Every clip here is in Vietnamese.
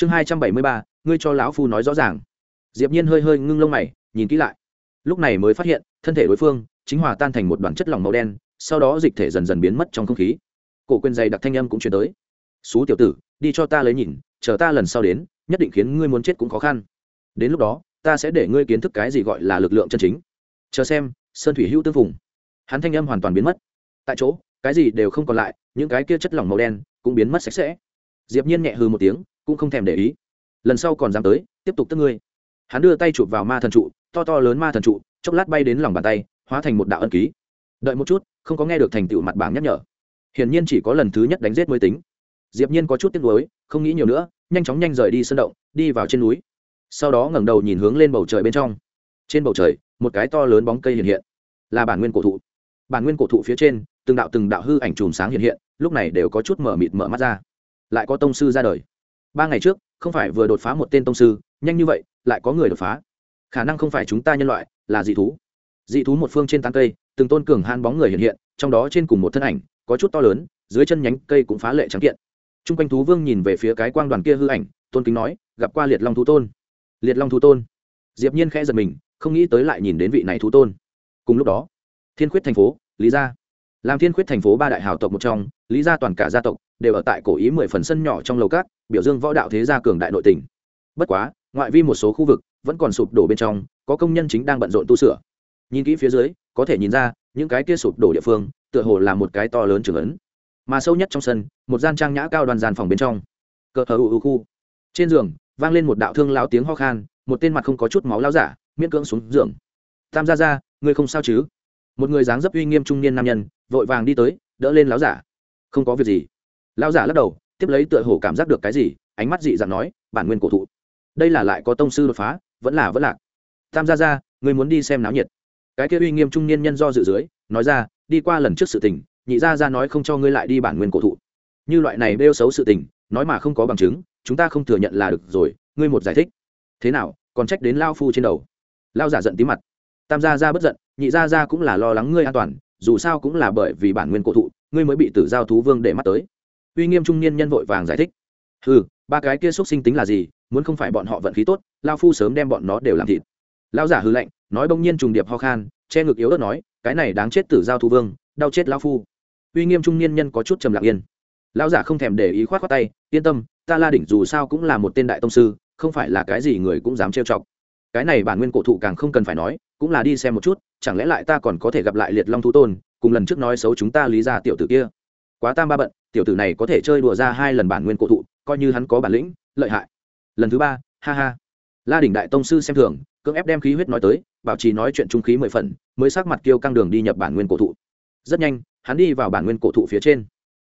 chương hai trăm bảy mươi ba, ngươi cho lão phu nói rõ ràng. Diệp nhiên hơi hơi ngưng lông mày, nhìn kỹ lại. Lúc này mới phát hiện, thân thể đối phương chính hòa tan thành một đoàn chất lỏng màu đen, sau đó dịch thể dần dần biến mất trong không khí. Cổ quyền dày đặc thanh âm cũng chuyển tới. Xú tiểu tử, đi cho ta lấy nhìn, chờ ta lần sau đến, nhất định khiến ngươi muốn chết cũng khó khăn. Đến lúc đó, ta sẽ để ngươi kiến thức cái gì gọi là lực lượng chân chính. Chờ xem, sơn thủy hữu tư phùng. Hắn thanh âm hoàn toàn biến mất. Tại chỗ, cái gì đều không còn lại, những cái kia chất lỏng màu đen cũng biến mất sạch sẽ. Diệp nhiên nhẹ hừ một tiếng cũng không thèm để ý. Lần sau còn dám tới, tiếp tục tức ngươi. Hắn đưa tay chụp vào ma thần trụ, to to lớn ma thần trụ, chốc lát bay đến lòng bàn tay, hóa thành một đạo ân ký. Đợi một chút, không có nghe được thành tựu mặt bảng nhắc nhở. Hiển nhiên chỉ có lần thứ nhất đánh giết mới tính. Diệp nhiên có chút tiếc nuối, không nghĩ nhiều nữa, nhanh chóng nhanh rời đi sân động, đi vào trên núi. Sau đó ngẩng đầu nhìn hướng lên bầu trời bên trong. Trên bầu trời, một cái to lớn bóng cây hiện hiện. Là bản nguyên cổ thụ. Bản nguyên cổ thụ phía trên, từng đạo từng đạo hư ảnh chùm sáng hiện hiện, lúc này đều có chút mở mịt mở mắt ra. Lại có tông sư ra đời ba ngày trước, không phải vừa đột phá một tên tông sư, nhanh như vậy, lại có người đột phá. Khả năng không phải chúng ta nhân loại, là dị thú. Dị thú một phương trên tán cây, từng tôn cường han bóng người hiện hiện, trong đó trên cùng một thân ảnh, có chút to lớn, dưới chân nhánh cây cũng phá lệ trắng kiện. T r u n g quanh thú vương nhìn về phía cái quang đoàn kia hư ảnh, tôn kính nói, gặp qua liệt long thú tôn. Liệt long thú tôn. Diệp nhiên khẽ giật mình, không nghĩ tới lại nhìn đến vị này thú tôn. Cùng lúc đó, thiên khuyết thành phố, lý gia. Làm thiên khuyết thành phố ba đại hào tộc một trong lý gia toàn cả gia tộc đều ở tại cổ ý mười phần sân nhỏ trong lầu cát, biểu dương võ đạo thế gia cường đại nội tỉnh bất quá, ngoại vi một số khu vực vẫn còn sụp đổ bên trong, có công nhân chính đang bận rộn tu sửa. Nhìn kỹ phía dưới, có thể nhìn ra, những cái kia sụp đổ địa phương, tựa hồ là một cái to lớn trường ấn. Mà sâu nhất trong sân, một gian trang nhã cao đoàn gian phòng bên trong. Cờ thờ ưu khu. Trên giường, vang lên một đạo thương lao tiếng ho khan, một tên mặt không có chút máu lao giả, miễn cưỡng xuống giường. Tam gia ra ngươi không sao chứ? Một người dáng dấp uy nghiêm trung niên nam nhân, vội vàng đi tới, đỡ lên láo giả không có việc gì. Lao giả lắc đầu, tiếp lấy tựa hồ cảm giác được cái gì, ánh mắt dị dạng nói, bản nguyên cổ thụ. Đây là lại có tông sư đột phá, vẫn là vẫn lạc. Tam gia ra ngươi muốn đi xem náo nhiệt. Cái kia uy nghiêm trung niên nhân do dự dưới, nói ra, đi qua lần trước sự tình, nhị gia ra nói không cho ngươi lại đi bản nguyên cổ thụ. Như loại này bêu xấu sự tình, nói mà không có bằng chứng, chúng ta không thừa nhận là được rồi, ngươi một giải thích. Thế nào, còn trách đến lao phu trên đầu? Lao giả giận tí mặt. Tam gia ra bất giận, nhị gia ra cũng là lo lắng ngươi an toàn dù sao cũng là bởi vì bản nguyên cổ thụ, ngươi mới bị tử giao thú vương để mắt tới. Uy nghiêm trung niên nhân vội vàng giải thích. Ừ ba cái kia xúc sinh tính là gì, muốn không phải bọn họ vận khí tốt, lao phu sớm đem bọn nó đều làm thịt. Lao giả hư lệnh nói bỗng nhiên trùng điệp ho khan, che ngực yếu ớt nói, cái này đáng chết tử giao thú vương, đau chết lao phu. Uy nghiêm trung niên nhân có chút trầm lặng yên. Lao giả không thèm để ý khoát khoát tay, yên tâm, ta la đỉnh dù sao cũng là một tên đại tông sư, không phải là cái gì người cũng dám trêu chọc. Cái này bản nguyên cổ thụ càng không cần phải nói, cũng là đi xem một chút chẳng lẽ lại ta còn có thể gặp lại liệt long thú tôn, cùng lần trước nói xấu chúng ta lý ra tiểu tử kia? Quá tam ba bận, tiểu tử này có thể chơi đùa ra hai lần bản nguyên cổ thụ, coi như hắn có bản lĩnh, lợi hại. Lần thứ ba, ha ha. La đỉnh đại tông sư xem thường, cưỡng ép đem khí huyết nói tới, bảo trì nói chuyện trung khí mười phần, mới sắc mặt kêu căng đường đi nhập bản nguyên cổ thụ. Rất nhanh, hắn đi vào bản nguyên cổ thụ phía trên.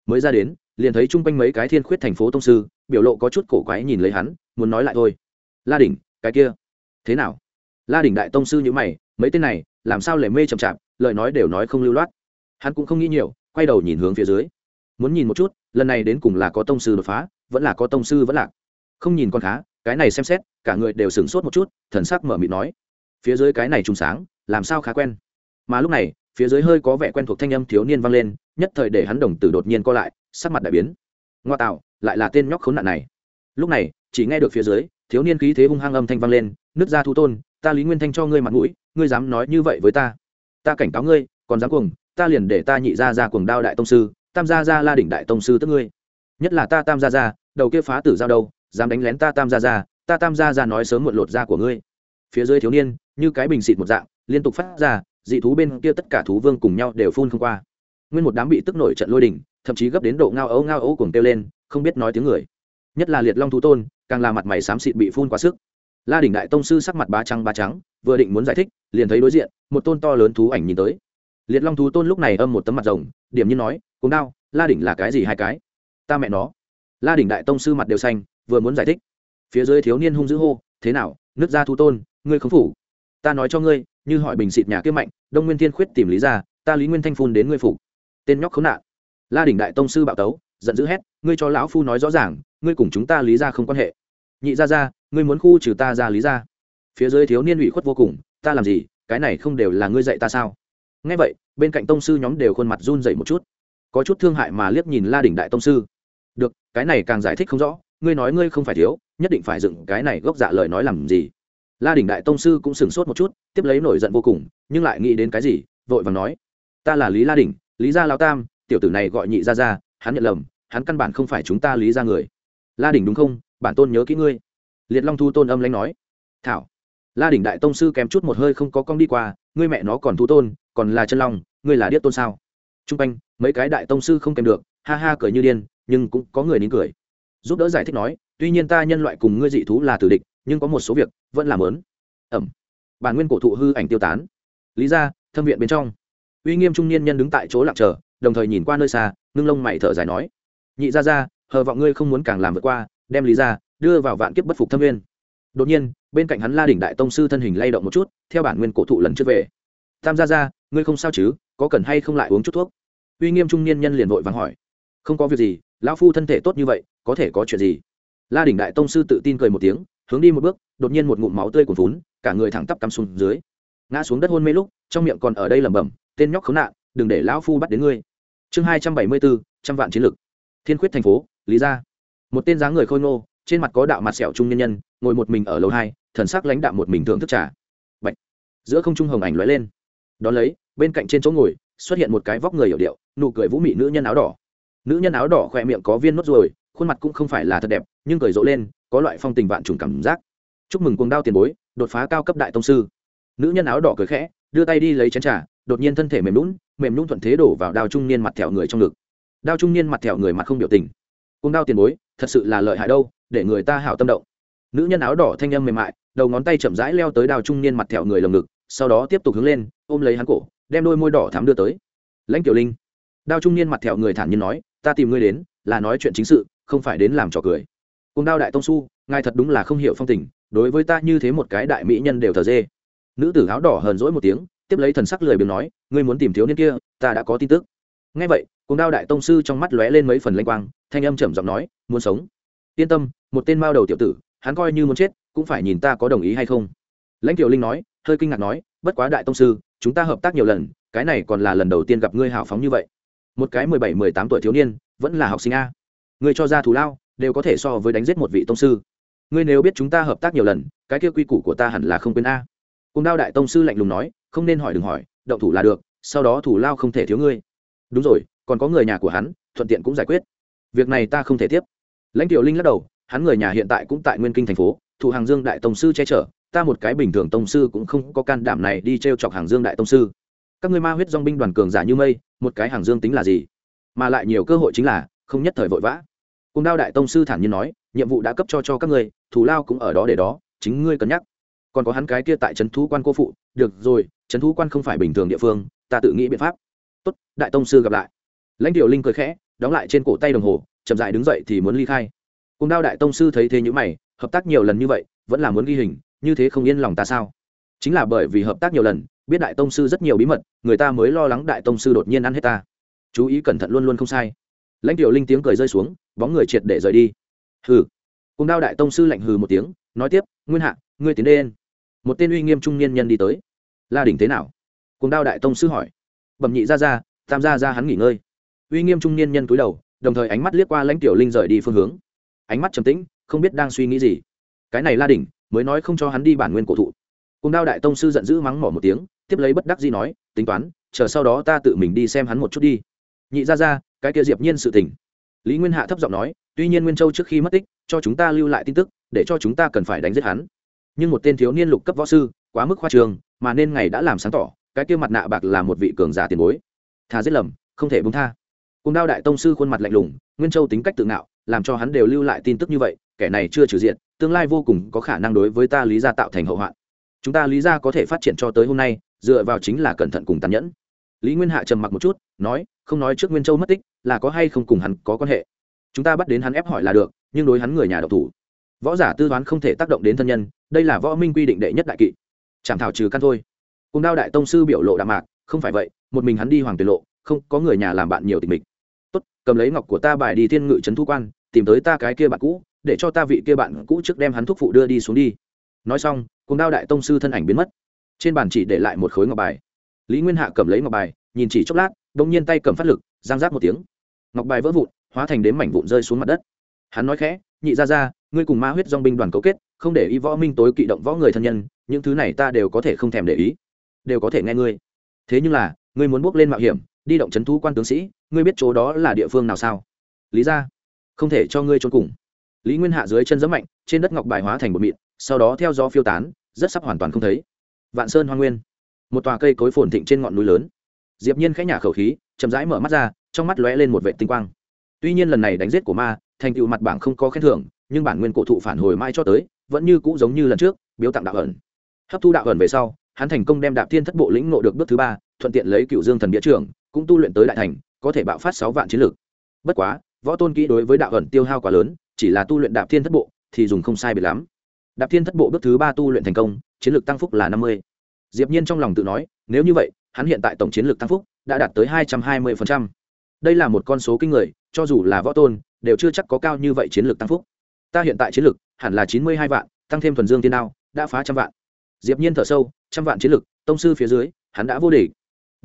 Mới ra đến, liền thấy chung quanh mấy cái thiên khuyết thành phố tông sư, biểu lộ có chút cổ quái nhìn lấy hắn, muốn nói lại thôi. La đỉnh, cái kia. Thế nào? La đỉnh đại tông sư như mày, mấy tên này làm sao lề mê chậm chạp, lời nói đều nói không lưu loát. Hắn cũng không nghĩ nhiều, quay đầu nhìn hướng phía dưới. Muốn nhìn một chút, lần này đến cùng là có tông sư đột phá, vẫn là có tông sư vẫn lạc. Không nhìn con khá, cái này xem xét, cả người đều sửng sốt một chút, thần sắc mở mịt nói. Phía dưới cái này trùng sáng, làm sao khá quen? Mà lúc này, phía dưới hơi có vẻ quen thuộc thanh âm thiếu niên vang lên, nhất thời để hắn đồng tử đột nhiên co lại, sắc mặt đại biến. Ngoa tạo, lại là tên nhóc khốn nạn này. Lúc này, chỉ nghe được phía dưới, thiếu niên khí thế hung hăng âm thanh vang lên nước ra thu tôn ta lý nguyên thanh cho ngươi mặt mũi ngươi dám nói như vậy với ta ta cảnh cáo ngươi còn dám cuồng ta liền để ta nhị ra ra cuồng đao đại tông sư tam gia ra la đỉnh đại tông sư tức ngươi nhất là ta tam gia ra đầu kia phá tử giao đâu dám đánh lén ta tam gia ra ta tam gia ra nói sớm muộn lột da của ngươi phía dưới thiếu niên như cái bình xịt một dạng liên tục phát ra dị thú bên kia tất cả thú vương cùng nhau đều phun không qua nguyên một đám bị tức nổi trận lôi đỉnh, thậm chí gấp đến độ ngao ấu ngao ấu cuồng kêu lên không biết nói tiếng người nhất là liệt long thú tôn càng là mặt mày xám xịt bị phun quá sức la đỉnh đại tông sư sắc mặt ba trắng ba trắng, vừa định muốn giải thích, liền thấy đối diện, một tôn to lớn thú ảnh nhìn tới. Liệt long thú tôn lúc này âm một tấm mặt rồng, điểm như nói cùng đau la đỉnh là cái gì hai cái? Ta mẹ nó. La đỉnh đại tông sư mặt đều xanh, vừa muốn giải thích. Phía dưới thiếu niên hung dữ hô, thế nào nước ra thú tôn, ngươi không phủ? Ta nói cho ngươi, như hỏi bình xịt nhà kia mạnh, đông nguyên thiên khuyết tìm lý ra, ta lý nguyên thanh phun đến ngươi phủ. Tên nhóc khốn nạn. La đỉnh đại tông sư bạo tấu, giận dữ hét, ngươi cho lão phu nói rõ ràng, ngươi cùng chúng ta lý ra không quan hệ. Nhị ra ra ngươi muốn khu trừ ta ra lý ra. Phía dưới thiếu niên ủy khuất vô cùng, ta làm gì, cái này không đều là ngươi dạy ta sao? Ngay vậy, bên cạnh tông sư nhóm đều khuôn mặt run dậy một chút. Có chút thương hại mà liếc nhìn la đỉnh đại tông sư. Được, cái này càng giải thích không rõ, ngươi nói ngươi không phải thiếu, nhất định phải dựng cái này gốc dạ lời nói làm gì? La đỉnh đại tông sư cũng sửng sốt một chút, tiếp lấy nổi giận vô cùng, nhưng lại nghĩ đến cái gì, vội vàng nói. Ta là lý la đỉnh, lý gia lao tam, tiểu tử này gọi nhị ra ra hắn nhận lầm, hắn căn bản không phải chúng ta lý ra người. La đỉnh đúng không? Bản tôn nhớ kỹ ngươi liệt long thu tôn âm lãnh nói, thảo, la đỉnh đại tông sư kém chút một hơi không có con đi qua, ngươi mẹ nó còn thu tôn, còn là chân long, ngươi là điếc tôn sao? T r u n g quanh, mấy cái đại tông sư không kèm được, ha ha cười như điên, nhưng cũng có người nín cười. Giúp đỡ giải thích nói, tuy nhiên ta nhân loại cùng ngươi dị thú là tử địch, nhưng có một số việc vẫn làm lớn. Ẩm. Bản nguyên cổ thụ hư ảnh tiêu tán. Lý ra, thâm viện bên trong. Uy nghiêm trung niên nhân đứng tại chỗ lặng chờ, đồng thời nhìn qua nơi xa, ngưng lông mày thở dài nói, nhị ra ra hờ vọng ngươi không muốn càng làm vượt qua, đem lý ra đưa vào vạn kiếp bất phục thâm nguyên. Đột nhiên, bên cạnh hắn la đỉnh đại tông sư thân hình lay động một chút, theo bản nguyên cổ thụ lần trước về. Tam gia ra ngươi không sao chứ? Có cần hay không lại uống chút thuốc? Uy nghiêm trung niên nhân liền vội vàng hỏi. Không có việc gì, lão phu thân thể tốt như vậy, có thể có chuyện gì? La đỉnh đại tông sư tự tin cười một tiếng, hướng đi một bước, đột nhiên một ngụm máu tươi cuồn vún cả người thẳng tắp cắm xuống dưới. Ngã xuống đất hôn mê lúc, trong miệng còn ở đây lẩm bẩm, tên nhóc khốn nạn, đừng để lão phu bắt đến ngươi. Chương hai trăm bảy mươi bốn, trăm vạn chiến lực. Thiên khuyết thành phố, lý gia. Một tên dáng người khôi ngô trên mặt có đạo mặt sẹo trung nhân nhân, ngồi một mình ở lầu hai, thần sắc lãnh đạo một mình thưởng thức trà. Bạch. giữa không trung hồng ảnh lóe lên. Đón lấy, bên cạnh trên chỗ ngồi, xuất hiện một cái vóc người hiểu điệu, nụ cười vũ mị nữ nhân áo đỏ. Nữ nhân áo đỏ khỏe miệng có viên nốt ruồi, khuôn mặt cũng không phải là thật đẹp, nhưng cười rộ lên, có loại phong tình vạn trùng cảm giác. Chúc mừng cuồng đao tiền bối, đột phá cao cấp đại tông sư. Nữ nhân áo đỏ cười khẽ, đưa tay đi lấy chén trà, đột nhiên thân thể mềm lún mềm lún thuận thế đổ vào đao trung niên mặt thẹo người trong ngực. Đao trung niên mặt thẹo người mặt không biểu tình. Cuồng đao tiền bối, thật sự là lợi hại đâu để người ta hảo tâm động. Nữ nhân áo đỏ thanh âm mềm mại, đầu ngón tay chậm rãi leo tới đao trung niên mặt thẹo người lồng ngực, sau đó tiếp tục hướng lên, ôm lấy hắn cổ, đem đôi môi đỏ thắm đưa tới. Lãnh tiểu linh đao trung niên mặt thẹo người thản nhiên nói, ta tìm ngươi đến là nói chuyện chính sự, không phải đến làm trò cười. Cùng đao đại tông su, ngài thật đúng là không hiểu phong tình, đối với ta như thế một cái đại mỹ nhân đều thờ dê. Nữ tử áo đỏ hờn dỗi một tiếng, tiếp lấy thần sắc lười biếng nói, ngươi muốn tìm thiếu niên kia, ta đã có tin tức. Ngay vậy, cùng đao đại tông sư trong mắt lóe lên mấy phần lanh quang, thanh âm trầm giọng nói, muốn sống yên tâm, một tên mao đầu tiểu tử, hắn coi như muốn chết, cũng phải nhìn ta có đồng ý hay không. Lãnh tiểu linh nói, hơi kinh ngạc nói, bất quá đại tông sư, chúng ta hợp tác nhiều lần, cái này còn là lần đầu tiên gặp ngươi hào phóng như vậy. Một cái mười bảy, mười tám tuổi thiếu niên, vẫn là học sinh a. Ngươi cho ra thù lao, đều có thể so với đánh giết một vị tông sư. Ngươi nếu biết chúng ta hợp tác nhiều lần, cái kia quy củ của ta hẳn là không quên a. Cùng đao đại tông sư lạnh lùng nói, không nên hỏi đừng hỏi, động thủ là được, sau đó thủ lao không thể thiếu ngươi. Đúng rồi, còn có người nhà của hắn, thuận tiện cũng giải quyết. Việc này ta không thể tiếp lãnh tiểu linh lắc đầu, hắn người nhà hiện tại cũng tại nguyên kinh thành phố thủ hàng dương đại tông sư che chở, ta một cái bình thường tông sư cũng không có can đảm này đi t r e o chọc hàng dương đại tông sư. Các ngươi ma huyết dong binh đoàn cường giả như mây, một cái hàng dương tính là gì? Mà lại nhiều cơ hội chính là, không nhất thời vội vã. Cùng đao đại tông sư thản nhiên nói, nhiệm vụ đã cấp cho cho các ngươi thủ lao cũng ở đó để đó, chính ngươi cân nhắc. Còn có hắn cái kia tại trấn thú quan cô phụ, được rồi, trấn thú quan không phải bình thường địa phương, ta tự nghĩ biện pháp. Tốt, đại tông sư gặp lại. Lãnh điệu linh cười khẽ, đóng lại trên cổ tay đồng hồ chậm dại đứng dậy thì muốn ly khai. Cùng đao đại tông sư thấy thế nhữ mày, hợp tác nhiều lần như vậy, vẫn là muốn ghi hình, như thế không yên lòng ta sao? Chính là bởi vì hợp tác nhiều lần, biết đại tông sư rất nhiều bí mật, người ta mới lo lắng đại tông sư đột nhiên ăn hết ta. Chú ý cẩn thận luôn luôn không sai. Lãnh tiểu linh tiếng cười rơi xuống, bóng người triệt để rời đi. Hừ. Cùng đao đại tông sư lạnh hừ một tiếng, nói tiếp, nguyên hạ, ngươi tiến đen một tên uy nghiêm trung niên nhân đi tới. La đỉnh thế nào? Cùng đao đại tông sư hỏi. Bẩm nhị ra ra tam gia ra hắn nghỉ ngơi. Uy nghiêm trung niên nhân cúi đầu đồng thời ánh mắt liếc qua lãnh tiểu linh rời đi phương hướng. Ánh mắt trầm tĩnh, không biết đang suy nghĩ gì. Cái này la đỉnh, mới nói không cho hắn đi bản nguyên cổ thụ. Cùng đao đại tông sư giận dữ mắng mỏ một tiếng, tiếp lấy bất đắc dĩ nói, tính toán, chờ sau đó ta tự mình đi xem hắn một chút đi. Nhị ra ra, cái kia diệp nhiên sự tình. Lý nguyên hạ thấp giọng nói, tuy nhiên nguyên châu trước khi mất tích, cho chúng ta lưu lại tin tức, để cho chúng ta cần phải đánh giết hắn. Nhưng một tên thiếu niên lục cấp võ sư, quá mức khoa trường mà nên ngày đã làm sáng tỏ, cái kia mặt nạ bạc là một vị cường giả tiền bối. Thà giết lầm, không thể buông tha cùng đao đại tông sư khuôn mặt lạnh lùng, nguyên châu tính cách tự ngạo, làm cho hắn đều lưu lại tin tức như vậy, kẻ này chưa trừ diện, tương lai vô cùng có khả năng đối với ta lý gia tạo thành hậu hoạn. Chúng ta lý gia có thể phát triển cho tới hôm nay, dựa vào chính là cẩn thận cùng tàn nhẫn. Lý nguyên hạ trầm mặc một chút, nói, không nói trước nguyên châu mất tích, là có hay không cùng hắn có quan hệ? Chúng ta bắt đến hắn ép hỏi là được, nhưng đối hắn người nhà độc thủ, võ giả tư toán không thể tác động đến thân nhân, đây là võ minh quy định đệ nhất đại kỵ. Chẳng thảo trừ căn thôi. Cùng đao đại tông sư biểu lộ đạm mạc, không phải vậy, một mình hắn đi hoàng tuyệt lộ, không có người nhà làm bạn nhiều tình mình cầm lấy ngọc của ta bài đi thiên ngự trấn thu quan, tìm tới ta cái kia bạn cũ, để cho ta vị kia bạn cũ trước đem hắn thuốc phụ đưa đi xuống đi. Nói xong cùng đao đại tông sư thân ảnh biến mất. Trên bàn chỉ để lại một khối ngọc bài. Lý nguyên hạ cầm lấy ngọc bài, nhìn chỉ chốc lát đ ỗ n g nhiên tay cầm phát lực, giang rác một tiếng. Ngọc bài vỡ vụn, hóa thành đếm mảnh vụn rơi xuống mặt đất. Hắn nói khẽ, nhị ra ra ngươi cùng ma huyết dong binh đoàn cấu kết, không để ý võ minh tối kỵ động võ người thân nhân, những thứ này ta đều có thể không thèm để ý, đều có thể nghe ngươi. Thế nhưng là, ngươi muốn bước lên mạo hiểm đi động c h ấ n thú quan tướng sĩ, ngươi biết chỗ đó là địa phương nào sao? Lý ra, không thể cho ngươi trốn cùng. Lý nguyên hạ dưới chân rất mạnh, trên đất ngọc bài hóa thành bột mịn, sau đó theo gió phiêu tán, rất sắp hoàn toàn không thấy. Vạn sơn hoa nguyên, một tòa cây cối phồn thịnh trên ngọn núi lớn. Diệp nhiên khẽ nhả khẩu khí, chậm rãi mở mắt ra, trong mắt lóe lên một vệ tinh quang. Tuy nhiên lần này đánh giết của ma, thành tựu mặt bảng không có khen thưởng, nhưng bản nguyên cổ thụ phản hồi mãi cho tới, vẫn như cũ giống như lần trước, biếu tặng đạo ẩn. Hấp thu đạo ẩn về sau, hắn thành công đem đạp thiên thất bộ lĩnh ngộ được bước thứ ba, thuận tiện lấy cựu dương thần địa trưởng cũng tu luyện tới đại thành, có thể bạo phát sáu vạn chiến lược. Bất quá, võ tôn kỹ đối với đạo ẩn tiêu hao quá lớn, chỉ là tu luyện đạp thiên thất bộ thì dùng không sai biệt lắm. Đạp thiên thất bộ bước thứ ba tu luyện thành công, chiến lược tăng phúc là năm mươi. Diệp nhiên trong lòng tự nói, nếu như vậy, hắn hiện tại tổng chiến lược tăng phúc đã đạt tới hai trăm hai mươi đây là một con số kinh người, cho dù là võ tôn, đều chưa chắc có cao như vậy chiến lược tăng phúc. Ta hiện tại chiến lược hẳn là chín mươi hai vạn, tăng thêm thuần dương tiên đao, đã phá trăm vạn. Diệp nhiên thở sâu, trăm vạn chiến lực tông sư phía dưới, hắn đã vô địch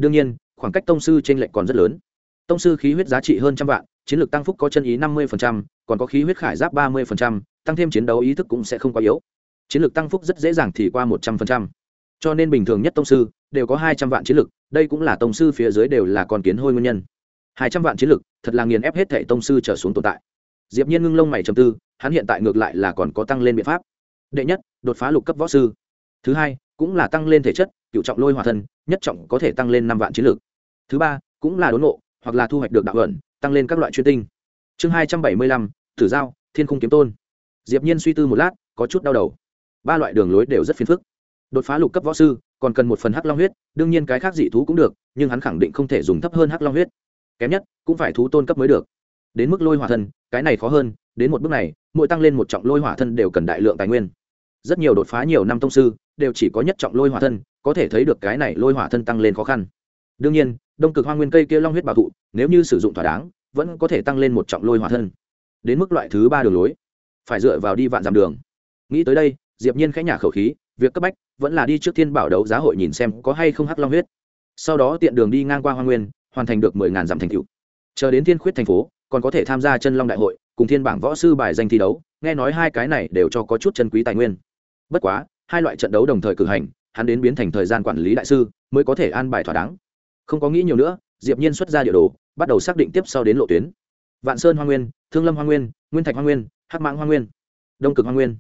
đương nhiên, khoảng cách tông sư trên lệnh còn rất lớn. Tông sư khí huyết giá trị hơn trăm vạn, chiến lược tăng phúc có chân ý năm mươi còn có khí huyết khải giáp ba mươi tăng thêm chiến đấu ý thức cũng sẽ không quá yếu. Chiến lược tăng phúc rất dễ dàng thì qua một trăm linh cho nên bình thường nhất tông sư đều có hai trăm vạn chiến lược, đây cũng là tông sư phía dưới đều là con kiến hôi nguyên nhân. Hai trăm vạn chiến lược, thật là nghiền ép hết thể tông sư trở xuống tồn tại. Diệp nhiên ngưng lông mày trầm tư, hắn hiện tại ngược lại là còn có tăng lên biện pháp. Đệ nhất, đột phá lục cấp võ sư. Thứ hai, cũng là tăng lên thể chất cựu trọng lôi hòa thân, nhất trọng có thể tăng lên năm vạn chiến lược. Thứ ba, cũng là đốn ngộ, hoặc là thu hoạch được đạo ẩn tăng lên các loại chuyên tinh. Chương hai trăm bảy mươi lăm thử giao, thiên khung kiếm tôn. Diệp nhiên suy tư một lát, có chút đau đầu. Ba loại đường lối đều rất phiền phức. Đột phá lục cấp võ sư, còn cần một phần hắc long huyết, đương nhiên cái khác dị thú cũng được, nhưng hắn khẳng định không thể dùng thấp hơn hắc long huyết. Kém nhất, cũng phải thú tôn cấp mới được. Đến mức lôi hỏa thân, cái này khó hơn, đến một bước này, mỗi tăng lên một trọng lôi hỏa thân đều cần đại lượng tài nguyên. Rất nhiều đột phá nhiều năm tông sư đều chỉ có nhất trọng lôi hỏa thân, có thể thấy được cái này lôi hỏa thân tăng lên khó khăn. Đương nhiên, đông cực hoa nguyên cây kia long huyết bảo thụ, nếu như sử dụng thỏa đáng, vẫn có thể tăng lên một trọng lôi hỏa thân. Đến mức loại thứ ba đường lối, phải dựa vào đi vạn dặm đường. Nghĩ tới đây, diệp nhiên khẽ nhả khẩu khí, việc cấp bách vẫn là đi trước thiên bảo đấu giá hội nhìn xem có hay không hắc long huyết. Sau đó tiện đường đi ngang qua hoa nguyên, hoàn thành được mười ngàn dặm thành tựu. Chờ đến thiên khuyết thành phố, còn có thể tham gia chân long đại hội, cùng thiên bảng võ sư bài danh thi đấu, nghe nói hai cái này đều cho có chút chân quý tài nguyên. Bất quá hai loại trận đấu đồng thời cử hành, hắn đến biến thành thời gian quản lý đại sư, mới có thể an bài thỏa đáng. Không có nghĩ nhiều nữa, diệp nhiên xuất ra địa đồ, bắt đầu xác định tiếp sau đến lộ tuyến. Vạn sơn hoa nguyên, thương lâm hoa nguyên nguyên thạch hoa nguyên, hắc mãng hoa nguyên, đông cực hoa nguyên.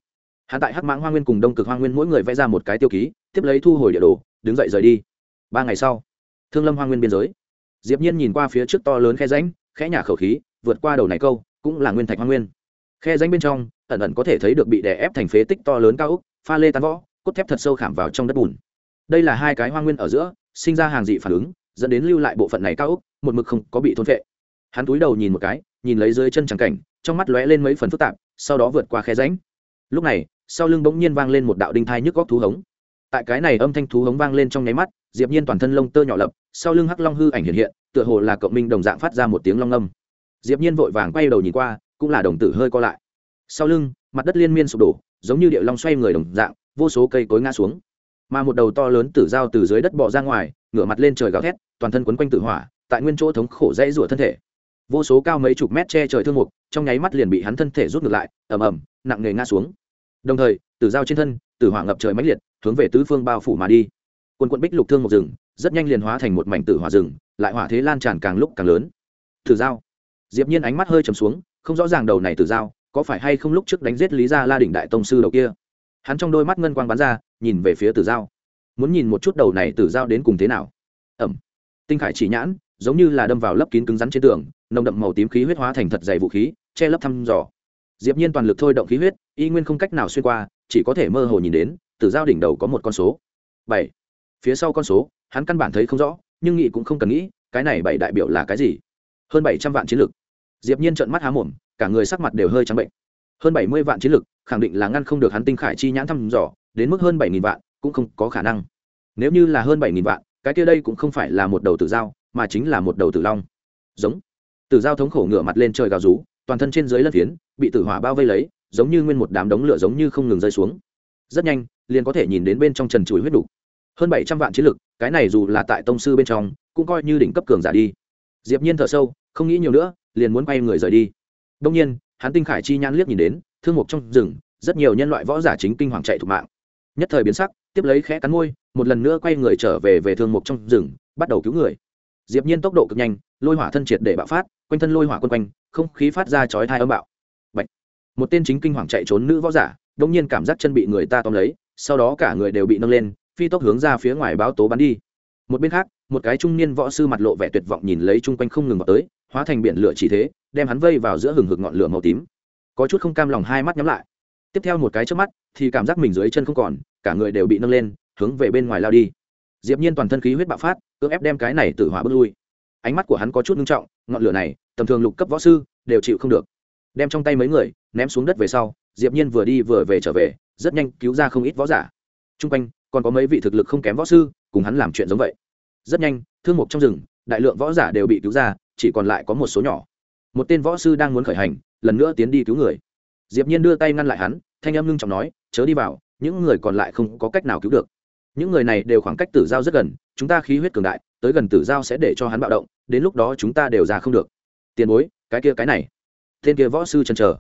Hắn tại hắc mãng hoa nguyên cùng đông cực hoa nguyên mỗi người vẽ ra một cái tiêu ký, tiếp lấy thu hồi địa đồ, đứng dậy rời đi. Ba ngày sau, thương lâm hoa nguyên biên giới. Diệp nhiên nhìn qua phía trước to lớn khe rãnh, khẽ nhả khẩu khí, vượt qua đầu này câu, cũng là nguyên thạch hoa nguyên. Khe rãnh bên trong, ẩn ẩn có thể thấy được bị đè ép thành phế tích to lớn cao ốc pha lê tán võ, cốt thép thật sâu khảm vào trong đất bùn. Đây là hai cái hoa nguyên ở giữa, sinh ra hàng dị phản ứng, dẫn đến lưu lại bộ phận này cao úc một mực không có bị thôn vệ hắn túi đầu nhìn một cái, nhìn lấy dưới chân trắng cảnh, trong mắt lóe lên mấy phần phức tạp, sau đó vượt qua khe ránh lúc này, sau lưng bỗng nhiên vang lên một đạo đinh thai nhức góc thú hống. Tại cái này âm thanh thú hống vang lên trong nháy mắt, diệp nhiên toàn thân lông tơ nhỏ lập, sau lưng hắc long hư ảnh hiện hiện, tựa hồ là cộng minh đồng dạng phát ra một tiếng long âm. Diệp nhiên vội vàng quay đầu nhìn qua, cũng là đồng tử hơi co lại. Sau lưng, mặt đất liên miên sụp đổ giống như điệu long xoay người đồng dạng, vô số cây cối ngã xuống. Mà một đầu to lớn tử dao từ dưới đất bò ra ngoài, ngửa mặt lên trời gào thét, toàn thân quấn quanh tự hỏa, tại nguyên chỗ thống khổ dãy rủa thân thể. Vô số cao mấy chục mét che trời thương mục, trong nháy mắt liền bị hắn thân thể rút ngược lại, ầm ầm, nặng nề ngã xuống. Đồng thời, tử dao trên thân, tử hỏa ngập trời mãnh liệt, hướng về tứ phương bao phủ mà đi. Quân quận bích lục thương một rừng, rất nhanh liền hóa thành một mảnh tử hỏa rừng, lại hỏa thế lan tràn càng lúc càng lớn. Tử dao. Diệp nhiên ánh mắt hơi trầm xuống, không rõ ràng đầu này tử dao có phải hay không lúc trước đánh giết lý gia la đỉnh đại tông sư đầu kia? Hắn trong đôi mắt ngân quang bắn ra, nhìn về phía tử giao. Muốn nhìn một chút đầu này tử giao đến cùng thế nào? Ẩm. Tinh khải chỉ nhãn, giống như là đâm vào lớp kín cứng rắn trên tường, nồng đậm màu tím khí huyết hóa thành thật dày vũ khí, che lấp thăm dò. Diệp nhiên toàn lực thôi động khí huyết, y nguyên không cách nào xuyên qua, chỉ có thể mơ hồ nhìn đến, tử giao đỉnh đầu có một con số. Bảy. Phía sau con số, hắn căn bản thấy không rõ, nhưng nghĩ cũng không cần nghĩ, cái này bảy đại biểu là cái gì? Hơn bảy trăm vạn chiến lực. Diệp nhiên trợn mắt há mồm cả người sắc mặt đều hơi trắng bệnh. Hơn bảy mươi vạn chiến lực, khẳng định là ngăn không được hắn tinh khải chi nhãn thăm dò, đến mức hơn bảy nghìn vạn, cũng không có khả năng. Nếu như là hơn bảy nghìn vạn, cái kia đây cũng không phải là một đầu tử dao mà chính là một đầu tử long. Giống. Tử dao thống khổ ngửa mặt lên trời gào rú, toàn thân trên dưới lân phiến, bị tử hỏa bao vây lấy, giống như nguyên một đám đống lửa giống như không ngừng rơi xuống. Rất nhanh, liền có thể nhìn đến bên trong trần chuối huyết đủ. hơn bảy trăm vạn chiến lực, cái này dù là tại tông sư bên trong, cũng coi như đỉnh cấp cường giả đi. Diệp nhiên thở sâu, không nghĩ nhiều nữa, liền muốn quay người rời đi đông nhiên, hắn tinh khải chi nhãn liếc nhìn đến, thương mục trong rừng, rất nhiều nhân loại võ giả chính kinh hoàng chạy thục mạng. Nhất thời biến sắc, tiếp lấy khẽ cắn môi, một lần nữa quay người trở về về thương mục trong rừng, bắt đầu cứu người. Diệp nhiên tốc độ cực nhanh, lôi hỏa thân triệt để bạo phát, quanh thân lôi hỏa quân quanh, không khí phát ra chói tai âm bạo. Bạch. một tên chính kinh hoàng chạy trốn nữ võ giả, đông nhiên cảm giác chân bị người ta tóm lấy, sau đó cả người đều bị nâng lên, phi tốc hướng ra phía ngoài báo tố bắn đi. Một bên khác, một cái trung niên võ sư mặt lộ vẻ tuyệt vọng nhìn lấy chung quanh không ngừng vào tới hóa thành biển lửa chỉ thế, đem hắn vây vào giữa hừng hực ngọn lửa màu tím. Có chút không cam lòng hai mắt nhắm lại. Tiếp theo một cái trước mắt, thì cảm giác mình dưới chân không còn, cả người đều bị nâng lên, hướng về bên ngoài lao đi. Diệp nhiên toàn thân khí huyết bạo phát, cưỡng ép đem cái này tự hỏa bước lui. Ánh mắt của hắn có chút nghiêm trọng, ngọn lửa này, tầm thường lục cấp võ sư, đều chịu không được. Đem trong tay mấy người, ném xuống đất về sau, diệp nhiên vừa đi vừa về trở về, rất nhanh cứu ra không ít võ giả. Trung quanh, còn có mấy vị thực lực không kém võ sư, cùng hắn làm chuyện giống vậy. Rất nhanh, thương mục trong rừng, đại lượng võ giả đều bị cứu ra chỉ còn lại có một số nhỏ. Một tên võ sư đang muốn khởi hành, lần nữa tiến đi cứu người. Diệp nhiên đưa tay ngăn lại hắn, thanh âm ngưng trọng nói, chớ đi vào, những người còn lại không có cách nào cứu được. Những người này đều khoảng cách tử giao rất gần, chúng ta khí huyết cường đại, tới gần tử giao sẽ để cho hắn bạo động, đến lúc đó chúng ta đều ra không được. Tiền bối, cái kia cái này. Tên kia võ sư chần chờ.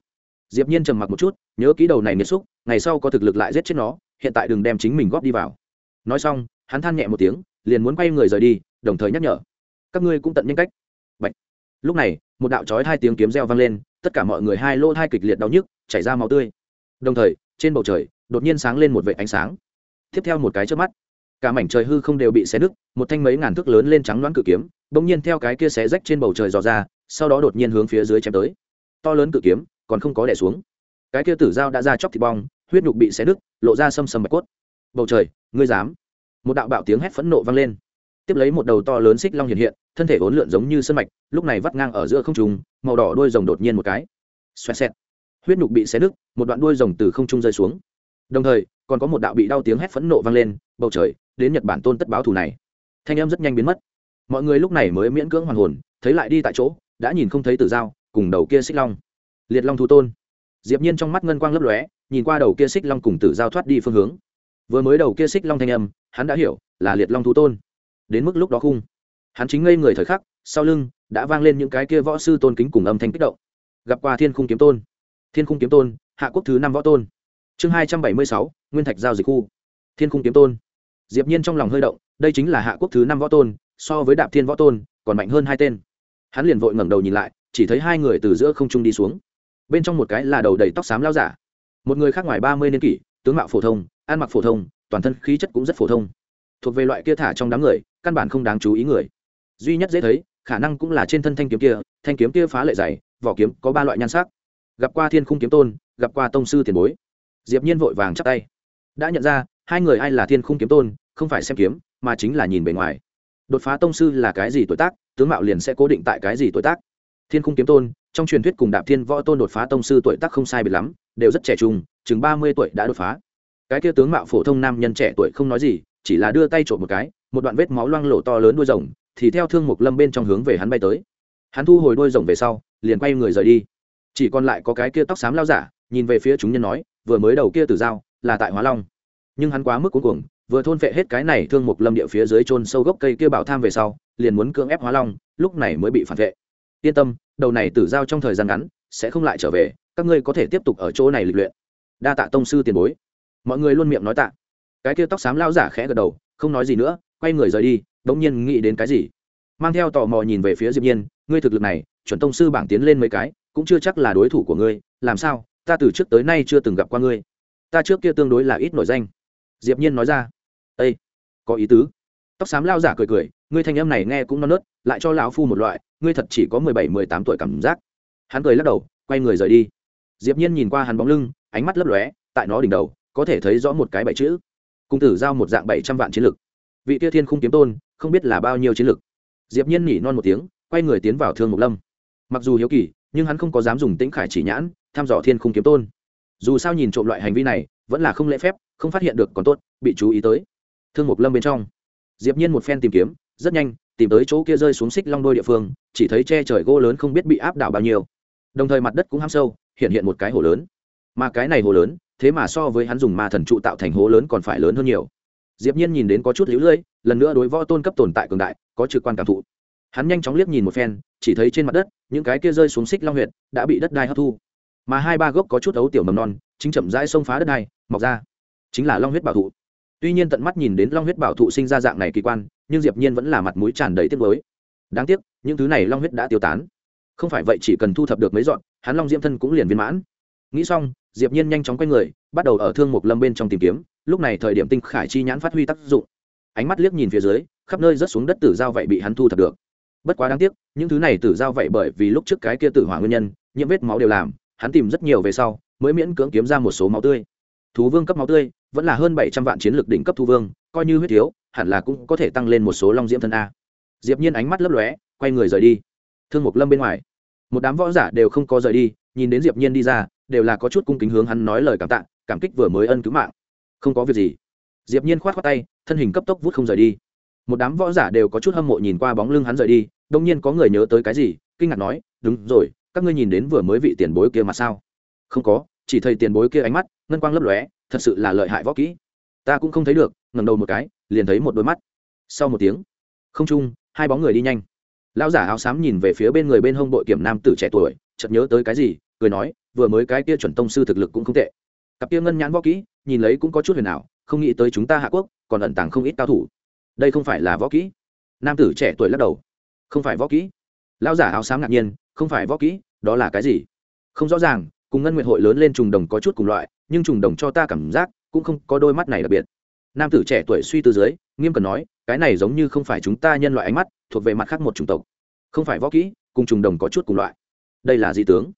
Diệp nhiên trầm mặc một chút, nhớ kỹ đầu này nghiệt xúc, ngày sau có thực lực lại giết chết nó, hiện tại đừng đem chính mình góp đi vào. Nói xong, hắn than nhẹ một tiếng, liền muốn quay người rời đi, đồng thời nhắc nhở. Các ngươi cũng tận nhân cách. Bạch. lúc này, một đạo chói hai tiếng kiếm reo vang lên, tất cả mọi người hai lỗ hai kịch liệt đau nhức, chảy ra máu tươi. Đồng thời, trên bầu trời, đột nhiên sáng lên một vệt ánh sáng. Tiếp theo một cái trước mắt, cả mảnh trời hư không đều bị xé nứt, một thanh mấy ngàn thước lớn lên trắng loãng cự kiếm, bỗng nhiên theo cái kia xé rách trên bầu trời dò ra, sau đó đột nhiên hướng phía dưới chém tới. To lớn cự kiếm, còn không có đẻ xuống. Cái kia tử dao đã ra chóc thịt bong, huyết nhục bị xé nứt, lộ ra xâm xâm bạch cốt. Bầu trời, ngươi dám. Một đạo bạo tiếng hét phẫn nộ vang lên tiếp lấy một đầu to lớn xích long hiện hiện, thân thể ốn lượn giống như sân mạch, lúc này vắt ngang ở giữa không trung, màu đỏ đuôi rồng đột nhiên một cái. Xoẹt xẹt. Huyết nhục bị xé nứt, một đoạn đuôi rồng từ không trung rơi xuống. Đồng thời, còn có một đạo bị đau tiếng hét phẫn nộ vang lên, bầu trời, đến nhật bản tôn tất báo thù này. Thanh âm rất nhanh biến mất. Mọi người lúc này mới miễn cưỡng hoàn hồn, thấy lại đi tại chỗ, đã nhìn không thấy tử dao cùng đầu kia xích long. Liệt long thu tôn. Diệp nhiên trong mắt ngân quang lấp lóe, nhìn qua đầu kia xích long cùng tử dao thoát đi phương hướng. Vừa mới đầu kia xích long thanh âm, hắn đã hiểu là liệt long thu tôn đến mức lúc đó khung. Hắn chính ngây người thời khắc, sau lưng đã vang lên những cái kia võ sư tôn kính cùng âm thanh kích động. Gặp qua thiên khung kiếm tôn. Thiên khung kiếm tôn, hạ quốc thứ năm võ tôn. Chương hai trăm bảy mươi sáu, nguyên thạch giao dịch khu. Thiên khung kiếm tôn. Diệp nhiên trong lòng hơi động, đây chính là hạ quốc thứ năm võ tôn, so với đạp thiên võ tôn, còn mạnh hơn hai tên. Hắn liền vội ngẩng đầu nhìn lại, chỉ thấy hai người từ giữa không trung đi xuống. Bên trong một cái là đầu đầy tóc xám lao giả. Một người khác ngoài ba mươi niên kỷ, tướng mạo phổ thông, ăn mặc phổ thông, toàn thân khí chất cũng rất phổ thông. Thuộc về loại kia thả trong đám người căn bản không đáng chú ý người. Duy nhất dễ thấy, khả năng cũng là trên thân thanh kiếm kia, thanh kiếm kia phá lệ dày, vỏ kiếm có ba loại nhan sắc. Gặp qua thiên khung kiếm tôn, gặp qua tông sư tiền bối. Diệp nhiên vội vàng chắp tay. Đã nhận ra, hai người ai là thiên khung kiếm tôn, không phải xem kiếm, mà chính là nhìn bề ngoài. Đột phá tông sư là cái gì tuổi tác, tướng mạo liền sẽ cố định tại cái gì tuổi tác. Thiên khung kiếm tôn, trong truyền thuyết cùng đạp thiên võ tôn đột phá tông sư tuổi tác không sai biệt lắm, đều rất trẻ trung, chừng ba mươi tuổi đã đột phá. Cái kia tướng mạo phổ thông nam nhân trẻ tuổi không nói gì, chỉ là đưa tay trộm một cái một đoạn vết máu loang lổ to lớn đuôi rồng, thì theo thương mục lâm bên trong hướng về hắn bay tới. Hắn thu hồi đuôi rồng về sau, liền quay người rời đi. Chỉ còn lại có cái kia tóc xám lao giả, nhìn về phía chúng nhân nói, vừa mới đầu kia tử dao là tại hóa long. Nhưng hắn quá mức cuối cùng vừa thôn phệ hết cái này, thương mục lâm địa phía dưới chôn sâu gốc cây kia bảo tham về sau, liền muốn cưỡng ép hóa long, lúc này mới bị phản vệ. Yên tâm, đầu này tử giao trong thời gian ngắn, sẽ không lại trở về, các ngươi có thể tiếp tục ở chỗ này lịch luyện. Đa tạ tông sư tiền bối. Mọi người luôn miệng nói tạ. Cái kia tóc xám lao giả khẽ gật đầu không nói gì nữa, quay người rời đi đ ỗ n g nhiên nghĩ đến cái gì? Mang theo tò mò nhìn về phía diệp nhiên, ngươi thực lực này, chuẩn tông sư bảng tiến lên mấy cái, cũng chưa chắc là đối thủ của ngươi, làm sao, ta từ trước tới nay chưa từng gặp qua ngươi. Ta trước kia tương đối là ít nổi danh. Diệp nhiên nói ra. Â có ý tứ. Tóc xám lao giả cười cười, ngươi thanh âm này nghe cũng non nớt, lại cho lão phu một loại, ngươi thật chỉ có mười bảy, mười tám tuổi cảm giác. Hắn cười lắc đầu, quay người rời đi. Diệp nhiên nhìn qua hắn bóng lưng, ánh mắt lấp lóe, tại nó đỉnh đầu, có thể thấy rõ một cái bảy chữ cung tử giao một dạng bảy trăm vạn chiến lực. Vị tia thiên khung kiếm tôn, không biết là bao nhiêu chiến lực. Diệp nhiên nhỉ non một tiếng, quay người tiến vào thương mục lâm. Mặc dù hiếu kỳ, nhưng hắn không có dám dùng tĩnh khải chỉ nhãn thăm dò thiên khung kiếm tôn. Dù sao nhìn trộm loại hành vi này, vẫn là không lễ phép, không phát hiện được còn tốt, bị chú ý tới. Thương mục lâm bên trong, diệp nhiên một phen tìm kiếm, rất nhanh, tìm tới chỗ kia rơi xuống xích long đôi địa phương, chỉ thấy che trời gỗ lớn không biết bị áp đảo bao nhiêu. Đồng thời mặt đất cũng hăm sâu, hiện hiện một cái hồ lớn. Mà cái này hồ lớn thế mà so với hắn dùng ma thần trụ tạo thành hố lớn còn phải lớn hơn nhiều. Diệp nhiên nhìn đến có chút liễu lưỡi lần nữa đối võ tôn cấp tồn tại cường đại, có trực quan cảm thụ. Hắn nhanh chóng liếc nhìn một phen, chỉ thấy trên mặt đất, những cái kia rơi xuống xích long huyệt, đã bị đất đai hấp thu. Mà hai ba gốc có chút ấu tiểu mầm non, chính chậm rãi xông phá đất này mọc ra. Chính là long huyết bảo thụ. Tuy nhiên tận mắt nhìn đến long huyết bảo thụ sinh ra dạng này kỳ quan, nhưng diệp nhiên vẫn là mặt mũi tràn đầy tiếc nuối. Đáng tiếc, những thứ này long huyết đã tiêu tán. Không phải vậy chỉ cần thu thập được mấy dọn, hắn long diễm thân cũng liền viên mãn nghĩ xong, diệp nhiên nhanh chóng quay người, bắt đầu ở thương mục lâm bên trong tìm kiếm, lúc này thời điểm tinh khải chi nhãn phát huy tác dụng. Ánh mắt liếc nhìn phía dưới, khắp nơi rớt xuống đất tử giao vậy bị hắn thu thập được. Bất quá đáng tiếc, những thứ này tử giao vậy bởi vì lúc trước cái kia tử hỏa nguyên nhân, nhiễm vết máu đều làm, hắn tìm rất nhiều về sau, mới miễn cưỡng kiếm ra một số máu tươi. Thú vương cấp máu tươi, vẫn là hơn bảy trăm vạn chiến lược đỉnh cấp thu vương, coi như huyết thiếu, hẳn là cũng có thể tăng lên một số long diễm thân a. Diệp nhiên ánh mắt lấp lóe, quay người rời đi. Thương mục lâm bên ngoài. Một đám võ giả đều không có rời đi, nhìn đến diệp nhiên đi ra đều là có chút cung kính hướng hắn nói lời cảm tạ, cảm kích vừa mới ân cứu mạng. Không có việc gì. Diệp nhiên khoát khoát tay, thân hình cấp tốc vút không rời đi. Một đám võ giả đều có chút hâm mộ nhìn qua bóng lưng hắn rời đi đông nhiên có người nhớ tới cái gì, kinh ngạc nói, đúng rồi, các ngươi nhìn đến vừa mới vị tiền bối kia mà sao? Không có, chỉ thấy tiền bối kia ánh mắt, ngân quang lấp lóe, thật sự là lợi hại võ kỹ. Ta cũng không thấy được. Ngẩng đầu một cái, liền thấy một đôi mắt. Sau một tiếng, không chung hai bóng người đi nhanh. Lão giả áo xám nhìn về phía bên người bên hông bội kiểm nam tử trẻ tuổi, chợt nhớ tới cái gì, cười nói vừa mới cái kia chuẩn tông sư thực lực cũng không tệ. Cặp kia ngân nhãn võ kỹ, nhìn lấy cũng có chút huyền ảo, không nghĩ tới chúng ta hạ quốc còn ẩn tàng không ít cao thủ. Đây không phải là võ kỹ. Nam tử trẻ tuổi lắc đầu. Không phải võ kỹ. Lão giả áo xám ngạc nhiên, không phải võ kỹ, đó là cái gì? Không rõ ràng, cùng ngân nguyện hội lớn lên trùng đồng có chút cùng loại, nhưng trùng đồng cho ta cảm giác cũng không có đôi mắt này đặc biệt. Nam tử trẻ tuổi suy tư dưới, nghiêm cần nói, cái này giống như không phải chúng ta nhân loại ánh mắt, thuộc về mặt khác một chủng tộc. Không phải võ kỹ, cùng trùng đồng có chút cùng loại. Đây là di tướng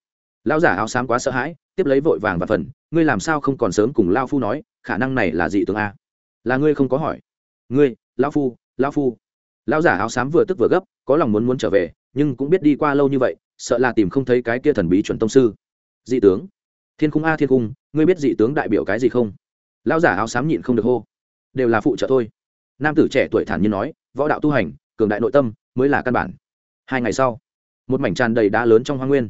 lão giả áo xám quá sợ hãi, tiếp lấy vội vàng và phần, ngươi làm sao không còn sớm cùng lao phu nói, khả năng này là dị tướng a? Là ngươi không có hỏi. Ngươi, lão phu lão phu. Lão giả áo xám vừa tức vừa gấp, có lòng muốn muốn trở về, nhưng cũng biết đi qua lâu như vậy, sợ là tìm không thấy cái kia thần bí chuẩn tông sư. Dị tướng, thiên cung a, thiên cung ngươi biết dị tướng đại biểu cái gì không? Lão giả áo xám nhịn không được hô. Đều là phụ trợ thôi. Nam tử trẻ tuổi thản nhiên nói, võ đạo tu hành, cường đại nội tâm mới là căn bản. Hai ngày sau, một mảnh tràn đầy đá lớn trong hoa nguyên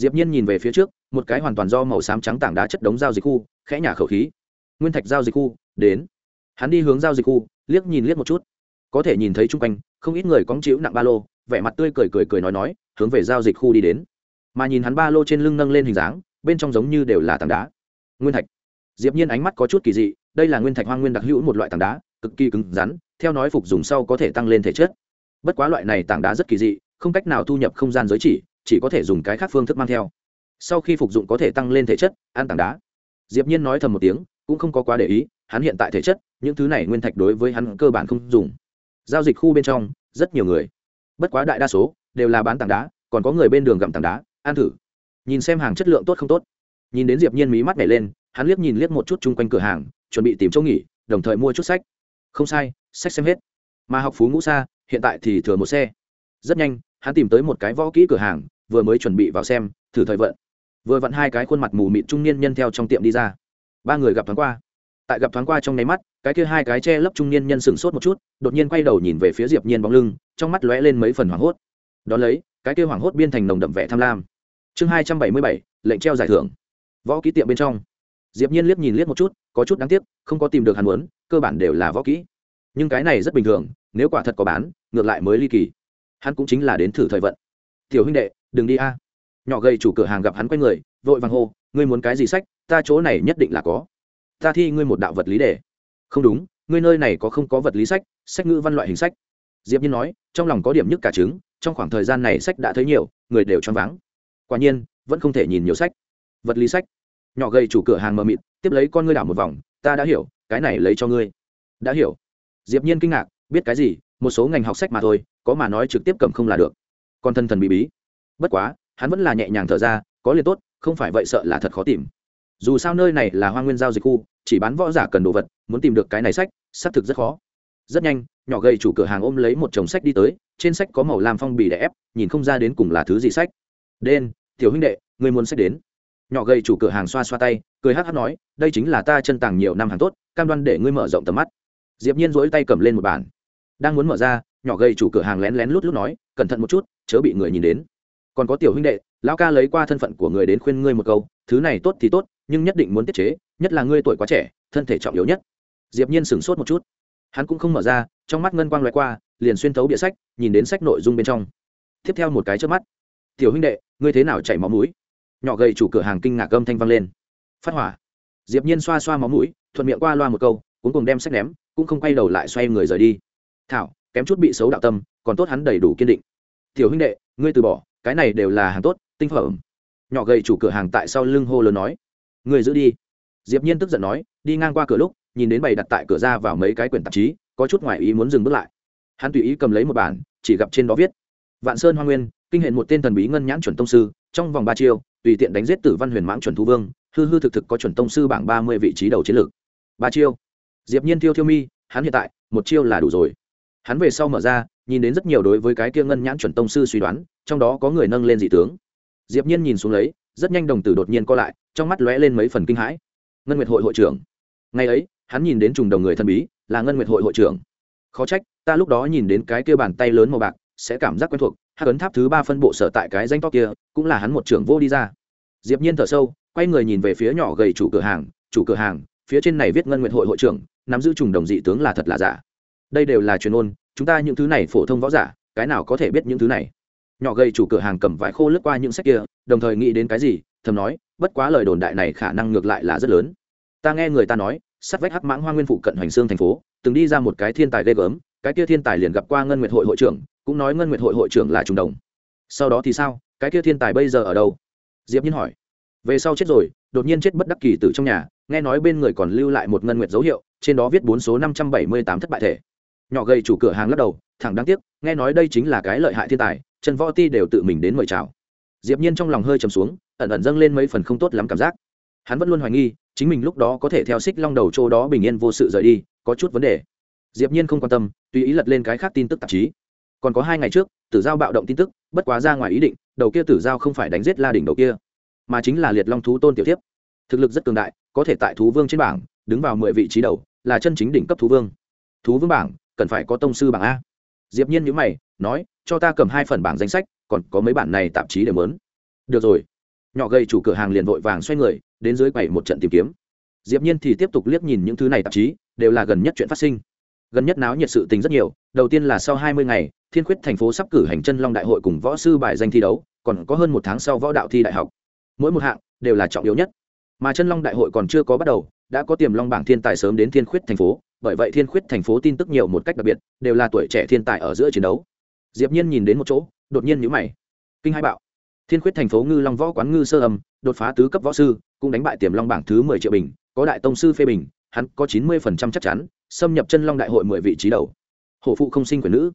diệp nhiên nhìn về phía trước, một cái hoàn toàn do màu xám trắng tảng đá chất đống giao dịch khu, khẽ nhả khẩu khí. Nguyên thạch giao dịch khu, đến. Hắn đi hướng giao dịch khu, liếc nhìn liếc một chút. Có thể nhìn thấy chung quanh, không ít người cóng chịu nặng ba lô, vẻ mặt tươi cười cười cười nói nói, hướng về giao dịch khu đi đến. Mà nhìn hắn ba lô trên lưng nâng lên hình dáng, bên trong giống như đều là tảng đá. Nguyên thạch. Diệp nhiên ánh mắt có chút kỳ dị, đây là nguyên thạch hoang nguyên đặc hữu một loại tảng đá, cực kỳ cứng rắn, theo nói phục dùng sau có thể tăng lên thể chất. Bất quá loại này tảng đá rất kỳ dị, không cách nào thu nhập không gian giới chỉ chỉ có thể dùng cái khác phương thức mang theo. Sau khi phục dụng có thể tăng lên thể chất, ăn tảng đá. Diệp nhiên nói thầm một tiếng, cũng không có quá để ý, hắn hiện tại thể chất, những thứ này nguyên thạch đối với hắn cơ bản không dùng. Giao dịch khu bên trong, rất nhiều người. Bất quá đại đa số, đều là bán tảng đá, còn có người bên đường gặm tảng đá, ăn thử. Nhìn xem hàng chất lượng tốt không tốt. Nhìn đến diệp nhiên mí mắt nhảy lên, hắn liếc nhìn liếc một chút chung quanh cửa hàng, chuẩn bị tìm chỗ nghỉ, đồng thời mua chút sách. Không sai, sách xem hết. Mà học phú ngũ xa hiện tại thì thừa một xe. Rất nhanh, hắn tìm tới một cái võ kỹ cửa hàng vừa mới chuẩn bị vào xem, thử thời vận. Vừa vặn hai cái khuôn mặt mù mịt trung niên nhân theo trong tiệm đi ra. Ba người gặp thoáng qua. Tại gặp thoáng qua trong nháy mắt, cái kia hai cái che lấp trung niên nhân sửng sốt một chút, đột nhiên quay đầu nhìn về phía diệp nhiên bóng lưng, trong mắt lóe lên mấy phần hoảng hốt. Đón lấy, cái kia hoảng hốt biên thành nồng đậm vẻ tham lam. Chương hai trăm bảy mươi bảy, lệnh treo giải thưởng. Võ kỹ tiệm bên trong. Diệp nhiên liếc nhìn liếc một chút, có chút đáng tiếc, không có tìm được hắn muốn, cơ bản đều là võ kỹ. Nhưng cái này rất bình thường, nếu quả thật có bán, ngược lại mới ly kỳ. Hắn cũng chính là đến thử thời vận tiểu huynh đệ, đừng đi a. Nhỏ gầy chủ cửa hàng gặp hắn quay người, vội vàng hô, ngươi muốn cái gì sách? Ta chỗ này nhất định là có. Ta thi ngươi một đạo vật lý đề. Không đúng, ngươi nơi này có không có vật lý sách sách ngữ văn loại hình sách. Diệp nhiên nói, trong lòng có điểm nhức cả trứng, trong khoảng thời gian này sách đã thấy nhiều, người đều choáng váng. Quả nhiên, vẫn không thể nhìn nhiều sách. Vật lý sách. Nhỏ gầy chủ cửa hàng mờ mịt, tiếp lấy con ngươi đảo một vòng, ta đã hiểu, cái này lấy cho ngươi. Đã hiểu. Diệp nhiên kinh ngạc, biết cái gì? Một số ngành học sách mà thôi, có mà nói trực tiếp cầm không là được còn thân thần bí bí. Bất quá, hắn vẫn là nhẹ nhàng thở ra, có liền tốt, không phải vậy sợ là thật khó tìm. Dù sao nơi này là hoa nguyên giao dịch khu, chỉ bán võ giả cần đồ vật, muốn tìm được cái này sách, xác thực rất khó. Rất nhanh, nhỏ gầy chủ cửa hàng ôm lấy một chồng sách đi tới, trên sách có màu làm phong bì đè ép, nhìn không ra đến cùng là thứ gì sách. Đen, tiểu huynh đệ người muốn sách đến? Nhỏ gầy chủ cửa hàng xoa xoa tay, cười hát hát nói, đây chính là ta chân tàng nhiều năm hàng tốt, cam đoan để ngươi mở rộng tầm mắt. Diệp nhiên dỗi tay cầm lên một bản. Đang muốn mở ra nhỏ gầy chủ cửa hàng lén lén lút lút nói, cẩn thận một chút, chớ bị người nhìn đến. Còn có tiểu huynh đệ, lão ca lấy qua thân phận của người đến khuyên ngươi một câu, thứ này tốt thì tốt, nhưng nhất định muốn tiết chế, nhất là ngươi tuổi quá trẻ, thân thể trọng yếu nhất. Diệp nhiên sửng sốt một chút. Hắn cũng không mở ra, trong mắt ngân quang loại qua, liền xuyên thấu bìa sách, nhìn đến sách nội dung bên trong. Tiếp theo một cái trước mắt, tiểu huynh đệ, ngươi thế nào chảy máu mũi? Nhỏ gầy chủ cửa hàng kinh ngạc âm thanh vang lên. Phát hỏa. Diệp nhiên xoa xoa máu mũi, thuận miệng qua loa một câu cuối cùng đem sách ném, cũng không quay đầu lại xoay người rời đi. Thảo kém chút bị xấu đạo tâm, còn tốt hắn đầy đủ kiên định. Tiểu huynh đệ, ngươi từ bỏ, cái này đều là hàng tốt, tinh phẩm. Nhỏ gầy chủ cửa hàng tại sau lưng hô lớn nói. Người giữ đi. Diệp nhiên tức giận nói, đi ngang qua cửa lúc, nhìn đến bày đặt tại cửa ra vào mấy cái quyển tạp chí, có chút ngoài ý muốn dừng bước lại. Hắn tùy ý cầm lấy một bản, chỉ gặp trên đó viết, vạn sơn hoa nguyên, kinh hiện một tên thần bí ngân nhãn chuẩn tông sư, trong vòng ba chiêu, tùy tiện đánh giết tử văn huyền mãng chuẩn thu vương, hư hư thực thực có chuẩn tông sư bảng ba mươi vị trí đầu chiến lược. Ba chiêu. Diệp nhiên thiêu thiêu mi, hắn hiện tại, một chiêu là đủ rồi hắn về sau mở ra, nhìn đến rất nhiều đối với cái kia ngân nhãn chuẩn tông sư suy đoán, trong đó có người nâng lên dị tướng. Diệp nhiên nhìn xuống lấy, rất nhanh đồng tử đột nhiên co lại, trong mắt lóe lên mấy phần kinh hãi. Ngân nguyệt hội hội trưởng. Ngày ấy, hắn nhìn đến trùng đồng người thân bí, là ngân nguyệt hội hội trưởng. Khó trách, ta lúc đó nhìn đến cái kia bàn tay lớn màu bạc, sẽ cảm giác quen thuộc, hắc ấn tháp thứ ba phân bộ sở tại cái danh to kia, cũng là hắn một trưởng vô đi ra. Diệp nhiên thở sâu, quay người nhìn về phía nhỏ gầy chủ cửa hàng, chủ cửa hàng, phía trên này viết ngân nguyệt hội hội trưởng, nắm giữ trùng đồng dị tướng là thật là giả? Đây đều là truyền ôn, chúng ta những thứ này phổ thông võ giả, cái nào có thể biết những thứ này? Nhỏ gầy chủ cửa hàng cầm vải khô lướt qua những sách kia, đồng thời nghĩ đến cái gì, thầm nói, bất quá lời đồn đại này khả năng ngược lại là rất lớn. Ta nghe người ta nói, sắt vách hắc mãng hoa nguyên phụ cận hoành xương thành phố, từng đi ra một cái thiên tài ghê gớm, cái kia thiên tài liền gặp qua ngân nguyệt hội hội trưởng, cũng nói ngân nguyệt hội hội trưởng là trùng đồng. Sau đó thì sao, cái kia thiên tài bây giờ ở đâu? Diệp nhiên hỏi. Về sau chết rồi, đột nhiên chết bất đắc kỳ tử trong nhà, nghe nói bên người còn lưu lại một ngân nguyệt dấu hiệu, trên đó viết bốn số năm trăm bảy mươi tám thất bại thể nhỏ gầy chủ cửa hàng lắc đầu, thẳng đáng tiếc, nghe nói đây chính là cái lợi hại thiên tài, trần võ ti đều tự mình đến mời chào. Diệp nhiên trong lòng hơi trầm xuống, ẩn ẩn dâng lên mấy phần không tốt lắm cảm giác. Hắn vẫn luôn hoài nghi, chính mình lúc đó có thể theo xích long đầu châu đó bình yên vô sự rời đi, có chút vấn đề. Diệp nhiên không quan tâm, tùy ý lật lên cái khác tin tức tạp chí. Còn có hai ngày trước, tử giao bạo động tin tức, bất quá ra ngoài ý định, đầu kia tử giao không phải đánh giết la đỉnh đầu kia, mà chính là liệt long thú tôn tiểu thiếp. Thực lực rất cường đại, có thể tại thú vương trên bảng, đứng vào mười vị trí đầu, là chân chính đỉnh cấp thú vương. Thú vương bảng cần phải có tông sư bảng a. Diệp nhiên nhíu mày, nói, cho ta cầm hai phần bảng danh sách, còn có mấy bản này tạp chí đều muốn được rồi. Nhỏ gầy chủ cửa hàng liền vội vàng xoay người, đến dưới quầy một trận tìm kiếm. Diệp nhiên thì tiếp tục liếc nhìn những thứ này tạp chí, đều là gần nhất chuyện phát sinh. Gần nhất náo nhiệt sự tình rất nhiều, đầu tiên là sau 20 ngày, thiên khuyết thành phố sắp cử hành chân long đại hội cùng võ sư bài danh thi đấu, còn có hơn một tháng sau võ đạo thi đại học. Mỗi một hạng, đều là trọng yếu nhất. Mà chân long đại hội còn chưa có bắt đầu, đã có tiềm long bảng thiên tài sớm đến thiên khuyết thành phố bởi vậy thiên khuyết thành phố tin tức nhiều một cách đặc biệt, đều là tuổi trẻ thiên tài ở giữa chiến đấu. Diệp nhiên nhìn đến một chỗ, đột nhiên nhíu mày. Kinh hai bạo. Thiên khuyết thành phố ngư long võ quán ngư sơ âm, đột phá tứ cấp võ sư, cũng đánh bại tiềm long bảng thứ mười triệu bình, có đại tông sư phê bình, hắn có chín mươi phần trăm chắc chắn, xâm nhập chân long đại hội mười vị trí đầu. Hổ phụ không sinh quyền nữ.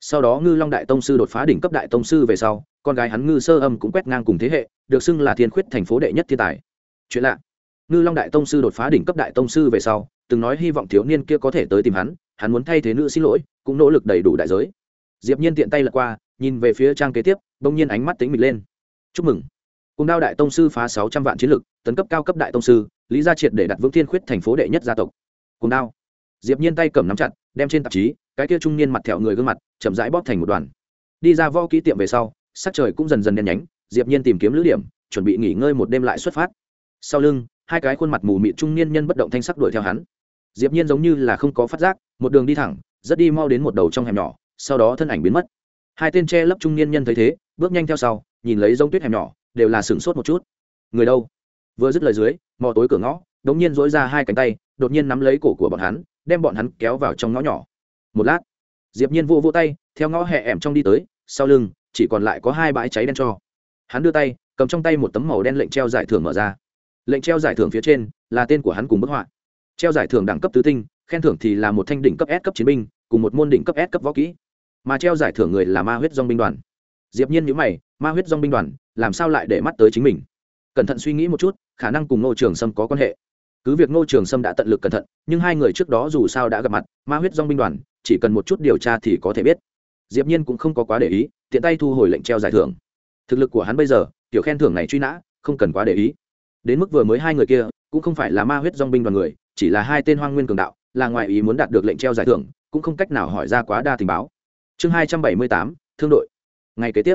Sau đó ngư long đại tông sư đột phá đỉnh cấp đại tông sư về sau, con gái hắn ngư sơ âm cũng quét ngang cùng thế hệ, được xưng là thiên khuyết thành phố đệ nhất thiên tài. Chuyện lạ. Ngư long đại tông sư đột phá đỉnh cấp đại tông sư về sau từng nói hy vọng thiếu niên kia có thể tới tìm hắn hắn muốn thay thế nữ xin lỗi, cũng nỗ lực đầy đủ đại giới. Diệp nhiên tiện tay lật qua, nhìn về phía trang kế tiếp, bỗng nhiên ánh mắt tính mịt lên. Chúc mừng. Cùng đao đại tông sư phá sáu trăm vạn chiến lực, tấn cấp cao cấp đại tông sư, lý gia triệt để đặt vững thiên khuyết thành phố đệ nhất gia tộc. Cùng đao. Diệp nhiên tay cầm nắm chặt, đem trên tạp chí, cái kia trung niên mặt thẹo người gương mặt, chậm rãi bóp thành một đoàn. Đi ra võ kỹ tiệm về sau, sắc trời cũng dần dần đen nhánh, diệp nhiên tìm kiếm lữ điểm, chuẩn bị nghỉ ngơi một đêm lại xuất phát. Sau lưng hai cái khuôn mặt mù mịt trung niên nhân bất động thanh sắc đuổi theo hắn. Diệp nhiên giống như là không có phát giác, một đường đi thẳng, rất đi mau đến một đầu trong hẻm nhỏ, sau đó thân ảnh biến mất. Hai tên che lấp trung niên nhân thấy thế, bước nhanh theo sau, nhìn lấy giống tuyết hẻm nhỏ, đều là sửng sốt một chút. Người đâu? Vừa dứt lời dưới, mò tối cửa ngõ, đống nhiên dỗi ra hai cánh tay, đột nhiên nắm lấy cổ của bọn hắn, đem bọn hắn kéo vào trong ngõ nhỏ. Một lát, diệp nhiên vô vô tay, theo ngõ hẹ ẻm trong đi tới, sau lưng, chỉ còn lại có hai bãi cháy đen cho. Hắn đưa tay, cầm trong tay một tấm màu đen lệnh treo giải thưởng mở ra lệnh treo giải thưởng phía trên là tên của hắn cùng bức họa. Treo giải thưởng đẳng cấp tứ tinh, khen thưởng thì là một thanh đỉnh cấp S cấp chiến binh, cùng một môn đỉnh cấp S cấp võ kỹ. Mà treo giải thưởng người là ma huyết dong binh đoàn. Diệp nhiên nhíu mày, ma huyết dong binh đoàn, làm sao lại để mắt tới chính mình? Cẩn thận suy nghĩ một chút, khả năng cùng ngô trường sâm có quan hệ. Cứ việc ngô trường sâm đã tận lực cẩn thận, nhưng hai người trước đó dù sao đã gặp mặt, ma huyết dong binh đoàn, chỉ cần một chút điều tra thì có thể biết. Diệp nhiên cũng không có quá để ý, tiện tay thu hồi lệnh treo giải thưởng. Thực lực của hắn bây giờ, tiểu khen thưởng này truy nã, không cần quá để ý đến mức vừa mới hai người kia, cũng không phải là ma huyết dong binh đoàn người, chỉ là hai tên hoang nguyên cường đạo, là ngoại ý muốn đạt được lệnh treo giải thưởng, cũng không cách nào hỏi ra quá đa tình báo. Chương hai trăm bảy mươi tám, thương đội. Ngày kế tiếp,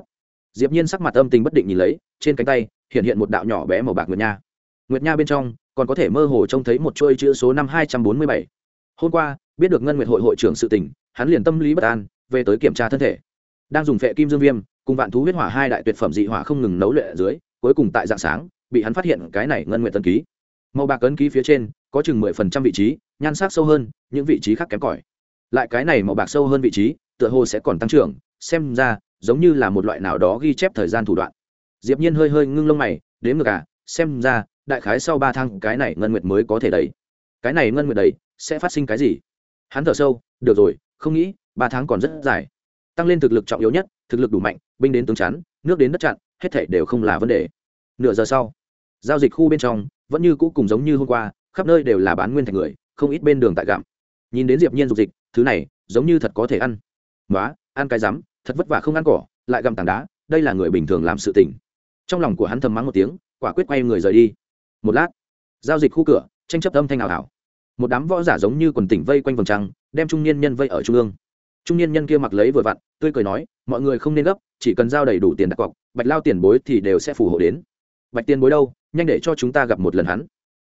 diệp nhiên sắc mặt âm tình bất định nhìn lấy, trên cánh tay, hiện hiện một đạo nhỏ bé màu bạc nguyệt nha. Nguyệt nha bên trong, còn có thể mơ hồ trông thấy một chuôi chữ số năm hai trăm bốn mươi bảy. Hôm qua, biết được ngân nguyệt hội hội trưởng sự tình, hắn liền tâm lý bất an, về tới kiểm tra thân thể. Đang dùng phệ kim dương viêm, cùng vạn thú huyết hỏa hai đại tuyệt phẩm dị hỏa không ngừng nấu luyện ở dưới, cuối cùng tại dạng sáng bị hắn phát hiện cái này ngân nguyện tân ký. Màu bạc ấn ký phía trên, có chừng mười phần trăm vị trí, nhan sắc sâu hơn, những vị trí khác kém cỏi. Lại cái này màu bạc sâu hơn vị trí, tựa hồ sẽ còn tăng trưởng, xem ra, giống như là một loại nào đó ghi chép thời gian thủ đoạn. Diệp nhiên hơi hơi ngưng lông mày, đếm ngược à xem ra, đại khái sau ba tháng cái này ngân nguyệt mới có thể đầy cái này ngân nguyệt đầy sẽ phát sinh cái gì? Hắn thở sâu, được rồi, không nghĩ, ba tháng còn rất dài. Tăng lên thực lực trọng yếu nhất, thực lực đủ mạnh, binh đến tướng chắn, nước đến đất chặn, hết thảy đều không là vấn đề. Nửa giờ sau giao dịch khu bên trong vẫn như cũ cùng giống như hôm qua khắp nơi đều là bán nguyên thạch người không ít bên đường tại gặm. Nhìn đến diệp nhiên dục dịch thứ này giống như thật có thể ăn. Quá, ăn cái rắm thật vất vả không ăn cỏ lại gặm tảng đá đây là người bình thường làm sự tình. Trong lòng của hắn thầm mắng một tiếng quả quyết quay người rời đi. Một lát giao dịch khu cửa tranh chấp âm thanh ảo ảo. Một đám võ giả giống như quần tỉnh vây quanh vòng trăng đem trung niên nhân vây ở trung ương. Trung niên nhân kia mặc lấy vừa vặn tươi cười nói mọi người không nên gấp chỉ cần giao đầy đủ tiền đặt cọc bạch lao tiền bối thì đều sẽ phù hộ đến bạch tiền bối đâu, nhanh để cho chúng ta gặp một lần hắn.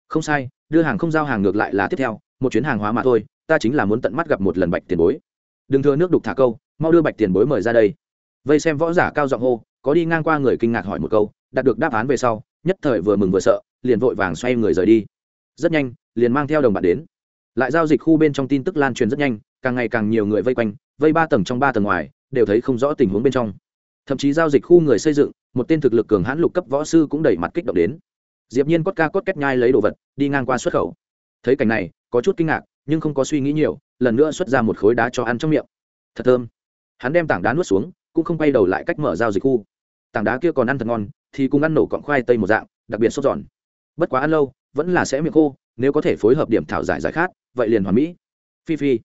Không sai, đưa hàng không giao hàng ngược lại là tiếp theo, một chuyến hàng hóa mà thôi, ta chính là muốn tận mắt gặp một lần bạch tiền bối. Đừng thưa nước đục thả câu, mau đưa bạch tiền bối mời ra đây. Vây xem võ giả cao giọng hô, có đi ngang qua người kinh ngạc hỏi một câu, đạt được đáp án về sau, nhất thời vừa mừng vừa sợ, liền vội vàng xoay người rời đi. Rất nhanh, liền mang theo đồng bạn đến. Lại giao dịch khu bên trong tin tức lan truyền rất nhanh, càng ngày càng nhiều người vây quanh, vây ba tầng trong ba tầng ngoài, đều thấy không rõ tình huống bên trong. Thậm chí giao dịch khu người xây dựng một tên thực lực cường hãn lục cấp võ sư cũng đẩy mặt kích động đến. Diệp nhiên cốt ca cốt kết nhai lấy đồ vật, đi ngang qua xuất khẩu. Thấy cảnh này, có chút kinh ngạc, nhưng không có suy nghĩ nhiều, lần nữa xuất ra một khối đá cho ăn trong miệng. Thật thơm. Hắn đem tảng đá nuốt xuống, cũng không quay đầu lại cách mở giao dịch khu. Tảng đá kia còn ăn thật ngon, thì cùng ăn nổ cọng khoai tây một dạng, đặc biệt sốt giòn. Bất quá ăn lâu, vẫn là sẽ miệng khô, nếu có thể phối hợp điểm thảo giải giải khát, vậy liền hoàn mỹ. Phi phi.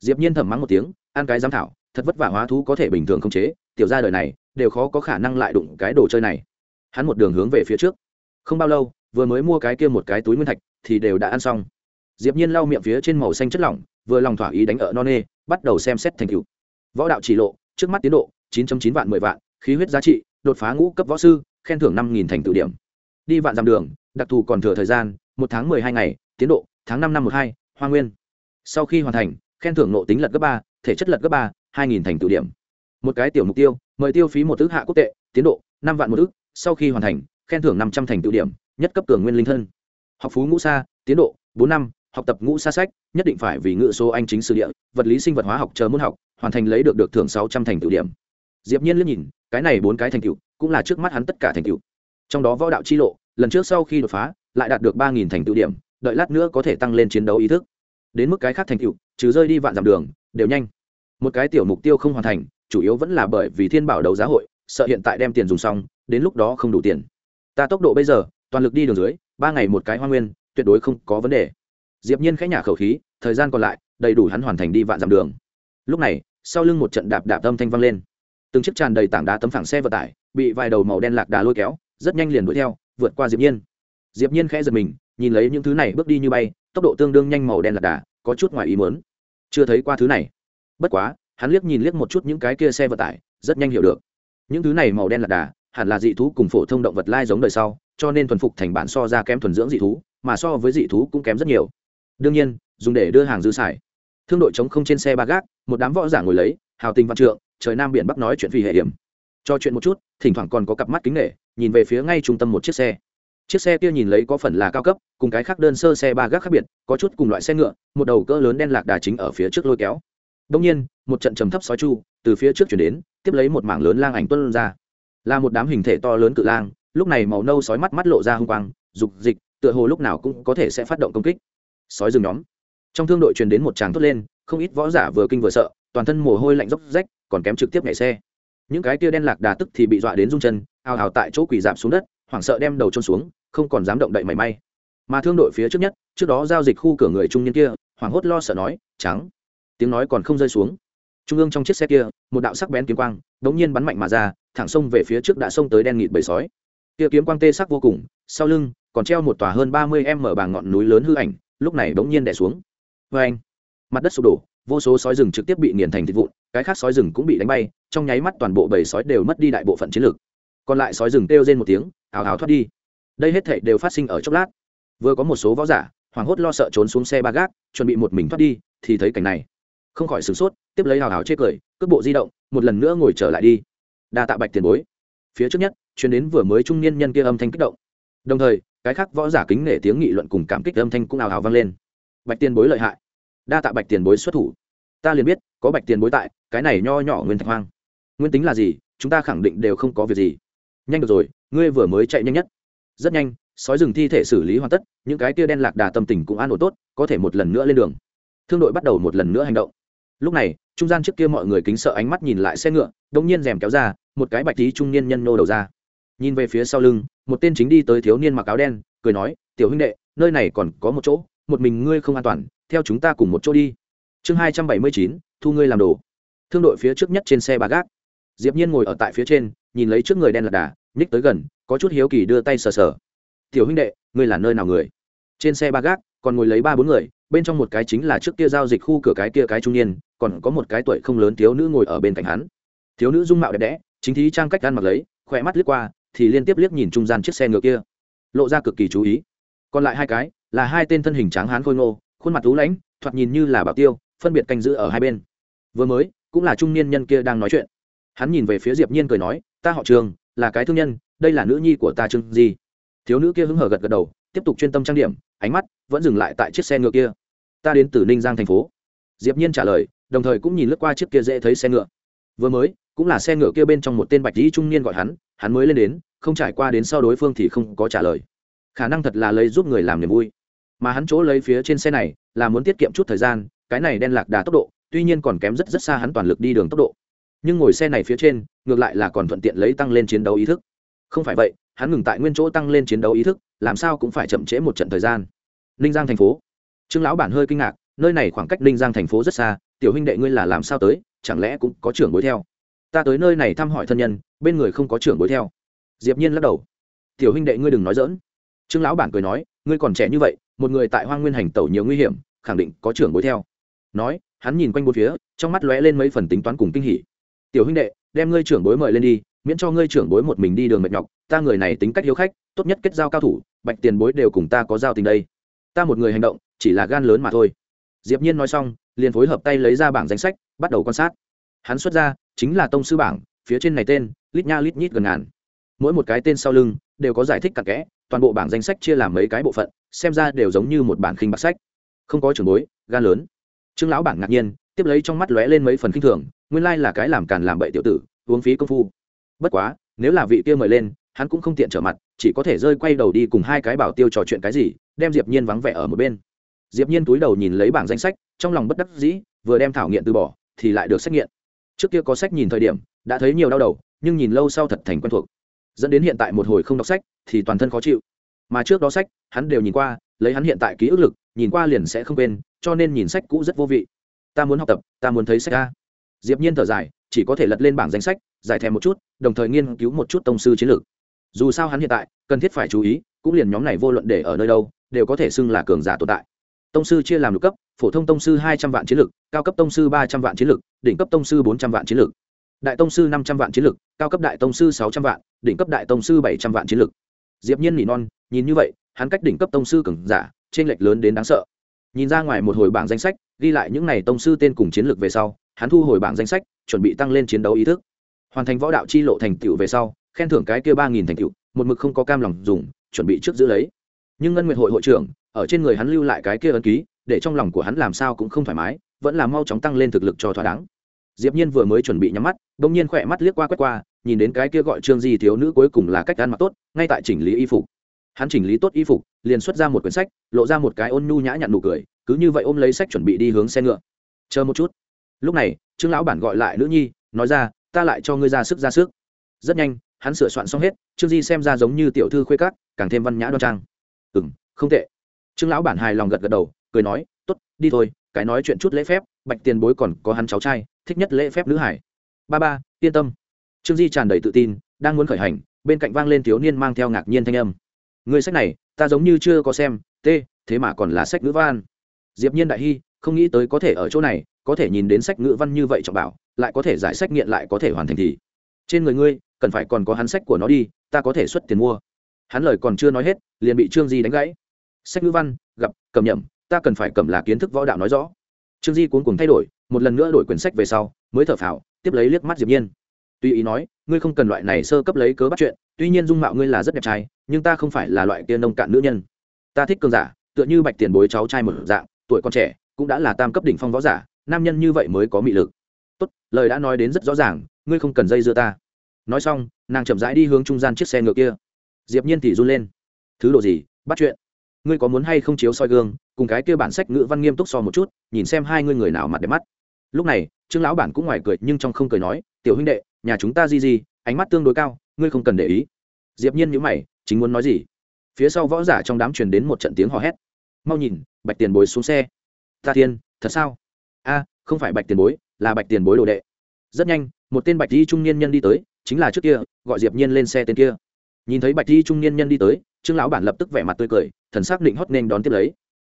Diệp nhiên thầm mắng một tiếng, ăn cái giám thảo, thật vất vả hóa thú có thể bình thường không chế, tiểu gia đời này đều khó có khả năng lại đụng cái đồ chơi này. Hắn một đường hướng về phía trước. Không bao lâu, vừa mới mua cái kia một cái túi nguyên thạch, thì đều đã ăn xong. Diệp nhiên lau miệng phía trên màu xanh chất lỏng, vừa lòng thỏa ý đánh ở non nê, bắt đầu xem xét thành tựu. Võ đạo chỉ lộ, trước mắt tiến độ 9.9 vạn 10 vạn, khí huyết giá trị, đột phá ngũ cấp võ sư, khen thưởng 5.000 thành tựu điểm. Đi vạn dặm đường, đặc thù còn thừa thời gian, một tháng 12 ngày, tiến độ, tháng 5 năm 12 hoa nguyên. Sau khi hoàn thành, khen thưởng nộ tính lật gấp ba, thể chất lật gấp ba 2.000 thành tựu điểm một cái tiểu mục tiêu, mời tiêu phí một ước hạ quốc tệ, tiến độ, năm vạn một ước, sau khi hoàn thành, khen thưởng năm trăm thành tựu điểm, nhất cấp cường nguyên linh thân. Học phú ngũ sa, tiến độ, bốn năm, học tập ngũ sa sách, nhất định phải vì ngữ số anh chính sử địa, vật lý sinh vật hóa học chờ môn học, hoàn thành lấy được được thưởng sáu trăm thành tựu điểm. Diệp nhiên liếc nhìn, cái này bốn cái thành tựu, cũng là trước mắt hắn tất cả thành tựu. Trong đó võ đạo chi lộ, lần trước sau khi đột phá, lại đạt được ba nghìn thành tựu điểm, đợi lát nữa có thể tăng lên chiến đấu ý thức. Đến mức cái khác thành tựu, trừ rơi đi vạn dặm đường, đều nhanh. Một cái tiểu mục tiêu không hoàn thành chủ yếu vẫn là bởi vì thiên bảo đấu giá hội, sợ hiện tại đem tiền dùng xong, đến lúc đó không đủ tiền. Ta tốc độ bây giờ, toàn lực đi đường dưới, ba ngày một cái hoa nguyên, tuyệt đối không có vấn đề. Diệp nhiên khẽ nhả khẩu khí, thời gian còn lại, đầy đủ hắn hoàn thành đi vạn dặm đường. Lúc này, sau lưng một trận đạp đạp âm thanh vang lên. Từng chiếc tràn đầy tảng đá tấm phẳng xe vận tải, bị vài đầu màu đen lạc đà lôi kéo, rất nhanh liền đuổi theo, vượt qua diệp nhiên. Diệp nhiên khẽ giật mình, nhìn lấy những thứ này bước đi như bay, tốc độ tương đương nhanh màu đen lạc đà, có chút ngoài ý muốn. Chưa thấy qua thứ này. Bất quá hắn liếc nhìn liếc một chút những cái kia xe vận tải, rất nhanh hiểu được. Những thứ này màu đen lạc đà, hẳn là dị thú cùng phổ thông động vật lai giống đời sau, cho nên thuần phục thành bản so ra kém thuần dưỡng dị thú, mà so với dị thú cũng kém rất nhiều. Đương nhiên, dùng để đưa hàng dư xài. Thương đội chống không trên xe ba gác, một đám võ giả ngồi lấy, hào tình văn trượng, trời nam biển bắc nói chuyện phi hệ hiểm. Cho chuyện một chút, thỉnh thoảng còn có cặp mắt kính nghệ nhìn về phía ngay trung tâm một chiếc xe. Chiếc xe kia nhìn lấy có phần là cao cấp, cùng cái khác đơn sơ xe ba gác khác biệt, có chút cùng loại xe ngựa, một đầu cỡ lớn đen lạc đà chính ở phía trước lôi kéo. Đông nhiên một trận trầm thấp sói chu từ phía trước chuyển đến, tiếp lấy một mảng lớn lang ảnh tuân ra. Là một đám hình thể to lớn cự lang, lúc này màu nâu sói mắt mắt lộ ra h u n g quang, dục dịch, tựa hồ lúc nào cũng có thể sẽ phát động công kích. Sói dừng nhóm. Trong thương đội truyền đến một tràng thốt lên, không ít võ giả vừa kinh vừa sợ, toàn thân mồ hôi lạnh dốc rách, còn kém trực tiếp nhảy xe. Những cái tia đen lạc đà tức thì bị dọa đến rung chân, ào ào tại chỗ quỳ giảm xuống đất, hoảng sợ đem đầu trôn xuống, không còn dám động đậy mảy may. Mà thương đội phía trước nhất, trước đó giao dịch khu cửa người trung niên kia, hoảng hốt lo sợ nói, trắng. Tiếng nói còn không rơi xuống trung ương trong chiếc xe kia, một đạo sắc bén kiếm quang đ ỗ n g nhiên bắn mạnh mà ra, thẳng xông về phía trước đã xông tới đen nghịt bầy sói. Kia kiếm quang tê sắc vô cùng, sau lưng còn treo một tòa hơn ba mươi em mở bàng ngọn núi lớn hư ảnh, lúc này bỗng nhiên đẻ xuống. Vê anh mặt đất sụp đổ, vô số sói rừng trực tiếp bị nghiền thành thịt vụn, cái khác sói rừng cũng bị đánh bay, trong nháy mắt toàn bộ bầy sói đều mất đi đại bộ phận chiến lược. Còn lại sói rừng kêu trên một tiếng ào ào thoát đi. Đây hết thệ đều phát sinh ở chốc lát. Vừa có một số võ giả, hoảng hốt lo sợ trốn xuống xe ba gác, chuẩn bị một mình thoát đi, thì thấy cảnh này không khỏi sửng sốt, tiếp lấy hào hào chê cười, cước bộ di động, một lần nữa ngồi trở lại đi. Đa tạ bạch tiền bối. Phía trước nhất chuyến đến vừa mới trung niên nhân kia âm thanh kích động. Đồng thời, cái khác võ giả kính nể tiếng nghị luận cùng cảm kích âm thanh cũng ào ào vang lên. Bạch tiền bối lợi hại. Đa tạ bạch tiền bối xuất thủ. Ta liền biết, có bạch tiền bối tại, cái này nho nhỏ nguyên thạch hoang. Nguyên tính là gì, chúng ta khẳng định đều không có việc gì. Nhanh được rồi, ngươi vừa mới chạy nhanh nhất. Rất nhanh, sói rừng thi thể xử lý hoàn tất, những cái kia đen lạc đà tâm tình cũng an ổn tốt, có thể một lần nữa lên đường. Thương đội bắt đầu một lần nữa hành động lúc này, trung gian trước kia mọi người kính sợ ánh mắt nhìn lại xe ngựa đông nhiên rèm kéo ra, một cái bạch tí trung niên nhân nô đầu ra. Nhìn về phía sau lưng, một tên chính đi tới thiếu niên mặc áo đen, cười nói, tiểu huynh đệ, nơi này còn có một chỗ, một mình ngươi không an toàn, theo chúng ta cùng một chỗ đi. Chương hai trăm bảy mươi chín, thu ngươi làm đồ. Thương đội phía trước nhất trên xe ba gác. Diệp nhiên ngồi ở tại phía trên, nhìn lấy trước người đen lạc đà, nhích tới gần, có chút hiếu kỳ đưa tay sờ sờ. Tiểu huynh đệ, ngươi là nơi nào người? Trên xe ba gác, còn ngồi lấy ba bốn người, bên trong một cái chính là trước kia giao dịch khu cửa cái kia cái trung niên còn có một cái tuổi không lớn thiếu nữ ngồi ở bên cạnh hắn. Thiếu nữ dung mạo đẹp đẽ, chính thí trang cách ăn mặc lấy, khỏe mắt liếc qua, thì liên tiếp liếc nhìn trung gian chiếc xe ngựa kia. Lộ ra cực kỳ chú ý. Còn lại hai cái, là hai tên thân hình tráng hán khôi ngô, khuôn mặt tú lãnh, thoạt nhìn như là bảo tiêu, phân biệt canh giữ ở hai bên. Vừa mới, cũng là trung niên nhân kia đang nói chuyện. Hắn nhìn về phía diệp nhiên cười nói, ta họ trường, là cái thương nhân, đây là nữ nhi của ta trương di. Thiếu nữ kia hứng hở gật gật đầu, tiếp tục chuyên tâm trang điểm, ánh mắt vẫn dừng lại tại chiếc xe ngựa kia. Ta đến từ ninh giang thành phố. Diệp nhiên trả lời đồng thời cũng nhìn lướt qua chiếc kia dễ thấy xe ngựa. Vừa mới, cũng là xe ngựa kia bên trong một tên bạch lý trung niên gọi hắn hắn mới lên đến, không trải qua đến sau đối phương thì không có trả lời. Khả năng thật là lấy giúp người làm niềm vui. Mà hắn chỗ lấy phía trên xe này, là muốn tiết kiệm chút thời gian, cái này đen lạc đà tốc độ, tuy nhiên còn kém rất rất xa hắn toàn lực đi đường tốc độ. Nhưng ngồi xe này phía trên, ngược lại là còn thuận tiện lấy tăng lên chiến đấu ý thức. Không phải vậy, hắn ngừng tại nguyên chỗ tăng lên chiến đấu ý thức, làm sao cũng phải chậm trễ một trận thời gian. Ninh giang thành phố. Trương lão bản hơi kinh ngạc nơi này khoảng cách ninh giang thành phố rất xa, tiểu huynh đệ ngươi là làm sao tới, chẳng lẽ cũng có trưởng bối theo? Ta tới nơi này thăm hỏi thân nhân, bên người không có trưởng bối theo. Diệp nhiên lắc đầu. Tiểu huynh đệ ngươi đừng nói dỡn trương lão bản cười nói, ngươi còn trẻ như vậy, một người tại hoang nguyên hành tẩu nhiều nguy hiểm, khẳng định có trưởng bối theo. Nói, hắn nhìn quanh bốn phía, trong mắt lóe lên mấy phần tính toán cùng kinh hỉ. Tiểu huynh đệ, đem ngươi trưởng bối mời lên đi, miễn cho ngươi trưởng bối một mình đi đường mệt nhọc, ta người này tính cách hiếu khách, tốt nhất kết giao cao thủ, bạch tiền bối đều cùng ta có giao tình đây. Ta một người hành động, chỉ là gan lớn mà thôi diệp nhiên nói xong, liền phối hợp tay lấy ra bảng danh sách, bắt đầu quan sát. Hắn xuất ra, chính là tông sư bảng, phía trên này tên, lít nha lít nhít gần ngàn. Mỗi một cái tên sau lưng, đều có giải thích cặn kẽ, toàn bộ bảng danh sách chia làm mấy cái bộ phận, xem ra đều giống như một bản khinh bạc sách. Không có trưởng bối, gan lớn. Trương lão bản ngạc nhiên, tiếp lấy trong mắt lóe lên mấy phần kinh thường, nguyên lai là cái làm càn làm bậy tiểu tử, uống phí công phu. Bất quá, nếu là vị kia mời lên, hắn cũng không tiện trở mặt, chỉ có thể rơi quay đầu đi cùng hai cái bảo tiêu trò chuyện cái gì, đem diệp nhiên vắng vẻ ở một bên diệp nhiên túi đầu nhìn lấy bảng danh sách, trong lòng bất đắc dĩ, vừa đem thảo nghiện từ bỏ, thì lại được xét nghiệm. Trước kia có sách nhìn thời điểm, đã thấy nhiều đau đầu, nhưng nhìn lâu sau thật thành quen thuộc. Dẫn đến hiện tại một hồi không đọc sách, thì toàn thân khó chịu. Mà trước đó sách, hắn đều nhìn qua, lấy hắn hiện tại ký ức lực, nhìn qua liền sẽ không quên, cho nên nhìn sách cũ rất vô vị. Ta muốn học tập, ta muốn thấy sách a. Diệp nhiên thở dài, chỉ có thể lật lên bảng danh sách, giải thèm một chút, đồng thời nghiên cứu một chút tông sư chiến lược. Dù sao hắn hiện tại, cần thiết phải chú ý, cũng liền nhóm này vô luận để ở nơi đâu, đều có thể xưng là cường giả tồn tại tông sư chia làm lục cấp, phổ thông tông sư hai trăm vạn chiến lược cao cấp tông sư ba trăm vạn chiến lược đỉnh cấp tông sư bốn trăm vạn chiến lược đại tông sư năm trăm vạn chiến lược cao cấp đại tông sư sáu trăm vạn, đỉnh cấp đại tông sư bảy trăm vạn chiến lược diệp nhiên nỉ non, nhìn như vậy, hắn cách đỉnh cấp tông sư cường giả trên lệch lớn đến đáng sợ. Nhìn ra ngoài một hồi bảng danh sách, ghi lại những này tông sư tên cùng chiến lược về sau, hắn thu hồi bảng danh sách, chuẩn bị tăng lên chiến đấu ý thức. Hoàn thành võ đạo chi lộ thành tựu về sau, khen thưởng cái kia ba nghìn thành tựu, một mực không có cam lòng dùng, chuẩn bị trước giữ lấy. Nhưng ngân nguyệt hội hội trưởng ở trên người hắn lưu lại cái kia ấn ký, để trong lòng của hắn làm sao cũng không thoải mái, vẫn là mau chóng tăng lên thực lực cho thỏa đáng. Diệp nhiên vừa mới chuẩn bị nhắm mắt đung nhiên khỏe mắt liếc qua quét qua, nhìn đến cái kia gọi trương di thiếu nữ cuối cùng là cách ăn mặc tốt, ngay tại chỉnh lý y phục. Hắn chỉnh lý tốt y phục, liền xuất ra một quyển sách, lộ ra một cái ôn nhu nhã nhặn nụ cười, cứ như vậy ôm lấy sách chuẩn bị đi hướng xe ngựa. Chờ một chút. Lúc này, trương lão bản gọi lại nữ nhi, nói ra, ta lại cho ngươi ra sức ra sức. Rất nhanh, hắn sửa soạn xong hết, trương di xem ra giống như tiểu thư khuê cát càng thêm văn nhã đoan trang. Ừ không tệ trương lão bản hài lòng gật gật đầu, cười nói t ố t đi thôi, cái nói chuyện chút lễ phép, bạch tiền bối còn có hắn cháu trai, thích nhất lễ phép nữ hải. Ba ba, yên tâm. Trương di tràn đầy tự tin, đang muốn khởi hành, bên cạnh vang lên thiếu niên mang theo ngạc nhiên thanh âm. Người sách này, ta giống như chưa có xem t thế mà còn là sách ngữ văn. Diệp nhiên đại hy không nghĩ tới có thể ở chỗ này, có thể nhìn đến sách ngữ văn như vậy trọng bảo, lại có thể giải sách nghiện lại có thể hoàn thành thì. Trên người ngươi, cần phải còn có hắn sách của nó đi, ta có thể xuất tiền mua. Hắn lời còn chưa nói hết, liền bị trương di đánh gãy sách ngữ văn, gặp, cầm nhầm ta cần phải cầm là kiến thức võ đạo nói rõ. Trương di cuốn cùng thay đổi, một lần nữa đổi quyển sách về sau, mới thở phào, tiếp lấy liếc mắt diệp nhiên. Tuy ý nói, ngươi không cần loại này sơ cấp lấy cớ bắt chuyện, tuy nhiên dung mạo ngươi là rất đẹp trai, nhưng ta không phải là loại kia nông cạn nữ nhân. Ta thích cường giả, tựa như bạch tiền bối cháu trai một dạng, tuổi còn trẻ, cũng đã là tam cấp đỉnh phong võ giả, nam nhân như vậy mới có mị lực. Tốt, lời đã nói đến rất rõ ràng, ngươi không cần dây dưa ta. Nói xong, nàng chậm rãi đi hướng trung gian chiếc xe ngựa kia. Diệp nhiên thì run lên. Thứ đồ gì? Bắt chuyện ngươi có muốn hay không chiếu soi gương, cùng cái kia bản sách ngữ văn nghiêm túc so một chút, nhìn xem hai ngươi người nào mặt đẹp mắt. Lúc này, trương lão bản cũng ngoài cười, nhưng trong không cười nói, tiểu huynh đệ, nhà chúng ta gì gì ánh mắt tương đối cao, ngươi không cần để ý. Diệp nhiên nhíu mày, chính muốn nói gì? Phía sau võ giả trong đám truyền đến một trận tiếng hò hét. Mau nhìn, bạch tiền bối xuống xe. Ta thiên, thật sao? A, không phải bạch tiền bối, là bạch tiền bối đồ đệ. Rất nhanh, một tên bạch di trung niên nhân đi tới, chính là trước kia, gọi diệp nhiên lên xe tên kia. Nhìn thấy bạch di trung niên nhân đi tới, trương lão bản lập tức vẻ mặt tươi cười thần xác định hót nên đón tiếp lấy.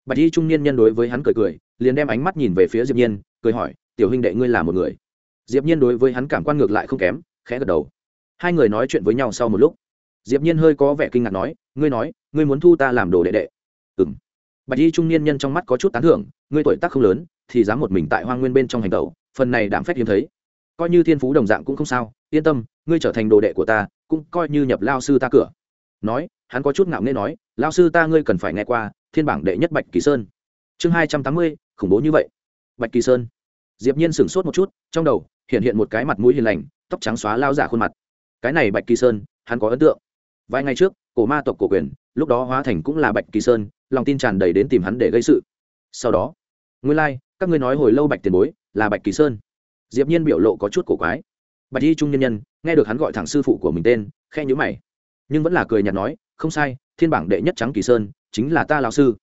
Bạch y trung niên nhân đối với hắn cười cười, liền đem ánh mắt nhìn về phía diệp nhiên, cười hỏi, tiểu huynh đệ ngươi là một người? Diệp nhiên đối với hắn cảm quan ngược lại không kém, khẽ gật đầu. Hai người nói chuyện với nhau sau một lúc. Diệp nhiên hơi có vẻ kinh ngạc nói, ngươi nói, ngươi muốn thu ta làm đồ đệ đệ? Ừm. Bạch y trung niên nhân trong mắt có chút tán thưởng, ngươi tuổi tác không lớn, thì dám một mình tại hoang nguyên bên trong hành tẩu, phần này đảm phép hiếm thấy. Coi như thiên phú đồng dạng cũng không sao, yên tâm, ngươi trở thành đồ đệ của ta, cũng coi như nhập lao sư ta cửa nói hắn có chút ngạo nghễ nói lao sư ta ngươi cần phải nghe qua thiên bảng đệ nhất bạch kỳ sơn. Chương hai trăm tám mươi khủng bố như vậy. Bạch kỳ sơn. Diệp nhiên sửng sốt một chút trong đầu hiện hiện một cái mặt mũi hiền lành tóc trắng xóa lao giả khuôn mặt. Cái này bạch kỳ sơn hắn có ấn tượng. Vài ngày trước cổ ma tộc cổ quyền lúc đó hóa thành cũng là bạch kỳ sơn lòng tin tràn đầy đến tìm hắn để gây sự. Sau đó nguyên lai、like, các ngươi nói hồi lâu bạch tiền bối là bạch kỳ sơn. Diệp nhiên biểu lộ có chút cổ quái. Bạch y trung nhân nhân nghe được hắn gọi thẳng sư phụ của mình tên khe nhữ mày nhưng vẫn là cười nhạt nói, không sai, thiên bảng đệ nhất trắng kỳ sơn chính là ta lão sư.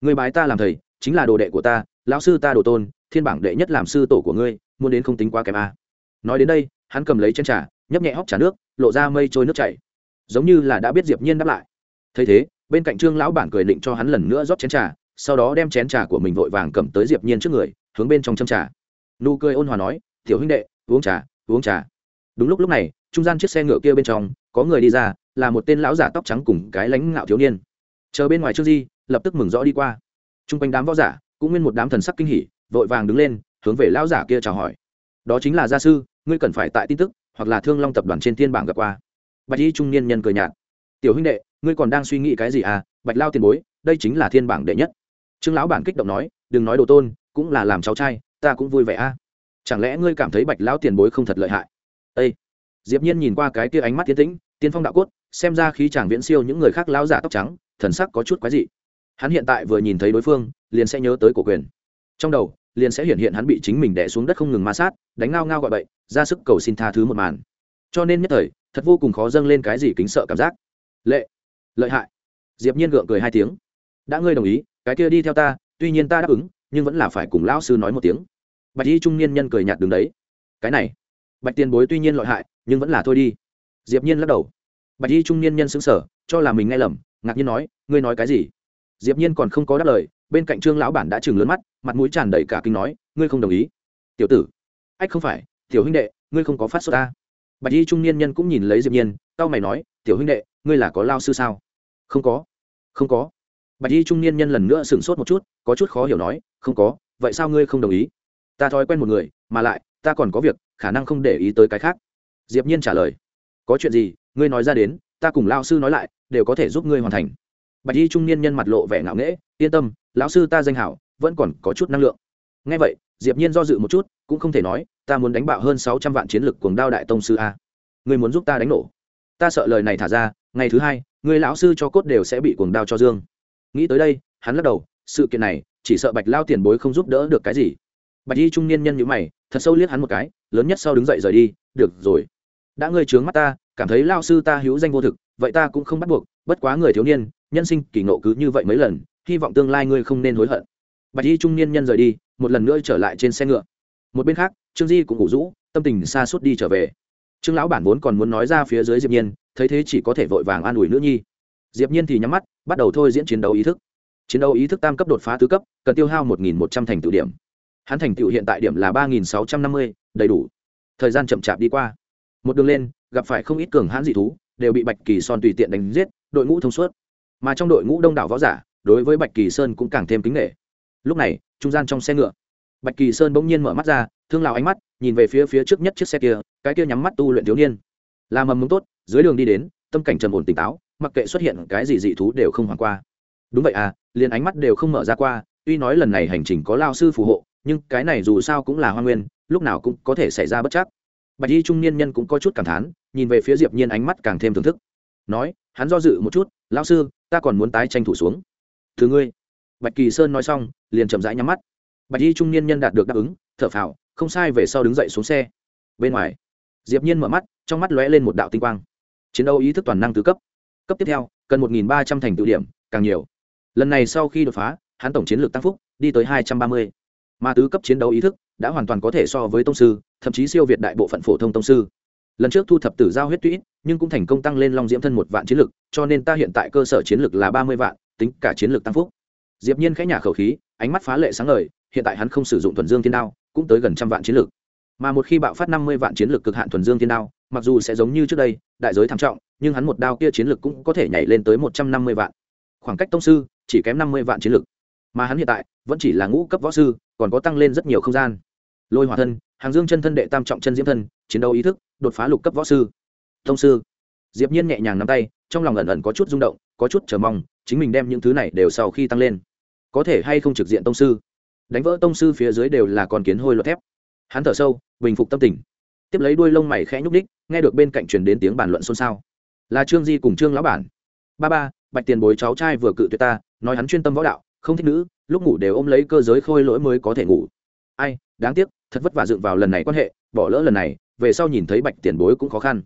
Người bái ta làm thầy chính là đồ đệ của ta, lão sư ta đồ tôn, thiên bảng đệ nhất làm sư tổ của ngươi, muốn đến không tính quá kém a nói đến đây, hắn cầm lấy chén trà, nhấp nhẹ hóc trà nước, lộ ra mây trôi nước chảy. Giống như là đã biết diệp nhiên đáp lại. Thấy thế, bên cạnh trương lão bản cười định cho hắn lần nữa rót chén trà, sau đó đem chén trà của mình vội vàng cầm tới diệp nhiên trước người, hướng bên trong châm trà. Nụ cười ôn hòa nói, tiểu huynh đệ, uống trà uống trà. Đúng lúc lúc này, trung gian chiếc xe ngựa kia bên trong, có người đi ra là một tên lão giả tóc trắng cùng cái lãnh ngạo thiếu niên. Chờ bên ngoài trương di, lập tức mừng rõ đi qua. Trung quanh đám võ giả, cũng nguyên một đám thần sắc kinh hỉ, vội vàng đứng lên, hướng về lão giả kia chào hỏi. Đó chính là gia sư, ngươi cần phải tại tin tức, hoặc là thương long tập đoàn trên thiên bảng gặp qua. Bạch y trung niên nhân cười nhạt. Tiểu huynh đệ, ngươi còn đang suy nghĩ cái gì à? Bạch lao tiền bối, đây chính là thiên bảng đệ nhất. Trương lão bản kích động nói, đừng nói đồ tôn, cũng là làm cháu trai, ta cũng vui vẻ a à. chẳng lẽ ngươi cảm thấy bạch lão tiền bối không thật lợi hại? Ây diệp nhiên nhìn qua cái kia ánh mắt tiến tĩnh tiên phong đạo cốt, xem ra khí chàng viễn siêu những người khác lão giả tóc trắng, thần sắc có chút quái dị. Hắn hiện tại vừa nhìn thấy đối phương, liền sẽ nhớ tới cổ quyền. Trong đầu, liền sẽ hiện hiện hắn bị chính mình đè xuống đất không ngừng ma sát, đánh ngao ngao gọi bậy, ra sức cầu xin tha thứ một màn. Cho nên nhất thời, thật vô cùng khó dâng lên cái gì kính sợ cảm giác. Lệ, lợi hại. Diệp nhiên gượng cười hai tiếng. Đã ngươi đồng ý, cái kia đi theo ta, tuy nhiên ta đáp ứng, nhưng vẫn là phải cùng lão sư nói một tiếng. Bạch y trung niên nhân cười nhạt đứng đấy. Cái này, bạch tiền bối tuy nhiên lợi hại, nhưng vẫn là thôi đi diệp nhiên lắc đầu. Bạch y trung niên nhân sững sờ, cho là mình nghe lầm, ngạc nhiên nói, ngươi nói cái gì? Diệp nhiên còn không có đáp lời, bên cạnh trương lão bản đã trừng lớn mắt, mặt mũi tràn đầy cả kinh nói, ngươi không đồng ý. Tiểu tử. Ách không phải, tiểu huynh đệ, ngươi không có phát sốt ta. Bạch y trung niên nhân cũng nhìn lấy diệp nhiên tao mày nói, tiểu huynh đệ, ngươi là có lao sư sao? Không có. Không có. Bạch y trung niên nhân lần nữa sửng sốt một chút, có chút khó hiểu nói, không có, vậy sao ngươi không đồng ý? Ta thói quen một người, mà lại, ta còn có việc, khả năng không để ý tới cái khác. Diệp nhiên trả lời có chuyện gì, ngươi nói ra đến, ta cùng lao sư nói lại, đều có thể giúp ngươi hoàn thành. Bạch y trung niên nhân mặt lộ vẻ ngạo nghễ, yên tâm, lão sư ta danh hảo, vẫn còn có chút năng lượng. Nghe vậy, diệp nhiên do dự một chút, cũng không thể nói, ta muốn đánh bạo hơn sáu trăm vạn chiến lực cuồng đao đại tông sư a. Ngươi muốn giúp ta đánh nổ. Ta sợ lời này thả ra, ngày thứ hai người lão sư cho cốt đều sẽ bị cuồng đao cho dương. Nghĩ tới đây, hắn lắc đầu, sự kiện này, chỉ sợ bạch lao tiền bối không giúp đỡ được cái gì. Bạch y trung niên nhân nhíu mày, thật sâu liếc hắn một cái, lớn nhất sau đứng dậy rời đi, được rồi đã ngươi trướng mắt ta, cảm thấy lao sư ta hữu danh vô thực, vậy ta cũng không bắt buộc, bất quá người thiếu niên, nhân sinh kỳ nộ cứ như vậy mấy lần, hy vọng tương lai ngươi không nên hối hận. Bạch y trung niên nhân rời đi, một lần nữa trở lại trên xe ngựa. Một bên khác, trương di cũng ngủ rũ, tâm tình xa suốt đi trở về. Trương lão bản vốn còn muốn nói ra phía dưới diệp nhiên, thấy thế chỉ có thể vội vàng an ủi nữ nhi. Diệp nhiên thì nhắm mắt, bắt đầu thôi diễn chiến đấu ý thức. Chiến đấu ý thức tam cấp đột phá tứ cấp, cần tiêu hao một nghìn một trăm thành tựu điểm. Hắn thành tựu hiện tại điểm là ba nghìn sáu trăm năm mươi, đầy đủ. Thời gian chậm chạp đi qua một đường lên, gặp phải không ít cường hãn dị thú, đều bị bạch kỳ son tùy tiện đánh giết, đội ngũ thông suốt. Mà trong đội ngũ đông đảo võ giả, đối với bạch kỳ sơn cũng càng thêm kính nghệ lúc này, trung gian trong xe ngựa, bạch kỳ sơn bỗng nhiên mở mắt ra, thương lào ánh mắt, nhìn về phía phía trước nhất chiếc xe kia, cái kia nhắm mắt tu luyện thiếu niên. Làm mầm mống tốt, dưới đường đi đến, tâm cảnh trầm ổn tỉnh táo, mặc kệ xuất hiện cái gì dị thú đều không hoàn qua. Đúng vậy à liền ánh mắt đều không mở ra qua, tuy nói lần này hành trình có lao sư phù hộ, nhưng cái này dù sao cũng là hoa nguyên, lúc nào cũng có thể xảy ra bất chắc bạch y trung niên nhân cũng có chút cảm thán, nhìn về phía diệp nhiên ánh mắt càng thêm thưởng thức. Nói, hắn do dự một chút, Lão sư, ta còn muốn tái tranh thủ xuống. Thứ ngươi. Bạch kỳ sơn nói xong, liền chậm rãi nhắm mắt. Bạch y trung niên nhân đạt được đáp ứng, thở phào, không sai về sau đứng dậy xuống xe. Bên ngoài, diệp nhiên mở mắt, trong mắt lóe lên một đạo tinh quang. Chiến đấu ý thức toàn năng tứ cấp. Cấp tiếp theo, cần một ba trăm thành tựu điểm, càng nhiều. Lần này sau khi đột phá, hắn tổng chiến lược tăng phúc, đi tới hai trăm ba mươi. Mà tứ cấp chiến đấu ý thức đã hoàn toàn có thể so với tông sư thậm chí siêu việt đại bộ phận phổ thông tông sư. Lần trước thu thập tử giao huyết tụy nhưng cũng thành công tăng lên long diễm thân một vạn chiến lực, cho nên ta hiện tại cơ sở chiến lược là ba mươi vạn tính cả chiến lược tăng phúc. Diệp nhiên khẽ nhả khẩu khí ánh mắt phá lệ sáng ngời hiện tại hắn không sử dụng thuần dương thiên đao cũng tới gần trăm vạn chiến lực. mà một khi bạo phát năm mươi vạn chiến lực cực hạn thuần dương thiên đao mặc dù sẽ giống như trước đây đại giới thảm trọng nhưng hắn một đao kia chiến lược cũng có thể nhảy lên tới một trăm năm mươi vạn. Khoảng cách tông sư chỉ kém năm mươi vạn chiến lực, mà hắn hiện tại vẫn chỉ là ngũ cấp võ sư còn có tăng lên rất nhiều không gian lôi hỏa thân, hàng dương chân thân đệ tam trọng chân diễm thân, chiến đấu ý thức, đột phá lục cấp võ sư. Thông sư. Diệp nhiên nhẹ nhàng nắm tay, trong lòng ẩn ẩn có chút rung động, có chút chờ mong, chính mình đem những thứ này đều sau khi tăng lên. Có thể hay không trực diện tông sư? Đánh vỡ tông sư phía dưới đều là con kiến hôi luật thép. Hắn thở sâu, bình phục tâm tình. Tiếp lấy đuôi lông mày khẽ nhúc ních nghe được bên cạnh truyền đến tiếng bàn luận xôn xao. Là trương di cùng trương lão bản. Ba ba, bạch tiền bối cháu trai vừa cự tuyệt ta, nói hắn chuyên tâm võ đạo, không thích nữ, lúc ngủ đều ôm lấy cơ giới khôi lỗi mới có thể ngủ. Ai, đáng tiếc thật vất vả dựng vào lần này quan hệ, bỏ lỡ lần này, về sau nhìn thấy bạch tiền bối cũng khó khăn.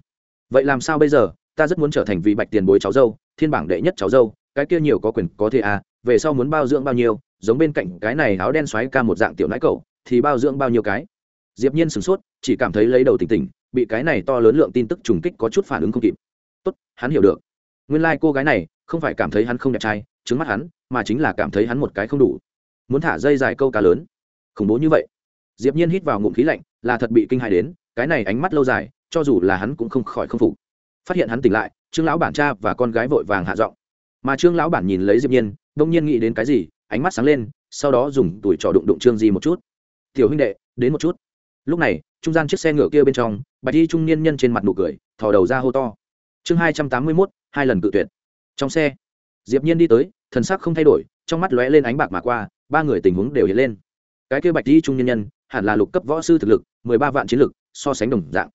Vậy làm sao bây giờ? Ta rất muốn trở thành vị bạch tiền bối cháu dâu, thiên bảng đệ nhất cháu dâu, cái kia nhiều có quyền có thể à về sau muốn bao dưỡng bao nhiêu, giống bên cạnh cái này áo đen xoáy ca một dạng tiểu nãi cậu, thì bao dưỡng bao nhiêu cái? Diệp nhiên sửng sốt, chỉ cảm thấy lấy đầu tỉnh tỉnh, bị cái này to lớn lượng tin tức trùng kích có chút phản ứng không kịp. Tốt, hắn hiểu được. Nguyên lai like cô gái này, không phải cảm thấy hắn không đẹp trai trứng mắt hắn, mà chính là cảm thấy hắn một cái không đủ. Muốn thả dây dài câu cá lớn. Khủng bố như vậy diệp nhiên hít vào ngụm khí lạnh, là thật bị kinh hãi đến, cái này ánh mắt lâu dài, cho dù là hắn cũng không khỏi không phục. Phát hiện hắn tỉnh lại, trương lão bản cha và con gái vội vàng hạ giọng. Mà trương lão bản nhìn lấy diệp nhiên, đông nhiên nghĩ đến cái gì, ánh mắt sáng lên, sau đó dùng tuổi trò đụng đụng trương di một chút. Tiểu huynh đệ, đến một chút. Lúc này, trung gian chiếc xe ngựa kia bên trong, bạch y trung niên nhân trên mặt nụ cười, thò đầu ra hô to. Chương hai trăm tám mươi mốt, hai lần cự tuyệt. Trong xe, diệp nhiên đi tới, thần sắc không thay đổi, trong mắt lóe lên ánh bạc mà qua, ba người tình huống đều hiện lên. Cái kia bạch y trung niên nhân hẳn là lục cấp võ sư thực lực, mười ba vạn chiến lực, so sánh đồng dạng.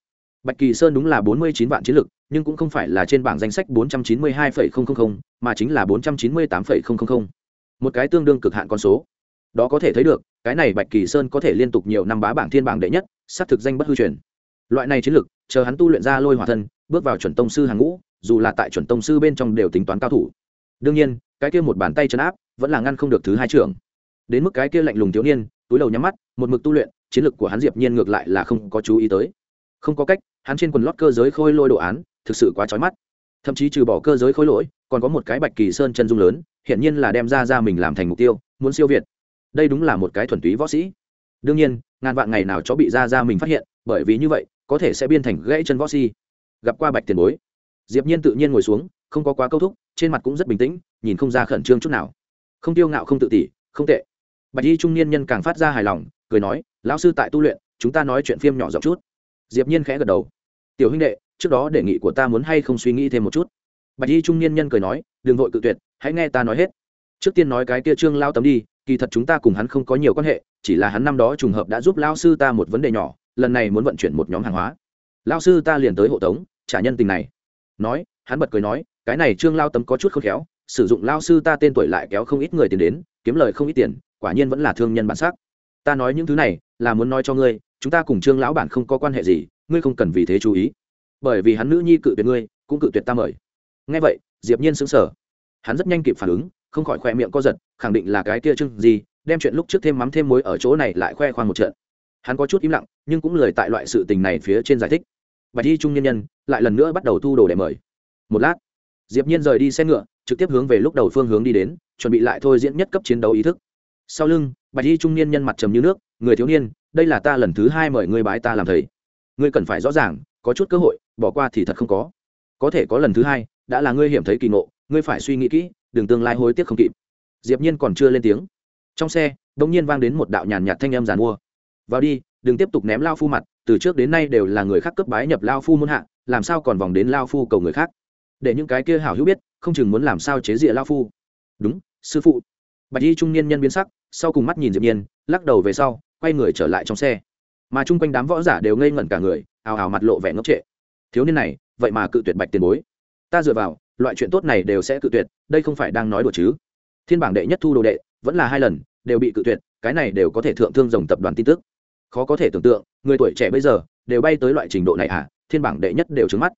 Bạch kỳ sơn đúng là bốn mươi chín vạn chiến lực, nhưng cũng không phải là trên bảng danh sách bốn trăm chín mươi hai mà chính là bốn trăm chín mươi tám một cái tương đương cực hạn con số. Đó có thể thấy được, cái này bạch kỳ sơn có thể liên tục nhiều năm bá bảng thiên bảng đệ nhất xác thực danh bất hư truyền. Loại này chiến lực, chờ hắn tu luyện ra lôi hòa thân, bước vào chuẩn tông sư hàng ngũ, dù là tại chuẩn tông sư bên trong đều tính toán cao thủ. Đương nhiên, cái kia một bàn tay chấn áp, vẫn là ngăn không được thứ hai trưởng. Đến mức cái kia lạnh lùng thiếu niên, túi đầu nhắm mắt một mực tu luyện, chiến lược của hắn diệp nhiên ngược lại là không có chú ý tới. Không có cách, hắn trên quần lót cơ giới khôi lôi đồ án, thực sự quá chói mắt. Thậm chí trừ bỏ cơ giới khôi lỗi, còn có một cái bạch kỳ sơn chân dung lớn hiện nhiên là đem ra ra mình làm thành mục tiêu, muốn siêu việt. Đây đúng là một cái thuần túy võ sĩ. Đương nhiên, ngàn vạn ngày nào chó bị ra ra mình phát hiện, bởi vì như vậy, có thể sẽ biên thành gãy chân võ si gặp qua bạch tiền bối. Diệp nhiên tự nhiên ngồi xuống, không có quá câu thúc, trên mặt cũng rất bình tĩnh, nhìn không ra khẩn trương chút nào. Không tiêu ngạo không tự tỷ không tệ. Bạch y trung niên nhân càng phát ra hài lòng cười nói, lão sư tại tu luyện, chúng ta nói chuyện phim nhỏ giọng chút. Diệp nhiên khẽ gật đầu. Tiểu huynh đệ, trước đó đề nghị của ta muốn hay không suy nghĩ thêm một chút? Bạch y trung niên nhân cười nói, đừng vội cự tuyệt, hãy nghe ta nói hết. Trước tiên nói cái kia trương lao tấm đi, kỳ thật chúng ta cùng hắn không có nhiều quan hệ, chỉ là hắn năm đó trùng hợp đã giúp lao sư ta một vấn đề nhỏ, lần này muốn vận chuyển một nhóm hàng hóa. Lao sư ta liền tới hộ tống, trả nhân tình này. Nói, hắn bật cười nói, cái này trương lao tấm có chút khôn khéo, sử dụng lao sư ta tên tuổi lại kéo không ít người tiền đến, kiếm lời không ít tiền, quả nhiên vẫn là thương nhân bản sắc ta nói những thứ này là muốn nói cho ngươi, chúng ta cùng trương lão bản không có quan hệ gì, ngươi không cần vì thế chú ý. Bởi vì hắn nữ nhi cự tuyệt ngươi, cũng cự tuyệt ta mời. Ngay vậy, diệp nhiên sững sờ. Hắn rất nhanh kịp phản ứng, không khỏi khoe miệng co giật, khẳng định là cái kia trương gì, đem chuyện lúc trước thêm mắm thêm muối ở chỗ này lại khoe khoang một trận. Hắn có chút im lặng, nhưng cũng lời tại loại sự tình này phía trên giải thích. Bạch y trung nhân nhân lại lần nữa bắt đầu thu đồ để mời. Một lát, diệp nhiên rời đi xe ngựa, trực tiếp hướng về lúc đầu phương hướng đi đến, chuẩn bị lại thôi diễn nhất cấp chiến đấu ý thức sau lưng, bạch y trung niên nhân mặt trầm như nước, người thiếu niên, đây là ta lần thứ hai mời ngươi bái ta làm thầy. Ngươi cần phải rõ ràng, có chút cơ hội, bỏ qua thì thật không có. Có thể có lần thứ hai, đã là ngươi hiểm thấy kỳ ngộ, ngươi phải suy nghĩ kỹ, đừng tương lai hối tiếc không kịp. Diệp nhiên còn chưa lên tiếng. Trong xe, đột nhiên vang đến một đạo nhàn nhạt thanh âm giàn mua. Vào đi, đừng tiếp tục ném lao phu mặt, từ trước đến nay đều là người khác cấp bái nhập lao phu muôn hạ, làm sao còn vòng đến lao phu cầu người khác? Để những cái kia hảo hữu biết, không chừng muốn làm sao chế dịa lao phu. Đúng, sư phụ. Bạch y trung niên nhân biến sắc sau cùng mắt nhìn diệp nhiên, lắc đầu về sau, quay người trở lại trong xe. Mà chung quanh đám võ giả đều ngây ngẩn cả người, ào ào mặt lộ vẻ ngốc trệ. Thiếu niên này, vậy mà cự tuyệt bạch tiền bối. Ta dựa vào, loại chuyện tốt này đều sẽ cự tuyệt, đây không phải đang nói đùa chứ? Thiên bảng đệ nhất thu đồ đệ, vẫn là hai lần, đều bị cự tuyệt, cái này đều có thể thượng thương dòng tập đoàn tin tức. Khó có thể tưởng tượng, người tuổi trẻ bây giờ, đều bay tới loại trình độ này à? Thiên bảng đệ nhất đều trứng mắt.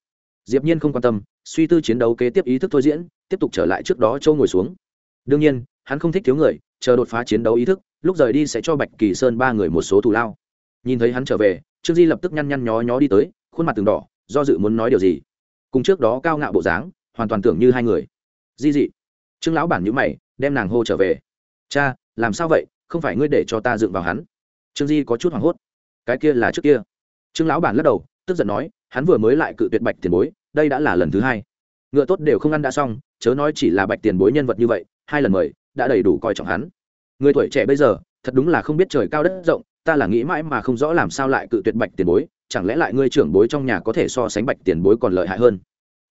Diệp nhiên không quan tâm, suy tư chiến đấu kế tiếp ý thức thôi diễn, tiếp tục trở lại trước đó châu ngồi xuống. Đương nhiên hắn không thích thiếu người, chờ đột phá chiến đấu ý thức, lúc rời đi sẽ cho bạch kỳ sơn ba người một số thù lao. Nhìn thấy hắn trở về, trương di lập tức nhăn nhăn nhó nhó đi tới, khuôn mặt từng đỏ, do dự muốn nói điều gì. Cùng trước đó cao ngạo bộ dáng, hoàn toàn tưởng như hai người. Di dị. Trương lão bản nhữ mày, đem nàng hô trở về. Cha, làm sao vậy? Không phải ngươi để cho ta dựng vào hắn? Trương di có chút hoảng hốt. Cái kia là trước kia. Trương lão bản lắc đầu, tức giận nói, hắn vừa mới lại cự tuyệt bạch tiền bối, đây đã là lần thứ hai. Ngựa tốt đều không ăn đã xong, chớ nói chỉ là bạch tiền bối nhân vật như vậy, hai lần mời đã đầy đủ coi trọng hắn. Người tuổi trẻ bây giờ, thật đúng là không biết trời cao đất rộng, ta là nghĩ mãi mà không rõ làm sao lại cự tuyệt bạch tiền bối, chẳng lẽ lại ngươi trưởng bối trong nhà có thể so sánh bạch tiền bối còn lợi hại hơn?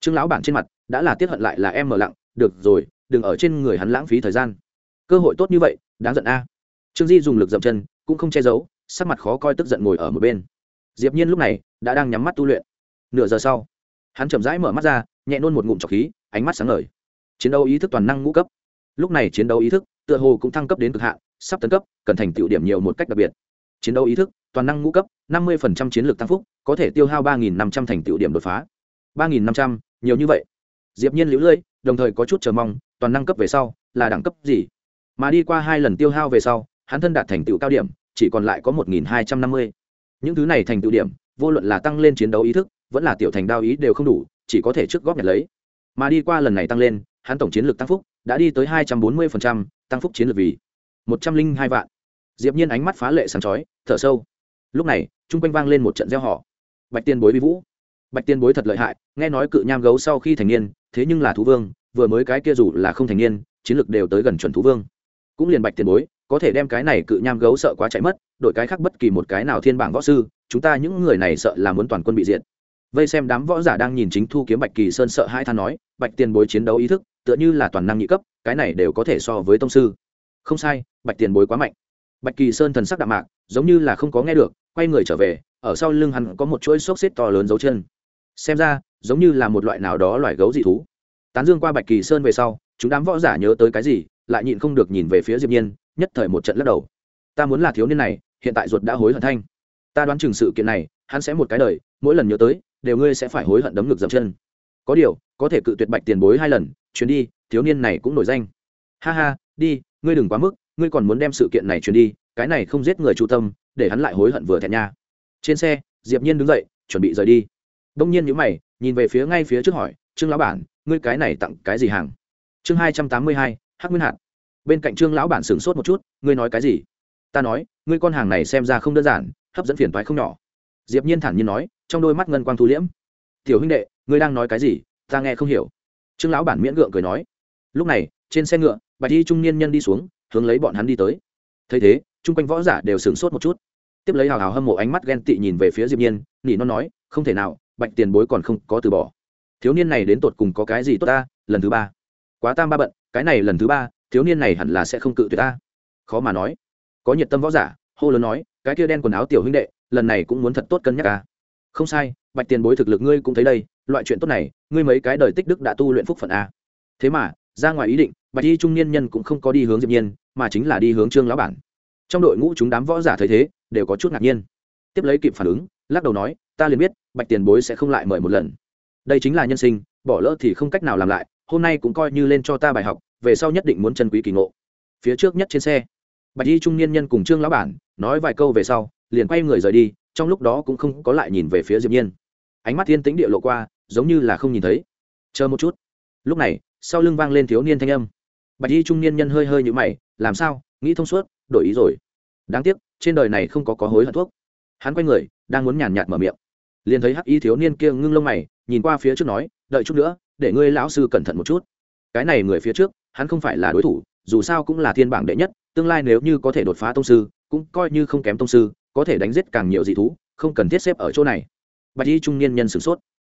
Trương lão bản trên mặt đã là tiết hận lại là em mờ lặng, được rồi, đừng ở trên người hắn lãng phí thời gian. Cơ hội tốt như vậy, đáng giận a. Trương di dùng lực dậm chân, cũng không che giấu, sắc mặt khó coi tức giận ngồi ở một bên. Diệp nhiên lúc này đã đang nhắm mắt tu luyện. Nửa giờ sau, hắn chậm rãi mở mắt ra, nhẹ nôn một ngụm trọc khí, ánh mắt sáng ngời. Chiến đấu ý thức toàn năng ngũ cấp lúc này chiến đấu ý thức tựa hồ cũng thăng cấp đến cực hạn sắp tấn cấp cần thành tựu điểm nhiều một cách đặc biệt. Chiến đấu ý thức toàn năng ngũ cấp năm mươi chiến lược tăng phúc có thể tiêu hao ba năm trăm thành tựu điểm đột phá. ba năm trăm nhiều như vậy. Diệp nhiên liễu lưỡi, đồng thời có chút chờ mong toàn năng cấp về sau là đẳng cấp gì? Mà đi qua hai lần tiêu hao về sau hắn thân đạt thành tựu cao điểm chỉ còn lại có một hai trăm năm mươi. Những thứ này thành tựu điểm vô luận là tăng lên chiến đấu ý thức vẫn là tiểu thành đao ý đều không đủ chỉ có thể trước góp nhặt lấy. Mà đi qua lần này tăng lên hắn tổng chiến lược tăng phúc đã đi tới hai trăm bốn mươi tăng phúc chiến lược vì một trăm linh hai vạn. Diệp nhiên ánh mắt phá lệ sáng chói, thở sâu. Lúc này trung quanh vang lên một trận gieo họ bạch tiên bối vi vũ. Bạch tiên bối thật lợi hại, nghe nói cự nham gấu sau khi thành niên, thế nhưng là thú vương, vừa mới cái kia dù là không thành niên, chiến lược đều tới gần chuẩn thú vương. Cũng liền bạch tiền bối, có thể đem cái này cự nham gấu sợ quá chạy mất đội cái khác bất kỳ một cái nào thiên bảng võ sư, chúng ta những người này sợ là muốn toàn quân bị diệt. Vây xem đám võ giả đang nhìn chính thu kiếm bạch kỳ sơn sợ hai than nói, bạch tiền bối chiến đấu ý thức tựa như là toàn năng nhị cấp, cái này đều có thể so với tông sư. Không sai, bạch tiền bối quá mạnh. Bạch kỳ sơn thần sắc đạm mạc, giống như là không có nghe được, quay người trở về, ở sau lưng hắn có một chuỗi xốc xếp to lớn dấu chân. Xem ra, giống như là một loại nào đó loài gấu dị thú. Tán dương qua bạch kỳ sơn về sau, chúng đám võ giả nhớ tới cái gì, lại nhịn không được nhìn về phía diệp nhiên, nhất thời một trận lắc đầu. Ta muốn là thiếu niên này, hiện tại ruột đã hối hận thanh. Ta đoán chừng sự kiện này, hắn sẽ một cái đời, mỗi lần nhớ tới, đều ngươi sẽ phải hối hận đấm ngực dậm chân có điều, có thể cự tuyệt bạch tiền bối hai lần, chuyến đi, thiếu niên này cũng nổi danh. Ha ha, đi, ngươi đừng quá mức, ngươi còn muốn đem sự kiện này truyền đi, cái này không giết người chu tâm, để hắn lại hối hận vừa thẹn nha. Trên xe, diệp nhiên đứng dậy, chuẩn bị rời đi. Đông nhiên nhíu mày, nhìn về phía ngay phía trước hỏi, trương lão bản, ngươi cái này tặng cái gì hàng? Chương hai trăm tám mươi hai, hắc nguyên hạt. Bên cạnh trương lão bản sửng sốt một chút, ngươi nói cái gì? Ta nói, ngươi con hàng này xem ra không đơn giản, hấp dẫn phiền toái không nhỏ. Diệp nhiên thản nhiên nói, trong đôi mắt ngân quang thu liễm tiểu huynh đệ, ngươi đang nói cái gì? Ta nghe không hiểu. Trương lão bản miễn gượng cười nói. Lúc này, trên xe ngựa bạch y trung niên nhân đi xuống, hướng lấy bọn hắn đi tới. Thấy thế, chung quanh võ giả đều sửng sốt một chút. Tiếp lấy hào hào hâm mộ ánh mắt ghen tị nhìn về phía diệp nhiên, nỉ nó nói, không thể nào, bạch tiền bối còn không có từ bỏ. Thiếu niên này đến tột cùng có cái gì tốt ta, lần thứ ba. Quá tam ba bận, cái này lần thứ ba, thiếu niên này hẳn là sẽ không cự tuyệt ta. Khó mà nói. Có nhiệt tâm võ giả, hô lớn nói, cái kia đen quần áo tiểu huynh đệ, lần này cũng muốn thật tốt cân nhắc ta. Không sai bạch tiền bối thực lực ngươi cũng thấy đây, loại chuyện tốt này, ngươi mấy cái đời tích đức đã tu luyện phúc phận a thế mà, ra ngoài ý định, bạch y trung niên nhân cũng không có đi hướng diệp nhiên, mà chính là đi hướng trương lão bản. Trong đội ngũ chúng đám võ giả thấy thế, đều có chút ngạc nhiên. Tiếp lấy kịp phản ứng, lắc đầu nói, ta liền biết, bạch tiền bối sẽ không lại mời một lần. Đây chính là nhân sinh, bỏ lỡ thì không cách nào làm lại, hôm nay cũng coi như lên cho ta bài học, về sau nhất định muốn chân quý kỳ ngộ. Phía trước nhất trên xe, bạch y trung niên nhân cùng trương lão bản nói vài câu về sau, liền quay người rời đi, trong lúc đó cũng không có lại nhìn về phía diệp nhiên ánh mắt thiên tĩnh địa lộ qua, giống như là không nhìn thấy. Chờ một chút. Lúc này, sau lưng vang lên thiếu niên thanh âm. Bạch y trung niên nhân hơi hơi như mày, làm sao? Nghĩ thông suốt, đổi ý rồi. Đáng tiếc, trên đời này không có có hối hận thuốc. Hắn quay người, đang muốn nhàn nhạt mở miệng. Liền thấy hắc y thiếu niên kia ngưng lông mày, nhìn qua phía trước nói, đợi chút nữa, để ngươi lão sư cẩn thận một chút. Cái này người phía trước, hắn không phải là đối thủ, dù sao cũng là thiên bảng đệ nhất, tương lai nếu như có thể đột phá tông sư, cũng coi như không kém tông sư, có thể đánh giết càng nhiều dị thú, không cần thiết xếp ở chỗ này bạch y trung niên nhân sửng sốt.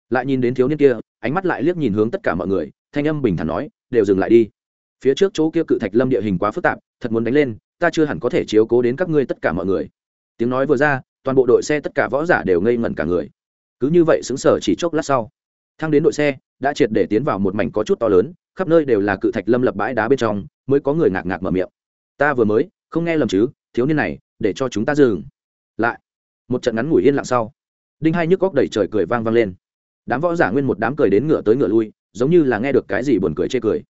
Lại nhìn đến thiếu niên kia, ánh mắt lại liếc nhìn hướng tất cả mọi người, thanh âm bình thản nói, đều dừng lại đi. Phía trước chỗ kia cự thạch lâm địa hình quá phức tạp, thật muốn đánh lên, ta chưa hẳn có thể chiếu cố đến các ngươi tất cả mọi người. Tiếng nói vừa ra, toàn bộ đội xe tất cả võ giả đều ngây ngẩn cả người. Cứ như vậy xứng sở chỉ chốc lát sau, thang đến đội xe, đã triệt để tiến vào một mảnh có chút to lớn, khắp nơi đều là cự thạch lâm lập bãi đá bên trong, mới có người ngạc ngạc mở miệng. Ta vừa mới, không nghe lầm chứ, thiếu niên này, để cho chúng ta dừng. Lại, một trận ngắn ngủi yên lặng sau đinh hai nhức góc đẩy trời cười vang vang lên. Đám võ giả nguyên một đám cười đến ngựa tới ngựa lui, giống như là nghe được cái gì buồn cười chê cười.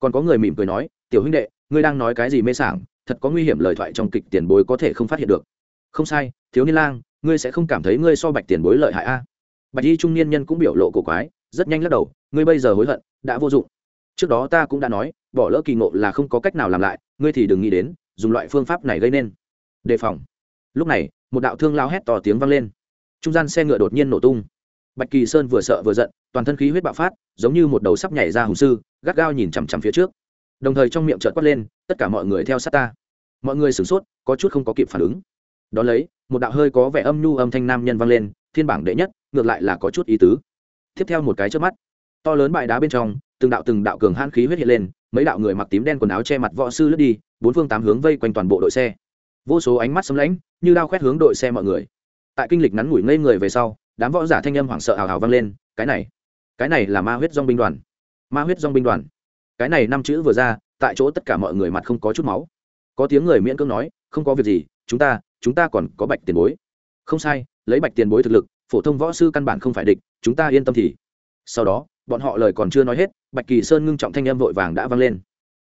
Còn có người mỉm cười nói, tiểu huynh đệ, ngươi đang nói cái gì mê sảng, thật có nguy hiểm lời thoại trong kịch tiền bối có thể không phát hiện được. Không sai, thiếu niên lang, ngươi sẽ không cảm thấy ngươi so bạch tiền bối lợi hại a. Bạch y trung niên nhân cũng biểu lộ cổ quái, rất nhanh lắc đầu, ngươi bây giờ hối hận, đã vô dụng. Trước đó ta cũng đã nói, bỏ lỡ kỳ ngộ là không có cách nào làm lại, ngươi thì đừng nghĩ đến, dùng loại phương pháp này gây nên. Đề phòng. Lúc này, một đạo thương lao hét to tiếng vang lên trung gian xe ngựa đột nhiên nổ tung. Bạch kỳ sơn vừa sợ vừa giận, toàn thân khí huyết bạo phát, giống như một đầu sắp nhảy ra hùng sư, gắt gao nhìn chằm chằm phía trước. Đồng thời trong miệng trợt quát lên, tất cả mọi người theo sát ta. Mọi người sửng sốt, có chút không có kịp phản ứng. Đ ó lấy, một đạo hơi có vẻ âm nhu âm thanh nam nhân vang lên, thiên bảng đệ nhất, ngược lại là có chút ý tứ. Tiếp theo một cái trước mắt, to lớn bãi đá bên trong, từng đạo từng đạo cường hãn khí huyết hiện lên, mấy đạo người mặc tím đen quần áo che mặt võ sư lướt đi, bốn phương tám hướng vây quanh toàn bộ đội xe. Vô số ánh mắt sấm lãnh, như đao khoét hướng đội xe mọi người tại kinh lịch ngắn ngủi ngây người về sau, đám võ giả thanh âm hoảng sợ hào hào vang lên, cái này cái này là ma huyết dong binh đoàn. Ma huyết dong binh đoàn. Cái này năm chữ vừa ra, tại chỗ tất cả mọi người mặt không có chút máu. Có tiếng người miễn cưỡng nói, không có việc gì, chúng ta chúng ta còn có bạch tiền bối. Không sai, lấy bạch tiền bối thực lực, phổ thông võ sư căn bản không phải địch, chúng ta yên tâm thì. Sau đó, bọn họ lời còn chưa nói hết, bạch kỳ sơn ngưng trọng thanh âm vội vàng đã vang lên.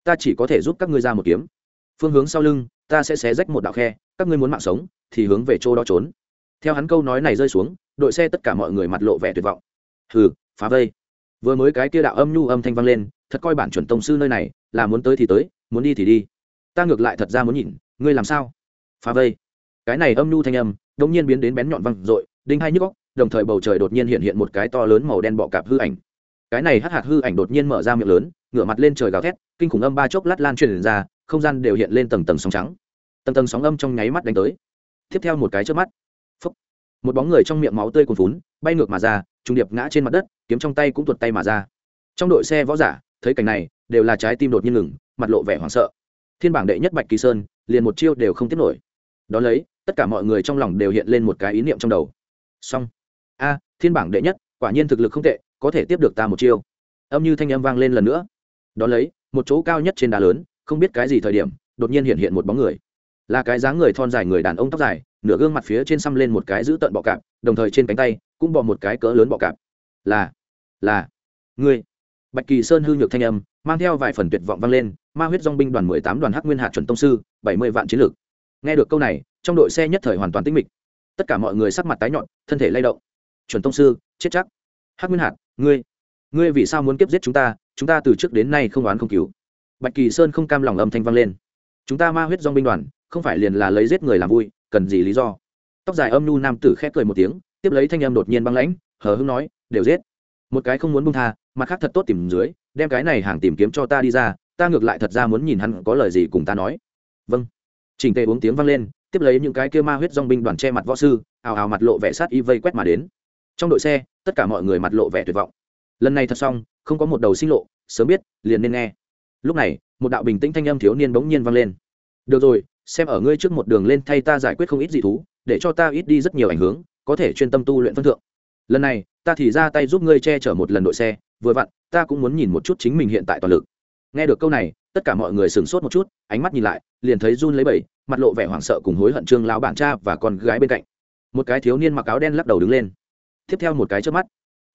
Ta chỉ có thể giúp các ngươi ra một kiếm. Phương hướng sau lưng, ta sẽ xé rách một đạo khe, các ngươi muốn mạng sống, thì hướng về chỗ đó trốn theo hắn câu nói này rơi xuống, đội xe tất cả mọi người mặt lộ vẻ tuyệt vọng. Hừ, phá vây. Vừa mới cái kia đạo âm nhu âm thanh vang lên, thật coi bản chuẩn tông sư nơi này, là muốn tới thì tới, muốn đi thì đi. Ta ngược lại thật ra muốn nhìn, ngươi làm sao? Phá vây. Cái này âm nhu thanh âm, đột nhiên biến đến bén nhọn văng rội đinh hai nhức góc đồng thời bầu trời đột nhiên hiện hiện một cái to lớn màu đen bọ cạp hư ảnh. Cái này hắc hạt hư ảnh đột nhiên mở ra miệng lớn, ngửa mặt lên trời gào thét, kinh khủng âm ba chốc lát lan truyền ra, không gian đều hiện lên tầng tầng sóng trắng. Tầng tầng sóng âm trong nháy mắt đánh tới. Tiếp theo một cái trước mắt một bóng người trong miệng máu tươi cuồn phún bay ngược mà ra trung điệp ngã trên mặt đất, kiếm trong tay cũng tuột tay mà ra. Trong đội xe võ giả, thấy cảnh này, đều là trái tim đột nhiên ngừng, mặt lộ vẻ hoảng sợ. Thiên bảng đệ nhất bạch kỳ sơn, liền một chiêu đều không tiếp nổi. Đón lấy, tất cả mọi người trong lòng đều hiện lên một cái ý niệm trong đầu. Xong. A, thiên bảng đệ nhất, quả nhiên thực lực không tệ, có thể tiếp được ta một chiêu. Âm như thanh âm vang lên lần nữa. Đón lấy, một chỗ cao nhất trên đá lớn, không biết cái gì thời điểm, đột nhiên hiện hiện một bóng người. Là cái dáng người thon dài người đàn ông tóc dài nửa gương mặt phía trên xăm lên một cái giữ tận bọ cạp, đồng thời trên cánh tay cũng bọ một cái cỡ lớn bọ cạp. Là là, ngươi. Bạch kỳ sơn hư nhược thanh âm, mang theo vài phần tuyệt vọng vang lên, ma huyết dong binh đoàn mười tám đoàn hắc nguyên hạt chuẩn tông sư, bảy mươi vạn chiến lược. Nghe được câu này, trong đội xe nhất thời hoàn toàn tĩnh mịch. Tất cả mọi người sắc mặt tái nhọn thân thể lay động. Chuẩn tông sư, chết chắc. Hắc nguyên hạt, ngươi ngươi vì sao muốn kiếp giết chúng ta? Chúng ta từ trước đến nay không oán không cứu. Bạch kỳ sơn không cam lòng âm thanh vang lên. Chúng ta ma huyết dong binh đoàn, không phải liền là lấy giết người làm vui cần gì lý do? Tóc dài âm nhu nam tử khép cười một tiếng, tiếp lấy thanh âm đột nhiên băng lãnh, hờ hưng nói, đều giết. Một cái không muốn bung tha, mặt khác thật tốt tìm dưới, đem cái này hàng tìm kiếm cho ta đi ra, ta ngược lại thật ra muốn nhìn hắn có lời gì cùng ta nói. Vâng. Trình tề uống tiếng vang lên, tiếp lấy những cái kia ma huyết dong binh đoàn che mặt võ sư, ào ào mặt lộ vẻ sát y vây quét mà đến. Trong đội xe, tất cả mọi người mặt lộ vẻ tuyệt vọng. Lần này thật xong, không có một đầu sinh lộ, sớm biết, liền nên nghe. Lúc này, một đạo bình tĩnh thanh âm thiếu niên bỗng nhiên vang lên. Được rồi xem ở ngươi trước một đường lên thay ta giải quyết không ít dị thú, để cho ta ít đi rất nhiều ảnh hưởng, có thể chuyên tâm tu luyện phân thượng. Lần này, ta thì ra tay giúp ngươi che chở một lần đội xe, vừa vặn, ta cũng muốn nhìn một chút chính mình hiện tại toàn lực. Nghe được câu này, tất cả mọi người sửng sốt một chút, ánh mắt nhìn lại, liền thấy run lấy bẩy, mặt lộ vẻ hoảng sợ cùng hối hận trương lão bản cha và con gái bên cạnh. Một cái thiếu niên mặc áo đen lắc đầu đứng lên. Tiếp theo một cái trước mắt,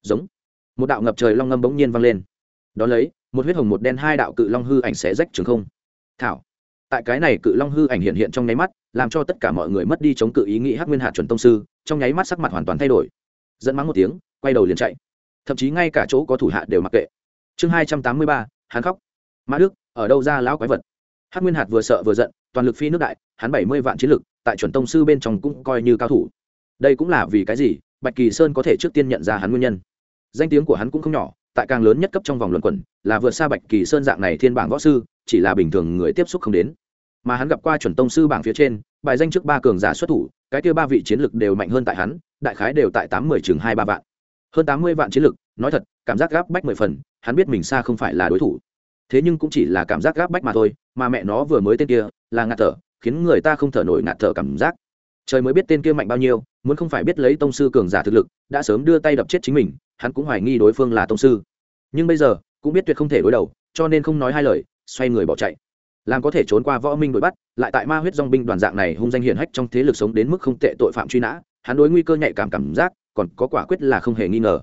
giống một đạo ngập trời long ngâm bỗng nhiên vang lên. Đón lấy, một huyết hồng một đen hai đạo cự long hư ảnh sẽ rách trường không. Thảo tại cái này cự long hư ảnh hiện hiện trong nháy mắt, làm cho tất cả mọi người mất đi chống cự ý nghĩ hắc nguyên Hạt chuẩn tông sư, trong nháy mắt sắc mặt hoàn toàn thay đổi. Dẫn mắng một tiếng, quay đầu liền chạy. Thậm chí ngay cả chỗ có thủ hạ đều mặc kệ. Chương hai trăm tám mươi ba, hắn khóc. Mã đức, ở đâu ra lão quái vật? Hắc nguyên hạt vừa sợ vừa giận, toàn lực phi nước đại, hắn bảy mươi vạn chiến lực, tại chuẩn tông sư bên trong cũng coi như cao thủ. Đây cũng là vì cái gì? Bạch kỳ sơn có thể trước tiên nhận ra hắn nguyên nhân. Danh tiếng của hắn cũng không nhỏ, tại càng lớn nhất cấp trong vòng luận quẩn, là vượt xa bạch kỳ sơn dạng này thiên bảng võ sư chỉ là bình thường người tiếp xúc không đến. Mà hắn gặp qua chuẩn tông sư bảng phía trên, bài danh trước ba cường giả xuất thủ, cái kia ba vị chiến lực đều mạnh hơn tại hắn, đại khái đều tại tám mươi chừng hai ba vạn. Hơn tám mươi vạn chiến lực, nói thật, cảm giác gáp bách mười phần, hắn biết mình xa không phải là đối thủ. Thế nhưng cũng chỉ là cảm giác gáp bách mà thôi, mà mẹ nó vừa mới tên kia, là ngạt thở, khiến người ta không thở nổi ngạt thở cảm giác. Trời mới biết tên kia mạnh bao nhiêu, muốn không phải biết lấy tông sư cường giả thực lực, đã sớm đưa tay đập chết chính mình, hắn cũng hoài nghi đối phương là tông sư. Nhưng bây giờ, cũng biết tuyệt không thể đối đầu, cho nên không nói hai lời xoay người bỏ chạy. Làm có thể trốn qua võ minh đuổi bắt, lại tại ma huyết dong binh đoàn dạng này hung danh hiển hách trong thế lực sống đến mức không tệ tội phạm truy nã, hắn đối nguy cơ nhạy cảm cảm giác, còn có quả quyết là không hề nghi ngờ.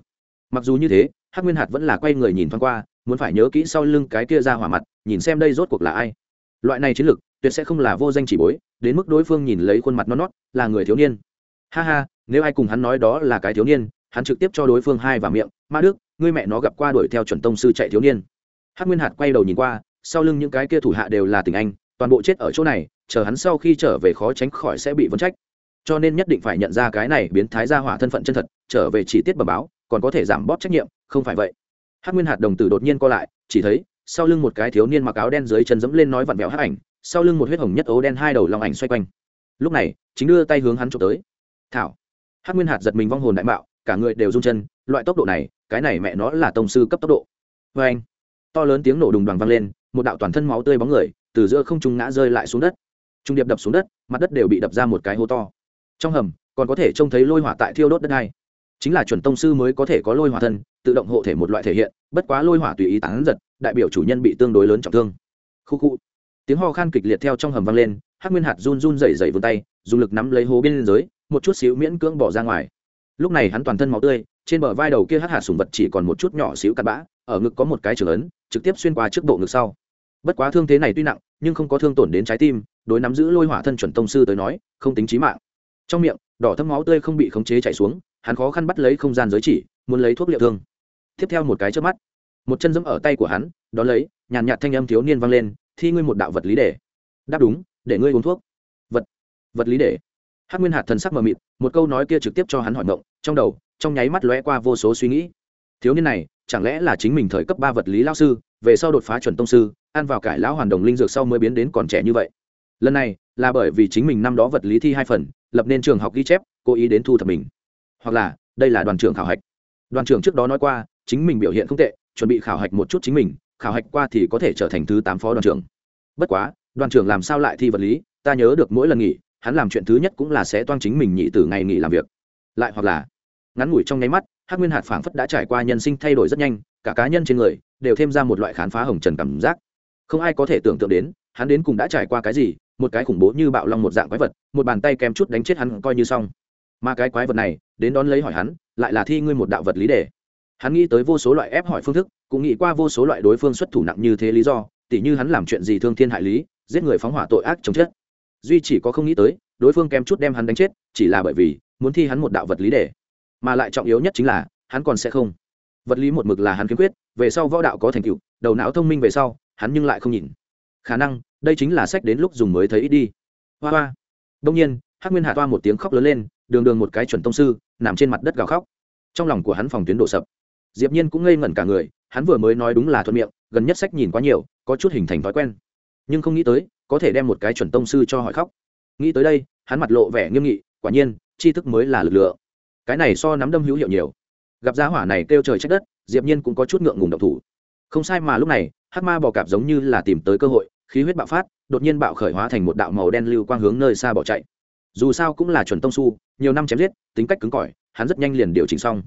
Mặc dù như thế, hắc nguyên hạt vẫn là quay người nhìn thoáng qua, muốn phải nhớ kỹ sau lưng cái kia ra hỏa mặt, nhìn xem đây rốt cuộc là ai. Loại này chiến lược tuyệt sẽ không là vô danh chỉ bối, đến mức đối phương nhìn lấy khuôn mặt non nót, là người thiếu niên. Ha ha, nếu ai cùng hắn nói đó là cái thiếu niên, hắn trực tiếp cho đối phương hai và miệng, ma đức, ngươi mẹ nó gặp qua đuổi theo chuẩn tông sư chạy thiếu niên. Hắc nguyên hạt quay đầu nhìn qua sau lưng những cái kia thủ hạ đều là tình anh, toàn bộ chết ở chỗ này, chờ hắn sau khi trở về khó tránh khỏi sẽ bị vấn trách. Cho nên nhất định phải nhận ra cái này biến thái ra hỏa thân phận chân thật, trở về chỉ tiết bẩm báo, còn có thể giảm bóp trách nhiệm, không phải vậy. Hắc nguyên hạt đồng tử đột nhiên co lại, chỉ thấy, sau lưng một cái thiếu niên mặc áo đen dưới chân dẫm lên nói vặn vẹo hát ảnh, sau lưng một huyết hồng nhất ố đen hai đầu lòng ảnh xoay quanh. Lúc này, chính đưa tay hướng hắn trộm tới. Thảo. Hắc nguyên hạt giật mình vong hồn đại mạo, cả người đều run chân, loại tốc độ này, cái này mẹ nó là tông sư cấp tốc độ. Vê anh to lớn tiếng nổ đùng đoàn vang lên một đạo toàn thân máu tươi bóng người từ giữa không trung ngã rơi lại xuống đất. Trung điệp đập xuống đất, mặt đất đều bị đập ra một cái hố to. Trong hầm, còn có thể trông thấy lôi hỏa tại thiêu đốt đất này chính là chuẩn tông sư mới có thể có lôi hỏa thân, tự động hộ thể một loại thể hiện, bất quá lôi hỏa tùy ý tán giật, đại biểu chủ nhân bị tương đối lớn trọng thương. Khu khu. Tiếng ho khan kịch liệt theo trong hầm vang lên hát nguyên hạt run run dày dày vươn tay, dùng lực nắm lấy hố bên dưới, một chút xíu miễn cưỡng bỏ ra ngoài. Lúc này hắn toàn thân máu tươi, trên bờ vai đầu kia hát hạt sùng vật chỉ còn một chút nhỏ xíu cặn bã, ở ngực có một cái trường ấn, trực tiếp xuyên qua trước bộ ngực sau bất quá thương thế này tuy nặng, nhưng không có thương tổn đến trái tim, đối nắm giữ lôi hỏa thân chuẩn tông sư tới nói, không tính trí mạng. Trong miệng, đỏ thâm máu tươi không bị khống chế chạy xuống, hắn khó khăn bắt lấy không gian giới chỉ, muốn lấy thuốc liệu thương. Tiếp theo một cái trước mắt, một chân dẫm ở tay của hắn, đón lấy, nhàn nhạt thanh âm thiếu niên vang lên, thi ngươi một đạo vật lý để đáp đúng, để ngươi uống thuốc. Vật vật lý để hát nguyên hạt thần sắc mờ mịt, một câu nói kia trực tiếp cho hắn hỏi mộng trong đầu, trong nháy mắt lóe qua vô số suy nghĩ. Thiếu niên này, chẳng lẽ là chính mình thời cấp ba vật lý lao sư, về sau đột phá chuẩn tông sư ăn vào cải lão hoàn đồng linh dược sau mới biến đến còn trẻ như vậy. Lần này, là bởi vì chính mình năm đó vật lý thi hai phần, lập nên trường học ghi chép, cố ý đến thu thập mình. Hoặc là, đây là đoàn trưởng khảo hạch. Đoàn trưởng trước đó nói qua, chính mình biểu hiện không tệ, chuẩn bị khảo hạch một chút chính mình, khảo hạch qua thì có thể trở thành thứ tám phó đoàn trưởng. Bất quá, đoàn trưởng làm sao lại thi vật lý, ta nhớ được mỗi lần nghỉ, hắn làm chuyện thứ nhất cũng là sẽ toan chính mình nhị từ ngày nghỉ làm việc. Lại hoặc là, ngắn ngủi trong nháy mắt, hắc nguyên hạt phảng phất đã trải qua nhân sinh thay đổi rất nhanh, cả cá nhân trên người đều thêm ra một loại khám phá hồng trần cảm giác không ai có thể tưởng tượng đến, hắn đến cùng đã trải qua cái gì, một cái khủng bố như bạo long một dạng quái vật, một bàn tay kèm chút đánh chết hắn coi như xong. Mà cái quái vật này, đến đón lấy hỏi hắn, lại là thi ngươi một đạo vật lý đề. Hắn nghĩ tới vô số loại ép hỏi phương thức, cũng nghĩ qua vô số loại đối phương xuất thủ nặng như thế lý do, tỉ như hắn làm chuyện gì thương thiên hại lý, giết người phóng hỏa tội ác chống chết. Duy chỉ có không nghĩ tới, đối phương kèm chút đem hắn đánh chết, chỉ là bởi vì muốn thi hắn một đạo vật lý đề. Mà lại trọng yếu nhất chính là, hắn còn sẽ không. Vật lý một mực là hắn kiếm quyết, về sau võ đạo có thành tựu, đầu não thông minh về sau hắn nhưng lại không nhìn. Khả năng, đây chính là sách đến lúc dùng mới thấy ít đi. Hoa hoa. Đông nhiên, hắc nguyên hạ toa một tiếng khóc lớn lên, đường đường một cái chuẩn tông sư, nằm trên mặt đất gào khóc. Trong lòng của hắn phòng tuyến đổ sập. Diệp nhiên cũng ngây ngẩn cả người, hắn vừa mới nói đúng là thuận miệng, gần nhất sách nhìn quá nhiều, có chút hình thành thói quen. Nhưng không nghĩ tới, có thể đem một cái chuẩn tông sư cho hỏi khóc. Nghĩ tới đây, hắn mặt lộ vẻ nghiêm nghị, quả nhiên, tri thức mới là lực lượng. Cái này so nắm đâm hữu hiệu nhiều. Gặp giá hỏa này kêu trời trách đất, diệp nhiên cũng có chút ngượng ngùng động thủ. Không sai mà lúc này hắc ma bò cạp giống như là tìm tới cơ hội, khí huyết bạo phát, đột nhiên bạo khởi hóa thành một đạo màu đen lưu quang hướng nơi xa bỏ chạy. Dù sao cũng là chuẩn tông su, nhiều năm chém giết, tính cách cứng cỏi, hắn rất nhanh liền điều chỉnh xong.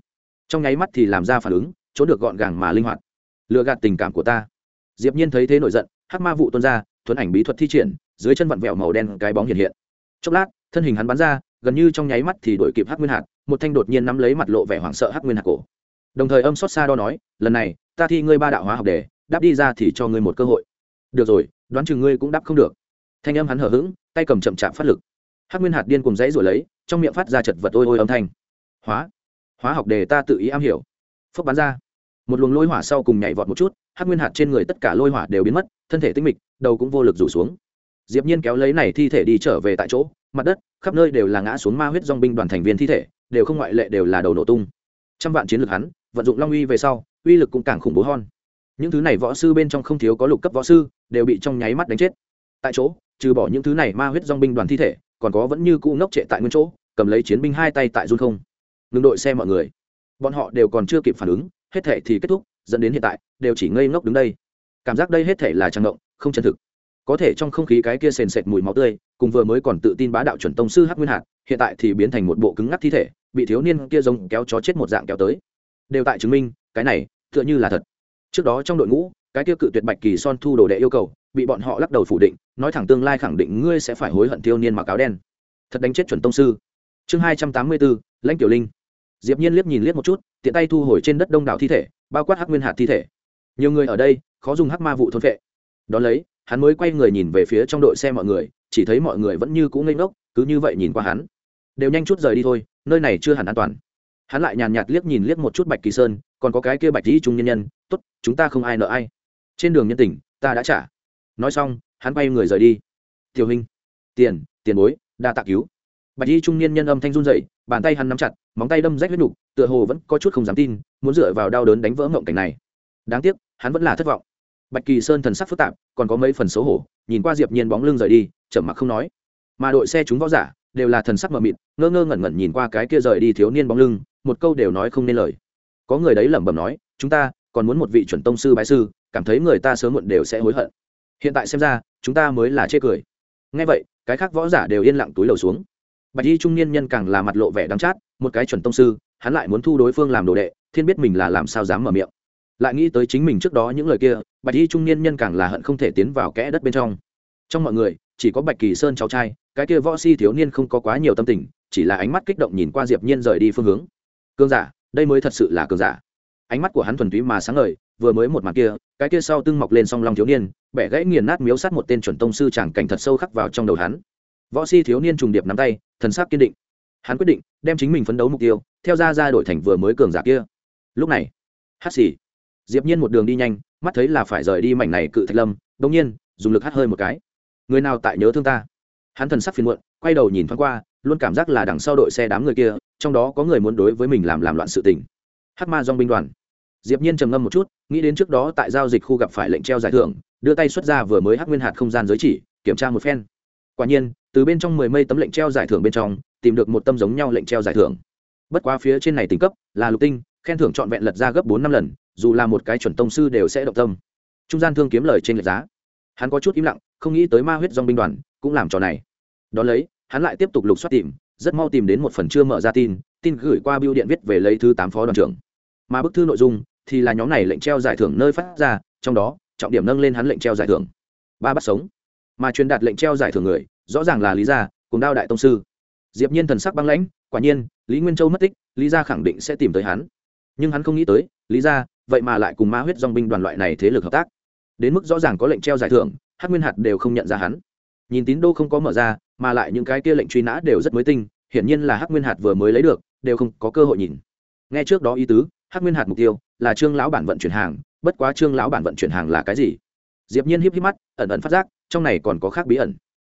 Trong nháy mắt thì làm ra phản ứng, trốn được gọn gàng mà linh hoạt. Lừa gạt tình cảm của ta. Diệp nhiên thấy thế nổi giận, hắc ma vụ tuôn ra thuấn ảnh bí thuật thi triển, dưới chân vặn vẹo màu đen cái bóng hiện hiện. Chốc lát, thân hình hắn bắn ra, gần như trong nháy mắt thì đổi kịp hắc nguyên hạt, một thanh đột nhiên nắm lấy mặt lộ vẻ hoảng sợ hắc nguyên hạt cổ. Đồng thời âm xót xa đo nói, lần này, ta thi ngươi ba đạo hóa học đề đáp đi ra thì cho ngươi một cơ hội. Được rồi, đoán chừng ngươi cũng đáp không được. Thanh âm hắn hở hững, tay cầm chậm chạp phát lực. Hắc nguyên hạt điên cùng dãy rồi lấy, trong miệng phát ra chật vật ôi ôi âm thanh. Hóa hóa học đề ta tự ý am hiểu. Phốc bắn ra. Một luồng lôi hỏa sau cùng nhảy vọt một chút, hắc nguyên hạt trên người tất cả lôi hỏa đều biến mất, thân thể tinh mịch, đầu cũng vô lực rủ xuống. Diệp nhiên kéo lấy này thi thể đi trở về tại chỗ, mặt đất, khắp nơi đều là ngã xuống ma huyết dòng binh đoàn thành viên thi thể, đều không ngoại lệ đều là đầu nổ tung. Trăm vạn chiến lược hắn, vận dụng long uy về sau, uy lực cũng càng khủng bố hơn những thứ này võ sư bên trong không thiếu có lục cấp võ sư, đều bị trong nháy mắt đánh chết. Tại chỗ, trừ bỏ những thứ này ma huyết dong binh đoàn thi thể, còn có vẫn như cũ ngốc trệ tại nguyên chỗ, cầm lấy chiến binh hai tay tại run không. Ngừng đội xe mọi người. Bọn họ đều còn chưa kịp phản ứng, hết thể thì kết thúc, dẫn đến hiện tại, đều chỉ ngây ngốc đứng đây. Cảm giác đây hết thể là trang động không chân thực. Có thể trong không khí cái kia sền sệt mùi máu tươi, cùng vừa mới còn tự tin bá đạo chuẩn tông sư hắc nguyên hạt hiện tại thì biến thành một bộ cứng ngắc thi thể, bị thiếu niên kia giống kéo chó chết một dạng kéo tới. Đều tại chứng minh, cái này, tựa như là thật trước đó trong đội ngũ, cái tiêu cự tuyệt bạch kỳ son thu đồ đệ yêu cầu, bị bọn họ lắc đầu phủ định, nói thẳng tương lai khẳng định ngươi sẽ phải hối hận tiêu niên mặc áo đen. Thật đánh chết chuẩn tông sư. Chương hai trăm tám mươi bốn, lãnh tiểu linh. Diệp nhiên liếc nhìn liếc một chút, tiện tay thu hồi trên đất đông đảo thi thể, bao quát hắc nguyên hạt thi thể. Nhiều người ở đây, khó dùng hắc ma vụ thôn vệ. Đón lấy, hắn mới quay người nhìn về phía trong đội xe mọi người, chỉ thấy mọi người vẫn như cũ ngây ngốc, cứ như vậy nhìn qua hắn. Đều nhanh chút rời đi thôi, nơi này chưa hẳn an toàn hắn lại nhàn nhạt liếc nhìn liếc một chút bạch kỳ sơn, còn có cái kia bạch dĩ trung nhân nhân, tốt, chúng ta không ai nợ ai. Trên đường nhân tình, ta đã trả. Nói xong, hắn bay người rời đi. Tiểu hình tiền tiền bối, đa tạ cứu. Bạch dĩ trung niên nhân âm thanh run dậy bàn tay hắn nắm chặt, móng tay đâm rách huyết nục, tựa hồ vẫn có chút không dám tin, muốn dựa vào đau đớn đánh vỡ ngộng cảnh này. Đáng tiếc, hắn vẫn là thất vọng. Bạch kỳ sơn thần sắc phức tạp, còn có mấy phần xấu hổ, nhìn qua diệp nhiên bóng lưng rời đi chậm mặc không nói. Mà đội xe chúng võ giả đều là thần sắc mờ mịt, ngơ ngơ ngẩn ngẩn nhìn qua cái kia rời đi thiếu niên bóng lưng một câu đều nói không nên lời. Có người đấy lẩm bẩm nói, chúng ta còn muốn một vị chuẩn tông sư bái sư, cảm thấy người ta sớm muộn đều sẽ hối hận. Hiện tại xem ra, chúng ta mới là chê cười. Ngay vậy, cái khác võ giả đều yên lặng túi lầu xuống. Bạch y trung niên nhân càng là mặt lộ vẻ đắng chát, một cái chuẩn tông sư, hắn lại muốn thu đối phương làm đồ đệ, thiên biết mình là làm sao dám mở miệng. Lại nghĩ tới chính mình trước đó những lời kia, bạch y trung niên nhân càng là hận không thể tiến vào kẽ đất bên trong. Trong mọi người, chỉ có bạch kỳ sơn cháu trai, cái kia võ si thiếu niên không có quá nhiều tâm tình, chỉ là ánh mắt kích động nhìn qua diệp nhiên rời đi phương hướng cương giả, đây mới thật sự là cường giả. Ánh mắt của hắn thuần túy mà sáng ngời, vừa mới một màn kia, cái kia sau tưng mọc lên song long thiếu niên, bẻ gãy nghiền nát miếu sát một tên chuẩn tông sư chẳng cảnh thật sâu khắc vào trong đầu hắn. Võ si thiếu niên trùng điệp nắm tay, thần sắc kiên định. Hắn quyết định đem chính mình phấn đấu mục tiêu, theo ra ra đổi thành vừa mới cường giả kia. Lúc này, hát xì. Diệp nhiên một đường đi nhanh, mắt thấy là phải rời đi mảnh này cự thạch lâm đung nhiên, dùng lực hát hơi một cái. Người nào tại nhớ thương ta? Hắn thần sắc phiền muộn, quay đầu nhìn thoáng qua luôn cảm giác là đằng sau đội xe đám người kia, trong đó có người muốn đối với mình làm làm loạn sự tình. Hắc ma dong binh đoàn. Diệp nhiên trầm ngâm một chút, nghĩ đến trước đó tại giao dịch khu gặp phải lệnh treo giải thưởng, đưa tay xuất ra vừa mới hắc nguyên hạt không gian giới chỉ, kiểm tra một phen. Quả nhiên, từ bên trong mười mây tấm lệnh treo giải thưởng bên trong, tìm được một tâm giống nhau lệnh treo giải thưởng. Bất quá phía trên này tính cấp, là lục tinh, khen thưởng trọn vẹn lật ra gấp bốn năm lần, dù là một cái chuẩn tông sư đều sẽ động tâm. Trung gian thương kiếm lời trên lệch giá. Hắn có chút im lặng, không nghĩ tới ma huyết dong binh đoàn, cũng làm trò này. Đón lấy hắn lại tiếp tục lục soát tìm, rất mau tìm đến một phần chưa mở ra tin tin gửi qua biêu điện viết về lấy thứ tám phó đoàn trưởng. Mà bức thư nội dung thì là nhóm này lệnh treo giải thưởng nơi phát ra, trong đó, trọng điểm nâng lên hắn lệnh treo giải thưởng. Ba bắt sống. Mà truyền đạt lệnh treo giải thưởng người, rõ ràng là lý gia, cùng đao đại tông sư. Diệp nhiên thần sắc băng lãnh, quả nhiên, lý nguyên châu mất tích, lý gia khẳng định sẽ tìm tới hắn. Nhưng hắn không nghĩ tới, lý gia, vậy mà lại cùng ma huyết dòng binh đoàn loại này thế lực hợp tác. Đến mức rõ ràng có lệnh treo giải thưởng, hắc nguyên hạt đều không nhận ra hắn. Nhìn tín đô không có mở ra mà lại những cái kia lệnh truy nã đều rất mới tinh, hiển nhiên là hắc nguyên hạt vừa mới lấy được, đều không có cơ hội nhìn. Nghe trước đó ý tứ, hắc nguyên hạt mục tiêu là trương lão bản vận chuyển hàng, bất quá trương lão bản vận chuyển hàng là cái gì? Diệp nhiên híp híp mắt, ẩn ẩn phát giác, trong này còn có khác bí ẩn.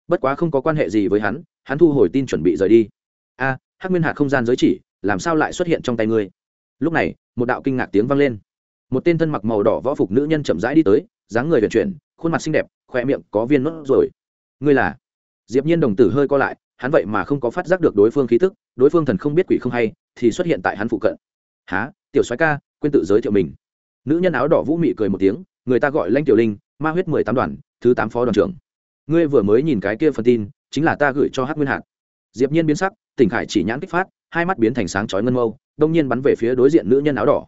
Bất quá không có quan hệ gì với hắn hắn thu hồi tin chuẩn bị rời đi. A, hắc nguyên hạt không gian giới chỉ, làm sao lại xuất hiện trong tay ngươi? Lúc này, một đạo kinh ngạc tiếng vang lên. Một tên thân mặc màu đỏ võ phục nữ nhân chậm rãi đi tới, dáng người vận chuyển, khuôn mặt xinh đẹp khoe miệng có viên nốt rồi ngươi là? Diệp nhiên đồng tử hơi co lại, hắn vậy mà không có phát giác được đối phương khí tức, đối phương thần không biết quỷ không hay, thì xuất hiện tại hắn phụ cận. Há tiểu soái ca, quên tự giới thiệu mình. Nữ nhân áo đỏ vũ mị cười một tiếng, người ta gọi lãnh tiểu linh, ma huyết mười tám đoàn, thứ tám phó đoàn trưởng. Ngươi vừa mới nhìn cái kia phần tin, chính là ta gửi cho hắc nguyên hạt diệp nhiên biến sắc, tỉnh khải chỉ nhãn kích phát, hai mắt biến thành sáng chói ngân mâu, đông nhiên bắn về phía đối diện nữ nhân áo đỏ.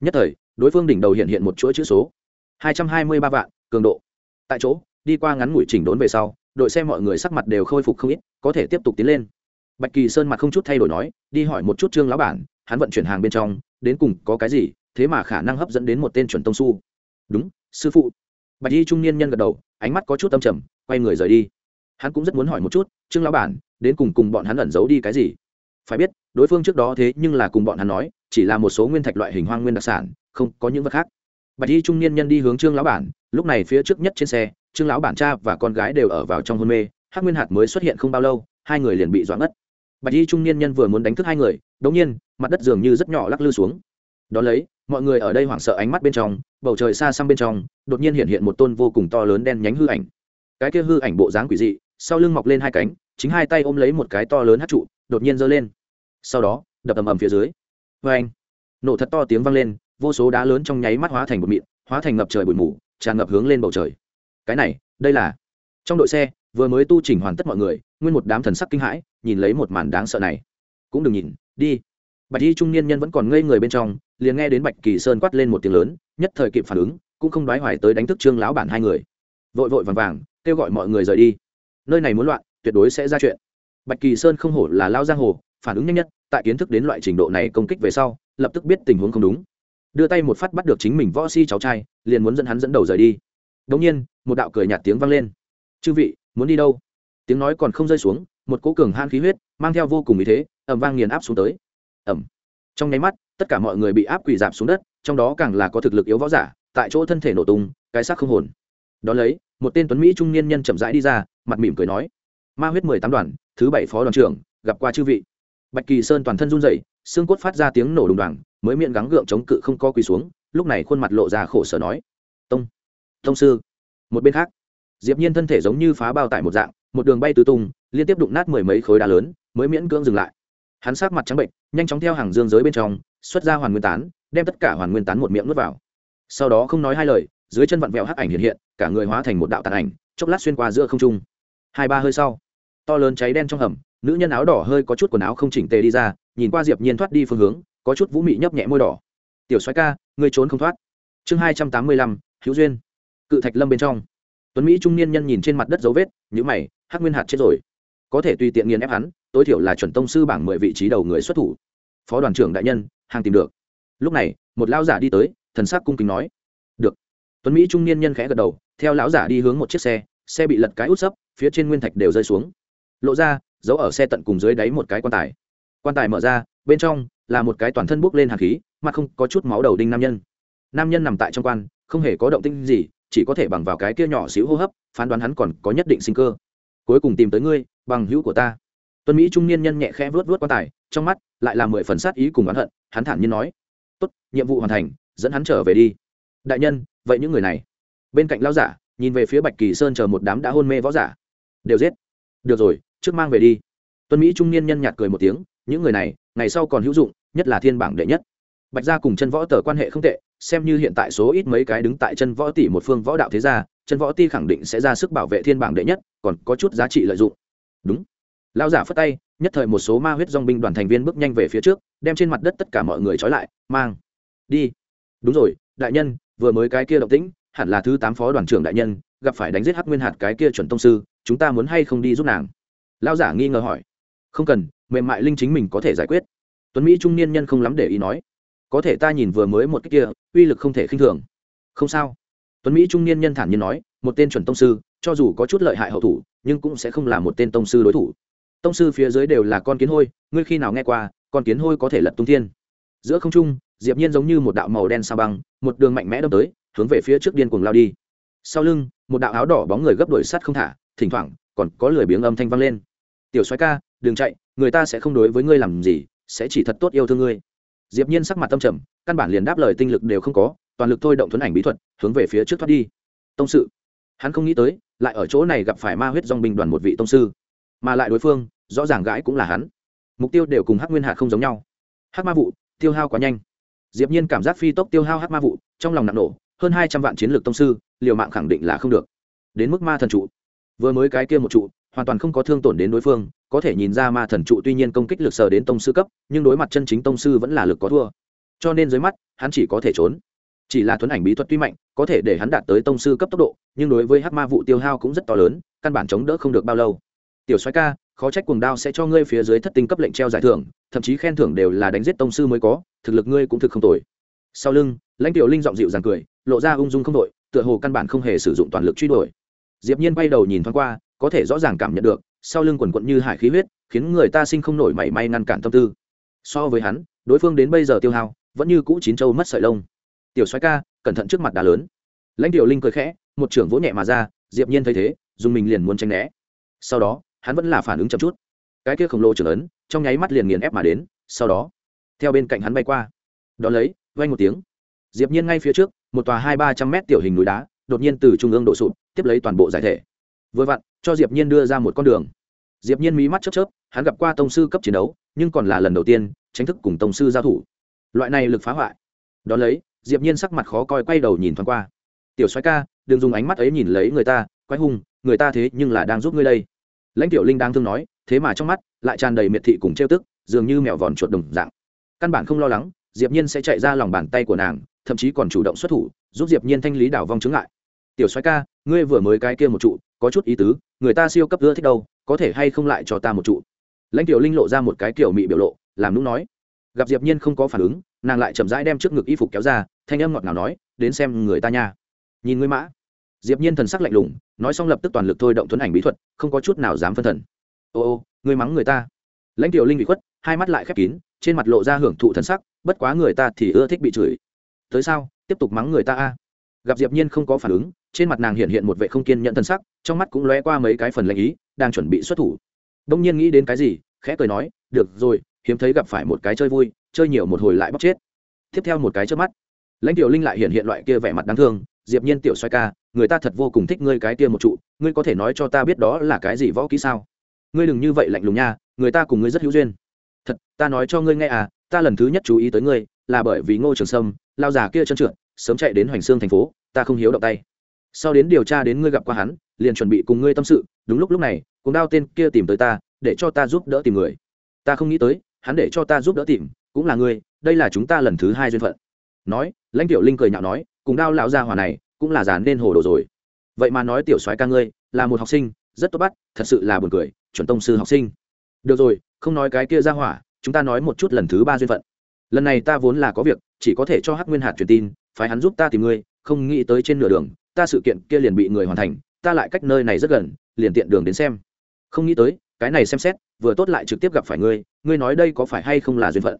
Nhất thời, đối phương đỉnh đầu hiện hiện một chuỗi chữ số. Hai trăm hai mươi ba vạn, cường độ. Tại chỗ, đi qua ngắn ngủi chỉnh đốn về sau đội xe mọi người sắc mặt đều khôi phục không ít, có thể tiếp tục tiến lên. Bạch kỳ sơn mặt không chút thay đổi nói, đi hỏi một chút trương lão bản, hắn vận chuyển hàng bên trong, đến cùng có cái gì, thế mà khả năng hấp dẫn đến một tên chuẩn tông su. Đúng, sư phụ. Bạch y trung niên nhân gật đầu, ánh mắt có chút âm trầm, quay người rời đi. Hắn cũng rất muốn hỏi một chút, trương lão bản, đến cùng cùng bọn hắn ẩn giấu đi cái gì? Phải biết, đối phương trước đó thế nhưng là cùng bọn hắn nói, chỉ là một số nguyên thạch loại hình hoang nguyên đặc sản, không có những vật khác. Bạch y trung niên nhân đi hướng trương lão bản, lúc này phía trước nhất trên xe trương lão bản cha và con gái đều ở vào trong hôn mê, hắc nguyên hạt mới xuất hiện không bao lâu, hai người liền bị doãn ngất. Bạch y trung niên nhân vừa muốn đánh thức hai người đống nhiên, mặt đất dường như rất nhỏ lắc lư xuống. Đón lấy, mọi người ở đây hoảng sợ ánh mắt bên trong, bầu trời xa xăm bên trong, đột nhiên hiện hiện một tôn vô cùng to lớn đen nhánh hư ảnh. Cái kia hư ảnh bộ dáng quỷ dị, sau lưng mọc lên hai cánh, chính hai tay ôm lấy một cái to lớn hát trụ, đột nhiên giơ lên. Sau đó, đập ầm ầm phía dưới. Vê anh nổ thật to tiếng vang lên, vô số đá lớn trong nháy mắt hóa thành một mịn, hóa thành ngập trời bụi mù, tràn ngập hướng lên bầu trời cái này, đây là trong đội xe, vừa mới tu chỉnh hoàn tất mọi người, nguyên một đám thần sắc kinh hãi, nhìn lấy một màn đáng sợ này. Cũng đừng nhìn, đi. Bạch y trung niên nhân vẫn còn ngây người bên trong, liền nghe đến bạch kỳ sơn quát lên một tiếng lớn, nhất thời kịp phản ứng, cũng không đoái hoài tới đánh thức trương lão bản hai người. Vội vội vàng vàng, kêu gọi mọi người rời đi. Nơi này muốn loạn, tuyệt đối sẽ ra chuyện. Bạch kỳ sơn không hổ là lao giang hồ, phản ứng nhanh nhất, tại kiến thức đến loại trình độ này công kích về sau, lập tức biết tình huống không đúng. Đưa tay một phát bắt được chính mình võ si cháu trai, liền muốn dẫn hắn dẫn đầu rời đi đống nhiên, một đạo cười nhạt tiếng vang lên. Chư vị, muốn đi đâu? Tiếng nói còn không rơi xuống, một cỗ cường han khí huyết mang theo vô cùng ý thế, ầm vang nghiền áp xuống tới. Ầm. Trong nháy mắt, tất cả mọi người bị áp quỳ dạp xuống đất, trong đó càng là có thực lực yếu võ giả, tại chỗ thân thể nổ tung, cái xác không hồn. Đó lấy, một tên tuấn mỹ trung niên nhân chậm rãi đi ra, mặt mỉm cười nói, ma huyết mười tám đoàn, thứ bảy phó đoàn trưởng, gặp qua chư vị. Bạch kỳ sơn toàn thân run rẩy, xương cốt phát ra tiếng nổ đùng đoàng, mới miệng gắng gượng chống cự không co quỳ xuống, lúc này khuôn mặt lộ ra khổ sở nói, tông thông sư. Một bên khác, diệp nhiên thân thể giống như phá bao tải một dạng, một đường bay tứ tung, liên tiếp đụng nát mười mấy khối đá lớn, mới miễn cưỡng dừng lại. Hắn sát mặt trắng bệnh, nhanh chóng theo hàng dương giới bên trong, xuất ra hoàn nguyên tán, đem tất cả hoàn nguyên tán một miệng nuốt vào. Sau đó không nói hai lời, dưới chân vặn vẹo hắc ảnh hiện hiện, cả người hóa thành một đạo tàn ảnh, chốc lát xuyên qua giữa không trung. Hai ba hơi sau, to lớn cháy đen trong hầm, nữ nhân áo đỏ hơi có chút quần áo không chỉnh tề đi ra, nhìn qua diệp nhiên thoát đi phương hướng, có chút vũ mị nhấp nhẹ môi đỏ. Tiểu soái ca, ngươi trốn không thoát. Chương hai trăm tám mươi lăm, hữu duyên cự thạch lâm bên trong. Tuấn mỹ trung niên nhân nhìn trên mặt đất dấu vết nhữ mày, hắc nguyên hạt chết rồi. Có thể tùy tiện nghiền ép hắn, tối thiểu là chuẩn tông sư bảng mười vị trí đầu người xuất thủ. Phó đoàn trưởng đại nhân, hàng tìm được. Lúc này, một lão giả đi tới, thần sắc cung kính nói. Được. Tuấn mỹ trung niên nhân khẽ gật đầu, theo lão giả đi hướng một chiếc xe xe bị lật cái út sấp, phía trên nguyên thạch đều rơi xuống. Lộ ra giấu ở xe tận cùng dưới đáy một cái quan tài. Quan tài mở ra, bên trong là một cái toàn thân bốc lên hạt khí mà không có chút máu đầu đinh nam nhân. Nam nhân nằm tại trong quan, không hề có động tinh gì chỉ có thể bằng vào cái kia nhỏ xíu hô hấp, phán đoán hắn còn có nhất định sinh cơ. Cuối cùng tìm tới ngươi, bằng hữu của ta. Tuân mỹ trung niên nhân nhẹ khẽ vớt vớt quan tài, trong mắt lại là mười phần sát ý cùng oán hận, hắn thản nhiên nói, tốt, nhiệm vụ hoàn thành, dẫn hắn trở về đi. Đại nhân, vậy những người này? Bên cạnh lao giả, nhìn về phía bạch kỳ sơn chờ một đám đã hôn mê võ giả. Đều giết. Được rồi, trước mang về đi. Tuân mỹ trung niên nhân nhạt cười một tiếng, những người này, ngày sau còn hữu dụng, nhất là thiên bảng đệ nhất. Bạch gia cùng chân võ tờ quan hệ không tệ xem như hiện tại số ít mấy cái đứng tại chân võ tỷ một phương võ đạo thế gia, chân võ ti khẳng định sẽ ra sức bảo vệ thiên bảng đệ nhất, còn có chút giá trị lợi dụng. Đúng. Lao giả phất tay, nhất thời một số ma huyết dong binh đoàn thành viên bước nhanh về phía trước, đem trên mặt đất tất cả mọi người trói lại, mang. Đi. Đúng rồi, đại nhân, vừa mới cái kia động tĩnh, hẳn là thứ tám phó đoàn trưởng đại nhân, gặp phải đánh giết hắc nguyên hạt cái kia chuẩn tông sư, chúng ta muốn hay không đi giúp nàng? Lao giả nghi ngờ hỏi. Không cần, mềm mại linh chính mình có thể giải quyết. Tuấn mỹ trung niên nhân không lắm để ý nói có thể ta nhìn vừa mới một cái kia, uy lực không thể khinh thường. Không sao. Tuấn mỹ trung niên nhân thản nhiên nói, một tên chuẩn tông sư, cho dù có chút lợi hại hậu thủ, nhưng cũng sẽ không là một tên tông sư đối thủ. Tông sư phía dưới đều là con kiến hôi, ngươi khi nào nghe qua, con kiến hôi có thể lật tung thiên? Giữa không trung, diệp nhiên giống như một đạo màu đen sao băng, một đường mạnh mẽ đâm tới, hướng về phía trước điên cuồng lao đi. Sau lưng, một đạo áo đỏ bóng người gấp đuổi sát không thả, thỉnh thoảng, còn có lười biếng âm thanh vang lên. Tiểu soái ca, đừng chạy, người ta sẽ không đối với ngươi làm gì, sẽ chỉ thật tốt yêu thương ngươi diệp nhiên sắc mặt tâm trầm, căn bản liền đáp lời tinh lực đều không có, toàn lực thôi động thuấn ảnh bí thuật, hướng về phía trước thoát đi. Tông sự. Hắn không nghĩ tới, lại ở chỗ này gặp phải ma huyết dòng binh đoàn một vị tông sư. Mà lại đối phương, rõ ràng gãi cũng là hắn. Mục tiêu đều cùng hắc nguyên hạt không giống nhau. Hắc ma vụ, tiêu hao quá nhanh. Diệp nhiên cảm giác phi tốc tiêu hao hắc ma vụ, trong lòng nặng nổ, hơn hai trăm vạn chiến lược tông sư, liều mạng khẳng định là không được. Đến mức ma thần trụ. Vừa mới cái kia một trụ hoàn toàn không có thương tổn đến đối phương, có thể nhìn ra ma thần trụ tuy nhiên công kích lực sờ đến tông sư cấp, nhưng đối mặt chân chính tông sư vẫn là lực có thua. Cho nên dưới mắt, hắn chỉ có thể trốn. Chỉ là thuấn ảnh bí thuật tuy mạnh, có thể để hắn đạt tới tông sư cấp tốc độ, nhưng đối với hắc ma vụ tiêu hao cũng rất to lớn, căn bản chống đỡ không được bao lâu. Tiểu soái ca, khó trách cuồng đao sẽ cho ngươi phía dưới thất tinh cấp lệnh treo giải thưởng, thậm chí khen thưởng đều là đánh giết tông sư mới có, thực lực ngươi cũng thực không tồi. Sau lưng, lãnh tiểu linh giọng dịu dàng cười, lộ ra ung dung không đội tựa hồ căn bản không hề sử dụng toàn lực truy đuổi. Diệp nhiên bay đầu nhìn thoáng qua có thể rõ ràng cảm nhận được, sau lưng quần quận như hải khí huyết, khiến người ta sinh không nổi mảy may ngăn cản tâm tư. So với hắn, đối phương đến bây giờ tiêu hao, vẫn như cũ chín châu mất sợi lông. Tiểu xoáy ca, cẩn thận trước mặt đá lớn. Lãnh tiểu linh cười khẽ, một trưởng vỗ nhẹ mà ra, diệp nhiên thấy thế, dùng mình liền muốn tránh né. Sau đó, hắn vẫn là phản ứng chậm chút. Cái kia khổng lồ trưởng ấn, trong nháy mắt liền nghiền ép mà đến, sau đó, theo bên cạnh hắn bay qua. Đón lấy, vang một tiếng. Diệp nhiên ngay phía trước, một tòa hai ba trăm mét tiểu hình núi đá, đột nhiên từ trung ương đổ sụp, tiếp lấy toàn bộ giải thể. Vừa vặn cho diệp nhiên đưa ra một con đường. Diệp nhiên mí mắt chớp chớp, hắn gặp qua tông sư cấp chiến đấu, nhưng còn là lần đầu tiên tránh thức cùng tông sư giao thủ. Loại này lực phá hoại. Đó lấy, diệp nhiên sắc mặt khó coi quay đầu nhìn thoáng qua. Tiểu soái ca, đừng dùng ánh mắt ấy nhìn lấy người ta, quái hung, người ta thế nhưng là đang giúp ngươi đây. Lãnh tiểu linh đang thương nói, thế mà trong mắt lại tràn đầy miệt thị cùng trêu tức, dường như mèo vòn chuột đồng dạng. Căn bản không lo lắng, diệp nhiên sẽ chạy ra lòng bàn tay của nàng, thậm chí còn chủ động xuất thủ, giúp diệp nhiên thanh lý đảo vong chứng lại tiểu soái ca, ngươi vừa mới cái kia một trụ, có chút ý tứ, người ta siêu cấp ưa thích đâu, có thể hay không lại cho ta một trụ? Lãnh tiểu linh lộ ra một cái kiểu mị biểu lộ, làm nũng nói. Gặp diệp nhiên không có phản ứng, nàng lại chậm rãi đem trước ngực y phục kéo ra, thanh âm ngọt ngào nói, đến xem người ta nha. Nhìn ngươi mã. Diệp nhiên thần sắc lạnh lùng, nói xong lập tức toàn lực thôi động thuấn ảnh bí thuật, không có chút nào dám phân thần. Ô ô, ngươi mắng người ta. Lãnh tiểu linh bị khuất, hai mắt lại khép kín, trên mặt lộ ra hưởng thụ thần sắc, bất quá người ta thì ưa thích bị chửi. Tới sao? Tiếp tục mắng người ta a. Gặp diệp nhiên không có phản ứng trên mặt nàng hiện hiện một vẻ không kiên nhẫn thân sắc, trong mắt cũng lóe qua mấy cái phần lạnh ý, đang chuẩn bị xuất thủ. Đông nhiên nghĩ đến cái gì, khẽ cười nói, được rồi, hiếm thấy gặp phải một cái chơi vui, chơi nhiều một hồi lại bóc chết. Tiếp theo một cái trước mắt, lãnh tiểu linh lại hiện hiện loại kia vẻ mặt đáng thương, diệp nhiên tiểu xoay ca, người ta thật vô cùng thích ngươi cái kia một trụ, ngươi có thể nói cho ta biết đó là cái gì võ kỹ sao? Ngươi đừng như vậy lạnh lùng nha, người ta cùng ngươi rất hữu duyên. Thật, ta nói cho ngươi nghe à ta lần thứ nhất chú ý tới ngươi, là bởi vì ngô trường sâm, lao già kia trơn trượt, sớm chạy đến hoành xương thành phố, ta không hiếu động tay sau đến điều tra đến ngươi gặp qua hắn, liền chuẩn bị cùng ngươi tâm sự, đúng lúc lúc này cùng đao tên kia tìm tới ta, để cho ta giúp đỡ tìm người. Ta không nghĩ tới, hắn để cho ta giúp đỡ tìm, cũng là ngươi, đây là chúng ta lần thứ hai duyên phận. Nói, lãnh tiểu linh cười nhạo nói cùng đao lão gia hỏa này, cũng là dàn nên hồ đồ rồi. Vậy mà nói tiểu soái ca ngươi, là một học sinh, rất tốt bắt, thật sự là buồn cười, chuẩn tông sư học sinh. Được rồi, không nói cái kia ra hỏa, chúng ta nói một chút lần thứ ba duyên phận. Lần này ta vốn là có việc, chỉ có thể cho hắc nguyên hạt truyền tin phải hắn giúp ta tìm ngươi, không nghĩ tới trên nửa đường ta sự kiện kia liền bị người hoàn thành, ta lại cách nơi này rất gần, liền tiện đường đến xem. Không nghĩ tới, cái này xem xét, vừa tốt lại trực tiếp gặp phải ngươi ngươi nói đây có phải hay không là duyên phận?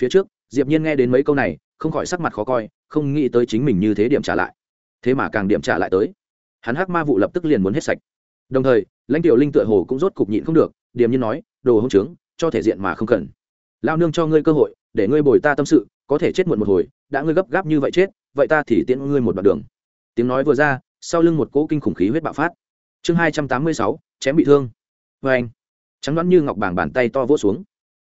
Phía trước, diệp nhiên nghe đến mấy câu này, không khỏi sắc mặt khó coi, không nghĩ tới chính mình như thế điểm trả lại. Thế mà càng điểm trả lại tới. Hắn hắc ma vụ lập tức liền muốn hết sạch. Đồng thời, lãnh tiểu linh tựa hồ cũng rốt cục nhịn không được, điềm nhiên nói, đồ hỗn trướng, cho thể diện mà không cần. Lao nương cho ngươi cơ hội, để ngươi bồi ta tâm sự, có thể chết muộn một hồi, đã ngươi gấp gáp như vậy chết, vậy ta thì tiễn ngươi một đoạn đường tiếng nói vừa ra, sau lưng một cỗ kinh khủng khí huyết bạo phát. Chương hai trăm tám mươi sáu, chém bị thương. Vê anh, trắng đoán như ngọc bảng bàn tay to vỗ xuống.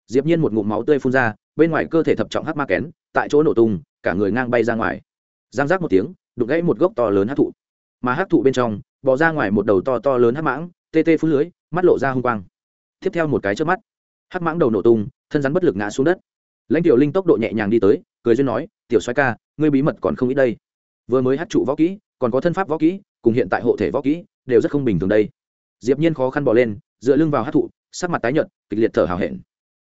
Diệp nhiên một ngụm máu tươi phun ra, bên ngoài cơ thể thập trọng hắc ma kén, tại chỗ nổ tung, cả người ngang bay ra ngoài. Giang giác một tiếng, đục gãy một gốc to lớn hắc thụ. Mà hắc thụ bên trong, bò ra ngoài một đầu to to lớn hắc mãng, tê tê phun lưới, mắt lộ ra hung quang. Tiếp theo một cái trước mắt, hắc mãng đầu nổ tung, thân rắn bất lực ngã xuống đất. Lãnh tiểu linh tốc độ nhẹ nhàng đi tới, cười duyên nói, tiểu xoay ca, ngươi bí mật còn không ít đây vừa mới hát trụ võ kỹ, còn có thân pháp võ kỹ, cùng hiện tại hộ thể võ kỹ, đều rất không bình thường đây. Diệp nhiên khó khăn bỏ lên, dựa lưng vào hát thụ sắc mặt tái nhợt, kịch liệt thở hào hẹn.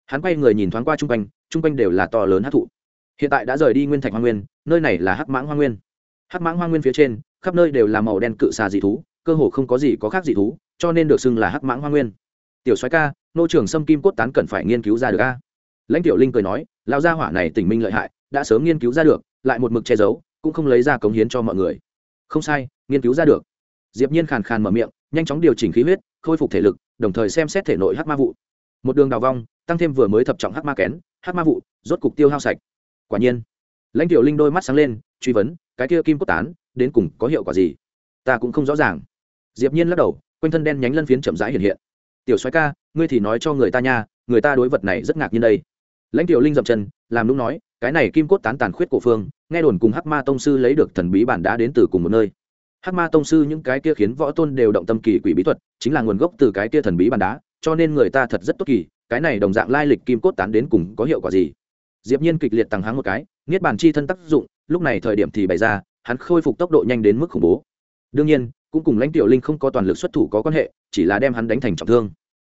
Hắn quay người nhìn thoáng qua trung quanh trung quanh đều là to lớn hát thụ hiện tại đã rời đi nguyên thạch hoa nguyên, nơi này là hắc mãng hoa nguyên. Hắc mãng hoa nguyên phía trên, khắp nơi đều là màu đen cự xà dị thú, cơ hồ không có gì có khác dị thú, cho nên được xưng là hắc mãng hoa nguyên. Tiểu soái ca, nô trưởng sâm kim cốt tán cần phải nghiên cứu ra được a. Lãnh tiểu linh cười nói, lão gia hỏa này tỉnh minh lợi hại, đã sớm nghiên cứu ra được, lại một mực che giấu cũng không lấy ra cống hiến cho mọi người. Không sai, nghiên cứu ra được. Diệp nhiên khàn khàn mở miệng, nhanh chóng điều chỉnh khí huyết, khôi phục thể lực, đồng thời xem xét thể nội hắc ma vụ. Một đường đào vong, tăng thêm vừa mới thập trọng hắc ma kén, hắc ma vụ, rốt cục tiêu hao sạch. Quả nhiên, lãnh tiểu linh đôi mắt sáng lên, truy vấn, cái kia kim cốt tán, đến cùng có hiệu quả gì? Ta cũng không rõ ràng. Diệp nhiên lắc đầu, quanh thân đen nhánh lân phiến chậm rãi hiện hiện. Tiểu soái ca, ngươi thì nói cho người ta nha, người ta đối vật này rất ngạc nhiên đây. Lãnh tiểu linh dậm chân, làm lúc nói, cái này kim cốt tán tàn khuyết cổ phương nghe đồn cùng hắc ma tông sư lấy được thần bí bản đá đến từ cùng một nơi. Hắc ma tông sư những cái kia khiến võ tôn đều động tâm kỳ quỷ bí thuật, chính là nguồn gốc từ cái kia thần bí bản đá, cho nên người ta thật rất tốt kỳ, cái này đồng dạng lai lịch kim cốt tán đến cùng có hiệu quả gì? Diệp nhiên kịch liệt tăng háng một cái, niết bàn chi thân tác dụng, lúc này thời điểm thì bày ra, hắn khôi phục tốc độ nhanh đến mức khủng bố. Đương nhiên, cũng cùng lãnh tiểu linh không có toàn lực xuất thủ có quan hệ, chỉ là đem hắn đánh thành trọng thương.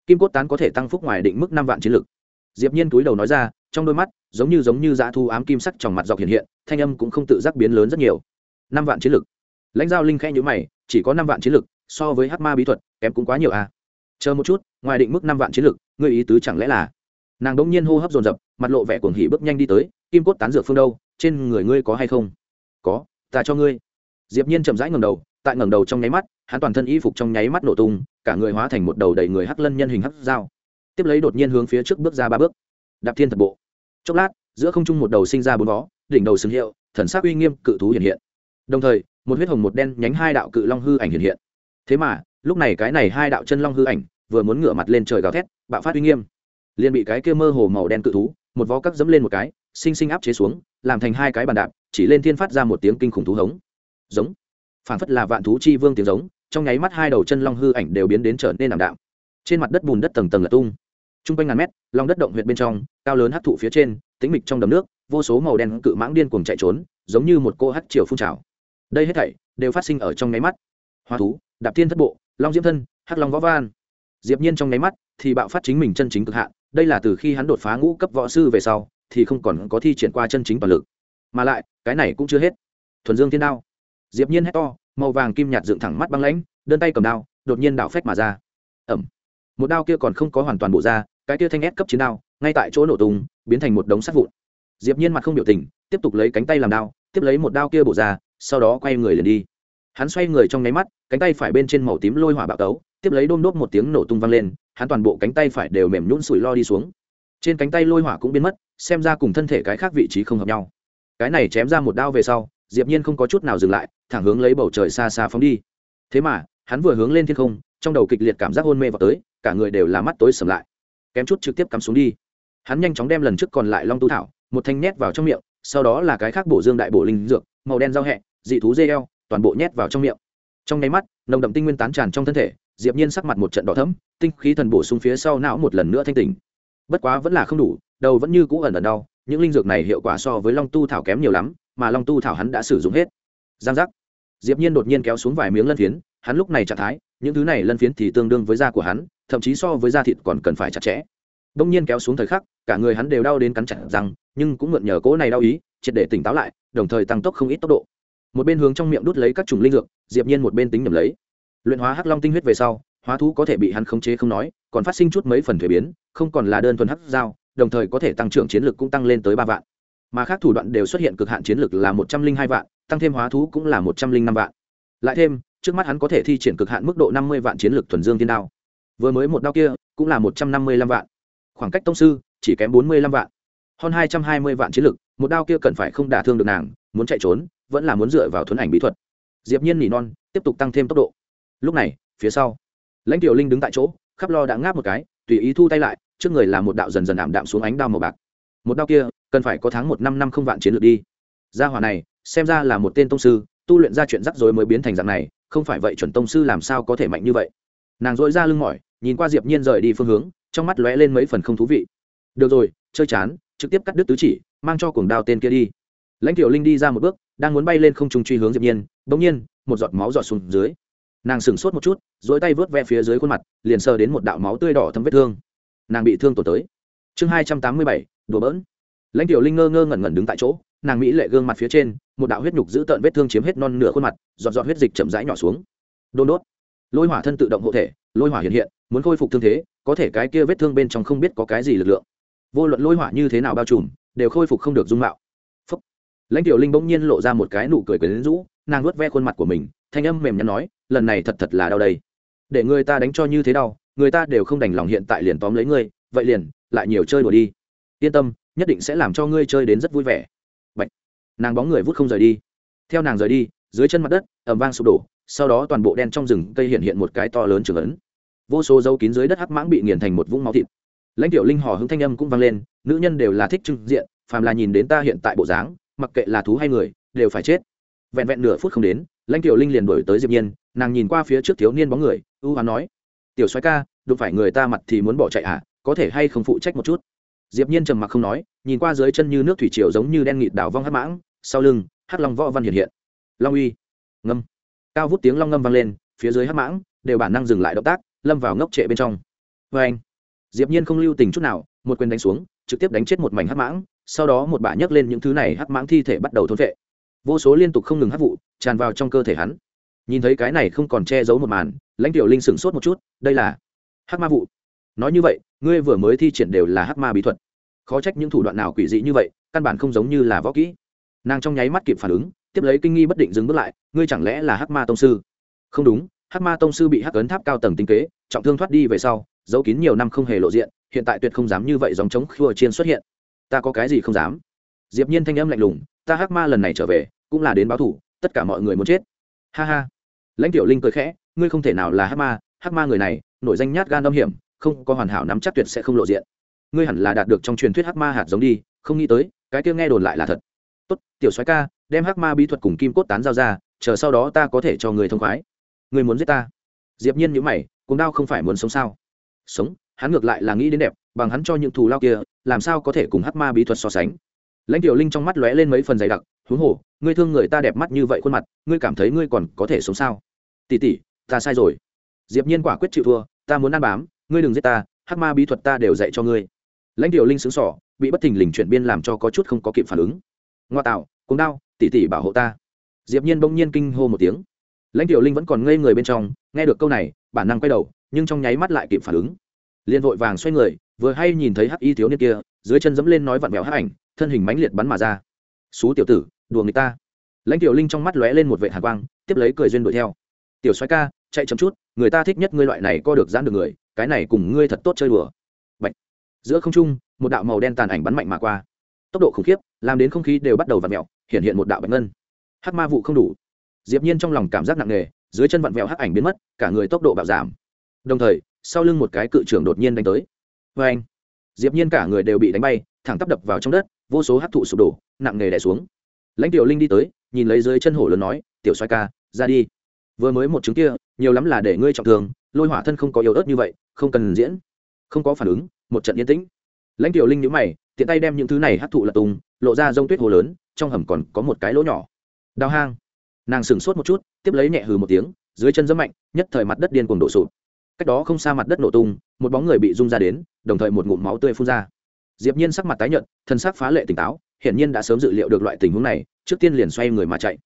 Kim cốt tán có thể tăng phúc ngoài định mức năm vạn chiến lực. Diệp nhiên túi đầu nói ra trong đôi mắt, giống như giống như dã thu ám kim sắc trong mặt dọc hiện hiện, thanh âm cũng không tự giác biến lớn rất nhiều. Năm vạn chiến lực. Lãnh giao linh khẽ nhũ mày, chỉ có năm vạn chiến lực, so với hắc ma bí thuật, kém cũng quá nhiều à. Chờ một chút, ngoài định mức năm vạn chiến lực, ngươi ý tứ chẳng lẽ là? Nàng đống nhiên hô hấp dồn dập, mặt lộ vẻ cuồng hỉ bước nhanh đi tới, kim cốt tán dược phương đâu, trên người ngươi có hay không? Có, ta cho ngươi. Diệp nhiên chậm rãi ngẩng đầu, tại ngẩng đầu trong nháy mắt, hắn toàn thân y phục trong nháy mắt nổ tung, cả người hóa thành một đầu đầy người hắc lân nhân hình hắc dao tiếp lấy đột nhiên hướng phía trước bước ra ba bước đạp thiên thật bộ. Chốc lát, giữa không trung một đầu sinh ra bốn vó, đỉnh đầu xứng hiệu, thần sắc uy nghiêm cự thú hiện hiện. Đồng thời, một huyết hồng một đen nhánh hai đạo cự long hư ảnh hiện hiện. Thế mà, lúc này cái này hai đạo chân long hư ảnh vừa muốn ngửa mặt lên trời gào thét, bạo phát uy nghiêm. Liền bị cái kia mơ hồ màu đen cự thú, một vó cắt dẫm lên một cái, sinh sinh áp chế xuống, làm thành hai cái bàn đạp, chỉ lên thiên phát ra một tiếng kinh khủng thú hống. Giống. Phản phất là vạn thú chi vương tiếng giống, trong nháy mắt hai đầu chân long hư ảnh đều biến đến trở nên ảm đạm. Trên mặt đất bùn đất tầng tầng là tung. Trung quanh ngàn mét, lòng đất động huyện bên trong, cao lớn hấp thụ phía trên, tĩnh mịch trong đầm nước, vô số màu đen cự mãng điên cuồng chạy trốn, giống như một cô hắt triều phun trào. Đây hết thảy đều phát sinh ở trong nháy mắt. Hoa thú, đạp thiên thất bộ, long diễm thân, hắc long võ van diệp nhiên trong nháy mắt thì bạo phát chính mình chân chính cực hạn, đây là từ khi hắn đột phá ngũ cấp võ sư về sau, thì không còn có thi triển qua chân chính toàn lực. Mà lại, cái này cũng chưa hết. Thuần dương thiên đao. Diệp nhiên hét to, màu vàng kim nhạt dựng thẳng mắt băng lãnh, đơn tay cầm đao, đột nhiên đảo phách mà ra. Ẩm một đao kia còn không có hoàn toàn bộ ra, cái kia thanh ép cấp chiến đao, ngay tại chỗ nổ tung, biến thành một đống sắt vụn. Diệp nhiên mặt không biểu tình, tiếp tục lấy cánh tay làm đao, tiếp lấy một đao kia bổ ra, sau đó quay người liền đi. Hắn xoay người trong nháy mắt, cánh tay phải bên trên màu tím lôi hỏa bạo tấu, tiếp lấy đôm đốt một tiếng nổ tung vang lên, hắn toàn bộ cánh tay phải đều mềm nhũn sủi lo đi xuống. Trên cánh tay lôi hỏa cũng biến mất, xem ra cùng thân thể cái khác vị trí không hợp nhau. Cái này chém ra một đao về sau, diệp nhiên không có chút nào dừng lại, thẳng hướng lấy bầu trời xa xa phóng đi. Thế mà, hắn vừa hướng lên thiên không, trong đầu kịch liệt cảm giác hôn mê vào tới cả người đều là mắt tối sầm lại. Kém chút trực tiếp cắm xuống đi. Hắn nhanh chóng đem lần trước còn lại long tu thảo, một thanh nhét vào trong miệng, sau đó là cái khác bổ dương đại bổ linh dược, màu đen rau hẹ, dị thú dê eo, toàn bộ nhét vào trong miệng. Trong nháy mắt, nồng đậm tinh nguyên tán tràn trong thân thể, diệp nhiên sắc mặt một trận đỏ thẫm, tinh khí thần bổ sung phía sau não một lần nữa thanh tỉnh. Bất quá vẫn là không đủ, đầu vẫn như cũ ẩn ẩn đau, những linh dược này hiệu quả so với long tu thảo kém nhiều lắm, mà long tu thảo hắn đã sử dụng hết. Giang giác. Diệp nhiên đột nhiên kéo xuống vài miếng lân phiến, hắn lúc này trạng thái, những thứ này lân phiến thì tương đương với da của hắn thậm chí so với da thịt còn cần phải chặt chẽ. Đông nhiên kéo xuống thời khắc, cả người hắn đều đau đến cắn chặt răng, nhưng cũng mượn nhờ cố này đau ý, triệt để tỉnh táo lại, đồng thời tăng tốc không ít tốc độ. Một bên hướng trong miệng đút lấy các chủng linh dược, diệp nhiên một bên tính nhầm lấy. Luyện hóa hắc long tinh huyết về sau, hóa thú có thể bị hắn khống chế không nói, còn phát sinh chút mấy phần thuế biến, không còn là đơn thuần hắc dao, đồng thời có thể tăng trưởng chiến lực cũng tăng lên tới ba vạn. Mà khác thủ đoạn đều xuất hiện cực hạn chiến lực là một trăm linh hai vạn, tăng thêm hóa thú cũng là một trăm linh năm vạn. Lại thêm, trước mắt hắn có thể thi triển cực hạn mức độ năm mươi vạn chiến lực thuần dương tiên đao vừa mới một đao kia, cũng là một trăm năm mươi lăm vạn. Khoảng cách tông sư, chỉ kém bốn mươi lăm vạn. Hơn hai trăm hai mươi vạn chiến lực, một đao kia cần phải không đả thương được nàng, muốn chạy trốn, vẫn là muốn dựa vào thuấn ảnh bí thuật. Diệp nhiên nỉ non, tiếp tục tăng thêm tốc độ. Lúc này, phía sau, lãnh tiểu linh đứng tại chỗ, khắp lo đã ngáp một cái, tùy ý thu tay lại, trước người là một đạo dần dần ảm đạm xuống ánh đao màu bạc. Một đao kia, cần phải có tháng một năm năm không vạn chiến lược đi. Gia hỏa này, xem ra là một tên tông sư, tu luyện ra chuyện rắc rối mới biến thành dạng này, không phải vậy chuẩn tông sư làm sao có thể mạnh như vậy. Nàng dội ra lưng mỏi nhìn qua diệp nhiên rời đi phương hướng, trong mắt lóe lên mấy phần không thú vị. Được rồi, chơi chán, trực tiếp cắt đứt tứ chỉ, mang cho cuồng đao tên kia đi. Lãnh tiểu linh đi ra một bước, đang muốn bay lên không trung truy hướng diệp nhiên, bỗng nhiên, một giọt máu giọt xuống dưới. Nàng sừng sốt một chút, duỗi tay vớt ve phía dưới khuôn mặt, liền sờ đến một đạo máu tươi đỏ thấm vết thương. Nàng bị thương tổn tới. Chương hai trăm tám mươi bảy, đùa bỡn. Lãnh tiểu linh ngơ ngơ ngẩn ngẩn đứng tại chỗ, nàng mỹ lệ gương mặt phía trên, một đạo huyết nhục giữ tợn vết thương chiếm hết non nửa khuôn mặt, giọt giọt huyết dịch chậm rãi nhỏ xuống. Đôn đốt. Lôi hỏa thân tự động hộ thể lôi hỏa hiện hiện, muốn khôi phục thương thế, có thể cái kia vết thương bên trong không biết có cái gì lực lượng. Vô luận lôi hỏa như thế nào bao trùm, đều khôi phục không được dung mạo. Phúc. lãnh tiểu linh bỗng nhiên lộ ra một cái nụ cười quyến rũ, nàng nuốt ve khuôn mặt của mình, thanh âm mềm nhắn nói, lần này thật thật là đau đây. Để người ta đánh cho như thế đau, người ta đều không đành lòng hiện tại liền tóm lấy ngươi, vậy liền, lại nhiều chơi đùa đi. Yên tâm, nhất định sẽ làm cho ngươi chơi đến rất vui vẻ. Bạch. nàng bóng người vút không rời đi. Theo nàng rời đi, dưới chân mặt đất ẩm vang sụp đổ sau đó toàn bộ đen trong rừng cây hiện hiện một cái to lớn trường ấn. Vô số dấu kín dưới đất hắc mãng bị nghiền thành một vũng máu thịt. Lãnh tiểu linh hò hứng thanh âm cũng vang lên, nữ nhân đều là thích trưng diện, phàm là nhìn đến ta hiện tại bộ dáng, mặc kệ là thú hay người, đều phải chết. Vẹn vẹn nửa phút không đến, lãnh tiểu linh liền đổi tới diệp nhiên, nàng nhìn qua phía trước thiếu niên bóng người, ưu hoán nói, tiểu soái ca, đụng phải người ta mặt thì muốn bỏ chạy à có thể hay không phụ trách một chút? Diệp nhiên trầm mặc không nói, nhìn qua dưới chân như nước thủy triều giống như đen nghịt đảo vong hắc mãng, sau lưng, hắc long võ văn hiện hiện. Long uy. Ngâm cao vút tiếng long ngâm vang lên, phía dưới hắc mãng đều bản năng dừng lại động tác, lâm vào ngốc trệ bên trong. Vê anh, diệp nhiên không lưu tình chút nào, một quyền đánh xuống, trực tiếp đánh chết một mảnh hắc mãng, sau đó một bả nhấc lên những thứ này hắc mãng thi thể bắt đầu thôn vệ. Vô số liên tục không ngừng hắc vụ tràn vào trong cơ thể hắn. Nhìn thấy cái này không còn che giấu một màn, lãnh tiểu linh sửng sốt một chút, đây là hắc ma vụ. Nói như vậy, ngươi vừa mới thi triển đều là hắc ma bí thuật. Khó trách những thủ đoạn nào quỷ dị như vậy, căn bản không giống như là võ kỹ. Nàng trong nháy mắt kịp phản ứng tiếp lấy kinh nghi bất định dừng bước lại, ngươi chẳng lẽ là hắc ma tông sư? Không đúng, hắc ma tông sư bị hắc ấn tháp cao tầng tinh kế, trọng thương thoát đi về sau, giấu kín nhiều năm không hề lộ diện, hiện tại tuyệt không dám như vậy dòng chống khua chiên xuất hiện. Ta có cái gì không dám? Diệp nhiên thanh âm lạnh lùng, ta hắc ma lần này trở về, cũng là đến báo thủ, tất cả mọi người muốn chết. Ha ha. Lãnh tiểu linh cười khẽ, ngươi không thể nào là hắc ma hắc ma người này nội danh nhát gan âm hiểm, không có hoàn hảo nắm chắc tuyệt sẽ không lộ diện. Ngươi hẳn là đạt được trong truyền thuyết hắc ma hạt giống đi, không nghĩ tới, cái kia nghe đồn lại là thật tốt, tiểu soái ca, đem hắc ma bí thuật cùng kim cốt tán giao ra, chờ sau đó ta có thể cho người thông khoái. Người muốn giết ta? Diệp nhiên nhíu mày, cuồng đao không phải muốn sống sao? Sống, hắn ngược lại là nghĩ đến đẹp, bằng hắn cho những thù lao kia, làm sao có thể cùng hắc ma bí thuật so sánh? Lãnh tiểu linh trong mắt lóe lên mấy phần dày đặc huống hồ ngươi thương người ta đẹp mắt như vậy khuôn mặt, ngươi cảm thấy ngươi còn có thể sống sao? Tỷ tỷ, ta sai rồi. Diệp nhiên quả quyết chịu thua, ta muốn ăn bám, ngươi đừng giết ta, hắc ma bí thuật ta đều dạy cho ngươi. Lãnh tiểu linh sướng sỏ bị bất thình lình chuyển biên làm cho có chút không có kịp phản ứng ngoa tạo cùng đao tỷ tỷ bảo hộ ta. Diệp nhiên bỗng nhiên kinh hô một tiếng. Lãnh tiểu linh vẫn còn ngây người bên trong, nghe được câu này, bản năng quay đầu, nhưng trong nháy mắt lại kịp phản ứng. Liền vội vàng xoay người, vừa hay nhìn thấy hắc y thiếu niên kia, dưới chân dẫm lên nói vặn vẹo hắc ảnh, thân hình mãnh liệt bắn mà ra. Xú tiểu tử, đùa người ta. Lãnh tiểu linh trong mắt lóe lên một vệ hàn quang, tiếp lấy cười duyên đuổi theo. Tiểu xoay ca, chạy chậm chút, người ta thích nhất ngươi loại này co được giãn được người, cái này cùng ngươi thật tốt chơi đùa. Bạch. giữa không trung, một đạo màu đen tàn ảnh bắn mạnh mà qua tốc độ khủng khiếp, làm đến không khí đều bắt đầu vặn mẹo hiện hiện một đạo bạch ngân. Hát ma vụ không đủ. Diệp nhiên trong lòng cảm giác nặng nề, dưới chân vặn vẹo hắc ảnh biến mất, cả người tốc độ bạo giảm. Đồng thời, sau lưng một cái cự trưởng đột nhiên đánh tới. Với anh, diệp nhiên cả người đều bị đánh bay, thẳng tắp đập vào trong đất, vô số hắc thụ sụp đổ, nặng nề đè xuống. Lãnh tiểu linh đi tới, nhìn lấy dưới chân hổ lớn nói, tiểu xoay ca, ra đi. Vừa mới một chứng kia, nhiều lắm là để ngươi trọng thương, lôi hỏa thân không có yếu ớt như vậy, không cần diễn, không có phản ứng, một trận yên tĩnh lãnh tiểu linh nhíu mày, tiện tay đem những thứ này hấp thụ lật tung, lộ ra rông tuyết hồ lớn, trong hầm còn có một cái lỗ nhỏ. Đào hang. Nàng sửng sốt một chút, tiếp lấy nhẹ hừ một tiếng, dưới chân dẫm mạnh, nhất thời mặt đất điên cuồng đổ sụp. Cách đó không xa mặt đất nổ tung, một bóng người bị rung ra đến, đồng thời một ngụm máu tươi phun ra. Diệp nhiên sắc mặt tái nhợt, thân sắc phá lệ tỉnh táo, hiển nhiên đã sớm dự liệu được loại tình huống này, trước tiên liền xoay người mà chạy.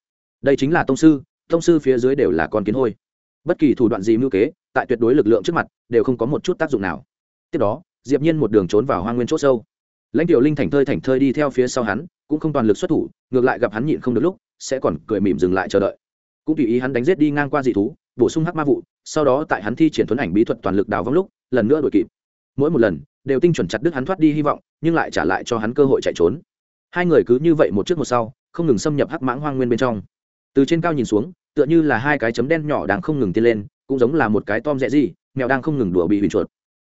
Đây chính là tông sư tông sư phía dưới đều là con kiến hôi. Bất kỳ thủ đoạn gì mưu kế, tại tuyệt đối lực lượng trước mặt, đều không có một chút tác dụng nào. Tiếp đó diệp nhiên một đường trốn vào hoang nguyên chỗ sâu. Lãnh tiểu linh thảnh thơi thảnh thơi đi theo phía sau hắn, cũng không toàn lực xuất thủ, ngược lại gặp hắn nhịn không được lúc, sẽ còn cười mỉm dừng lại chờ đợi. Cũng tùy ý hắn đánh giết đi ngang qua dị thú, bổ sung hắc ma vụ, sau đó tại hắn thi triển thuấn ảnh bí thuật toàn lực đào vong lúc, lần nữa đuổi kịp. Mỗi một lần, đều tinh chuẩn chặt đứt hắn thoát đi hy vọng, nhưng lại trả lại cho hắn cơ hội chạy trốn. Hai người cứ như vậy một trước một sau, không ngừng xâm nhập hắc mãng hoang nguyên bên trong. Từ trên cao nhìn xuống, tựa như là hai cái chấm đen nhỏ đang không ngừng tiến lên, cũng giống là một cái tom rẽ gì, mèo đang không ngừng đùa bị hủy chuột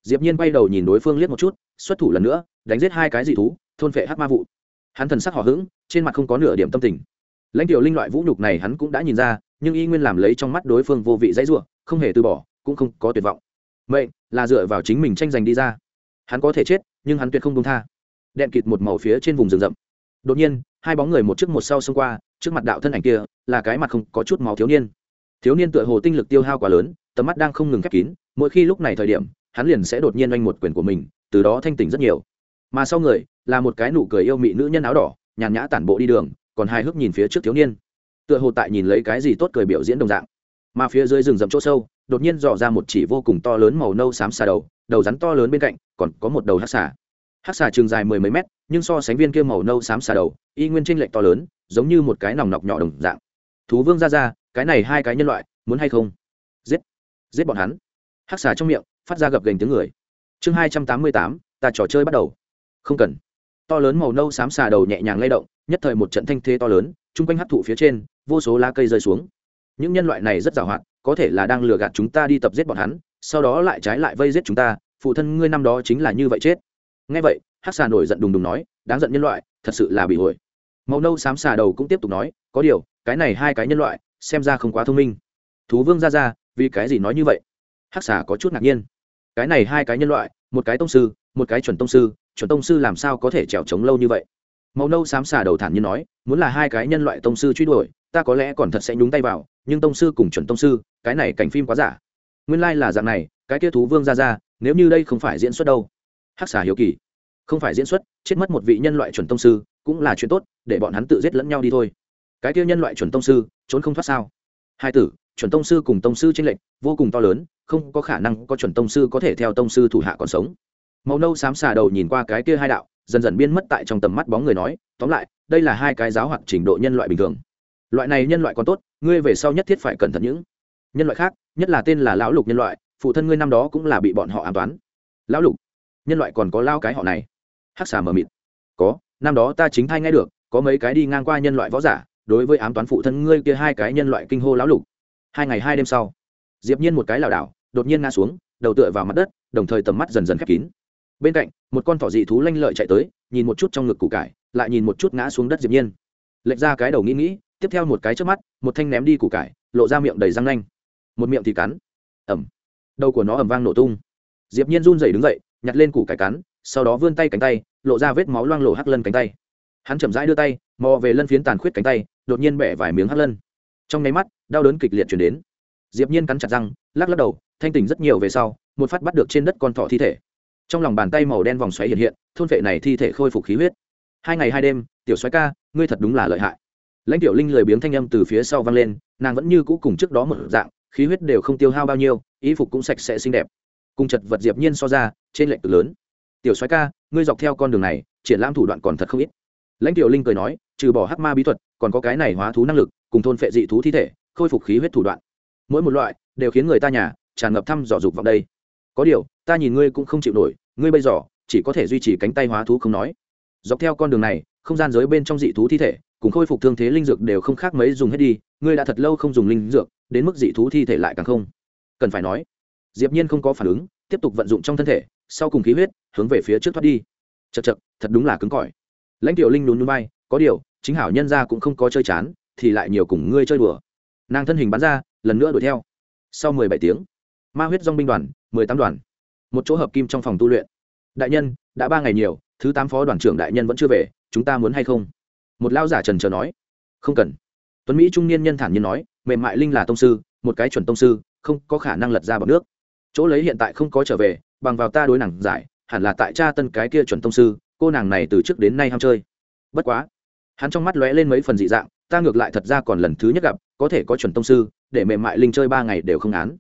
diệp nhiên quay đầu nhìn đối phương liếc một chút, xuất thủ lần nữa, đánh giết hai cái dị thú, thôn phệ hắc ma vụ. Hắn thần sắc hò hững, trên mặt không có nửa điểm tâm tình. Lãnh tiểu linh loại vũ nhục này hắn cũng đã nhìn ra, nhưng y nguyên làm lấy trong mắt đối phương vô vị dãy ruộng không hề từ bỏ, cũng không có tuyệt vọng. Mệnh là dựa vào chính mình tranh giành đi ra. Hắn có thể chết, nhưng hắn tuyệt không buông tha. Đèn kịt một màu phía trên vùng rừng rậm. Đột nhiên, hai bóng người một trước một sau xông qua, trước mặt đạo thân ảnh kia, là cái mặt không có chút máu thiếu niên. Thiếu niên tựa hồ tinh lực tiêu hao quá lớn, tầm mắt đang không ngừng khép kín, mỗi khi lúc này thời điểm hắn liền sẽ đột nhiên oanh một quyền của mình, từ đó thanh tỉnh rất nhiều. Mà sau người, là một cái nụ cười yêu mị nữ nhân áo đỏ, nhàn nhã tản bộ đi đường, còn hai hước nhìn phía trước thiếu niên. Tựa hồ tại nhìn lấy cái gì tốt cười biểu diễn đồng dạng. Mà phía dưới rừng rậm chỗ sâu, đột nhiên dò ra một chỉ vô cùng to lớn màu nâu xám xà đầu đầu rắn to lớn bên cạnh, còn có một đầu hát xà. Hát xà trường dài mười mấy mét, nhưng so sánh viên kia màu nâu xám xà đầu, y nguyên tranh lệch to lớn, giống như một cái nòng nọc nhỏ đồng dạng. Thú vương ra ra, cái này hai cái nhân loại, muốn hay không? Giết. Giết bọn hắn. Hát xà trong miệng phát ra gập gành tiếng người. Chương hai trăm tám mươi tám, ta trò chơi bắt đầu. Không cần. To lớn màu nâu xám xà đầu nhẹ nhàng lay động, nhất thời một trận thanh thế to lớn, chung quanh hấp thụ phía trên, vô số lá cây rơi xuống. Những nhân loại này rất giàu hoạt có thể là đang lừa gạt chúng ta đi tập giết bọn hắn, sau đó lại trái lại vây giết chúng ta, phụ thân ngươi năm đó chính là như vậy chết. Ngay vậy, hắc xà nổi giận đùng đùng nói, đáng giận nhân loại, thật sự là bị hồi màu nâu xám xà đầu cũng tiếp tục nói, có điều, cái này hai cái nhân loại, xem ra không quá thông minh. Thú vương ra ra, vì cái gì nói như vậy? Hắc xà có chút ngạc nhiên cái này hai cái nhân loại, một cái tông sư, một cái chuẩn tông sư, chuẩn tông sư làm sao có thể trèo trống lâu như vậy? Màu nâu xám xà đầu thản nhiên nói, muốn là hai cái nhân loại tông sư truy đuổi, ta có lẽ còn thật sẽ nhúng tay vào, nhưng tông sư cùng chuẩn tông sư, cái này cảnh phim quá giả. Nguyên lai、like、là dạng này, cái kia thú vương ra ra, nếu như đây không phải diễn xuất đâu. Hắc xà hiếu kỳ. Không phải diễn xuất, chết mất một vị nhân loại chuẩn tông sư, cũng là chuyện tốt, để bọn hắn tự giết lẫn nhau đi thôi. Cái kia nhân loại chuẩn tông sư, trốn không thoát sao? Hai tử chuẩn tông sư cùng tông sư trên lệnh vô cùng to lớn, không có khả năng có chuẩn tông sư có thể theo tông sư thủ hạ còn sống. Màu nâu xám xà đầu nhìn qua cái kia hai đạo, dần dần biến mất tại trong tầm mắt bóng người nói, tóm lại, đây là hai cái giáo hoạt trình độ nhân loại bình thường. Loại này nhân loại còn tốt, ngươi về sau nhất thiết phải cẩn thận những nhân loại khác, nhất là tên là lão lục nhân loại, phụ thân ngươi năm đó cũng là bị bọn họ an toán. Lão lục? Nhân loại còn có lao cái họ này? Hắc xà mờ mịt. Có, năm đó ta chính thay nghe được, có mấy cái đi ngang qua nhân loại võ giả, đối với ám toán phụ thân ngươi kia hai cái nhân loại kinh hô lão lục hai ngày hai đêm sau, diệp nhiên một cái lảo đảo, đột nhiên ngã xuống, đầu tựa vào mặt đất, đồng thời tầm mắt dần dần khép kín. Bên cạnh, một con thỏ dị thú lanh lợi chạy tới, nhìn một chút trong ngực củ cải, lại nhìn một chút ngã xuống đất diệp nhiên. Lệch ra cái đầu nghĩ nghĩ, tiếp theo một cái trước mắt, một thanh ném đi củ cải, lộ ra miệng đầy răng nanh. Một miệng thì cắn. Ẩm đầu của nó ầm vang nổ tung. Diệp nhiên run rẩy đứng dậy, nhặt lên củ cải cắn, sau đó vươn tay cánh tay, lộ ra vết máu loang lổ hắc lân cánh tay. Hắn chậm rãi đưa tay, mò về lân phiến tàn khuyết cánh tay, đột nhiên bẻ vài miếng hắc lân. Trong nháy mắt đau đớn kịch liệt chuyển đến. Diệp nhiên cắn chặt răng, lắc lắc đầu, thanh tỉnh rất nhiều về sau, một phát bắt được trên đất con thỏ thi thể. Trong lòng bàn tay màu đen vòng xoáy hiện hiện, thôn vệ này thi thể khôi phục khí huyết. Hai ngày hai đêm, tiểu xoáy ca, ngươi thật đúng là lợi hại. Lãnh tiểu linh lười biếng thanh âm từ phía sau vang lên, nàng vẫn như cũ cùng trước đó một dạng, khí huyết đều không tiêu hao bao nhiêu, y phục cũng sạch sẽ xinh đẹp. Cùng chật vật diệp nhiên so ra, trên lệnh cực lớn. Tiểu xoáy ca, ngươi dọc theo con đường này, triển lãm thủ đoạn còn thật không ít. Lãnh tiểu linh cười nói, trừ bỏ hắc ma bí thuật, còn có cái này hóa thú năng lực, cùng thôn phệ dị thú thi thể khôi phục khí huyết thủ đoạn. Mỗi một loại đều khiến người ta nhà tràn ngập thăm dò dục vào đây. Có điều, ta nhìn ngươi cũng không chịu nổi, ngươi bây giờ chỉ có thể duy trì cánh tay hóa thú không nói. Dọc theo con đường này, không gian giới bên trong dị thú thi thể cùng khôi phục thương thế linh dược đều không khác mấy dùng hết đi, ngươi đã thật lâu không dùng linh dược, đến mức dị thú thi thể lại càng không. Cần phải nói, diệp nhiên không có phản ứng, tiếp tục vận dụng trong thân thể, sau cùng khí huyết, hướng về phía trước thoát đi. Chật chật thật đúng là cứng cỏi. Lãnh tiểu linh nún núi bay có điều, chính hảo nhân gia cũng không có chơi chán, thì lại nhiều cùng ngươi chơi đùa nàng thân hình bắn ra, lần nữa đuổi theo. Sau mười bảy tiếng, ma huyết dong binh đoàn, mười tám đoàn, một chỗ hợp kim trong phòng tu luyện. Đại nhân, đã ba ngày nhiều, thứ tám phó đoàn trưởng đại nhân vẫn chưa về, chúng ta muốn hay không? Một lao giả trần trờ nói. Không cần. Tuấn mỹ trung niên nhân thản nhiên nói, mềm mại linh là tông sư, một cái chuẩn tông sư, không có khả năng lật ra bằng nước. Chỗ lấy hiện tại không có trở về, bằng vào ta đối nàng giải, hẳn là tại cha tân cái kia chuẩn tông sư, cô nàng này từ trước đến nay ham chơi. Bất quá, hắn trong mắt lóe lên mấy phần dị dạng ta ngược lại thật ra còn lần thứ nhất gặp, có thể có chuẩn tông sư, để mềm mại linh chơi ba ngày đều không án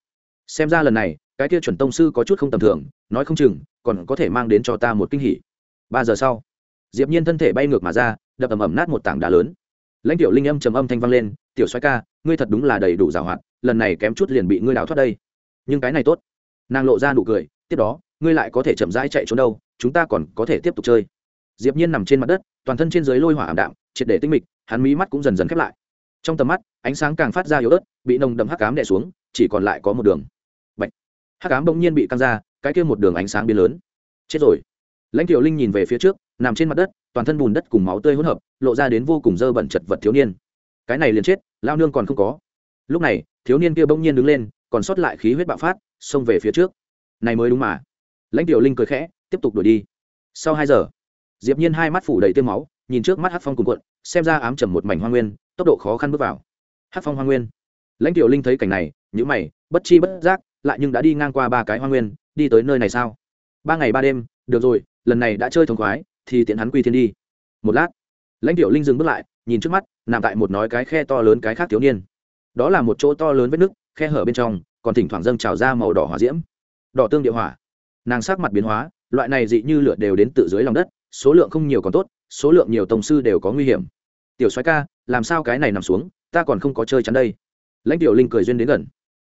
xem ra lần này, cái kia chuẩn tông sư có chút không tầm thường, nói không chừng, còn có thể mang đến cho ta một kinh hỉ. Ba giờ sau, diệp nhiên thân thể bay ngược mà ra, đập ầm ầm nát một tảng đá lớn. Lãnh tiểu linh âm trầm âm thanh vang lên, tiểu soái ca, ngươi thật đúng là đầy đủ giàu hoạt, lần này kém chút liền bị ngươi đào thoát đây. Nhưng cái này tốt. Nàng lộ ra nụ cười, tiếp đó, ngươi lại có thể chậm rãi chạy trốn đâu, chúng ta còn có thể tiếp tục chơi. Diệp nhiên nằm trên mặt đất, toàn thân trên dưới lôi hỏa ảm đạm triệt để tinh mịch, hắn mí mắt cũng dần dần khép lại. Trong tầm mắt, ánh sáng càng phát ra yếu ớt, bị nồng đậm hắc ám đè xuống, chỉ còn lại có một đường. Bạch. hắc ám bỗng nhiên bị căng ra, cái kia một đường ánh sáng biến lớn. Chết rồi! Lãnh tiểu linh nhìn về phía trước, nằm trên mặt đất, toàn thân bùn đất cùng máu tươi hỗn hợp, lộ ra đến vô cùng dơ bẩn chật vật thiếu niên. Cái này liền chết, lao nương còn không có. Lúc này, thiếu niên kia bỗng nhiên đứng lên, còn sót lại khí huyết bạo phát, xông về phía trước. Này mới đúng mà. Lãnh tiểu linh cười khẽ, tiếp tục đuổi đi. Sau hai giờ, diệp nhiên hai mắt phủ đầy tiêm máu nhìn trước mắt hát phong cùng cuộn xem ra ám trầm một mảnh hoa nguyên, tốc độ khó khăn bước vào. Hát phong hoa nguyên. Lãnh tiểu linh thấy cảnh này nhữ mày, bất chi bất giác, lại nhưng đã đi ngang qua ba cái hoa nguyên, đi tới nơi này sao? Ba ngày ba đêm, được rồi, lần này đã chơi thống khoái, thì tiện hắn quy thiên đi. Một lát, lãnh tiểu linh dừng bước lại, nhìn trước mắt, nằm tại một nói cái khe to lớn cái khác thiếu niên. Đó là một chỗ to lớn vết nứt, khe hở bên trong, còn thỉnh thoảng dâng trào ra màu đỏ hỏa diễm. Đỏ tương địa hỏa. Nàng sắc mặt biến hóa, loại này dị như lửa đều đến tự dưới lòng đất số lượng không nhiều còn tốt, số lượng nhiều tổng sư đều có nguy hiểm. Tiểu soái ca, làm sao cái này nằm xuống, ta còn không có chơi chắn đây. Lãnh tiểu linh cười duyên đến gần.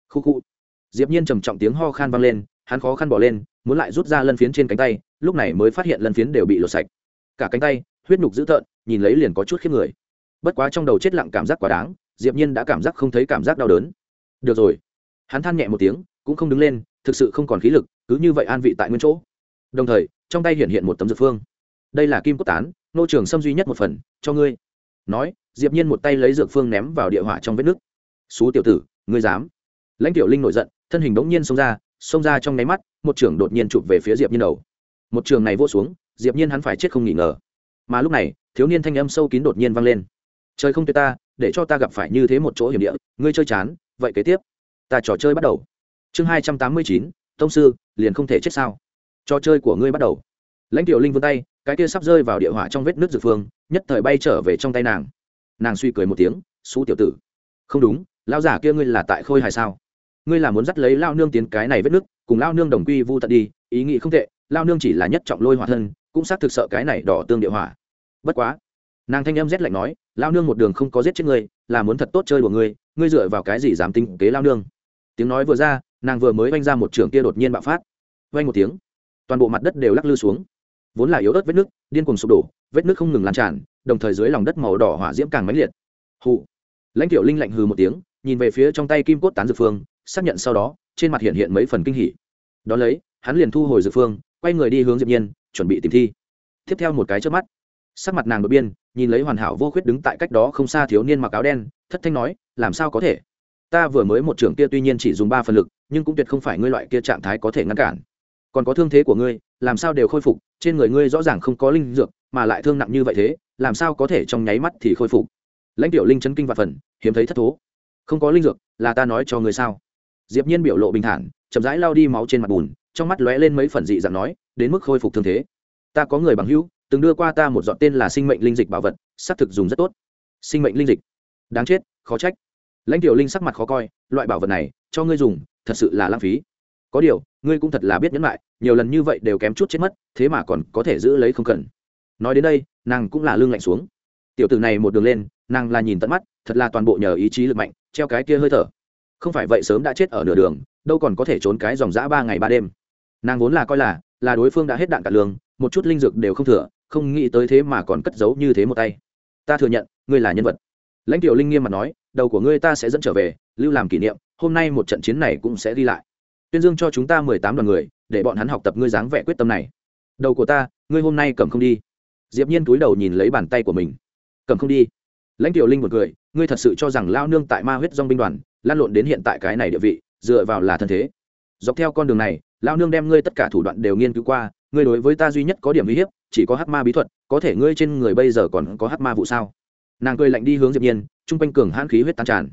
Khu khu. Diệp nhiên trầm trọng tiếng ho khan vang lên, hắn khó khăn bỏ lên, muốn lại rút ra lân phiến trên cánh tay, lúc này mới phát hiện lân phiến đều bị lột sạch. Cả cánh tay, huyết nhục dữ tợn, nhìn lấy liền có chút khiếp người. Bất quá trong đầu chết lặng cảm giác quá đáng, diệp nhiên đã cảm giác không thấy cảm giác đau đớn. Được rồi. Hắn than nhẹ một tiếng, cũng không đứng lên, thực sự không còn khí lực, cứ như vậy an vị tại nguyên chỗ. Đồng thời, trong tay hiện hiện một tấm dược phương đây là kim cốt tán, nô trường xâm duy nhất một phần, cho ngươi. Nói, diệp nhiên một tay lấy dược phương ném vào địa hỏa trong vết nước. Xú tiểu tử, ngươi dám. Lãnh tiểu linh nổi giận, thân hình đống nhiên xông ra xông ra trong nháy mắt, một trường đột nhiên chụp về phía diệp nhiên đầu. Một trường này vô xuống, diệp nhiên hắn phải chết không nghỉ ngờ. Mà lúc này, thiếu niên thanh âm sâu kín đột nhiên vang lên. Trời không tuyệt ta, để cho ta gặp phải như thế một chỗ hiểm địa, ngươi chơi chán, vậy kế tiếp, ta trò chơi bắt đầu. Chương hai trăm tám mươi chín, tông sư, liền không thể chết sao? Trò chơi của ngươi bắt đầu. Lãnh tiểu linh vươn tay cái kia sắp rơi vào địa hỏa trong vết nước dược phương, nhất thời bay trở về trong tay nàng. Nàng suy cười một tiếng, xú tiểu tử, không đúng lao giả kia ngươi là tại khôi hài sao? Ngươi là muốn dắt lấy lao nương tiến cái này vết nước, cùng lao nương đồng quy vu tận đi, ý nghĩ không tệ lao nương chỉ là nhất trọng lôi hỏa thân, cũng xác thực sợ cái này đỏ tương địa hỏa. Bất quá. Nàng thanh âm rét lạnh nói lao nương một đường không có giết chết ngươi, là muốn thật tốt chơi của ngươi ngươi dựa vào cái gì dám tinh kế lao nương? Tiếng nói vừa ra, nàng vừa mới oanh ra một trường kia đột nhiên bạo phát. Oanh một tiếng, toàn bộ mặt đất đều lắc lư xuống vốn là yếu ớt vết nước, điên cuồng sụp đổ, vết nước không ngừng lan tràn, đồng thời dưới lòng đất màu đỏ hỏa diễm càng mãnh liệt. Hụ lãnh tiểu linh lạnh hừ một tiếng, nhìn về phía trong tay kim cốt tán dược phương, xác nhận sau đó, trên mặt hiện hiện mấy phần kinh hỉ. Đ ó lấy, hắn liền thu hồi dược phương, quay người đi hướng diệp nhiên, chuẩn bị tìm thi. Tiếp theo một cái trước mắt, sắc mặt nàng đột biên nhìn lấy hoàn hảo vô khuyết đứng tại cách đó không xa thiếu niên mặc áo đen, thất thanh nói, làm sao có thể? Ta vừa mới một trưởng kia tuy nhiên chỉ dùng ba phần lực, nhưng cũng tuyệt không phải ngươi loại kia trạng thái có thể ngăn cản. Còn có thương thế của ngươi làm sao đều khôi phục, trên người ngươi rõ ràng không có linh dược, mà lại thương nặng như vậy thế, làm sao có thể trong nháy mắt thì khôi phục? Lãnh tiểu linh chấn kinh và phần, hiếm thấy thất thố. Không có linh dược, là ta nói cho ngươi sao? Diệp nhiên biểu lộ bình thản, chậm rãi lao đi máu trên mặt bùn, trong mắt lóe lên mấy phần dị dạng nói, đến mức khôi phục thương thế. Ta có người bằng hữu, từng đưa qua ta một dọn tên là sinh mệnh linh dịch bảo vật, xác thực dùng rất tốt. Sinh mệnh linh dịch. Đáng chết, khó trách. Lãnh tiểu linh sắc mặt khó coi, loại bảo vật này, cho ngươi dùng, thật sự là lãng phí. Có điều ngươi cũng thật là biết nhẫn lại nhiều lần như vậy đều kém chút chết mất, thế mà còn có thể giữ lấy không cần. Nói đến đây, nàng cũng là lương lạnh xuống. Tiểu tử này một đường lên, nàng là nhìn tận mắt, thật là toàn bộ nhờ ý chí lực mạnh, treo cái kia hơi thở. Không phải vậy sớm đã chết ở nửa đường, đâu còn có thể trốn cái dòng dã ba ngày ba đêm. Nàng vốn là coi là là đối phương đã hết đạn cả lương, một chút linh dược đều không thừa, không nghĩ tới thế mà còn cất giấu như thế một tay. Ta thừa nhận, ngươi là nhân vật. Lãnh tiểu linh nghiêm mặt nói, đầu của ngươi ta sẽ dẫn trở về, lưu làm kỷ niệm, hôm nay một trận chiến này cũng sẽ đi lại tuyên dương cho chúng ta mười tám đoàn người, để bọn hắn học tập ngươi dáng vẻ quyết tâm này. Đầu của ta, ngươi hôm nay cầm không đi. Diệp nhiên túi đầu nhìn lấy bàn tay của mình. Cầm không đi. Lãnh tiểu linh một cười, ngươi thật sự cho rằng lao nương tại ma huyết dòng binh đoàn, lan lộn đến hiện tại cái này địa vị, dựa vào là thân thế. Dọc theo con đường này lao nương đem ngươi tất cả thủ đoạn đều nghiên cứu qua, ngươi đối với ta duy nhất có điểm uy hiếp, chỉ có hắc ma bí thuật, có thể ngươi trên người bây giờ còn có hắc ma vụ sao? Nàng cười lạnh đi hướng diệp nhiên, trung quanh cường hãn khí huyết tan tràn.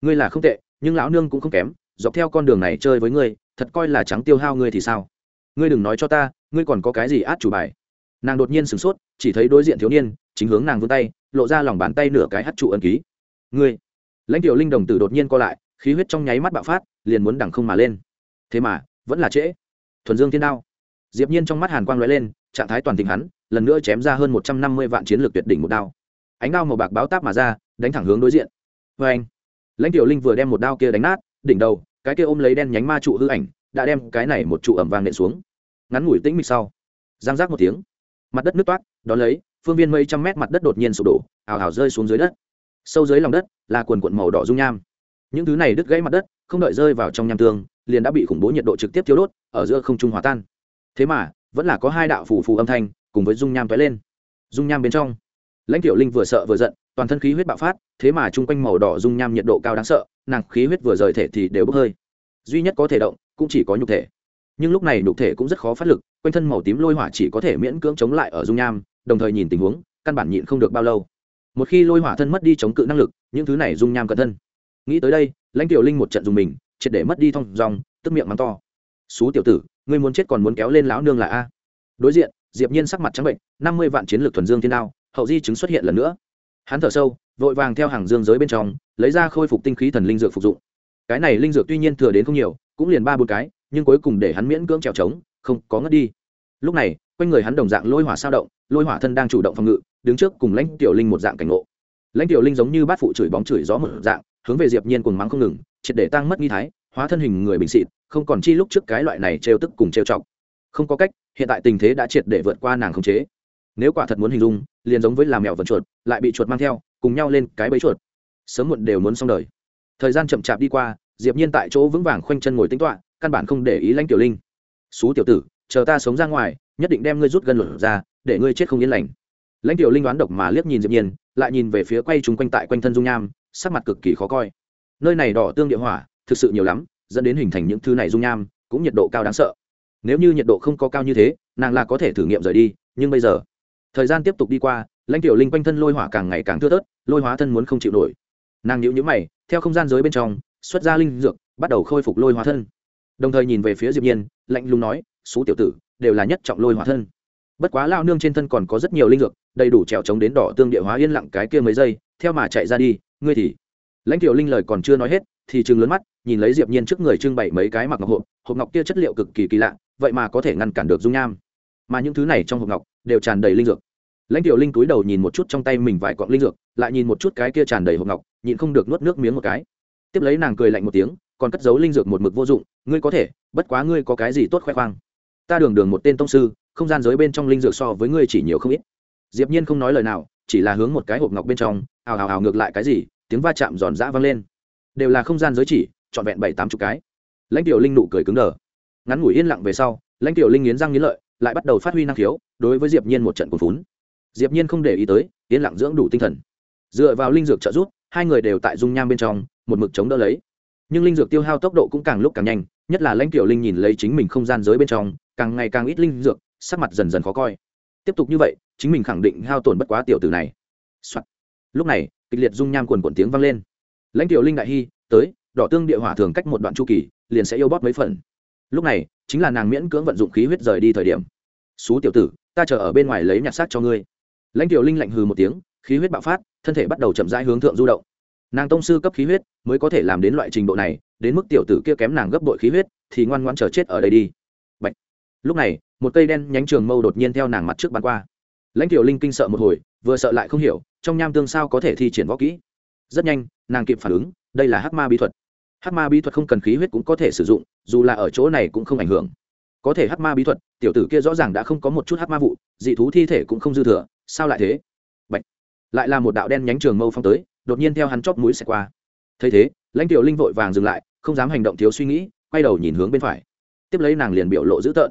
Ngươi là không tệ, nhưng lão nương cũng không kém dọc theo con đường này chơi với ngươi, thật coi là trắng tiêu hao ngươi thì sao? Ngươi đừng nói cho ta, ngươi còn có cái gì át chủ bài? Nàng đột nhiên sửng sốt, chỉ thấy đối diện thiếu niên, chính hướng nàng vươn tay, lộ ra lòng bàn tay nửa cái hát trụ ân ký. Ngươi! Lãnh tiểu linh đồng tử đột nhiên co lại, khí huyết trong nháy mắt bạo phát, liền muốn đằng không mà lên. Thế mà, vẫn là trễ. Thuần dương thiên đao. Diệp nhiên trong mắt hàn quang lóe lên, trạng thái toàn tình hắn, lần nữa chém ra hơn một trăm năm mươi vạn chiến lược tuyệt đỉnh một đao. Ánh đao màu bạc báo táp mà ra, đánh thẳng hướng đối diện. Với anh lãnh tiểu linh vừa đem một đao kia đánh nát đỉnh đầu, cái kia ôm lấy đen nhánh ma trụ hư ảnh, đã đem cái này một trụ ẩm vàng nện xuống. Ngắn ngủi tĩnh mịch sau, giang giác một tiếng, mặt đất nước toát đón lấy, phương viên mấy trăm mét mặt đất đột nhiên sụp đổ, ào ào rơi xuống dưới đất. Sâu dưới lòng đất là quần quận màu đỏ dung nham. Những thứ này đứt gãy mặt đất, không đợi rơi vào trong nham tương, liền đã bị khủng bố nhiệt độ trực tiếp thiếu đốt, ở giữa không trung hòa tan. Thế mà, vẫn là có hai đạo phù phù âm thanh cùng với dung nham tóe lên. Dung nham bên trong, lãnh tiểu linh vừa sợ vừa giận toàn thân khí huyết bạo phát, thế mà chung quanh màu đỏ dung nham nhiệt độ cao đáng sợ, nàng khí huyết vừa rời thể thì đều bốc hơi. Duy nhất có thể động, cũng chỉ có nhục thể. Nhưng lúc này nhục thể cũng rất khó phát lực, quanh thân màu tím lôi hỏa chỉ có thể miễn cưỡng chống lại ở dung nham, đồng thời nhìn tình huống, căn bản nhịn không được bao lâu. Một khi lôi hỏa thân mất đi chống cự năng lực, những thứ này dung nham cận thân. Nghĩ tới đây, lãnh tiểu linh một trận dùng mình, triệt để mất đi thong dòng tức miệng mắng to. Xú tiểu tử, ngươi muốn chết còn muốn kéo lên lão nương là a? Đối diện, diệp nhiên sắc mặt trắng bệnh, năm mươi vạn chiến lược thuần dương thiên đao, hậu di chứng xuất hiện lần nữa hắn thở sâu, vội vàng theo hàng dương giới bên trong, lấy ra khôi phục tinh khí thần linh dược phục dụng. Cái này linh dược tuy nhiên thừa đến không nhiều, cũng liền ba bốn cái, nhưng cuối cùng để hắn miễn cưỡng trèo trống, không có ngất đi. Lúc này, quanh người hắn đồng dạng lôi hỏa sao động, lôi hỏa thân đang chủ động phòng ngự, đứng trước cùng lãnh tiểu linh một dạng cảnh ngộ. Lãnh tiểu linh giống như bát phụ chửi bóng chửi gió một dạng, hướng về diệp nhiên cuồng mắng không ngừng, triệt để tăng mất nghi thái, hóa thân hình người bình xịt, không còn chi lúc trước cái loại này trêu tức cùng trêu chọc. Không có cách, hiện tại tình thế đã triệt để vượt qua nàng khống chế nếu quả thật muốn hình dung, liền giống với làm mèo vận chuột, lại bị chuột mang theo, cùng nhau lên cái bẫy chuột. Sớm muộn đều muốn xong đời. Thời gian chậm chạp đi qua, diệp nhiên tại chỗ vững vàng khoanh chân ngồi tính toạ căn bản không để ý lãnh tiểu linh. Xú tiểu tử, chờ ta sống ra ngoài, nhất định đem ngươi rút gần lửa ra, để ngươi chết không yên lành. Lãnh tiểu linh đoán độc mà liếc nhìn diệp nhiên, lại nhìn về phía quay chúng quanh tại quanh thân dung nham, sắc mặt cực kỳ khó coi. Nơi này đỏ tương địa hỏa, thực sự nhiều lắm, dẫn đến hình thành những thứ này dung nham, cũng nhiệt độ cao đáng sợ. Nếu như nhiệt độ không có cao như thế, nàng là có thể thử nghiệm rời đi, nhưng bây giờ thời gian tiếp tục đi qua, lãnh tiểu linh quanh thân lôi hỏa càng ngày càng thưa thớt, lôi hóa thân muốn không chịu nổi. Nàng nhíu nhữ mày, theo không gian giới bên trong, xuất ra linh dược, bắt đầu khôi phục lôi hóa thân. Đồng thời nhìn về phía diệp nhiên, lạnh lùng nói số tiểu tử, đều là nhất trọng lôi hóa thân. Bất quá lao nương trên thân còn có rất nhiều linh dược, đầy đủ trèo chống đến đỏ tương địa hóa yên lặng cái kia mấy giây, theo mà chạy ra đi, ngươi thì lãnh tiểu linh lời còn chưa nói hết, thì trừng lớn mắt, nhìn lấy diệp nhiên trước người trưng bày mấy cái mặc ngọc hộp hộp ngọc kia chất liệu cực kỳ kỳ lạ, vậy mà có thể ngăn cản được dung nham. Mà những thứ này trong hộp ngọc, đều tràn đầy linh dược lãnh tiểu linh cúi đầu nhìn một chút trong tay mình vài cọng linh dược, lại nhìn một chút cái kia tràn đầy hộp ngọc, nhịn không được nuốt nước miếng một cái. Tiếp lấy nàng cười lạnh một tiếng, còn cất giấu linh dược một mực vô dụng, ngươi có thể, bất quá ngươi có cái gì tốt khoe khoang? Ta đường đường một tên tông sư, không gian giới bên trong linh dược so với ngươi chỉ nhiều không ít. Diệp nhiên không nói lời nào, chỉ là hướng một cái hộp ngọc bên trong, ào ào ào, ngược lại cái gì? Tiếng va chạm giòn giã vang lên. Đều là không gian giới chỉ, trọn vẹn bảy, tám chục cái. Lãnh tiểu linh nụ cười cứng đờ. Ngắn ngủi yên lặng về sau, lãnh tiểu linh nghiến răng nghiến lợi, lại bắt đầu phát huy năng khiếu, đối với diệp nhiên một trận cuồng phún diệp nhiên không để ý tới, yên lặng dưỡng đủ tinh thần. Dựa vào linh dược trợ giúp, hai người đều tại dung nham bên trong, một mực chống đỡ lấy. Nhưng linh dược tiêu hao tốc độ cũng càng lúc càng nhanh, nhất là lãnh tiểu linh nhìn lấy chính mình không gian giới bên trong, càng ngày càng ít linh dược, sắc mặt dần dần khó coi. Tiếp tục như vậy, chính mình khẳng định hao tổn bất quá tiểu tử này、Soạn. lúc này, kịch liệt dung nham quần quần tiếng vang lên. Lãnh tiểu linh đại hy, tới, đỏ tương địa hỏa thường cách một đoạn chu kỳ, liền sẽ yêu bóp mấy phần. Lúc này, chính là nàng miễn cưỡng vận dụng khí huyết rời đi thời điểm. Xú tiểu tử, ta chờ ở bên ngoài lấy nhặt xác cho ngươi lãnh tiểu linh lạnh hừ một tiếng, khí huyết bạo phát, thân thể bắt đầu chậm rãi hướng thượng du động. Nàng tông sư cấp khí huyết mới có thể làm đến loại trình độ này, đến mức tiểu tử kia kém nàng gấp bội khí huyết, thì ngoan ngoan chờ chết ở đây đi. Bạch. lúc này, một cây đen nhánh trường mâu đột nhiên theo nàng mặt trước bắn qua. Lãnh tiểu linh kinh sợ một hồi, vừa sợ lại không hiểu, trong nham tương sao có thể thi triển võ kỹ. Rất nhanh, nàng kịp phản ứng, đây là hắc ma bí thuật. Hắc ma bí thuật không cần khí huyết cũng có thể sử dụng, dù là ở chỗ này cũng không ảnh hưởng. Có thể hắc ma bí thuật, tiểu tử kia rõ ràng đã không có một chút hắc ma vụ, dị thú thi thể cũng không dư thừa sao lại thế? Bạch. lại là một đạo đen nhánh trường mâu phong tới, đột nhiên theo hắn chóp mũi xẹt qua. Thấy thế, lãnh tiểu linh vội vàng dừng lại, không dám hành động thiếu suy nghĩ, quay đầu nhìn hướng bên phải. Tiếp lấy nàng liền biểu lộ dữ tợn.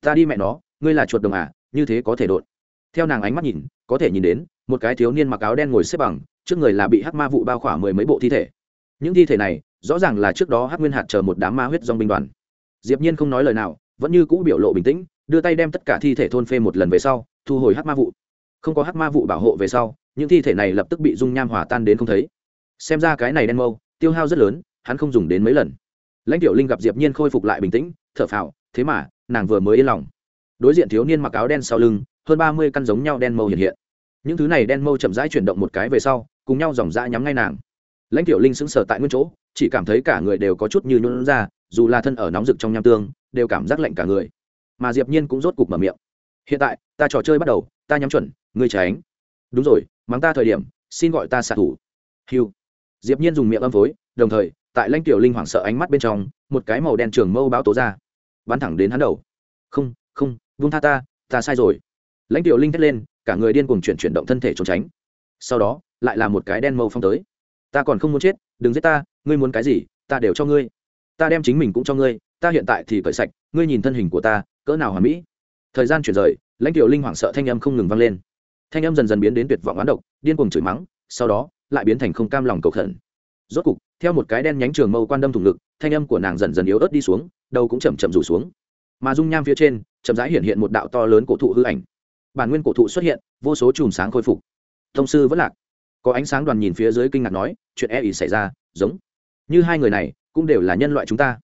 Ta đi mẹ nó, ngươi là chuột đồng à như thế có thể đột. Theo nàng ánh mắt nhìn, có thể nhìn đến, một cái thiếu niên mặc áo đen ngồi xếp bằng, trước người là bị hắc ma vụ bao khỏa mười mấy bộ thi thể. Những thi thể này, rõ ràng là trước đó hắc nguyên hạt chờ một đám ma huyết dòng binh đoàn. Diệp nhiên không nói lời nào, vẫn như cũ biểu lộ bình tĩnh, đưa tay đem tất cả thi thể thôn phê một lần về sau, thu hồi hắc ma vụ không có hắc ma vụ bảo hộ về sau, những thi thể này lập tức bị dung nham hòa tan đến không thấy. Xem ra cái này đen mâu, tiêu hao rất lớn, hắn không dùng đến mấy lần. Lãnh tiểu linh gặp diệp nhiên khôi phục lại bình tĩnh, thở phào, thế mà, nàng vừa mới yên lòng. Đối diện thiếu niên mặc áo đen sau lưng, hơn ba mươi căn giống nhau đen mâu hiện hiện. Những thứ này đen mâu chậm rãi chuyển động một cái về sau, cùng nhau dòng dã nhắm ngay nàng. Lãnh tiểu linh sững sờ tại nguyên chỗ, chỉ cảm thấy cả người đều có chút như nhún ra, dù là thân ở nóng rực trong nham tương, đều cảm giác lạnh cả người. Mà diệp nhiên cũng rốt cục mở miệng. Hiện tại, ta trò chơi bắt đầu, ta nhắm chuẩn ngươi tránh. Đúng rồi, mắng ta thời điểm, xin gọi ta xạ thủ. Hiu diệp nhiên dùng miệng âm phối, đồng thời, tại lãnh tiểu linh hoảng sợ ánh mắt bên trong, một cái màu đen trường mâu báo tố ra. Bắn thẳng đến hắn đầu. Không không vung tha ta ta sai rồi. Lãnh tiểu linh thét lên, cả người điên cuồng chuyển chuyển động thân thể trốn tránh. Sau đó, lại là một cái đen mâu phong tới. Ta còn không muốn chết, đừng giết ta, ngươi muốn cái gì, ta đều cho ngươi. Ta đem chính mình cũng cho ngươi, ta hiện tại thì cởi sạch, ngươi nhìn thân hình của ta, cỡ nào hoàn mỹ. Thời gian chuyển rời, lãnh tiểu linh hoảng sợ thanh âm không ngừng vang lên thanh âm dần dần biến đến tuyệt vọng oán độc, điên cuồng chửi mắng, sau đó, lại biến thành không cam lòng cầu khẩn. Rốt cục, theo một cái đen nhánh trường mâu quan đâm thủng ngực, thanh âm của nàng dần dần yếu ớt đi xuống, đầu cũng chậm chậm rủ xuống. Mà dung nham phía trên, chậm rãi hiện hiện một đạo to lớn cổ thụ hư ảnh. Bản nguyên cổ thụ xuất hiện, vô số chùm sáng khôi phục. Thông sư vẫn lạc. Có ánh sáng đoàn nhìn phía dưới kinh ngạc nói, chuyện e ý xảy ra, giống. Như hai người này, cũng đều là nhân loại chúng ta.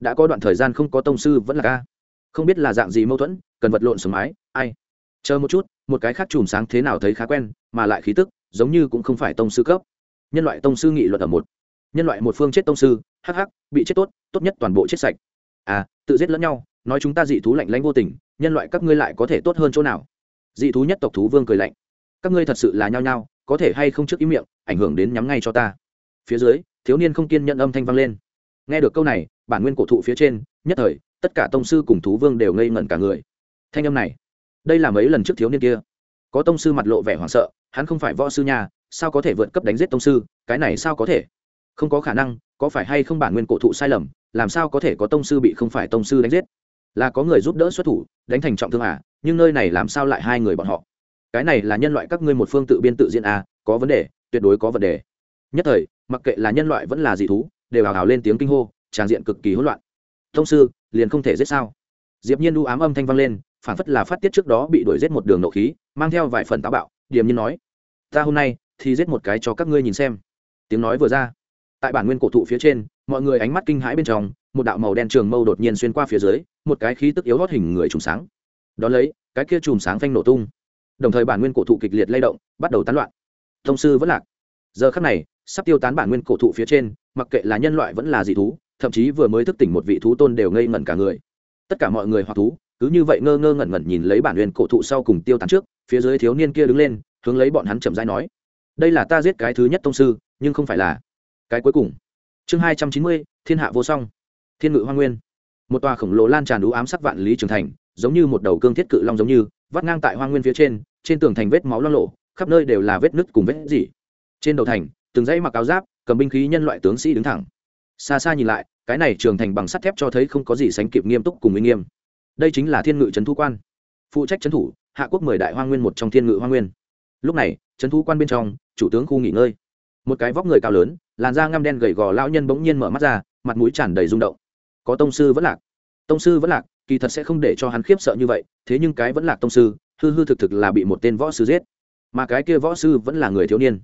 Đã có đoạn thời gian không có tông sư vẫn là ca không biết là dạng gì mâu thuẫn, cần vật lộn sừng mái, ai? Chờ một chút một cái khác chùm sáng thế nào thấy khá quen, mà lại khí tức giống như cũng không phải tông sư cấp. Nhân loại tông sư nghị luật ở một. Nhân loại một phương chết tông sư hh bị chết tốt tốt nhất toàn bộ chết sạch. À tự giết lẫn nhau, nói chúng ta dị thú lạnh lãnh vô tình, nhân loại các ngươi lại có thể tốt hơn chỗ nào? Dị thú nhất tộc thú vương cười lạnh. Các ngươi thật sự là nhao nhao, có thể hay không trước ý miệng, ảnh hưởng đến nhắm ngay cho ta. Phía dưới, thiếu niên không kiên nhận âm thanh vang lên. Nghe được câu này, bản nguyên cổ thụ phía trên, nhất thời, tất cả tông sư cùng thú vương đều ngây ngẩn cả người. Thanh âm này đây là mấy lần trước thiếu niên kia. Có tông sư mặt lộ vẻ hoảng sợ, hắn không phải võ sư nhà sao có thể vượt cấp đánh giết tông sư, cái này sao có thể? Không có khả năng, có phải hay không bản nguyên cổ thụ sai lầm, làm sao có thể có tông sư bị không phải tông sư đánh giết? Là có người giúp đỡ xuất thủ, đánh thành trọng thương à nhưng nơi này làm sao lại hai người bọn họ? Cái này là nhân loại các ngươi một phương tự biên tự diễn à có vấn đề, tuyệt đối có vấn đề. Nhất thời, mặc kệ là nhân loại vẫn là dị thú, đều hào hào lên tiếng kinh hô, tràng diện cực kỳ hỗn loạn. Tông sư, liền không thể giết sao? Diệp nhiên đu ám âm thanh vang lên phản phất là phát tiết trước đó bị đuổi giết một đường nộ khí, mang theo vài phần táo bạo, điềm nhiên nói, ta hôm nay thì giết một cái cho các ngươi nhìn xem. Tiếng nói vừa ra, tại bản nguyên cổ thụ phía trên, mọi người ánh mắt kinh hãi bên trong, một đạo màu đen trường mâu đột nhiên xuyên qua phía dưới, một cái khí tức yếu hót hình người trùng sáng. Đón lấy, cái kia trùng sáng phanh nổ tung. Đồng thời bản nguyên cổ thụ kịch liệt lay động, bắt đầu tán loạn. Thông sư vẫn lạc. Giờ khắc này, sắp tiêu tán bản nguyên cổ thụ phía trên, mặc kệ là nhân loại vẫn là dị thú, thậm chí vừa mới thức tỉnh một vị thú tôn đều ngây ngẩn cả người. Tất cả mọi người hoặc thú cứ như vậy ngơ ngơ ngẩn ngẩn nhìn lấy bản nguyên cổ thụ sau cùng tiêu tán trước, phía dưới thiếu niên kia đứng lên, hướng lấy bọn hắn chậm rãi nói, đây là ta giết cái thứ nhất tông sư, nhưng không phải là cái cuối cùng. Chương hai trăm chín mươi, thiên hạ vô song, thiên ngự hoa nguyên. Một tòa khổng lồ lan tràn đũ ám sắc vạn lý trường thành, giống như một đầu cương thiết cự long giống như, vắt ngang tại hoa nguyên phía trên trên tường thành vết máu lo lộ khắp nơi đều là vết nứt cùng vết dỉ trên đầu thành, từng dãy mặc áo giáp, cầm binh khí nhân loại tướng sĩ đứng thẳng. Xa xa nhìn lại, cái này trường thành bằng sắt thép cho thấy không có gì sánh kịp nghiêm túc cùng uy nghiêm đây chính là thiên ngự trấn thu quan. Phụ trách trấn thủ, hạ quốc mười đại hoa nguyên một trong thiên ngự hoa nguyên. Lúc này, trấn thu quan bên trong, chủ tướng khu nghỉ ngơi. Một cái vóc người cao lớn, làn da ngăm đen gầy gò lão nhân bỗng nhiên mở mắt ra, mặt mũi tràn đầy rung động. Có tông sư vẫn lạc. Tông sư vẫn lạc, kỳ thật sẽ không để cho hắn khiếp sợ như vậy, thế nhưng cái vẫn lạc tông sư, hư hư thực thực là bị một tên võ sư giết. Mà cái kia võ sư vẫn là người thiếu niên.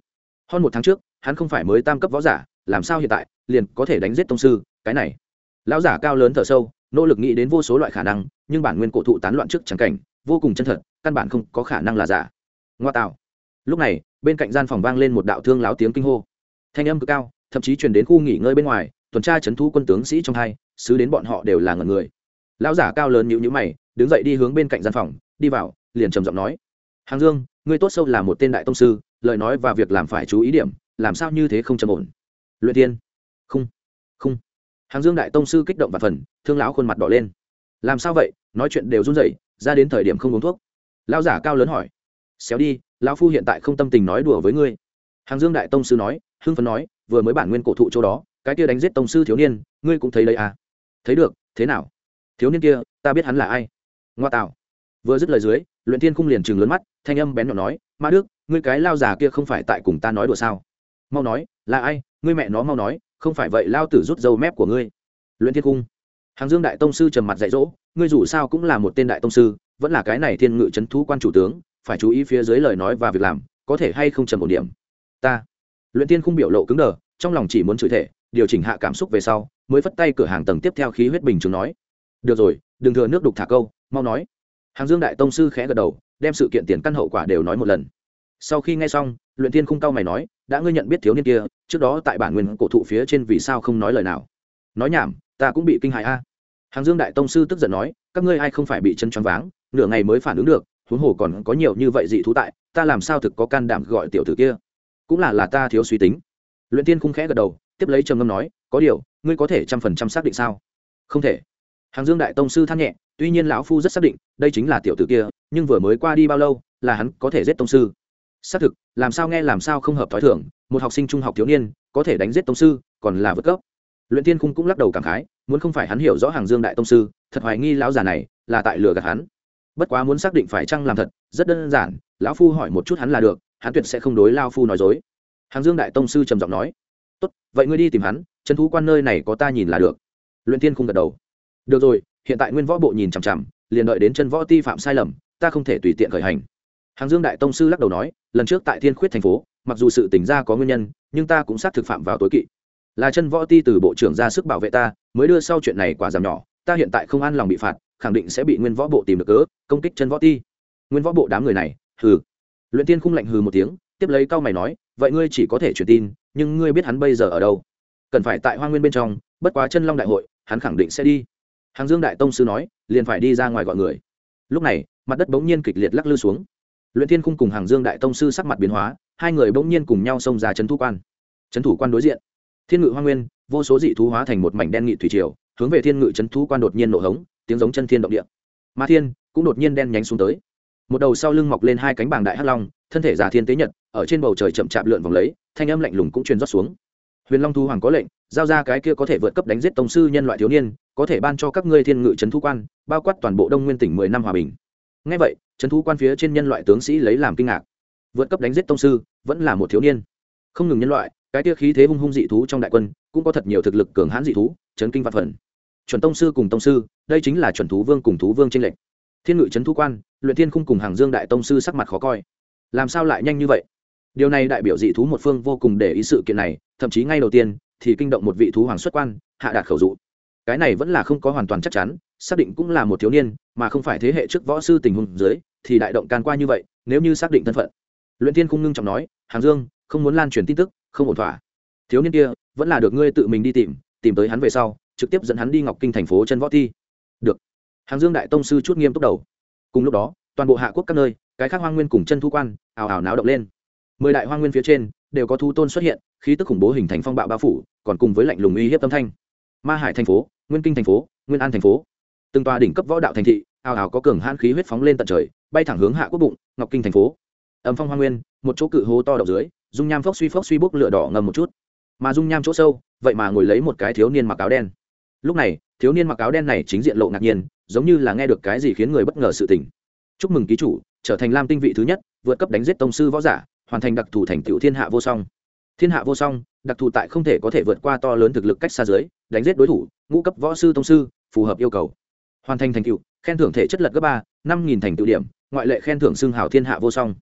Hơn một tháng trước, hắn không phải mới tam cấp võ giả, làm sao hiện tại, liền có thể đánh giết tông sư, cái này. Lão giả cao lớn thở sâu nỗ lực nghĩ đến vô số loại khả năng, nhưng bản nguyên cổ thụ tán loạn trước chẳng cảnh, vô cùng chân thật, căn bản không có khả năng là giả. Ngoa tạo. Lúc này, bên cạnh gian phòng vang lên một đạo thương láo tiếng kinh hô. Thanh âm cực cao, thậm chí truyền đến khu nghỉ ngơi bên ngoài, tuần tra chấn thu quân tướng sĩ trong hai xứ đến bọn họ đều là ngần người. Lão giả cao lớn nhữ nhữ mày, đứng dậy đi hướng bên cạnh gian phòng, đi vào, liền trầm giọng nói. Hàng dương, ngươi tốt sâu là một tên đại tông sư, lời nói và việc làm phải chú ý điểm, làm sao như thế không trầm ổn? Luyện tiên hàng dương đại tông sư kích động và phần, thương lão khuôn mặt đỏ lên. Làm sao vậy? Nói chuyện đều run rẩy, ra đến thời điểm không uống thuốc. Lão giả cao lớn hỏi. Xéo đi, lão phu hiện tại không tâm tình nói đùa với ngươi. Hàng dương đại tông sư nói, hưng phấn nói, vừa mới bản nguyên cổ thụ chỗ đó, cái kia đánh giết tông sư thiếu niên, ngươi cũng thấy đấy à? Thấy được, thế nào? Thiếu niên kia, ta biết hắn là ai. Ngoa tạo. Vừa dứt lời dưới, luyện thiên cung liền chừng lớn mắt, thanh âm bén nhọn nói, ma đức, ngươi cái lao già kia không phải tại cùng ta nói đùa sao? Mau nói, là ai? Ngươi mẹ nó mau nói không phải vậy lao tử rút dâu mép của ngươi. Luyện thiên cung hàng dương đại tông sư trầm mặt dạy dỗ, ngươi dù sao cũng là một tên đại tông sư, vẫn là cái này thiên ngự c h ấ n thú quan chủ tướng, phải chú ý phía dưới lời nói và việc làm, có thể hay không trầm một điểm. Ta. Luyện thiên khung biểu lộ cứng đờ, trong lòng chỉ muốn chửi thể điều chỉnh hạ cảm xúc về sau, mới phất tay cửa hàng tầng tiếp theo khí huyết bình chứng nói. Được rồi, đừng thừa nước đục thả câu, mau nói. Hàng dương đại tông sư khẽ gật đầu, đem sự kiện tiền căn hậu quả đều nói một lần. Sau khi nghe xong luyện tiên khung cao mày nói, đã ngươi nhận biết thiếu niên kia, trước đó tại bản nguyên cổ thụ phía trên vì sao không nói lời nào? Nói nhảm, ta cũng bị kinh hại a. Hàng dương đại tông sư tức giận nói, các ngươi ai không phải bị chân choáng váng, nửa ngày mới phản ứng được, huống hồ còn có nhiều như vậy dị thú tại, ta làm sao thực có can đảm gọi tiểu tử kia? Cũng là là ta thiếu suy tính. Luyện tiên khung khẽ gật đầu, tiếp lấy trầm ngâm nói, có điều, ngươi có thể trăm phần trăm xác định sao? Không thể. Hàng dương đại tông sư than nhẹ, tuy nhiên lão phu rất xác định, đây chính là tiểu tử kia, nhưng vừa mới qua đi bao lâu, là hắn có thể giết tông sư xác thực, làm sao nghe làm sao không hợp t h ó i thưởng một học sinh trung học thiếu niên, có thể đánh giết tông sư, còn là vượt cấp. Luyện tiên khung cũng lắc đầu cảm khái, muốn không phải hắn hiểu rõ hàng dương đại tông sư, thật hoài nghi lão già này là tại lừa gạt hắn. Bất quá muốn xác định phải chăng làm thật, rất đơn giản, lão phu hỏi một chút hắn là được, hắn tuyệt sẽ không đối lao phu nói dối. Hàng dương đại tông sư trầm giọng nói, tốt, vậy ngươi đi tìm hắn, trấn thú quan nơi này có ta nhìn là được. Luyện tiên khung gật đầu, được rồi, hiện tại nguyên võ bộ nhìn chằm chằm, liền đợi đến chân võ ti phạm sai lầm, ta không thể tùy tiện khởi hành hàng dương đại tông sư lắc đầu nói, lần trước tại thiên khuyết thành phố, mặc dù sự tỉnh ra có nguyên nhân, nhưng ta cũng xác thực phạm vào tối kỵ. Là chân võ ti từ bộ trưởng ra sức bảo vệ ta, mới đưa sau chuyện này quá giảm nhỏ, ta hiện tại không an lòng bị phạt, khẳng định sẽ bị nguyên võ bộ tìm được cớ, công kích chân võ ti. Nguyên võ bộ đám người này, hừ. Luyện tiên khung lạnh hừ một tiếng, tiếp lấy cao mày nói, vậy ngươi chỉ có thể truyền tin, nhưng ngươi biết hắn bây giờ ở đâu? Cần phải tại hoa nguyên bên trong, bất quá chân long đại hội, hắn khẳng định sẽ đi. Hàng dương đại tông sư nói, liền phải đi ra ngoài gọi người. Lúc này, mặt đất bỗng nhiên kịch liệt lắc lư xuống luyện thiên khung cùng hàng dương đại tông sư sắc mặt biến hóa, hai người bỗng nhiên cùng nhau xông ra trấn thủ quan. Trấn thủ quan đối diện. Thiên ngự hoa nguyên, vô số dị thú hóa thành một mảnh đen nghị thủy triều, hướng về thiên ngự trấn thú quan đột nhiên nổ hống, tiếng giống chân thiên động địa. Ma thiên cũng đột nhiên đen nhánh xuống tới. Một đầu sau lưng mọc lên hai cánh bảng đại hắc long, thân thể giả thiên tế nhật, ở trên bầu trời chậm chạp lượn vòng lấy, thanh âm lạnh lùng cũng truyền rót xuống. Huyền long thu hoàng có lệnh, giao ra cái kia có thể vượt cấp đánh giết tông sư nhân loại thiếu niên, có thể ban cho các ngươi thiên ngự trấn thú quan, bao quát toàn bộ đông nguyên tỉnh mười năm hòa bình ngay vậy, trấn thú quan phía trên nhân loại tướng sĩ lấy làm kinh ngạc. Vượt cấp đánh giết tông sư, vẫn là một thiếu niên. Không ngừng nhân loại, cái tia khí thế hung hung dị thú trong đại quân, cũng có thật nhiều thực lực cường hãn dị thú, chấn kinh vạn phần. Chuẩn tông sư cùng tông sư, đây chính là chuẩn thú vương cùng thú vương tranh lệch. Thiên ngự trấn thú quan, luyện thiên khung cùng hàng dương đại tông sư sắc mặt khó coi. Làm sao lại nhanh như vậy? Điều này đại biểu dị thú một phương vô cùng để ý sự kiện này, thậm chí ngay đầu tiên, thì kinh động một vị thú hoàng xuất quan, hạ đạt khẩu dụ. Cái này vẫn là không có hoàn toàn chắc chắn xác định cũng là một thiếu niên, mà không phải thế hệ trước võ sư tình huống dưới, thì đại động can qua như vậy, nếu như xác định thân phận. Luyện thiên không ngưng trọng nói, hàng dương, không muốn lan truyền tin tức, không ổn thỏa. Thiếu niên kia, vẫn là được ngươi tự mình đi tìm tìm tới hắn về sau, trực tiếp dẫn hắn đi ngọc kinh thành phố chân võ thi. Được. Hàng dương đại tông sư chút nghiêm túc đầu. Cùng lúc đó, toàn bộ hạ quốc các nơi, cái khác hoang nguyên cùng chân thu quan, ào ào náo động lên. Mười đại hoang nguyên phía trên, đều có thu tôn xuất hiện, khí tức khủng bố hình thành phong bạo bao phủ, còn cùng với lạnh lùng uy hiếp tâm thanh. Ma hải thành phố, nguyên kinh thành phố, nguyên an thành phố từng tòa đỉnh cấp võ đạo thành thị, ào ào có cường hãn khí huyết phóng lên tận trời, bay thẳng hướng hạ quốc bụng, ngọc kinh thành phố. Ẩm phong hoa nguyên, một chỗ cự hố to đậu dưới, dung nham phốc suy phốc suy bốc lửa đỏ ngầm một chút. Mà dung nham chỗ sâu, vậy mà ngồi lấy một cái thiếu niên mặc áo đen. Lúc này, thiếu niên mặc áo đen này chính diện lộ ngạc nhiên, giống như là nghe được cái gì khiến người bất ngờ sự tình. Chúc mừng ký chủ, trở thành lam tinh vị thứ nhất, vượt cấp đánh giết tông sư võ giả, hoàn thành đặc thù thành tựu thiên hạ vô song. Thiên hạ vô song, đặc thù tại không thể có thể vượt qua to lớn thực lực cách xa dưới, đánh giết đối thủ, ngũ cấp võ sư tông sư, phù hợp yêu cầu hoàn thành thành tựu khen thưởng thể chất lật gấp ba năm nghìn thành tựu điểm ngoại lệ khen thưởng xương hào thiên hạ vô song.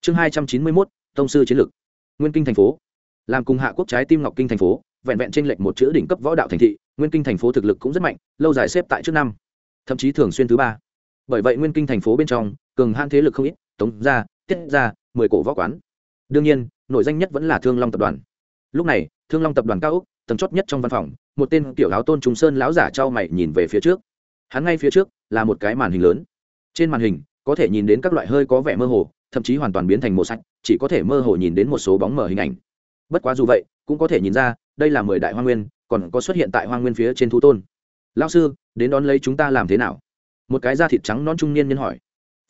Chương hai trăm chín mươi mốt tông sư chiến lược. Nguyên kinh thành phố. Làm cùng hạ quốc trái tim ngọc kinh thành phố vẹn vẹn trên lệch một chữ đỉnh cấp võ đạo thành thị nguyên kinh thành phố thực lực cũng rất mạnh lâu dài xếp tại trước năm thậm chí thường xuyên thứ ba. Bởi vậy nguyên kinh thành phố bên trong cường han thế lực không ít tống gia, tiết gia, mười cổ võ quán. Đương nhiên nội danh nhất vẫn là thương long tập đoàn. Lúc này thương long tập đoàn cao úc tầng chót nhất trong văn phòng một tên kiểu áo tôn trùng sơn lão giả trao mày nhìn về phía trước hắn ngay phía trước là một cái màn hình lớn. Trên màn hình có thể nhìn đến các loại hơi có vẻ mơ hồ, thậm chí hoàn toàn biến thành màu sạch, chỉ có thể mơ hồ nhìn đến một số bóng mở hình ảnh. Bất quá dù vậy, cũng có thể nhìn ra, đây là mười đại hoa nguyên, còn có xuất hiện tại hoa nguyên phía trên thu tôn. Lao sư, đến đón lấy chúng ta làm thế nào? Một cái da thịt trắng non trung niên nhân hỏi.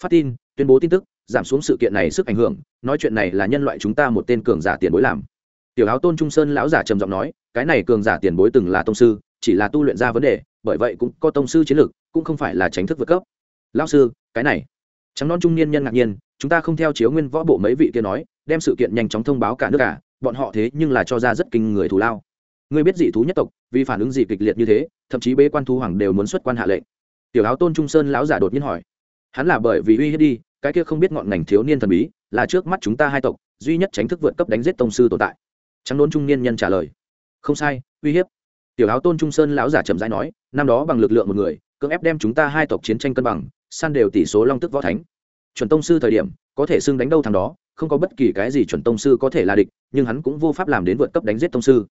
Phát tin, tuyên bố tin tức, giảm xuống sự kiện này sức ảnh hưởng, nói chuyện này là nhân loại chúng ta một tên cường giả tiền bối làm. Tiểu áo tôn trung sơn lão giả trầm giọng nói, cái này cường giả tiền bối từng là tông sư chỉ là tu luyện ra vấn đề, bởi vậy cũng có tông sư chiến lược, cũng không phải là tránh thức vượt cấp. Lão sư, cái này. Trắng non trung niên nhân ngạc nhiên, chúng ta không theo chiếu nguyên võ bộ mấy vị kia nói, đem sự kiện nhanh chóng thông báo cả nước cả, bọn họ thế nhưng là cho ra rất kinh người thù lao. Ngươi biết dị thú nhất tộc, vì phản ứng gì kịch liệt như thế, thậm chí bế quan thu hoàng đều muốn xuất quan hạ lệnh. Tiểu áo tôn trung sơn lão giả đột nhiên hỏi. Hắn là bởi vì uy hiếp đi, cái kia không biết ngọn ngành thiếu niên thần bí, là trước mắt chúng ta hai tộc, duy nhất tránh thức vượt cấp đánh giết tông sư tồn tại. Trắng đốn trung niên nhân trả lời. Không sai, uy hiếp tiểu áo tôn trung sơn lão giả chậm rãi nói, năm đó bằng lực lượng một người, cưỡng ép đem chúng ta hai tộc chiến tranh cân bằng, san đều tỷ số long tức võ thánh. Chuẩn tông sư thời điểm, có thể xưng đánh đâu thằng đó, không có bất kỳ cái gì chuẩn tông sư có thể là địch, nhưng hắn cũng vô pháp làm đến vượt cấp đánh giết tông sư.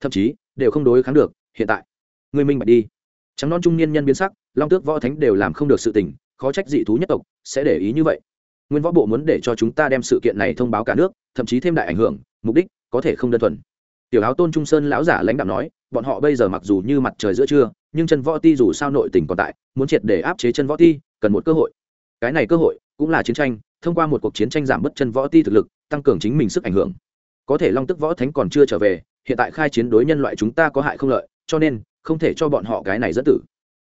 Thậm chí, đều không đối kháng được, hiện tại người minh bạch đi. Trắng non trung niên nhân biến sắc, long tước võ thánh đều làm không được sự tình, khó trách dị thú nhất tộc sẽ để ý như vậy. Nguyên võ bộ muốn để cho chúng ta đem sự kiện này thông báo cả nước, thậm chí thêm đại ảnh hưởng, mục đích có thể không đơn thuần tiểu áo tôn trung sơn lão giả lãnh đạo nói, bọn họ bây giờ mặc dù như mặt trời giữa trưa, nhưng chân võ ti dù sao nội tình còn tại, muốn triệt để áp chế chân võ ti, cần một cơ hội. Cái này cơ hội cũng là chiến tranh, thông qua một cuộc chiến tranh giảm bớt chân võ ti thực lực, tăng cường chính mình sức ảnh hưởng. Có thể long tức võ thánh còn chưa trở về, hiện tại khai chiến đối nhân loại chúng ta có hại không lợi, cho nên, không thể cho bọn họ cái này dẫn tử.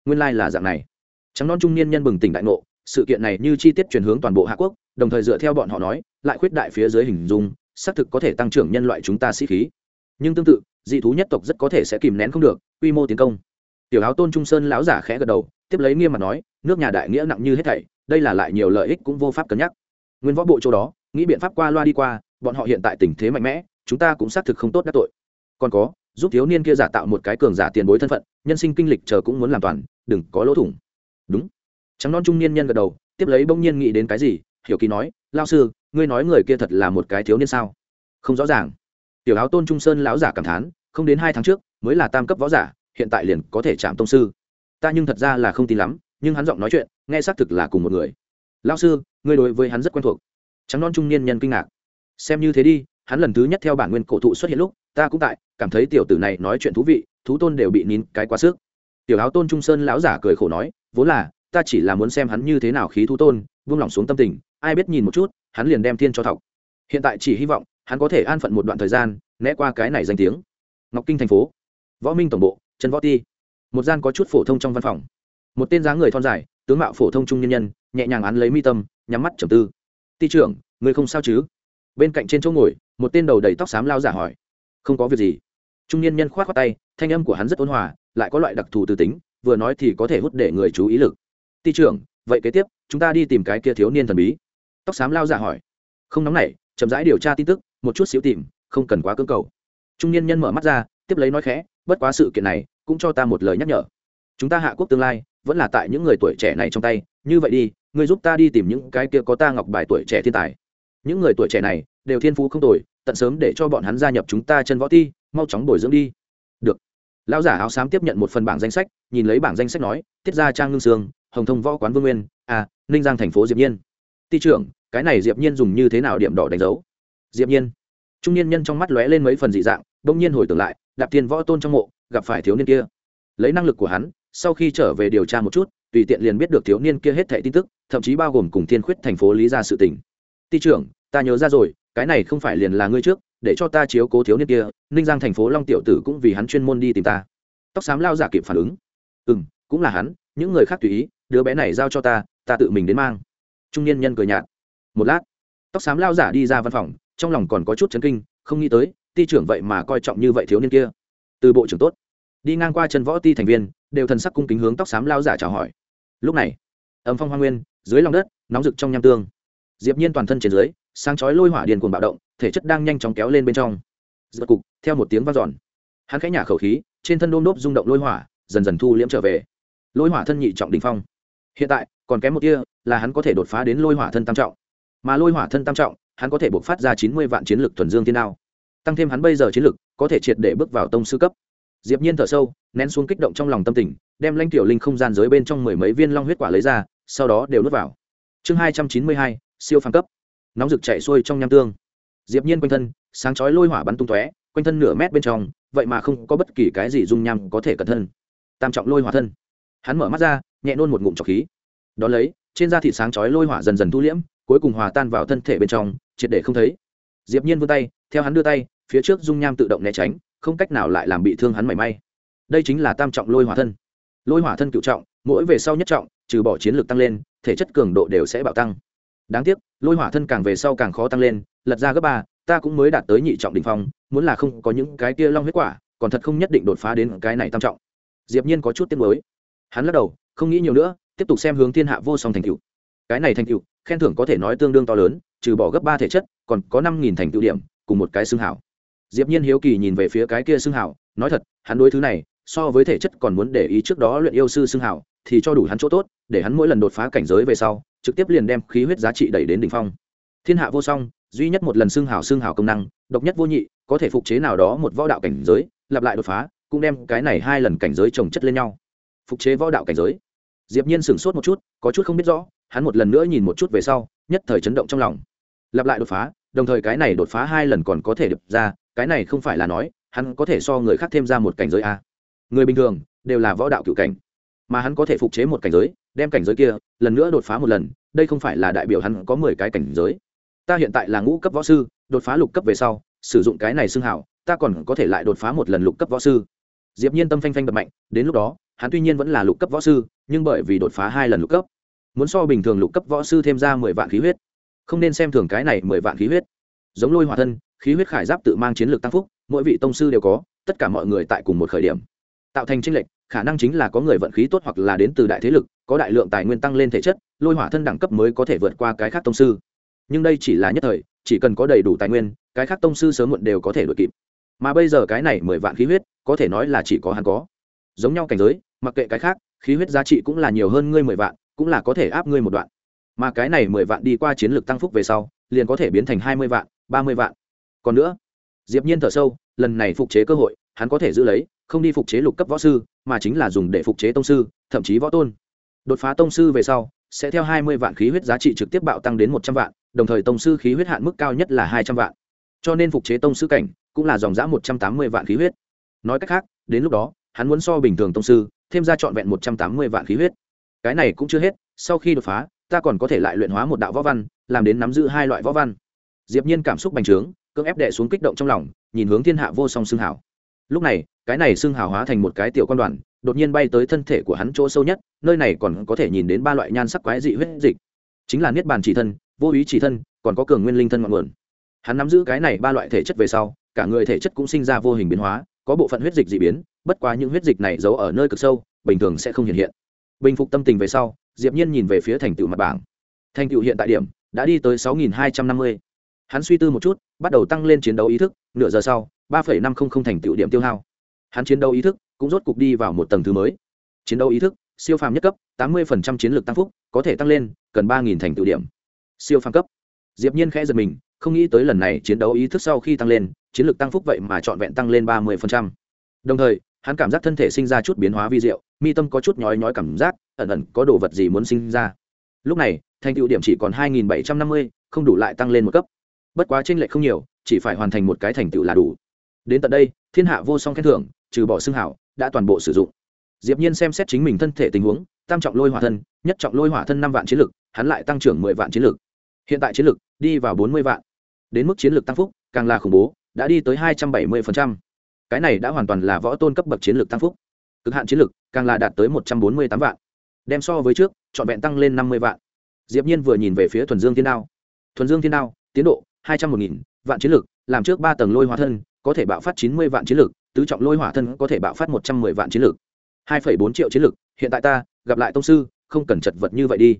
Nguyên lai là dạng này. Trắng non trung niên nhân bừng tỉnh đại ngộ, sự kiện này như chi tiết chuyển hướng toàn bộ hạ quốc, đồng thời dựa theo bọn họ nói, lại khuyết đại phía dưới hình dung, xác thực có thể tăng trưởng nhân loại chúng ta sĩ khí nhưng tương tự, dị thú nhất tộc rất có thể sẽ kìm nén không được, quy mô tiến công. Tiểu áo tôn trung sơn lão giả khẽ gật đầu, tiếp lấy nghiêm mặt nói, nước nhà đại nghĩa nặng như hết thảy, đây là lại nhiều lợi ích cũng vô pháp cân nhắc. Nguyên võ bộ chỗ đó, nghĩ biện pháp qua loa đi qua, bọn họ hiện tại tình thế mạnh mẽ, chúng ta cũng xác thực không tốt đắc tội. Còn có, giúp thiếu niên kia giả tạo một cái cường giả tiền bối thân phận, nhân sinh kinh lịch chờ cũng muốn làm toàn, đừng có lỗ thủng. Đúng. Trắng non trung niên nhân gật đầu, tiếp lấy bỗng nhiên nghĩ đến cái gì, hiểu kỳ nói lao sư, ngươi nói người kia thật là một cái thiếu niên sao? Không rõ ràng tiểu áo tôn trung sơn lão giả cảm thán, không đến hai tháng trước, mới là tam cấp võ giả, hiện tại liền có thể chạm tông sư. Ta nhưng thật ra là không tin lắm, nhưng hắn giọng nói chuyện, nghe xác thực là cùng một người. Lão sư, ngươi đối với hắn rất quen thuộc. Trắng non trung niên nhân kinh ngạc. Xem như thế đi, hắn lần thứ nhất theo bản nguyên cổ thụ xuất hiện lúc, ta cũng tại, cảm thấy tiểu tử này nói chuyện thú vị, thú tôn đều bị nín cái quá sức. Tiểu áo tôn trung sơn lão giả cười khổ nói, vốn là, ta chỉ là muốn xem hắn như thế nào khí thú tôn vung lòng xuống tâm tình, ai biết nhìn một chút, hắn liền đem thiên cho thọc. Hiện tại chỉ hy vọng hắn có thể an phận một đoạn thời gian, né qua cái này danh tiếng. Ngọc kinh thành phố, võ minh tổng bộ, trần võ ti. Một gian có chút phổ thông trong văn phòng. Một tên dáng người thon dài, tướng mạo phổ thông trung nhân nhân, nhẹ nhàng án lấy mi tâm, nhắm mắt trầm tư. Ti trưởng, người không sao chứ? Bên cạnh trên chỗ ngồi, một tên đầu đầy tóc xám lao giả hỏi. Không có việc gì. Trung niên nhân khoát khoát tay, thanh âm của hắn rất ôn hòa, lại có loại đặc thù từ tính, vừa nói thì có thể hút để người chú ý lực. Ti trưởng, vậy kế tiếp, chúng ta đi tìm cái kia thiếu niên thần bí. Tóc xám lao giả hỏi. Không nóng nảy, chậm rãi điều tra tin tức một chút xíu tìm, không cần quá cưỡng cầu. Trung niên nhân mở mắt ra, tiếp lấy nói khẽ, bất quá sự kiện này cũng cho ta một lời nhắc nhở. Chúng ta hạ quốc tương lai vẫn là tại những người tuổi trẻ này trong tay, như vậy đi người giúp ta đi tìm những cái kia có ta ngọc bài tuổi trẻ thiên tài. Những người tuổi trẻ này đều thiên phú không tồi, tận sớm để cho bọn hắn gia nhập chúng ta chân võ ti, mau chóng bồi dưỡng đi. Được. Lão giả áo xám tiếp nhận một phần bảng danh sách, nhìn lấy bảng danh sách nói, tiết ra trang ngưng sương, hồng thông võ quán vương nguyên à ninh giang thành phố diệp nhiên. Ti trưởng, cái này diệp nhiên dùng như thế nào điểm đỏ đánh dấu? Diệp nhiên. Trung niên nhân trong mắt lóe lên mấy phần dị dạng, bỗng nhiên hồi tưởng lại, đạp tiền võ tôn trong mộ, gặp phải thiếu niên kia. Lấy năng lực của hắn, sau khi trở về điều tra một chút, tùy tiện liền biết được thiếu niên kia hết thảy tin tức, thậm chí bao gồm cùng thiên khuyết thành phố lý ra sự tình. Ti trưởng, ta nhớ ra rồi, cái này không phải liền là ngươi trước, để cho ta chiếu cố thiếu niên kia, ninh giang thành phố long tiểu tử cũng vì hắn chuyên môn đi tìm ta. Tóc xám lao giả kịp phản ứng. Ừ m cũng là hắn, những người khác tùy ý, đứa bé này giao cho ta ta tự mình đến mang. Trung niên nhân cười nhạt. Một lát, tóc xám lao giả đi ra văn phòng trong lòng còn có chút chấn kinh, không nghĩ tới, ti trưởng vậy mà coi trọng như vậy thiếu niên kia. Từ bộ trưởng tốt. Đi ngang qua chân võ ti thành viên, đều thần sắc cung kính hướng tóc xám lao giả chào hỏi. Lúc này, âm phong hoa nguyên, dưới lòng đất, nóng rực trong nham tương. Diệp nhiên toàn thân trên dưới, sáng chói lôi hỏa điền cuồng bạo động, thể chất đang nhanh chóng kéo lên bên trong. Giật cục, theo một tiếng vang dọn, hắn khẽ nhả khẩu khí, trên thân đôm đốp rung động lôi hỏa, dần dần thu liễm trở về. Lôi hỏa thân nhị trọng đỉnh phong. Hiện tại, còn kém một tia, là hắn có thể đột phá đến lôi hỏa thân tam trọng. Mà lôi hỏa thân tam trọng hắn có thể buộc phát ra chín mươi vạn chiến lực thuần dương thiên đao. Tăng thêm hắn bây giờ chiến lực có thể triệt để bước vào tông sư cấp. Diệp nhiên thở sâu, nén xuống kích động trong lòng tâm tình, đem lãnh tiểu linh không gian giới bên trong mười mấy viên long huyết quả lấy ra, sau đó đều nuốt vào. Chương hai trăm chín mươi hai, siêu phàm cấp. Nóng rực chạy xuôi trong nham tương. Diệp nhiên quanh thân, sáng chói lôi hỏa bắn tung tóe, quanh thân nửa mét bên trong, vậy mà không có bất kỳ cái gì dung nham có thể cẩn thân. Tam trọng lôi hỏa thân. Hắn mở mắt ra, nhẹ nôn một ngụm trọc khí. Đón lấy, trên da thịt sáng chói lôi hỏa dần dần thu liễm cuối cùng hòa tan vào thân thể bên trong triệt để không thấy. Diệp nhiên vươn tay theo hắn đưa tay phía trước dung nham tự động né tránh không cách nào lại làm bị thương hắn mảy may. Đây chính là tam trọng lôi hỏa thân. Lôi hỏa thân cựu trọng mỗi về sau nhất trọng trừ bỏ chiến lược tăng lên thể chất cường độ đều sẽ bạo tăng. Đáng tiếc lôi hỏa thân càng về sau càng khó tăng lên lật ra gấp ba ta cũng mới đạt tới nhị trọng đỉnh phong muốn là không có những cái kia long huyết quả còn thật không nhất định đột phá đến cái này tam trọng. Diệp nhiên có chút tiếc nuối, hắn lắc đầu không nghĩ nhiều nữa tiếp tục xem hướng thiên hạ vô song thành cựu cái này thành cựu khen thưởng có thể nói tương đương to lớn, trừ bỏ gấp ba thể chất, còn có năm nghìn thành tựu điểm, cùng một cái xương hảo. Diệp nhiên hiếu kỳ nhìn về phía cái kia xương hảo, nói thật, hắn đối thứ này, so với thể chất còn muốn để ý trước đó luyện yêu sư xương hảo, thì cho đủ hắn chỗ tốt, để hắn mỗi lần đột phá cảnh giới về sau, trực tiếp liền đem khí huyết giá trị đẩy đến đỉnh phong. Thiên hạ vô song, duy nhất một lần xương hào xương hào công năng, độc nhất vô nhị, có thể phục chế nào đó một võ đạo cảnh giới, lặp lại đột phá, cũng đem cái này hai lần cảnh giới chồng chất lên nhau. Phục chế võ đạo cảnh giới. Diệp nhiên sửng sốt một chút, có chút không biết rõ hắn một lần nữa nhìn một chút về sau, nhất thời chấn động trong lòng. Lặp lại đột phá, đồng thời cái này đột phá hai lần còn có thể đập ra, cái này không phải là nói, hắn có thể so người khác thêm ra một cảnh giới a. Người bình thường, đều là võ đạo cửu cảnh. Mà hắn có thể phục chế một cảnh giới, đem cảnh giới kia, lần nữa đột phá một lần, đây không phải là đại biểu hắn có mười cái cảnh giới. Ta hiện tại là ngũ cấp võ sư, đột phá lục cấp về sau, sử dụng cái này xưng hảo ta còn có thể lại đột phá một lần lục cấp võ sư. Diệp nhiên tâm phanh phanh đập mạnh, đến lúc đó, hắn tuy nhiên vẫn là lục cấp võ sư, nhưng bởi vì đột phá hai lần lục cấp muốn so bình thường lục cấp võ sư thêm ra mười vạn khí huyết. Không nên xem thường cái này mười vạn khí huyết. Giống lôi hỏa thân, khí huyết khải giáp tự mang chiến lược tăng phúc, mỗi vị tông sư đều có, tất cả mọi người tại cùng một khởi điểm. Tạo thành tranh lệch, khả năng chính là có người vận khí tốt hoặc là đến từ đại thế lực, có đại lượng tài nguyên tăng lên thể chất, lôi hỏa thân đẳng cấp mới có thể vượt qua cái khác tông sư. Nhưng đây chỉ là nhất thời, chỉ cần có đầy đủ tài nguyên, cái khác tông sư sớm muộn đều có thể đuổi kịp. Mà bây giờ cái này mười vạn khí huyết, có thể nói là chỉ có hắn có. Giống nhau cảnh giới, mặc kệ cái khác, khí huyết giá trị cũng là nhiều hơn ngươi mười vạn cũng là có thể áp ngươi một đoạn. Mà cái này mười vạn đi qua chiến lược tăng phúc về sau, liền có thể biến thành hai mươi vạn, ba mươi vạn. Còn nữa, diệp nhiên thở sâu, lần này phục chế cơ hội, hắn có thể giữ lấy, không đi phục chế lục cấp võ sư, mà chính là dùng để phục chế tông sư, thậm chí võ tôn. Đột phá tông sư về sau, sẽ theo hai mươi vạn khí huyết giá trị trực tiếp bạo tăng đến một trăm vạn, đồng thời tông sư khí huyết hạn mức cao nhất là hai trăm vạn. Cho nên phục chế tông sư cảnh, cũng là dòng giã một trăm tám mươi vạn khí huyết. Nói cách khác, đến lúc đó, hắn muốn so bình thường tông sư, thêm ra trọn vẹn một trăm tám mươi vạn khí huyết cái này cũng chưa hết, sau khi đột phá, ta còn có thể lại luyện hóa một đạo võ văn, làm đến nắm giữ hai loại võ văn. Diệp nhiên cảm xúc bành trướng, cưỡng ép đệ xuống kích động trong lòng, nhìn hướng thiên hạ vô song xương hảo lúc này, cái này xương hào hóa thành một cái tiểu quan đoàn, đột nhiên bay tới thân thể của hắn chỗ sâu nhất, nơi này còn có thể nhìn đến ba loại nhan sắc quái dị huyết dịch. Chính là niết bàn chỉ thân, vô ý chỉ thân, còn có cường nguyên linh thân ngọn nguồn. Hắn nắm giữ cái này ba loại thể chất về sau, cả người thể chất cũng sinh ra vô hình biến hóa, có bộ phận huyết dịch dị biến, bất quá những huyết dịch này giấu ở nơi cực sâu, bình thường sẽ không hiện hiện bình phục tâm tình về sau, diệp nhiên nhìn về phía thành tựu mặt bảng. Thành tựu hiện tại điểm đã đi tới 6.250. hắn suy tư một chút, bắt đầu tăng lên chiến đấu ý thức, nửa giờ sau, ba phẩy năm không không thành tựu điểm tiêu hao. Hắn chiến đấu ý thức cũng rốt cục đi vào một tầng thứ mới. Chiến đấu ý thức, siêu phàm nhất cấp, tám mươi chiến lược tăng phúc, có thể tăng lên cần 3.000 thành tựu điểm. Siêu phàm cấp. Diệp nhiên khẽ giật mình, không nghĩ tới lần này chiến đấu ý thức sau khi tăng lên, chiến lược tăng phúc vậy mà trọn vẹn tăng lên ba mươi đồng thời, hắn cảm giác thân thể sinh ra chút biến hóa vi diệu mi tâm có chút nhói nhói cảm giác, ẩn ẩn có đồ vật gì muốn sinh ra. Lúc này, thành tựu điểm chỉ còn hai nghìn bảy trăm năm mươi, không đủ lại tăng lên một cấp. Bất quá trên lệch không nhiều, chỉ phải hoàn thành một cái thành tựu là đủ. Đến tận đây, thiên hạ vô song khen thưởng, trừ bỏ xương hảo, đã toàn bộ sử dụng. Diệp nhiên xem xét chính mình thân thể tình huống, tam trọng lôi hỏa thân, nhất trọng lôi hỏa thân năm vạn chiến lực, hắn lại tăng trưởng mười vạn chiến lực. Hiện tại chiến lực đi vào bốn mươi vạn. Đến mức chiến lực tăng phúc, càng là khủng bố, đã đi tới hai trăm bảy mươi cái này đã hoàn toàn là võ tôn cấp bậc chiến lực tăng phúc cực hạn chiến lực càng là đạt tới một trăm bốn mươi tám vạn. Đem so với trước, trọn vẹn tăng lên năm mươi vạn. Diệp nhiên vừa nhìn về phía thuần dương thiên đao. Thuần dương thiên đao, tiến độ, hai trăm một nghìn, vạn chiến lực làm trước ba tầng lôi hóa thân, có thể bạo phát chín mươi vạn chiến lực tứ trọng lôi hỏa thân có thể bạo phát một trăm mười vạn chiến lực hai phẩy bốn triệu chiến lực hiện tại ta, gặp lại tông sư, không cần chật vật như vậy đi.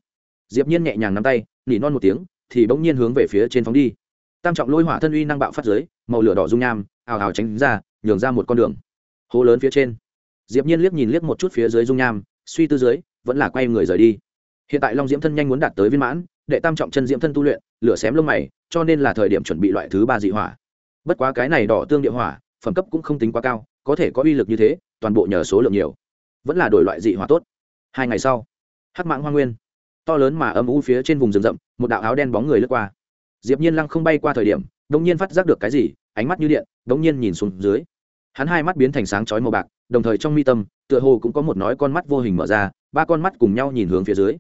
Diệp nhiên nhẹ nhàng nắm tay, nỉ non một tiếng, thì bỗng nhiên hướng về phía trên phóng đi. Tam trọng lôi hỏa thân uy năng bạo phát dưới, màu lửa đỏ dung nham, ào ào tránh ra, nhường ra một con đường. Hố lớn phía trên diệp nhiên liếc nhìn liếc một chút phía dưới dung nham, suy tư dưới, vẫn là quay người rời đi. Hiện tại long diễm thân nhanh muốn đạt tới viên mãn, đệ tam trọng chân diễm thân tu luyện, lửa xém lông mày, cho nên là thời điểm chuẩn bị loại thứ ba dị hỏa. Bất quá cái này đỏ tương địa hỏa, phẩm cấp cũng không tính quá cao, có thể có uy lực như thế, toàn bộ nhờ số lượng nhiều. Vẫn là đổi loại dị hỏa tốt. Hai ngày sau, hắc mãng hoa nguyên, to lớn mà âm u phía trên vùng rừng rậm, một đạo áo đen bóng người lướt qua. Diệp nhiên lăng không bay qua thời điểm đống nhiên phát giác được cái gì, ánh mắt như điện đống nhiên nhìn xuống dưới. Hắn hai mắt biến thành sáng chói màu bạc đồng thời trong mi tâm, tựa hồ cũng có một nói con mắt vô hình mở ra, ba con mắt cùng nhau nhìn hướng phía dưới.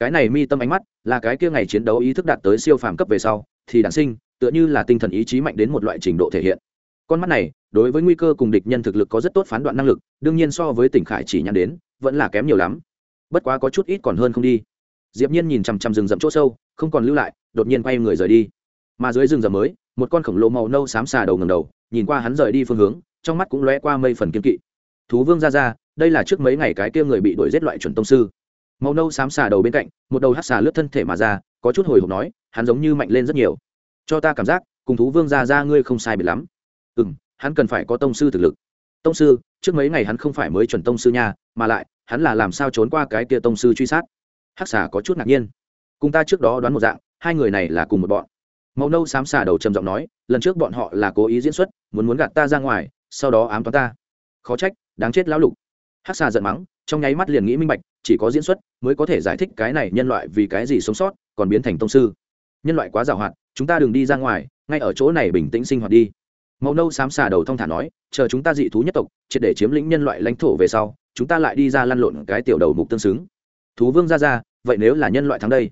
Cái này mi tâm ánh mắt là cái kia ngày chiến đấu ý thức đạt tới siêu phàm cấp về sau, thì đản sinh, tựa như là tinh thần ý chí mạnh đến một loại trình độ thể hiện. Con mắt này, đối với nguy cơ cùng địch nhân thực lực có rất tốt phán đoạn năng lực, đương nhiên so với tỉnh khải chỉ nhắn đến, vẫn là kém nhiều lắm. Bất quá có chút ít còn hơn không đi. Diệp nhiên nhìn chằm chằm rừng rậm chỗ sâu, không còn lưu lại, đột nhiên quay người rời đi. Mà dưới rừng rậm mới, một con khổng lồ màu nâu xám xà đầu ngẩng đầu, nhìn qua hắn rời đi phương hướng, trong mắt cũng lóe qua mây phần kiên kỵ thú vương ra ra, đây là trước mấy ngày cái kia người bị đuổi giết loại chuẩn tông sư. Màu nâu xám xà đầu bên cạnh, một đầu hắc xà lướt thân thể mà ra, có chút hồi hộp nói, hắn giống như mạnh lên rất nhiều. Cho ta cảm giác, cùng thú vương ra ra ngươi không sai biệt lắm. Ừ m hắn cần phải có tông sư thực lực. Tông sư, trước mấy ngày hắn không phải mới chuẩn tông sư nha, mà lại, hắn là làm sao trốn qua cái kia tông sư truy sát? Hắc xà có chút ngạc nhiên. Cùng ta trước đó đoán một dạng, hai người này là cùng một bọn. Màu nâu xám xà đầu trầm giọng nói, lần trước bọn họ là cố ý diễn xuất, muốn muốn gạt ta ra ngoài, sau đó ám toán ta. Khó trách đáng chết lão lục. Hắc xà giận mắng, trong nháy mắt liền nghĩ minh bạch, chỉ có diễn xuất mới có thể giải thích cái này nhân loại vì cái gì sống sót, còn biến thành tông sư. Nhân loại quá giàu hoạt chúng ta đừng đi ra ngoài, ngay ở chỗ này bình tĩnh sinh hoạt đi. Màu nâu xám xà đầu thong thả nói, chờ chúng ta dị thú nhất tộc, triệt để chiếm lĩnh nhân loại lãnh thổ về sau, chúng ta lại đi ra lăn lộn cái tiểu đầu mục tương xứng. Thú vương ra ra, vậy nếu là nhân loại thắng đây?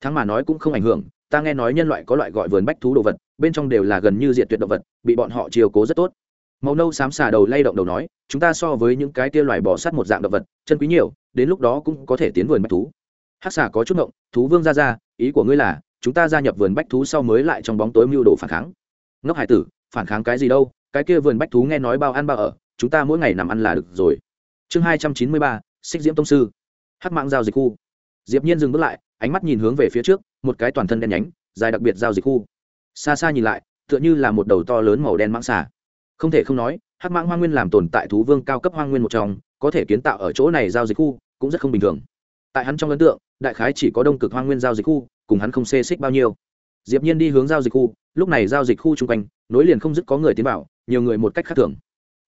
Thắng mà nói cũng không ảnh hưởng, ta nghe nói nhân loại có loại gọi vườn bách thú đồ vật, bên trong đều là gần như diệt tuyệt động vật, bị bọn họ chiều cố rất tốt màu nâu xám xà đầu lay động đầu nói, chúng ta so với những cái tia loài bò sắt một dạng động vật, chân quý nhiều, đến lúc đó cũng có thể tiến vườn bách thú. Hát xà có chút ngộng, thú vương ra ra, ý của ngươi là, chúng ta gia nhập vườn bách thú sau mới lại trong bóng tối mưu đồ phản kháng. Ngốc hải tử, phản kháng cái gì đâu, cái kia vườn bách thú nghe nói bao ăn bao ở, chúng ta mỗi ngày nằm ăn là được rồi. Chương hai trăm chín mươi ba, xích diễm tông sư. Hát mạng giao dịch khu. Diệp nhiên dừng bước lại, ánh mắt nhìn hướng về phía trước, một cái toàn thân đen nhánh, dài đặc biệt giao dịch khu. Xa xa nhìn lại, tựa như là một đầu to lớn màu đen mãng xà không thể không nói, hắc mãng hoa nguyên làm tồn tại thú vương cao cấp hoa nguyên một trong, có thể kiến tạo ở chỗ này giao dịch khu, cũng rất không bình thường. Tại hắn trong ấn tượng, đại khái chỉ có đông cực hoa nguyên giao dịch khu, cùng hắn không xê xích bao nhiêu. Diệp nhiên đi hướng giao dịch khu, lúc này giao dịch khu chung quanh, nối liền không dứt có người tiến vào, nhiều người một cách khác thường.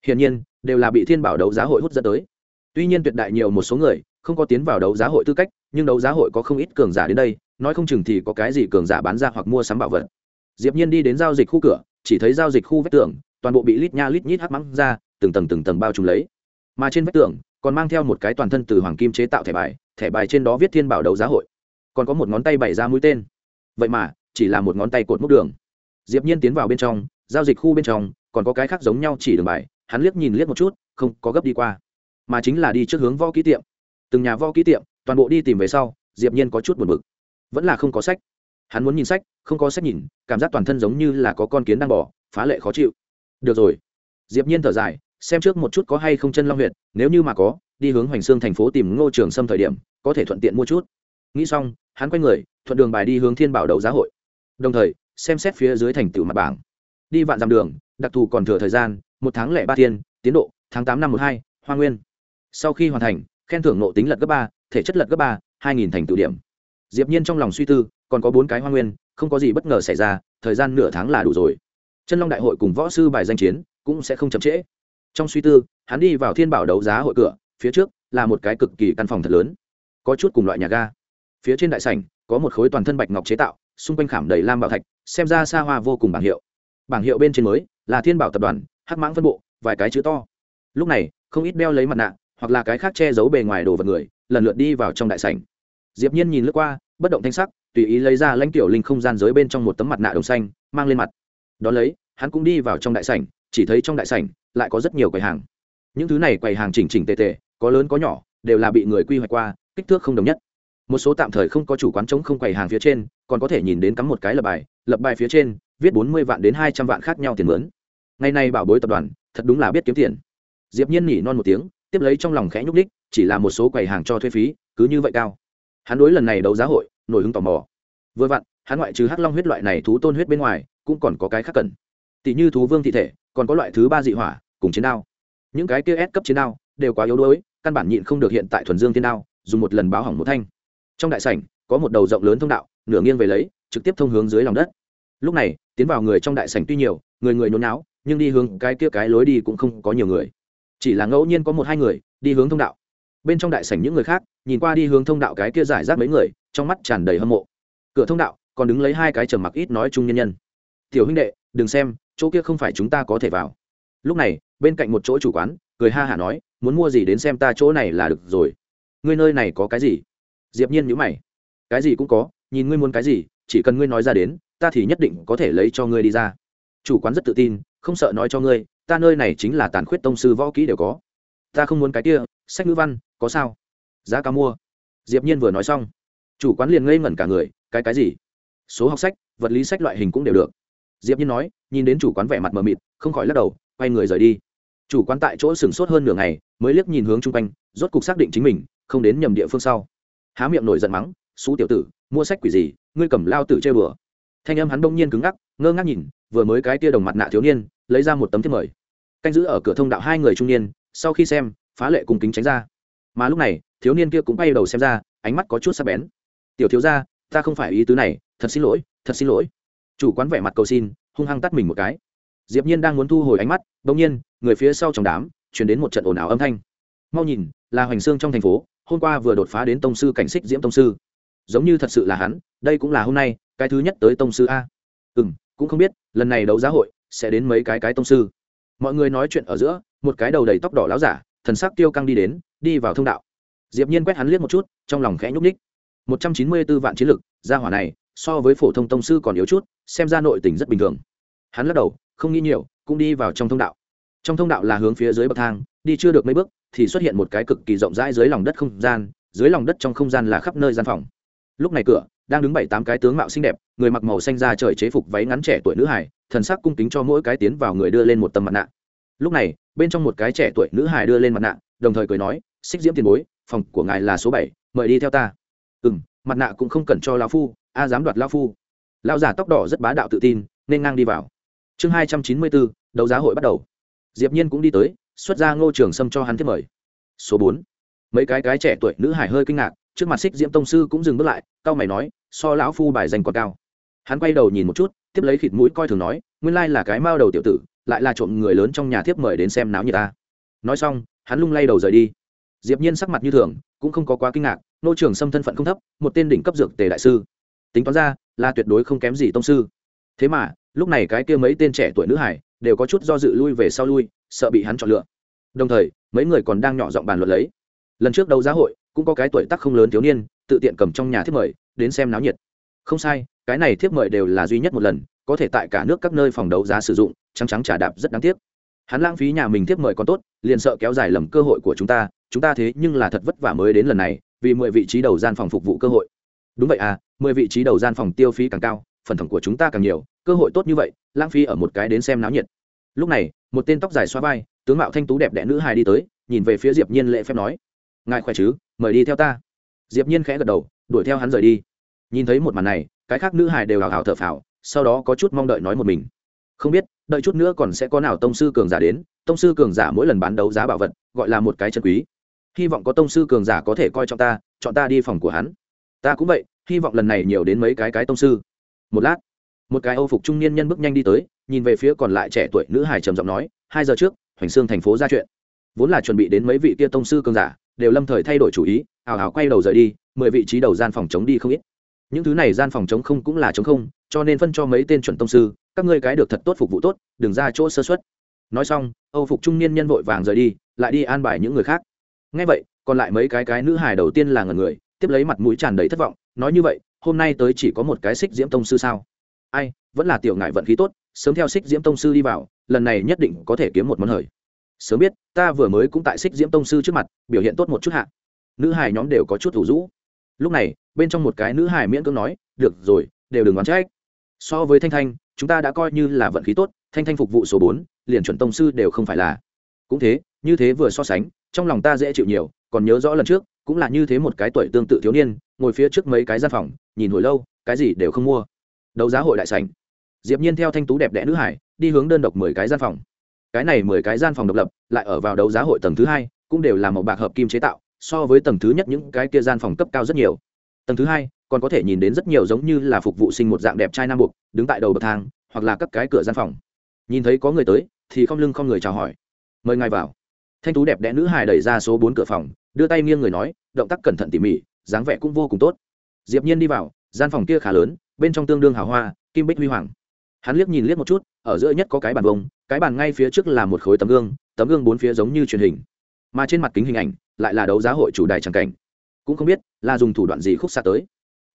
Hiển nhiên, đều là bị thiên bảo đấu giá hội hút dẫn tới. Tuy nhiên tuyệt đại nhiều một số người, không có tiến vào đấu giá hội tư cách, nhưng đấu giá hội có không ít cường giả đến đây, nói không chừng thì có cái gì cường giả bán ra hoặc mua sắm bảo vật. Diệp nhiên đi đến giao dịch khu cửa, chỉ thấy giao dịch khu vách tường toàn bộ bị lít nha lít nhít hắc mắng ra, từng tầng từng tầng bao trùm lấy. Mà trên vách tường, còn mang theo một cái toàn thân từ hoàng kim chế tạo thẻ bài thẻ bài trên đó viết thiên bảo đấu giá hội. Còn có một ngón tay bày ra mũi tên. Vậy mà, chỉ là một ngón tay cột mốc đường. Diệp nhiên tiến vào bên trong, giao dịch khu bên trong, còn có cái khác giống nhau chỉ đường bài, hắn liếc nhìn liếc một chút, không có gấp đi qua. Mà chính là đi trước hướng võ ký tiệm. Từng nhà võ ký tiệm, toàn bộ đi tìm về sau, diệp nhiên có chút buồn bực. Vẫn là không có sách. Hắn muốn nhìn sách, không có sách nhìn, cảm giác toàn thân giống như là có con kiến đang bỏ, phá lệ khó chịu được rồi. Diệp nhiên thở dài, xem trước một chút có hay không chân long huyệt, nếu như mà có, đi hướng hoành xương thành phố tìm ngô trường sâm thời điểm, có thể thuận tiện mua chút. Nghĩ xong, hắn quay người, thuận đường bài đi hướng thiên bảo đấu giá hội. Đồng thời, xem xét phía dưới thành tựu mặt bảng. Đi vạn dặm đường, đặc thù còn thừa thời gian, một tháng lẻ ba thiên, tiến độ, tháng tám năm một hai, hoa nguyên. Sau khi hoàn thành, khen thưởng nộ tính lật gấp ba, thể chất lật gấp ba, hai nghìn thành tựu điểm. Diệp nhiên trong lòng suy tư, còn có bốn cái hoa nguyên, không có gì bất ngờ xảy ra, thời gian nửa tháng là đủ rồi chân long đại hội cùng võ sư bài danh chiến cũng sẽ không chậm trễ. Trong suy tư, hắn đi vào thiên bảo đấu giá hội cửa, phía trước là một cái cực kỳ căn phòng thật lớn. Có chút cùng loại nhà ga. Phía trên đại sảnh có một khối toàn thân bạch ngọc chế tạo, xung quanh khảm đầy lam bảo thạch, xem ra xa hoa vô cùng bảng hiệu. Bảng hiệu bên trên mới là thiên bảo tập đoàn, hắc mãng phân bộ, vài cái chữ to. Lúc này, không ít đeo lấy mặt nạ, hoặc là cái khác che giấu bề ngoài đồ vật người, lần lượt đi vào trong đại sảnh. Diệp nhiên nhìn lướt qua, bất động thanh sắc, tùy ý lấy ra lãnh tiểu linh không gian giới bên trong một tấm mặt nạ đồng xanh, mang lên mặt đó lấy, hắn cũng đi vào trong đại sảnh, chỉ thấy trong đại sảnh lại có rất nhiều quầy hàng. Những thứ này quầy hàng chỉnh chỉnh tề tề, có lớn có nhỏ, đều là bị người quy hoạch qua, kích thước không đồng nhất. Một số tạm thời không có chủ quán chống không quầy hàng phía trên, còn có thể nhìn đến cắm một cái lập bài lập bài phía trên viết bốn mươi vạn đến hai trăm vạn khác nhau tiền mướn. Ngày nay bảo bối tập đoàn thật đúng là biết kiếm tiền. Diệp nhiên nhỉ non một tiếng, tiếp lấy trong lòng khẽ nhúc đích chỉ là một số quầy hàng cho thuê phí, cứ như vậy cao. Hắn đối lần này đấu giá hội nổi hứng tò mò. Vừa vặn, hắn ngoại trừ hắc long huyết loại này thú tôn huyết bên ngoài cũng còn có cái khác cần. Tỷ như thú vương thị thể, còn có loại thứ ba dị hỏa, cùng chiến đao. Những cái kia ép cấp chiến đao đều quá yếu đuối, căn bản nhịn không được hiện tại thuần dương thiên đao, dùng một lần báo hỏng một thanh. Trong đại sảnh, có một đầu rộng lớn thông đạo, nửa nghiêng về lấy, trực tiếp thông hướng dưới lòng đất. Lúc này, tiến vào người trong đại sảnh tuy nhiều, người người nhốn náo nhưng đi hướng cái kia cái lối đi cũng không có nhiều người. Chỉ là ngẫu nhiên có một hai người, đi hướng thông đạo. Bên trong đại sảnh những người khác, nhìn qua đi hướng thông đạo cái kia giải rác mấy người, trong mắt tràn đầy hâm mộ. Cửa thông đạo còn đứng lấy hai cái trầm mặc ít nói chung nhân nhân tiểu huynh đệ, đừng xem, chỗ kia không phải chúng ta có thể vào. Lúc này, bên cạnh một chỗ chủ quán, cười ha hả nói, muốn mua gì đến xem ta chỗ này là được rồi. Ngươi nơi này có cái gì? Diệp nhiên nhíu mày. Cái gì cũng có, nhìn ngươi muốn cái gì, chỉ cần ngươi nói ra đến, ta thì nhất định có thể lấy cho ngươi đi ra. Chủ quán rất tự tin, không sợ nói cho ngươi, ta nơi này chính là tàn khuyết tông sư võ kỹ đều có. Ta không muốn cái kia, sách ngữ văn, có sao? Giá cao mua. Diệp nhiên vừa nói xong, chủ quán liền ngây ngẩn cả người, cái cái gì? Số học sách, vật lý sách loại hình cũng đều được diệp nhiên nói, nhìn đến chủ quán vẻ mặt mờ mịt, không khỏi lắc đầu, quay người rời đi. Chủ quán tại chỗ sừng sốt hơn nửa ngày, mới liếc nhìn hướng chung quanh, rốt cục xác định chính mình, không đến nhầm địa phương sau. Há miệng nổi giận mắng xú tiểu tử, mua sách quỷ gì, ngươi cầm lao tử chơi bừa thanh âm hắn đông nhiên cứng ngắc, ngơ ngác nhìn, vừa mới cái tia đồng mặt nạ thiếu niên, lấy ra một tấm thiếp mời. Canh giữ ở cửa thông đạo hai người trung niên, sau khi xem, phá lệ cùng kính tránh ra. Mà lúc này, thiếu niên kia cũng bay đầu xem ra, ánh mắt có chút sắc bén. Tiểu thiếu gia, ta không phải ý tứ này, thật xin lỗi, thật xin lỗi chủ quán vẻ mặt cầu xin, hung hăng tắt mình một cái. Diệp nhiên đang muốn thu hồi ánh mắt đột nhiên, người phía sau trong đám, truyền đến một trận ồn ào âm thanh. Mau nhìn, là hoành xương trong thành phố, hôm qua vừa đột phá đến tông sư cảnh xích diễm tông sư. Giống như thật sự là hắn, đây cũng là hôm nay, cái thứ nhất tới tông sư a. Ừm, cũng không biết, lần này đấu giá hội, sẽ đến mấy cái cái tông sư. Mọi người nói chuyện ở giữa, một cái đầu đầy tóc đỏ láo giả, thần sắc tiêu căng đi đến, đi vào thông đạo. Diệp nhiên quét hắn liếc một chút, trong lòng khẽ nhúc nhích. Một trăm chín mươi 194 vạn chiến lực, gia hỏa này, so với phổ thông tông sư còn yếu chút xem ra nội tình rất bình thường. Hắn lắc đầu, không nghĩ nhiều, cũng đi vào trong thông đạo. Trong thông đạo là hướng phía dưới bậc thang, đi chưa được mấy bước thì xuất hiện một cái cực kỳ rộng rãi dưới lòng đất không gian, dưới lòng đất trong không gian là khắp nơi gian phòng. Lúc này cửa đang đứng bảy tám cái tướng mạo xinh đẹp, người mặc màu xanh da trời chế phục váy ngắn trẻ tuổi nữ hải thần sắc cung kính cho mỗi cái tiến vào người đưa lên một tấm mặt nạ. Lúc này, bên trong một cái trẻ tuổi nữ hải đưa lên mặt nạ, đồng thời cười nói, xích diễm tiền bối, phòng của ngài là số bảy, mời đi theo ta. Ừ m mặt nạ cũng không cần cho lao phu, a, dám đoạt lao phu lão giả tóc đỏ rất bá đạo tự tin, nên ngang đi vào. Chương hai trăm chín mươi bốn, đấu giá hội bắt đầu. Diệp nhiên cũng đi tới, xuất ra ngô trường sâm cho hắn tiếp mời. Số bốn. Mấy cái cái trẻ tuổi nữ hải hơi kinh ngạc, trước mặt xích diễm tông sư cũng dừng bước lại, cao mày nói, so lão phu bài danh còn cao. Hắn quay đầu nhìn một chút, tiếp lấy khịt mũi coi thường nói, nguyên lai là cái mao đầu tiểu tử, lại là trộm người lớn trong nhà thiếp mời đến xem náo như ta. Nói xong, hắn lung lay đầu rời đi. Diệp nhiên sắc mặt như thường, cũng không có quá kinh ngạc nô trường xâm thân phận không thấp, một tên đỉnh cấp dược tề đại sư. Tính toán ra là tuyệt đối không kém gì tông sư. Thế mà, lúc này cái kia mấy tên trẻ tuổi nữ hải đều có chút do dự lui về sau lui, sợ bị hắn chọn lựa. Đồng thời, mấy người còn đang nhỏ giọng bàn luận lấy. Lần trước đấu giá hội, cũng có cái tuổi tác không lớn thiếu niên, tự tiện cầm trong nhà thiếp mời, đến xem náo nhiệt. Không sai, cái này thiếp mời đều là duy nhất một lần, có thể tại cả nước các nơi phòng đấu giá sử dụng, trắng trắng trả đạp rất đáng tiếc. Hắn lãng phí nhà mình thiếp mời còn tốt, liền sợ kéo dài lầm cơ hội của chúng ta chúng ta thế nhưng là thật vất vả mới đến lần này, vì mười vị trí đầu gian phòng phục vụ cơ hội. Đúng vậy à mười vị trí đầu gian phòng tiêu phí càng cao, phần thưởng của chúng ta càng nhiều, cơ hội tốt như vậy, lãng phí ở một cái đến xem náo nhiệt. Lúc này, một tên tóc dài xoa vai, tướng mạo thanh tú đẹp đẽ nữ hài đi tới, nhìn về phía diệp nhiên lễ phép nói, ngài khỏe chứ? Mời đi theo ta. Diệp nhiên khẽ gật đầu, đuổi theo hắn rời đi. Nhìn thấy một màn này, cái khác nữ hài đều hào hào thở phào, sau đó có chút mong đợi nói một mình. Không biết, đợi chút nữa còn sẽ có nào tông sư cường giả đến, tông sư cường giả mỗi lần bán đấu giá bảo vật, gọi là một cái chân quý. Hy vọng có tông sư cường giả có thể coi trọng ta, chọn ta đi phòng của hắn. Ta cũng vậy hy vọng lần này nhiều đến mấy cái cái tông sư. Một lát, một cái âu phục trung niên nhân bước nhanh đi tới, nhìn về phía còn lại trẻ tuổi nữ hải trầm giọng nói, hai giờ trước, hoành xương thành phố ra chuyện. Vốn là chuẩn bị đến mấy vị kia tông sư cường giả, đều lâm thời thay đổi chủ ý ảo ảo quay đầu rời đi, mười vị trí đầu gian phòng chống đi không ít. Những thứ này gian phòng chống không cũng là chống không, cho nên phân cho mấy tên chuẩn tông sư, các ngươi cái được thật tốt phục vụ tốt, đừng ra chỗ sơ xuất nói xong, âu phục trung niên nhân vội vàng rời đi, lại đi an bài những người khác. Ngay vậy, còn lại mấy cái cái nữ hài đầu tiên là ngần người, tiếp lấy mặt mũi tràn đầy thất vọng nói như vậy, hôm nay tới chỉ có một cái xích diễm tông sư sao? Ai, vẫn là tiểu ngại vận khí tốt, sớm theo xích diễm tông sư đi vào, lần này nhất định có thể kiếm một món hời. Sớm biết, ta vừa mới cũng tại xích diễm tông sư trước mặt, biểu hiện tốt một chút hạ. Nữ hài nhóm đều có chút thủ rũ lúc này, bên trong một cái nữ hài miễn cưỡng nói, được rồi, đều đừng đoán trách. So với thanh thanh, chúng ta đã coi như là vận khí tốt, thanh thanh phục vụ số bốn, liền chuẩn tông sư đều không phải là. Cũng thế, như thế vừa so sánh, trong lòng ta dễ chịu nhiều, còn nhớ rõ lần trước cũng là như thế một cái tuổi tương tự thiếu niên, ngồi phía trước mấy cái gian phòng, nhìn hồi lâu, cái gì đều không mua. Đấu giá hội đại sảnh. Diệp nhiên theo thanh tú đẹp đẽ nữ hải, đi hướng đơn độc mười cái gian phòng. Cái này mười cái gian phòng độc lập, lại ở vào đấu giá hội tầng thứ hai, cũng đều là một bạc hợp kim chế tạo, so với tầng thứ nhất những cái kia gian phòng cấp cao rất nhiều. Tầng thứ hai, còn có thể nhìn đến rất nhiều giống như là phục vụ sinh một dạng đẹp trai nam buộc, đứng tại đầu bậc thang, hoặc là các cái cửa gian phòng. Nhìn thấy có người tới, thì không lưng không người chào hỏi. Mời ngài vào. Thanh tú đẹp đẽ nữ hài đẩy ra số bốn cửa phòng đưa tay nghiêng người nói, động tác cẩn thận tỉ mỉ, dáng vẻ cũng vô cùng tốt. Diệp nhiên đi vào, gian phòng kia khá lớn, bên trong tương đương hào hoa, kim bích huy hoàng. Hắn liếc nhìn liếc một chút, ở giữa nhất có cái bàn vông, cái bàn ngay phía trước là một khối tấm gương tấm gương bốn phía giống như truyền hình. Mà trên mặt kính hình ảnh, lại là đấu giá hội chủ đài tràng cảnh. Cũng không biết, là dùng thủ đoạn gì khúc xa tới.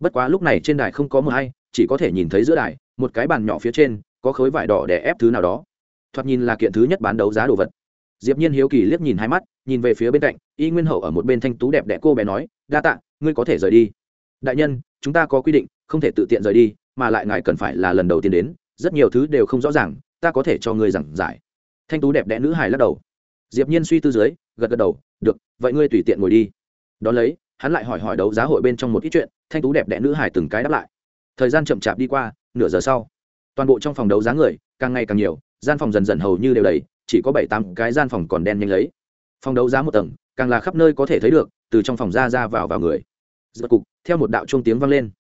Bất quá lúc này trên đài không có mưa hay, chỉ có thể nhìn thấy giữa đài, một cái bàn nhỏ phía trên, có khối vải đỏ để ép thứ nào đó. Thoạt nhìn là kiện thứ nhất bán đấu giá đồ vật diệp nhiên hiếu kỳ liếc nhìn hai mắt, nhìn về phía bên cạnh, y nguyên hậu ở một bên thanh tú đẹp đẽ cô bé nói, đa tạ, ngươi có thể rời đi. Đại nhân, chúng ta có quy định, không thể tự tiện rời đi, mà lại ngài cần phải là lần đầu tiên đến, rất nhiều thứ đều không rõ ràng, ta có thể cho ngươi giảng giải. Thanh tú đẹp đẽ nữ hài lắc đầu. Diệp nhiên suy tư dưới, gật gật đầu, được, vậy ngươi tùy tiện ngồi đi. Đón lấy, hắn lại hỏi hỏi đấu giá hội bên trong một ít chuyện, thanh tú đẹp đẽ nữ hài từng cái đáp lại. Thời gian chậm chạp đi qua, nửa giờ sau, toàn bộ trong phòng đấu giá người, càng ngày càng nhiều, gian phòng dần dần hầu như đều đầy chỉ có bảy tám cái gian phòng còn đen nhanh lấy. Phòng đấu giá một tầng, càng là khắp nơi có thể thấy được, từ trong phòng ra ra vào vào người. Giật cục, theo một đạo chuông tiếng vang lên.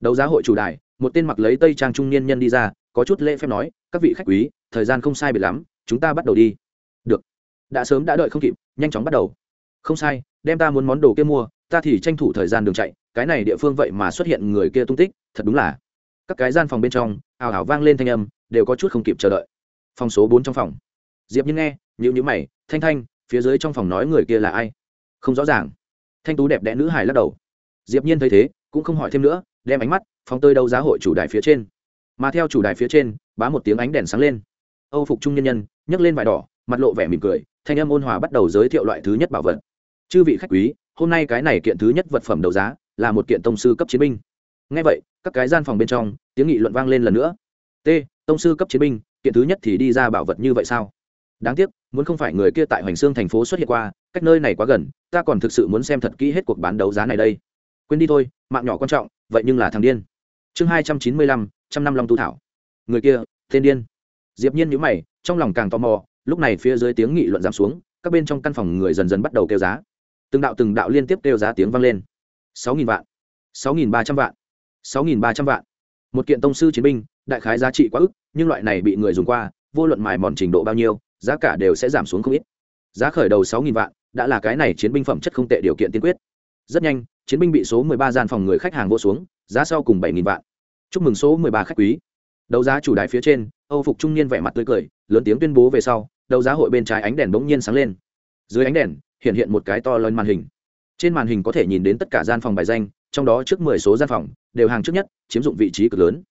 Đấu giá hội chủ đài, một tên mặc lấy tây trang trung niên nhân đi ra, có chút lễ phép nói, các vị khách quý, thời gian không sai biệt lắm, chúng ta bắt đầu đi. Được. Đã sớm đã đợi không kịp, nhanh chóng bắt đầu. Không sai, đem ta muốn món đồ kia mua, ta thì tranh thủ thời gian đường chạy, cái này địa phương vậy mà xuất hiện người kia tung tích, thật đúng là. Các cái gian phòng bên trong, ào ào vang lên thanh âm, đều có chút không kịp chờ đợi. Phòng số bốn trong phòng diệp nhiên nghe nhữ nhữ mày, thanh thanh, phía dưới trong phòng nói người kia là ai? Không rõ ràng. Thanh tú đẹp đẽ nữ hài lắc đầu. Diệp nhiên thấy thế, cũng không hỏi thêm nữa, đem ánh mắt phóng tơi đâu giá hội chủ đài phía trên. Mà theo chủ đài phía trên, bá một tiếng ánh đèn sáng lên. Âu phục trung nhân nhân, nhấc lên vải đỏ, mặt lộ vẻ mỉm cười, thanh âm ôn hòa bắt đầu giới thiệu loại thứ nhất bảo vật. Chư vị khách quý, hôm nay cái này kiện thứ nhất vật phẩm đấu giá là một kiện tông sư cấp chiến binh. Ngay vậy, các cái gian phòng bên trong, tiếng nghị luận vang lên lần nữa. T, tông sư cấp chiến binh, kiện thứ nhất thì đi ra bảo vật như vậy sao? Đáng tiếc, muốn không phải người kia tại hoành xương thành phố xuất hiện qua, cách nơi này quá gần, ta còn thực sự muốn xem thật kỹ hết cuộc bán đấu giá này đây. Quên đi thôi, mạng nhỏ quan trọng, vậy nhưng là thằng điên. Chương hai trăm chín mươi lăm, trăm năm long tu thảo. Người kia, tên điên. Diệp nhiên nhíu mày, trong lòng càng tò mò, lúc này phía dưới tiếng nghị luận giảm xuống, các bên trong căn phòng người dần dần bắt đầu kêu giá. Từng đạo từng đạo liên tiếp kêu giá tiếng vang lên. Sáu nghìn vạn. Sáu nghìn ba trăm vạn. Sáu nghìn ba trăm vạn. Một kiện tông sư chiến binh, đại khái giá trị quá ức, nhưng loại này bị người dùng qua, vô luận mài mòn trình độ bao nhiêu giá cả đều sẽ giảm xuống không ít. Giá khởi đầu sáu nghìn vạn, đã là cái này chiến binh phẩm chất không tệ điều kiện tiên quyết. Rất nhanh, chiến binh bị số mười ba gian phòng người khách hàng vô xuống, giá sau cùng bảy nghìn vạn. Chúc mừng số mười ba khách quý. Đấu giá chủ đài phía trên, âu phục trung niên vẻ mặt tươi cười, lớn tiếng tuyên bố về sau, đấu giá hội bên trái ánh đèn bỗng nhiên sáng lên. Dưới ánh đèn, hiện hiện một cái to lớn màn hình. Trên màn hình có thể nhìn đến tất cả gian phòng bài danh, trong đó trước mười số gian phòng, đều hàng trước nhất, chiếm dụng vị trí cực lớn.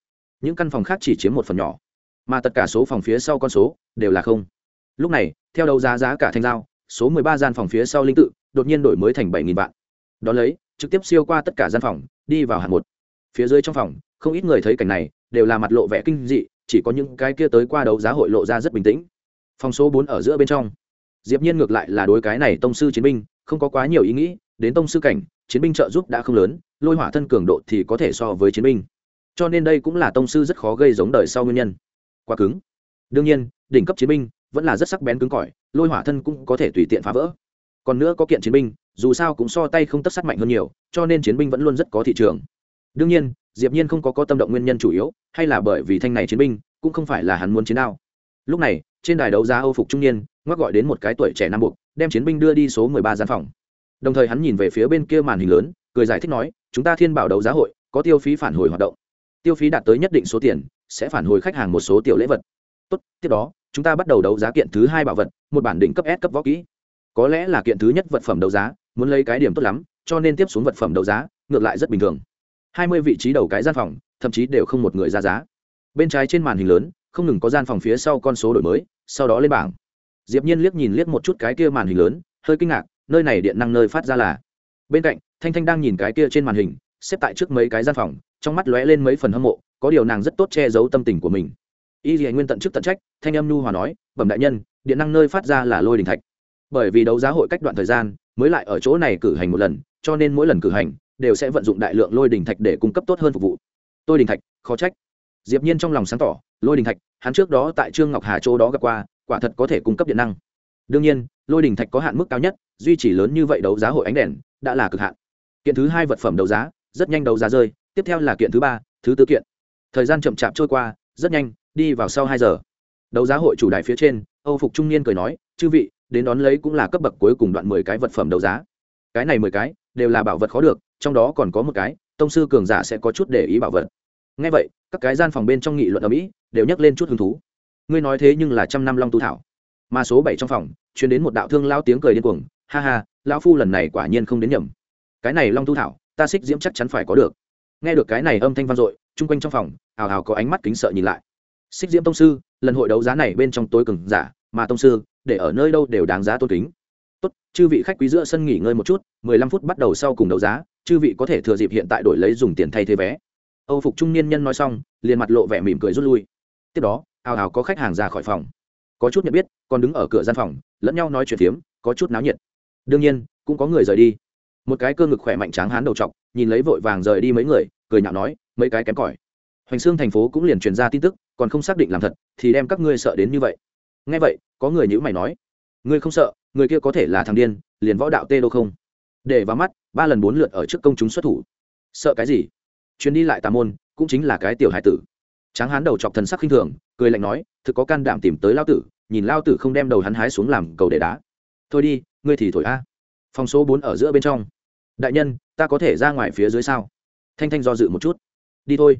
Những căn phòng khác chỉ chiếm một phần nhỏ, mà tất cả số phòng phía sau con số, đều là không lúc này, theo đấu giá giá cả thanh giao, số mười ba gian phòng phía sau linh tự đột nhiên đổi mới thành bảy nghìn vạn. Đón lấy, trực tiếp siêu qua tất cả gian phòng, đi vào hạng một. Phía dưới trong phòng, không ít người thấy cảnh này, đều là mặt lộ vẻ kinh dị, chỉ có những cái kia tới qua đấu giá hội lộ ra rất bình tĩnh. Phòng số bốn ở giữa bên trong. Diệp nhiên ngược lại là đối cái này tông sư chiến binh, không có quá nhiều ý nghĩ, đến tông sư cảnh, chiến binh trợ giúp đã không lớn, lôi hỏa thân cường độ thì có thể so với chiến binh. Cho nên đây cũng là tông sư rất khó gây giống đời sau nguyên nhân. Quá cứng. Đương nhiên, đỉnh cấp chiến binh vẫn là rất sắc bén cứng cỏi, lôi hỏa thân cũng có thể tùy tiện phá vỡ. Còn nữa có kiện chiến binh, dù sao cũng so tay không tất sát mạnh hơn nhiều, cho nên chiến binh vẫn luôn rất có thị trường. Đương nhiên, diệp nhiên không có có tâm động nguyên nhân chủ yếu, hay là bởi vì thanh này chiến binh, cũng không phải là hắn muốn chiến đao. Lúc này, trên đài đấu giá âu phục trung niên, ngoắc gọi đến một cái tuổi trẻ nam buộc, đem chiến binh đưa đi số 13 gian phòng. Đồng thời hắn nhìn về phía bên kia màn hình lớn, cười giải thích nói, chúng ta thiên bảo đấu giá hội, có tiêu phí phản hồi hoạt động. Tiêu phí đạt tới nhất định số tiền, sẽ phản hồi khách hàng một số tiểu lễ vật. Tốt, tiếp đó chúng ta bắt đầu đấu giá kiện thứ hai bảo vật, một bản đỉnh cấp s cấp võ kỹ. Có lẽ là kiện thứ nhất vật phẩm đấu giá, muốn lấy cái điểm tốt lắm, cho nên tiếp xuống vật phẩm đấu giá, ngược lại rất bình thường. Hai mươi vị trí đầu cái gian phòng, thậm chí đều không một người ra giá. Bên trái trên màn hình lớn, không ngừng có gian phòng phía sau con số đổi mới, sau đó lên bảng. Diệp nhiên liếc nhìn liếc một chút cái kia màn hình lớn, hơi kinh ngạc, nơi này điện năng nơi phát ra là. Bên cạnh, thanh thanh đang nhìn cái kia trên màn hình, xếp tại trước mấy cái gian phòng, trong mắt lóe lên mấy phần hâm mộ, có điều nàng rất tốt che giấu tâm tình của mình y dì nguyên tận chức tận trách, thanh âm nhu hòa nói, bẩm đại nhân, điện năng nơi phát ra là lôi đình thạch. Bởi vì đấu giá hội cách đoạn thời gian, mới lại ở chỗ này cử hành một lần, cho nên mỗi lần cử hành, đều sẽ vận dụng đại lượng lôi đình thạch để cung cấp tốt hơn phục vụ. Tôi đình thạch, khó trách. Diệp nhiên trong lòng sáng tỏ, lôi đình thạch, hắn trước đó tại trương ngọc hà châu đó gặp qua, quả thật có thể cung cấp điện năng. Đương nhiên, lôi đình thạch có hạn mức cao nhất, duy trì lớn như vậy đấu giá hội ánh đèn, đã là cực hạn. Kiện thứ hai vật phẩm đấu giá, rất nhanh đấu giá rơi, tiếp theo là kiện thứ ba, thứ tư kiện. Thời gian chậm chạp trôi qua, rất nhanh đi vào sau hai giờ. Đấu giá hội chủ đại phía trên, âu phục trung niên cười nói, chư vị, đến đón lấy cũng là cấp bậc cuối cùng đoạn mười cái vật phẩm đấu giá. Cái này mười cái, đều là bảo vật khó được, trong đó còn có một cái, tông sư cường giả sẽ có chút để ý bảo vật. Ngay vậy, các cái gian phòng bên trong nghị luận ở mỹ đều nhắc lên chút hứng thú. Ngươi nói thế nhưng là trăm năm long tu thảo. Mà số bảy trong phòng, truyền đến một đạo thương lao tiếng cười điên cuồng, ha ha, lão phu lần này quả nhiên không đến nhầm. Cái này long tu thảo, ta xích diễm chắc chắn phải có được. Nghe được cái này âm thanh vang dội, chung quanh trong phòng, ào ào có ánh mắt kính sợ nhìn lại xích diễm tông sư, lần hội đấu giá này bên trong tối cường giả, mà tông sư, để ở nơi đâu đều đáng giá tôn kính. Tốt, chư vị khách quý giữa sân nghỉ ngơi một chút, mười lăm phút bắt đầu sau cùng đấu giá, chư vị có thể thừa dịp hiện tại đổi lấy dùng tiền thay thế vé. Âu phục trung niên nhân nói xong, liền mặt lộ vẻ mỉm cười rút lui. Tiếp đó, ào ào có khách hàng ra khỏi phòng. Có chút nhận biết, còn đứng ở cửa gian phòng, lẫn nhau nói chuyện phiếm, có chút náo nhiệt. Đương nhiên, cũng có người rời đi. Một cái cơ ngực khỏe mạnh tráng hán đầu t nhìn lấy vội vàng rời đi mấy người, cười nhạo nói, mấy cái kém cỏi. Hoành xương thành phố cũng liền truyền ra tin tức còn không xác định làm thật, thì đem các ngươi sợ đến như vậy. Ngay vậy, có người nhữ mày nói, ngươi không sợ, người kia có thể là thằng điên, liền võ đạo tê đô không? Để vào mắt, ba lần bốn lượt ở trước công chúng xuất thủ. Sợ cái gì? Chuyến đi lại tà môn, cũng chính là cái tiểu hải tử. Tráng hán đầu chọc thần sắc khinh thường, cười lạnh nói, thực có can đảm tìm tới lao tử, nhìn lao tử không đem đầu hắn hái xuống làm cầu để đá. Thôi đi, ngươi thì thổi a. Phòng số bốn ở giữa bên trong. Đại nhân, ta có thể ra ngoài phía dưới sao? Thanh thanh do dự một chút. Đi thôi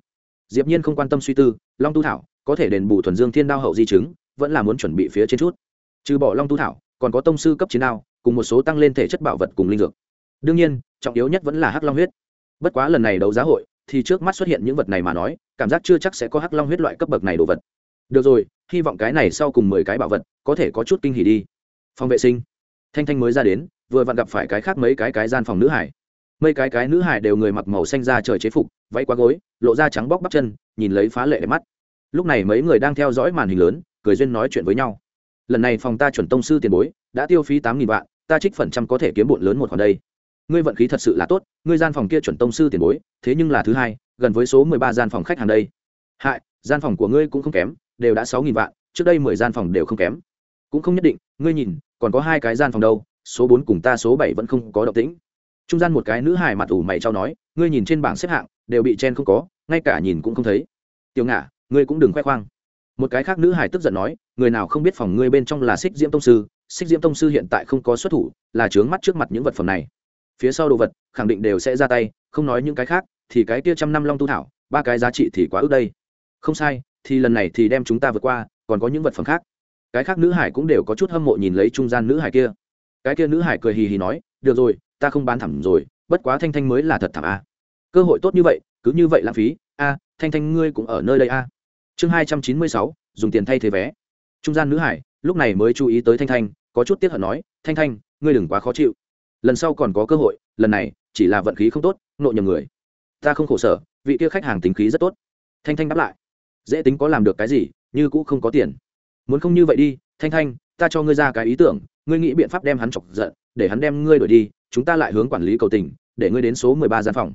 diệp nhiên không quan tâm suy tư, long tu thảo, có thể đền bù thuần dương thiên đao hậu di chứng, vẫn là muốn chuẩn bị phía trên chút. Trừ bỏ long tu thảo, còn có tông sư cấp chiến đao, cùng một số tăng lên thể chất bảo vật cùng linh dược. Đương nhiên, trọng yếu nhất vẫn là hắc long huyết. Bất quá lần này đấu giá hội, thì trước mắt xuất hiện những vật này mà nói, cảm giác chưa chắc sẽ có hắc long huyết loại cấp bậc này đồ vật. Được rồi, hy vọng cái này sau cùng mười cái bảo vật, có thể có chút kinh hỉ đi. Phòng vệ sinh. Thanh thanh mới ra đến, vừa vặn gặp phải cái khác mấy cái cái gian phòng nữ hải. Mấy cái cái nữ hải đều người mặc màu xanh da trời chế phục, váy quá gối lộ da trắng bóc bắp chân, nhìn lấy phá lệ đẹp mắt. Lúc này mấy người đang theo dõi màn hình lớn, cười duyên nói chuyện với nhau. Lần này phòng ta chuẩn tông sư tiền bối, đã tiêu phí tám nghìn vạn, ta trích phần trăm có thể kiếm bộn lớn một khoản đây. Ngươi vận khí thật sự là tốt, ngươi gian phòng kia chuẩn tông sư tiền bối, thế nhưng là thứ hai, gần với số mười ba gian phòng khách hàng đây. Hại, gian phòng của ngươi cũng không kém, đều đã sáu nghìn vạn, trước đây mười gian phòng đều không kém. Cũng không nhất định, ngươi nhìn, còn có hai cái gian phòng đâu, số bốn cùng ta số bảy vẫn không có động tĩnh. Trung gian một cái nữ hài mặt ủ mày trao nói, ngươi nhìn trên bảng xếp hạng đều bị chen không có, ngay cả nhìn cũng không thấy. Tiểu ngả ngươi cũng đừng khoe khoang. Một cái khác nữ hải tức giận nói, người nào không biết phòng ngươi bên trong là xích diễm tông sư, xích diễm tông sư hiện tại không có xuất thủ, là trướng mắt trước mặt những vật phẩm này. Phía sau đồ vật, khẳng định đều sẽ ra tay, không nói những cái khác, thì cái kia trăm năm long tu thảo, ba cái giá trị thì quá ước đây. Không sai, thì lần này thì đem chúng ta vượt qua, còn có những vật phẩm khác. Cái khác nữ hải cũng đều có chút hâm mộ nhìn lấy trung gian nữ hải kia. Cái kia nữ hải cười hì hì nói, được rồi, ta không bán thẳng rồi, bất quá thanh thanh mới là thật thảm à cơ hội tốt như vậy, cứ như vậy lãng phí. A, thanh thanh ngươi cũng ở nơi đây a. Chương hai trăm chín mươi sáu, dùng tiền thay thế vé. Trung gian nữ hải, lúc này mới chú ý tới thanh thanh, có chút tiếc hận nói, thanh thanh, ngươi đừng quá khó chịu. Lần sau còn có cơ hội, lần này chỉ là vận khí không tốt nội nhầm người. Ta không khổ sở, vị kia khách hàng tính khí rất tốt. Thanh thanh đáp lại, dễ tính có làm được cái gì, như cũ không có tiền. Muốn không như vậy đi, thanh thanh, ta cho ngươi ra cái ý tưởng, ngươi nghĩ biện pháp đem hắn chọc giận, để hắn đem ngươi đổi đi, chúng ta lại hướng quản lý cầu tình, để ngươi đến số mười ba gian phòng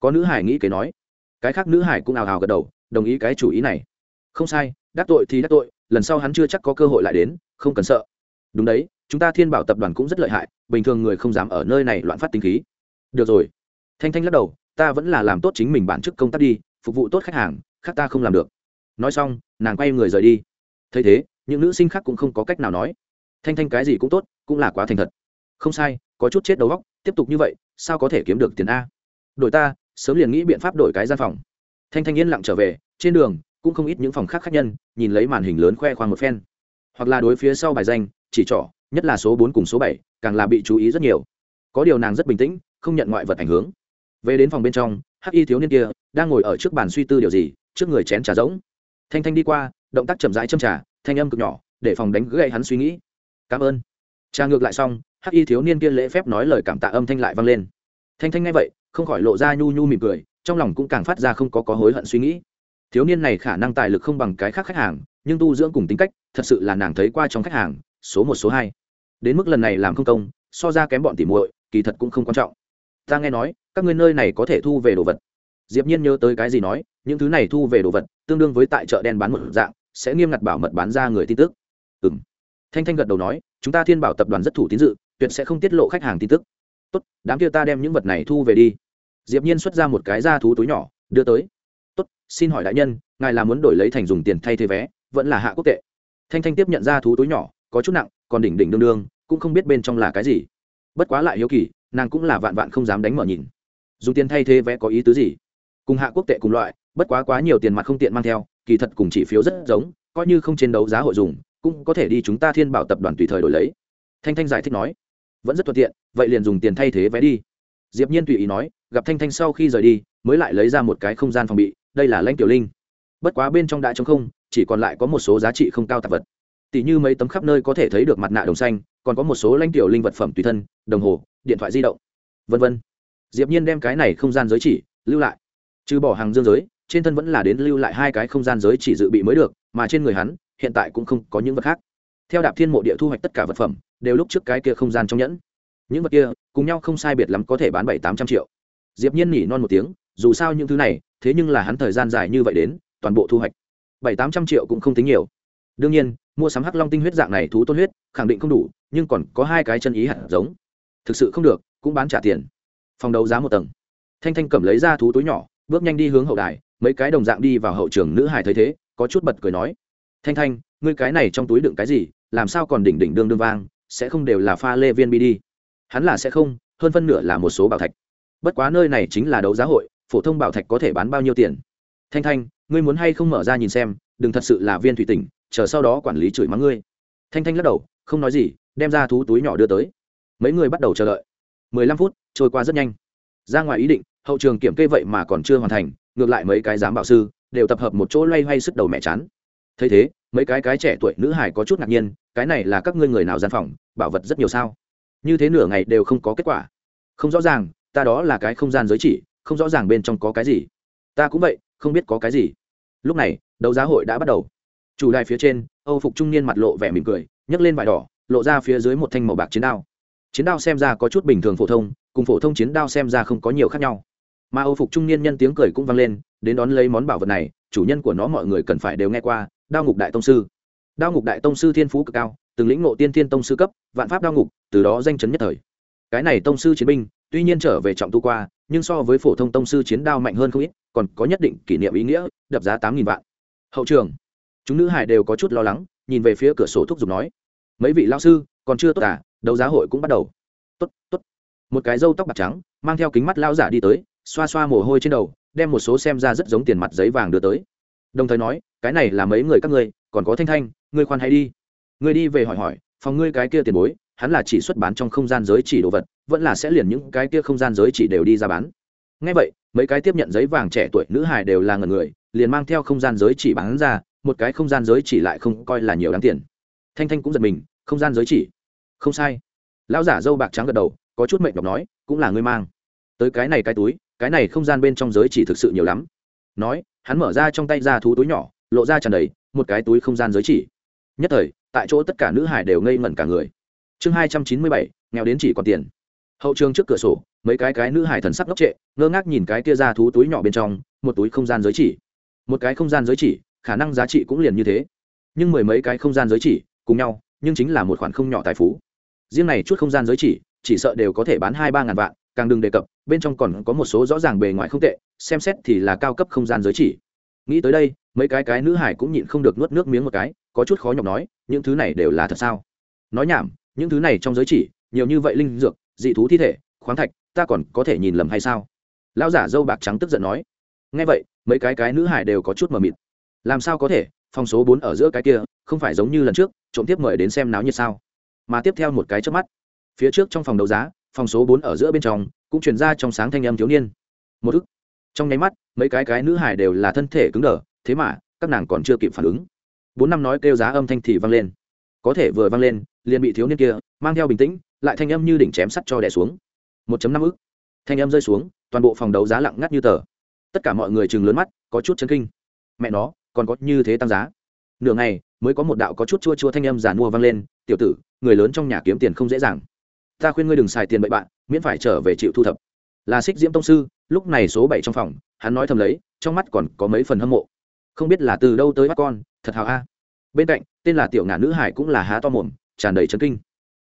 có nữ hải nghĩ kế nói. Cái khác nữ hải cũng ào ào gật đầu, đồng ý cái chủ ý này. Không sai, đắc tội thì đắc tội, lần sau hắn chưa chắc có cơ hội lại đến, không cần sợ. Đúng đấy, chúng ta thiên bảo tập đoàn cũng rất lợi hại, bình thường người không dám ở nơi này loạn phát tính khí. Được rồi. Thanh thanh lắc đầu, ta vẫn là làm tốt chính mình bản chức công tác đi, phục vụ tốt khách hàng, khác ta không làm được. Nói xong, nàng quay người rời đi. Thấy thế, những nữ sinh khác cũng không có cách nào nói. Thanh thanh cái gì cũng tốt, cũng là quá thành thật. Không sai, có chút chết đầu góc tiếp tục như vậy, sao có thể kiếm được tiền a? Đổi ta sớm liền nghĩ biện pháp đổi cái gian phòng. Thanh thanh yên lặng trở về, trên đường, cũng không ít những phòng khác khác nhân, nhìn lấy màn hình lớn khoe khoang một phen. Hoặc là đối phía sau bài danh, chỉ trỏ, nhất là số bốn cùng số bảy, càng là bị chú ý rất nhiều. Có điều nàng rất bình tĩnh, không nhận ngoại vật ảnh hưởng. Về đến phòng bên trong, hắc y thiếu niên kia đang ngồi ở trước bàn suy tư điều gì, trước người chén trà rỗng. Thanh thanh đi qua, động tác chậm rãi châm trà, thanh âm cực nhỏ, để phòng đánh gãy hắn suy nghĩ. Cảm ơn. Trà ngược lại xong, hắc y thiếu niên kia lễ phép nói lời cảm tạ âm thanh lại vang lên. Thanh thanh nghe vậy không khỏi lộ ra nhu nhu mỉm cười, trong lòng cũng càng phát ra không có có hối hận suy nghĩ. Thiếu niên này khả năng tài lực không bằng cái khác khách hàng, nhưng tu dưỡng cùng tính cách, thật sự là nàng thấy qua trong khách hàng, số một, số hai. Đến mức lần này làm không công, so ra kém bọn tỉ muội, kỳ thật cũng không quan trọng. Ta nghe nói, các ngươi nơi này có thể thu về đồ vật. Diệp nhiên nhớ tới cái gì nói, những thứ này thu về đồ vật, tương đương với tại chợ đen bán một dạng, sẽ nghiêm ngặt bảo mật bán ra người tin tức. Ừm. Thanh thanh gật đầu nói, chúng ta thiên bảo tập đoàn rất thủ tín dự, tuyệt sẽ không tiết lộ khách hàng tin tức tốt, đám kia ta đem những vật này thu về đi. Diệp nhiên xuất ra một cái da thú túi nhỏ, đưa tới. Tốt, xin hỏi đại nhân, ngài là muốn đổi lấy thành dùng tiền thay thế vé, vẫn là hạ quốc tệ? Thanh thanh tiếp nhận ra thú túi nhỏ, có chút nặng, còn đỉnh đỉnh đương đương, cũng không biết bên trong là cái gì. Bất quá lại hiếu kỳ, nàng cũng là vạn vạn không dám đánh mở nhìn. Dùng tiền thay thế vé có ý tứ gì? Cùng hạ quốc tệ cùng loại, bất quá quá nhiều tiền mặt không tiện mang theo, kỳ thật cùng chỉ phiếu rất giống, coi như không chiến đấu giá hội dùng, cũng có thể đi chúng ta thiên bảo tập đoàn tùy thời đổi lấy. Thanh thanh giải thích nói vẫn rất thuận tiện, vậy liền dùng tiền thay thế vé đi. Diệp nhiên tùy ý nói, gặp thanh thanh sau khi rời đi, mới lại lấy ra một cái không gian phòng bị, đây là lãnh tiểu linh. Bất quá bên trong đã trống không, chỉ còn lại có một số giá trị không cao tạp vật. Tỷ như mấy tấm khắp nơi có thể thấy được mặt nạ đồng xanh, còn có một số lãnh tiểu linh vật phẩm tùy thân, đồng hồ, điện thoại di động, vân vân. Diệp nhiên đem cái này không gian giới chỉ lưu lại. Trừ bỏ hàng dương giới, trên thân vẫn là đến lưu lại hai cái không gian giới chỉ dự bị mới được, mà trên người hắn, hiện tại cũng không có những vật khác theo đạp thiên mộ địa thu hoạch tất cả vật phẩm, đều lúc trước cái kia không gian trong nhẫn. Những vật kia, cùng nhau không sai biệt lắm có thể bán bảy tám trăm triệu. Diệp nhiên nhỉ non một tiếng, dù sao những thứ này, thế nhưng là hắn thời gian dài như vậy đến, toàn bộ thu hoạch. Bảy tám trăm triệu cũng không tính nhiều. Đương nhiên, mua sắm hắc long tinh huyết dạng này thú tôn huyết, khẳng định không đủ, nhưng còn có hai cái chân ý hạt giống. Thực sự không được, cũng bán trả tiền. Phòng đấu giá một tầng. Thanh thanh cầm lấy ra thú túi nhỏ, bước nhanh đi hướng hậu đài, mấy cái đồng dạng đi vào hậu trường nữ hải thấy thế, có chút bật cười nói. Thanh thanh, ngươi cái này trong túi đựng cái gì? Làm sao còn đỉnh đỉnh đương đương vang, sẽ không đều là pha lê viên bi đi. Hắn là sẽ không, hơn phân nửa là một số bảo thạch. Bất quá nơi này chính là đấu giá hội, phổ thông bảo thạch có thể bán bao nhiêu tiền? Thanh thanh, ngươi muốn hay không mở ra nhìn xem, đừng thật sự là viên thủy tỉnh, chờ sau đó quản lý chửi mắng ngươi. Thanh thanh lắc đầu, không nói gì, đem ra thú túi nhỏ đưa tới. Mấy người bắt đầu chờ đợi. Mười lăm phút, trôi qua rất nhanh. Ra ngoài ý định, hậu trường kiểm kê vậy mà còn chưa hoàn thành, ngược lại mấy cái giám bảo sư, đều tập hợp một chỗ loay hoay sức đầu mẹ chán. Thấy thế mấy cái cái trẻ tuổi nữ hải có chút ngạc nhiên, cái này là các ngươi người nào gian phòng, bảo vật rất nhiều sao? Như thế nửa ngày đều không có kết quả. Không rõ ràng, ta đó là cái không gian giới chỉ, không rõ ràng bên trong có cái gì. Ta cũng vậy, không biết có cái gì. Lúc này, đấu giá hội đã bắt đầu. Chủ đài phía trên, âu phục trung niên mặt lộ vẻ mỉm cười, nhấc lên vải đỏ, lộ ra phía dưới một thanh màu bạc chiến đao. Chiến đao xem ra có chút bình thường phổ thông, cùng phổ thông chiến đao xem ra không có nhiều khác nhau. Mà âu phục trung niên nhân tiếng cười cũng vang lên, đến đón lấy món bảo vật này, chủ nhân của nó mọi người cần phải đều nghe qua đao ngục đại tông sư. Đao ngục đại tông sư thiên phú cực cao, từng lĩnh ngộ tiên thiên tông sư cấp, vạn pháp đao ngục, từ đó danh chấn nhất thời. Cái này tông sư chiến binh, tuy nhiên trở về trọng tu qua, nhưng so với phổ thông tông sư chiến đao mạnh hơn không ít, còn có nhất định kỷ niệm ý nghĩa, đập giá tám nghìn vạn. Hậu trường, chúng nữ hải đều có chút lo lắng, nhìn về phía cửa sổ thúc giục nói, mấy vị lao sư, còn chưa tốt à đấu giá hội cũng bắt đầu. Tốt tốt. Một cái râu tóc bạc trắng, mang theo kính mắt lao giả đi tới, xoa xoa mồ hôi trên đầu, đem một số xem ra rất giống tiền mặt giấy vàng đưa tới đồng thời nói, cái này là mấy người các ngươi, còn có thanh thanh, ngươi khoan hay đi. Ngươi đi về hỏi hỏi, phòng ngươi cái kia tiền bối, hắn là chỉ xuất bán trong không gian giới chỉ đồ vật, vẫn là sẽ liền những cái kia không gian giới chỉ đều đi ra bán. Ngay vậy, mấy cái tiếp nhận giấy vàng trẻ tuổi nữ hài đều là ngần người, liền mang theo không gian giới chỉ bán ra, một cái không gian giới chỉ lại không coi là nhiều đáng tiền. Thanh thanh cũng giật mình, không gian giới chỉ? Không sai. Lão giả dâu bạc trắng gật đầu, có chút mệnh đọc nói, cũng là ngươi mang. Tới cái này cái túi, cái này không gian bên trong giới chỉ thực sự nhiều lắm. Nói hắn mở ra trong tay ra thú túi nhỏ, lộ ra tràn đầy một cái túi không gian giới chỉ. Nhất thời, tại chỗ tất cả nữ hải đều ngây ngẩn cả người. Chương hai trăm chín mươi bảy, nghèo đến chỉ còn tiền. Hậu trường trước cửa sổ, mấy cái cái nữ hải thần sắc ngốc trệ, ngơ ngác nhìn cái kia ra thú túi nhỏ bên trong, một túi không gian giới chỉ. Một cái không gian giới chỉ, khả năng giá trị cũng liền như thế. Nhưng mười mấy cái không gian giới chỉ, cùng nhau, nhưng chính là một khoản không nhỏ tài phú. Riêng này chút không gian giới chỉ chỉ sợ đều có thể bán hai ba ngàn vạn càng đừng đề cập, bên trong còn có một số rõ ràng bề ngoài không tệ, xem xét thì là cao cấp không gian giới chỉ. Nghĩ tới đây, mấy cái cái nữ hải cũng nhịn không được nuốt nước miếng một cái, có chút khó nhọc nói, những thứ này đều là thật sao? Nói nhảm, những thứ này trong giới chỉ, nhiều như vậy linh dược, dị thú thi thể, khoáng thạch, ta còn có thể nhìn lầm hay sao? Lão giả dâu bạc trắng tức giận nói. Nghe vậy, mấy cái cái nữ hải đều có chút mờ mịt. Làm sao có thể, phòng số bốn ở giữa cái kia, không phải giống như lần trước, trộm tiếp mời đến xem náo nhiệt sao? Mà tiếp theo một cái trước mắt. Phía trước trong phòng đấu giá phòng số bốn ở giữa bên trong, cũng chuyển ra trong sáng thanh âm thiếu niên. Một ức trong nháy mắt, mấy cái cái nữ hải đều là thân thể cứng đờ, thế mà, các nàng còn chưa kịp phản ứng. Bốn năm nói kêu giá âm thanh thì vang lên. Có thể vừa vang lên, liền bị thiếu niên kia, mang theo bình tĩnh, lại thanh âm như đỉnh chém sắt cho đẻ xuống. Một năm ức. Thanh âm rơi xuống, toàn bộ phòng đấu giá lặng ngắt như tờ. Tất cả mọi người chừng lớn mắt, có chút chấn kinh. Mẹ nó, còn có như thế tăng giá. Nửa ngày, mới có một đạo có chút chua chua thanh âm giàn mua vang lên. Tiểu tử, người lớn trong nhà kiếm tiền không dễ dàng ta khuyên ngươi đừng xài tiền bậy bạn, miễn phải trở về chịu thu thập. Là xích diễm tông sư, lúc này số bảy trong phòng, hắn nói thầm lấy, trong mắt còn có mấy phần hâm mộ. Không biết là từ đâu tới bắt con, thật hào a. Bên cạnh, tên là tiểu ngà nữ hải cũng là há to mồm, tràn đầy chấn kinh.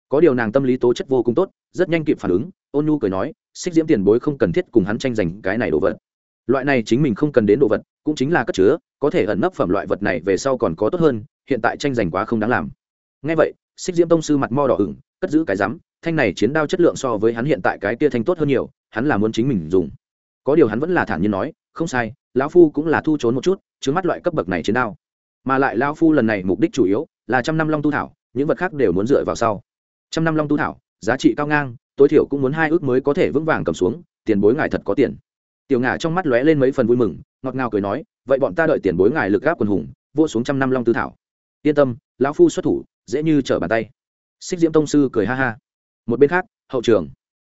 Có điều nàng tâm lý tố chất vô cùng tốt, rất nhanh kịp phản ứng, ôn nhu cười nói xích diễm tiền bối không cần thiết cùng hắn tranh giành cái này đồ vật. Loại này chính mình không cần đến đồ vật, cũng chính là cất chứa, có thể ẩn nấp phẩm loại vật này về sau còn có tốt hơn, hiện tại tranh giành quá không đáng làm. Ngay vậy xích diễm tông sư mặt mo đỏ ửng, cất giữ cái rắm thanh này chiến đao chất lượng so với hắn hiện tại cái kia thanh tốt hơn nhiều, hắn là muốn chính mình dùng. Có điều hắn vẫn là thản nhiên nói, không sai, lão phu cũng là thu trốn một chút, trước mắt loại cấp bậc này chiến đao. Mà lại lão phu lần này mục đích chủ yếu là trăm năm long tu thảo, những vật khác đều muốn dựa vào sau. Trăm năm long tu thảo, giá trị cao ngang, tối thiểu cũng muốn hai ước mới có thể vững vàng cầm xuống, tiền bối ngài thật có tiền. Tiểu ngả trong mắt lóe lên mấy phần vui mừng, ngọt ngào cười nói, vậy bọn ta đợi tiền bối ngài lực gáp quần hùng, vô xuống trăm năm long tư thảo. Yên tâm, lão phu xuất thủ, dễ như trở bàn tay. Xích diễm tông sư cười ha ha một bên khác, hậu trường.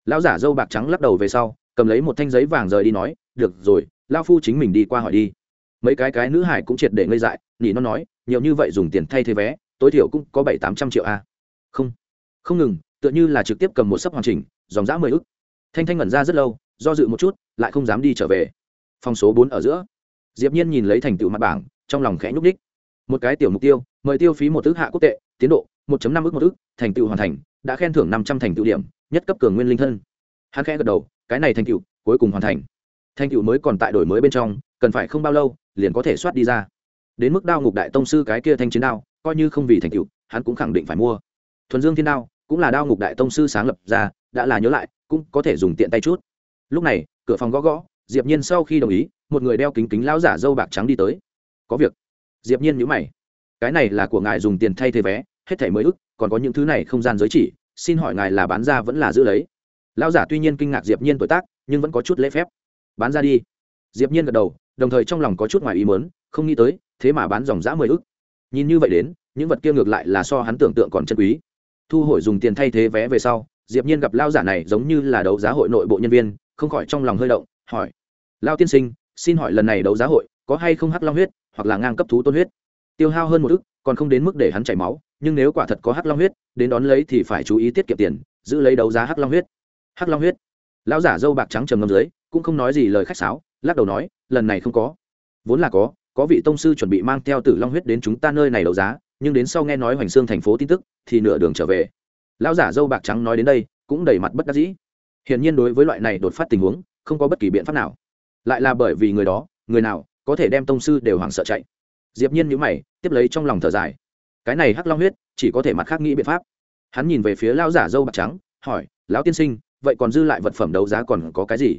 Lão giả dâu bạc trắng lắc đầu về sau, cầm lấy một thanh giấy vàng rời đi nói, được rồi, lão phu chính mình đi qua hỏi đi. Mấy cái cái nữ hải cũng triệt để ngây dại nhỉ nó nói, nhiều như vậy dùng tiền thay thế vé, tối thiểu cũng có bảy tám trăm triệu a. Không. Không ngừng, tựa như là trực tiếp cầm một sấp hoàn chỉnh, dòng dã mười ức. Thanh thanh ngẩn ra rất lâu, do dự một chút, lại không dám đi trở về. Phòng số bốn ở giữa. Diệp nhiên nhìn lấy thành tựu mặt bảng, trong lòng khẽ nhúc đích một cái tiểu mục tiêu, mời tiêu phí một ước hạ quốc tệ, tiến độ 1.5 ước một ước thành tựu hoàn thành đã khen thưởng 500 thành tựu điểm, nhất cấp cường nguyên linh thân. Hắn khẽ gật đầu, cái này thành tựu, cuối cùng hoàn thành. Thành tựu mới còn tại đổi mới bên trong, cần phải không bao lâu, liền có thể soát đi ra. Đến mức đao ngục đại tông sư cái kia thanh chiến đao, coi như không vì thành tựu, hắn cũng khẳng định phải mua. Thuần dương thiên đao, cũng là đao ngục đại tông sư sáng lập ra, đã là nhớ lại, cũng có thể dùng tiện tay chút. Lúc này, cửa phòng gõ gõ, diệp nhiên sau khi đồng ý, một người đeo kính kính lão giả dâu bạc trắng đi tới. Có việc. Diệp nhiên nhíu mày. Cái này là của ngài dùng tiền thay thế vé hết thảy mới ức, còn có những thứ này không gian giới chỉ, xin hỏi ngài là bán ra vẫn là giữ lấy? Lão giả tuy nhiên kinh ngạc diệp nhiên tuổi tác, nhưng vẫn có chút lễ phép. Bán ra đi. Diệp nhiên gật đầu, đồng thời trong lòng có chút ngoài ý muốn, không nghĩ tới, thế mà bán dòng giá mười ức. Nhìn như vậy đến, những vật kia ngược lại là so hắn tưởng tượng còn chân quý. Thu hồi dùng tiền thay thế vé về sau, diệp nhiên gặp Lão giả này giống như là đấu giá hội nội bộ nhân viên, không khỏi trong lòng hơi động, hỏi. Lão tiên sinh, xin hỏi lần này đấu giá hội có hay không hắc long huyết, hoặc là ngang cấp thú tôn huyết? Tiêu hao hơn một ức còn không đến mức để hắn chảy máu, nhưng nếu quả thật có hắc long huyết, đến đón lấy thì phải chú ý tiết kiệm tiền, giữ lấy đấu giá hắc long huyết. Hắc long huyết. Lão giả dâu bạc trắng trầm ngâm dưới, cũng không nói gì lời khách sáo, lắc đầu nói, lần này không có. Vốn là có có vị tông sư chuẩn bị mang theo tử long huyết đến chúng ta nơi này đấu giá, nhưng đến sau nghe nói hoành xương thành phố tin tức, thì nửa đường trở về. Lão giả dâu bạc trắng nói đến đây, cũng đầy mặt bất đắc dĩ. Hiển nhiên đối với loại này đột phát tình huống, không có bất kỳ biện pháp nào. Lại là bởi vì người đó, người nào, có thể đem tông sư đều hoảng sợ chạy diệp nhiên nhíu mày, tiếp lấy trong lòng thở dài. Cái này hắc long huyết, chỉ có thể mặt khác nghĩ biện pháp. Hắn nhìn về phía lão giả dâu bạc trắng, hỏi, lão tiên sinh, vậy còn dư lại vật phẩm đấu giá còn có cái gì?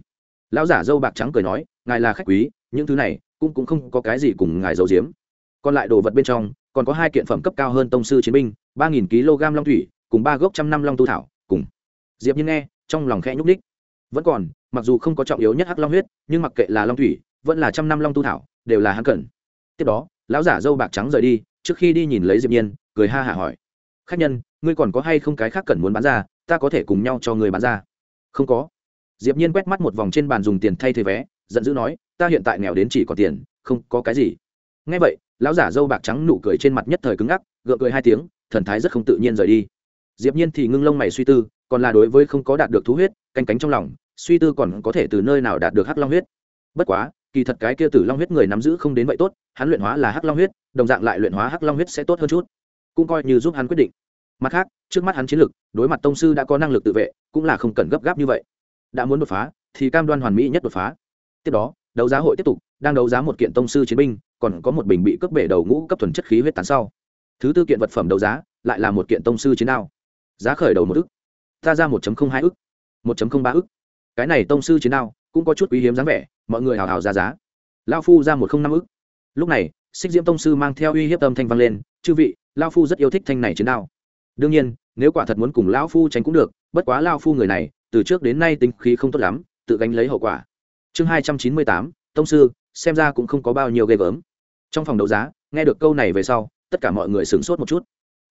Lão giả dâu bạc trắng cười nói, ngài là khách quý, những thứ này cũng cũng không có cái gì cùng ngài giấu giếm. Còn lại đồ vật bên trong, còn có hai kiện phẩm cấp cao hơn tông sư chiến binh, ba nghìn kg long thủy, cùng ba gốc trăm năm long tu thảo, cùng. Diệp nhiên nghe, trong lòng khẽ nhúc đích vẫn còn, mặc dù không có trọng yếu nhất hắc long huyết, nhưng mặc kệ là long thủy, vẫn là trăm năm long tu thảo, đều là hắn cần. Tiếp đó lão giả dâu bạc trắng rời đi, trước khi đi nhìn lấy diệp nhiên, cười ha hả hỏi. Khách nhân, ngươi còn có hay không cái khác cần muốn bán ra, ta có thể cùng nhau cho người bán ra. Không có. Diệp nhiên quét mắt một vòng trên bàn dùng tiền thay thế vé, giận dữ nói, ta hiện tại nghèo đến chỉ có tiền, không có cái gì. Nghe vậy, lão giả dâu bạc trắng nụ cười trên mặt nhất thời cứng ngắc, gượng cười hai tiếng, thần thái rất không tự nhiên rời đi. Diệp nhiên thì ngưng lông mày suy tư, còn là đối với không có đạt được thú huyết, canh cánh trong lòng, suy tư còn có thể từ nơi nào đạt được hắc long huyết. Bất quá kỳ thật cái kia tử long huyết người nắm giữ không đến vậy tốt, hắn luyện hóa là hắc long huyết, đồng dạng lại luyện hóa hắc long huyết sẽ tốt hơn chút. Cũng coi như giúp hắn quyết định. Mặt khác, trước mắt hắn chiến lực, đối mặt tông sư đã có năng lực tự vệ, cũng là không cần gấp gáp như vậy. Đã muốn đột phá, thì cam đoan hoàn mỹ nhất đột phá. Tiếp đó, đấu giá hội tiếp tục, đang đấu giá một kiện tông sư chiến binh, còn có một bình bị cướp bể đầu ngũ cấp thuần chất khí huyết tán sau. Thứ tư kiện vật phẩm đấu giá, lại là một kiện tông sư chiến đao. Giá khởi đầu một ức, ta ra một hai ức, một ba ức. Cái này tông sư chiến đao cũng có chút quý hiếm dáng vẻ, mọi người hào hào ra giá. Lao phu ra một không năm ức. Lúc này, xích diễm tông sư mang theo uy hiếp âm thanh vang lên, chư vị, lao phu rất yêu thích thanh này chiến đao. Đương nhiên, nếu quả thật muốn cùng lão phu tránh cũng được, bất quá lao phu người này, từ trước đến nay tính khí không tốt lắm, tự gánh lấy hậu quả. Chương hai trăm chín mươi tám, tông sư, xem ra cũng không có bao nhiêu ghê gớm. Trong phòng đấu giá, nghe được câu này về sau, tất cả mọi người sửng sốt một chút.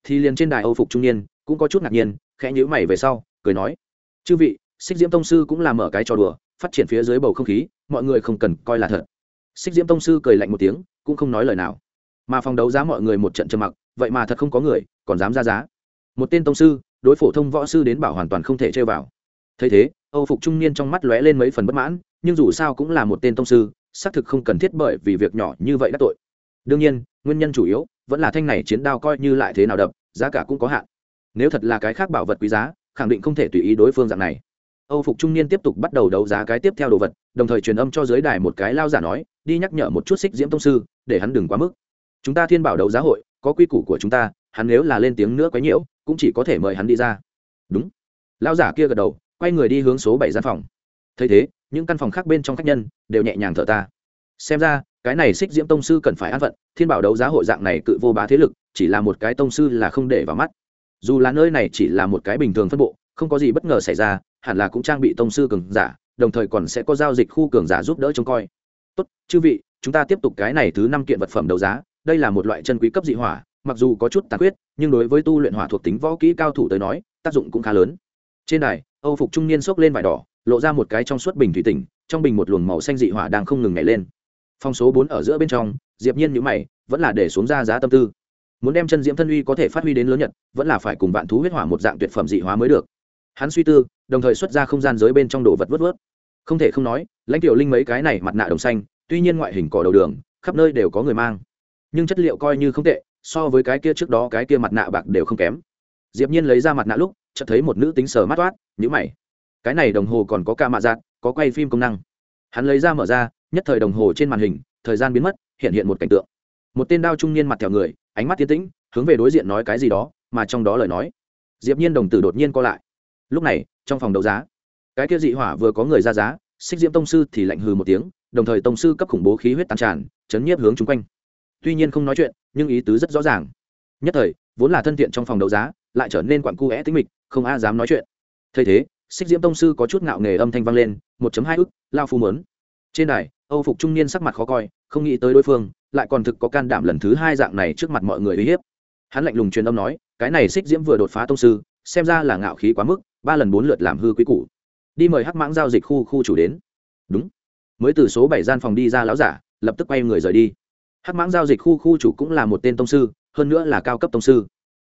Thì liền trên đài âu phục trung niên, cũng có chút ngạc nhiên, khẽ nhữ mày về sau, cười nói, chư vị, xích diễm tông sư cũng làm mở cái trò đùa phát triển phía dưới bầu không khí, mọi người không cần coi là thật. Xích diễm tông sư cười lạnh một tiếng, cũng không nói lời nào. Mà phòng đấu giá mọi người một trận trầm mặc, vậy mà thật không có người, còn dám ra giá. Một tên tông sư, đối phổ thông võ sư đến bảo hoàn toàn không thể chơi vào. Thấy thế, âu phục trung niên trong mắt lóe lên mấy phần bất mãn, nhưng dù sao cũng là một tên tông sư, xác thực không cần thiết bởi vì việc nhỏ như vậy đã tội. Đương nhiên, nguyên nhân chủ yếu vẫn là thanh này chiến đao coi như lại thế nào đập, giá cả cũng có hạn. Nếu thật là cái khác bảo vật quý giá, khẳng định không thể tùy ý đối phương dạng này âu phục trung niên tiếp tục bắt đầu đấu giá cái tiếp theo đồ vật, đồng thời truyền âm cho dưới đài một cái lao giả nói, đi nhắc nhở một chút xích diễm tông sư, để hắn đừng quá mức. Chúng ta thiên bảo đấu giá hội, có quy củ của chúng ta, hắn nếu là lên tiếng nữa quấy nhiễu, cũng chỉ có thể mời hắn đi ra. Đúng. Lao giả kia gật đầu, quay người đi hướng số bảy gian phòng. Thấy thế, những căn phòng khác bên trong khách nhân đều nhẹ nhàng thở ta. Xem ra, cái này xích diễm tông sư cần phải an phận, thiên bảo đấu giá hội dạng này cự vô bá thế lực, chỉ là một cái tông sư là không để vào mắt. Dù là nơi này chỉ là một cái bình thường phân bộ không có gì bất ngờ xảy ra, hẳn là cũng trang bị tông sư cường giả, đồng thời còn sẽ có giao dịch khu cường giả giúp đỡ trông coi. Tốt, chư vị, chúng ta tiếp tục cái này thứ năm kiện vật phẩm đấu giá, đây là một loại chân quý cấp dị hỏa, mặc dù có chút tàn khuyết, nhưng đối với tu luyện hỏa thuộc tính võ kỹ cao thủ tới nói, tác dụng cũng khá lớn. Trên đài, âu phục trung niên xốc lên vải đỏ, lộ ra một cái trong suốt bình thủy tỉnh, trong bình một luồng màu xanh dị hỏa đang không ngừng nhảy lên. Phong số bốn ở giữa bên trong, diệp nhiên nhữ mày, vẫn là để xuống ra giá tâm tư. Muốn đem chân diễm thân uy có thể phát huy đến lớn nhất vẫn là phải cùng vạn thú huyết hỏa một dạng tuyệt phẩm dị hóa mới được hắn suy tư, đồng thời xuất ra không gian giới bên trong đồ vật vớt vớt. Không thể không nói, lãnh tiểu linh mấy cái này mặt nạ đồng xanh, tuy nhiên ngoại hình cỏ đầu đường, khắp nơi đều có người mang. Nhưng chất liệu coi như không tệ, so với cái kia trước đó cái kia mặt nạ bạc đều không kém. Diệp nhiên lấy ra mặt nạ lúc, chợt thấy một nữ tính sờ mắt toát, nhíu mày. Cái này đồng hồ còn có ca mạ dạng có quay phim công năng. Hắn lấy ra mở ra, nhất thời đồng hồ trên màn hình, thời gian biến mất, hiện hiện một cảnh tượng. Một tên đao trung niên mặt theo người, ánh mắt tiến tĩnh, hướng về đối diện nói cái gì đó, mà trong đó lời nói. Diệp nhiên đồng tử đột nhiên co lại lúc này, trong phòng đấu giá, cái kia dị hỏa vừa có người ra giá, xích diễm tông sư thì lạnh hừ một tiếng, đồng thời tông sư cấp khủng bố khí huyết tàn tràn, chấn nhiếp hướng chung quanh. Tuy nhiên không nói chuyện, nhưng ý tứ rất rõ ràng. Nhất thời, vốn là thân thiện trong phòng đấu giá, lại trở nên quặn cu é tính mịch, không a dám nói chuyện. Thay thế, xích diễm tông sư có chút ngạo nghề âm thanh vang lên, một hai ức, lao phu mớn trên đài, âu phục trung niên sắc mặt khó coi, không nghĩ tới đối phương, lại còn thực có can đảm lần thứ hai dạng này trước mặt mọi người uy hiếp. Hắn lạnh lùng truyền âm nói, cái này xích diễm vừa đột phá tông sư, xem ra là ngạo khí quá mức ba lần bốn lượt làm hư quý cũ đi mời hắc mãng giao dịch khu khu chủ đến. Đúng. Mới từ số bảy gian phòng đi ra lão giả, lập tức quay người rời đi. Hắc mãng giao dịch khu khu chủ cũng là một tên tông sư, hơn nữa là cao cấp tông sư.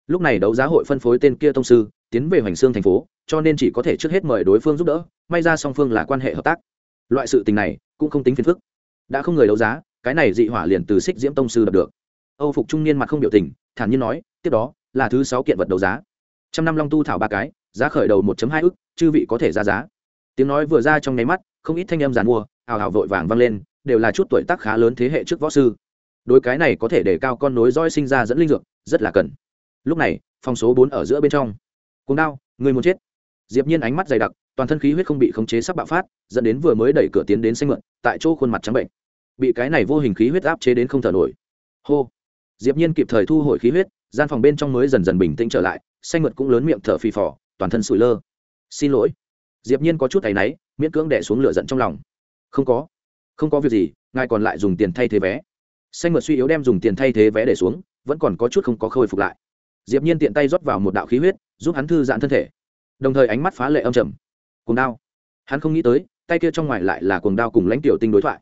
Lúc này đấu giá hội phân phối tên kia tông sư, tiến về hoành xương thành phố, cho nên chỉ có thể trước hết mời đối phương giúp đỡ, may ra song phương là quan hệ hợp tác. Loại sự tình này cũng không tính phiền phức. Đã không người đấu giá, cái này dị hỏa liền từ xích diễm tông sư đập được. Âu phục trung niên mặt không biểu tình, thản nhiên nói, tiếp đó là thứ sáu kiện vật đấu giá. Trăm năm long tu thảo ba cái giá khởi đầu một hai ức, chư vị có thể ra giá. Tiếng nói vừa ra trong nháy mắt, không ít thanh em giàn mua, hào hào vội vàng vang lên, đều là chút tuổi tác khá lớn thế hệ trước võ sư. Đối cái này có thể để cao con nối dõi sinh ra dẫn linh dược, rất là cần. Lúc này, phòng số bốn ở giữa bên trong. Cùng đao, người muốn chết. Diệp nhiên ánh mắt dày đặc, toàn thân khí huyết không bị khống chế sắp bạo phát, dẫn đến vừa mới đẩy cửa tiến đến xanh mượn, tại chỗ khuôn mặt trắng bệnh. Bị cái này vô hình khí huyết áp chế đến không thở nổi. Hô. Diệp nhiên kịp thời thu hồi khí huyết, gian phòng bên trong mới dần dần bình tĩnh trở lại, xanh mượt cũng lớn miệng thở phì phò toàn thân sủi lơ. Xin lỗi. Diệp nhiên có chút tay náy, miễn cưỡng đè xuống lửa giận trong lòng. Không có. Không có việc gì, ngài còn lại dùng tiền thay thế vé. Xanh mượt suy yếu đem dùng tiền thay thế vé để xuống, vẫn còn có chút không có khôi phục lại. Diệp nhiên tiện tay rót vào một đạo khí huyết, giúp hắn thư giãn thân thể. Đồng thời ánh mắt phá lệ âm trầm. Cuồng đao. Hắn không nghĩ tới, tay kia trong ngoài lại là cuồng đao cùng lãnh tiểu tinh đối thoại.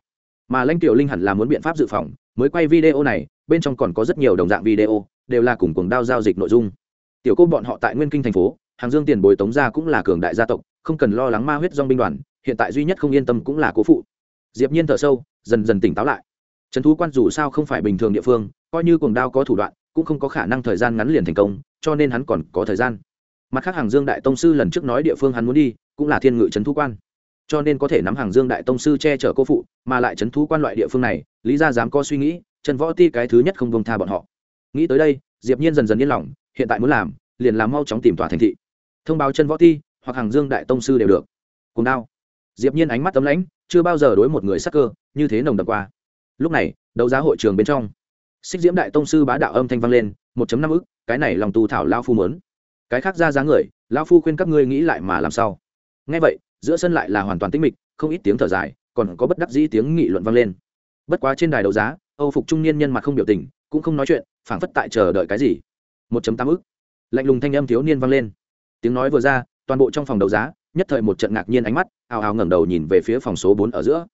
Mà lãnh tiểu linh hẳn là muốn biện pháp dự phòng, mới quay video này, bên trong còn có rất nhiều đồng dạng video, đều là cùng cuồng đao giao dịch nội dung. Tiểu cô bọn họ tại nguyên kinh thành phố hàng dương tiền bồi tống gia cũng là cường đại gia tộc, không cần lo lắng ma huyết dong binh đoàn, hiện tại duy nhất không yên tâm cũng là cố phụ. Diệp nhiên thở sâu, dần dần tỉnh táo lại. Trấn thú quan dù sao không phải bình thường địa phương, coi như cuồng đao có thủ đoạn, cũng không có khả năng thời gian ngắn liền thành công, cho nên hắn còn có thời gian. Mặt khác hàng dương đại tông sư lần trước nói địa phương hắn muốn đi, cũng là thiên ngự trấn thú quan. Cho nên có thể nắm hàng dương đại tông sư che chở cô phụ, mà lại trấn thú quan loại địa phương này, lý ra dám có suy nghĩ, trần võ ti cái thứ nhất không bông tha bọn họ. Nghĩ tới đây, diệp nhiên dần dần yên lòng, hiện tại muốn làm, liền làm mau chóng tìm tòa thành thị thông báo chân võ ti, hoặc hàng dương đại tông sư đều được. Cùng đao. Diệp nhiên ánh mắt tấm lãnh, chưa bao giờ đối một người sắc cơ, như thế nồng đậm qua. Lúc này, đấu giá hội trường bên trong, xích diễm đại tông sư bá đạo âm thanh vang lên 1.5 ức, cái này lòng tu thảo lao phu muốn. Cái khác ra giá người, lao phu khuyên các ngươi nghĩ lại mà làm sao. Nghe vậy, giữa sân lại là hoàn toàn tĩnh mịch, không ít tiếng thở dài, còn có bất đắc dĩ tiếng nghị luận vang lên. Bất quá trên đài đấu giá, âu phục trung niên nhân mặt không biểu tình, cũng không nói chuyện, phảng phất tại chờ đợi cái gì. 1.8 ức. Lạnh lùng thanh âm thiếu niên vang lên tiếng nói vừa ra, toàn bộ trong phòng đấu giá, nhất thời một trận ngạc nhiên ánh mắt, ào ào ngẩng đầu nhìn về phía phòng số bốn ở giữa.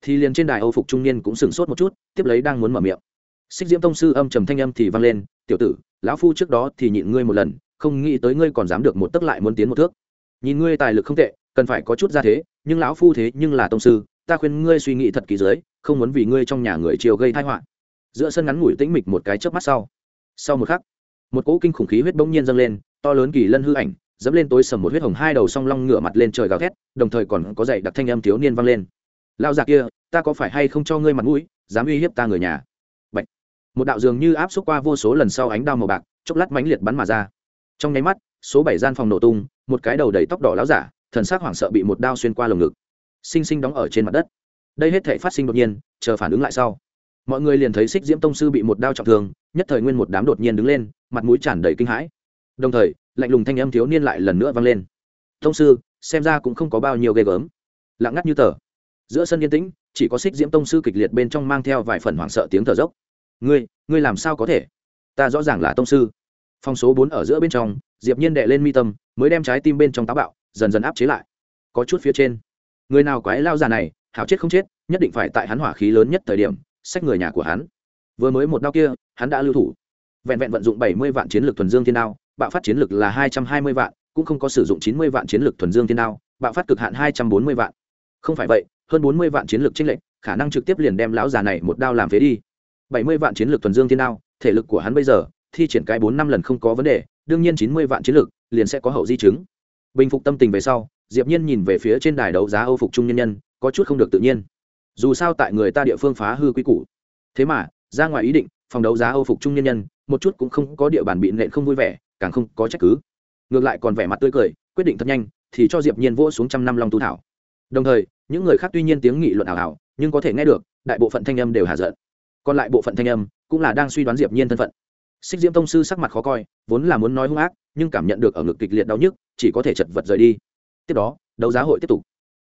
Thì liền trên đài âu phục trung niên cũng sửng sốt một chút, tiếp lấy đang muốn mở miệng. Xích diễm tông sư âm trầm thanh âm thì vang lên, tiểu tử, lão phu trước đó thì nhịn ngươi một lần, không nghĩ tới ngươi còn dám được một tấc lại muốn tiến một thước. Nhìn ngươi tài lực không tệ, cần phải có chút ra thế, nhưng lão phu thế nhưng là tông sư, ta khuyên ngươi suy nghĩ thật kỹ dưới, không muốn vì ngươi trong nhà người chiều gây tai họa. Giữa sân ngắn ngủi tĩnh mịch một cái chớp mắt sau. Sau một khắc, một cỗ kinh khủng khí huyết bỗng nhiên dâng lên, to lớn kỳ lân hư ảnh dẫm lên tối sầm một huyết hồng hai đầu song long ngửa mặt lên trời gào thét, đồng thời còn có dậy đặc thanh âm thiếu niên vang lên. Lao già kia, ta có phải hay không cho ngươi mặt mũi, dám uy hiếp ta người nhà? Bạch. một đạo dường như áp xúc qua vô số lần sau ánh đao màu bạc, chốc lát mãnh liệt bắn mà ra. Trong nháy mắt, số bảy gian phòng nổ tung, một cái đầu đầy tóc đỏ láo giả thần sắc hoảng sợ bị một đao xuyên qua lồng ngực. Sinh sinh đóng ở trên mặt đất. Đây hết thể phát sinh đột nhiên, chờ phản ứng lại sau. Mọi người liền thấy xích diễm tông sư bị một đao trọng thương, nhất thời nguyên một đám đột nhiên đứng lên, mặt mũi tràn đầy kinh hãi. Đồng thời lạnh lùng thanh âm thiếu niên lại lần nữa vang lên. Tông sư, xem ra cũng không có bao nhiêu ghê gớm. Lặng ngắt như tờ. Giữa sân yên tĩnh, chỉ có xích diễm tông sư kịch liệt bên trong mang theo vài phần hoảng sợ tiếng thở dốc. Ngươi ngươi làm sao có thể? Ta rõ ràng là tông sư. Phong số bốn ở giữa bên trong, diệp nhiên đệ lên mi tâm, mới đem trái tim bên trong táo bạo, dần dần áp chế lại. Có chút phía trên. Người nào quái lao già này, hảo chết không chết, nhất định phải tại hắn hỏa khí lớn nhất thời điểm sách người nhà của hắn. Vừa mới một đao kia, hắn đã lưu thủ. Vẹn vẹn vận dụng bảy mươi vạn chiến lược thuần dương thiên đao bạo phát chiến lực là hai trăm hai mươi vạn cũng không có sử dụng chín mươi vạn chiến lực thuần dương thiên đao bạo phát cực hạn hai trăm bốn mươi vạn. Không phải vậy hơn bốn mươi vạn chiến lực tranh lệch khả năng trực tiếp liền đem lão già này một đao làm phế đi. bảy mươi vạn chiến lực thuần dương thiên đao thể lực của hắn bây giờ thi triển cái bốn năm lần không có vấn đề đương nhiên chín mươi vạn chiến lực, liền sẽ có hậu di chứng. Bình phục tâm tình về sau diệp nhiên nhìn về phía trên đài đấu giá âu phục trung nhân nhân có chút không được tự nhiên. Dù sao tại người ta địa phương phá hư quy củ. Thế mà ra ngoài ý định phòng đấu giá âu phục trung nhân nhân một chút cũng không có địa bàn bị nện không vui vẻ, càng không có trách cứ. Ngược lại còn vẻ mặt tươi cười, quyết định thật nhanh, thì cho diệp nhiên vỗ xuống trăm năm long tu thảo. Đồng thời, những người khác tuy nhiên tiếng nghị luận ảo ảo, nhưng có thể nghe được, đại bộ phận thanh âm đều hà giận. Còn lại bộ phận thanh âm cũng là đang suy đoán diệp nhiên thân phận. Xích diễm tông sư sắc mặt khó coi, vốn là muốn nói hung ác, nhưng cảm nhận được ở ngực kịch liệt đau nhức, chỉ có thể chật vật rời đi. Tiếp đó, đấu giá hội tiếp tục.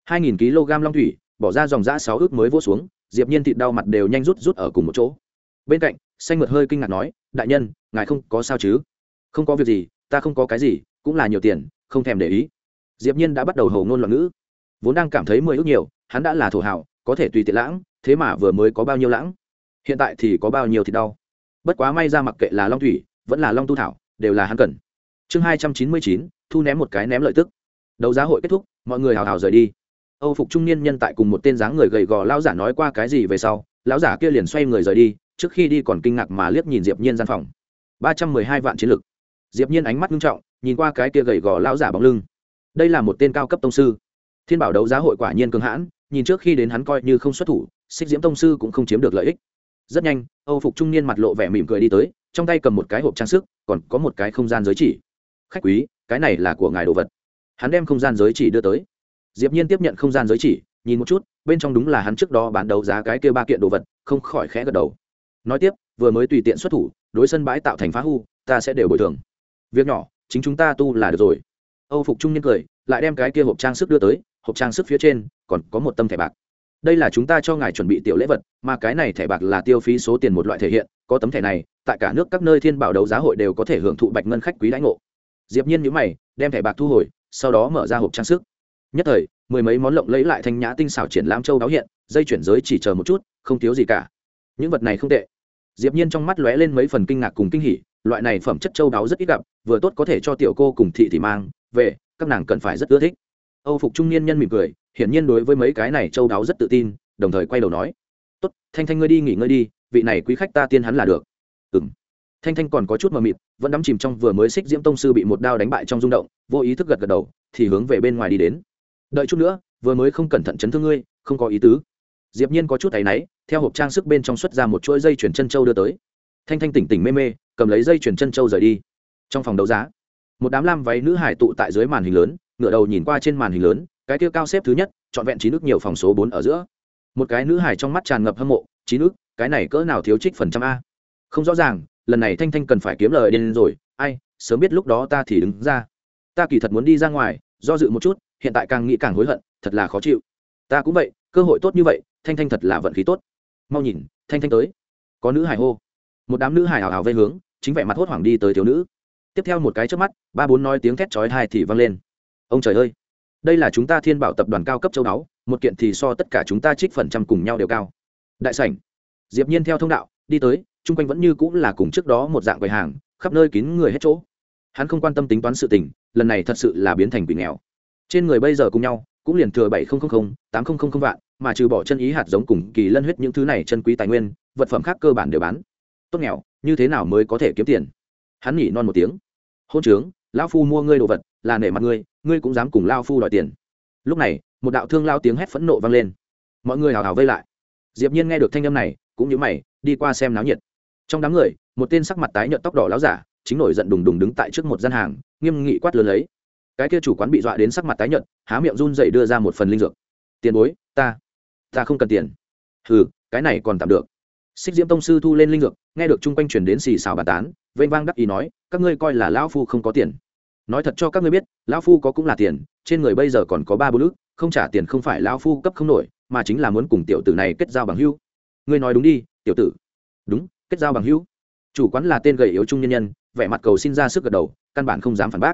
2.000 kg long thủy, bỏ ra dòng giã sáu ước mới vỗ xuống, diệp nhiên thịt đau mặt đều nhanh rút rút ở cùng một chỗ. Bên cạnh, xanh mượt hơi kinh ngạc nói đại nhân, ngài không có sao chứ? Không có việc gì, ta không có cái gì, cũng là nhiều tiền, không thèm để ý. Diệp nhiên đã bắt đầu hầu ngôn loạn ngữ. Vốn đang cảm thấy mười ước nhiều, hắn đã là thổ hảo có thể tùy tiện lãng, thế mà vừa mới có bao nhiêu lãng? Hiện tại thì có bao nhiêu thì đau. Bất quá may ra mặc kệ là long thủy, vẫn là long tu thảo, đều là hắn cần. Chương hai trăm chín mươi chín, thu ném một cái ném lợi tức. Đấu giá hội kết thúc, mọi người hào hào rời đi. Âu phục trung niên nhân tại cùng một tên dáng người gầy gò lão giả nói qua cái gì về sau, lão giả kia liền xoay người rời đi trước khi đi còn kinh ngạc mà liếc nhìn diệp nhiên gian phòng. Ba trăm mười hai vạn chiến lực. Diệp nhiên ánh mắt nghiêm trọng, nhìn qua cái kia gầy gò lão giả bóng lưng. Đây là một tên cao cấp tông sư. Thiên bảo đấu giá hội quả nhiên cường hãn, nhìn trước khi đến hắn coi như không xuất thủ, xích diễm tông sư cũng không chiếm được lợi ích. Rất nhanh, âu phục trung niên mặt lộ vẻ mỉm cười đi tới, trong tay cầm một cái hộp trang sức, còn có một cái không gian giới chỉ. Khách quý, cái này là của ngài đồ vật. Hắn đem không gian giới chỉ đưa tới. Diệp nhiên tiếp nhận không gian giới chỉ, nhìn một chút, bên trong đúng là hắn trước đó bán đấu giá cái kia ba kiện đồ vật, không khỏi khẽ gật đầu nói tiếp, vừa mới tùy tiện xuất thủ, đối sân bãi tạo thành phá hư, ta sẽ đều bồi thường. Việc nhỏ, chính chúng ta tu là được rồi. Âu phục trung nhân cười, lại đem cái kia hộp trang sức đưa tới, hộp trang sức phía trên còn có một tâm thẻ bạc. Đây là chúng ta cho ngài chuẩn bị tiểu lễ vật, mà cái này thẻ bạc là tiêu phí số tiền một loại thể hiện, có tấm thẻ này, tại cả nước các nơi thiên bảo đấu giá hội đều có thể hưởng thụ bạch ngân khách quý đãi ngộ. Diệp nhiên nhíu mày, đem thẻ bạc thu hồi, sau đó mở ra hộp trang sức. Nhất thời, mười mấy món lộng lấy lại thanh nhã tinh xảo triển lãm châu đáo hiện, dây chuyển giới chỉ chờ một chút, không thiếu gì cả những vật này không tệ. Diệp nhiên trong mắt lóe lên mấy phần kinh ngạc cùng kinh hỉ, loại này phẩm chất châu đáo rất ít gặp, vừa tốt có thể cho tiểu cô cùng thị thị mang, về, các nàng cần phải rất ưa thích. Âu phục trung niên nhân mỉm cười, hiển nhiên đối với mấy cái này châu đáo rất tự tin, đồng thời quay đầu nói, tốt, thanh thanh ngươi đi nghỉ ngơi đi, vị này quý khách ta tiên hắn là được. Ừm. Thanh thanh còn có chút mờ mịt, vẫn đắm chìm trong vừa mới xích diễm tông sư bị một đao đánh bại trong rung động, vô ý thức gật gật đầu, thì hướng về bên ngoài đi đến. Đợi chút nữa, vừa mới không cẩn thận chấn thương ngươi, không có ý tứ diệp nhiên có chút thấy náy, theo hộp trang sức bên trong xuất ra một chuỗi dây chuyển chân châu đưa tới. Thanh thanh tỉnh tỉnh mê mê, cầm lấy dây chuyển chân châu rời đi. Trong phòng đấu giá, một đám lam váy nữ hải tụ tại dưới màn hình lớn, ngửa đầu nhìn qua trên màn hình lớn, cái tiêu cao xếp thứ nhất, trọn vẹn chín nước nhiều phòng số bốn ở giữa. Một cái nữ hải trong mắt tràn ngập hâm mộ, chín nước cái này cỡ nào thiếu trích phần trăm a? Không rõ ràng, lần này thanh thanh cần phải kiếm lời điên rồi, ai, sớm biết lúc đó ta thì đứng ra. Ta kỳ thật muốn đi ra ngoài, do dự một chút, hiện tại càng nghĩ càng hối hận, thật là khó chịu. Ta cũng vậy, cơ hội tốt như vậy thanh thanh thật là vận khí tốt. Mau nhìn, thanh thanh tới. Có nữ hải hô. Một đám nữ hải hào hào vây hướng, chính vẻ mặt hốt hoảng đi tới thiếu nữ. Tiếp theo một cái trước mắt, ba bốn nói tiếng thét chói thai thì vang lên. Ông trời ơi, đây là chúng ta thiên bảo tập đoàn cao cấp châu đáo một kiện thì so tất cả chúng ta trích phần trăm cùng nhau đều cao. Đại sảnh. Diệp nhiên theo thông đạo, đi tới, chung quanh vẫn như cũng là cùng trước đó một dạng quầy hàng, khắp nơi kín người hết chỗ. Hắn không quan tâm tính toán sự tình, lần này thật sự là biến thành quỷ nghèo. Trên người bây giờ cùng nhau cũng liền thừa bảy nghìn tám nghìn vạn, mà trừ bỏ chân ý hạt giống cùng kỳ lân huyết những thứ này chân quý tài nguyên, vật phẩm khác cơ bản đều bán. Tốt nghèo, như thế nào mới có thể kiếm tiền? Hắn nhỉ non một tiếng. Hôn trướng, lão phu mua ngươi đồ vật, là nể mặt ngươi ngươi cũng dám cùng lao phu đòi tiền. Lúc này, một đạo thương lao tiếng hét phẫn nộ vang lên. Mọi người hào hào vây lại. Diệp nhiên nghe được thanh âm này, cũng như mày, đi qua xem náo nhiệt. Trong đám người, một tên sắc mặt tái nhợt tóc đỏ láo giả, chính nổi giận đùng đùng đứng tại trước một gian hàng, nghiêm nghị quát lớn lấy cái kia chủ quán bị dọa đến sắc mặt tái nhợt há miệng run dậy đưa ra một phần linh dược. Tiền bối ta ta không cần tiền. Hừ cái này còn tạm được. Xích diễm tông sư thu lên linh dược nghe được chung quanh truyền đến xì xào bàn tán vênh vang đắc ý nói các ngươi coi là lão phu không có tiền. Nói thật cho các ngươi biết lão phu có cũng là tiền trên người bây giờ còn có ba bố lức, không trả tiền không phải lão phu cấp không nổi mà chính là muốn cùng tiểu tử này kết giao bằng hữu. Ngươi nói đúng đi tiểu tử. Đúng kết giao bằng hữu. Chủ quán là tên gầy yếu trung nhân nhân vẻ mặt cầu xin ra sức gật đầu căn bản không dám phản bác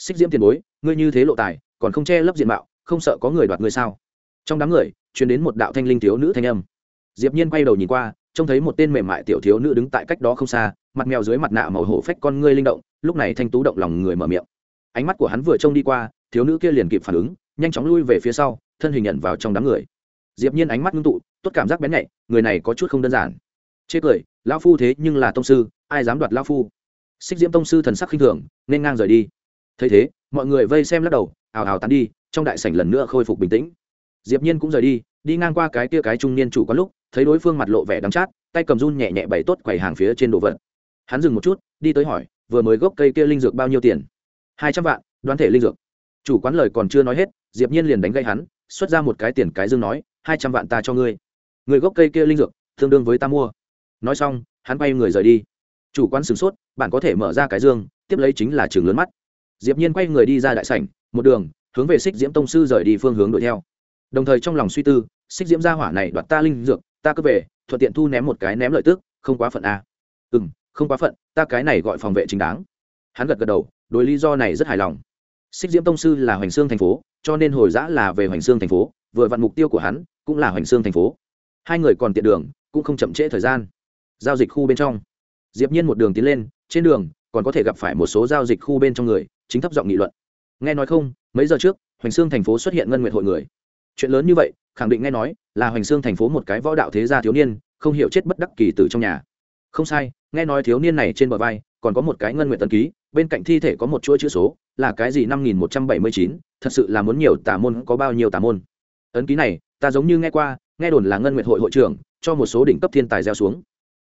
xích diễm tiền bối, ngươi như thế lộ tài, còn không che lấp diện mạo, không sợ có người đoạt ngươi sao? Trong đám người chuyển đến một đạo thanh linh thiếu nữ thanh âm. Diệp nhiên quay đầu nhìn qua, trông thấy một tên mềm mại tiểu thiếu nữ đứng tại cách đó không xa, mặt mèo dưới mặt nạ màu hổ phách con ngươi linh động, lúc này thanh tú động lòng người mở miệng. Ánh mắt của hắn vừa trông đi qua, thiếu nữ kia liền kịp phản ứng, nhanh chóng lui về phía sau, thân hình nhận vào trong đám người. Diệp nhiên ánh mắt ngưng tụ, tốt cảm giác bén nhạy, người này có chút không đơn giản. Chê cười, lão phu thế nhưng là tông sư, ai dám đoạt lão phu? Xích diễm tông sư thần sắc khinh thường, nên ngang rời đi thấy thế, mọi người vây xem lắc đầu, ào ào tán đi, trong đại sảnh lần nữa khôi phục bình tĩnh. Diệp nhiên cũng rời đi đi ngang qua cái kia cái trung niên chủ quán lúc, thấy đối phương mặt lộ vẻ đắng chát, tay cầm run nhẹ nhẹ bày tốt quầy hàng phía trên đồ vật. Hắn dừng một chút, đi tới hỏi, vừa mới gốc cây kia linh dược bao nhiêu tiền? Hai trăm vạn, đoán thể linh dược. Chủ quán lời còn chưa nói hết, diệp nhiên liền đánh gây hắn, xuất ra một cái tiền cái dương nói, hai trăm vạn ta cho ngươi. Người gốc cây kia linh dược, tương đương với ta mua. Nói xong, hắn bay người rời đi. Chủ quán sửng sốt, bạn có thể mở ra cái dương, tiếp lấy chính là trường lớn mắt diệp nhiên quay người đi ra đại sảnh, một đường, hướng về xích diễm tông sư rời đi phương hướng đuổi theo. Đồng thời trong lòng suy tư xích diễm gia hỏa này đoạt ta linh dược, ta cứ về, thuận tiện thu ném một cái ném lợi tức, không quá phận a à. ừ không quá phận, ta cái này gọi phòng vệ chính đáng. Hắn gật gật đầu, đối lý do này rất hài lòng. Xích diễm tông sư là hoành xương thành phố, cho nên hồi giã là về hoành xương thành phố, vừa vặn mục tiêu của hắn cũng là hoành xương thành phố. Hai người còn tiện đường, cũng không chậm trễ thời gian. Giao dịch khu bên trong. Diệp nhiên một đường tiến lên, trên đường còn có thể gặp phải một số giao dịch khu bên trong người, chính thấp giọng nghị luận. Nghe nói không, mấy giờ trước, hoành xương thành phố xuất hiện ngân nguyện hội người. Chuyện lớn như vậy, khẳng định nghe nói là hoành xương thành phố một cái võ đạo thế gia thiếu niên, không hiểu chết bất đắc kỳ tử trong nhà. Không sai, nghe nói thiếu niên này trên bờ vai còn có một cái ngân nguyện tân ký, bên cạnh thi thể có một chuỗi chữ số, là cái gì năm nghìn một trăm bảy mươi chín, thật sự là muốn nhiều tà môn, có bao nhiêu tà môn. Ấn ký này, ta giống như nghe qua, nghe đồn là ngân nguyện hội hội trưởng, cho một số đỉnh cấp thiên tài gieo xuống.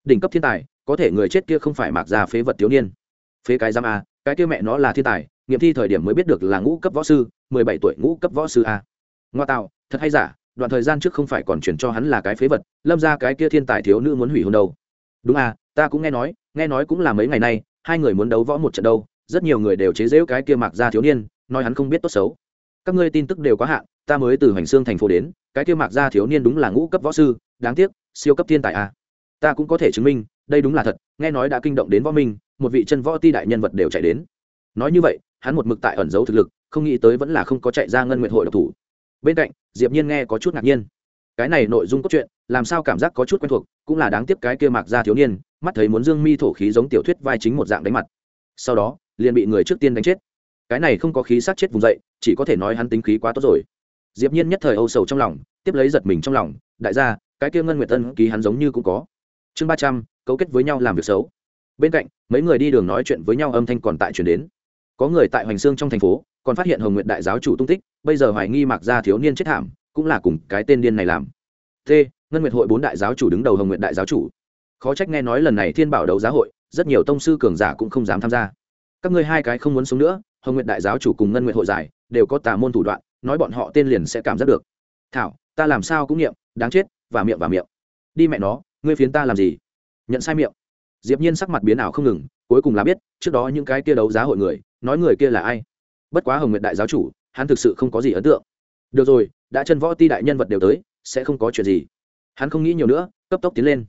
Đỉnh cấp thiên tài, có thể người chết kia không phải mạc ra phế vật thiếu niên phế cái giam a, cái kia mẹ nó là thiên tài, nghiệm thi thời điểm mới biết được là ngũ cấp võ sư, mười bảy tuổi ngũ cấp võ sư a. Ngoa tạo, thật hay giả, đoạn thời gian trước không phải còn chuyển cho hắn là cái phế vật, lâm ra cái kia thiên tài thiếu nữ muốn hủy hôn đâu. Đúng à ta cũng nghe nói nghe nói cũng là mấy ngày nay, hai người muốn đấu võ một trận đâu, rất nhiều người đều chế giễu cái kia mạc ra thiếu niên, nói hắn không biết tốt xấu. Các ngươi tin tức đều quá hạn, ta mới từ hoành xương thành phố đến, cái kia mạc ra thiếu niên đúng là ngũ cấp võ sư, đáng tiếc, siêu cấp thiên tài à. ta cũng có thể chứng minh, đây đúng là thật, nghe nói đã kinh động đến võ minh một vị chân võ ti đại nhân vật đều chạy đến. Nói như vậy, hắn một mực tại ẩn giấu thực lực, không nghĩ tới vẫn là không có chạy ra ngân nguyện hội độc thủ. Bên cạnh, diệp nhiên nghe có chút ngạc nhiên. Cái này nội dung cốt truyện, làm sao cảm giác có chút quen thuộc, cũng là đáng tiếc cái kia mạc ra thiếu niên, mắt thấy muốn dương mi thổ khí giống tiểu thuyết vai chính một dạng đánh mặt. Sau đó, liền bị người trước tiên đánh chết. Cái này không có khí sát chết vùng dậy, chỉ có thể nói hắn tính khí quá tốt rồi. Diệp nhiên nhất thời âu sầu trong lòng, tiếp lấy giật mình trong lòng, đại gia, cái kia ngân nguyệt tân ký hắn giống như cũng có. Chương ba trăm, cấu kết với nhau làm việc xấu bên cạnh, mấy người đi đường nói chuyện với nhau âm thanh còn tại truyền đến. Có người tại hoành xương trong thành phố, còn phát hiện hồng nguyệt đại giáo chủ tung tích, bây giờ hoài nghi mặc ra thiếu niên chết thảm, cũng là cùng cái tên điên này làm. T, ngân nguyệt hội bốn đại giáo chủ đứng đầu hồng nguyệt đại giáo chủ. Khó trách nghe nói lần này thiên bảo đấu giá hội, rất nhiều tông sư cường giả cũng không dám tham gia. Các ngươi hai cái không muốn sống nữa, hồng nguyệt đại giáo chủ cùng ngân nguyệt hội giải, đều có tà môn thủ đoạn, nói bọn họ tên liền sẽ cảm giác được. Thảo, ta làm sao cũng nghiệm, đáng chết, và miệng và miệng. Đi mẹ nó, ngươi phiến ta làm gì? Nhận sai miệng diệp nhiên sắc mặt biến ảo không ngừng, cuối cùng là biết, trước đó những cái kia đấu giá hội người, nói người kia là ai. Bất quá hồng nguyệt đại giáo chủ, hắn thực sự không có gì ấn tượng. Được rồi, đã chân võ ti đại nhân vật đều tới, sẽ không có chuyện gì. Hắn không nghĩ nhiều nữa, cấp tốc tiến lên.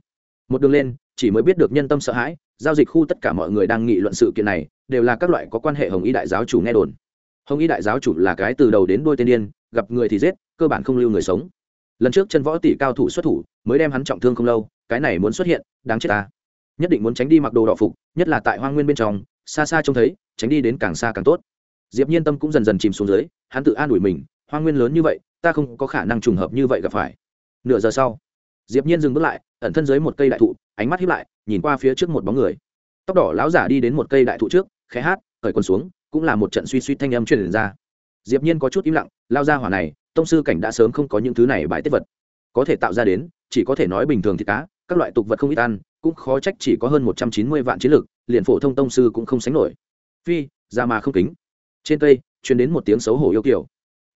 Một đường lên, chỉ mới biết được nhân tâm sợ hãi, giao dịch khu tất cả mọi người đang nghị luận sự kiện này, đều là các loại có quan hệ hồng y đại giáo chủ nghe đồn. Hồng y đại giáo chủ là cái từ đầu đến đuôi tên điên, gặp người thì giết, cơ bản không lưu người sống. Lần trước chân võ tỷ cao thủ xuất thủ, mới đem hắn trọng thương không lâu, cái này muốn xuất hiện, đáng chết ta nhất định muốn tránh đi mặc đồ đỏ phục, nhất là tại hoa nguyên bên trong, xa xa trông thấy, tránh đi đến càng xa càng tốt. Diệp nhiên tâm cũng dần dần chìm xuống dưới, hắn tự an ủi mình hoa nguyên lớn như vậy, ta không có khả năng trùng hợp như vậy gặp phải. Nửa giờ sau, diệp nhiên dừng bước lại, ẩn thân dưới một cây đại thụ, ánh mắt híp lại, nhìn qua phía trước một bóng người. Tóc đỏ lão giả đi đến một cây đại thụ trước, khẽ hát, cởi quần xuống, cũng là một trận suy suy thanh âm truyền ra. Diệp nhiên có chút im lặng, lao ra hỏa này, tông sư cảnh đã sớm không có những thứ này bài tiết vật. Có thể tạo ra đến, chỉ có thể nói bình thường thì cá các loại tục vật không ít ăn, cũng khó trách chỉ có hơn một trăm chín mươi vạn chiến lực liền phổ thông tông sư cũng không sánh nổi. Phi, ra mà không kính. Trên cây, truyền đến một tiếng xấu hổ yêu kiểu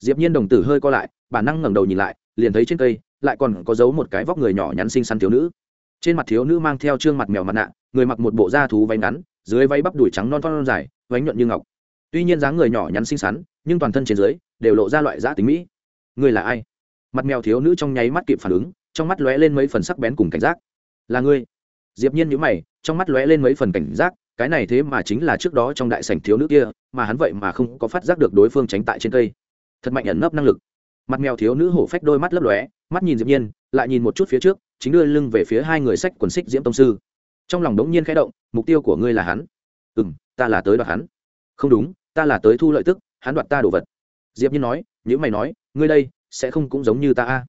diệp nhiên đồng tử hơi co lại, bản năng ngẩng đầu nhìn lại, liền thấy trên cây, lại còn có giấu một cái vóc người nhỏ nhắn xinh xắn thiếu nữ. Trên mặt thiếu nữ mang theo trương mặt mèo mặt nạ, người mặc một bộ da thú váy ngắn, dưới váy bắp đùi trắng non non dài, váy nhuận như ngọc. Tuy nhiên dáng người nhỏ nhắn xinh xắn, nhưng toàn thân trên dưới đều lộ ra loại giá tính mỹ. Người là ai? Mặt mèo thiếu nữ trong nháy mắt kịp phản ứng trong mắt lóe lên mấy phần sắc bén cùng cảnh giác. Là ngươi? Diệp nhiên nhíu mày, trong mắt lóe lên mấy phần cảnh giác, cái này thế mà chính là trước đó trong đại sảnh thiếu nữ kia, mà hắn vậy mà không có phát giác được đối phương tránh tại trên cây. Thật mạnh ẩn nấp năng lực. Mặt mèo thiếu nữ hổ phách đôi mắt lấp lóe, mắt nhìn diệp nhiên, lại nhìn một chút phía trước, chính đưa lưng về phía hai người sách quần xích diễm tông sư. Trong lòng đống nhiên khẽ động, mục tiêu của ngươi là hắn. Ừm, ta là tới đoạt hắn. Không đúng, ta là tới thu lợi tức, hắn đoạt ta đồ vật. Diệp nhiên nói nếu mày nói, ngươi đây, sẽ không cũng giống như ta a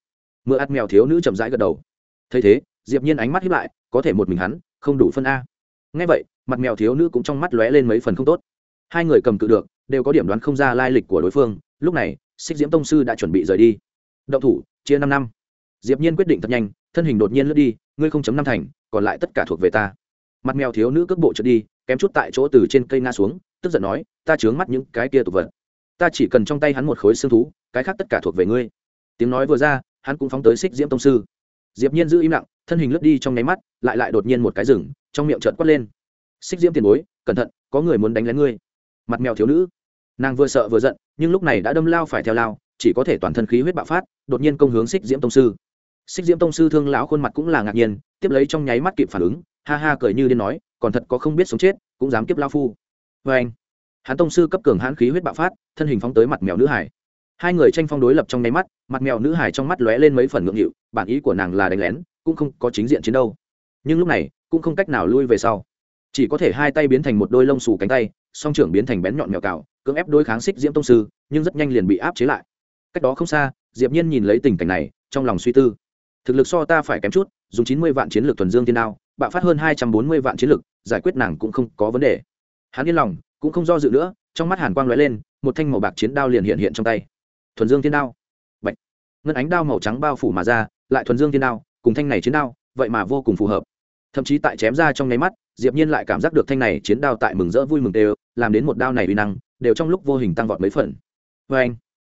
mưa ắt mèo thiếu nữ chậm rãi gật đầu. Thấy thế, diệp nhiên ánh mắt híp lại, có thể một mình hắn, không đủ phân a. Nghe vậy, mặt mèo thiếu nữ cũng trong mắt lóe lên mấy phần không tốt. Hai người cầm cự được, đều có điểm đoán không ra lai lịch của đối phương, lúc này, xích diễm tông sư đã chuẩn bị rời đi. Động thủ, chia năm năm. Diệp nhiên quyết định thật nhanh, thân hình đột nhiên lướt đi, ngươi không chấm năm thành, còn lại tất cả thuộc về ta. Mặt mèo thiếu nữ cước bộ trượt đi, kém chút tại chỗ từ trên cây ngã xuống, tức giận nói, ta chướng mắt những cái kia tục vật. Ta chỉ cần trong tay hắn một khối xương thú, cái khác tất cả thuộc về ngươi. Tiếng nói vừa ra hắn cũng phóng tới xích diễm tông sư. Diệp nhiên giữ im lặng, thân hình lướt đi trong nháy mắt, lại lại đột nhiên một cái rừng, trong miệng trợn quát lên. Xích diễm tiền bối, cẩn thận, có người muốn đánh lén ngươi. Mặt mèo thiếu nữ. Nàng vừa sợ vừa giận, nhưng lúc này đã đâm lao phải theo lao, chỉ có thể toàn thân khí huyết bạo phát, đột nhiên công hướng xích diễm tông sư. Xích diễm tông sư thương lão khuôn mặt cũng là ngạc nhiên, tiếp lấy trong nháy mắt kịp phản ứng, ha ha cười như điên nói, còn thật có không biết sống chết, cũng dám kiếp lao phu. Vê anh hắn tông sư cấp cường hãn khí huyết bạo phát, thân hình phóng tới mặt mèo nữ hải hai người tranh phong đối lập trong nháy mắt, mặt mèo nữ hải trong mắt lóe lên mấy phần ngượng nghịu, bản ý của nàng là đánh lén, cũng không có chính diện chiến đâu nhưng lúc này, cũng không cách nào lui về sau. Chỉ có thể hai tay biến thành một đôi lông xù cánh tay, song trưởng biến thành bén nhọn mèo cào, cưỡng ép đôi kháng xích diễm tông sư, nhưng rất nhanh liền bị áp chế lại. Cách đó không xa, diệp nhiên nhìn lấy tình cảnh này, trong lòng suy tư. Thực lực so ta phải kém chút, dùng chín mươi vạn chiến lược thuần dương thiên đao, bạo phát hơn hai trăm bốn mươi vạn chiến lược, giải quyết nàng cũng không có vấn đề. Hắn yên lòng, cũng không do dự nữa, trong mắt hàn quang lóe lên, một thanh màu bạc chiến đao liền hiện hiện trong tay thuần dương thiên đao. Bạch. ngân ánh đao màu trắng bao phủ mà ra, lại thuần dương thiên đao, cùng thanh này chiến đao, vậy mà vô cùng phù hợp. Thậm chí tại chém ra trong nháy mắt, diệp nhiên lại cảm giác được thanh này chiến đao tại mừng rỡ vui mừng đều, làm đến một đao này uy năng, đều trong lúc vô hình tăng vọt mấy phần. Với anh,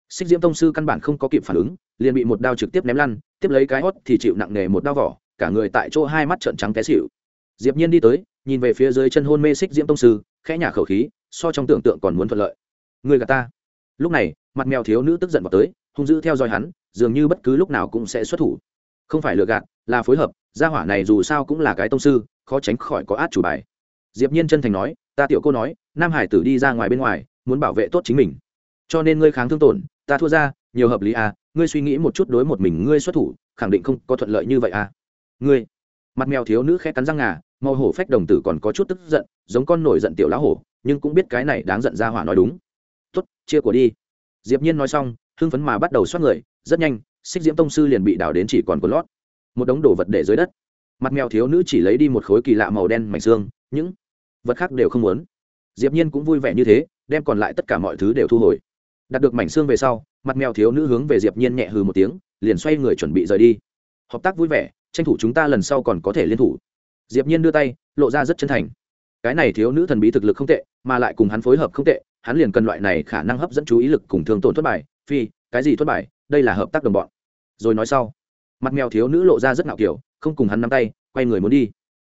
xích diễm tông sư căn bản không có kịp phản ứng, liền bị một đao trực tiếp ném lăn, tiếp lấy cái hót thì chịu nặng nề một đao vỏ, cả người tại chỗ hai mắt trợn trắng té xỉu. Diệp nhiên đi tới, nhìn về phía dưới chân hôn mê xích diễm tông sư, khẽ nhả khẩu khí, so trong tưởng tượng còn muốn thuận lợi. Người gạt ta. Lúc này mặt mèo thiếu nữ tức giận vào tới, hung dữ theo dõi hắn, dường như bất cứ lúc nào cũng sẽ xuất thủ. Không phải lừa gạt, là phối hợp, gia hỏa này dù sao cũng là cái tông sư, khó tránh khỏi có át chủ bài. Diệp nhiên chân thành nói, ta tiểu cô nói, nam hải tử đi ra ngoài bên ngoài, muốn bảo vệ tốt chính mình. Cho nên ngươi kháng thương tổn, ta thua ra, nhiều hợp lý à ngươi suy nghĩ một chút đối một mình ngươi xuất thủ, khẳng định không có thuận lợi như vậy à. Ngươi? Mặt mèo thiếu nữ khẽ cắn răng ngà, màu hổ phách đồng tử còn có chút tức giận, giống con nổi giận tiểu lá hổ, nhưng cũng biết cái này đáng giận ra hỏa nói đúng. Tốt, chia của đi diệp nhiên nói xong, hưng phấn mà bắt đầu xoát người, rất nhanh, xích diễm tông sư liền bị đào đến chỉ còn quần lót. Một đống đồ vật để dưới đất. Mặt mèo thiếu nữ chỉ lấy đi một khối kỳ lạ màu đen mảnh xương, những vật khác đều không muốn. Diệp nhiên cũng vui vẻ như thế, đem còn lại tất cả mọi thứ đều thu hồi. Đặt được mảnh xương về sau, mặt mèo thiếu nữ hướng về diệp nhiên nhẹ hừ một tiếng, liền xoay người chuẩn bị rời đi. Hợp tác vui vẻ, tranh thủ chúng ta lần sau còn có thể liên thủ. Diệp nhiên đưa tay, lộ ra rất chân thành. Cái này thiếu nữ thần bí thực lực không tệ, mà lại cùng hắn phối hợp không tệ hắn liền cần loại này khả năng hấp dẫn chú ý lực cùng thương tổn thất bài phi, cái gì thất bài đây là hợp tác đồng bọn. Rồi nói sau, mặt mèo thiếu nữ lộ ra rất ngạo kiểu, không cùng hắn nắm tay, quay người muốn đi.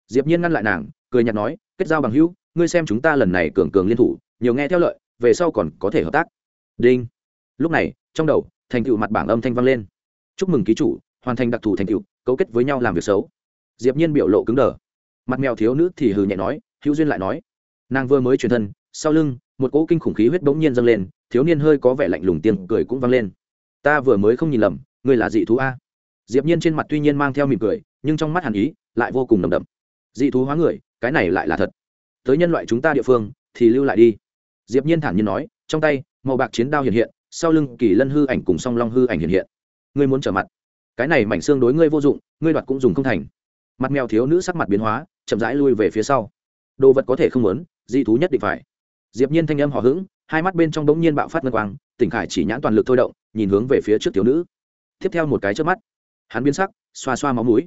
Diệp nhiên ngăn lại nàng, cười nhạt nói, kết giao bằng hữu, ngươi xem chúng ta lần này cường cường liên thủ, nhiều nghe theo lợi, về sau còn có thể hợp tác. Đinh. Lúc này, trong đầu, thành tựu mặt bảng âm thanh vang lên. Chúc mừng ký chủ, hoàn thành đặc thù thành tựu, cấu kết với nhau làm việc xấu. Diệp nhiên biểu lộ cứng đờ. Mặt mèo thiếu nữ thì hừ nhẹ nói, hữu duyên lại nói. Nàng vừa mới chuyển thân, sau lưng một cỗ kinh khủng khí huyết bỗng nhiên dâng lên, thiếu niên hơi có vẻ lạnh lùng tiếng cười cũng vang lên. Ta vừa mới không nhìn lầm, ngươi là dị thú a. Diệp nhiên trên mặt tuy nhiên mang theo mỉm cười, nhưng trong mắt hàn ý lại vô cùng nồng đậm. Dị thú hóa người, cái này lại là thật. Tới nhân loại chúng ta địa phương, thì lưu lại đi. Diệp nhiên thản nhiên nói, trong tay, màu bạc chiến đao hiện hiện, sau lưng kỳ lân hư ảnh cùng song long hư ảnh hiện hiện. Ngươi muốn trở mặt. Cái này mảnh xương đối ngươi vô dụng, ngươi đoạt cũng dùng không thành. Mặt mèo thiếu nữ sắc mặt biến hóa, chậm rãi lui về phía sau. Đồ vật có thể không muốn, dị thú nhất định phải diệp nhiên thanh âm hò hững, hai mắt bên trong đống nhiên bạo phát ngân quang, tỉnh khải chỉ nhãn toàn lực thôi động, nhìn hướng về phía trước thiếu nữ. Tiếp theo một cái chớp mắt, hắn biến sắc, xoa xoa máu mũi.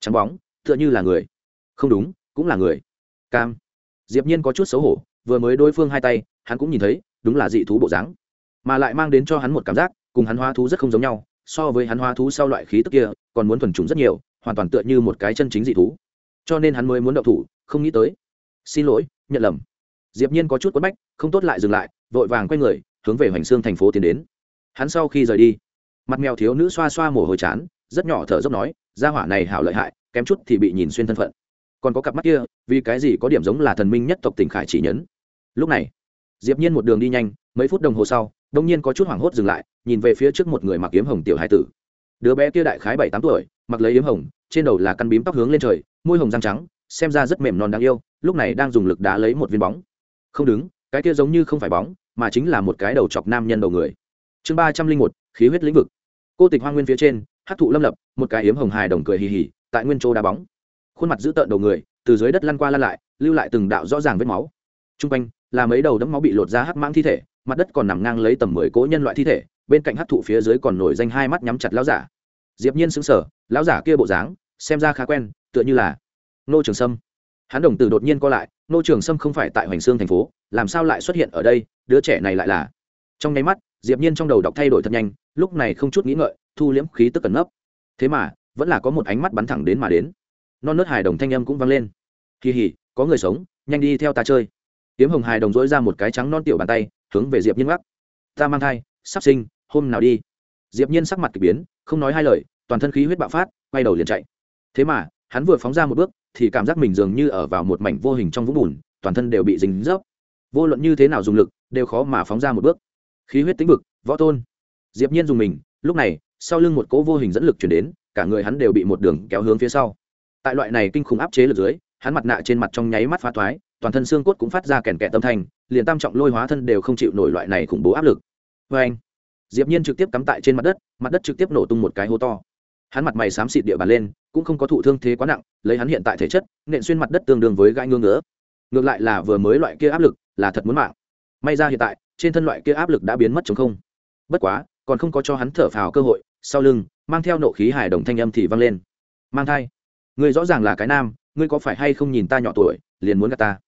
Trắng bóng, tựa như là người. Không đúng, cũng là người. Cam. Diệp nhiên có chút xấu hổ, vừa mới đối phương hai tay, hắn cũng nhìn thấy, đúng là dị thú bộ dáng. Mà lại mang đến cho hắn một cảm giác, cùng hắn hóa thú rất không giống nhau, so với hắn hóa thú sau loại khí tức kia, còn muốn thuần trùng rất nhiều, hoàn toàn tựa như một cái chân chính dị thú. Cho nên hắn mới muốn động thủ, không nghĩ tới. Xin lỗi, nhận lầm diệp nhiên có chút quấn bách, không tốt lại dừng lại, vội vàng quay người, hướng về hoành xương thành phố tiến đến. Hắn sau khi rời đi, mặt mèo thiếu nữ xoa xoa mồ hôi chán, rất nhỏ thở dốc nói, gia hỏa này hảo lợi hại, kém chút thì bị nhìn xuyên thân phận. Còn có cặp mắt kia, vì cái gì có điểm giống là thần minh nhất tộc tỉnh khải chỉ nhấn lúc này, diệp nhiên một đường đi nhanh, mấy phút đồng hồ sau, đông nhiên có chút hoảng hốt dừng lại, nhìn về phía trước một người mặc kiếm hồng tiểu hải tử. Đứa bé kia đại khái bảy tám tuổi, mặc lấy yếm hồng, trên đầu là căn bím tóc hướng lên trời, môi hồng răng trắng, xem ra rất mềm non đáng yêu, lúc này đang dùng lực đá lấy một viên bóng không đứng, cái kia giống như không phải bóng, mà chính là một cái đầu chọc nam nhân đầu người. Chương ba trăm linh một, khí huyết lĩnh vực. Cô tịch hoa nguyên phía trên hát thụ lâm lập, một cái yếm hồng hài đồng cười hì hì, tại nguyên chỗ đá bóng. Khuôn mặt giữ tợn đầu người, từ dưới đất lăn qua lăn lại, lưu lại từng đạo rõ ràng vết máu. T r u n g quanh, là mấy đầu đấm máu bị lột ra hắc mãng thi thể, mặt đất còn nằm ngang lấy tầm mười cỗ nhân loại thi thể, bên cạnh hát thụ phía dưới còn nổi danh hai mắt nhắm chặt lão giả. Diệp nhiên sững sờ, lão giả kia bộ dáng, xem ra khá quen, tựa như là nô trường sâm hắn đồng tử đột nhiên co lại, nô trường sâm không phải tại hoành Sương thành phố, làm sao lại xuất hiện ở đây, đứa trẻ này lại là. Trong nháy mắt, diệp nhiên trong đầu đọc thay đổi thật nhanh, lúc này không chút nghĩ ngợi, thu liễm khí tức cẩn nấp. Thế mà, vẫn là có một ánh mắt bắn thẳng đến mà đến. Non nớt hài đồng thanh âm cũng vang lên. Kỳ hỉ, có người sống, nhanh đi theo ta chơi. Tiếm hồng hài đồng dỗi ra một cái trắng non tiểu bàn tay, hướng về diệp nhiên gác ta mang thai, sắp sinh, hôm nào đi. Diệp nhiên sắc mặt kỳ biến, không nói hai lời, toàn thân khí huyết bạo phát, quay đầu liền chạy. Thế mà, hắn vừa phóng ra một bước thì cảm giác mình dường như ở vào một mảnh vô hình trong vũng bùn, toàn thân đều bị dính dấp. Vô luận như thế nào dùng lực, đều khó mà phóng ra một bước. Khí huyết tĩnh vực, võ tôn. Diệp nhiên dùng mình, lúc này, sau lưng một cỗ vô hình dẫn lực chuyển đến, cả người hắn đều bị một đường kéo hướng phía sau. Tại loại này kinh khủng áp chế lực dưới, hắn mặt nạ trên mặt trong nháy mắt phá thoái, toàn thân xương cốt cũng phát ra kèn kẹt tâm thanh, liền tam trọng lôi hóa thân đều không chịu nổi loại này khủng bố áp lực. Vê anh diệp nhiên trực tiếp cắm tại trên mặt đất mặt đất trực tiếp nổ tung một cái hố to hắn mặt mày xám xịt địa bàn lên, cũng không có thụ thương thế quá nặng, lấy hắn hiện tại thể chất, nện xuyên mặt đất tương đương với gãi ngưỡng ngứa. Ngược lại là vừa mới loại kia áp lực, là thật muốn mạng. May ra hiện tại, trên thân loại kia áp lực đã biến mất chống không. Bất quá, còn không có cho hắn thở phào cơ hội, sau lưng, mang theo nộ khí hài đồng thanh âm thì vang lên. Mang thai. Ngươi rõ ràng là cái nam, ngươi có phải hay không nhìn ta nhỏ tuổi, liền muốn gặp ta?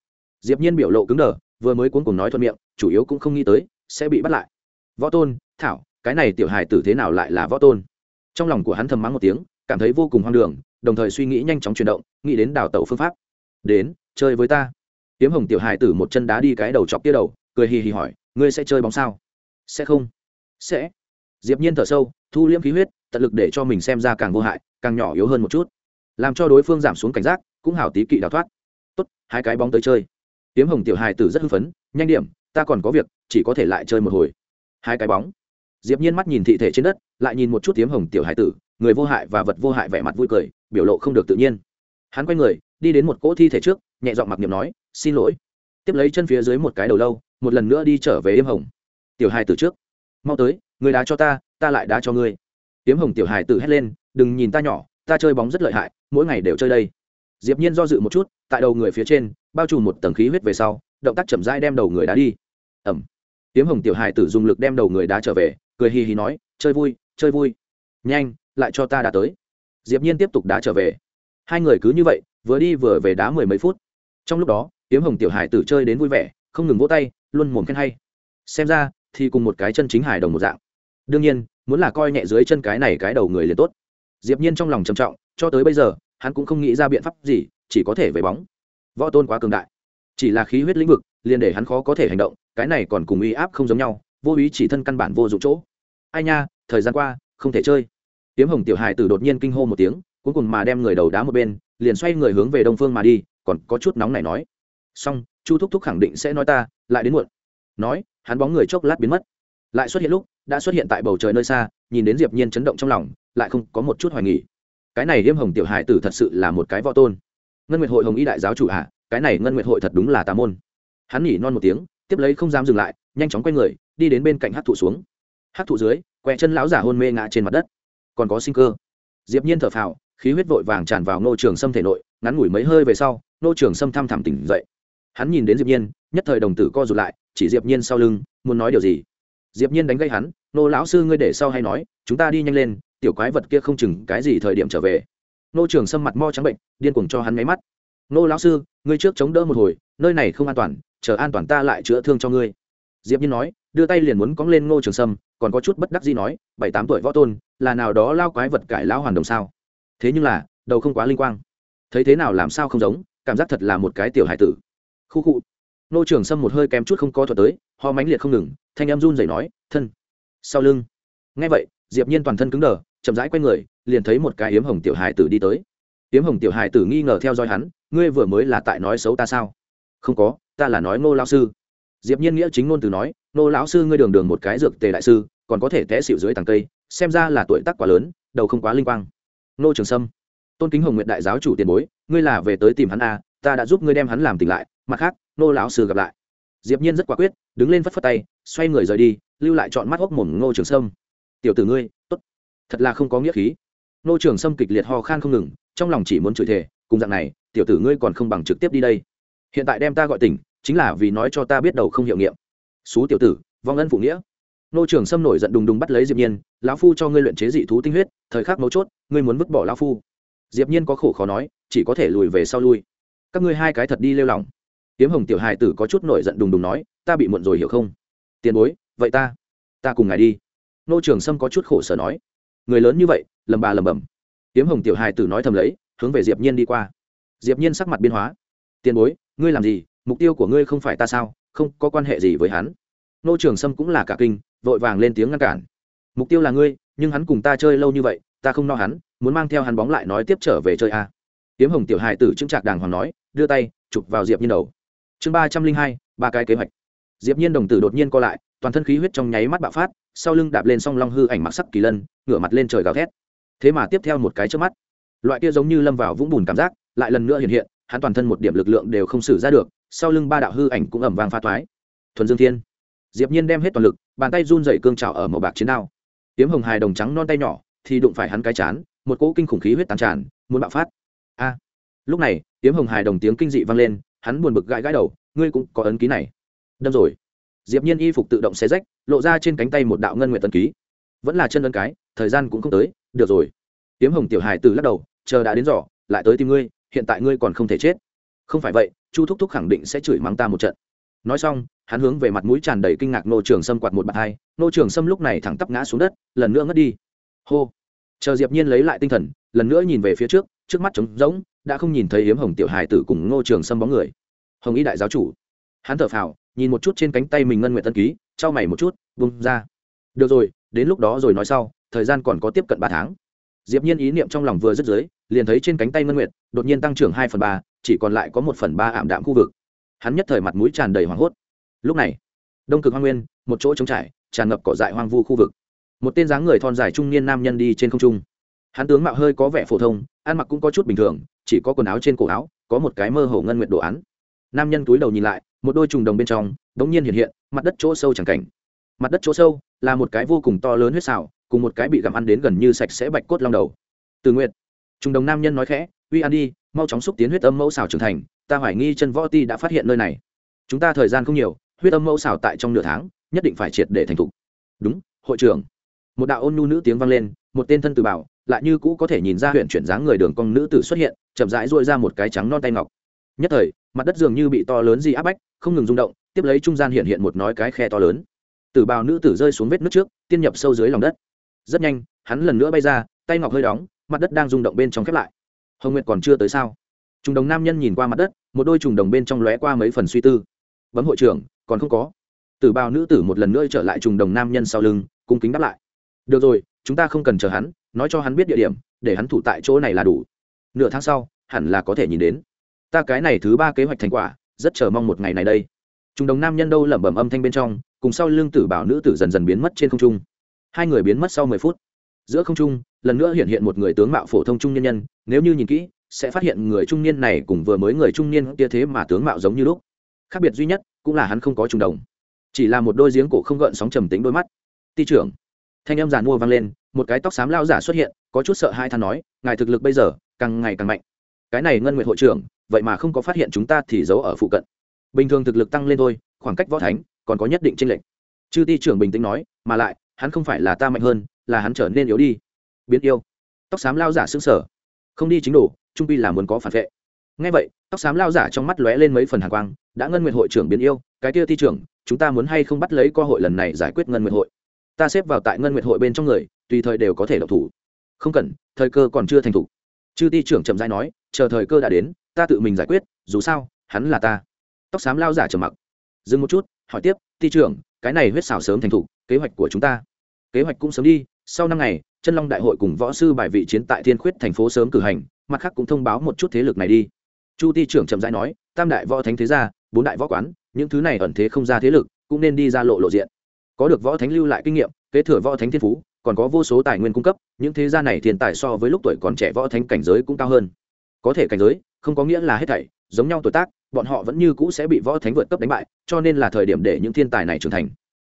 Diệp nhiên biểu lộ cứng đờ, vừa mới cuốn cùng nói thuận miệng, chủ yếu cũng không nghĩ tới, sẽ bị bắt lại. Võ tôn, thảo, cái này tiểu hài tử thế nào lại là võ tôn? Trong lòng của hắn thầm mắng một tiếng, cảm thấy vô cùng hoang đường, đồng thời suy nghĩ nhanh chóng chuyển động, nghĩ đến đào tẩu phương pháp. Đến, chơi với ta. Tiếm hồng tiểu hài tử một chân đá đi cái đầu chọc kia đầu, cười hì hì hỏi, ngươi sẽ chơi bóng sao? Sẽ không. Sẽ. Diệp nhiên thở sâu, thu liễm khí huyết, tận lực để cho mình xem ra càng vô hại, càng nhỏ yếu hơn một chút. Làm cho đối phương giảm xuống cảnh giác, cũng hảo tí kỵ đào thoát. Tốt, hai cái bóng tới chơi. Tiếm hồng tiểu hài tử rất hưng phấn, nhanh điểm, ta còn có việc, chỉ có thể lại chơi một hồi. Hai cái bóng diệp nhiên mắt nhìn thị thể trên đất, lại nhìn một chút tiếm hồng tiểu Hải tử, người vô hại và vật vô hại vẻ mặt vui cười, biểu lộ không được tự nhiên. Hắn quay người, đi đến một cỗ thi thể trước, nhẹ giọng mặc niệm nói, xin lỗi. Tiếp lấy chân phía dưới một cái đầu lâu, một lần nữa đi trở về yếm hồng. Tiểu hài tử trước, mau tới, người đá cho ta ta lại đá cho ngươi. Yếm hồng tiểu hài tử hét lên, đừng nhìn ta nhỏ, ta chơi bóng rất lợi hại, mỗi ngày đều chơi đây. Diệp nhiên do dự một chút, tại đầu người phía trên, bao trùm một tầng khí huyết về sau, động tác chậm rãi đem đầu người đá đi. Ẩm. Yếm hồng tiểu hài tử dùng lực đem đầu người đá trở về cười hì hì nói, chơi vui chơi vui. Nhanh, lại cho ta đã tới. Diệp nhiên tiếp tục đá trở về. Hai người cứ như vậy, vừa đi vừa về đá mười mấy phút. Trong lúc đó, Tiếm hồng tiểu Hải tử chơi đến vui vẻ, không ngừng vỗ tay, luôn mồm khen hay. Xem ra, thì cùng một cái chân chính Hải đồng một dạng. Đương nhiên, muốn là coi nhẹ dưới chân cái này cái đầu người liền tốt. Diệp nhiên trong lòng trầm trọng, cho tới bây giờ, hắn cũng không nghĩ ra biện pháp gì, chỉ có thể về bóng. Võ tôn quá cường đại. Chỉ là khí huyết lĩnh vực, liền để hắn khó có thể hành động, cái này còn cùng uy áp không giống nhau, vô ý chỉ thân căn bản vô dụng chỗ ai nha, thời gian qua, không thể chơi. Tiếm hồng tiểu hài tử đột nhiên kinh hô một tiếng cuối cùng mà đem người đầu đá một bên, liền xoay người hướng về đông phương mà đi, còn có chút nóng này nói. Xong, chu thúc thúc khẳng định sẽ nói ta, lại đến muộn. Nói, hắn bóng người chốc lát biến mất. Lại xuất hiện lúc, đã xuất hiện tại bầu trời nơi xa, nhìn đến diệp nhiên chấn động trong lòng, lại không có một chút hoài nghỉ cái này liêm hồng tiểu hải tử thật sự là một cái võ tôn. Ngân nguyệt hội hồng y đại giáo chủ hạ cái này ngân nguyệt hội thật đúng là tà môn. Hắn nhỉ non một tiếng, tiếp lấy không dám dừng lại, nhanh chóng quay người, đi đến bên cạnh hát thụ xuống hát thụ dưới quẹ chân lão giả hôn mê ngã trên mặt đất. Còn có sinh cơ. Diệp nhiên thở phào, khí huyết vội vàng tràn vào nô trường sâm thể nội, ngắn ngủi mấy hơi về sau nô trường sâm thăm thẳm tỉnh dậy. Hắn nhìn đến diệp nhiên, nhất thời đồng tử co rụt lại, chỉ diệp nhiên sau lưng, muốn nói điều gì? Diệp nhiên đánh gây hắn nô lão sư ngươi để sau hay nói, chúng ta đi nhanh lên, tiểu quái vật kia không chừng cái gì thời điểm trở về. Nô trường sâm mặt mo trắng bệnh, điên cuồng cho hắn ngáy mắt. Nô lão sư, ngươi trước chống đỡ một hồi, nơi này không an toàn, chờ an toàn ta lại chữa thương cho ngươi diệp nhiên nói, đưa tay liền muốn cóng lên ngô trường sâm, còn có chút bất đắc dĩ nói, bảy tám tuổi võ tôn, là nào đó lao quái vật cải lão hoàn đồng sao? Thế nhưng là, đầu không quá linh quang. Thấy thế nào làm sao không giống, cảm giác thật là một cái tiểu hải tử. Khu khu. Ngô trường sâm một hơi kém chút không có thuật tới, ho mãnh liệt không ngừng, thanh em run rẩy nói, thân. Sau lưng. Nghe vậy, diệp nhiên toàn thân cứng đờ, chậm rãi quay người, liền thấy một cái yếm hồng tiểu hải tử đi tới. Yếm hồng tiểu hải tử nghi ngờ theo dõi hắn, ngươi vừa mới là tại nói xấu ta sao? Không có, ta là nói ngô lão sư diệp nhiên nghĩa chính ngôn từ nói, nô lão sư, ngươi đường đường một cái dược tề đại sư, còn có thể té xỉu dưới thằng cây, xem ra là tuổi tác quá lớn, đầu không quá linh quang. Nô trường sâm, tôn kính hồng nguyện đại giáo chủ tiền bối, ngươi là về tới tìm hắn à ta đã giúp ngươi đem hắn làm tỉnh lại, mặt khác, nô lão sư gặp lại. Diệp nhiên rất quả quyết, đứng lên phất phất tay, xoay người rời đi, lưu lại chọn mắt hốc mồm nô trường sâm. Tiểu tử ngươi, tốt, thật là không có nghĩa khí. Nô trường sâm kịch liệt ho khan không ngừng, trong lòng chỉ muốn chửi thề, cùng dạng này, tiểu tử ngươi còn không bằng trực tiếp đi đây. Hiện tại đem ta gọi tỉnh chính là vì nói cho ta biết đầu không hiệu nghiệm. Xú tiểu tử, vong ân phụ nghĩa. Nô trường sâm nổi giận đùng đùng bắt lấy diệp nhiên, lão phu cho ngươi luyện chế dị thú tinh huyết, thời khắc mấu chốt, ngươi muốn vứt bỏ lão phu. Diệp nhiên có khổ khó nói, chỉ có thể lùi về sau lui. Các ngươi hai cái thật đi lêu lỏng. Tiếm hồng tiểu hài tử có chút nổi giận đùng đùng nói, ta bị muộn rồi hiểu không? Tiền bối, vậy ta ta cùng ngài đi. Nô trường sâm có chút khổ sở nói, người lớn như vậy, lầm bà lầm bầm tiếm hồng tiểu hài tử nói thầm lấy, hướng về diệp nhiên đi qua. Diệp nhiên sắc mặt biến hóa, tiền bối, ngươi làm gì? Mục tiêu của ngươi không phải ta sao, không có quan hệ gì với hắn. Nô trường sâm cũng là cả kinh, vội vàng lên tiếng ngăn cản. Mục tiêu là ngươi, nhưng hắn cùng ta chơi lâu như vậy, ta không no hắn, muốn mang theo hắn bóng lại nói tiếp trở về chơi a. À. tiếm hồng tiểu hài tử trưng trạc đàng hoàng nói, đưa tay, chụp vào diệp nhiên đầu. Chương ba trăm linh hai, ba cái kế hoạch. Diệp nhiên đồng tử đột nhiên co lại, toàn thân khí huyết trong nháy mắt bạo phát, sau lưng đạp lên song long hư ảnh mặc sắc kỳ lân, ngửa mặt lên trời gào thét. Thế mà tiếp theo một cái trước mắt, loại kia giống như lâm vào vũng bùn cảm giác, lại lần nữa hiện hiện, hắn toàn thân một điểm lực lượng đều không xử ra được sau lưng ba đạo hư ảnh cũng ẩm vàng pha thoái. Thuần dương thiên, diệp nhiên đem hết toàn lực, bàn tay run dậy cương trào ở màu bạc chiến đao. Tiếm hồng hài đồng trắng non tay nhỏ, thì đụng phải hắn cái chán, một cỗ kinh khủng khí huyết tàn tràn, muốn bạo phát. A! Lúc này tiếm hồng hài đồng tiếng kinh dị vang lên, hắn buồn bực gãi gãi đầu, ngươi cũng có ấn ký này. Đâm rồi. Diệp nhiên y phục tự động xé rách, lộ ra trên cánh tay một đạo ngân nguyện tân ký. Vẫn là chân ấn cái, thời gian cũng không tới, được rồi. Tiếm hồng tiểu hài từ lắc đầu, chờ đã đến giỏ, lại tới tìm ngươi, hiện tại ngươi còn không thể chết. Không phải vậy chu thúc thúc khẳng định sẽ chửi mắng ta một trận. Nói xong, hắn hướng về mặt mũi tràn đầy kinh ngạc nô trường sâm quạt một bạt hai. Nô trường sâm lúc này thẳng tắp ngã xuống đất, lần nữa ngất đi. Hô. Chờ diệp nhiên lấy lại tinh thần, lần nữa nhìn về phía trước trước mắt trống rỗng, đã không nhìn thấy hiếm hồng tiểu hài tử cùng nô trường sâm bóng người. Hồng y đại giáo chủ. Hắn thở phào, nhìn một chút trên cánh tay mình ngân nguyện tân ký, trao mày một chút, bung ra. Được rồi, đến lúc đó rồi nói sau, thời gian còn có tiếp cận ba tháng. Diệp nhiên ý niệm trong lòng vừa dứt dưới, liền thấy trên cánh tay ngân nguyệt, đột nhiên tăng trưởng hai phần ba chỉ còn lại có một phần ba ảm đạm khu vực. Hắn nhất thời mặt mũi tràn đầy hoảng hốt. Lúc này, đông cực hoang nguyên, một chỗ trống trải, tràn ngập cỏ dại hoang vu khu vực. Một tên dáng người thon dài trung niên nam nhân đi trên không trung. Hắn tướng mạo hơi có vẻ phổ thông, ăn mặc cũng có chút bình thường, chỉ có quần áo trên cổ áo, có một cái mơ hồ ngân nguyện đồ án. Nam nhân túi đầu nhìn lại, một đôi trùng đồng bên trong, đống nhiên hiện hiện, mặt đất chỗ sâu chẳng cảnh. Mặt đất chỗ sâu là một cái vô cùng to lớn huyết xào cùng một cái bị gặm ăn đến gần như sạch sẽ bạch cốt long đầu. Từ nguyện trùng đồng nam nhân nói khẽ, uy ăn đi mau chóng xúc tiến huyết âm mẫu xào trưởng thành, ta hoài nghi chân võ ti đã phát hiện nơi này. Chúng ta thời gian không nhiều, huyết âm mẫu xào tại trong nửa tháng, nhất định phải triệt để thành thục. Đúng, hội trưởng. Một đạo ôn nhu nữ tiếng vang lên, một tên thân từ bảo, lại như cũ có thể nhìn ra huyện chuyển dáng người đường cong nữ tử xuất hiện, chậm rãi dội ra một cái trắng non tay ngọc. Nhất thời, mặt đất dường như bị to lớn gì áp bách, không ngừng rung động, tiếp lấy trung gian hiện hiện một nói cái khe to lớn. Tử bào nữ tử rơi xuống vết nước trước, tiên nhập sâu dưới lòng đất. Rất nhanh, hắn lần nữa bay ra, tay ngọc hơi đóng, mặt đất đang rung động bên trong khép lại hồng nguyệt còn chưa tới sao? Trùng đồng nam nhân nhìn qua mặt đất, một đôi trùng đồng bên trong lóe qua mấy phần suy tư. Bấm hội trưởng, còn không có. Tử bào nữ tử một lần nữa trở lại trùng đồng nam nhân sau lưng, cung kính đáp lại. Được rồi, chúng ta không cần chờ hắn, nói cho hắn biết địa điểm, để hắn thủ tại chỗ này là đủ. Nửa tháng sau, hẳn là có thể nhìn đến. Ta cái này thứ ba kế hoạch thành quả, rất chờ mong một ngày này đây. Trùng đồng nam nhân đâu lẩm bẩm âm thanh bên trong, cùng sau lưng tử bảo nữ tử dần dần biến mất trên không trung. Hai người biến mất sau mười phút. Giữa không trung lần nữa hiện hiện một người tướng mạo phổ thông trung nhân nhân, nếu như nhìn kỹ, sẽ phát hiện người trung niên này cùng vừa mới người trung niên kia thế mà tướng mạo giống như lúc. Khác biệt duy nhất cũng là hắn không có trùng đồng. Chỉ là một đôi giếng cổ không gợn sóng trầm tính đôi mắt. Ti trưởng. Thanh âm giàn mua vang lên, một cái tóc xám lao giả xuất hiện, có chút sợ hai than nói, ngài thực lực bây giờ càng ngày càng mạnh. Cái này ngân nguyện hội trưởng, vậy mà không có phát hiện chúng ta thì giấu ở phụ cận. Bình thường thực lực tăng lên thôi, khoảng cách võ thánh còn có nhất định tranh lệch. Chư ti trưởng bình tĩnh nói, mà lại, hắn không phải là ta mạnh hơn, là hắn trở nên yếu đi biến yêu. Tóc xám lao giả xương sở không đi chính đủ trung pi là muốn có phản vệ. Ngay vậy, tóc xám lao giả trong mắt lóe lên mấy phần hàng quang, đã ngân nguyện hội trưởng biến yêu, cái kia thi trưởng, chúng ta muốn hay không bắt lấy cơ hội lần này giải quyết ngân nguyện hội? Ta xếp vào tại ngân nguyện hội bên trong người, tùy thời đều có thể độc thủ. Không cần, thời cơ còn chưa thành thủ. Chư ti trưởng chậm dai nói, chờ thời cơ đã đến, ta tự mình giải quyết, dù sao, hắn là ta. Tóc xám lao giả trầm mặc. Dừng một chút, hỏi tiếp ti trưởng, cái này huyết xảo sớm thành thủ, kế hoạch của chúng ta. Kế hoạch cũng sớm đi, sau năm ngày chân long đại hội cùng võ sư bài vị chiến tại thiên khuyết thành phố sớm cử hành, mặt khác cũng thông báo một chút thế lực này đi. Chu ti trưởng chậm rãi nói, tam đại võ thánh thế gia, bốn đại võ quán, những thứ này ẩn thế không ra thế lực, cũng nên đi ra lộ lộ diện. Có được võ thánh lưu lại kinh nghiệm, kế thừa võ thánh thiên phú, còn có vô số tài nguyên cung cấp, những thế gia này thiên tài so với lúc tuổi còn trẻ võ thánh cảnh giới cũng cao hơn. Có thể cảnh giới, không có nghĩa là hết thảy, giống nhau tuổi tác, bọn họ vẫn như cũ sẽ bị võ thánh vượt cấp đánh bại, cho nên là thời điểm để những thiên tài này trưởng thành.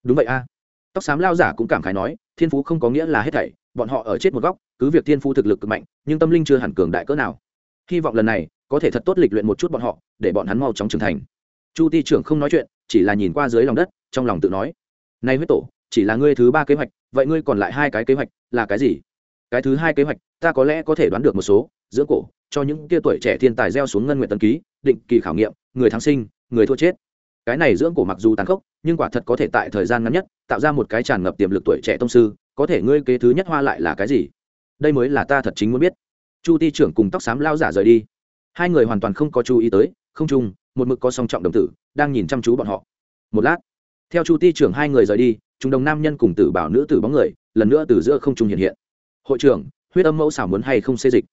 Đúng vậy a. Tóc xám lao giả cũng cảm khái nói, thiên phú không có nghĩa là hết thảy bọn họ ở chết một góc, cứ việc thiên phú thực lực cực mạnh, nhưng tâm linh chưa hẳn cường đại cỡ nào. Hy vọng lần này, có thể thật tốt lịch luyện một chút bọn họ, để bọn hắn mau chóng trưởng thành. Chu ti trưởng không nói chuyện, chỉ là nhìn qua dưới lòng đất, trong lòng tự nói. Nay huyết tổ, chỉ là ngươi thứ ba kế hoạch, vậy ngươi còn lại hai cái kế hoạch, là cái gì? Cái thứ hai kế hoạch, ta có lẽ có thể đoán được một số, dưỡng cổ, cho những kia tuổi trẻ thiên tài gieo xuống ngân nguyện tân ký, định kỳ khảo nghiệm, người thắng sinh, người thua chết. Cái này dưỡng cổ mặc dù tàn khốc, nhưng quả thật có thể tại thời gian ngắn nhất, tạo ra một cái tràn ngập tiềm lực tuổi trẻ tông sư có thể ngươi kế thứ nhất hoa lại là cái gì? Đây mới là ta thật chính muốn biết. Chu ti trưởng cùng tóc xám lao giả rời đi. Hai người hoàn toàn không có chú ý tới, không chung, một mực có song trọng đồng tử, đang nhìn chăm chú bọn họ. Một lát, theo chu ti trưởng hai người rời đi, chúng đồng nam nhân cùng tử bảo nữ tử bóng người, lần nữa từ giữa không trung hiện hiện. Hội trưởng, huyết âm mẫu xảo muốn hay không xê dịch?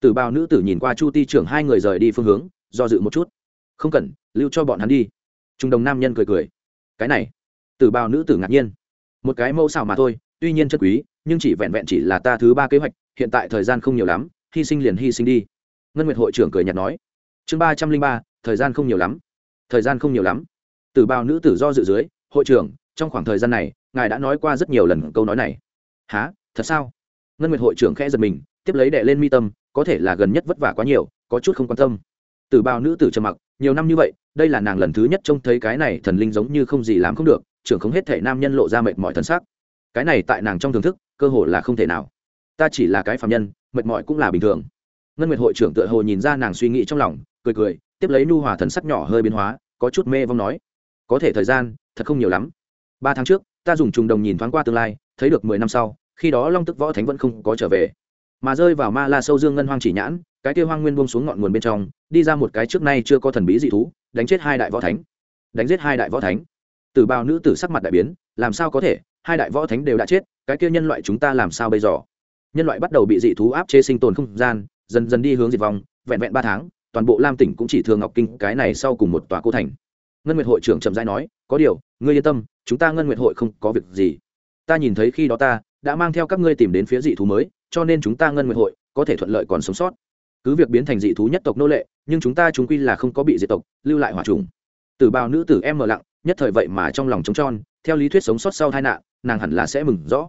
Tử bào nữ tử nhìn qua chu ti trưởng hai người rời đi phương hướng, do dự một chút. Không cần, lưu cho bọn hắn đi. Trung đồng nam nhân cười cười. Cái này, tử bào nữ tử ngạc nhiên. Một cái mẫu xảo mà thôi tuy nhiên chất quý, nhưng chỉ vẹn vẹn chỉ là ta thứ ba kế hoạch, hiện tại thời gian không nhiều lắm, hy sinh liền hy sinh đi. Ngân nguyệt hội trưởng cười nhạt nói. Chương ba trăm linh ba, thời gian không nhiều lắm. Thời gian không nhiều lắm. Từ bao nữ tử do dự dưới, hội trưởng, trong khoảng thời gian này, ngài đã nói qua rất nhiều lần câu nói này. Há thật sao? Ngân nguyệt hội trưởng khẽ giật mình, tiếp lấy đệ lên mi tâm, có thể là gần nhất vất vả quá nhiều, có chút không quan tâm. Từ bao nữ tử trầm mặc, nhiều năm như vậy, đây là nàng lần thứ nhất trông thấy cái này thần linh giống như không gì làm không được, trưởng không hết thể nam nhân lộ ra mệt mỏi thần sắc cái này tại nàng trong thưởng thức, cơ hội là không thể nào. Ta chỉ là cái phạm nhân, mệt mỏi cũng là bình thường. Ngân nguyệt hội trưởng tựa hồ nhìn ra nàng suy nghĩ trong lòng, cười cười, tiếp lấy nu hòa thần sắc nhỏ hơi biến hóa, có chút mê vong nói, có thể thời gian, thật không nhiều lắm. Ba tháng trước, ta dùng trùng đồng nhìn thoáng qua tương lai, thấy được mười năm sau, khi đó long tức võ thánh vẫn không có trở về. Mà rơi vào ma la sâu dương ngân hoang chỉ nhãn, cái kia hoang nguyên buông xuống ngọn nguồn bên trong, đi ra một cái trước nay chưa có thần bí dị thú, đánh chết hai đại võ thánh. Đánh giết hai đại võ thánh. Từ bao nữ tử sắc mặt đại biến, làm sao có thể? Hai đại võ thánh đều đã chết, cái kia nhân loại chúng ta làm sao bây giờ? Nhân loại bắt đầu bị dị thú áp chế sinh tồn không gian, dần dần đi hướng diệt vong, vẹn vẹn ba tháng, toàn bộ lam tỉnh cũng chỉ thường ngọc kinh, cái này sau cùng một tòa cô thành. Ngân nguyệt hội trưởng trầm giai nói, có điều, ngươi yên tâm, chúng ta ngân nguyệt hội không có việc gì. Ta nhìn thấy khi đó ta đã mang theo các ngươi tìm đến phía dị thú mới, cho nên chúng ta ngân nguyệt hội có thể thuận lợi còn sống sót. Cứ việc biến thành dị thú nhất tộc nô lệ, nhưng chúng ta chúng quy là không có bị diệt tộc, lưu lại hỏa trùng. Từ bao nữ tử em mờ lặng nhất thời vậy mà trong lòng trống tròn, theo lý thuyết sống sót sau tai nạn, nàng hẳn là sẽ mừng rõ.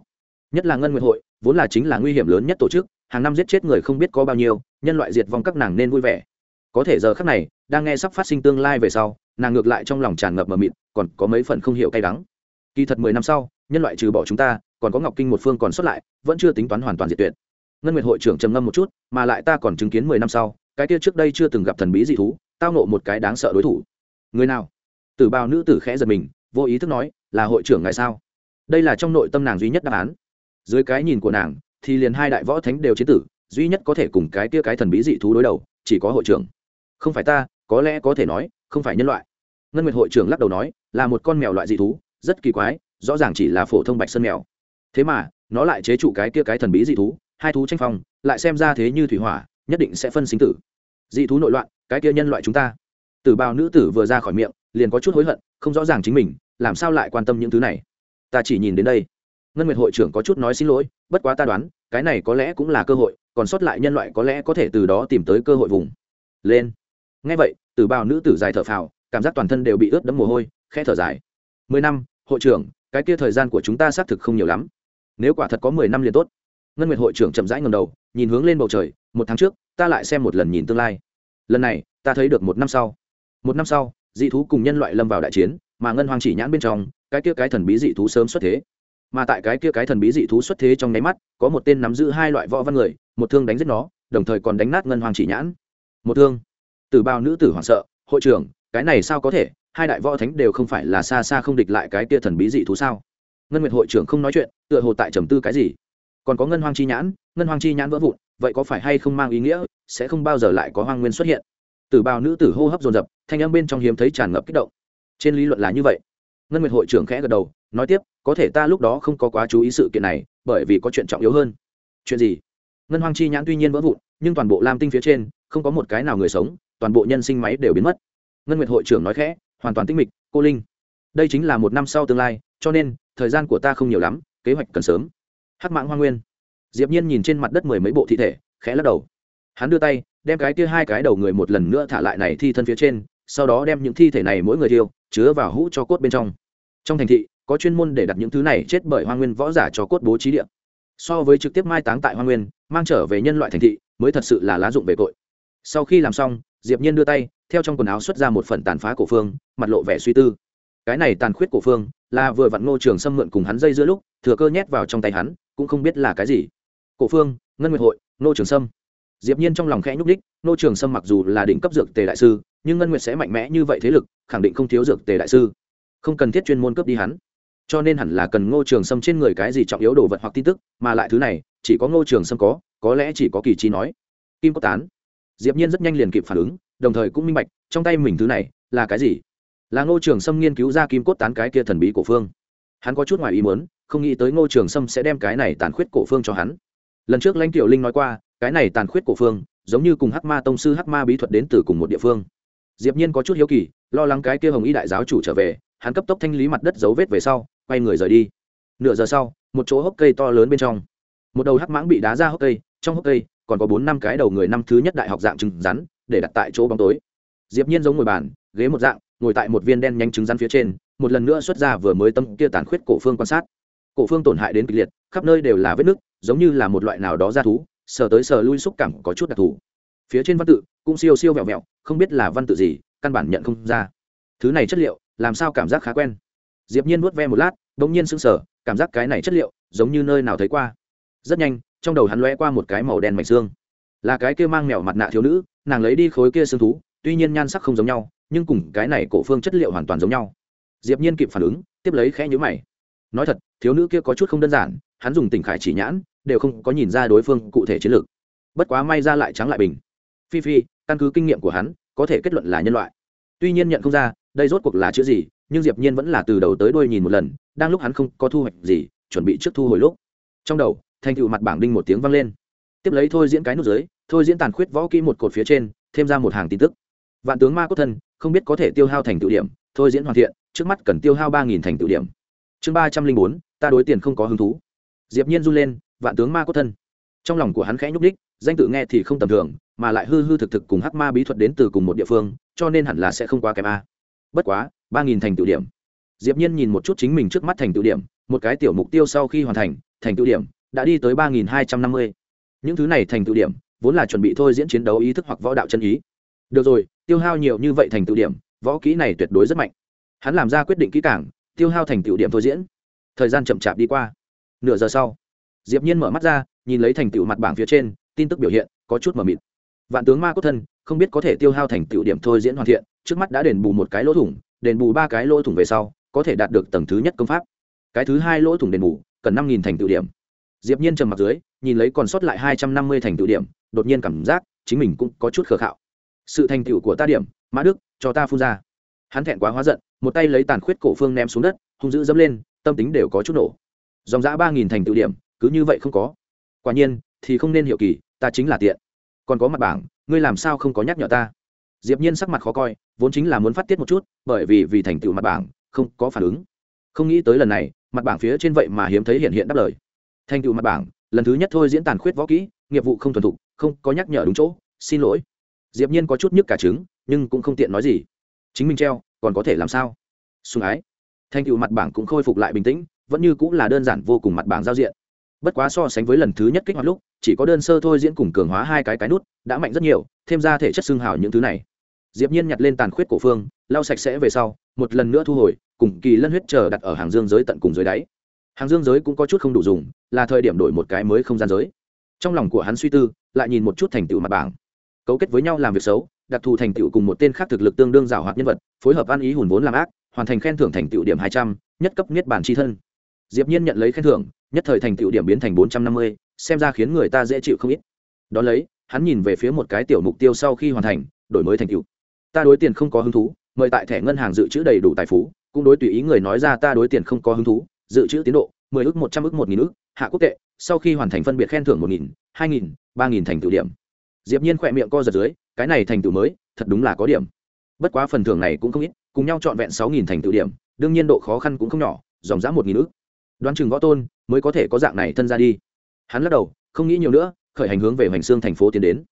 Nhất là ngân nguyệt hội, vốn là chính là nguy hiểm lớn nhất tổ chức, hàng năm giết chết người không biết có bao nhiêu, nhân loại diệt vong các nàng nên vui vẻ. Có thể giờ khắc này, đang nghe sắp phát sinh tương lai về sau, nàng ngược lại trong lòng tràn ngập mờ mịt, còn có mấy phần không hiểu cay đắng. Kỳ thật mười năm sau, nhân loại trừ bỏ chúng ta, còn có ngọc kinh một phương còn xuất lại, vẫn chưa tính toán hoàn toàn diệt tuyệt. Ngân nguyệt hội trưởng trầm ngâm một chút, mà lại ta còn chứng kiến mười năm sau, cái kia trước đây chưa từng gặp thần bí dị thú, tao nộ một cái đáng sợ đối thủ. Người nào? Tử bào nữ tử khẽ giật mình, vô ý thức nói, là hội trưởng ngài sao? Đây là trong nội tâm nàng duy nhất đáp án. Dưới cái nhìn của nàng, thì liền hai đại võ thánh đều chế tử, duy nhất có thể cùng cái kia cái thần bí dị thú đối đầu, chỉ có hội trưởng. Không phải ta, có lẽ có thể nói, không phải nhân loại. Ngân nguyệt hội trưởng lắc đầu nói, là một con mèo loại dị thú, rất kỳ quái, rõ ràng chỉ là phổ thông bạch sơn mèo. Thế mà, nó lại chế trụ cái kia cái thần bí dị thú, hai thú tranh phong, lại xem ra thế như thủy hỏa, nhất định sẽ phân sinh tử. Dị thú nội loạn, cái kia nhân loại chúng ta tử bào nữ tử vừa ra khỏi miệng, liền có chút hối hận, không rõ ràng chính mình, làm sao lại quan tâm những thứ này. Ta chỉ nhìn đến đây. Ngân nguyệt hội trưởng có chút nói xin lỗi, bất quá ta đoán, cái này có lẽ cũng là cơ hội, còn sót lại nhân loại có lẽ có thể từ đó tìm tới cơ hội vùng. Lên. Ngay vậy, tử bào nữ tử dài thở phào, cảm giác toàn thân đều bị ướt đẫm mồ hôi, khẽ thở dài. Mười năm, hội trưởng, cái kia thời gian của chúng ta xác thực không nhiều lắm. Nếu quả thật có mười năm liền tốt. Ngân nguyệt hội trưởng chậm rãi ngầm đầu, nhìn hướng lên bầu trời, một tháng trước, ta lại xem một lần nhìn tương lai. Lần này, ta thấy được một năm sau một năm sau, dị thú cùng nhân loại lâm vào đại chiến, mà ngân hoàng chỉ nhãn bên trong, cái kia cái thần bí dị thú sớm xuất thế. Mà tại cái kia cái thần bí dị thú xuất thế trong nháy mắt, có một tên nắm giữ hai loại võ văn người, một thương đánh giết nó, đồng thời còn đánh nát ngân hoàng chỉ nhãn. Một thương. Từ bao nữ tử hoảng sợ, hội trưởng, cái này sao có thể? Hai đại võ thánh đều không phải là xa xa không địch lại cái kia thần bí dị thú sao? Ngân nguyệt hội trưởng không nói chuyện, tựa hồ tại trầm tư cái gì. Còn có ngân hoàng chi nhãn, ngân hoàng chi nhãn vỡ vụn, vậy có phải hay không mang ý nghĩa, sẽ không bao giờ lại có hoang nguyên xuất hiện. Tử bào nữ tử hô hấp dồn dập thanh âm bên trong hiếm thấy tràn ngập kích động. Trên lý luận là như vậy. Ngân nguyệt hội trưởng khẽ gật đầu, nói tiếp, có thể ta lúc đó không có quá chú ý sự kiện này, bởi vì có chuyện trọng yếu hơn. Chuyện gì? Ngân hoang chi nhãn tuy nhiên vỡ vụn, nhưng toàn bộ lam tinh phía trên, không có một cái nào người sống, toàn bộ nhân sinh máy đều biến mất. Ngân nguyệt hội trưởng nói khẽ, hoàn toàn tinh mịch, cô linh. Đây chính là một năm sau tương lai, cho nên, thời gian của ta không nhiều lắm, kế hoạch cần sớm. Hắc mạng hoa nguyên. Diệp nhiên nhìn trên mặt đất mười mấy bộ thi thể, khẽ lắc đầu. Hắn đưa tay, đem cái kia hai cái đầu người một lần nữa thả lại này thi thân phía trên sau đó đem những thi thể này mỗi người thiêu, chứa vào hũ cho cốt bên trong. Trong thành thị, có chuyên môn để đặt những thứ này chết bởi hoa nguyên võ giả cho cốt bố trí địa. So với trực tiếp mai táng tại hoa nguyên, mang trở về nhân loại thành thị, mới thật sự là lá dụng về tội sau khi làm xong, diệp nhiên đưa tay, theo trong quần áo xuất ra một phần tàn phá cổ phương, mặt lộ vẻ suy tư. Cái này tàn khuyết cổ phương, là vừa vặn ngô trường xâm mượn cùng hắn dây giữa lúc, thừa cơ nhét vào trong tay hắn, cũng không biết là cái gì. Cổ phương, ngân nguyệt hội, ngô trường sâm. Diệp nhiên trong lòng khẽ nhúc đích ngô trường sâm mặc dù là đỉnh cấp dược tề đại sư nhưng ngân nguyệt sẽ mạnh mẽ như vậy thế lực, khẳng định không thiếu dược tề đại sư. Không cần thiết chuyên môn cướp đi hắn. Cho nên hẳn là cần ngô trường sâm trên người cái gì trọng yếu đồ vật hoặc tin tức, mà lại thứ này, chỉ có ngô trường sâm có có lẽ chỉ có kỳ chi nói. Kim cốt tán. Diệp nhiên rất nhanh liền kịp phản ứng, đồng thời cũng minh bạch, trong tay mình thứ này, là cái gì? Là ngô trường sâm nghiên cứu ra kim cốt tán cái kia thần bí cổ phương. Hắn có chút ngoài ý muốn, không nghĩ tới ngô trường sâm sẽ đem cái này tàn khuyết cổ phương cho hắn. Lần trước lãnh tiểu linh nói qua, cái này tàn khuyết cổ phương, giống như cùng hắc ma tông sư hắc ma bí thuật đến từ cùng một địa phương diệp nhiên có chút hiếu kỳ, lo lắng cái kia hồng y đại giáo chủ trở về, hắn cấp tốc thanh lý mặt đất dấu vết về sau, quay người rời đi. Nửa giờ sau, một chỗ hốc cây to lớn bên trong. Một đầu hắc mãng bị đá ra hốc cây, trong hốc cây còn có bốn năm cái đầu người năm thứ nhất đại học dạng trứng rắn, để đặt tại chỗ bóng tối. Diệp nhiên giống ngồi bàn, ghế một dạng, ngồi tại một viên đen nhanh trứng rắn phía trên, một lần nữa xuất ra vừa mới tâm kia tàn khuyết cổ phương quan sát. Cổ phương tổn hại đến kịch liệt, khắp nơi đều là vết nứt, giống như là một loại nào đó ra thú, sờ tới sờ lui xúc cảm có chút đặc thù phía trên văn tự cũng siêu siêu vẹo vẹo, không biết là văn tự gì, căn bản nhận không ra. Thứ này chất liệu, làm sao cảm giác khá quen? Diệp nhiên nuốt ve một lát, bỗng nhiên sững sờ, cảm giác cái này chất liệu giống như nơi nào thấy qua. Rất nhanh, trong đầu hắn lóe qua một cái màu đen mảnh xương. Là cái kia mang mèo mặt nạ thiếu nữ, nàng lấy đi khối kia xương thú, tuy nhiên nhan sắc không giống nhau, nhưng cùng cái này cổ phương chất liệu hoàn toàn giống nhau. Diệp nhiên kịp phản ứng, tiếp lấy khẽ nhíu mày. Nói thật, thiếu nữ kia có chút không đơn giản, hắn dùng tỉnh khải chỉ nhãn, đều không có nhìn ra đối phương cụ thể chiến lược. Bất quá may ra lại trắng lại bình phi phi, căn cứ kinh nghiệm của hắn, có thể kết luận là nhân loại. Tuy nhiên nhận không ra, đây rốt cuộc là chữ gì, nhưng diệp nhiên vẫn là từ đầu tới đuôi nhìn một lần, đang lúc hắn không có thu hoạch gì, chuẩn bị trước thu hồi lúc. Trong đầu thành tựu mặt bảng đinh một tiếng vang lên. Tiếp lấy thôi diễn cái nút dưới, thôi diễn tàn khuyết võ kỹ một cột phía trên, thêm ra một hàng tin tức. Vạn tướng ma cốt thân, không biết có thể tiêu hao thành tựu điểm, thôi diễn hoàn thiện, trước mắt cần tiêu hao ba nghìn thành tựu điểm. Chương ba trăm linh bốn, ta đối tiền không có hứng thú. Diệp nhiên run lên, vạn tướng ma cốt thân trong lòng của hắn khẽ nhúc đích danh tự nghe thì không tầm thường, mà lại hư hư thực thực cùng hắc ma bí thuật đến từ cùng một địa phương, cho nên hẳn là sẽ không quá kém a. Bất quá, ba nghìn thành tựu điểm. Diệp nhiên nhìn một chút chính mình trước mắt thành tựu điểm, một cái tiểu mục tiêu sau khi hoàn thành thành tựu điểm đã đi tới ba nghìn hai trăm năm mươi. Những thứ này thành tựu điểm, vốn là chuẩn bị thôi diễn chiến đấu ý thức hoặc võ đạo chân ý. Được rồi, tiêu hao nhiều như vậy thành tựu điểm, võ kỹ này tuyệt đối rất mạnh. Hắn làm ra quyết định kỹ càng, tiêu hao thành tựu điểm thôi diễn. Thời gian chậm chạp đi qua. Nửa giờ sau diệp nhiên mở mắt ra, nhìn lấy thành tựu mặt bảng phía trên, tin tức biểu hiện có chút mờ mịt. Vạn tướng ma cốt thân, không biết có thể tiêu hao thành tựu điểm thôi diễn hoàn thiện, trước mắt đã đền bù một cái lỗ thủng, đền bù ba cái lỗ thủng về sau, có thể đạt được tầng thứ nhất công pháp. Cái thứ hai lỗ thủng đền bù, cần năm nghìn thành tựu điểm. Diệp nhiên trầm mặt dưới, nhìn lấy còn sót lại hai trăm năm mươi thành tựu điểm, đột nhiên cảm giác chính mình cũng có chút khờ khạo. Sự thành tựu của ta điểm, mã đức, cho ta phun ra. Hắn thẹn quá hóa giận, một tay lấy tàn khuyết cổ phương ném xuống đất, hung dữ dẫm lên, tâm tính đều có chút nổ. Dòng dã ba nghìn thành tựu điểm cứ như vậy không có. Quả nhiên, thì không nên hiểu kỳ, ta chính là tiện. Còn có mặt bảng, ngươi làm sao không có nhắc nhở ta? Diệp nhiên sắc mặt khó coi, vốn chính là muốn phát tiết một chút, bởi vì vì thành tựu mặt bảng, không có phản ứng. Không nghĩ tới lần này, mặt bảng phía trên vậy mà hiếm thấy hiện hiện đáp lời. Thành tựu mặt bảng, lần thứ nhất thôi diễn tàn khuyết võ kỹ, nghiệp vụ không thuần thục, không có nhắc nhở đúng chỗ, xin lỗi. Diệp nhiên có chút nhức cả trứng, nhưng cũng không tiện nói gì. Chính mình treo, còn có thể làm sao? Sùng ái. Thành tựu mặt bảng cũng khôi phục lại bình tĩnh, vẫn như cũng là đơn giản vô cùng mặt bảng giao diện bất quá so sánh với lần thứ nhất kích hoạt lúc, chỉ có đơn sơ thôi diễn cùng cường hóa hai cái cái nút, đã mạnh rất nhiều, thêm ra thể chất xương hào những thứ này. Diệp nhiên nhặt lên tàn khuyết cổ phương, lau sạch sẽ về sau, một lần nữa thu hồi, cùng kỳ lân huyết chờ đặt ở hàng dương giới tận cùng dưới đáy. Hàng dương giới cũng có chút không đủ dùng, là thời điểm đổi một cái mới không gian giới. Trong lòng của hắn suy tư, lại nhìn một chút thành tựu mặt bảng. Cấu kết với nhau làm việc xấu, đặc thù thành tựu cùng một tên khác thực lực tương đương giảo hoạt nhân vật, phối hợp ăn ý hùn vốn làm ác, hoàn thành khen thưởng thành tựu điểm hai trăm, nhất cấp niết bản tri thân. Diệp nhiên nhận lấy khen thưởng nhất thời thành tựu điểm biến thành bốn trăm năm mươi, xem ra khiến người ta dễ chịu không ít. Đón lấy, hắn nhìn về phía một cái tiểu mục tiêu sau khi hoàn thành, đổi mới thành tựu. Ta đối tiền không có hứng thú, mời tại thẻ ngân hàng dự trữ đầy đủ tài phú, cũng đối tùy ý người nói ra ta đối tiền không có hứng thú, dự trữ tiến độ, mười ước, một trăm ước, một nghìn ước, hạ quốc tệ, sau khi hoàn thành phân biệt khen thưởng một nghìn, hai nghìn, ba nghìn thành tựu điểm. Diệp nhiên khỏe miệng co giật dưới, cái này thành tựu mới, thật đúng là có điểm. Bất quá phần thưởng này cũng không ít, cùng nhau chọn vẹn sáu nghìn thành tựu điểm, đương nhiên độ khó khăn cũng không nhỏ, dòng dã một nghìn ước đoán chừng võ tôn mới có thể có dạng này thân ra đi. Hắn lắc đầu, không nghĩ nhiều nữa, khởi hành hướng về hoành xương thành phố tiến đến.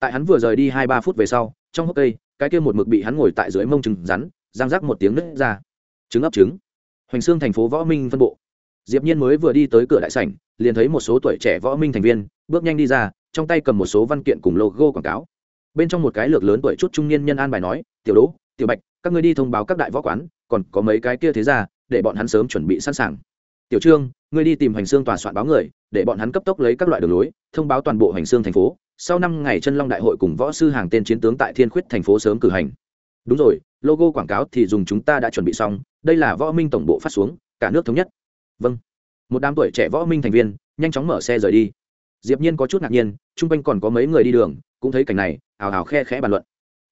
Tại hắn vừa rời đi hai ba phút về sau, trong hốc cây, cái kia một mực bị hắn ngồi tại dưới mông trứng rắn giang rắc một tiếng nứt ra. Trứng ấp trứng. Hoành xương thành phố võ minh phân bộ. Diệp nhiên mới vừa đi tới cửa đại sảnh, liền thấy một số tuổi trẻ võ minh thành viên, bước nhanh đi ra, trong tay cầm một số văn kiện cùng logo quảng cáo. Bên trong một cái lược lớn tuổi chút trung niên nhân an bài nói, tiểu đỗ, tiểu bạch, các ngươi đi thông báo các đại võ quán, còn có mấy cái kia thế ra để bọn hắn sớm chuẩn bị sẵn sàng tiểu trương, ngươi đi tìm hành xương tòa soạn báo người, để bọn hắn cấp tốc lấy các loại đường lối, thông báo toàn bộ hành xương thành phố. Sau năm ngày chân long đại hội cùng võ sư hàng tên chiến tướng tại thiên khuyết thành phố sớm cử hành. Đúng rồi, logo quảng cáo thì dùng chúng ta đã chuẩn bị xong, đây là võ minh tổng bộ phát xuống, cả nước thống nhất. Vâng. Một đám tuổi trẻ võ minh thành viên, nhanh chóng mở xe rời đi. Diệp nhiên có chút ngạc nhiên trung quanh còn có mấy người đi đường, cũng thấy cảnh này ảo ảo khe khẽ bàn luận.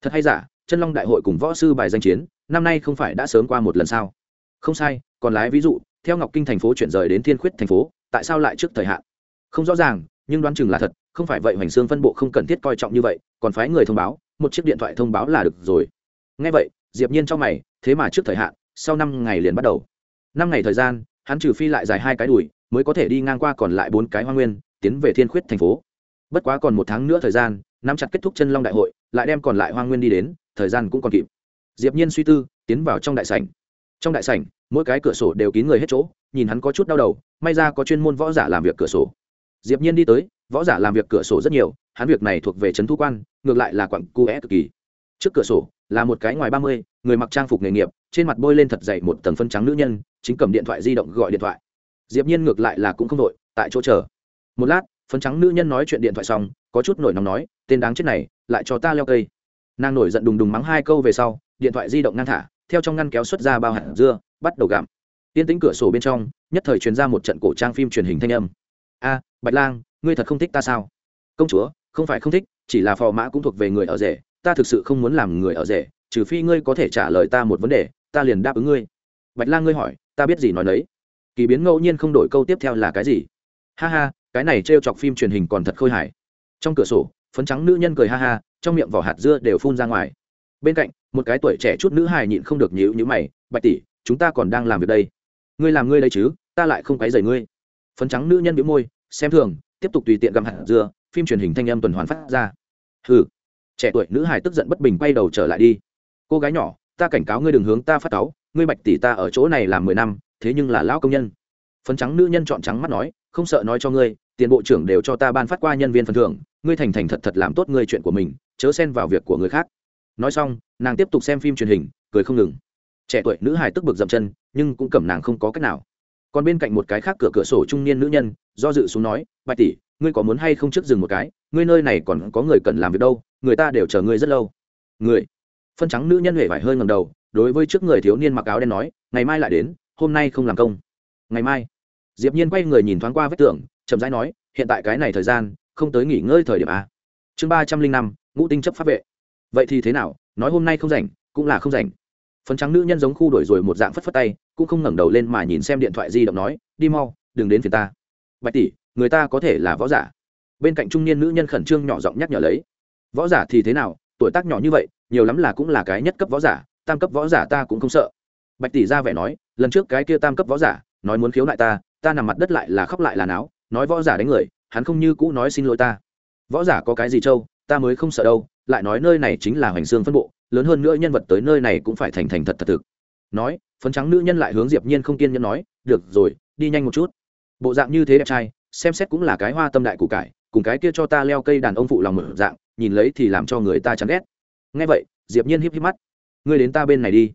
Thật hay giả, chân long đại hội cùng võ sư bài danh chiến, năm nay không phải đã sớm qua một lần sao? Không sai, còn lái ví dụ theo ngọc kinh thành phố chuyển rời đến thiên khuyết thành phố, tại sao lại trước thời hạn? Không rõ ràng, nhưng đoán chừng là thật, không phải vậy hoành xương phân bộ không cần thiết coi trọng như vậy, còn phái người thông báo, một chiếc điện thoại thông báo là được rồi. Ngay vậy, diệp nhiên trong mày, thế mà trước thời hạn, sau năm ngày liền bắt đầu. Năm ngày thời gian, hắn trừ phi lại dài hai cái đùi, mới có thể đi ngang qua còn lại bốn cái hoa nguyên, tiến về thiên khuyết thành phố. Bất quá còn một tháng nữa thời gian, nắm chặt kết thúc chân long đại hội, lại đem còn lại hoa nguyên đi đến, thời gian cũng còn kịp. Diệp nhiên suy tư, tiến vào trong đại sảnh trong đại sảnh, mỗi cái cửa sổ đều kín người hết chỗ, nhìn hắn có chút đau đầu, may ra có chuyên môn võ giả làm việc cửa sổ. Diệp nhiên đi tới, võ giả làm việc cửa sổ rất nhiều, hắn việc này thuộc về trấn thu quan, ngược lại là quặng cu é cực kỳ. Trước cửa sổ, là một cái ngoài ba mươi, người mặc trang phục nghề nghiệp, trên mặt bôi lên thật dày một tầng phân trắng nữ nhân, chính cầm điện thoại di động gọi điện thoại. Diệp nhiên ngược lại là cũng không đội tại chỗ chờ. Một lát, phân trắng nữ nhân nói chuyện điện thoại xong, có chút nổi nóng nói, tên đáng chết này, lại cho ta leo cây. Nàng nổi giận đùng đùng mắng hai câu về sau, điện thoại di động ngang thả theo trong ngăn kéo xuất ra bao hạt dưa, bắt đầu gặm. Tiên tĩnh cửa sổ bên trong, nhất thời truyền ra một trận cổ trang phim truyền hình thanh âm. A, bạch lang, ngươi thật không thích ta sao? Công chúa, không phải không thích, chỉ là phò mã cũng thuộc về người ở rể, ta thực sự không muốn làm người ở rể, trừ phi ngươi có thể trả lời ta một vấn đề, ta liền đáp ứng ngươi. Bạch lang ngươi hỏi, ta biết gì nói đấy kỳ biến ngẫu nhiên không đổi câu tiếp theo là cái gì? Ha ha, cái này t chọc phim truyền hình còn thật khôi hài. Trong cửa sổ, phấn trắng nữ nhân cười ha ha, trong miệng vỏ hạt dưa đều phun ra ngoài. Bên cạnh một cái tuổi trẻ chút nữ hài nhịn không được nhíu nhíu mày, bạch tỷ, chúng ta còn đang làm việc đây. Ngươi làm ngươi đây chứ, ta lại không quấy rầy ngươi. Phấn trắng nữ nhân bĩu môi, xem thường, tiếp tục tùy tiện gặm hạt dưa, phim truyền hình thanh âm tuần hoàn phát ra. Hừ. Trẻ tuổi nữ hài tức giận bất bình quay đầu trở lại đi. Cô gái nhỏ, ta cảnh cáo ngươi đừng hướng ta phát táo ngươi bạch tỷ ta ở chỗ này làm mười năm, thế nhưng là lão công nhân. Phấn trắng nữ nhân chọn trắng mắt nói, không sợ nói cho ngươi, tiền bộ trưởng đều cho ta ban phát qua nhân viên phần thưởng, ngươi thành thành thật thật làm tốt ngươi chuyện của mình, chớ xen vào việc của người khác nói xong, nàng tiếp tục xem phim truyền hình, cười không ngừng. Trẻ tuổi nữ hài tức bực dậm chân, nhưng cũng cầm nàng không có cách nào. Còn bên cạnh một cái khác cửa cửa sổ trung niên nữ nhân, do dự xuống nói, bạch tỷ, ngươi có muốn hay không trước dừng một cái? Ngươi nơi này còn có người cần làm việc đâu, người ta đều chờ ngươi rất lâu. Người. Phân trắng nữ nhân huệ vải hơi ngầm đầu, đối với trước người thiếu niên mặc áo đen nói, ngày mai lại đến, hôm nay không làm công. Ngày mai? Diệp nhiên quay người nhìn thoáng qua vết tường, chậm rãi nói, hiện tại cái này thời gian, không tới nghỉ ngơi thời điểm a chương ba trăm linh năm, ngũ tinh chấp pháp vệ vậy thì thế nào? Nói hôm nay không rảnh, cũng là không rảnh. Phấn trắng nữ nhân giống khu đổi rồi một dạng phất phất tay, cũng không ngẩng đầu lên mà nhìn xem điện thoại di động nói, đi mau, đừng đến phiền ta. Bạch tỷ, người ta có thể là võ giả. Bên cạnh trung niên nữ nhân khẩn trương nhỏ giọng nhắc nhở lấy, võ giả thì thế nào? Tuổi tác nhỏ như vậy, nhiều lắm là cũng là cái nhất cấp võ giả, tam cấp võ giả ta cũng không sợ. Bạch tỷ ra vẻ nói, lần trước cái kia tam cấp võ giả, nói muốn khiếu nại ta ta nằm mặt đất lại là khóc lại là náo, nói võ giả đánh người, hắn không như cũ nói xin lỗi ta. Võ giả có cái gì trâu? Ta mới không sợ đâu, lại nói nơi này chính là hoành xương phân bộ, lớn hơn nữa nhân vật tới nơi này cũng phải thành thành thật thật thực. Nói, phấn trắng nữ nhân lại hướng diệp nhiên không kiên nhẫn nói, được rồi, đi nhanh một chút. Bộ dạng như thế đẹp trai, xem xét cũng là cái hoa tâm đại củ cải, cùng cái kia cho ta leo cây đàn ông phụ lòng mở dạng, nhìn lấy thì làm cho người ta chán ghét. Nghe vậy, diệp nhiên híp híp mắt. Ngươi đến ta bên này đi.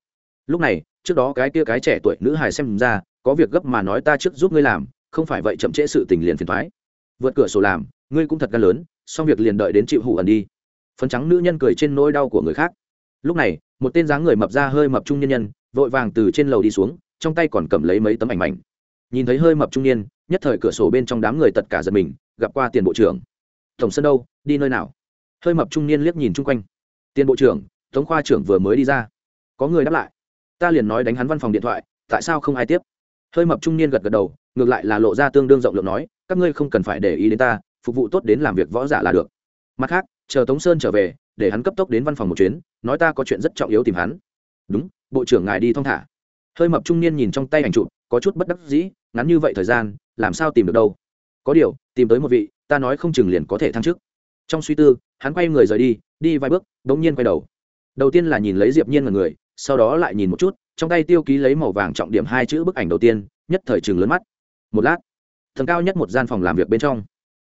Lúc này, trước đó cái kia cái trẻ tuổi nữ hài xem ra, có việc gấp mà nói ta trước giúp ngươi làm, không phải vậy chậm trễ sự tình liền phiền toái. Vượt cửa sổ làm, ngươi cũng thật gan lớn xong việc liền đợi đến chịu hủ ẩn đi. Phấn trắng nữ nhân cười trên nỗi đau của người khác. Lúc này, một tên dáng người mập ra hơi mập trung nhân nhân, vội vàng từ trên lầu đi xuống, trong tay còn cầm lấy mấy tấm ảnh mảnh. Nhìn thấy hơi mập trung niên, nhất thời cửa sổ bên trong đám người tất cả giật mình, gặp qua tiền bộ trưởng. Tổng sân đâu, đi nơi nào? Hơi mập trung niên liếc nhìn chung quanh. Tiền bộ trưởng, tống khoa trưởng vừa mới đi ra. Có người đáp lại. Ta liền nói đánh hắn văn phòng điện thoại, tại sao không ai tiếp? Hơi mập trung niên gật gật đầu, ngược lại là lộ ra tương đương rộng lượng nói, các ngươi không cần phải để ý đến ta phục vụ tốt đến làm việc võ giả là được. Mặt khác, chờ tống sơn trở về, để hắn cấp tốc đến văn phòng một chuyến, nói ta có chuyện rất trọng yếu tìm hắn. Đúng, bộ trưởng ngài đi thong thả. Hơi mập trung niên nhìn trong tay ảnh chụp, có chút bất đắc dĩ, ngắn như vậy thời gian, làm sao tìm được đâu? Có điều, tìm tới một vị, ta nói không chừng liền có thể thăng chức. Trong suy tư, hắn quay người rời đi đi vài bước đ ỗ n g nhiên quay đầu. Đầu tiên là nhìn lấy diệp nhiên mật người, sau đó lại nhìn một chút, trong tay tiêu ký lấy màu vàng trọng điểm hai chữ bức ảnh đầu tiên, nhất thời chừng lớn mắt. Một lát, thần cao nhất một gian phòng làm việc bên trong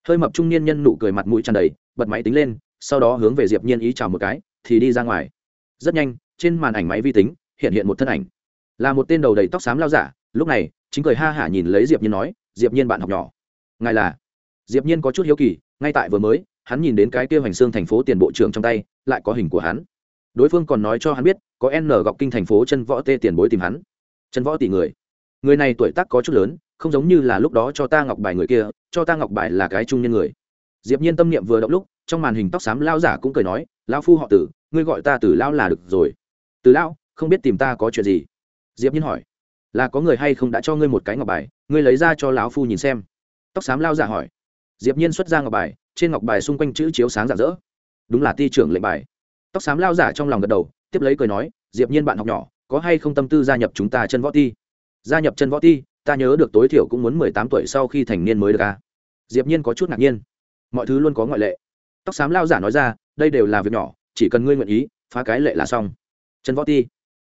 hơi mập trung niên nhân nụ cười mặt mũi tràn đầy, bật máy tính lên, sau đó hướng về diệp nhiên ý chào một cái, thì đi ra ngoài. Rất nhanh, trên màn ảnh máy vi tính, hiện hiện một thân ảnh. Là một tên đầu đầy tóc xám lao giả, lúc này, chính cười ha hả nhìn lấy diệp nhiên nói, diệp nhiên bạn học nhỏ. Ngài là? Diệp nhiên có chút hiếu kỳ, ngay tại vừa mới, hắn nhìn đến cái kia hoành xương thành phố tiền bộ trưởng trong tay, lại có hình của hắn. Đối phương còn nói cho hắn biết, có n gọc kinh thành phố chân võ tê tiền bối tìm hắn. Chân võ tỷ người. Người này tuổi tác có chút lớn không giống như là lúc đó cho ta ngọc bài người kia, cho ta ngọc bài là cái trung nhân người. Diệp nhiên tâm niệm vừa động lúc, trong màn hình tóc xám lao giả cũng cười nói, lão phu họ tử, ngươi gọi ta tử lão là được rồi. Tử lão, không biết tìm ta có chuyện gì? Diệp nhiên hỏi. Là có người hay không đã cho ngươi một cái ngọc bài, ngươi lấy ra cho lão phu nhìn xem. Tóc xám lao giả hỏi. Diệp nhiên xuất ra ngọc bài, trên ngọc bài xung quanh chữ chiếu sáng rạng rỡ. Đúng là ti trưởng lệnh bài. Tóc xám lao giả trong lòng gật đầu, tiếp lấy cười nói, diệp nhiên bạn học nhỏ, có hay không tâm tư gia nhập chúng ta chân võ ti? Gia nhập chân võ ti ta nhớ được tối thiểu cũng muốn mười tám tuổi sau khi thành niên mới được à. diệp nhiên có chút ngạc nhiên. Mọi thứ luôn có ngoại lệ. Tóc xám lao giả nói ra, đây đều là việc nhỏ, chỉ cần ngươi nguyện ý, phá cái lệ là xong. Chân võ ti.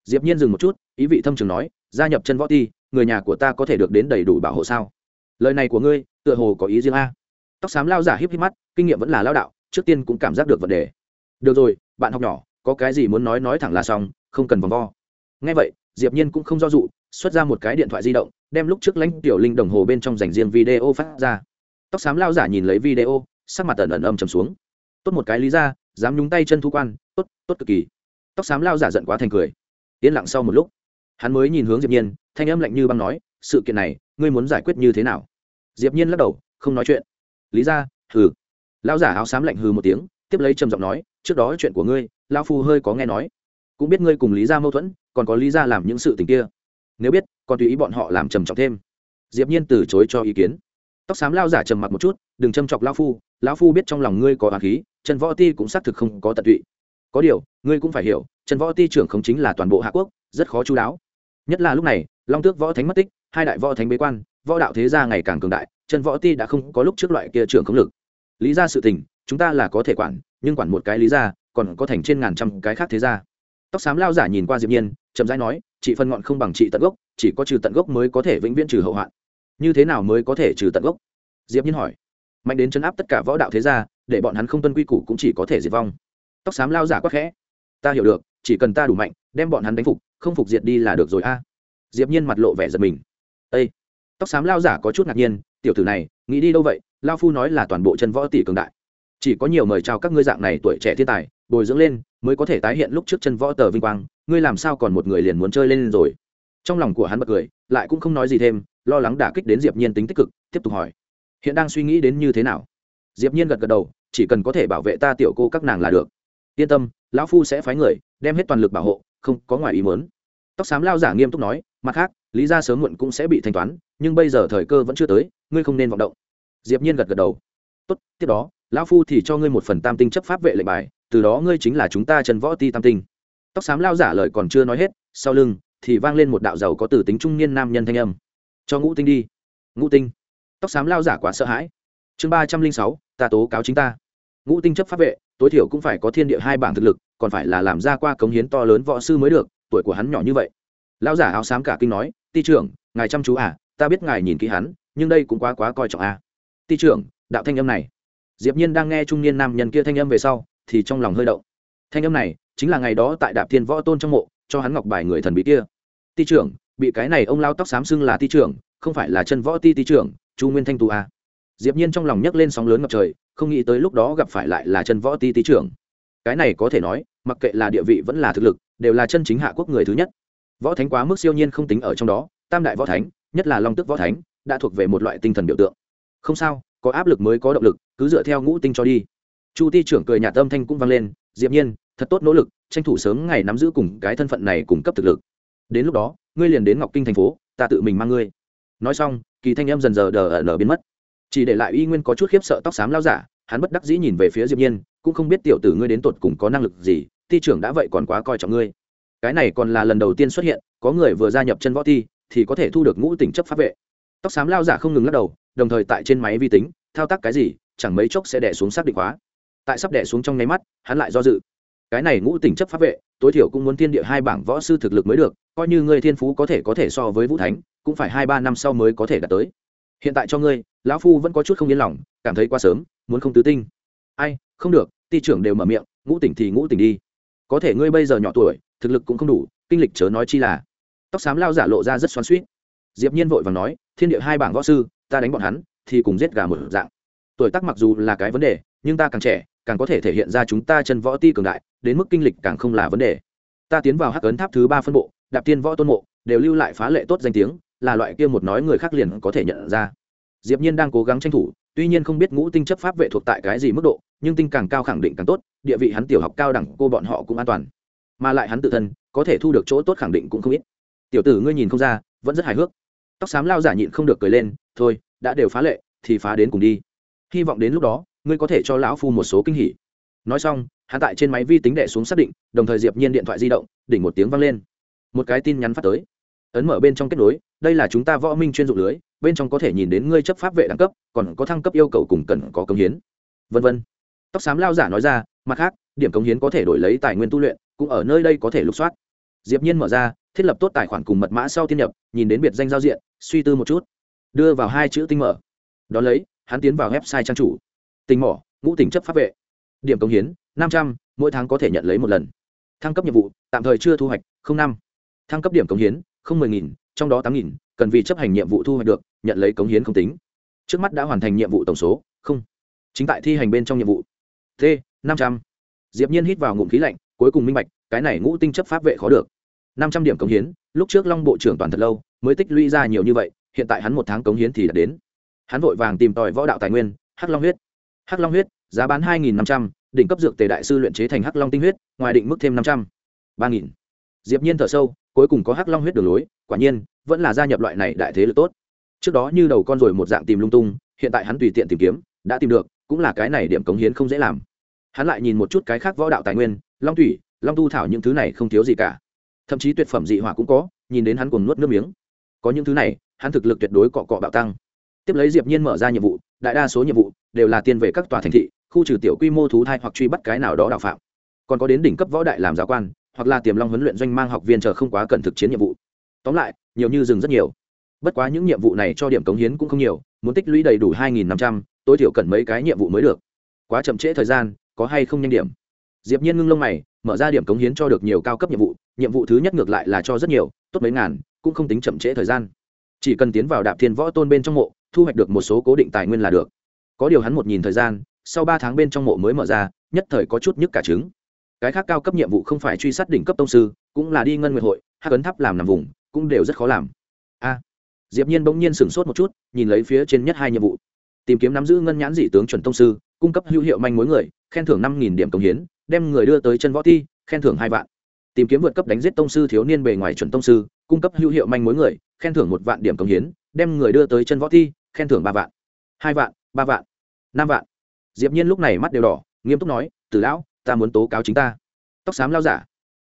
Diệp nhiên dừng một chút, ý vị thâm trường nói, gia nhập chân võ ti, người nhà của ta có thể được đến đầy đủ bảo hộ sao? Lời này của ngươi, tựa hồ có ý riêng a. Tóc xám lao giả híp híp mắt, kinh nghiệm vẫn là lao đạo, trước tiên cũng cảm giác được vấn đề. Được rồi, bạn học nhỏ, có cái gì muốn nói nói thẳng là xong, không cần vòng vo. Nghe vậy, diệp nhiên cũng không do dụ xuất ra một cái điện thoại di động đem lúc trước lãnh tiểu linh đồng hồ bên trong dành riêng video phát ra. Tóc xám lao giả nhìn lấy video, sắc mặt ẩn ẩn âm trầm xuống. Tốt một cái lý ra, dám nhúng tay chân thu quan, tốt tốt cực kỳ. Tóc xám lao giả giận quá thành cười. Yên lặng sau một lúc, hắn mới nhìn hướng diệp nhiên, thanh âm lạnh như băng nói, sự kiện này, ngươi muốn giải quyết như thế nào? Diệp nhiên lắc đầu, không nói chuyện. Lý ra, hừ. Lao giả áo xám lạnh hừ một tiếng, tiếp lấy trầm giọng nói, trước đó chuyện của ngươi lao phu hơi có nghe nói. Cũng biết ngươi cùng lý ra mâu thuẫn, còn có lý ra làm những sự tình kia nếu biết, còn tùy ý bọn họ làm trầm trọng thêm. Diệp nhiên từ chối cho ý kiến. Tóc xám lao giả trầm mặt một chút, đừng châm chọc lao phu, lão phu biết trong lòng ngươi có á khí, trần võ ti cũng xác thực không có tận tụy. Có điều, ngươi cũng phải hiểu, trần võ ti trưởng không chính là toàn bộ hạ quốc, rất khó chú đáo. Nhất là lúc này, long tước võ thánh mất tích, hai đại võ thánh bế quan, võ đạo thế gia ngày càng cường đại, trần võ ti đã không có lúc trước loại kia trưởng không lực. Lý ra sự tình, chúng ta là có thể quản, nhưng quản một cái lý ra, còn có thành trên ngàn trăm cái khác thế gia tóc xám lao giả nhìn qua diệp nhiên, chậm rãi nói chị phân ngọn không bằng chị tận gốc, chỉ có trừ tận gốc mới có thể vĩnh viễn trừ hậu hoạn. Như thế nào mới có thể trừ tận gốc? Diệp nhiên hỏi. Mạnh đến chấn áp tất cả võ đạo thế gia, để bọn hắn không tuân quy củ cũng chỉ có thể diệt vong. Tóc xám lao giả quát khẽ. Ta hiểu được, chỉ cần ta đủ mạnh, đem bọn hắn đánh phục, không phục diệt đi là được rồi a. Diệp nhiên mặt lộ vẻ giật mình. Ê! tóc xám lao giả có chút ngạc nhiên, tiểu tử này, nghĩ đi đâu vậy? Lao phu nói là toàn bộ chân võ tỷ cường đại. Chỉ có nhiều mời chào các ngươi dạng này tuổi trẻ thiên tài bồi dưỡng lên, mới có thể tái hiện lúc trước chân võ tờ vinh quang, ngươi làm sao còn một người liền muốn chơi lên rồi? Trong lòng của hắn bật cười, lại cũng không nói gì thêm, lo lắng đả kích đến diệp nhiên tính tích cực, tiếp tục hỏi. Hiện đang suy nghĩ đến như thế nào? Diệp nhiên gật gật đầu, chỉ cần có thể bảo vệ ta tiểu cô các nàng là được. Yên tâm, lão phu sẽ phái người, đem hết toàn lực bảo hộ, không có ngoài ý muốn. Tóc xám lao giả nghiêm túc nói, mặt khác, lý gia sớm muộn cũng sẽ bị thanh toán, nhưng bây giờ thời cơ vẫn chưa tới, ngươi không nên vọng động. Diệp nhiên gật gật đầu. Tốt, tiếp đó, lão phu thì cho ngươi một phần tam tinh chấp pháp vệ lệnh bài từ đó ngươi chính là chúng ta trần võ ti tam tinh. Tóc xám lao giả lời còn chưa nói hết, sau lưng thì vang lên một đạo giàu có từ tính trung niên nam nhân thanh âm. Cho ngũ tinh đi. Ngũ tinh. Tóc xám lao giả quá sợ hãi. Chương ba trăm linh sáu, ta tố cáo chính ta. Ngũ tinh chấp pháp vệ, tối thiểu cũng phải có thiên địa hai bảng thực lực, còn phải là làm ra qua cống hiến to lớn võ sư mới được, tuổi của hắn nhỏ như vậy. Lao giả áo xám cả kinh nói, ti trưởng, ngài chăm chú à ta biết ngài nhìn kỹ hắn, nhưng đây cũng quá quá coi trọng à. ti trưởng, đạo thanh âm này. Diệp nhiên đang nghe trung niên nam nhân kia thanh âm về sau thì trong lòng hơi động. Thanh âm này chính là ngày đó tại đạp thiên võ tôn trong mộ, cho hắn ngọc bài người thần bí kia. Ti trưởng, bị cái này ông lao tóc xám xưng là ti trưởng, không phải là chân võ ti ti trưởng, chu nguyên thanh tu à. diệp nhiên trong lòng nhấc lên sóng lớn ngập trời, không nghĩ tới lúc đó gặp phải lại là chân võ ti ti trưởng. Cái này có thể nói, mặc kệ là địa vị vẫn là thực lực, đều là chân chính hạ quốc người thứ nhất. Võ thánh quá mức siêu nhiên không tính ở trong đó, tam đại võ thánh, nhất là long tức võ thánh, đã thuộc về một loại tinh thần biểu tượng. Không sao, có áp lực mới có động lực, cứ dựa theo ngũ tinh cho đi chu ti trưởng cười nhà tâm thanh cũng vang lên diệp nhiên thật tốt nỗ lực tranh thủ sớm ngày nắm giữ cùng cái thân phận này cùng cấp thực lực. Đến lúc đó ngươi liền đến ngọc kinh thành phố ta tự mình mang ngươi. Nói xong kỳ thanh em dần dần đờ ở nở biến mất. Chỉ để lại y nguyên có chút khiếp sợ tóc xám lao giả hắn bất đắc dĩ nhìn về phía diệp nhiên cũng không biết tiểu tử ngươi đến tột cùng có năng lực gì ti trưởng đã vậy còn quá coi trọng ngươi. Cái này còn là lần đầu tiên xuất hiện có người vừa gia nhập chân võ thi, thì có thể thu được ngũ tỉnh chấp pháp vệ. Tóc xám lao giả không ngừng lắc đầu đồng thời tại trên máy vi tính thao tác cái gì chẳng mấy chốc sẽ đẻ xuống xác định hóa tại sắp đẻ xuống trong nháy mắt, hắn lại do dự. Cái này ngũ tỉnh chấp pháp vệ, tối thiểu cũng muốn thiên địa hai bảng võ sư thực lực mới được, coi như ngươi thiên phú có thể có thể so với vũ thánh, cũng phải hai ba năm sau mới có thể đạt tới. Hiện tại cho ngươi, lão phu vẫn có chút không yên lòng, cảm thấy quá sớm, muốn không tứ tinh. Ai, không được ty trưởng đều mở miệng, ngũ tỉnh thì ngũ tỉnh đi. Có thể ngươi bây giờ nhỏ tuổi, thực lực cũng không đủ, kinh lịch chớ nói chi là. Tóc xám lao giả lộ ra rất xoắn suýt diệp nhiên vội vàng nói, thiên địa hai bảng võ sư, ta đánh bọn hắn, thì cùng giết gà một dạng. Tuổi tác mặc dù là cái vấn đề, nhưng ta càng trẻ càng có thể thể hiện ra chúng ta chân võ ti cường đại, đến mức kinh lịch càng không là vấn đề. Ta tiến vào hắc ấn tháp thứ ba phân bộ, đạp tiên võ tôn mộ, đều lưu lại phá lệ tốt danh tiếng, là loại kia một nói người khác liền có thể nhận ra. Diệp nhiên đang cố gắng tranh thủ, tuy nhiên không biết ngũ tinh chấp pháp vệ thuộc tại cái gì mức độ, nhưng tinh càng cao khẳng định càng tốt, địa vị hắn tiểu học cao đẳng cô bọn họ cũng an toàn. Mà lại hắn tự thân, có thể thu được chỗ tốt khẳng định cũng không ít. Tiểu tử ngươi nhìn không ra, vẫn rất hài hước. Tóc xám lao giả nhịn không được cười lên, thôi, đã đều phá lệ, thì phá đến cùng đi. Hy vọng đến lúc đó ngươi có thể cho lão phu một số kinh hỉ. Nói xong, hắn tại trên máy vi tính đệ xuống xác định, đồng thời diệp nhiên điện thoại di động, đỉnh một tiếng vang lên. Một cái tin nhắn phát tới. Ấn mở bên trong kết nối, đây là chúng ta võ minh chuyên dụng lưới, bên trong có thể nhìn đến ngươi chấp pháp vệ đẳng cấp, còn có thăng cấp yêu cầu cùng cần có công hiến. Vân vân. Tóc xám lao giả nói ra, mặt khác, điểm công hiến có thể đổi lấy tài nguyên tu luyện, cũng ở nơi đây có thể lục soát. Diệp nhiên mở ra, thiết lập tốt tài khoản cùng mật mã sau tiên nhập, nhìn đến biệt danh giao diện, suy tư một chút. Đưa vào hai chữ tinh mở. Đón lấy, hắn tiến vào website trang chủ tinh mỏ, ngũ tỉnh chấp pháp vệ. Điểm công hiến, năm trăm, mỗi tháng có thể nhận lấy một lần. Thăng cấp nhiệm vụ, tạm thời chưa thu hoạch, không năm. Thăng cấp điểm công hiến, không mười nghìn, trong đó tám nghìn, cần vì chấp hành nhiệm vụ thu hoạch được, nhận lấy cống hiến không tính. Trước mắt đã hoàn thành nhiệm vụ tổng số, không. Chính tại thi hành bên trong nhiệm vụ. T, năm trăm. Diệp nhiên hít vào ngụm khí lạnh, cuối cùng minh bạch, cái này ngũ tinh chấp pháp vệ khó được. Năm trăm điểm cống hiến, lúc trước long bộ trưởng toàn thật lâu, mới tích lũy ra nhiều như vậy, hiện tại hắn một tháng cống hiến thì đã đến. Hắn vội vàng tìm tòi võ đạo tài nguyên, hắc long huyết hắc long huyết, giá bán hai nghìn năm trăm, đỉnh cấp dược tề đại sư luyện chế thành hắc long tinh huyết, ngoài định mức thêm năm trăm, ba nghìn. Diệp nhiên thở sâu, cuối cùng có hắc long huyết đường lối, quả nhiên, vẫn là gia nhập loại này đại thế lực tốt. Trước đó như đầu con rồi một dạng tìm lung tung, hiện tại hắn tùy tiện tìm kiếm, đã tìm được, cũng là cái này điểm cống hiến không dễ làm. Hắn lại nhìn một chút cái khác võ đạo tài nguyên, long thủy, long tu thảo những thứ này không thiếu gì cả. Thậm chí tuyệt phẩm dị hỏa cũng có, nhìn đến hắn cùng nuốt nước miếng. Có những thứ này, hắn thực lực tuyệt đối cọ cọ bạo tăng tiếp lấy diệp nhiên mở ra nhiệm vụ, đại đa số nhiệm vụ đều là tiên về các tòa thành thị, khu trừ tiểu quy mô thú thai hoặc truy bắt cái nào đó đạo phạm. Còn có đến đỉnh cấp võ đại làm giáo quan, hoặc là tiềm long huấn luyện doanh mang học viên chờ không quá cần thực chiến nhiệm vụ. Tóm lại, nhiều như dừng rất nhiều. Bất quá những nhiệm vụ này cho điểm cống hiến cũng không nhiều, muốn tích lũy đầy đủ hai nghìn năm trăm, tối thiểu cần mấy cái nhiệm vụ mới được. Quá chậm trễ thời gian, có hay không nhanh điểm? Diệp nhiên ngưng lông mày, mở ra điểm cống hiến cho được nhiều cao cấp nhiệm vụ nhiệm vụ thứ nhất ngược lại là cho rất nhiều, tốt mấy ngàn, cũng không tính chậm trễ thời gian. Chỉ cần tiến vào đạp thiên võ tôn bên trong mộ thu hoạch được một số cố định tài nguyên là được. Có điều hắn một nhìn thời gian, sau ba tháng bên trong mộ mới mở ra, nhất thời có chút nhức cả trứng. Cái khác cao cấp nhiệm vụ không phải truy sát đỉnh cấp tông sư, cũng là đi ngân nguyện hội, hắc ấn tháp làm nằm vùng, cũng đều rất khó làm. A. Diệp nhiên bỗng nhiên sửng sốt một chút, nhìn lấy phía trên nhất hai nhiệm vụ. Tìm kiếm nắm giữ ngân nhãn dị tướng chuẩn tông sư, cung cấp hữu hiệu manh mối người, khen thưởng năm nghìn điểm công hiến, đem người đưa tới chân võ thi, khen thưởng hai vạn. Tìm kiếm vượt cấp đánh giết tông sư thiếu niên bề ngoài chuẩn tông sư, cung cấp hữu hiệu manh mối người, khen thưởng một vạn điểm công hiến đem người đưa tới chân võ thi, khen thưởng ba vạn, hai vạn, ba vạn, năm vạn. Diệp nhiên lúc này mắt đều đỏ, nghiêm túc nói, tử lão, ta muốn tố cáo chính ta. Tóc xám lao giả.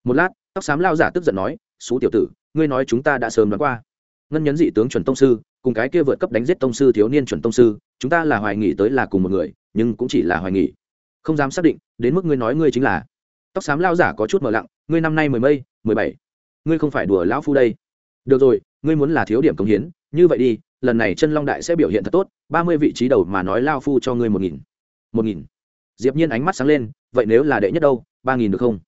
Một lát, tóc xám lao giả tức giận nói, xú tiểu tử, ngươi nói chúng ta đã sớm đoán qua. Ngân nhấn dị tướng chuẩn tông sư, cùng cái kia vượt cấp đánh giết tông sư thiếu niên chuẩn tông sư, chúng ta là hoài nghỉ tới là cùng một người, nhưng cũng chỉ là hoài nghỉ không dám xác định, đến mức ngươi nói ngươi chính là. Tóc xám lao giả có chút mờ lặng, ngươi năm nay mười mây, mười bảy, ngươi không phải đùa lão phu đây. Được rồi, ngươi muốn là thiếu điểm công hiến như vậy đi, lần này chân long đại sẽ biểu hiện thật tốt, ba mươi vị trí đầu mà nói lao phu cho ngươi một nghìn. Một nghìn. Diệp nhiên ánh mắt sáng lên, vậy nếu là đệ nhất đâu, ba nghìn được không?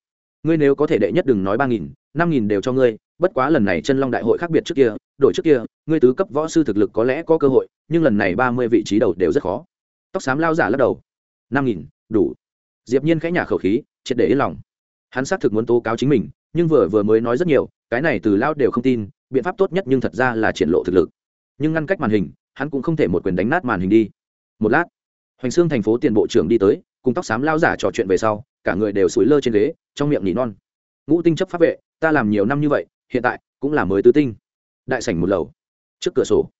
Ngươi nếu có thể đệ nhất đừng nói ba nghìn, năm nghìn đều cho ngươi, bất quá lần này chân long đại hội khác biệt trước kia, đổi trước kia, ngươi tứ cấp võ sư thực lực có lẽ có cơ hội, nhưng lần này ba mươi vị trí đầu đều rất khó. Tóc xám lao giả lắc đầu. Năm nghìn, đủ. Diệp nhiên khẽ nhả khẩu khí, triệt để yên lòng. Hắn xác thực muốn tố cáo chính mình, nhưng vừa vừa mới nói rất nhiều, cái này từ lao đều không tin biện pháp tốt nhất nhưng thật ra là triển lộ thực lực. Nhưng ngăn cách màn hình, hắn cũng không thể một quyền đánh nát màn hình đi. Một lát, hoành xương thành phố tiền bộ trưởng đi tới, cùng tóc xám lao giả trò chuyện về sau, cả người đều sủi lơ trên ghế, trong miệng nỉ non. Ngũ tinh chấp pháp vệ, ta làm nhiều năm như vậy, hiện tại cũng là mới tứ tinh. Đại sảnh một lầu, trước cửa sổ.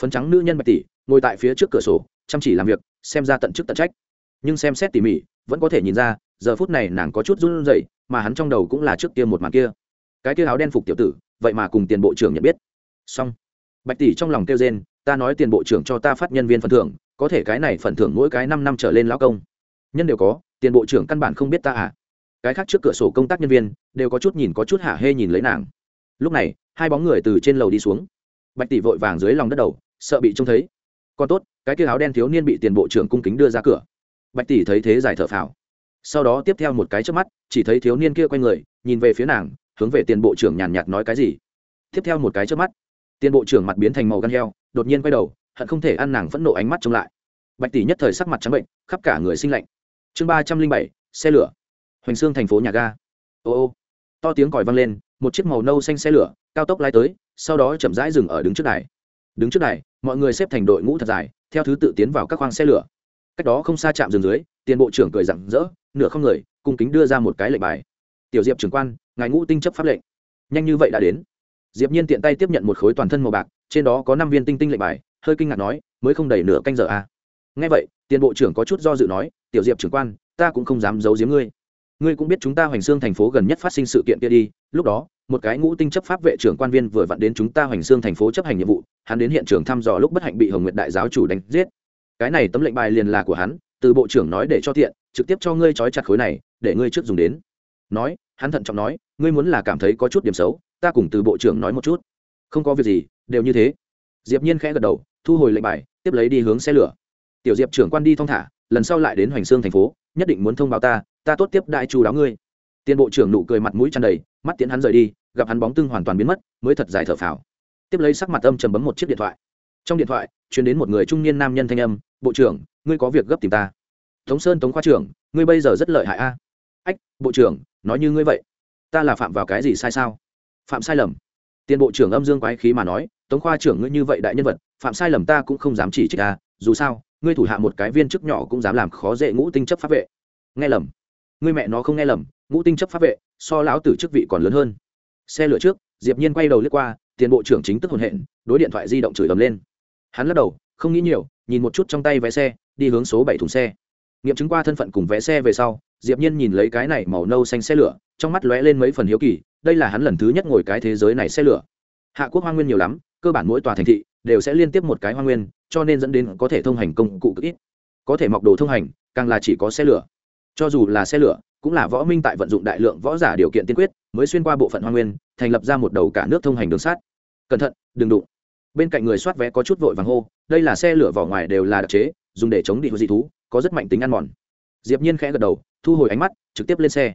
Phấn trắng nữ nhân bạch tỷ, ngồi tại phía trước cửa sổ, chăm chỉ làm việc, xem ra tận chức tận trách. Nhưng xem xét tỉ mỉ, vẫn có thể nhìn ra, giờ phút này nàng có chút run rẩy, mà hắn trong đầu cũng là trước kia một màn kia. Cái kia áo đen phục tiểu tử vậy mà cùng tiền bộ trưởng nhận biết. Xong. Bạch tỷ trong lòng kêu rên, ta nói tiền bộ trưởng cho ta phát nhân viên phần thưởng, có thể cái này phần thưởng mỗi cái năm năm trở lên lão công. Nhân đều có, tiền bộ trưởng căn bản không biết ta à. Cái khác trước cửa sổ công tác nhân viên, đều có chút nhìn có chút hả hê nhìn lấy nàng. Lúc này, hai bóng người từ trên lầu đi xuống. Bạch tỷ vội vàng dưới lòng đất đầu, sợ bị trông thấy. Còn tốt, cái kia áo đen thiếu niên bị tiền bộ trưởng cung kính đưa ra cửa. Bạch tỷ thấy thế giải thở phào. Sau đó tiếp theo một cái trước mắt, chỉ thấy thiếu niên kia quay người, nhìn về phía nàng hướng về tiền bộ trưởng nhàn nhạt nói cái gì? Tiếp theo một cái trước mắt, tiền bộ trưởng mặt biến thành màu gan heo, đột nhiên quay đầu, hận không thể ăn nàng phẫn nộ ánh mắt trông lại. Bạch tỷ nhất thời sắc mặt trắng bệnh, khắp cả người sinh lạnh. Chương ba trăm linh bảy, xe lửa. Hoành xương thành phố nhà ga. Ô ô. To tiếng còi vang lên, một chiếc màu nâu xanh xe lửa, cao tốc lái tới, sau đó chậm rãi dừng ở đứng trước đài. Đứng trước đài, mọi người xếp thành đội ngũ thật dài, theo thứ tự tiến vào các khoang xe lửa. Cách đó không xa chạm dừng dưới, tiền bộ trưởng cười rặng rỡ, nửa không người, cung kính đưa ra một cái lệnh bài tiểu diệp trưởng quan, ngài ngũ tinh chấp pháp lệnh. Nhanh như vậy đã đến. Diệp nhiên tiện tay tiếp nhận một khối toàn thân màu bạc, trên đó có năm viên tinh tinh lệnh bài, hơi kinh ngạc nói, mới không đầy nửa canh giờ à? Nghe vậy, tiền bộ trưởng có chút do dự nói, tiểu diệp trưởng quan, ta cũng không dám giấu giếm ngươi. Ngươi cũng biết chúng ta hoành xương thành phố gần nhất phát sinh sự kiện kia đi, lúc đó, một cái ngũ tinh chấp pháp vệ trưởng quan viên vừa vặn đến chúng ta hoành xương thành phố chấp hành nhiệm vụ, hắn đến hiện trường thăm dò lúc bất hạnh bị hồng nguyệt đại giáo chủ đánh giết. Cái này tấm lệnh bài liền là của hắn, từ bộ trưởng nói để cho tiện, trực tiếp cho ngươi trói chặt khối này, để ngươi trước dùng đến. Nói hắn thận trọng nói, ngươi muốn là cảm thấy có chút điểm xấu, ta cùng từ bộ trưởng nói một chút. Không có việc gì, đều như thế. Diệp nhiên khẽ gật đầu, thu hồi lệnh bài, tiếp lấy đi hướng xe lửa. Tiểu diệp trưởng quan đi thong thả, lần sau lại đến hoành xương thành phố, nhất định muốn thông báo ta ta tốt tiếp đại chu đáo ngươi. Tiền bộ trưởng nụ cười mặt mũi tràn đầy, mắt tiễn hắn rời đi, gặp hắn bóng tương hoàn toàn biến mất, mới thật dài thở phào. Tiếp lấy sắc mặt âm trầm bấm một chiếc điện thoại. Trong điện thoại, truyền đến một người trung niên nam nhân thanh âm, bộ trưởng, ngươi có việc gấp tìm ta. Tống sơn, tống khoa trưởng, ngươi bây giờ rất lợi hại a. Ách, bộ trưởng nói như ngươi vậy, ta là phạm vào cái gì sai sao? Phạm sai lầm. Tiền bộ trưởng âm dương quái khí mà nói, tống khoa trưởng ngươi như vậy đại nhân vật, phạm sai lầm ta cũng không dám chỉ trích ta dù sao, ngươi thủ hạ một cái viên chức nhỏ cũng dám làm khó dễ ngũ tinh chấp pháp vệ. Nghe lầm. Ngươi mẹ nó không nghe lầm, ngũ tinh chấp pháp vệ, so lão tử chức vị còn lớn hơn. Xe lửa trước, diệp nhiên quay đầu lướt qua, tiền bộ trưởng chính tức hồn hện, đối điện thoại di động chửi ầm lên. Hắn lắc đầu, không nghĩ nhiều, nhìn một chút trong tay vé xe, đi hướng số bảy thùng xe. Nghiệm chứng qua thân phận cùng vé xe về sau diệp nhiên nhìn lấy cái này màu nâu xanh xe lửa, trong mắt lóe lên mấy phần hiếu kỳ, đây là hắn lần thứ nhất ngồi cái thế giới này xe lửa. Hạ quốc hoa nguyên nhiều lắm, cơ bản mỗi tòa thành thị đều sẽ liên tiếp một cái hoa nguyên, cho nên dẫn đến có thể thông hành công cụ cực ít. Có thể mọc đồ thông hành, càng là chỉ có xe lửa. Cho dù là xe lửa, cũng là võ minh tại vận dụng đại lượng võ giả điều kiện tiên quyết, mới xuyên qua bộ phận hoa nguyên, thành lập ra một đầu cả nước thông hành đường sắt. cẩn thận, đừng đụng. Bên cạnh người soát vé có chút vội vàng hô, đây là xe lửa vỏ ngoài đều là đặc chế, dùng để chống địch dị thú, có rất mạnh tính ăn mòn. Diệp nhiên khẽ gật đầu thu hồi ánh mắt, trực tiếp lên xe.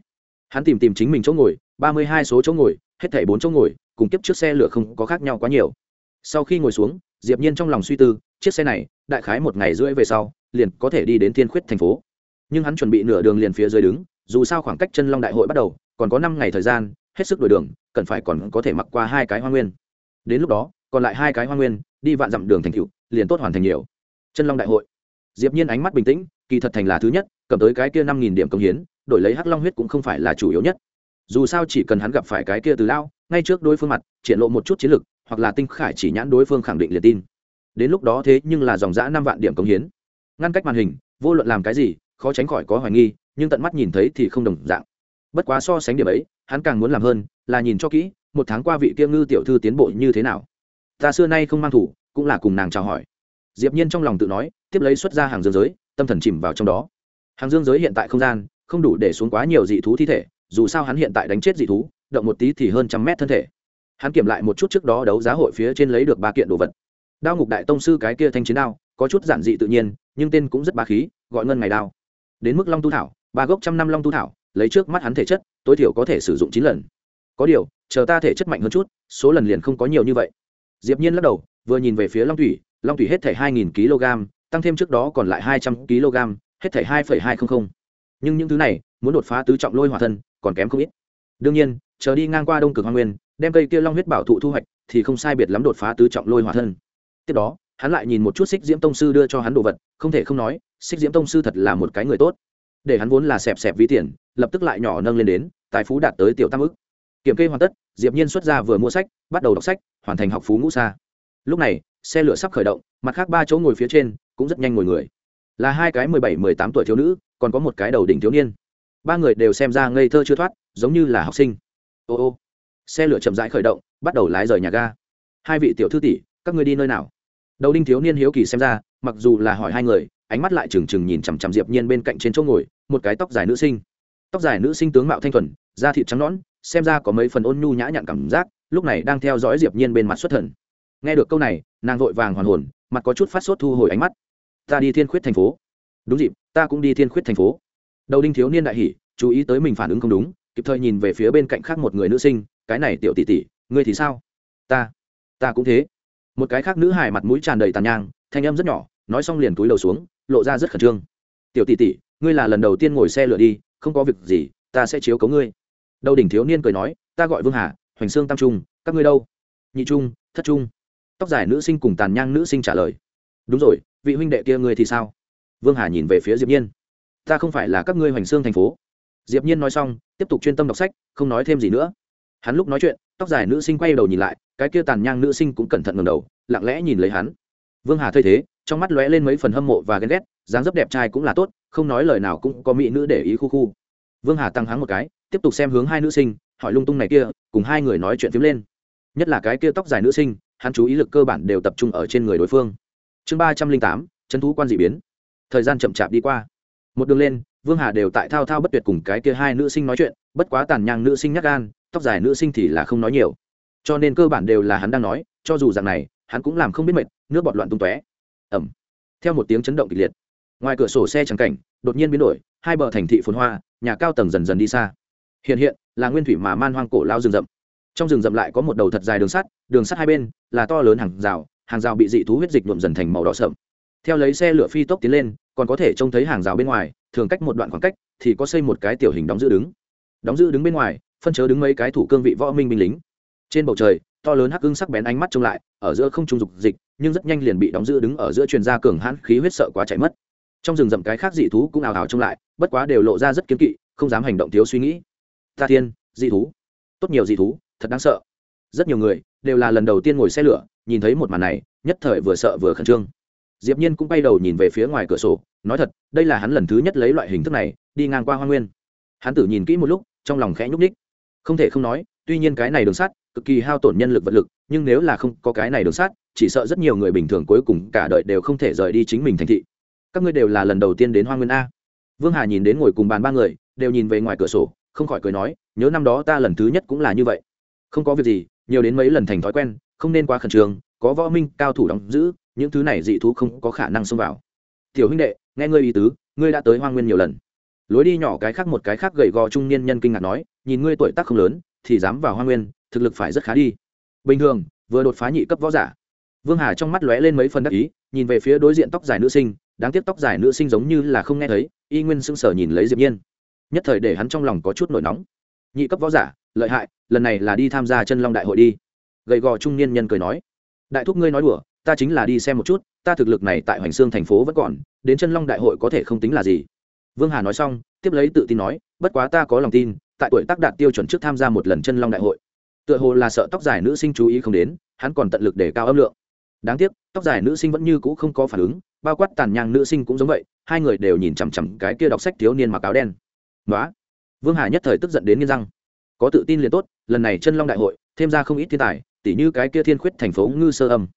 Hắn tìm tìm chính mình chỗ ngồi, ba mươi hai số chỗ ngồi, hết thảy bốn chỗ ngồi, cùng tiếp trước xe lửa không có khác nhau quá nhiều. Sau khi ngồi xuống, diệp nhiên trong lòng suy tư, chiếc xe này, đại khái một ngày rưỡi về sau, liền có thể đi đến thiên khuyết thành phố. Nhưng hắn chuẩn bị nửa đường liền phía dưới đứng, dù sao khoảng cách chân long đại hội bắt đầu, còn có năm ngày thời gian, hết sức đổi đường, cần phải còn có thể mặc qua hai cái hoa nguyên. Đến lúc đó, còn lại hai cái hoa nguyên, đi vạn dặm đường thành cựu liền tốt hoàn thành nhiều. Chân long đại hội. Diệp nhiên ánh mắt bình tĩnh, kỳ thật thành là thứ nhất cầm tới cái kia năm nghìn điểm công hiến, đổi lấy hắc long huyết cũng không phải là chủ yếu nhất. Dù sao chỉ cần hắn gặp phải cái kia từ lao ngay trước đối phương mặt, triển lộ một chút chiến lực, hoặc là tinh khải chỉ nhãn đối phương khẳng định liền tin. Đến lúc đó thế nhưng là dòng dã năm vạn điểm công hiến. Ngăn cách màn hình, vô luận làm cái gì, khó tránh khỏi có hoài nghi, nhưng tận mắt nhìn thấy thì không đồng dạng. Bất quá so sánh điểm ấy, hắn càng muốn làm hơn, là nhìn cho kỹ, một tháng qua vị kia ngư tiểu thư tiến bộ như thế nào. Ta xưa nay không mang thủ, cũng là cùng nàng chào hỏi. Diệp nhiên trong lòng tự nói, tiếp lấy xuất ra hàng dương giới, tâm thần chìm vào trong đó hàng dương giới hiện tại không gian, không đủ để xuống quá nhiều dị thú thi thể, dù sao hắn hiện tại đánh chết dị thú, động một tí thì hơn trăm mét thân thể. Hắn kiểm lại một chút trước đó đấu giá hội phía trên lấy được ba kiện đồ vật. Đao ngục đại tông sư cái kia thanh chiến đao, có chút giản dị tự nhiên, nhưng tên cũng rất bá khí, gọi ngân ngày đao. Đến mức long tu thảo, ba gốc trăm năm long tu thảo, lấy trước mắt hắn thể chất, tối thiểu có thể sử dụng chín lần. Có điều, chờ ta thể chất mạnh hơn chút, số lần liền không có nhiều như vậy. Diệp nhiên lắc đầu, vừa nhìn về phía long thủy long thủy hết thể hai nghìn kg tăng thêm trước đó còn lại hai trăm kg hết thể hai hai trăm linh nhưng những thứ này, muốn đột phá tứ trọng lôi hỏa thân, còn kém không ít. Đương nhiên, chờ đi ngang qua đông cực hoa nguyên, đem cây kia long huyết bảo thụ thu hoạch, thì không sai biệt lắm đột phá tứ trọng lôi hỏa thân. Tiếp đó, hắn lại nhìn một chút xích diễm tông sư đưa cho hắn đồ vật, không thể không nói xích diễm tông sư thật là một cái người tốt. Để hắn vốn là xẹp xẹp ví tiền, lập tức lại nhỏ nâng lên đến, tài phú đạt tới tiểu tam ức. Kiểm kê hoàn tất, diệp nhiên xuất ra vừa mua sách, bắt đầu đọc sách, hoàn thành học phú ngũ xa lúc này, xe lửa sắp khởi động, mặt khác ba chỗ ngồi phía trên, cũng rất nhanh ngồi người là hai cái mười bảy, mười tám tuổi thiếu nữ, còn có một cái đầu đỉnh thiếu niên. Ba người đều xem ra ngây thơ chưa thoát, giống như là học sinh. Ô ô, xe lửa chậm rãi khởi động, bắt đầu lái rời nhà ga. Hai vị tiểu thư tỷ, các người đi nơi nào? Đầu đinh thiếu niên hiếu kỳ xem ra, mặc dù là hỏi hai người, ánh mắt lại trừng trừng nhìn chằm chằm diệp nhiên bên cạnh trên chỗ ngồi, một cái tóc dài nữ sinh. Tóc dài nữ sinh tướng mạo thanh thuần, da thịt trắng nõn, xem ra có mấy phần ôn nhu nhã nhặn cảm giác, lúc này đang theo dõi diệp nhiên bên mặt xuất thần. Nghe được câu này, nàng vội vàng hoàn hồn, mặt có chút phát sốt thu hồi ánh mắt ta đi thiên khuyết thành phố. Đúng dịp, ta cũng đi thiên khuyết thành phố. Đầu đinh thiếu niên đại hỉ, chú ý tới mình phản ứng không đúng, kịp thời nhìn về phía bên cạnh khác một người nữ sinh, cái này tiểu tỷ tỷ, ngươi thì sao? Ta ta cũng thế. Một cái khác nữ hài mặt mũi tràn đầy tàn nhang, thanh âm rất nhỏ, nói xong liền túi đầu xuống, lộ ra rất khẩn trương. Tiểu tỷ tỷ, ngươi là lần đầu tiên ngồi xe lửa đi, không có việc gì, ta sẽ chiếu cấu ngươi. Đầu đỉnh thiếu niên cười nói, ta gọi vương hà, hoành sương tam trung, các ngươi đâu? Nhị trung, thất trung. Tóc dài nữ sinh cùng tàn nhang nữ sinh trả lời. Đúng rồi vị huynh đệ kia ngươi thì sao? Vương hà nhìn về phía diệp nhiên. Ta không phải là các ngươi hoành xương thành phố. Diệp nhiên nói xong, tiếp tục chuyên tâm đọc sách, không nói thêm gì nữa. Hắn lúc nói chuyện, tóc dài nữ sinh quay đầu nhìn lại, cái kia tàn nhang nữ sinh cũng cẩn thận ngẩng đầu, lặng lẽ nhìn lấy hắn. Vương hà thấy thế, trong mắt lóe lên mấy phần hâm mộ và ghen ghét, dáng dấp đẹp trai cũng là tốt, không nói lời nào cũng có mỹ nữ để ý khu khu. Vương hà tăng hắng một cái, tiếp tục xem hướng hai nữ sinh, hỏi lung tung này kia, cùng hai người nói chuyện phím lên. Nhất là cái kia tóc dài nữ sinh, hắn chú ý lực cơ bản đều tập trung ở trên người đối phương chương ba trăm linh tám trấn thú quan dị biến. Thời gian chậm chạp đi qua. Một đường lên, vương hà đều tại thao thao bất tuyệt cùng cái kia hai nữ sinh nói chuyện, bất quá tàn nhang nữ sinh nhắc gan, tóc dài nữ sinh thì là không nói nhiều. Cho nên cơ bản đều là hắn đang nói, cho dù rằng này, hắn cũng làm không biết mệt, nước bọt loạn tung tóe. Ẩm. Theo một tiếng chấn động kịch liệt, ngoài cửa sổ xe trắng cảnh, đột nhiên biến đổi, hai bờ thành thị phồn hoa, nhà cao tầng dần dần đi xa. Hiện hiện, là nguyên thủy mà man hoang cổ lao rừng rậm. Trong rừng rậm lại có một đầu thật dài đường sắt đường sắt hai bên là to lớn hàng rào hàng rào bị dị thú huyết dịch nhuộm dần thành màu đỏ sậm. Theo lấy xe lửa phi tốc tiến lên, còn có thể trông thấy hàng rào bên ngoài, thường cách một đoạn khoảng cách, thì có xây một cái tiểu hình đóng giữ đứng. Đóng giữ đứng bên ngoài, phân chớ đứng mấy cái thủ cương vị võ minh binh lính. Trên bầu trời, to lớn hắc ưng sắc bén ánh mắt trông lại, ở giữa không trung dục dịch, nhưng rất nhanh liền bị đóng giữ đứng ở giữa truyền gia cường hãn khí huyết sợ quá chạy mất. Trong rừng rậm cái khác dị thú cũng ào ào trông lại, bất quá đều lộ ra rất kiếm kỵ, không dám hành động thiếu suy nghĩ. Ta thiên, dị thú. Tốt nhiều dị thú, thật đáng sợ rất nhiều người đều là lần đầu tiên ngồi xe lửa, nhìn thấy một màn này, nhất thời vừa sợ vừa khẩn trương. Diệp nhiên cũng bay đầu nhìn về phía ngoài cửa sổ, nói thật, đây là hắn lần thứ nhất lấy loại hình thức này, đi ngang qua hoa nguyên. Hắn tử nhìn kỹ một lúc, trong lòng khẽ nhúc nhích. Không thể không nói, tuy nhiên cái này đường sắt, cực kỳ hao tổn nhân lực vật lực, nhưng nếu là không có cái này đường sắt, chỉ sợ rất nhiều người bình thường cuối cùng cả đời đều không thể rời đi chính mình thành thị. Các ngươi đều là lần đầu tiên đến hoa nguyên a. Vương hà nhìn đến ngồi cùng bàn ba người, đều nhìn về ngoài cửa sổ, không khỏi cười nói, nhớ năm đó ta lần thứ nhất cũng là như vậy. Không có việc gì nhiều đến mấy lần thành thói quen, không nên quá khẩn trương, có võ minh, cao thủ đóng giữ, những thứ này dị thú không có khả năng xông vào. Tiểu huynh đệ, nghe ngươi ý tứ, ngươi đã tới hoa nguyên nhiều lần. Lối đi nhỏ cái khác một cái khác gầy gò trung niên nhân kinh ngạc nói, nhìn ngươi tuổi tác không lớn, thì dám vào hoa nguyên, thực lực phải rất khá đi. Bình thường, vừa đột phá nhị cấp võ giả. Vương hà trong mắt lóe lên mấy phần đắc ý, nhìn về phía đối diện tóc dài nữ sinh, đáng tiếc tóc dài nữ sinh giống như là không nghe thấy, y nguyên sững sờ nhìn lấy diệp nhiên. Nhất thời để hắn trong lòng có chút nổi nóng. Nhị cấp võ giả lợi hại, lần này là đi tham gia chân long đại hội đi. Gầy gò trung niên nhân cười nói, đại thúc ngươi nói đùa, ta chính là đi xem một chút, ta thực lực này tại hoành xương thành phố vẫn còn, đến chân long đại hội có thể không tính là gì. Vương hà nói xong, tiếp lấy tự tin nói, bất quá ta có lòng tin, tại tuổi tác đạt tiêu chuẩn trước tham gia một lần chân long đại hội, tựa hồ là sợ tóc dài nữ sinh chú ý không đến, hắn còn tận lực để cao âm lượng. Đáng tiếc, tóc dài nữ sinh vẫn như cũ không có phản ứng, bao quát tàn nhang nữ sinh cũng giống vậy, hai người đều nhìn chằm chằm cái kia đọc sách thiếu niên mặc áo đen. Nói vương hà nhất thời tức giận đến nghiên răng có tự tin liền tốt, lần này chân long đại hội, thêm ra không ít thiên tài, tỉ như cái kia thiên khuyết thành phố ngư sơ âm.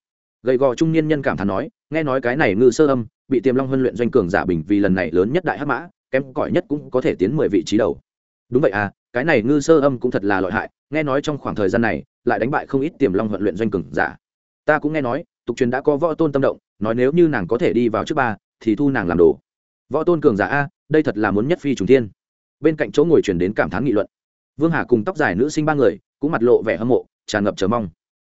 Gầy gò trung niên nhân cảm thán nói, nghe nói cái này ngư sơ âm, bị tiềm long huân luyện doanh cường giả bình vì lần này lớn nhất đại hắc mã, kém cỏi nhất cũng có thể tiến mười vị trí đầu. Đúng vậy à cái này ngư sơ âm cũng thật là lợi hại, nghe nói trong khoảng thời gian này, lại đánh bại không ít tiềm long huân luyện doanh cường giả. Ta cũng nghe nói, tục truyền đã có võ tôn tâm động, nói nếu như nàng có thể đi vào trước ba, thì thu nàng làm đồ. Võ tôn cường giả a, đây thật là muốn nhất phi trùng thiên. Bên cạnh chỗ ngồi truyền đến cảm thán nghị luận vương hà cùng tóc dài nữ sinh ba người cũng mặt lộ vẻ hâm mộ, tràn ngập chờ mong.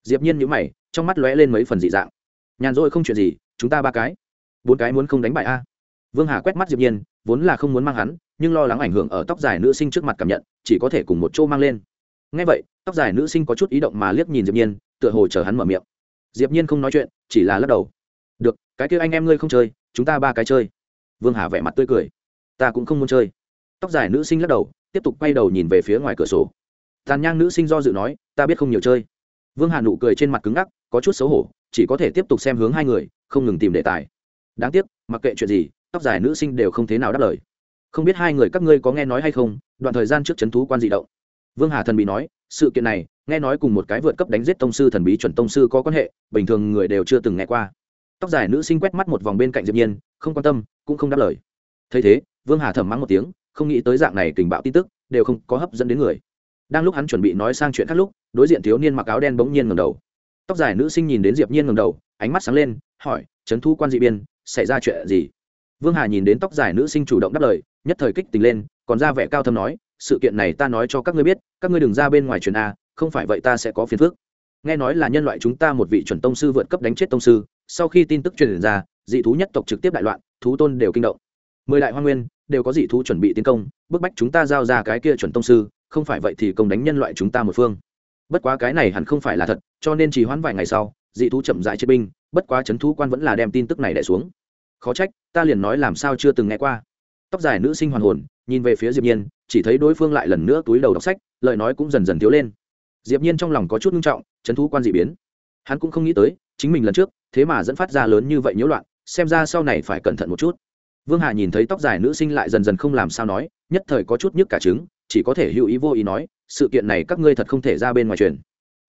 Diệp nhiên nhíu mày, trong mắt lóe lên mấy phần dị dạng. Nhàn rỗi không chuyện gì, chúng ta ba cái. Bốn cái muốn không đánh bại a. Vương hà quét mắt diệp nhiên, vốn là không muốn mang hắn, nhưng lo lắng ảnh hưởng ở tóc dài nữ sinh trước mặt cảm nhận, chỉ có thể cùng một chỗ mang lên. Ngay vậy, tóc dài nữ sinh có chút ý động mà liếc nhìn diệp nhiên, tựa hồ chờ hắn mở miệng. Diệp nhiên không nói chuyện, chỉ là lắc đầu. Được, cái kia anh em ngươi không chơi, chúng ta ba cái chơi. Vương hà vẻ mặt tươi cười. Ta cũng không muốn chơi. Tóc dài nữ sinh lắc đầu tiếp tục quay đầu nhìn về phía ngoài cửa sổ. Tàn nhang nữ sinh do dự nói, ta biết không nhiều chơi. Vương hà nụ cười trên mặt cứng ngắc, có chút xấu hổ, chỉ có thể tiếp tục xem hướng hai người, không ngừng tìm đề tài. Đáng tiếc, mặc kệ chuyện gì, tóc dài nữ sinh đều không thế nào đáp lời. Không biết hai người các ngươi có nghe nói hay không, đoạn thời gian trước c h ấ n thú quan d động. Vương hà thần bí nói, sự kiện này, nghe nói cùng một cái vượt cấp đánh giết tông sư thần bí chuẩn tông sư có quan hệ, bình thường người đều chưa từng nghe qua. Tóc dài nữ sinh quét mắt một vòng bên cạnh diệp nhiên, không quan tâm, cũng không đáp lời. Thấy thế, vương hà thầm mắng một tiếng không nghĩ tới dạng này tình bạo tin tức, đều không có hấp dẫn đến người. Đang lúc hắn chuẩn bị nói sang chuyện khác lúc, đối diện thiếu niên mặc áo đen bỗng nhiên ngầm đầu. Tóc dài nữ sinh nhìn đến diệp nhiên ngầm đầu, ánh mắt sáng lên, hỏi trấn thu quan dị biên, xảy ra chuyện gì? Vương hà nhìn đến tóc dài nữ sinh chủ động đáp lời, nhất thời kích tình lên, còn ra vẻ cao thâm nói, sự kiện này ta nói cho các ngươi biết, các ngươi đừng ra bên ngoài truyền a, không phải vậy ta sẽ có phiền phức. Nghe nói là nhân loại chúng ta một vị chuẩn tông sư vượt cấp đánh chết tông sư, sau khi tin tức truyền ra, dị thú nhất tộc trực tiếp đại loạn, thú tôn đều kinh động. Mười đại hoa nguyên đều có dị thú chuẩn bị tiến công, bức bách chúng ta giao ra cái kia chuẩn tông sư, không phải vậy thì công đánh nhân loại chúng ta một phương. Bất quá cái này hẳn không phải là thật, cho nên chỉ hoãn vài ngày sau, dị thú chậm rãi chế binh, bất quá chấn thú quan vẫn là đem tin tức này đẻ xuống. Khó trách, ta liền nói làm sao chưa từng nghe qua. Tóc dài nữ sinh hoàn hồn, nhìn về phía diệp nhiên, chỉ thấy đối phương lại lần nữa túi đầu đọc sách, lời nói cũng dần dần thiếu lên. Diệp nhiên trong lòng có chút nghiêm trọng, chấn thú quan dị biến. Hắn cũng không nghĩ tới, chính mình lần trước, thế mà dẫn phát ra lớn như vậy nhiễu loạn, xem ra sau này phải cẩn thận một chút vương hà nhìn thấy tóc dài nữ sinh lại dần dần không làm sao nói, nhất thời có chút nhức cả trứng, chỉ có thể hữu ý vô ý nói, sự kiện này các ngươi thật không thể ra bên ngoài truyền.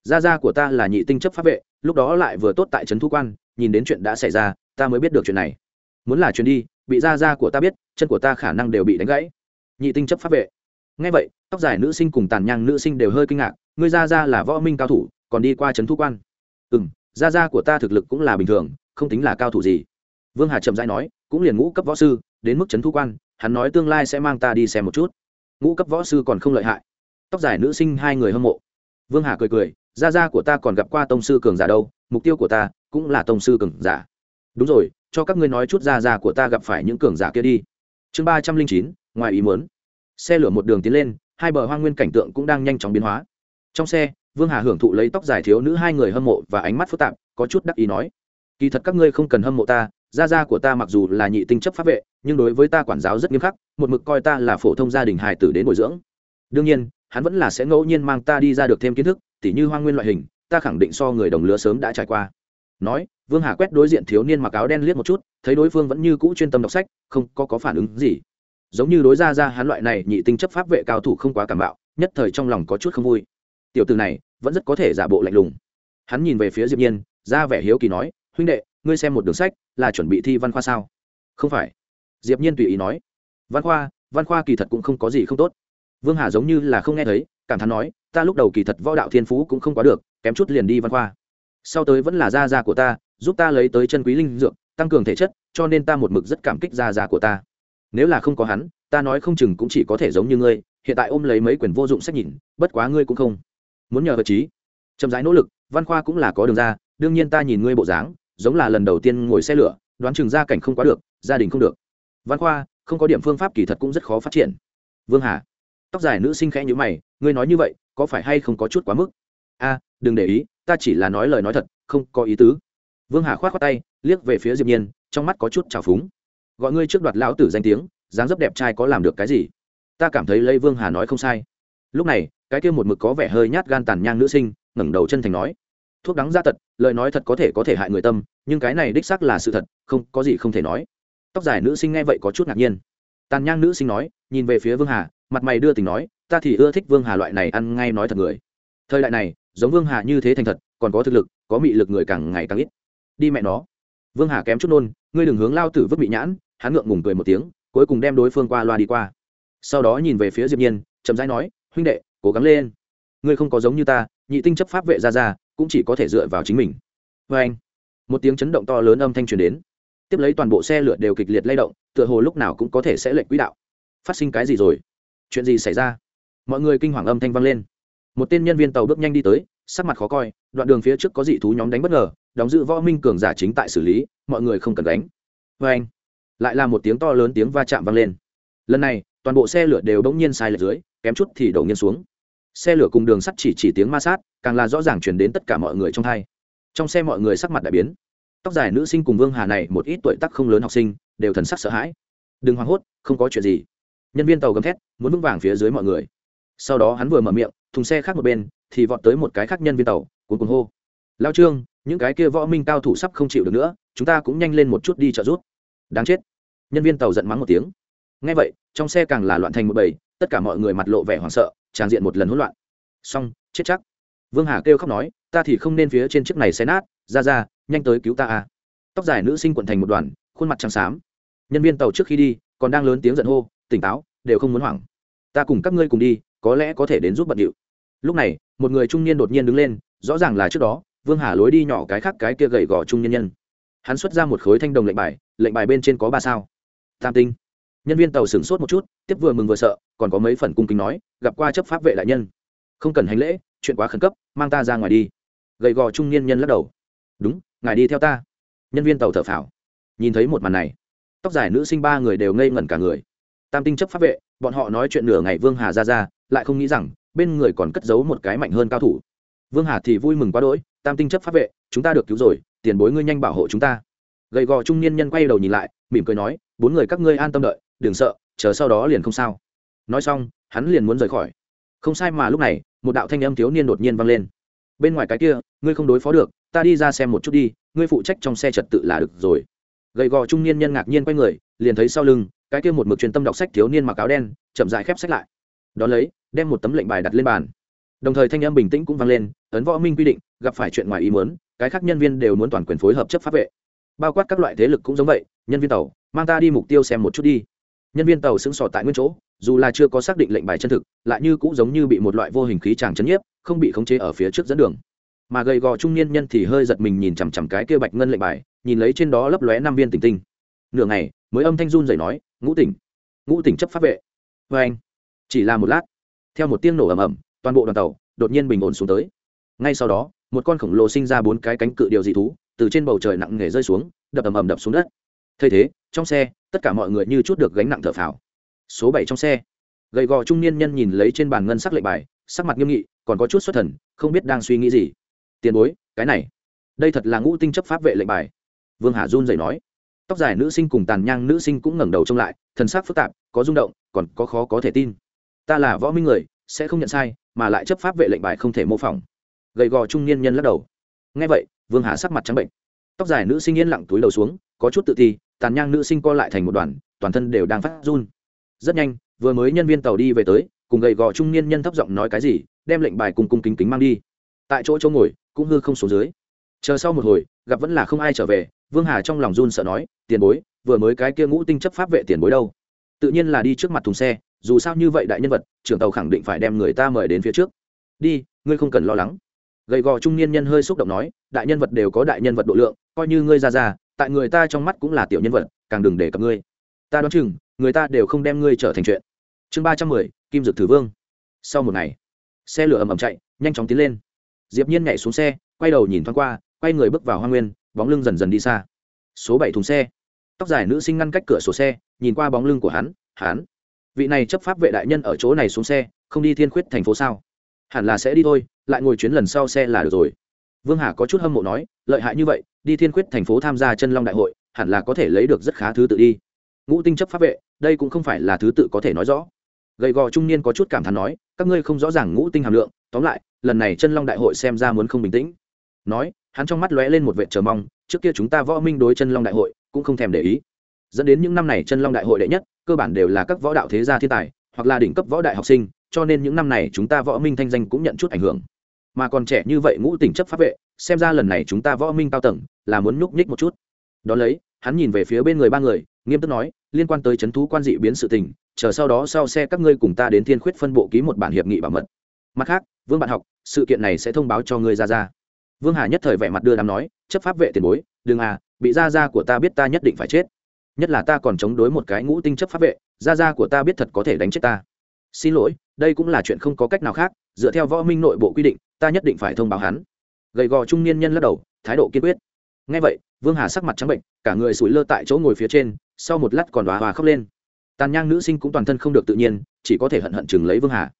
Gia gia của ta là nhị tinh chấp pháp vệ, lúc đó lại vừa tốt tại trấn thu quan, nhìn đến chuyện đã xảy ra, ta mới biết được chuyện này. Muốn là chuyện đi, bị gia gia của ta biết, chân của ta khả năng đều bị đánh gãy. Nhị tinh chấp pháp vệ. Ngay vậy, tóc dài nữ sinh cùng tàn nhang nữ sinh đều hơi kinh ngạc, ngươi gia gia là võ minh cao thủ, còn đi qua trấn thu quan. Ừ gia gia của ta thực lực cũng là bình thường, không tính là cao thủ gì. Vương hà trầm rãi nói cũng liền ngũ cấp võ sư, đến mức trấn thu quan, hắn nói tương lai sẽ mang ta đi xem một chút. Ngũ cấp võ sư còn không lợi hại. Tóc dài nữ sinh hai người hâm mộ. Vương hà cười cười, gia gia của ta còn gặp qua tông sư cường giả đâu, mục tiêu của ta cũng là tông sư cường giả. Đúng rồi, cho các ngươi nói chút gia gia của ta gặp phải những cường giả kia đi. Chương ba trăm linh chín, ngoài ý muốn. Xe lửa một đường tiến lên, hai bờ hoang nguyên cảnh tượng cũng đang nhanh chóng biến hóa. Trong xe, vương hà hưởng thụ lấy tóc dài thiếu nữ hai người hâm mộ và ánh mắt phức tạp, có chút đắc ý nói, kỳ thật các ngươi không cần hâm mộ ta gia gia của ta mặc dù là nhị tinh chấp pháp vệ nhưng đối với ta quản giáo rất nghiêm khắc một mực coi ta là phổ thông gia đình hài tử đến bồi dưỡng. Đương nhiên hắn vẫn là sẽ ngẫu nhiên mang ta đi ra được thêm kiến thức tỉ như hoang nguyên loại hình ta khẳng định so người đồng lứa sớm đã trải qua. Nói vương hà quét đối diện thiếu niên mặc áo đen liếc một chút thấy đối phương vẫn như cũ chuyên tâm đọc sách không có, có phản ứng gì. Giống như đối ra ra hắn loại này nhị tinh chấp pháp vệ cao thủ không quá cảm bạo nhất thời trong lòng có chút không vui. Tiểu từ này vẫn rất có thể giả bộ lạnh lùng. Hắn nhìn về phía diệp nhiên ra vẻ hiếu kỳ nói huynh đệ ngươi xem một đường sách, là chuẩn bị thi văn khoa sao? Không phải. Diệp nhiên tùy ý nói. Văn khoa văn khoa kỳ thật cũng không có gì không tốt. Vương hà giống như là không nghe thấy, cảm thán nói, ta lúc đầu kỳ thật võ đạo thiên phú cũng không quá được, kém chút liền đi văn khoa. Sau tới vẫn là gia gia của ta, giúp ta lấy tới chân quý linh dược, tăng cường thể chất, cho nên ta một mực rất cảm kích gia gia của ta. Nếu là không có hắn, ta nói không chừng cũng chỉ có thể giống như ngươi, hiện tại ôm lấy mấy quyển vô dụng sách nhìn, bất quá ngươi cũng không muốn nhờ hợp trí. Chậm rãi nỗ lực, văn khoa cũng là có đường ra, đương nhiên ta nhìn ngươi bộ dáng giống là lần đầu tiên ngồi xe lửa, đoán chừng gia cảnh không quá được, gia đình không được. Văn khoa, không có điểm phương pháp kỳ thật cũng rất khó phát triển. Vương hà, tóc dài nữ sinh khẽ nhữ mày, ngươi nói như vậy, có phải hay không có chút quá mức? A, đừng để ý, ta chỉ là nói lời nói thật, không có ý tứ. Vương hà k h o á t khoác tay, liếc về phía diệp nhiên, trong mắt có chút trào phúng. Gọi ngươi trước đoạt lão tử danh tiếng, dáng dấp đẹp trai có làm được cái gì? Ta cảm thấy lấy vương hà nói không sai. Lúc này, cái kia một mực có vẻ hơi nhát gan tàn nhang nữ sinh, ngẩng đầu chân thành nói thuốc đắng ra tật, lời nói thật có thể có thể hại người tâm, nhưng cái này đích xác là sự thật, không, có gì không thể nói. Tóc dài nữ sinh nghe vậy có chút ngạc nhiên. Tàn nhang nữ sinh nói, nhìn về phía vương hà, mặt mày đưa tình nói, ta thì ưa thích vương hà loại này ăn ngay nói thật người. Thời đại này, giống vương hà như thế thành thật, còn có thực lực, có mị lực người càng ngày càng ít. Đi mẹ nó. Vương hà kém chút nôn, ngươi đừng hướng lao tử vứt bị nhãn. Hắn ngượng ngùng cười một tiếng, cuối cùng đem đối phương qua loa đi qua. Sau đó nhìn về phía diệp nhiên, chậm rãi nói, huynh đệ, cố gắng lên. Ngươi không có giống như ta, nhị tinh chấp pháp vệ ra ra cũng chỉ có thể dựa vào chính mình. Với anh, một tiếng chấn động to lớn âm thanh truyền đến. Tiếp lấy toàn bộ xe lửa đều kịch liệt lay động, tựa hồ lúc nào cũng có thể sẽ lệch quỹ đạo. Phát sinh cái gì rồi? Chuyện gì xảy ra? Mọi người kinh hoàng âm thanh vang lên. Một tên nhân viên tàu bước nhanh đi tới, sắc mặt khó coi, đoạn đường phía trước có dị thú nhóm đánh bất ngờ, đóng giữ võ minh cường giả chính tại xử lý, mọi người không cần đánh với anh, lại là một tiếng to lớn tiếng va chạm vang lên. Lần này, toàn bộ xe lửa đều bỗng nhiên sai lệch dưới, kém chút thì đổ nghiêng xuống xe lửa cùng đường sắt chỉ chỉ tiếng ma sát, càng là rõ ràng chuyển đến tất cả mọi người trong thay trong xe mọi người sắc mặt đại biến. Tóc dài nữ sinh cùng vương hà này, một ít tuổi tác không lớn học sinh, đều thần sắc sợ hãi. Đừng hoảng hốt, không có chuyện gì. Nhân viên tàu gầm thét, muốn vững vàng phía dưới mọi người. Sau đó hắn vừa mở miệng, thùng xe khác một bên, thì vọt tới một cái khác nhân viên tàu, cuốn cuốn hô. Lao trương, những cái kia võ minh cao thủ sắp không chịu được nữa, chúng ta cũng nhanh lên một chút đi trợ giúp. Đáng chết. Nhân viên tàu giận mắng một tiếng. Ngay vậy, trong xe càng là loạn thành một bầy, tất cả mọi người mặt lộ vẻ hoảng sợ tràn diện một lần hỗn loạn. Xong, chết chắc. Vương hà kêu khóc nói, ta thì không nên phía trên chiếc này xé nát, ra ra, nhanh tới cứu ta a. tóc dài nữ sinh quận thành một đoàn, khuôn mặt trắng xám. Nhân viên tàu trước khi đi, còn đang lớn tiếng giận hô, tỉnh táo, đều không muốn hoảng. Ta cùng các ngươi cùng đi, có lẽ có thể đến giúp bận điệu. Lúc này, một người trung niên đột nhiên đứng lên, rõ ràng là trước đó, vương hà lối đi nhỏ cái khác cái kia gầy gò trung nhân nhân. Hắn xuất ra một khối thanh đồng lệnh bài lệnh bài bên trên có ba sao. Tam tinh. Nhân viên tàu sửng sốt một chút, tiếp vừa mừng vừa sợ còn có mấy phần cung kính nói, gặp qua chấp pháp vệ đại nhân. Không cần hành lễ, chuyện quá khẩn cấp, mang ta ra ngoài đi. Gầy gò trung niên nhân lắc đầu. Đúng, ngài đi theo ta. Nhân viên tàu thở phào. Nhìn thấy một màn này, tóc dài nữ sinh ba người đều ngây ngẩn cả người. Tam tinh chấp pháp vệ, bọn họ nói chuyện nửa ngày vương hà ra ra, lại không nghĩ rằng, bên người còn cất giấu một cái mạnh hơn cao thủ. Vương hà thì vui mừng quá đỗi, tam tinh chấp pháp vệ, chúng ta được cứu rồi, tiền bối ngươi nhanh bảo hộ chúng ta. Gầy gò trung niên nhân quay đầu nhìn lại, mỉm cười nói, bốn người các ngươi an tâm đợi, đừng sợ, chờ sau đó liền không sao nói xong, hắn liền muốn rời khỏi. Không sai mà lúc này, một đạo thanh âm thiếu niên đột nhiên vang lên. Bên ngoài cái kia, ngươi không đối phó được, ta đi ra xem một chút đi, ngươi phụ trách trong xe trật tự là được rồi. Gầy gò trung niên nhân ngạc nhiên quay người, liền thấy sau lưng, cái kia một mực truyền tâm đọc sách thiếu niên mặc áo đen, chậm dại khép sách lại. Đón lấy, đem một tấm lệnh bài đặt lên bàn. Đồng thời thanh âm bình tĩnh cũng vang lên, ấn võ minh quy định, gặp phải chuyện ngoài ý muốn, cái khác nhân viên đều muốn toàn quyền phối hợp chấp pháp vệ. Bao quát các loại thế lực cũng giống vậy, nhân viên tàu, mang ta đi mục tiêu xem một chút đi nhân viên tàu sững sờ tại nguyên chỗ, dù là chưa có xác định lệnh bài chân thực, lại như cũng giống như bị một loại vô hình khí tràng chấn nhiếp, không bị khống chế ở phía trước dẫn đường. Mà gầy gò trung niên nhân thì hơi giật mình nhìn chằm chằm cái kia bạch ngân lệnh bài, nhìn lấy trên đó lấp lóe năm viên tỉnh tinh. Nửa ngày, mới âm thanh run dậy nói, ngũ tỉnh ngũ tỉnh chấp pháp vệ. Vê anh, chỉ là một lát, theo một tiếng nổ ầm ầm, toàn bộ đoàn tàu đột nhiên bình ổn xuống tới. Ngay sau đó, một con khổng lồ sinh ra bốn cái cánh cự điều dị thú, từ trên bầu trời nặng nề rơi xuống, đập ầm ầm đập xuống đất thay thế, trong xe, tất cả mọi người như chút được gánh nặng thở phào. Số bảy trong xe. Gầy gò trung niên nhân nhìn lấy trên bàn ngân sắc lệnh bài, sắc mặt nghiêm nghị, còn có chút xuất thần, không biết đang suy nghĩ gì. Tiền bối, cái này, đây thật là ngũ tinh chấp pháp vệ lệnh bài. Vương hà run dậy nói. Tóc dài nữ sinh cùng tàn nhang nữ sinh cũng ngẩng đầu trông lại, thần sắc phức tạp, có rung động, còn có khó có thể tin. Ta là võ minh người, sẽ không nhận sai, mà lại chấp pháp vệ lệnh bài không thể mô phỏng. Gầy gò trung niên nhân lắc đầu. Ngay vậy, vương hà sắc mặt trắng bệnh. Tóc dài nữ sinh yên lặng túi đầu xuống, có chút tự ti tàn nhang nữ sinh co lại thành một đoàn, toàn thân đều đang phát run. Rất nhanh, vừa mới nhân viên tàu đi về tới, cùng gầy gò trung niên nhân thấp giọng nói cái gì, đem lệnh bài cùng cung kính kính mang đi. Tại chỗ chỗ ngồi, cũng hư không xuống dưới. Chờ sau một hồi, gặp vẫn là không ai trở về, vương hà trong lòng run sợ nói, tiền bối, vừa mới cái kia ngũ tinh chấp pháp vệ tiền bối đâu? Tự nhiên là đi trước mặt thùng xe, dù sao như vậy đại nhân vật, trưởng tàu khẳng định phải đem người ta mời đến phía trước. Đi, ngươi không cần lo lắng. Gầy gò trung niên nhân hơi xúc động nói, đại nhân vật đều có đại nhân vật độ lượng, coi như ngươi ra ra tại người ta trong mắt cũng là tiểu nhân vật, càng đừng để cập ngươi. Ta đoán chừng, người ta đều không đem ngươi trở thành chuyện. Chương ba trăm mười, kim dược thử vương. Sau một ngày, xe lửa ầm ầm chạy, nhanh chóng tiến lên. Diệp nhiên nhảy xuống xe, quay đầu nhìn thoáng qua, quay người bước vào hoa nguyên, bóng lưng dần dần đi xa. Số bảy thùng xe. Tóc dài nữ sinh ngăn cách cửa sổ xe, nhìn qua bóng lưng của hắn hắn. Vị này chấp pháp vệ đại nhân ở chỗ này xuống xe, không đi thiên khuyết thành phố sao? Hẳn là sẽ đi thôi, lại ngồi chuyến lần sau xe là được rồi vương hà có chút hâm mộ nói, lợi hại như vậy, đi thiên khuyết thành phố tham gia chân long đại hội, hẳn là có thể lấy được rất khá thứ tự đi. Ngũ tinh chấp pháp vệ, đây cũng không phải là thứ tự có thể nói rõ. Gầy gò trung niên có chút cảm thán nói, các ngươi không rõ ràng ngũ tinh hàm lượng, tóm lại, lần này chân long đại hội xem ra muốn không bình tĩnh. Nói, hắn trong mắt lóe lên một vệ chờ mong, trước kia chúng ta võ minh đối chân long đại hội, cũng không thèm để ý. Dẫn đến những năm này chân long đại hội đệ nhất, cơ bản đều là các võ đạo thế gia thiên tài, hoặc là đỉnh cấp võ đại học sinh, cho nên những năm này chúng ta võ minh thanh danh cũng nhận chút ảnh hưởng mà còn trẻ như vậy ngũ tỉnh chấp pháp vệ, xem ra lần này chúng ta võ minh cao tầng, là muốn nhúc nhích một chút. Đ ó lấy, hắn nhìn về phía bên người ba người, nghiêm túc nói, liên quan tới c h ấ n thú quan dị biến sự tình, chờ sau đó sau xe các ngươi cùng ta đến thiên khuyết phân bộ ký một bản hiệp nghị bảo mật. Mặt khác, vương bạn học, sự kiện này sẽ thông báo cho ngươi ra ra. Vương hà nhất thời vẻ mặt đưa đám nói, chấp pháp vệ tiền bối, đừng à bị ra ra của ta biết ta nhất định phải chết. Nhất là ta còn chống đối một cái ngũ tinh chấp pháp vệ, ra ra của ta biết thật có thể đánh chết ta. Xin lỗi đây cũng là chuyện không có cách nào khác, dựa theo võ minh nội bộ quy định, ta nhất định phải thông báo hắn. Gầy gò trung niên nhân lắc đầu, thái độ kiên quyết. Ngay vậy, vương hà sắc mặt trắng bệnh, cả người sủi lơ tại chỗ ngồi phía trên, sau một lát còn hòa hòa khóc lên. Tàn nhang nữ sinh cũng toàn thân không được tự nhiên, chỉ có thể hận hận chừng lấy vương hà.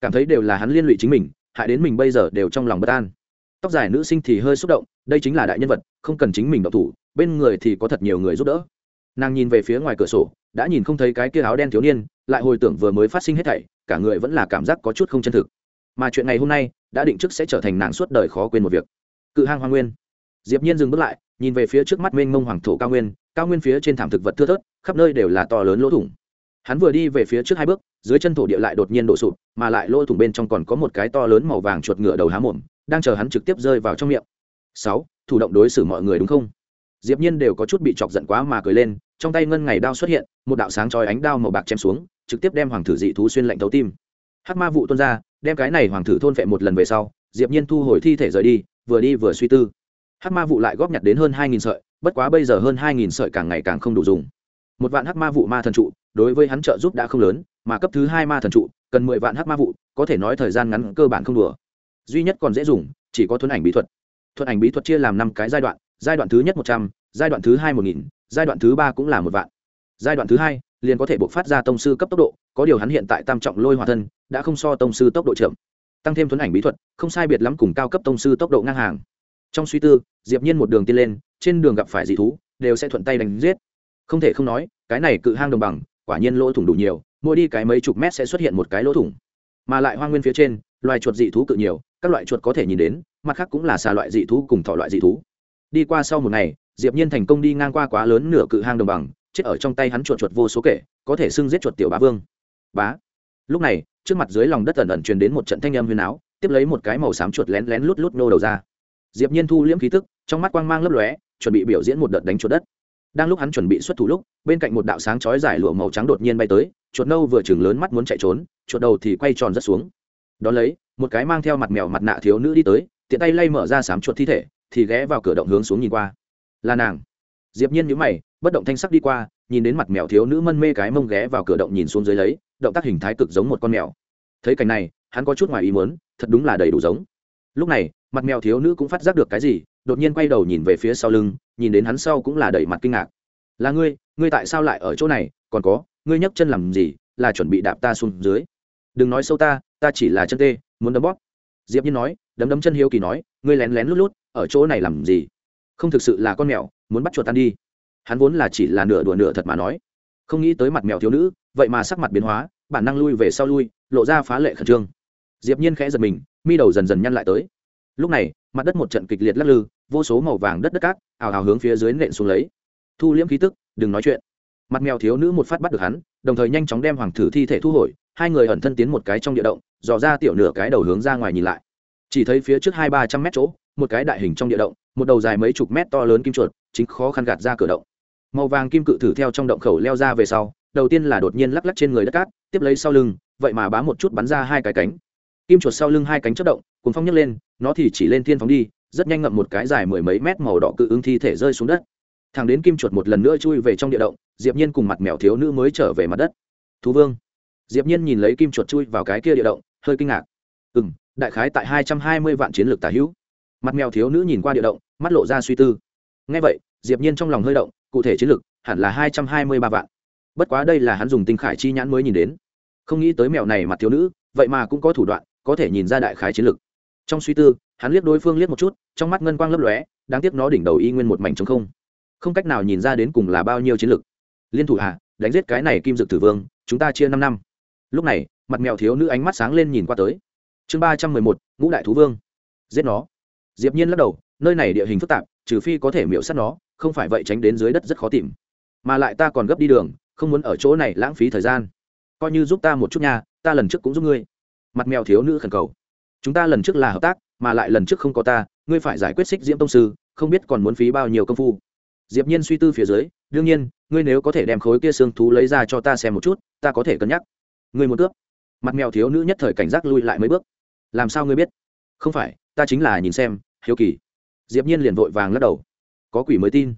Cảm thấy đều là hắn liên lụy chính mình, hại đến mình bây giờ đều trong lòng bất an. Tóc dài nữ sinh thì hơi xúc động, đây chính là đại nhân vật, không cần chính mình độc thủ, bên người thì có thật nhiều người giúp đỡ nàng nhìn về phía ngoài cửa sổ, đã nhìn không thấy cái kia áo đen thiếu niên, lại hồi tưởng vừa mới phát sinh hết thảy, cả người vẫn là cảm giác có chút không chân thực. Mà chuyện ngày hôm nay, đã định trước sẽ trở thành nàng suốt đời khó quên một việc. Cự hang hoa nguyên. Diệp nhiên dừng bước lại, nhìn về phía trước mắt mênh mông hoàng thổ cao nguyên cao nguyên phía trên thảm thực vật thưa thớt, khắp nơi đều là to lớn lỗ thủng. Hắn vừa đi về phía trước hai bước, dưới chân thổ địa lại đột nhiên đổ sụp, mà lại lỗ thủng bên trong còn có một cái to lớn màu vàng chuột ngựa đầu há mồm, đang chờ hắn trực tiếp rơi vào trong miệng. Sáu, thủ động đối xử mọi người đúng không? Diệp nhiên đều có chút bị chọc giận quá mà cười lên trong tay ngân ngày đao xuất hiện, một đạo sáng chói ánh đao màu bạc chém xuống, trực tiếp đem hoàng thử dị thú xuyên lạnh thấu tim. Hắc ma vụ tuôn ra, đem cái này hoàng thử thôn vệ một lần về sau, diệp nhiên thu hồi thi thể rời đi, vừa đi vừa suy tư. Hắc ma vụ lại góp nhặt đến hơn hai nghìn sợi, bất quá bây giờ hơn hai nghìn sợi càng ngày càng không đủ dùng. Một vạn hắc ma vụ ma thần trụ, đối với hắn trợ giúp đã không lớn, mà cấp thứ hai ma thần trụ, cần mười vạn hắc ma vụ, có thể nói thời gian ngắn cơ bản không đùa. Duy nhất còn dễ dùng, chỉ có thuần ảnh bí thuật. Thuần ảnh bí thuật chia làm năm cái giai đoạn giai đoạn thứ nhất một trăm, giai đoạn thứ hai một nghìn giai đoạn thứ ba cũng là một vạn. Giai đoạn thứ hai, liền có thể buộc phát ra tông sư cấp tốc độ, có điều hắn hiện tại tam trọng lôi hòa thân, đã không so tông sư tốc độ chậm. Tăng thêm thuấn ảnh bí thuật, không sai biệt lắm cùng cao cấp tông sư tốc độ ngang hàng. Trong suy tư, diệp nhiên một đường tiên lên, trên đường gặp phải dị thú, đều sẽ thuận tay đánh giết. Không thể không nói, cái này cự hang đồng bằng, quả nhiên lỗ thủng đủ nhiều, mỗi đi cái mấy chục mét sẽ xuất hiện một cái lỗ thủng. Mà lại hoang nguyên phía trên, loài chuột dị thú cự nhiều, các loại chuột có thể nhìn đến, mặt khác cũng là xà loại dị thú cùng thỏ loại dị thú. Đi qua sau một ngày diệp nhiên thành công đi ngang qua quá lớn nửa cự hang đồng bằng, chết ở trong tay hắn chuột chuột vô số kể, có thể xưng giết chuột tiểu bá vương. Bá. Lúc này, trước mặt dưới lòng đất ẩn ẩn truyền đến một trận thanh âm huyền áo, tiếp lấy một cái màu xám chuột lén lén lút lút nô đầu ra. Diệp nhiên thu liễm khí tức, trong mắt quang mang lấp lóe, chuẩn bị biểu diễn một đợt đánh chuột đất. Đang lúc hắn chuẩn bị xuất thủ lúc, bên cạnh một đạo sáng chói dài lụa màu trắng đột nhiên bay tới, chuột nâu vừa chừng lớn mắt muốn chạy trốn, chuột đầu thì quay tròn rất xuống. Đó lấy, một cái mang theo mặt mèo mặt nạ thiếu nữ đi tới, tiện tay lay mở ra sám chuột thi thể, thì ghé vào cửa động hướng xuống nhìn qua là nàng. Diệp nhiên nhíu mày, bất động thanh sắc đi qua, nhìn đến mặt mèo thiếu nữ mân mê cái mông ghé vào cửa động nhìn xuống dưới lấy, động tác hình thái cực giống một con mèo. Thấy cảnh này, hắn có chút ngoài ý muốn, thật đúng là đầy đủ giống. Lúc này, mặt mèo thiếu nữ cũng phát giác được cái gì, đột nhiên quay đầu nhìn về phía sau lưng, nhìn đến hắn sau cũng là đầy mặt kinh ngạc. Là ngươi ngươi tại sao lại ở chỗ này? Còn có, ngươi nhấc chân làm gì, là chuẩn bị đạp ta xuống dưới? Đừng nói sâu ta ta chỉ là chân tê, muốn đấm bóp. Diệp nhiên nói, đấm đấm chân hiếu kỳ nói, ngươi lén lén lút lút, ở chỗ này làm gì? Không thực sự là con mèo, muốn bắt chuột tan đi. Hắn vốn là chỉ là nửa đùa nửa thật mà nói. Không nghĩ tới mặt mèo thiếu nữ, vậy mà sắc mặt biến hóa, bản năng lui về sau lui, lộ ra phá lệ khẩn trương. Diệp nhiên khẽ giật mình, mi đầu dần dần nhăn lại tới. Lúc này, mặt đất một trận kịch liệt lắc lư, vô số màu vàng đất đất cát ảo ảo hướng phía dưới nện xuống lấy. Thu liễm khí tức, đừng nói chuyện. Mặt mèo thiếu nữ một phát bắt được hắn, đồng thời nhanh chóng đem hoàng thử thi thể thu hồi, hai người ẩn thân tiến một cái trong địa động, dò ra tiểu nửa cái đầu hướng ra ngoài nhìn lại. Chỉ thấy phía trước hai ba trăm mét chỗ, một cái đại hình trong địa động một đầu dài mấy chục mét to lớn kim chuột, chính khó khăn gạt ra cửa động. Màu vàng kim cự thử theo trong động khẩu leo ra về sau, đầu tiên là đột nhiên lắc lắc trên người đất cát, tiếp lấy sau lưng, vậy mà bám một chút bắn ra hai cái cánh. Kim chuột sau lưng hai cánh chất động cùng phong nhấc lên, nó thì chỉ lên thiên phóng đi, rất nhanh ngậm một cái dài mười mấy mét màu đỏ cự ứng thi thể rơi xuống đất. Thằng đến kim chuột một lần nữa chui về trong địa động, diệp nhiên cùng mặt mèo thiếu nữ mới trở về mặt đất. Thú vương. Diệp nhiên nhìn lấy kim chuột chui vào cái kia địa động, hơi kinh ngạc. Ừm, đại khái tại hai trăm hai mươi vạn chiến lược tả hữu. Mặt mèo thiếu nữ nhìn qua địa động mắt lộ ra suy tư. Ngay vậy, diệp nhiên trong lòng hơi động, cụ thể chiến lược hẳn là hai trăm hai mươi ba vạn. Bất quá đây là hắn dùng tinh khải chi nhãn mới nhìn đến. Không nghĩ tới mèo này mặt thiếu nữ, vậy mà cũng có thủ đoạn, có thể nhìn ra đại khái chiến lược. Trong suy tư, hắn liếc đối phương liếc một chút, trong mắt ngân quang lấp lóe, đáng tiếc nó đỉnh đầu y nguyên một mảnh trống không. Không cách nào nhìn ra đến cùng là bao nhiêu chiến lược. Liên thủ hạ đánh giết cái này kim dực tử vương, chúng ta chia năm năm. Lúc này, mặt mèo thiếu nữ ánh mắt sáng lên nhìn qua tới. Chương ba trăm mười một, ngũ đại thú vương. Giết nó. Diệp nhiên lắc đầu nơi này địa hình phức tạp, trừ phi có thể miễu sát nó, không phải vậy tránh đến dưới đất rất khó tìm. Mà lại ta còn gấp đi đường, không muốn ở chỗ này lãng phí thời gian. Coi như giúp ta một chút nha, ta lần trước cũng giúp ngươi. Mặt mèo thiếu nữ khẩn cầu. Chúng ta lần trước là hợp tác, mà lại lần trước không có ta, ngươi phải giải quyết xích diễm tông sư, không biết còn muốn phí bao nhiêu công phu. Diệp nhiên suy tư phía dưới, đương nhiên, ngươi nếu có thể đem khối kia xương thú lấy ra cho ta xem một chút, ta có thể cân nhắc. Ngươi muốn cướp. Mặt mèo thiếu nữ nhất thời cảnh giác lui lại mấy bước. Làm sao ngươi biết? Không phải, ta chính là nhìn xem, hiếu kỳ diệp nhiên liền vội vàng lắc đầu. Có quỷ mới tin.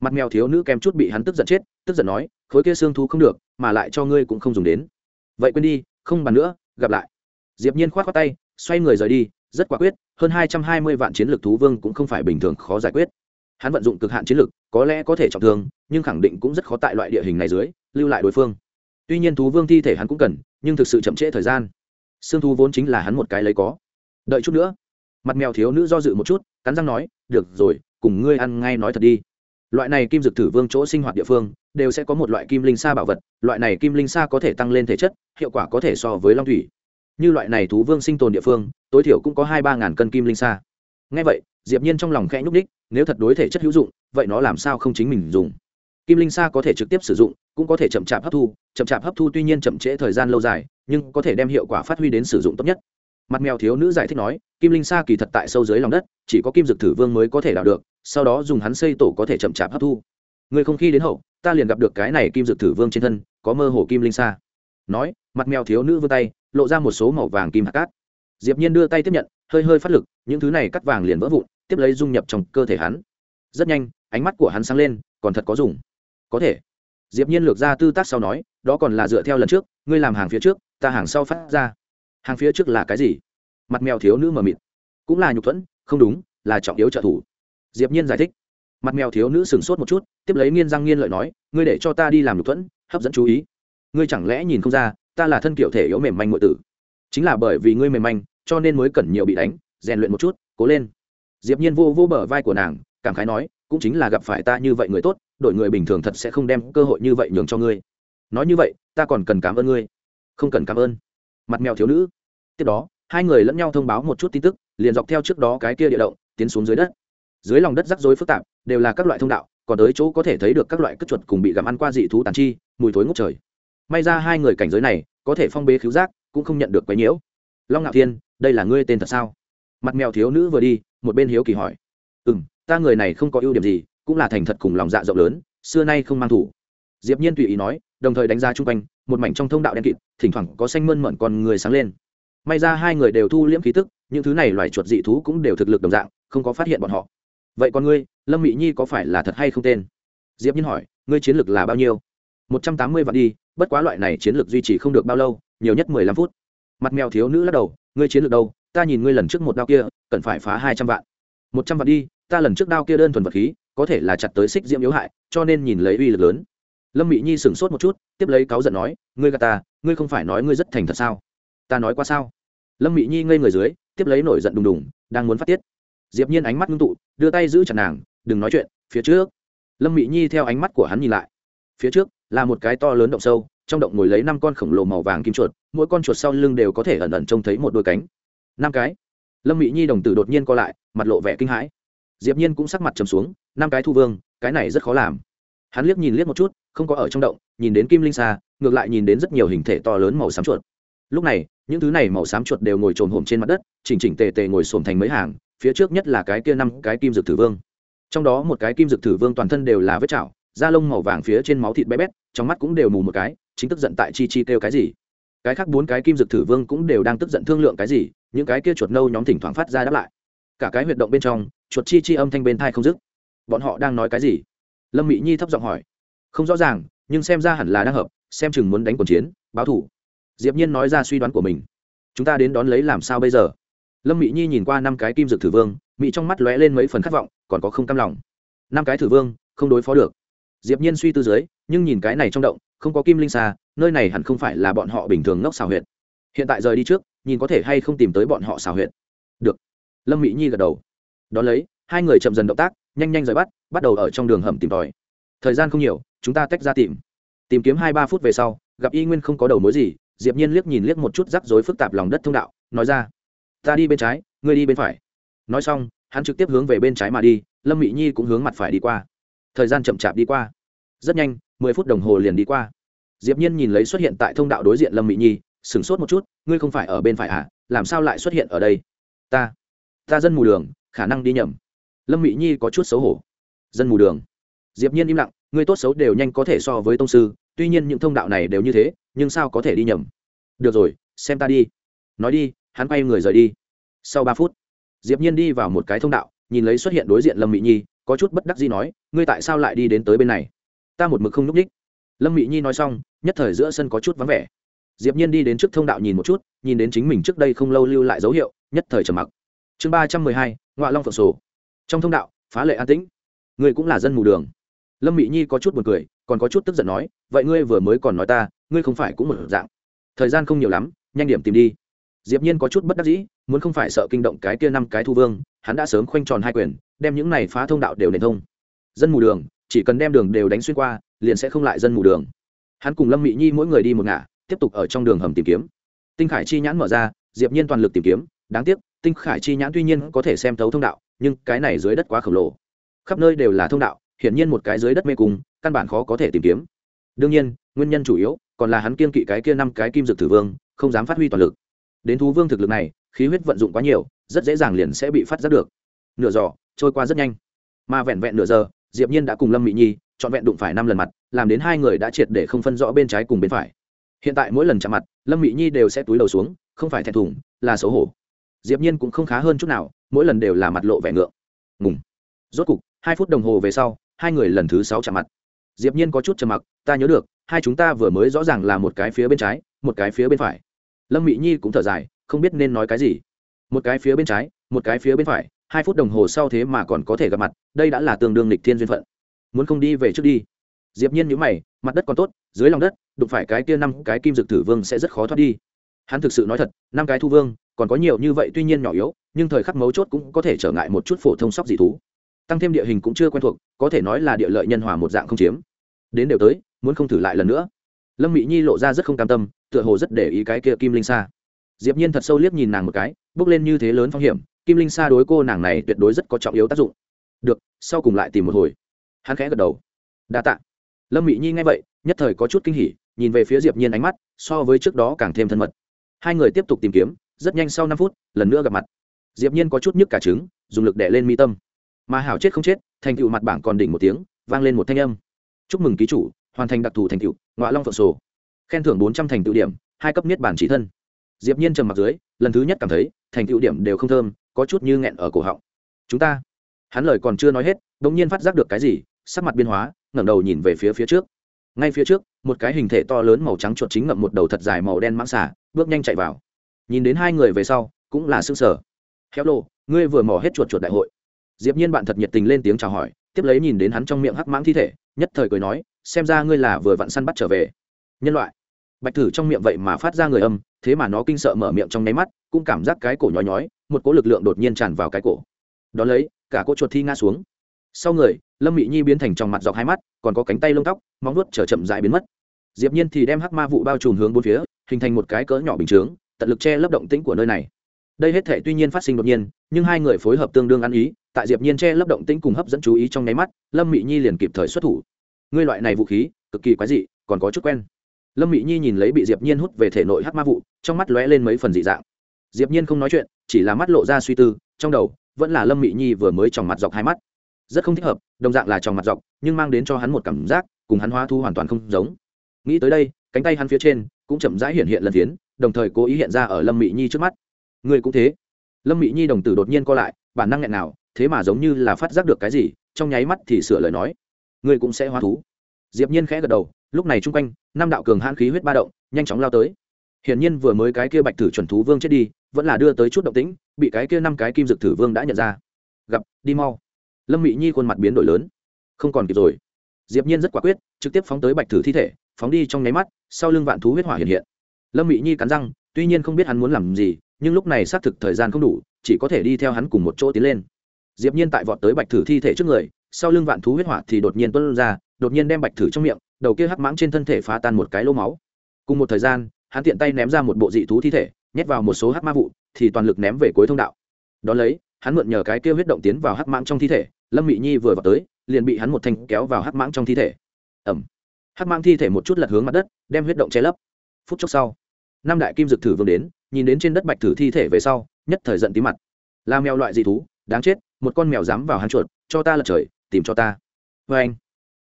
Mặt mèo thiếu nữ kèm chút bị hắn tức giận chết tức giận nói khối kia xương thú không được mà lại cho ngươi cũng không dùng đến. Vậy quên đi không bàn nữa gặp lại. Diệp nhiên khoát khoát tay xoay người rời đi rất quả quyết hơn hai trăm hai mươi vạn chiến lực thú vương cũng không phải bình thường khó giải quyết. Hắn vận dụng cực hạn chiến lực, có lẽ có thể trọng thương nhưng khẳng định cũng rất khó tại loại địa hình này dưới lưu lại đối phương. Tuy nhiên thú vương thi thể hắn cũng cần nhưng thực sự chậm trễ thời gian. Xương thú vốn chính là hắn một cái lấy có. Đợi chút nữa mặt mèo thiếu nữ do dự một chút, cắn răng nói, được rồi, cùng ngươi ăn ngay nói thật đi. Loại này kim dược thử vương chỗ sinh hoạt địa phương, đều sẽ có một loại kim linh sa bảo vật, loại này kim linh sa có thể tăng lên thể chất, hiệu quả có thể so với long thủy. Như loại này thú vương sinh tồn địa phương, tối thiểu cũng có hai ba ngàn cân kim linh sa. Ngay vậy, diệp nhiên trong lòng khẽ nhúc đích nếu thật đối thể chất hữu dụng, vậy nó làm sao không chính mình dùng? Kim linh sa có thể trực tiếp sử dụng, cũng có thể chậm chạp hấp thu, chậm chạp hấp thu tuy nhiên chậm trễ thời gian lâu dài, nhưng có thể đem hiệu quả phát huy đến sử dụng tốt nhất mặt mèo thiếu nữ giải thích nói, kim linh sa kỳ thật tại sâu dưới lòng đất, chỉ có kim dược thử vương mới có thể đào được, sau đó dùng hắn xây tổ có thể chậm chạp hấp thu. Người không khi đến hậu, ta liền gặp được cái này kim dược thử vương trên thân, có mơ hồ kim linh sa. Nói, mặt mèo thiếu nữ vươn tay, lộ ra một số màu vàng kim hạt cát. Diệp nhiên đưa tay tiếp nhận, hơi hơi phát lực, những thứ này cắt vàng liền vỡ vụn, tiếp lấy dung nhập trong cơ thể hắn. Rất nhanh, ánh mắt của hắn sáng lên, còn thật có dùng. Có thể. Diệp nhiên lược ra tư tác sau nói, đó còn là dựa theo lần trước, ngươi làm hàng phía trước, ta hàng sau phát ra hàng phía trước là cái gì? Mặt mèo thiếu nữ mờ mịt. Cũng là nhục thuẫn, không đúng, là trọng yếu trợ thủ. Diệp nhiên giải thích. Mặt mèo thiếu nữ sừng sốt một chút, tiếp lấy nghiên răng nghiên lợi nói, ngươi để cho ta đi làm nhục thuẫn, hấp dẫn chú ý. Ngươi chẳng lẽ nhìn không ra, ta là thân kiểu thể yếu mềm manh ngụy tử. Chính là bởi vì ngươi mềm manh, cho nên mới cần nhiều bị đánh, rèn luyện một chút, cố lên. Diệp nhiên vô vô bờ vai của nàng, cảm khái nói, cũng chính là gặp phải ta như vậy người tốt, đội người bình thường thật sẽ không đem cơ hội như vậy nhường cho ngươi. Nói như vậy, ta còn cần cảm ơn ngươi. Không cần cảm ơn mặt mèo thiếu nữ. Tiếp đó, hai người lẫn nhau thông báo một chút tin tức, liền dọc theo trước đó cái kia địa động, tiến xuống dưới đất. Dưới lòng đất rắc rối phức tạp, đều là các loại thông đạo, còn tới chỗ có thể thấy được các loại cất chuột cùng bị gặm ăn qua dị thú tàn chi, mùi thối ngốc trời. May ra hai người cảnh giới này, có thể phong bế khiếu giác, cũng không nhận được quấy nhiễu. Long ngạo thiên, đây là ngươi tên thật sao? Mặt mèo thiếu nữ vừa đi, một bên hiếu kỳ hỏi. Ừ m ta người này không có ưu điểm gì, cũng là thành thật cùng lòng dạ rộng lớn, xưa nay không mang thủ diệp nhiên tùy ý nói, đồng thời đánh ra chung quanh, một mảnh trong thông đạo đen kịt, thỉnh thoảng có xanh mơn mởn con người sáng lên. May ra hai người đều thu liễm khí tức, những thứ này loài chuột dị thú cũng đều thực lực đồng dạng, không có phát hiện bọn họ. Vậy còn ngươi, lâm mỹ nhi có phải là thật hay không tên? Diệp nhiên hỏi, ngươi chiến lược là bao nhiêu? Một trăm tám mươi vạn đi, bất quá loại này chiến lược duy trì không được bao lâu, nhiều nhất mười lăm phút. Mặt mèo thiếu nữ lắc đầu, ngươi chiến lược đâu? Ta nhìn ngươi lần trước một đao kia, cần phải phá hai trăm vạn. Một trăm vạn đi, ta lần trước đao kia đơn thuần vật khí, có thể là chặt tới xích diễm yếu hại, cho nên nhìn lấy uy lực lớn lâm Mị nhi sửng sốt một chút, tiếp lấy cáu giận nói, ngươi gà ta, ngươi không phải nói ngươi rất thành thật sao? Ta nói qua sao? Lâm Mị nhi ngây người dưới, tiếp lấy nổi giận đùng đùng, đang muốn phát tiết. Diệp nhiên ánh mắt ngưng tụ, đưa tay giữ chặt nàng, đừng nói chuyện, phía trước. Lâm Mị nhi theo ánh mắt của hắn nhìn lại. Phía trước là một cái to lớn động sâu, trong động ngồi lấy năm con khổng lồ màu vàng kim chuột, mỗi con chuột sau lưng đều có thể ẩn ẩn trông thấy một đôi cánh. Năm cái. Lâm Mị nhi đồng tử đột nhiên co lại, mặt lộ vẻ kinh hãi. Diệp nhiên cũng sắc mặt trầm xuống, năm cái thu vương, cái này rất khó làm hắn liếc nhìn liếc một chút, không có ở trong động, nhìn đến kim linh xa ngược lại nhìn đến rất nhiều hình thể to lớn màu xám chuột. Lúc này, những thứ này màu xám chuột đều ngồi trồn hổm trên mặt đất, chỉnh chỉnh tề tề ngồi xổm thành mấy hàng, phía trước nhất là cái kia năm cái kim dược thử vương. Trong đó một cái kim dược thử vương toàn thân đều là vết chảo, da lông màu vàng phía trên máu thịt bé bét, trong mắt cũng đều mù một cái, chính tức giận tại chi chi kêu cái gì. Cái khác bốn cái kim dược thử vương cũng đều đang tức giận thương lượng cái gì, những cái kia chuột nâu nhóm thỉnh thoảng phát ra đáp lại. Cả cái huyệt động bên trong, chuột chi chi âm thanh bên thai không dứt. Bọn họ đang nói cái gì? Lâm mỹ nhi thấp giọng hỏi. Không rõ ràng, nhưng xem ra hẳn là đang hợp, xem chừng muốn đánh quần chiến, báo thủ. Diệp nhiên nói ra suy đoán của mình. Chúng ta đến đón lấy làm sao bây giờ? Lâm mỹ nhi nhìn qua năm cái kim dược thử vương mỹ trong mắt lóe lên mấy phần khát vọng, còn có không cam lòng. Năm cái thử vương, không đối phó được. Diệp nhiên suy tư dưới, nhưng nhìn cái này trong động, không có kim linh xa, nơi này hẳn không phải là bọn họ bình thường ngốc xào huyệt. Hiện tại rời đi trước, nhìn có thể hay không tìm tới bọn họ xào huyệt. Được. Lâm mỹ nhi gật đầu. Đón lấy, hai người chậm dần động tác nhanh nhanh rời bắt bắt đầu ở trong đường hầm tìm tòi. Thời gian không nhiều, chúng ta tách ra tìm. Tìm kiếm hai ba phút về sau, gặp y nguyên không có đầu mối gì, diệp nhiên liếc nhìn liếc một chút rắc rối phức tạp lòng đất thông đạo, nói ra, ta đi bên trái, ngươi đi bên phải. Nói xong, hắn trực tiếp hướng về bên trái mà đi, lâm mỹ nhi cũng hướng mặt phải đi qua. Thời gian chậm chạp đi qua. Rất nhanh, mười phút đồng hồ liền đi qua. Diệp nhiên nhìn lấy xuất hiện tại thông đạo đối diện lâm mỹ nhi, sửng sốt một chút, ngươi không phải ở bên phải à? Làm sao lại xuất hiện ở đây? Ta ta dân mù đường, khả năng đi nhầm lâm mỹ nhi có chút xấu hổ dân mù đường diệp nhiên im lặng người tốt xấu đều nhanh có thể so với tông sư tuy nhiên những thông đạo này đều như thế nhưng sao có thể đi nhầm được rồi xem ta đi nói đi hắn quay người rời đi sau ba phút diệp nhiên đi vào một cái thông đạo nhìn lấy xuất hiện đối diện lâm mỹ nhi có chút bất đắc dĩ nói ngươi tại sao lại đi đến tới bên này ta một mực không nhúc ních lâm mỹ nhi nói xong nhất thời giữa sân có chút vắng vẻ diệp nhiên đi đến trước thông đạo nhìn một chút nhìn đến chính mình trước đây không lâu lưu lại dấu hiệu nhất thời trầm mặc chương ba trăm mười hai ngoại long phượng sổ trong thông đạo, phá lệ an tĩnh. Ngươi cũng là dân mù đường. Lâm mỹ nhi có chút buồn cười, còn có chút tức giận nói, vậy ngươi vừa mới còn nói ta, ngươi không phải cũng một dạng. Thời gian không nhiều lắm, nhanh điểm tìm đi. Diệp nhiên có chút bất đắc dĩ, muốn không phải sợ kinh động cái kia năm cái thu vương, hắn đã sớm khoanh tròn hai quyền, đem những này phá thông đạo đều nền thông. Dân mù đường, chỉ cần đem đường đều đánh xuyên qua, liền sẽ không lại dân mù đường. Hắn cùng lâm mỹ nhi mỗi người đi một ngả, tiếp tục ở trong đường hầm tìm kiếm. Tinh khải chi nhãn mở ra, diệp nhiên toàn lực tìm kiếm, đáng tiếc, tinh khải chi nhãn tuy nhiên có thể xem thấu thông đạo nhưng cái này dưới đất quá khổng lồ. Khắp nơi đều là thông đạo, hiển nhiên một cái dưới đất mê cung, căn bản khó có thể tìm kiếm. Đương nhiên, nguyên nhân chủ yếu còn là hắn kiên kỵ cái kia năm cái kim dược tử vương, không dám phát huy toàn lực. Đến thú vương thực lực này, khí huyết vận dụng quá nhiều, rất dễ dàng liền sẽ bị phát giác được. Nửa giỏ trôi qua rất nhanh. Mà vẹn vẹn nửa giờ, diệp nhiên đã cùng lâm mỹ nhi chọn vẹn đụng phải năm lần mặt, làm đến hai người đã triệt để không phân rõ bên trái cùng bên phải. Hiện tại mỗi lần chạm mặt, lâm mỹ nhi đều sẽ túi đầu xuống, không phải thẹn thùng, là xấu hổ diệp nhiên cũng không khá hơn chút nào, mỗi lần đều là mặt lộ vẻ ngượng. Ngùng. Rốt cục, hai phút đồng hồ về sau, hai người lần thứ sáu chạm mặt. Diệp nhiên có chút trầm mặc, ta nhớ được, hai chúng ta vừa mới rõ ràng là một cái phía bên trái, một cái phía bên phải. Lâm mỹ nhi cũng thở dài, không biết nên nói cái gì. Một cái phía bên trái, một cái phía bên phải, hai phút đồng hồ sau thế mà còn có thể gặp mặt, đây đã là tương đương lịch thiên duyên phận. Muốn không đi về trước đi. Diệp nhiên nhíu mày, mặt đất còn tốt, dưới lòng đất, đụng phải cái kia năm cái kim dược tử vương sẽ rất khó thoát đi. Hắn thực sự nói thật, năm cái thu vương còn có nhiều như vậy tuy nhiên nhỏ yếu, nhưng thời khắc mấu chốt cũng có thể trở ngại một chút phổ thông sóc dị thú. Tăng thêm địa hình cũng chưa quen thuộc, có thể nói là địa lợi nhân hòa một dạng không chiếm. Đến đều tới, muốn không thử lại lần nữa. Lâm mỹ nhi lộ ra rất không cam tâm, tựa hồ rất để ý cái kia kim linh sa. Diệp nhiên thật sâu liếc nhìn nàng một cái, bước lên như thế lớn phong hiểm, kim linh sa đối cô nàng này tuyệt đối rất có trọng yếu tác dụng. Được, sau cùng lại tìm một hồi. Hắn khẽ gật đầu. Đa tạ. Lâm mỹ nhi nghe vậy, nhất thời có chút kinh hỉ, nhìn về phía diệp nhiên ánh mắt, so với trước đó càng thêm thân mật. Hai người tiếp tục tìm kiếm rất nhanh sau năm phút, lần nữa gặp mặt. Diệp nhiên có chút nhức cả trứng, dùng lực đè lên mi tâm. Mà hảo chết không chết, thành tựu mặt bảng còn đỉnh một tiếng, vang lên một thanh âm. Chúc mừng ký chủ, hoàn thành đặc thù thành tựu ngoại long phượng sổ. Khen thưởng bốn trăm thành tựu điểm, hai cấp niết bản chỉ thân. Diệp nhiên trầm mặt dưới, lần thứ nhất cảm thấy, thành tựu điểm đều không thơm, có chút như nghẹn ở cổ họng. Chúng ta. Hắn lời còn chưa nói hết, đột nhiên phát giác được cái gì, sắc mặt biến hóa, ngẩng đầu nhìn về phía phía trước. Ngay phía trước, một cái hình thể to lớn màu trắng chuột chính ngậm một đầu thật dài màu đen mãng xả bước nhanh chạy vào nhìn đến hai người về sau, cũng là sưng sở khéo lô, ngươi vừa mò hết chuột chuột đại hội. Diệp nhiên bạn thật nhiệt tình lên tiếng chào hỏi, tiếp lấy nhìn đến hắn trong miệng hắc mãng thi thể, nhất thời cười nói, xem ra ngươi là vừa vặn săn bắt trở về. Nhân loại. Bạch thử trong miệng vậy mà phát ra người âm, thế mà nó kinh sợ mở miệng trong nháy mắt, cũng cảm giác cái cổ nhói nhói, một cỗ lực lượng đột nhiên tràn vào cái cổ. Đón lấy, cả cỗ chuột thi ngã xuống. Sau người, lâm mị nhi biến thành trong mặt dọc hai mắt, còn có cánh tay lông tóc, móng nuốt trở chậm dại biến mất. Diệp nhiên thì đem hắc ma vụ bao trùm hướng bốn phía, hình thành một cái cỡ nhỏ bình chướng tận lực che lấp động tĩnh của nơi này. Đây hết thể tuy nhiên phát sinh đột nhiên, nhưng hai người phối hợp tương đương ăn ý, tại diệp nhiên che lấp động tĩnh cùng hấp dẫn chú ý trong nháy mắt, lâm mị nhi liền kịp thời xuất thủ. Ngươi loại này vũ khí, cực kỳ quái dị, còn có chút quen. Lâm mị nhi nhìn lấy bị diệp nhiên hút về thể nội hắc ma vụ, trong mắt lóe lên mấy phần dị dạng. Diệp nhiên không nói chuyện, chỉ là mắt lộ ra suy tư, trong đầu, vẫn là lâm mị nhi vừa mới tròng mặt dọc hai mắt. Rất không thích hợp, đồng dạng là tròng mặt dọc, nhưng mang đến cho hắn một cảm giác, cùng hắn hóa thu hoàn toàn không giống. Nghĩ tới đây, cánh tay hắn phía trên cũng chậm rãi hiện hiện lần tiến, đồng thời cố ý hiện ra ở lâm mị nhi trước mắt. Người cũng thế. Lâm mị nhi đồng tử đột nhiên co lại, bản năng nghẹn nào, thế mà giống như là phát giác được cái gì, trong nháy mắt thì sửa lời nói. Người cũng sẽ hóa thú. Diệp nhiên khẽ gật đầu, lúc này trung quanh, năm đạo cường hãn khí huyết ba động, nhanh chóng lao tới. Hiển nhiên vừa mới cái kia bạch tử chuẩn thú vương chết đi, vẫn là đưa tới chút động tĩnh, bị cái kia năm cái kim dược thử vương đã nhận ra. Gặp, đi mau. Lâm mị nhi khuôn mặt biến đổi lớn. Không còn kịp rồi. Diệp nhiên rất quả quyết, trực tiếp phóng tới bạch thử thi thể phóng đi trong nháy mắt, sau lưng vạn thú huyết hỏa hiện hiện. Lâm mị nhi cắn răng, tuy nhiên không biết hắn muốn làm gì, nhưng lúc này xác thực thời gian không đủ, chỉ có thể đi theo hắn cùng một chỗ tiến lên. Diệp nhiên tại vọt tới bạch thử thi thể trước người, sau lưng vạn thú huyết hỏa thì đột nhiên tuôn ra, đột nhiên đem bạch thử trong miệng, đầu kia hắc mãng trên thân thể phá tan một cái lỗ máu. Cùng một thời gian, hắn tiện tay ném ra một bộ dị thú thi thể, nhét vào một số hắc ma vụ, thì toàn lực ném về cuối thông đạo. Đón lấy, hắn mượn nhờ cái kia huyết động tiến vào hắc mãng trong thi thể, lâm mị nhi vừa vào tới, liền bị hắn một thanh kéo vào hắc mãng trong thi thể. Ẩm hắc mang thi thể một chút lật hướng mặt đất, đem huyết động che lấp. Phút chốc sau, năm đại kim dực thử vương đến, nhìn đến trên đất bạch thử thi thể về sau, nhất thời giận tí mặt. Là mèo loại dị thú, đáng chết, một con mèo dám vào hắn chuột, cho ta lật trời, tìm cho ta. Vê anh,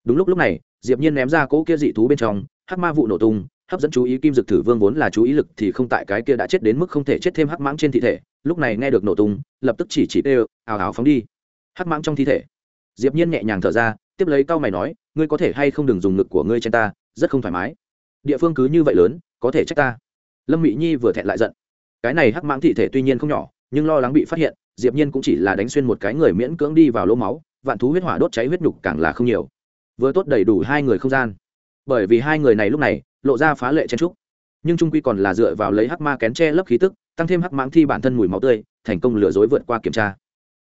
đúng lúc lúc này, diệp nhiên ném ra cỗ kia dị thú bên trong, hắc ma vụ nổ tung, hấp dẫn chú ý kim dực thử vương vốn là chú ý lực thì không tại cái kia đã chết đến mức không thể chết thêm hắc mãng trên thi thể, lúc này nghe được nổ tung, lập tức chỉ chỉ tê, ào ào phóng đi. Hắc mãng trong thi thể. Diệp nhiên nhẹ nhàng thở ra, tiếp lấy cao mày nói ngươi có thể hay không đừng dùng ngực của ngươi trên ta, rất không thoải mái. Địa phương cứ như vậy lớn, có thể trách ta. Lâm mỹ nhi vừa thẹn lại giận. Cái này hắc mãng thị thể tuy nhiên không nhỏ, nhưng lo lắng bị phát hiện, diệp nhiên cũng chỉ là đánh xuyên một cái người miễn cưỡng đi vào lỗ máu, vạn thú huyết hỏa đốt cháy huyết nhục càng là không nhiều. Vừa tốt đầy đủ hai người không gian. Bởi vì hai người này lúc này, lộ ra phá lệ chen trúc. Nhưng trung quy còn là dựa vào lấy hắc ma kén che lấp khí tức, tăng thêm hắc mãng thi bản thân mùi máu tươi, thành công lừa dối vượt qua kiểm tra.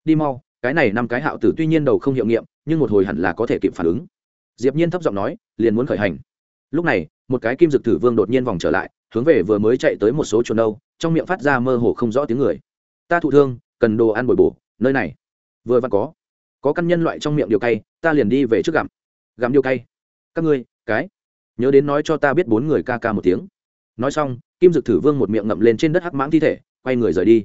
Đi mau, cái này năm cái hạo tử tuy nhiên đầu không hiệu nghiệm, nhưng một hồi hẳn là có thể kịp phản ứng diệp nhiên thấp giọng nói, liền muốn khởi hành. Lúc này, một cái kim dực thử vương đột nhiên vòng trở lại, hướng về vừa mới chạy tới một số chuồn đâu, trong miệng phát ra mơ hồ không rõ tiếng người. Ta thụ thương, cần đồ ăn bồi bổ, nơi này. Vừa vặn có. Có căn nhân loại trong miệng điều cay, ta liền đi về trước gặm. Gặm điều cay? Các ngươi, cái. Nhớ đến nói cho ta biết bốn người ca ca một tiếng. Nói xong, kim dực thử vương một miệng ngậm lên trên đất hắc mãng thi thể, quay người rời đi.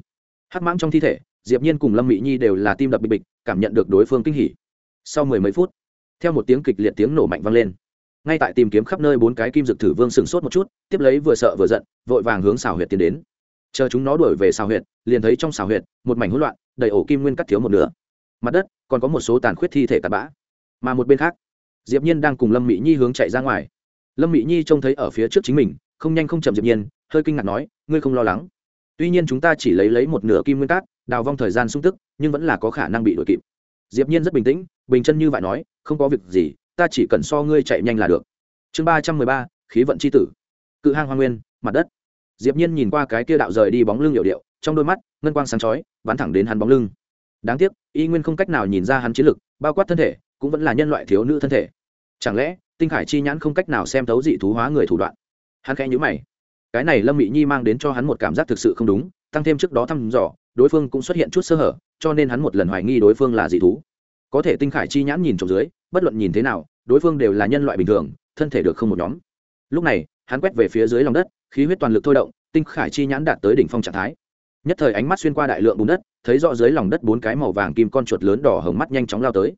Hắc mãng trong thi thể, diệp nhiên cùng lâm mỹ nhi đều là tim đập bịch bịch, cảm nhận được đối phương kinh hỉ. Sau mười mấy phút theo một tiếng kịch liệt tiếng nổ mạnh vang lên. Ngay tại tìm kiếm khắp nơi bốn cái kim dực thử vương sừng sốt một chút, tiếp lấy vừa sợ vừa giận, vội vàng hướng xào huyệt tiến đến. Chờ chúng nó đuổi về xào huyệt, liền thấy trong xào huyệt, một mảnh hỗn loạn, đầy ổ kim nguyên cắt thiếu một nửa. Mặt đất, còn có một số tàn khuyết thi thể tạt bã. Mà một bên khác, diệp nhiên đang cùng lâm mỹ nhi hướng chạy ra ngoài. Lâm mỹ nhi trông thấy ở phía trước chính mình, không nhanh không chậm diệp nhiên, hơi kinh ngạc nói, ngươi không lo lắng. Tuy nhiên chúng ta chỉ lấy lấy một nửa kim nguyên cát, đào vong thời gian sung tức, nhưng vẫn là có khả năng bị đuổi kịp. Diệp nhiên rất bình tĩnh, bình chân như vậy nói không có việc gì, ta chỉ cần so ngươi chạy nhanh là được. Chương ba trăm mười ba, khí vận c h i tử. Cự hang hoa nguyên, mặt đất. Diệp nhiên nhìn qua cái kia đạo rời đi bóng lưng hiệu điệu, trong đôi mắt, ngân quang sáng chói, bắn thẳng đến hắn bóng lưng. Đáng tiếc, y nguyên không cách nào nhìn ra hắn chiến lực, bao quát thân thể, cũng vẫn là nhân loại thiếu nữ thân thể. Chẳng lẽ, tinh khải chi nhãn không cách nào xem thấu dị thú hóa người thủ đoạn? Hắn khẽ nhữ mày. Cái này lâm mỹ nhi mang đến cho hắn một cảm giác thực sự không đúng, tăng thêm trước đó thăm dò, đối phương cũng xuất hiện chút sơ hở, cho nên hắn một lần hoài nghi đối phương là dị thú có thể tinh khải chi nhãn nhìn trộm dưới, bất luận nhìn thế nào, đối phương đều là nhân loại bình thường, thân thể được không một nhóm. Lúc này, hắn quét về phía dưới lòng đất, khí huyết toàn lực thôi động, tinh khải chi nhãn đạt tới đỉnh phong trạng thái. Nhất thời ánh mắt xuyên qua đại lượng bùn đất, thấy rõ dưới lòng đất bốn cái màu vàng kim con chuột lớn đỏ hồng mắt nhanh chóng lao tới.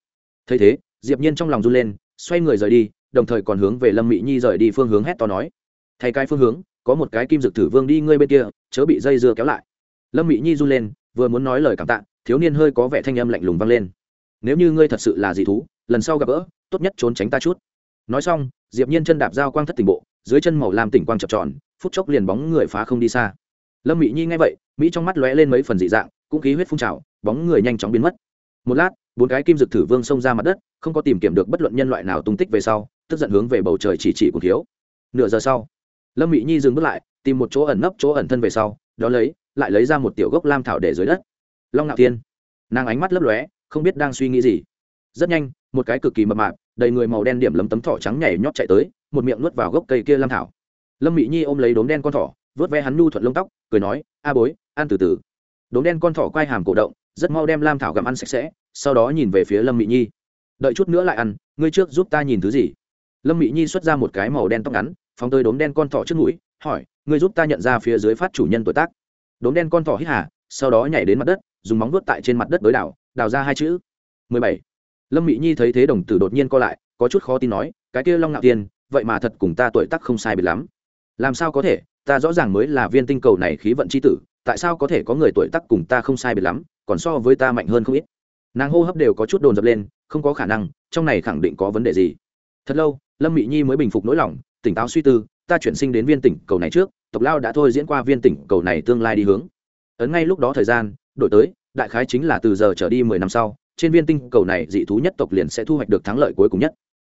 Thấy thế, diệp nhiên trong lòng run lên, xoay người rời đi, đồng thời còn hướng về lâm mỹ nhi rời đi phương hướng hét to nói. Thay cái phương hướng, có một cái kim dược thử vương đi ngươi bên kia, chớ bị dây dưa kéo lại. Lâm mỹ nhi run lên, vừa muốn nói lời cảm tạ, thiếu niên hơi có vẻ thanh âm lạnh lùng vang lên nếu như ngươi thật sự là dị thú, lần sau gặp gỡ, tốt nhất trốn tránh ta chút. Nói xong, diệp nhiên chân đạp dao quang thất tỉnh bộ, dưới chân màu lam tỉnh quang chập tròn, phút chốc liền bóng người phá không đi xa. Lâm mỹ nhi nghe vậy, mỹ trong mắt lóe lên mấy phần dị dạng, cũng khí huyết phun trào, bóng người nhanh chóng biến mất. Một lát, bốn cái kim dược thử vương xông ra mặt đất, không có tìm kiếm được bất luận nhân loại nào tung tích về sau, tức giận hướng về bầu trời chỉ chỉ của thiếu. Nửa giờ sau, lâm mỹ nhi dừng bước lại, tìm một chỗ ẩn nấp, chỗ ẩn thân về sau, đó lấy, lại lấy ra một tiểu gốc lam thảo để dưới đất. Long ngạo thiên, nàng ánh mắt lấp lóe không biết đang suy nghĩ gì. Rất nhanh, một cái cực kỳ mập mạp, đầy người màu đen điểm lấm tấm thỏ trắng nhảy nhót chạy tới, một miệng nuốt vào gốc cây kia lam thảo. Lâm mỹ nhi ôm lấy đốm đen con thỏ vớt ve hắn nhu thuận lông tóc, cười nói, a bối, ăn từ từ. Đốm đen con thỏ quay hàm cổ động, rất mau đem lam thảo gặm ăn sạch sẽ, sau đó nhìn về phía lâm mỹ nhi. Đợi chút nữa lại ăn, ngươi trước giúp ta nhìn thứ gì? Lâm mỹ nhi xuất ra một cái màu đen tóc ngắn, phóng tới đốm đen con thỏ trước mũi, hỏi, ngươi giúp ta nhận ra phía dưới phát chủ nhân tuổi tác? Đốm đen con thỏ hít hà, sau đó nhảy đến mặt đất, dùng móng vuốt tại trên mặt đất đối đảo đào ra hai chữ. Mười bảy. Lâm mỹ nhi thấy thế đồng tử đột nhiên co lại, có chút khó tin nói, cái kia long ngạo tiên, vậy mà thật cùng ta tuổi tác không sai biệt lắm. Làm sao có thể, ta rõ ràng mới là viên tinh cầu này khí vận c h i tử, tại sao có thể có người tuổi tác cùng ta không sai biệt lắm, còn so với ta mạnh hơn không ít. Nàng hô hấp đều có chút đồn dập lên, không có khả năng, trong này khẳng định có vấn đề gì. Thật lâu, lâm mỹ nhi mới bình phục nỗi lòng, tỉnh táo suy tư, ta chuyển sinh đến viên tỉnh cầu này trước, tộc lao đã thôi diễn qua viên tỉnh cầu này tương lai đi hướng. Ấn ngay lúc đó thời gian, đổi tới đại khái chính là từ giờ trở đi mười năm sau, trên viên tinh cầu này dị thú nhất tộc liền sẽ thu hoạch được thắng lợi cuối cùng nhất.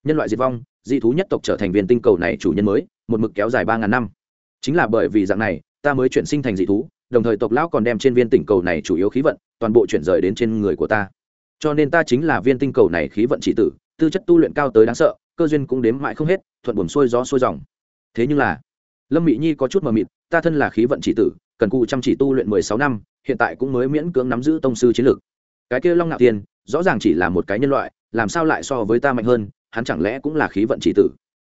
Nhân loại diệt vong, dị thú nhất tộc trở thành viên tinh cầu này chủ nhân mới, một mực kéo dài ba ngàn năm. Chính là bởi vì dạng này, ta mới chuyển sinh thành dị thú, đồng thời tộc lão còn đem trên viên tinh cầu này chủ yếu khí vận, toàn bộ chuyển rời đến trên người của ta. Cho nên ta chính là viên tinh cầu này khí vận chỉ tử, tư chất tu luyện cao tới đáng sợ, cơ duyên cũng đếm mãi không hết, thuận buồm xuôi gió xuôi dòng. Thế nhưng là lâm mỹ nhi có chút mờ mịt, ta thân là khí vận chỉ tử, cần cụ chăm chỉ tu luyện mười sáu năm, hiện tại cũng mới miễn cưỡng nắm giữ tông sư chiến lược. Cái kia long ngạo thiên rõ ràng chỉ là một cái nhân loại, làm sao lại so với ta mạnh hơn, hắn chẳng lẽ cũng là khí vận chỉ tử?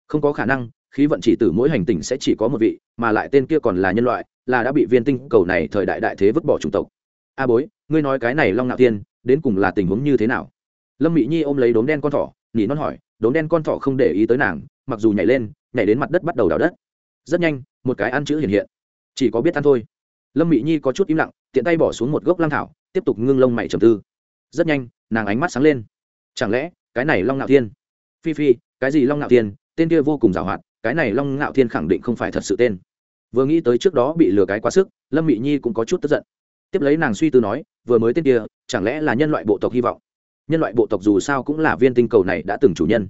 Không có khả năng, khí vận chỉ tử mỗi hành tinh sẽ chỉ có một vị, mà lại tên kia còn là nhân loại, là đã bị viên tinh cầu này thời đại đại thế vứt bỏ chủng tộc. A bối, ngươi nói cái này long ngạo thiên đến cùng là tình huống như thế nào? Lâm mỹ nhi ôm lấy đốm đen con thỏ, nhỉ non hỏi, đốm đen con thỏ không để ý tới nàng, mặc dù nhảy lên, nhảy đến mặt đất bắt đầu đào đất rất nhanh, một cái ăn chữ hiện hiện. Chỉ có biết ăn thôi. Lâm mỹ nhi có chút im lặng, tiện tay bỏ xuống một gốc lam thảo, tiếp tục ngưng lông mày trầm tư. Rất nhanh, nàng ánh mắt sáng lên. Chẳng lẽ, cái này long ngạo thiên? Phi phi, cái gì long ngạo thiên? Tên kia vô cùng giàu hoạt cái này long ngạo thiên khẳng định không phải thật sự tên. Vừa nghĩ tới trước đó bị lừa cái quá sức, lâm mỹ nhi cũng có chút tức giận. Tiếp lấy nàng suy tư nói, vừa mới tên kia, chẳng lẽ là nhân loại bộ tộc hy vọng? Nhân loại bộ tộc dù sao cũng là viên tinh cầu này đã từng chủ nhân.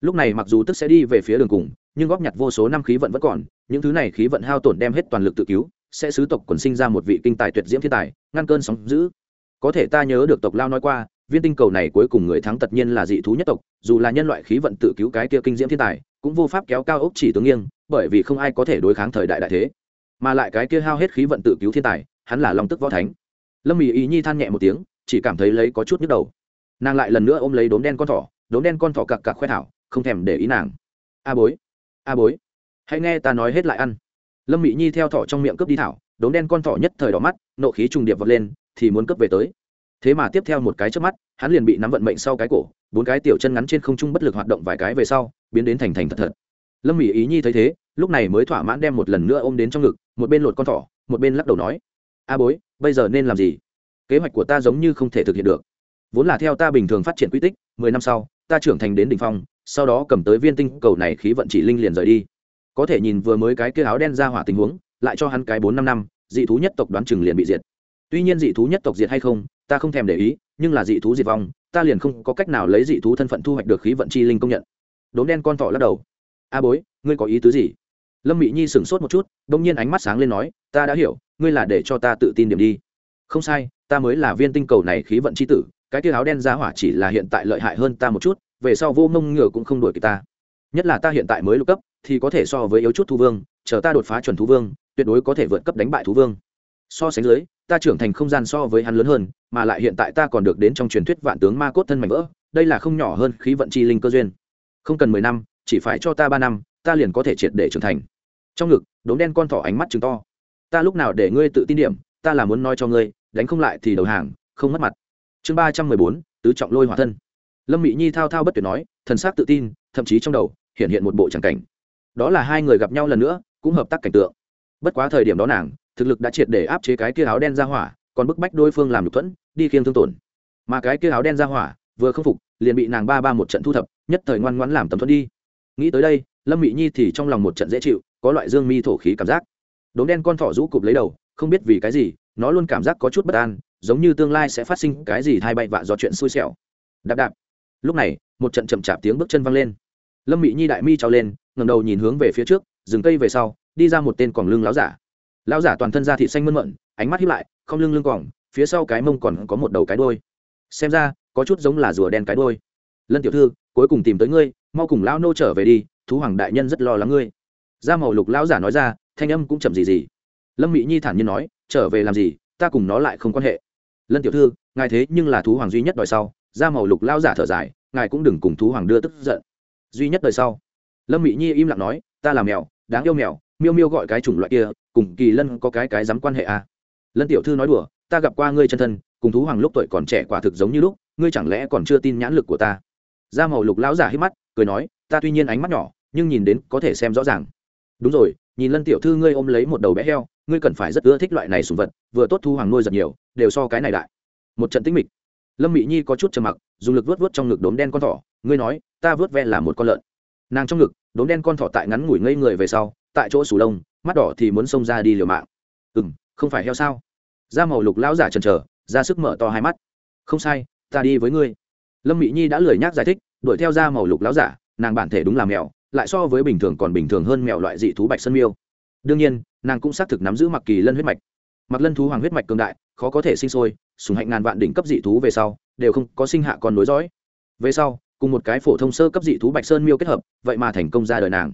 Lúc này mặc dù tức sẽ đi về phía đường cùng, nhưng góp nhặt vô số năm khí vận vẫn còn những thứ này khí vận hao tổn đem hết toàn lực tự cứu, sẽ sứ tộc quần sinh ra một vị kinh tài tuyệt diễm thiên tài, ngăn cơn sóng giữ có thể ta nhớ được tộc lao nói qua, viên tinh cầu này cuối cùng người thắng tất nhiên là dị thú nhất tộc, dù là nhân loại khí vận tự cứu cái kia kinh diễm thiên tài, cũng vô pháp kéo cao ốc chỉ tướng nghiêng, bởi vì không ai có thể đối kháng thời đại đại thế. Mà lại cái kia hao hết khí vận tự cứu thiên tài, hắn là long tức võ thánh. Lâm mỹ ý nhi than nhẹ một tiếng, chỉ cảm thấy lấy có chút nhức đầu. Nàng lại lần nữa ôm lấy đốm đen con thỏ, đốm đen con thỏ cặc cặc khoe thảo, không thèm để ý nàng. A bối a bối hãy nghe ta nói hết lại ăn. Lâm mỹ nhi theo thỏ trong miệng cướp đi thảo, đốm đen con thỏ nhất thời đỏ mắt, nộ khí trùng điệp vọt lên, thì muốn cướp về tới. Thế mà tiếp theo một cái trước mắt, hắn liền bị nắm vận mệnh sau cái cổ, bốn cái tiểu chân ngắn trên không trung bất lực hoạt động vài cái về sau, biến đến thành thành thật thật. Lâm mỹ ý nhi thấy thế, lúc này mới thỏa mãn đem một lần nữa ôm đến trong ngực, một bên lột con thỏ, một bên lắc đầu nói, a bối, bây giờ nên làm gì? Kế hoạch của ta giống như không thể thực hiện được. Vốn là theo ta bình thường phát triển quy tích, mười năm sau, ta trưởng thành đến đ ỉ n h phong, sau đó cầm tới viên tinh cầu này khí vận chỉ linh liền rời đi có thể nhìn vừa mới cái kia áo đen ra hỏa tình huống, lại cho hắn cái bốn năm năm, dị thú nhất tộc đoán chừng liền bị diệt. Tuy nhiên dị thú nhất tộc diệt hay không, ta không thèm để ý, nhưng là dị thú diệt vong, ta liền không có cách nào lấy dị thú thân phận thu hoạch được khí vận chi linh công nhận. Đốm đen con thỏ lắc đầu. A bối, ngươi có ý tứ gì? Lâm mị nhi sửng sốt một chút đ ỗ n g nhiên ánh mắt sáng lên nói, ta đã hiểu, ngươi là để cho ta tự tin điểm đi. Không sai, ta mới là viên tinh cầu này khí vận c h i tử, cái kia áo đen giá hỏa chỉ là hiện tại lợi hại hơn ta một chút, về sau vô mông ngựa cũng không đuổi kịp ta nhất là ta hiện tại mới lục cấp, thì có thể so với yếu chút thu vương, chờ ta đột phá chuẩn thú vương, tuyệt đối có thể vượt cấp đánh bại thú vương. So sánh dưới, ta trưởng thành không gian so với hắn lớn hơn, mà lại hiện tại ta còn được đến trong truyền thuyết vạn tướng ma cốt thân mảnh vỡ, đây là không nhỏ hơn khí vận chi linh cơ duyên. Không cần mười năm, chỉ phải cho ta ba năm, ta liền có thể triệt để trưởng thành. Trong ngực, đốm đen con thỏ ánh mắt chứng to. Ta lúc nào để ngươi tự tin điểm, ta là muốn nói cho ngươi, đánh không lại thì đầu hàng, không mất mặt. Chương ba trăm mười bốn, tứ trọng lôi hỏa thân. Lâm mỹ nhi thao thao bất tuyệt nói, thần s ắ c tự tin thậm chí trong đầu hiện hiện một bộ tràng cảnh. Đó là hai người gặp nhau lần nữa, cũng hợp tác cảnh tượng. Bất quá thời điểm đó nàng, thực lực đã triệt để áp chế cái kia áo đen ra hỏa, còn bức bách đối phương làm nhục thuẫn, đi khiêng thương tổn. Mà cái kia áo đen ra hỏa, vừa không phục, liền bị nàng ba ba một trận thu thập, nhất thời ngoan ngoãn làm tầm thuẫn đi. Nghĩ tới đây, lâm mị nhi thì trong lòng một trận dễ chịu, có loại dương mi thổ khí cảm giác. Đốm đen con thỏ rũ cụp lấy đầu, không biết vì cái gì, nó luôn cảm giác có chút bất an, giống như tương lai sẽ phát sinh cái gì thay bay vạ do chuyện xui xẻo. Đạp đạp. Lúc này, một trận chậm chạp tiếng bước chân văng lên lâm mị nhi đại mi trao lên ngầm đầu nhìn hướng về phía trước dừng cây về sau đi ra một tên còn lưng láo giả lão giả toàn thân da thị xanh mơn mận ánh mắt hiếp lại không lưng lưng còng phía sau cái mông còn có một đầu cái đôi xem ra có chút giống là rùa đen cái đôi lân tiểu thư cuối cùng tìm tới ngươi mau cùng lão nô trở về đi thú hoàng đại nhân rất lo lắng ngươi da màu lục lão giả nói ra thanh âm cũng chậm gì gì lâm mỹ nhi thản nhiên nói trở về làm gì ta cùng nó lại không quan hệ lân tiểu thư ngài thế nhưng là thú hoàng duy nhất đòi sau da màu lục lão giả thở dài ngài cũng đừng cùng thú hoàng đưa tức giận duy nhất đời sau. Lâm mỹ nhi im lặng nói, ta là mèo, đáng yêu mèo, miêu miêu gọi cái chủng loại kia, cùng kỳ lân có cái cái dám quan hệ à. lân tiểu thư nói đùa, ta gặp qua ngươi chân thân, cùng thú hoàng lúc tuổi còn trẻ quả thực giống như lúc, ngươi chẳng lẽ còn chưa tin nhãn lực của ta? Da màu lục lão giả hít mắt, cười nói, ta tuy nhiên ánh mắt nhỏ, nhưng nhìn đến có thể xem rõ ràng. Đúng rồi, nhìn lân tiểu thư ngươi ôm lấy một đầu bé heo, ngươi cần phải rất ưa thích loại này sùng vật, vừa tốt thu hoàng nuôi giật nhiều, đều so cái này đại. Một trận tĩnh mịch. Lâm mỹ nhi có chút trầm mặc, dùng lực vớt vớt trong ngực đốm đen con thỏ ngươi nói, ta vớt ve là một con lợn. Nàng trong ngực, đốm đen con thỏ tại ngắn ngủi ngây người về sau, tại chỗ sù lông, mắt đỏ thì muốn xông ra đi liều mạng. Ừ m không phải heo sao? Da màu lục lão giả trần trờ ra sức mở to hai mắt. Không sai, ta đi với ngươi. Lâm mỹ nhi đã lười nhác giải thích, đuổi theo da màu lục lão giả, nàng bản thể đúng là mèo, lại so với bình thường còn bình thường hơn mèo loại dị thú bạch sơn miêu. Đương nhiên, nàng cũng xác thực nắm giữ mặc kỳ lân huyết mạch. Mặc lân thú hoàng huyết mạch cường đại, khó có thể sinh sôi, sùng hạnh ngàn vạn đỉnh cấp dị thú về sau, đều không có sinh hạ con nối dõi. Về sau cùng một cái phổ thông sơ cấp dị thú bạch sơn miêu kết hợp, vậy mà thành công ra đời nàng.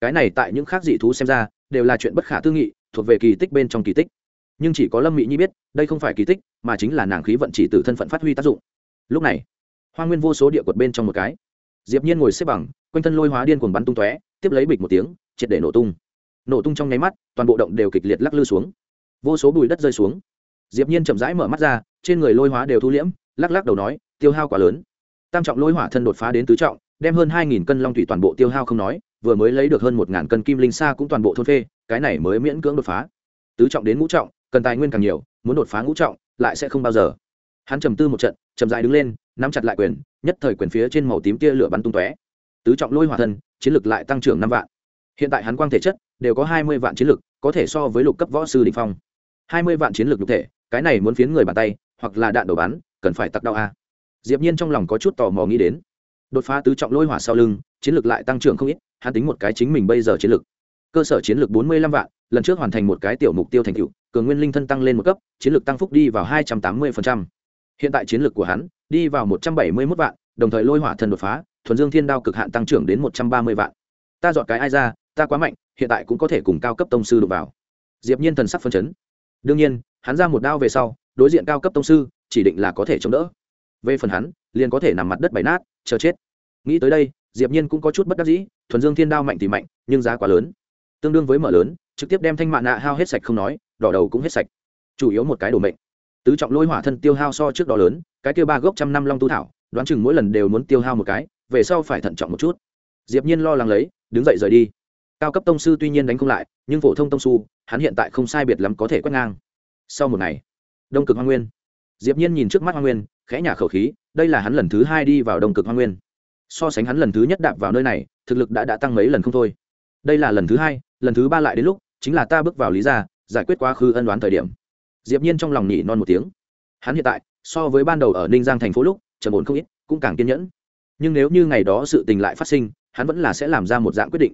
Cái này tại những khác dị thú xem ra, đều là chuyện bất khả tư nghị, thuộc về kỳ tích bên trong kỳ tích. Nhưng chỉ có lâm mỹ nhi biết, đây không phải kỳ tích, mà chính là nàng khí vận chỉ từ thân phận phát huy tác dụng. Lúc này, hoa nguyên vô số địa quật bên trong một cái. Diệp nhiên ngồi xếp bằng, quanh thân lôi hóa điên cuồng bắn tung tóe, tiếp lấy bịch một tiếng, triệt để nổ tung. Nổ tung trong nháy mắt, toàn bộ động đều kịch liệt lắc lư xuống. Vô số bụi đất rơi xuống. Diệp nhiên chậm rãi mở mắt ra, trên người lôi hóa đều thu liễm, lắc lắc đầu nói, tiêu hao quá lớn tam trọng lôi hỏa thân đột phá đến tứ trọng, đem hơn hai nghìn cân long thủy toàn bộ tiêu hao không nói, vừa mới lấy được hơn một ngàn cân kim linh sa cũng toàn bộ thôn phê, cái này mới miễn cưỡng đột phá. Tứ trọng đến ngũ trọng, cần tài nguyên càng nhiều, muốn đột phá ngũ trọng, lại sẽ không bao giờ. Hắn trầm tư một trận, chậm dại đứng lên, nắm chặt lại quyền, nhất thời quyền phía trên màu tím tia lửa bắn tung tóe. Tứ trọng lôi hỏa thân, chiến lực lại tăng trưởng năm vạn. Hiện tại hắn quang thể chất đều có hai mươi vạn chiến lực, có thể so với lục cấp võ sư đình phong. Hai mươi vạn chiến lực nhục thể, cái này muốn phiến người bàn tay, hoặc là đạn đổ bắn, cần phải tặc đau a diệp nhiên trong lòng có chút tò mò nghĩ đến. Đột phá tứ trọng lôi hỏa sau lưng, chiến lược lại tăng trưởng không ít, hắn tính một cái chính mình bây giờ chiến lược cơ sở chiến lược bốn mươi lăm vạn, lần trước hoàn thành một cái tiểu mục tiêu thành tựu, cường nguyên linh thân tăng lên một cấp, chiến lược tăng phúc đi vào hai trăm tám mươi hiện tại chiến lược của hắn đi vào một trăm bảy mươi mốt vạn, đồng thời lôi hỏa thần đột phá, thuần dương thiên đao cực hạn tăng trưởng đến một trăm ba mươi vạn. Ta dọn cái ai ra, ta quá mạnh, hiện tại cũng có thể cùng cao cấp tông sư đụng vào. Diệp nhiên thần sắc phân chấn. Đương nhiên, hắn ra một đao về sau, đối diện cao cấp tông sư, chỉ định là có thể chống đỡ về phần hắn, liền có thể nằm mặt đất bày nát, chờ chết. Nghĩ tới đây, diệp nhiên cũng có chút bất đắc dĩ, thuần dương thiên đao mạnh thì mạnh, nhưng giá quá lớn. Tương đương với mở lớn, trực tiếp đem thanh mạn nạ hao hết sạch không nói, đỏ đầu cũng hết sạch. Chủ yếu một cái đồ mệnh. Tứ trọng lôi hỏa thân tiêu hao so trước đó lớn, cái kia ba gốc trăm năm long tu thảo, đoán chừng mỗi lần đều muốn tiêu hao một cái, về sau phải thận trọng một chút. Diệp nhiên lo lắng lấy, đứng dậy rời đi. Cao cấp tông sư tuy nhiên đánh không lại, nhưng phổ thông tông sư, hắn hiện tại không sai biệt lắm có thể quét ngang. Sau một ngày, đông cực hoa nguyên. Diệp nhiên nhìn trước mắt hoa nguyên khẽ nhả khẩu khí, đây là hắn lần thứ hai đi vào đông cực hoa nguyên. So sánh hắn lần thứ nhất đạp vào nơi này, thực lực đã đã tăng mấy lần không thôi. Đây là lần thứ hai, lần thứ ba lại đến lúc, chính là ta bước vào lý gia, giải quyết quá khứ ân đoán thời điểm. Diệp nhiên trong lòng nhỉ non một tiếng. Hắn hiện tại, so với ban đầu ở ninh giang thành phố lúc, trầm ổn không ít, cũng càng kiên nhẫn. Nhưng nếu như ngày đó sự tình lại phát sinh, hắn vẫn là sẽ làm ra một dạng quyết định.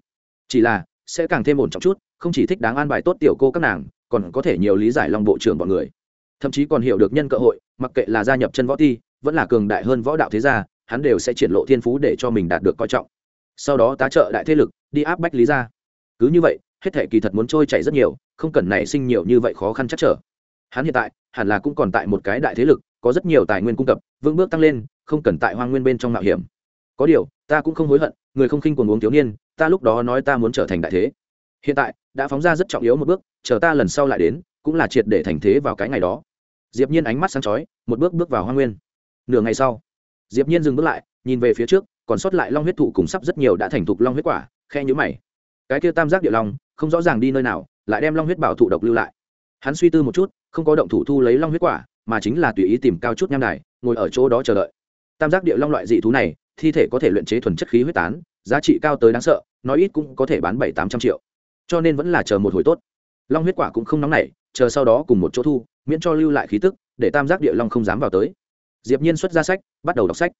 Chỉ là, sẽ càng thêm ổn trọng chút, không chỉ thích đáng an bài tốt tiểu cô các nàng, còn có thể nhiều lý giải lòng bộ trưởng bọn người thậm chí còn hiểu được nhân cơ hội, mặc kệ là gia nhập chân võ thi vẫn là cường đại hơn võ đạo thế gia, hắn đều sẽ triển lộ thiên phú để cho mình đạt được coi trọng. Sau đó tá trợ đại thế lực, đi áp bách lý ra cứ như vậy, hết thể kỳ thật muốn trôi chảy rất nhiều, không cần nảy sinh nhiều như vậy khó khăn chắc trở. Hắn hiện tại, hẳn là cũng còn tại một cái đại thế lực, có rất nhiều tài nguyên cung cấp, vững bước tăng lên, không cần tại hoang nguyên bên trong mạo hiểm. Có điều, ta cũng không hối hận, người không khinh cuồng uống thiếu niên, ta lúc đó nói ta muốn trở thành đại thế. Hiện tại, đã phóng ra rất trọng yếu một bước, chờ ta lần sau lại đến, cũng là triệt để thành thế vào cái ngày đó diệp nhiên ánh mắt sáng chói, một bước bước vào hoang nguyên. Nửa ngày sau, diệp nhiên dừng bước lại, nhìn về phía trước, còn sót lại long huyết thụ cùng sắp rất nhiều đã thành thục long huyết quả khe nhũ mày. Cái kia tam giác địa long, không rõ ràng đi nơi nào, lại đem long huyết bảo thụ độc lưu lại. Hắn suy tư một chút, không có động thủ thu lấy long huyết quả, mà chính là tùy ý tìm cao chút nham đài, ngồi ở chỗ đó chờ đợi. Tam giác địa long loại dị thú này, thi thể có thể luyện chế thuần chất khí huyết tán, giá trị cao tới đáng sợ, nói ít cũng có thể bán bảy tám trăm triệu. Cho nên vẫn là chờ một hồi tốt. Long huyết quả cũng không nóng nảy, chờ sau đó cùng một chỗ thu miễn cho lưu lại khí tức, để tam giác địa long không dám vào tới. Diệp nhiên xuất ra sách, bắt đầu đọc sách.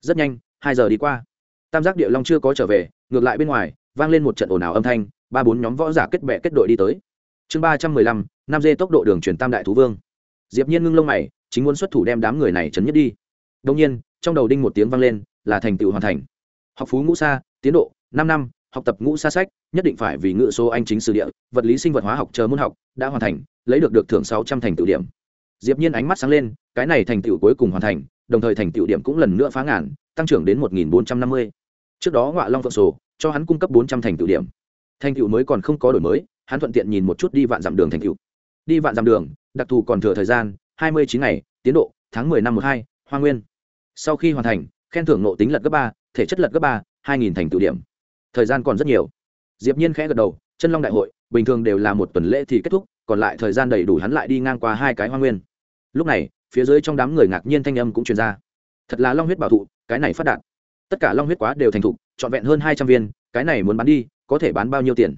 Rất nhanh, hai giờ đi qua. Tam giác địa long chưa có trở về, ngược lại bên ngoài, vang lên một trận ồn ào âm thanh, ba bốn nhóm võ giả kết bè kết đội đi tới. Chương ba trăm mười lăm năm dê tốc độ đường truyền tam đại thú vương. Diệp nhiên ngưng lông mày, chính muốn xuất thủ đem đám người này chấn nhất đi. Đông nhiên, trong đầu đinh một tiếng vang lên, là thành tựu hoàn thành. Học phú ngũ sa tiến độ, năm năm học tập ngũ sa sách, nhất định phải vì ngữ số anh chính sử địa, vật lý sinh vật hóa học chờ môn học, đã hoàn thành, lấy được được thưởng sáu trăm thành tựu điểm. Diệp nhiên ánh mắt sáng lên, cái này thành tựu cuối cùng hoàn thành, đồng thời thành tựu điểm cũng lần nữa phá ngàn, tăng trưởng đến một nghìn bốn trăm năm mươi. Trước đó ngọa long phượng sổ, cho hắn cung cấp bốn trăm thành tựu điểm. Thành tựu mới còn không có đổi mới, hắn thuận tiện nhìn một chút đi vạn dặm đường thành tựu. Đi vạn dặm đường, đặc thù còn thừa thời gian, hai mươi chín ngày, tiến độ, tháng mười năm một hai, hoa nguyên. Sau khi hoàn thành, khen thưởng nộ tính lật gấp ba, thể chất lật gấp ba, hai nghìn thành tựu điểm thời gian còn rất nhiều. Diệp nhiên khẽ gật đầu, chân long đại hội, bình thường đều là một tuần lễ thì kết thúc, còn lại thời gian đầy đủ hắn lại đi ngang qua hai cái hoa nguyên. Lúc này, phía dưới trong đám người ngạc nhiên thanh âm cũng truyền ra. Thật là long huyết bảo thụ, cái này phát đạt. Tất cả long huyết quá đều thành thục, trọn vẹn hơn hai trăm viên, cái này muốn bán đi, có thể bán bao nhiêu tiền?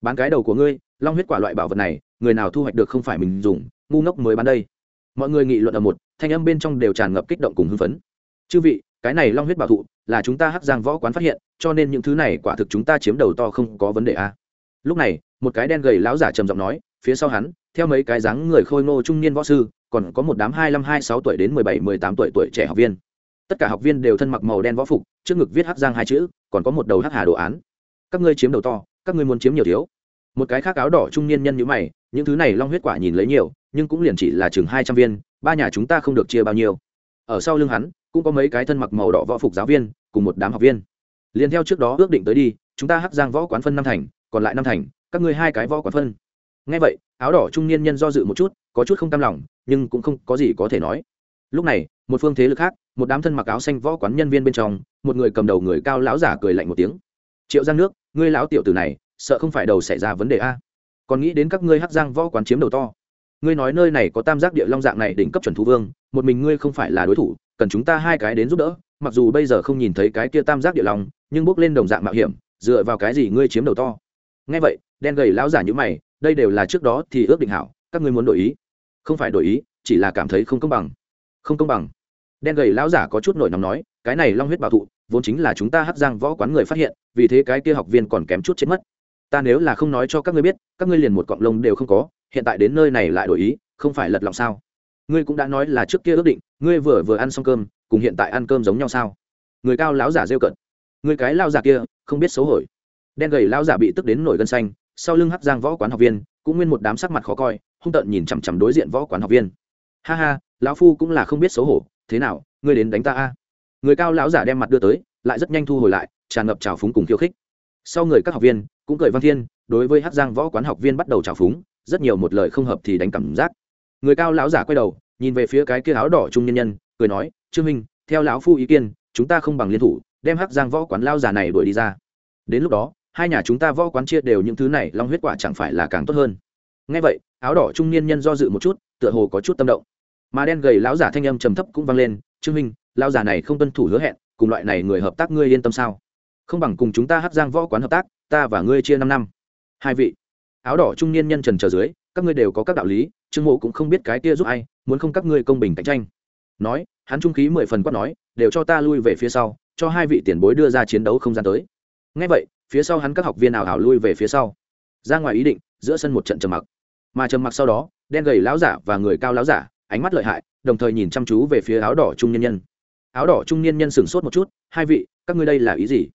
Bán cái đầu của ngươi, long huyết quả loại bảo vật này, người nào thu hoạch được không phải mình dùng, ngu ngốc mới bán đây. Mọi người nghị luận ở một, thanh âm bên trong đều tràn ngập kích động cùng hưng phấn. Chư vị cái này long huyết bảo thụ là chúng ta hắc giang võ quán phát hiện, cho nên những thứ này quả thực chúng ta chiếm đầu to không có vấn đề a lúc này, một cái đen gầy lão giả trầm giọng nói, phía sau hắn, theo mấy cái dáng người khôi ngô trung niên võ sư, còn có một đám hai mươi hai sáu tuổi đến mười bảy mười tám tuổi tuổi trẻ học viên. Tất cả học viên đều thân mặc màu đen võ phục, trước ngực viết hắc giang hai chữ, còn có một đầu hắc hà đồ án. Các ngươi chiếm đầu to, các ngươi muốn chiếm nhiều thiếu. Một cái khác áo đỏ trung niên nhân như mày, những thứ này long huyết quả nhìn lấy nhiều, nhưng cũng liền chỉ là chừng hai trăm viên, ba nhà chúng ta không được chia bao nhiêu ở sau lưng hắn, cũng có mấy cái thân mặc màu đỏ võ phục giáo viên, cùng một đám học viên. Liền theo trước đó ước định tới đi, chúng ta hắc giang võ quán phân năm thành, còn lại năm thành, các ngươi hai cái võ quán phân. Ngay vậy, áo đỏ trung niên nhân do dự một chút, có chút không cam lòng, nhưng cũng không có gì có thể nói. Lúc này, một phương thế lực khác, một đám thân mặc áo xanh võ quán nhân viên bên trong, một người cầm đầu người cao lão giả cười lạnh một tiếng. Triệu giang nước, ngươi lão tiểu tử này, sợ không phải đầu xảy ra vấn đề a. Còn nghĩ đến các ngươi hắc giang võ quán chiếm đầu to ngươi nói nơi này có tam giác địa long dạng này đỉnh cấp chuẩn thú vương, một mình ngươi không phải là đối thủ, cần chúng ta hai cái đến giúp đỡ. Mặc dù bây giờ không nhìn thấy cái kia tam giác địa long, nhưng bước lên đồng dạng mạo hiểm, dựa vào cái gì ngươi chiếm đầu to? Ngay vậy, đen gầy lão giả như mày, đây đều là trước đó thì ước định hảo, các ngươi muốn đổi ý? Không phải đổi ý, chỉ là cảm thấy không công bằng. Không công bằng. Đen gầy lão giả có chút nổi nóng nói, cái này long huyết bảo thụ, vốn chính là chúng ta hắc giang võ quán người phát hiện, vì thế cái kia học viên còn kém chút chết mất. Ta nếu là không nói cho các ngươi biết, các ngươi liền một cọng lông đều không có hiện tại đến nơi này lại đổi ý, không phải lật lòng sao? Ngươi cũng đã nói là trước kia ước định, ngươi vừa vừa ăn xong cơm, cùng hiện tại ăn cơm giống nhau sao? Người cao lão giả rêu cận người cái lao giả kia, không biết xấu hổ. Đen gầy lão giả bị tức đến nổi gân xanh, sau lưng hắc giang võ quán học viên, cũng nguyên một đám sắc mặt khó coi, hung tợn nhìn chằm chằm đối diện võ quán học viên. Ha ha, lão phu cũng là không biết xấu hổ, thế nào, ngươi đến đánh ta a? Người cao lão giả đem mặt đưa tới, lại rất nhanh thu hồi lại, tràn ngập trào phúng cùng khiêu khích. Sau người các học viên, cũng cười văn thiên, đối với hắc giang võ quán học viên bắt đầu trào phúng rất nhiều một lời không hợp thì đánh cảm giác. Người cao lão giả quay đầu, nhìn về phía cái kia áo đỏ trung nhân nhân, cười nói, trương minh theo lão phu ý kiến, chúng ta không bằng liên thủ, đem hắc giang võ quán lao giả này đuổi đi ra. Đến lúc đó, hai nhà chúng ta võ quán chia đều những thứ này, long huyết quả chẳng phải là càng tốt hơn. Ngay vậy, áo đỏ trung niên nhân do dự một chút, tựa hồ có chút tâm động. Mà đen gầy lão giả thanh âm trầm thấp cũng vang lên, trương minh lão giả này không tuân thủ hứa hẹn, cùng loại này người hợp tác ngươi yên tâm sao? Không bằng cùng chúng ta hắc giang võ quán hợp tác, ta và ngươi chia năm năm. Hai vị áo đỏ trung niên nhân trần trở dưới, các ngươi đều có các đạo lý, trương mộ cũng không biết cái kia giúp ai, muốn không các ngươi công bình cạnh tranh. Nói, hắn trung khí mười phần quát nói, đều cho ta lui về phía sau, cho hai vị tiền bối đưa ra chiến đấu không gian tới. Ngay vậy, phía sau hắn các học viên ảo hảo lui về phía sau. Ra ngoài ý định, giữa sân một trận trầm mặc. Mà trầm mặc sau đó, đen gầy láo giả và người cao láo giả, ánh mắt lợi hại, đồng thời nhìn chăm chú về phía áo đỏ trung nhân nhân. Áo đỏ trung niên nhân sửng sốt một chút, hai vị, các ngươi đây là ý gì?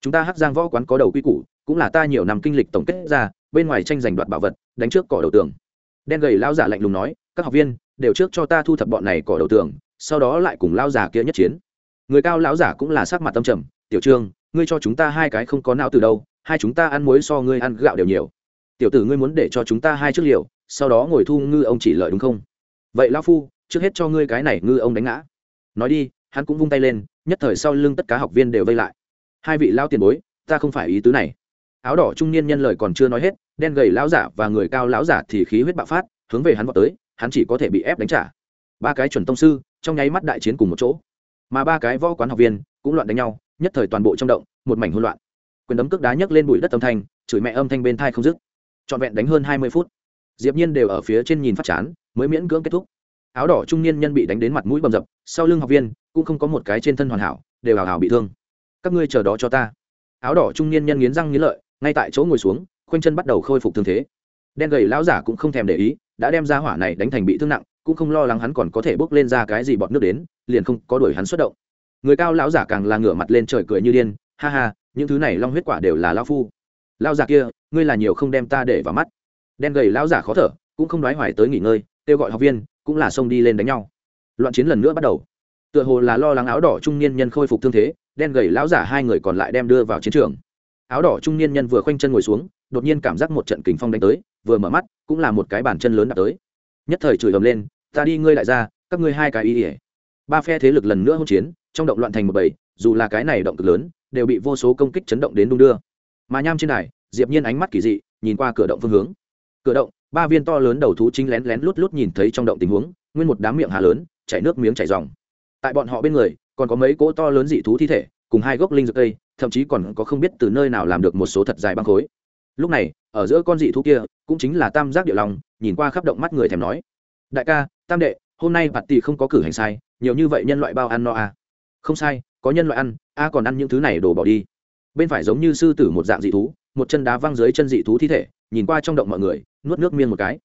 Chúng ta hắc giang võ quán có đầu quy củ, cũng là ta nhiều năm kinh lịch tổng kết ra bên ngoài tranh giành đoạt bảo vật, đánh trước cỏ đầu tường. Đen gầy lao giả lạnh lùng nói, các học viên, đều trước cho ta thu thập bọn này cỏ đầu tường, sau đó lại cùng lao giả kia nhất chiến. Người cao lão giả cũng là sắc mặt tâm trầm, tiểu trương, ngươi cho chúng ta hai cái không có não từ đâu, hai chúng ta ăn muối so ngươi ăn gạo đều nhiều. Tiểu tử ngươi muốn để cho chúng ta hai trước liều, sau đó ngồi thu ngư ông chỉ lợi đúng không? Vậy lão phu, trước hết cho ngươi cái này ngư ông đánh ngã. Nói đi, hắn cũng vung tay lên, nhất thời sau lưng tất cả học viên đều vây lại. Hai vị lao tiền bối, ta không phải ý tứ này áo đỏ trung niên nhân lời còn chưa nói hết, đen gầy lão giả và người cao lão giả thì khí huyết bạo phát, hướng về hắn vào tới, hắn chỉ có thể bị ép đánh trả. Ba cái chuẩn tông sư, trong nháy mắt đại chiến cùng một chỗ. Mà ba cái võ quán học viên cũng loạn đánh nhau, nhất thời toàn bộ trong động, một mảnh hỗn loạn. Quyền đấm cước đá nhấc lên bụi đất âm thanh, chửi mẹ âm thanh bên thai không dứt. Trọn vẹn đánh hơn hai mươi phút, diệp nhiên đều ở phía trên nhìn phát chán, mới miễn cưỡng kết thúc. Áo đỏ trung niên nhân bị đánh đến mặt mũi bầm dập, sau lưng học viên cũng không có một cái trên thân hoàn hảo, đều hào hào bị thương. Các ngươi chờ đó cho ta. Áo đỏ trung niên nhân nghiến răng nghiến lợi ngay tại chỗ ngồi xuống, khoanh chân bắt đầu khôi phục thương thế. Đen gầy lão giả cũng không thèm để ý, đã đem ra hỏa này đánh thành bị thương nặng, cũng không lo lắng hắn còn có thể bốc lên ra cái gì bọt nước đến, liền không có đuổi hắn xuất động. Người cao lão giả càng là ngửa mặt lên trời cười như điên, ha ha, những thứ này long huyết quả đều là lao phu. Lão giả kia, ngươi là nhiều không đem ta để vào mắt. Đen gầy lão giả khó thở, cũng không nói hoài tới nghỉ ngơi, kêu gọi học viên, cũng là xông đi lên đánh nhau. Loạn chiến lần nữa bắt đầu. Tựa hồ là lo lắng áo đỏ trung niên nhân khôi phục thương thế, đen gầy lão giả hai người còn lại đem đưa vào chiến trường áo đỏ trung niên nhân vừa khoanh chân ngồi xuống, đột nhiên cảm giác một trận kình phong đánh tới, vừa mở mắt, cũng là một cái bàn chân lớn đạp tới. Nhất thời chửi ầm lên, ta đi ngươi lại ra, các ngươi hai cái y ỉa ba phe thế lực lần nữa hỗn chiến, trong động loạn thành một bầy, dù là cái này động cực lớn, đều bị vô số công kích chấn động đến đung đưa. Mà nham trên này diệp nhiên ánh mắt kỳ dị, nhìn qua cửa động phương hướng. Cửa động, ba viên to lớn đầu thú chính lén lén lút lút nhìn thấy trong động tình huống, nguyên một đám miệng hà lớn, chảy nước miếng chảy ròng. Tại bọn họ bên người, còn có mấy cỗ to lớn dị thú thi thể cùng hai gốc linh dược cây thậm chí còn có không biết từ nơi nào làm được một số thật dài băng khối. Lúc này, ở giữa con dị thú kia, cũng chính là tam giác địa lòng nhìn qua khắp động mắt người thèm nói. Đại ca, tam đệ, hôm nay bạt tỷ không có cử hành sai, nhiều như vậy nhân loại bao ăn no à. không sai, có nhân loại ăn, a còn ăn những thứ này đổ bỏ đi. Bên phải giống như sư tử một dạng dị thú, một chân đá văng dưới chân dị thú thi thể, nhìn qua trong động mọi người, nuốt nước miên một cái.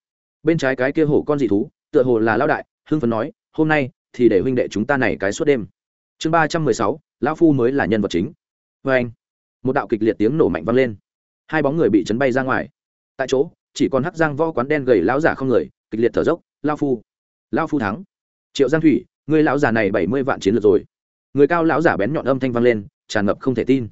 Bên trái cái kia hổ con dị thú, tựa hồ là lao đại, hưng phấn nói, hôm nay thì để huynh đệ chúng ta này cái suốt đêm. Chương ba trăm mười sáu lão phu mới là nhân vật chính. Vê anh, một đạo kịch liệt tiếng nổ mạnh vang lên. Hai bóng người bị chấn bay ra ngoài. Tại chỗ, chỉ còn hắc giang võ quán đen gầy lão giả không người, kịch liệt thở dốc lao phu lao phu thắng. Triệu giang thủy, người lão già này bảy mươi vạn chiến lược rồi. Người cao lão giả bén nhọn âm thanh vang lên, tràn ngập không thể tin.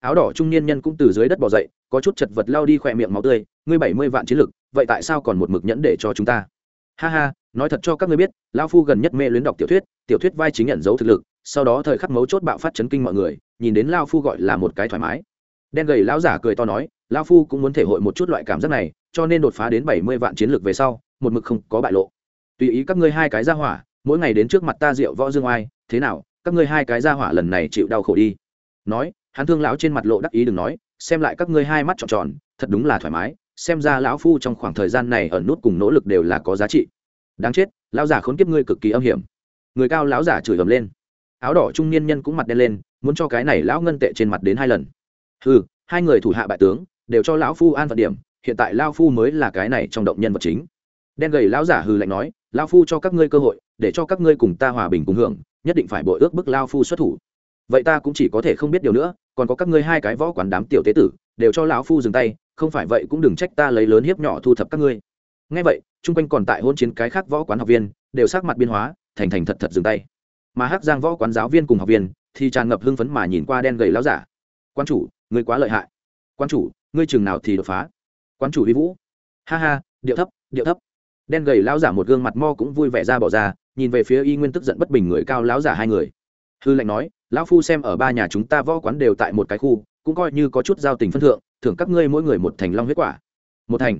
Áo đỏ trung niên nhân cũng từ dưới đất bỏ dậy, có chút chật vật lao đi khỏe miệng máu tươi, ngươi bảy mươi vạn chiến lực vậy tại sao còn một mực nhẫn để cho chúng ta? Ha ha, nói thật cho các ngươi biết lao phu gần nhất mê luyến đọc tiểu thuyết tiểu thuyết vai chính nhận dấu thực lực sau đó thời khắc mấu chốt bạo phát chấn kinh mọi người, nhìn đến lao phu gọi là một cái thoải mái. Đen gầy lão giả cười to nói, lao phu cũng muốn thể hội một chút loại cảm giác này, cho nên đột phá đến bảy mươi vạn chiến lược về sau, một mực không có bại lộ. Tùy ý các ngươi hai cái ra hỏa, mỗi ngày đến trước mặt ta rượu võ dương oai, thế nào, các ngươi hai cái ra hỏa lần này chịu đau khổ đi. Nói, hắn thương lão trên mặt lộ đắc ý đừng nói, xem lại các ngươi hai mắt tròn tròn, thật đúng là thoải mái, xem ra lão phu trong khoảng thời gian này ở nút cùng nỗ lực đều là có giá trị. Đáng chết, lão giả khốn kiếp ngươi cực kỳ âm hiểm. Người cao lão giả chửi ầm lên áo đỏ trung niên nhân cũng mặt đen lên, muốn cho cái này lão ngân tệ trên mặt đến hai lần. Ừ hai người thủ hạ bại tướng, đều cho lão phu an phận điểm, hiện tại lão phu mới là cái này trong động nhân vật chính. Đen gầy lão giả hừ lạnh nói, lão phu cho các ngươi cơ hội, để cho các ngươi cùng ta hòa bình cùng hưởng, nhất định phải bội ước bức lão phu xuất thủ. Vậy ta cũng chỉ có thể không biết điều nữa, còn có các ngươi hai cái võ quán đám tiểu tế tử, đều cho lão phu dừng tay, không phải vậy cũng đừng trách ta lấy lớn hiếp nhỏ thu thập các ngươi. Ngay vậy, chung quanh còn tại hôn chiến cái khác võ quán học viên, đều sắc mặt biên hóa, thành thành thật thật dừng tay mà hắc giang võ quán giáo viên cùng học viên thì tràn ngập hưng phấn mà nhìn qua đen gầy láo giả. Quan chủ, ngươi quá lợi hại. Quan chủ, ngươi chừng nào thì đột phá? Quan chủ vi vũ. Ha ha, điệu thấp điệu thấp. Đen gầy lão giả một gương mặt mo cũng vui vẻ ra bỏ ra, nhìn về phía y nguyên tức giận bất bình người cao lão giả hai người. Hư lệnh nói, lão phu xem ở ba nhà chúng ta võ quán đều tại một cái khu, cũng coi như có chút giao tình phân thượng, thưởng các ngươi mỗi người một thành long huyết quả. Một thành?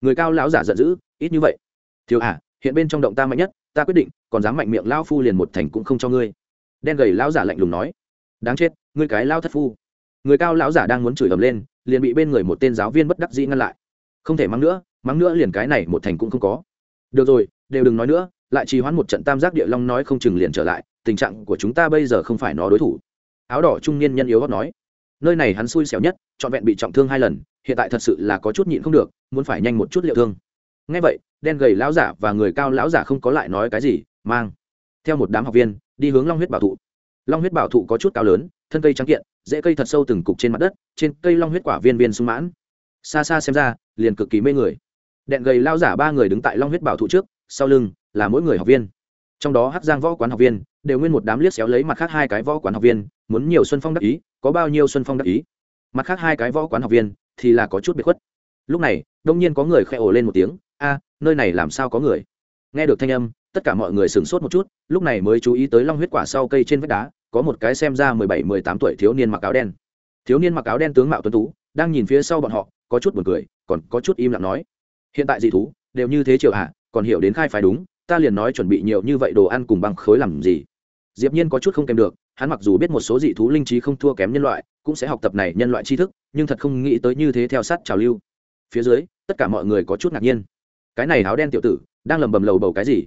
Người cao lão giả giận dữ, ít như vậy. Thiếu à hiện bên trong động ta mạnh nhất, ta quyết định còn dám mạnh miệng lao phu liền một thành cũng không cho ngươi. Đen gầy lão giả lạnh lùng nói. Đáng chết, ngươi cái lao thất phu. Người cao lão giả đang muốn chửi ầm lên, liền bị bên người một tên giáo viên bất đắc dĩ ngăn lại. Không thể mắng nữa mắng nữa liền cái này một thành cũng không có. Được rồi, đều đừng nói nữa, lại trì hoãn một trận tam giác địa long nói không chừng liền trở lại, tình trạng của chúng ta bây giờ không phải nó đối thủ. Áo đỏ trung niên nhân yếu gót nói. Nơi này hắn xui xẻo nhất, trọn vẹn bị trọng thương hai lần, hiện tại thật sự là có chút nhịn không được, muốn phải nhanh một chút liệu thương. Ngay vậy, đen gầy lão giả và người cao lão giả không có lại nói cái gì mang. Theo một đám học viên, đi hướng long huyết bảo thụ. Long huyết bảo thụ có chút cao lớn, thân cây trắng kiện dễ cây thật sâu từng cục trên mặt đất, trên cây long huyết quả viên viên sung mãn. Xa xa xem ra, liền cực kỳ mê người. Đèn gầy lao giả ba người đứng tại long huyết bảo thụ trước, sau lưng là mỗi người học viên. Trong đó hắc giang võ quán học viên đều nguyên một đám liếc xéo lấy mặt khác hai cái võ quán học viên, muốn nhiều xuân phong đắc ý, có bao nhiêu xuân phong đắc ý? Mặt khác hai cái võ quán học viên thì là có chút biệt khuất. Lúc này, đông nhiên có người khẽ ồ lên một tiếng, a, nơi này làm sao có người? Nghe được thanh âm tất cả mọi người sửng sốt một chút, lúc này mới chú ý tới long huyết quả sau cây trên vách đá, có một cái xem ra mười bảy, mười tám tuổi thiếu niên mặc áo đen. Thiếu niên mặc áo đen tướng mạo tuấn tú, đang nhìn phía sau bọn họ, có chút buồn cười, còn có chút im lặng nói, hiện tại dị thú, đều như thế triệu hạ còn hiểu đến khai phái đúng, ta liền nói chuẩn bị nhiều như vậy đồ ăn cùng băng khối làm gì? Diệp nhiên có chút không kèm được, hắn mặc dù biết một số dị thú linh trí không thua kém nhân loại, cũng sẽ học tập này nhân loại tri thức, nhưng thật không nghĩ tới như thế theo sát trào lưu. Phía dưới, tất cả mọi người có chút ngạc nhiên. Cái này áo đen tiểu tử, đang lầm bầm lầu bầu cái gì?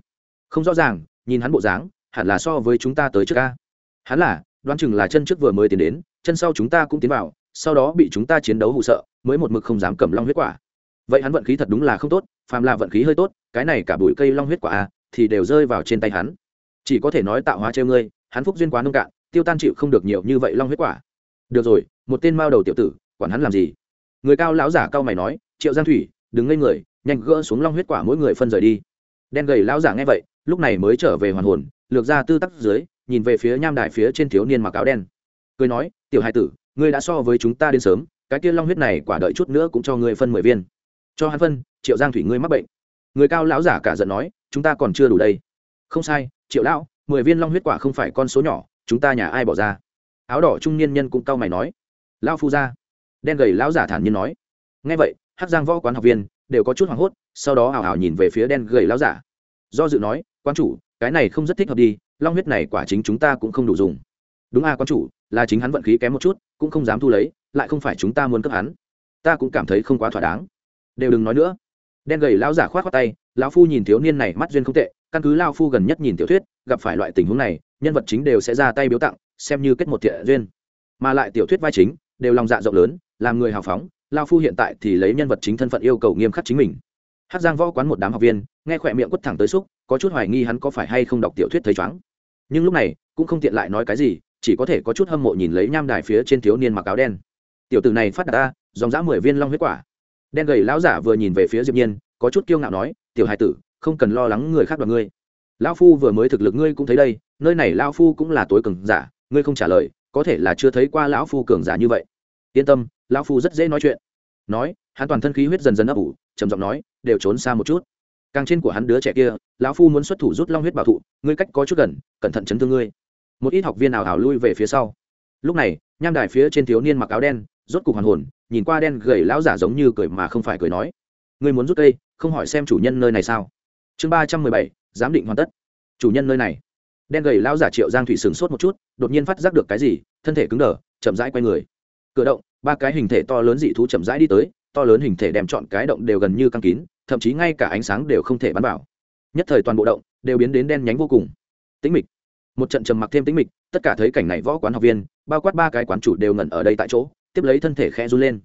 Không rõ ràng, nhìn hắn bộ dáng, hẳn là so với chúng ta tới trước ca hắn là, đoán chừng là chân trước vừa mới tiến đến, chân sau chúng ta cũng tiến vào, sau đó bị chúng ta chiến đấu hụ sợ, mới một mực không dám cầm long huyết quả. Vậy hắn vận khí thật đúng là không tốt, phàm là vận khí hơi tốt, cái này cả bụi cây long huyết quả à thì đều rơi vào trên tay hắn. Chỉ có thể nói tạo hóa treo ngươi, hắn phúc duyên quá nông cạn, tiêu tan chịu không được nhiều như vậy long huyết quả. Được rồi, một tên mao đầu tiểu tử, quản hắn làm gì? Người cao lão giả cao mày nói, triệu giang thủy đứng ngây người, nhanh gỡ xuống long huyết quả mỗi người phân rời đi. Đen gầy lão giả nghe vậy lúc này mới trở về hoàn hồn, lược ra tư tắc dưới, nhìn về phía nham đài phía trên thiếu niên mặc áo đen. Cười nói, tiểu hai tử, ngươi đã so với chúng ta đến sớm, cái kia long huyết này quả đợi chút nữa cũng cho ngươi phân mười viên. Cho hắn phân, triệu giang thủy ngươi mắc bệnh. Người cao lão giả cả giận nói, chúng ta còn chưa đủ đây. Không sai, triệu lão, mười viên long huyết quả không phải con số nhỏ, chúng ta nhà ai bỏ ra? Áo đỏ trung niên nhân cũng cau mày nói. Lão phu ra đen gầy lão giả thản nhiên nói. Ngay vậy hát giang võ quán học viên đều có chút hoảng hốt, sau đó hào hào nhìn về phía đen gầy lão giả. Do dự nói quan chủ cái này không rất thích hợp đi long huyết này quả chính chúng ta cũng không đủ dùng. Đúng a à, quan chủ là chính hắn vận khí kém một chút cũng không dám thu lấy lại không phải chúng ta muốn cấp hắn. Ta cũng cảm thấy không quá thỏa đáng. Đều đừng nói nữa. Đen gầy lão giả khoát khoát tay lão phu nhìn thiếu niên này mắt duyên không tệ căn cứ lao phu gần nhất nhìn tiểu thuyết gặp phải loại tình huống này nhân vật chính đều sẽ ra tay biếu tặng xem như kết một thiện duyên. Mà lại tiểu thuyết vai chính đều lòng dạ rộng lớn làm người hào phóng lao phu hiện tại thì lấy nhân vật chính thân phận yêu cầu nghiêm khắc chính mình. Hát giang võ quán một đám học viên nghe khỏe miệng quất thẳng tới xúc, có chút hoài nghi hắn có phải hay không đọc tiểu thuyết thấy chóng. Nhưng lúc này, cũng không tiện lại nói cái gì, chỉ có thể có chút hâm mộ nhìn lấy nham đài phía trên thiếu niên mặc áo đen. Tiểu tử này phát đạt ta, dòng dã mười viên long huyết quả. Đen gầy lão giả vừa nhìn về phía diệp nhiên, có chút kiêu ngạo nói, tiểu hải tử, không cần lo lắng người khác đoạt ngươi. Lão phu vừa mới thực lực ngươi cũng thấy đây, nơi này lão phu cũng là tối cường giả, ngươi không trả lời, có thể là chưa thấy qua lão phu cường giả như vậy. Yên tâm, lão phu rất dễ nói chuyện. Nói, hắn toàn thân khí huyết dần dần ấp ủ, trầm giọng nói, đều trốn xa một chút càng trên của hắn đứa trẻ kia, lão phu muốn xuất thủ rút long huyết bảo thụ, ngươi cách có chút gần, cẩn thận chấn thương ngươi. Một ít học viên nào hào lui về phía sau. Lúc này, nham đài phía trên thiếu niên mặc áo đen, rốt cục hoàn hồn, nhìn qua đen gầy lão giả giống như cười mà không phải cười nói. Ngươi muốn rút cây, không hỏi xem chủ nhân nơi này sao? Chương ba trăm mười bảy, giám định hoàn tất. Chủ nhân nơi này. Đen gầy lão giả triệu giang thủy sừng sốt một chút, đột nhiên phát giác được cái gì, thân thể cứng đờ, chậm rãi quay người. Cửa động, ba cái hình thể to lớn dị thú chậm rãi đi tới, to lớn hình thể đem chọn cái động đều gần như căng kín thậm chí ngay cả ánh sáng đều không thể bắn vào. Nhất thời toàn bộ động đều biến đến đen nhánh vô cùng. Tĩnh mịch. Một trận trầm mặc thêm tĩnh mịch, tất cả thấy cảnh này võ quán học viên, bao quát ba cái quán chủ đều ngẩn ở đây tại chỗ, tiếp lấy thân thể khẽ run lên.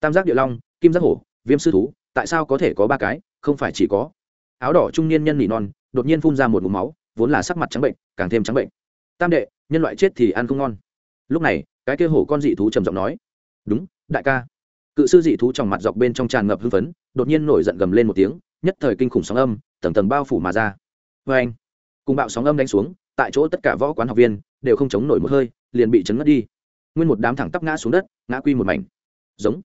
Tam giác địa long, kim giác hổ, viêm sư thú, tại sao có thể có ba cái, không phải chỉ có. Áo đỏ trung niên nhân nỉ non, đột nhiên phun ra một mũ máu, vốn là sắc mặt trắng bệnh, càng thêm trắng bệnh. Tam đệ, nhân loại chết thì ăn không ngon. Lúc này, cái kia hổ con dị thú trầm giọng nói, đúng, đại ca cự sư dị thú trong mặt dọc bên trong tràn ngập hưng phấn, đột nhiên nổi giận gầm lên một tiếng, nhất thời kinh khủng sóng âm, tầng tầng bao phủ mà ra. Vê anh, cùng bạo sóng âm đánh xuống, tại chỗ tất cả võ quán học viên đều không chống nổi một hơi, liền bị chấn ngất đi. Nguyên một đám thẳng tắp ngã xuống đất, ngã quy một mảnh. Giống.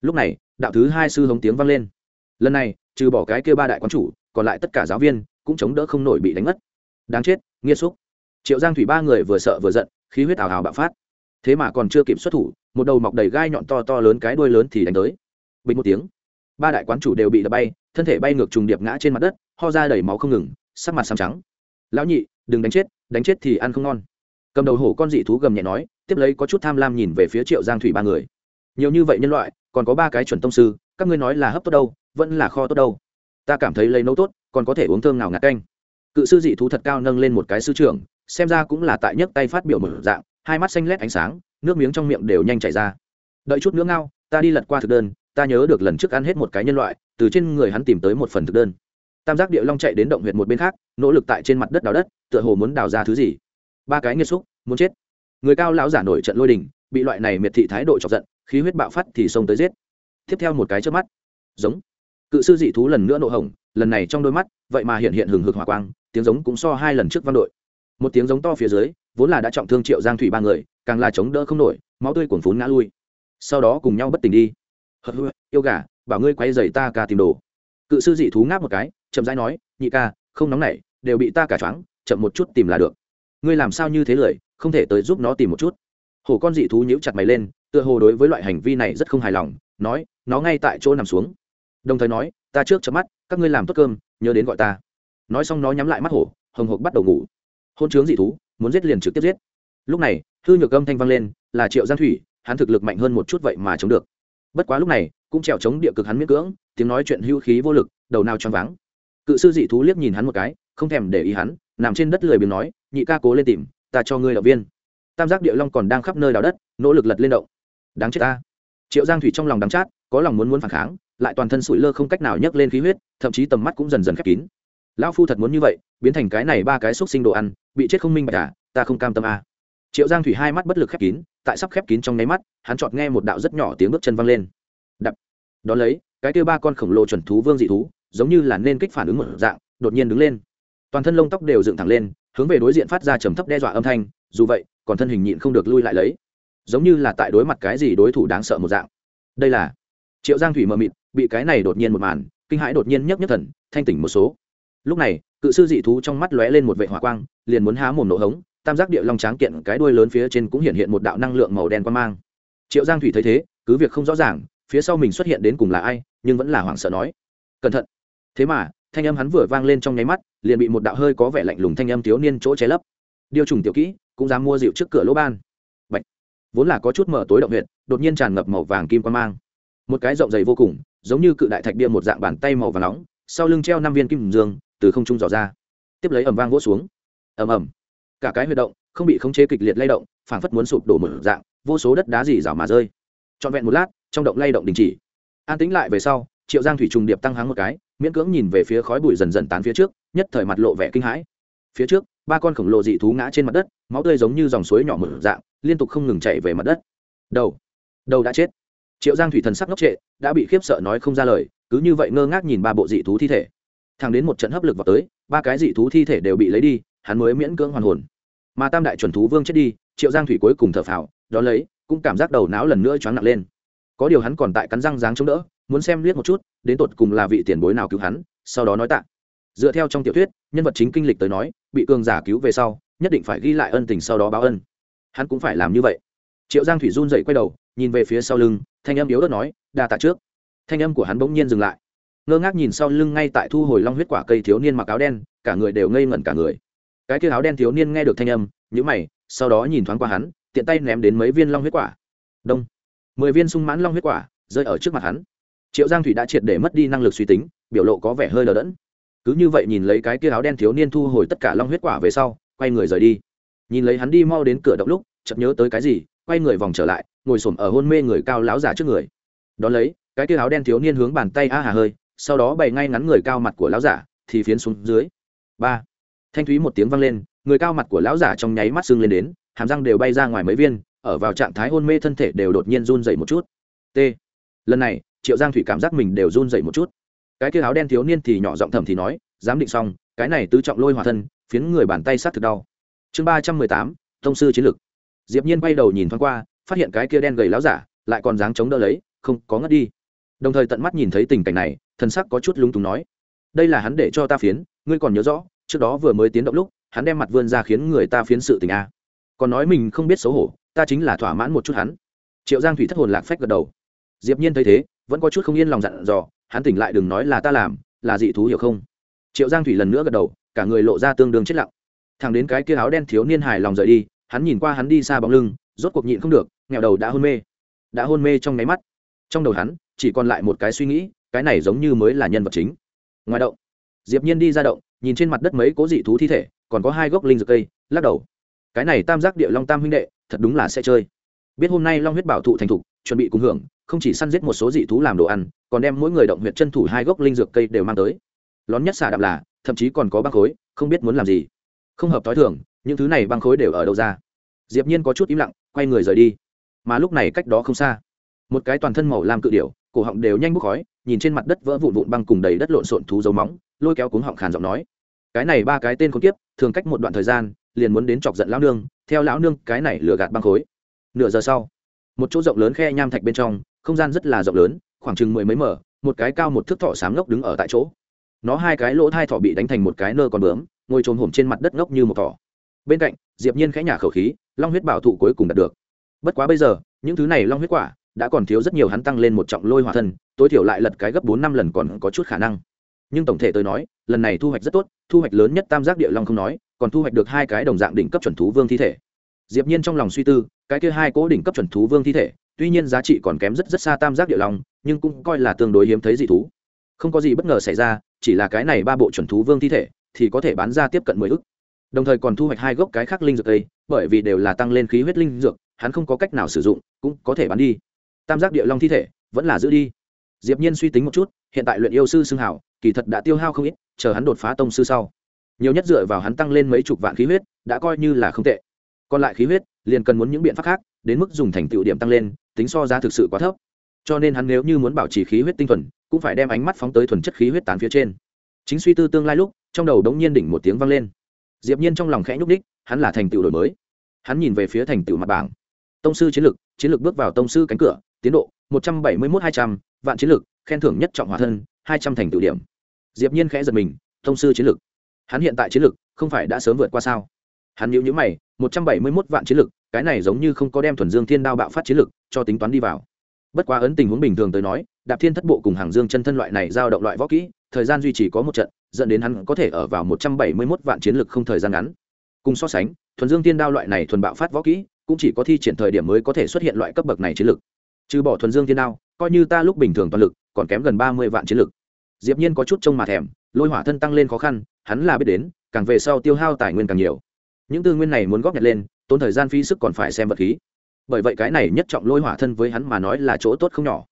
Lúc này, đạo thứ hai sư hống tiếng vang lên. Lần này, trừ bỏ cái kia ba đại quán chủ, còn lại tất cả giáo viên cũng chống đỡ không nổi bị đánh mất đáng chết, nghiêm xúc. Triệu giang thủy ba người vừa sợ vừa giận, khí huyết ảo hào bạo phát. Thế mà còn chưa kịp xuất thủ một đầu mọc đầy gai nhọn to to lớn cái đuôi lớn thì đánh tới. Bình một tiếng, ba đại quán chủ đều bị đập bay, thân thể bay ngược trùng điệp ngã trên mặt đất, ho ra đầy máu không ngừng, sắc mặt xám trắng. Lão nhị, đừng đánh chết đánh chết thì ăn không ngon. Cầm đầu hổ con dị thú gầm nhẹ nói, tiếp lấy có chút tham lam nhìn về phía triệu giang thủy ba người. Nhiều như vậy nhân loại, còn có ba cái chuẩn tông sư, các ngươi nói là hấp tốt đâu, vẫn là kho tốt đâu? Ta cảm thấy lấy nấu tốt, còn có thể uống thơm nào ngạt canh. Cự sư dị thú thật cao nâng lên một cái sư trưởng, xem ra cũng là tại nhấc tay phát biểu mở dạng hai mắt xanh lét ánh sáng, nước miếng trong miệng đều nhanh chảy ra. Đợi chút nữa ngao, ta đi lật qua thực đơn, ta nhớ được lần trước ăn hết một cái nhân loại, từ trên người hắn tìm tới một phần thực đơn. Tam giác địa long chạy đến động huyện một bên khác, nỗ lực tại trên mặt đất đào đất, tựa hồ muốn đào ra thứ gì. Ba cái nghiêm xúc, muốn chết. Người cao lão giả nổi trận lôi đình, bị loại này miệt thị thái độ chọc giận, khí huyết bạo phát thì xông tới giết. Tiếp theo một cái trước mắt, giống. Cự sư dị thú lần nữa nộ hồng, lần này trong đôi mắt, vậy mà hiện hiện hừng hực hỏa quang, tiếng giống cũng so hai lần trước văn đội. Một tiếng giống to phía dưới vốn là đã trọng thương triệu giang thủy ba người, càng là chống đỡ không nổi, máu tươi cuồn phún ngã lui. Sau đó cùng nhau bất tỉnh đi. Hư yêu gà, bảo ngươi quay dày ta ca tìm đồ. Cự sư dị thú ngáp một cái, chậm rãi nói, nhị ca, không nóng nảy, đều bị ta cả choáng, chậm một chút tìm là được. Ngươi làm sao như thế lười không thể tới giúp nó tìm một chút. Hổ con dị thú nhíu chặt mày lên, tựa hồ đối với loại hành vi này rất không hài lòng, nói, nó ngay tại chỗ nằm xuống. Đồng thời nói, ta trước chớp mắt, các ngươi làm tốt cơm, nhớ đến gọi ta. Nói xong nó nhắm lại mắt hổ, hồng hộc bắt đầu ngủ. Hôn chướng dị thú muốn giết liền trực tiếp giết. Lúc này, hư nhược âm thanh vang lên, là triệu giang thủy, hắn thực lực mạnh hơn một chút vậy mà chống được. Bất quá lúc này, cũng trèo chống địa cực hắn miễn cưỡng, tiếng nói chuyện hưu khí vô lực, đầu nào choáng váng. Cự sư dị thú liếc nhìn hắn một cái, không thèm để ý hắn, nằm trên đất lười biếng nói, nhị ca cố lên tìm, ta cho ngươi động viên. Tam giác địa long còn đang khắp nơi đào đất, nỗ lực lật lên động. Đáng chết ta. Triệu giang thủy trong lòng đắng chát, có lòng muốn muốn phản kháng, lại toàn thân sủi lơ không cách nào nhấc lên khí huyết, thậm chí tầm mắt cũng dần dần khép kín lão phu thật muốn như vậy, biến thành cái này ba cái xúc sinh đồ ăn, bị chết không minh bạch à ta không cam tâm à. triệu giang thủy hai mắt bất lực khép kín, tại sắp khép kín trong nháy mắt, hắn chọn nghe một đạo rất nhỏ tiếng bước chân văng lên. Đập. Đ ó lấy, cái kêu ba con khổng lồ chuẩn thú vương dị thú, giống như là nên kích phản ứng một dạng, đột nhiên đứng lên. Toàn thân lông tóc đều dựng thẳng lên, hướng về đối diện phát ra trầm thấp đe dọa âm thanh, dù vậy, còn thân hình nhịn không được lui lại lấy. Giống như là tại đối mặt cái gì đối thủ đáng sợ một dạng. Đây là triệu giang thủy mờ mịt, bị cái này đột nhiên một màn, kinh hãi đột nhiên nhấc nhấc thần, thanh tỉnh một số lúc này, cự sư dị thú trong mắt lóe lên một vệ hỏa quang, liền muốn há mồm nổ hống, tam giác địa long tráng kiện cái đuôi lớn phía trên cũng hiện hiện một đạo năng lượng màu đen quan mang. Triệu giang thủy thấy thế, cứ việc không rõ ràng, phía sau mình xuất hiện đến cùng là ai, nhưng vẫn là hoảng sợ nói, cẩn thận. Thế mà, thanh âm hắn vừa vang lên trong nháy mắt, liền bị một đạo hơi có vẻ lạnh lùng thanh âm thiếu niên chỗ cháy lấp. Điều trùng tiểu kỹ, cũng dám mua rượu trước cửa lỗ ban. Bạch. vốn là có chút mở tối động huyện đột nhiên tràn ngập màu vàng kim quan mang. Một cái rộng dày vô cùng, giống như cự đại thạch bia một dạng bàn tay màu vàng nóng, sau lưng treo năm viên kim dương từ không trung dò ra. Tiếp lấy ầm vang vỗ xuống. Ầm ầm. Cả cái huy động không bị khống chế kịch liệt lay động, phảng phất muốn sụp đổ một dạng, vô số đất đá dì rào mà rơi. Trọn vẹn một lát, trong động lay động đình chỉ. An tĩnh lại về sau, triệu giang thủy trùng điệp tăng háng một cái, miễn cưỡng nhìn về phía khói bụi dần dần tán phía trước, nhất thời mặt lộ vẻ kinh hãi. Phía trước, ba con khổng lồ dị thú ngã trên mặt đất, máu tươi giống như dòng suối nhỏ mở dạng, liên tục không ngừng chạy về mặt đất. Đầu. Đầu đã chết. Triệu giang thủy thần sắc ngốc trệ, đã bị khiếp sợ nói không ra lời, cứ như vậy ngơ ngác nhìn ba bộ dị thú thi thể thẳng đến một trận hấp lực vào tới, ba cái dị thú thi thể đều bị lấy đi, hắn mới miễn cưỡng hoàn hồn. Mà tam đại chuẩn thú vương chết đi, triệu giang thủy cuối cùng thở phào đó lấy, cũng cảm giác đầu não lần nữa choáng nặng lên. Có điều hắn còn tại cắn răng dáng chống đỡ, muốn xem liếc một chút, đến tột cùng là vị tiền bối nào cứu hắn, sau đó nói tạ. Dựa theo trong tiểu thuyết, nhân vật chính kinh lịch tới nói, bị cường giả cứu về sau, nhất định phải ghi lại ân tình sau đó báo ân. Hắn cũng phải làm như vậy. Triệu giang thủy run dậy quay đầu, nhìn về phía sau lưng, thanh âm yếu đất nói, đa tạ trước. Thanh âm của hắn bỗng nhiên dừng lại ngơ ngác nhìn sau lưng ngay tại thu hồi long huyết quả cây thiếu niên mặc áo đen, cả người đều ngây ngẩn cả người. Cái kia áo đen thiếu niên nghe được thanh âm nhữ mày, sau đó nhìn thoáng qua hắn, tiện tay ném đến mấy viên long huyết quả. Đông. Mười viên sung mãn long huyết quả, rơi ở trước mặt hắn. Triệu giang thủy đã triệt để mất đi năng lực suy tính, biểu lộ có vẻ hơi lờ đẫn. Cứ như vậy nhìn lấy cái kia áo đen thiếu niên thu hồi tất cả long huyết quả về sau, quay người rời đi. Nhìn lấy hắn đi mau đến cửa động lúc, chợt nhớ tới cái gì, quay người vòng trở lại, ngồi xổm ở hôn mê người cao láo giả trước người. Đón lấy, cái kia áo đen thiếu niên hướng bàn tay a hà hơi sau đó bày ngay ngắn người cao mặt của lão giả, thì phiến xuống dưới. Ba. Thanh thúy một tiếng vang lên, người cao mặt của lão giả trong nháy mắt sưng lên đến, hàm răng đều bay ra ngoài mấy viên, ở vào trạng thái hôn mê thân thể đều đột nhiên run dậy một chút. T. Lần này, triệu giang thủy cảm giác mình đều run dậy một chút. Cái kia áo đen thiếu niên thì nhỏ giọng thầm thì nói dám định xong, cái này tứ trọng lôi hòa thân, phiến người bàn tay sát thực đau. Chương ba trăm mười tám thông sư chiến lược. Diệp nhiên bay đầu nhìn thoáng qua, phát hiện cái kia đen gầy láo giả lại còn dáng chống đỡ lấy, không có ngất đi. Đồng thời tận mắt nhìn thấy tình cảnh này thần sắc có chút lúng túng nói, đây là hắn để cho ta phiến, ngươi còn nhớ rõ, trước đó vừa mới tiến động lúc, hắn đem mặt vươn ra khiến người ta phiến sự tình a. Còn nói mình không biết xấu hổ, ta chính là thỏa mãn một chút hắn. Triệu giang thủy thất hồn lạc phách gật đầu. Diệp nhiên thấy thế, vẫn có chút không yên lòng dặn dò, hắn tỉnh lại đừng nói là ta làm, là dị thú hiểu không? Triệu giang thủy lần nữa gật đầu, cả người lộ ra tương đương chết lặng. Thằng đến cái kia áo đen thiếu niên hài lòng rời đi, hắn nhìn qua hắn đi xa bóng lưng, rốt cuộc nhịn không được nghèo đầu đã hôn mê. Đã hôn mê trong nháy mắt. Trong đầu hắn, chỉ còn lại một cái suy nghĩ cái này giống như mới là nhân vật chính. Ngoài động, diệp nhiên đi ra động, nhìn trên mặt đất mấy cố dị thú thi thể, còn có hai gốc linh dược cây, lắc đầu. Cái này tam giác địa long tam huynh đệ, thật đúng là sẽ chơi. Biết hôm nay long huyết bảo thụ thành thục, chuẩn bị cùng hưởng, không chỉ săn giết một số dị thú làm đồ ăn, còn đem mỗi người động huyệt chân thủ hai gốc linh dược cây đều mang tới. Lón nhất xả đạm là, thậm chí còn có băng khối, không biết muốn làm gì. Không hợp t h o i thường, những thứ này băng khối đều ở đâu ra? Diệp nhiên có chút im lặng, quay người rời đi. Mà lúc này cách đó không xa, một cái toàn thân màu làm cự điểu, cổ họng đều nhanh bốc khói nhìn trên mặt đất vỡ vụn vụn băng cùng đầy đất lộn xộn thú dấu móng, lôi kéo cuống họng khàn giọng nói, cái này ba cái tên con kiếp, thường cách một đoạn thời gian, liền muốn đến chọc giận lão nương, theo lão nương cái này lừa gạt băng khối. Nửa giờ sau, một chỗ rộng lớn khe nham thạch bên trong, không gian rất là rộng lớn, khoảng chừng mười mấy mở, một cái cao một thước thọ sáng ngốc đứng ở tại chỗ. Nó hai cái lỗ thai thọ bị đánh thành một cái nơ còn bướm, ngồi trồm hổm trên mặt đất ngốc như một thỏ. Bên cạnh, diệp nhiên khẽ nhả khẩu khí, long huyết bảo thụ cuối cùng đạt được. Bất quá bây giờ, những thứ này long huyết quả đã còn thiếu rất nhiều hắn tăng lên một trọng lôi hỏa thân, tối thiểu lại lật cái gấp bốn năm lần còn có chút khả năng. Nhưng tổng thể tôi nói, lần này thu hoạch rất tốt, thu hoạch lớn nhất tam giác địa long không nói, còn thu hoạch được hai cái đồng dạng đỉnh cấp chuẩn thú vương thi thể. Diệp nhiên trong lòng suy tư, cái kia hai cố đỉnh cấp chuẩn thú vương thi thể, tuy nhiên giá trị còn kém rất rất xa tam giác địa long, nhưng cũng coi là tương đối hiếm thấy dị thú. Không có gì bất ngờ xảy ra, chỉ là cái này ba bộ chuẩn thú vương thi thể, thì có thể bán ra tiếp cận mười ức. Đồng thời còn thu hoạch hai gốc cái khác linh dược tây bởi vì đều là tăng lên khí huyết linh dược, hắn không có cách nào sử dụng, cũng có thể bán đi tam giác địa long thi thể vẫn là giữ đi. Diệp nhiên suy tính một chút, hiện tại luyện yêu sư xưng hảo kỳ thật đã tiêu hao không ít, chờ hắn đột phá tông sư sau. Nhiều nhất dựa vào hắn tăng lên mấy chục vạn khí huyết, đã coi như là không tệ. Còn lại khí huyết, liền cần muốn những biện pháp khác, đến mức dùng thành tựu điểm tăng lên, tính so giá thực sự quá thấp. Cho nên hắn nếu như muốn bảo trì khí huyết tinh thuần, cũng phải đem ánh mắt phóng tới thuần chất khí huyết tán phía trên. Chính suy tư tương lai lúc, trong đầu đống nhiên đỉnh một tiếng vang lên. Diệp nhiên trong lòng khẽ nhúc đích hắn là thành tựu đổi mới. Hắn nhìn về phía thành tựu mặt bảng. Tông sư chiến lực chiến lực bước vào tông sư cánh cửa tiến độ, một trăm bảy mươi một hai trăm, vạn chiến lực khen thưởng nhất trọng hòa thân, hai trăm thành tựu điểm. Diệp nhiên khẽ giật mình, thông sư chiến lực hắn hiện tại chiến lực không phải đã sớm vượt qua sao? Hắn nhíu nhíu mày, một trăm bảy mươi một vạn chiến lực cái này giống như không có đem thuần dương thiên đao bạo phát chiến lực cho tính toán đi vào. Bất quá ấn tình huống bình thường tới nói, đạp thiên thất bộ cùng hàng dương chân thân loại này giao động loại võ kỹ, thời gian duy trì có một trận, dẫn đến hắn có thể ở vào một trăm bảy mươi một vạn chiến lực không thời gian ngắn. Cùng so sánh, thuần dương thiên đao loại này thuần bạo phát võ kỹ, cũng chỉ có thi triển thời điểm mới có thể xuất hiện loại cấp bậc này chiến lực trừ bỏ thuần dương thiên đao, coi như ta lúc bình thường toàn lực, còn kém gần ba mươi vạn chiến lực. Diệp nhiên có chút trông mà thèm, lôi hỏa thân tăng lên khó khăn, hắn là biết đến, càng về sau tiêu hao tài nguyên càng nhiều. Những tư nguyên này muốn góp nhặt lên, tốn thời gian phí sức còn phải xem vật khí. Bởi vậy cái này nhất trọng lôi hỏa thân với hắn mà nói là chỗ tốt không nhỏ.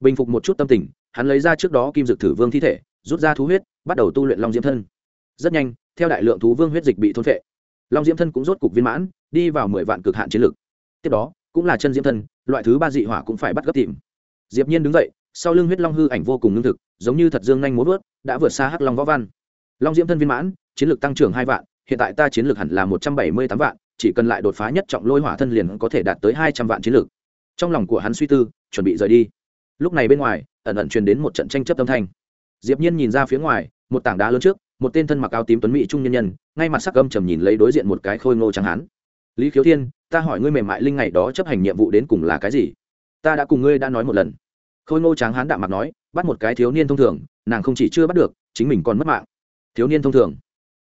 Bình phục một chút tâm tình, hắn lấy ra trước đó kim dược thử vương thi thể, rút ra thú huyết, bắt đầu tu luyện long diễm thân. Rất nhanh, theo đại lượng thú vương huyết dịch bị thôn phệ. Long diễm thân cũng rốt cục viên mãn, đi vào mười vạn cực hạn chiến lực. Tiếp đó cũng là chân diễm thân, loại thứ ba dị hỏa cũng phải bắt gấp tìm. Diệp nhiên đứng dậy, sau lưng huyết long hư ảnh vô cùng ngưng thực, giống như thật dương nhanh muốn vớt, đã vượt xa hắc long võ văn. Long diễm thân viên mãn, chiến lược tăng trưởng hai vạn, hiện tại ta chiến lược hẳn là một trăm bảy mươi tám vạn, chỉ cần lại đột phá nhất trọng lôi hỏa thân liền có thể đạt tới hai trăm vạn chiến lược trong lòng của hắn suy tư, chuẩn bị rời đi. Lúc này bên ngoài, ẩn ẩn truyền đến một trận tranh chấp âm thanh. Diệp nhiên nhìn ra phía ngoài, một tảng đá lớn trước, một tên thân mặc áo tím tuấn mỹ trung nhân nhân, ngay mặt sắc âm trầm nhìn lấy đối diện một cái khôi ngô trắng hán. Lý khiếu thiên ta hỏi ngươi mềm mại linh ngày đó chấp hành nhiệm vụ đến cùng là cái gì? Ta đã cùng ngươi đã nói một lần. Khôi ngô tráng hán đạm mặt nói, bắt một cái thiếu niên thông thường, nàng không chỉ chưa bắt được, chính mình còn mất mạng. Thiếu niên thông thường?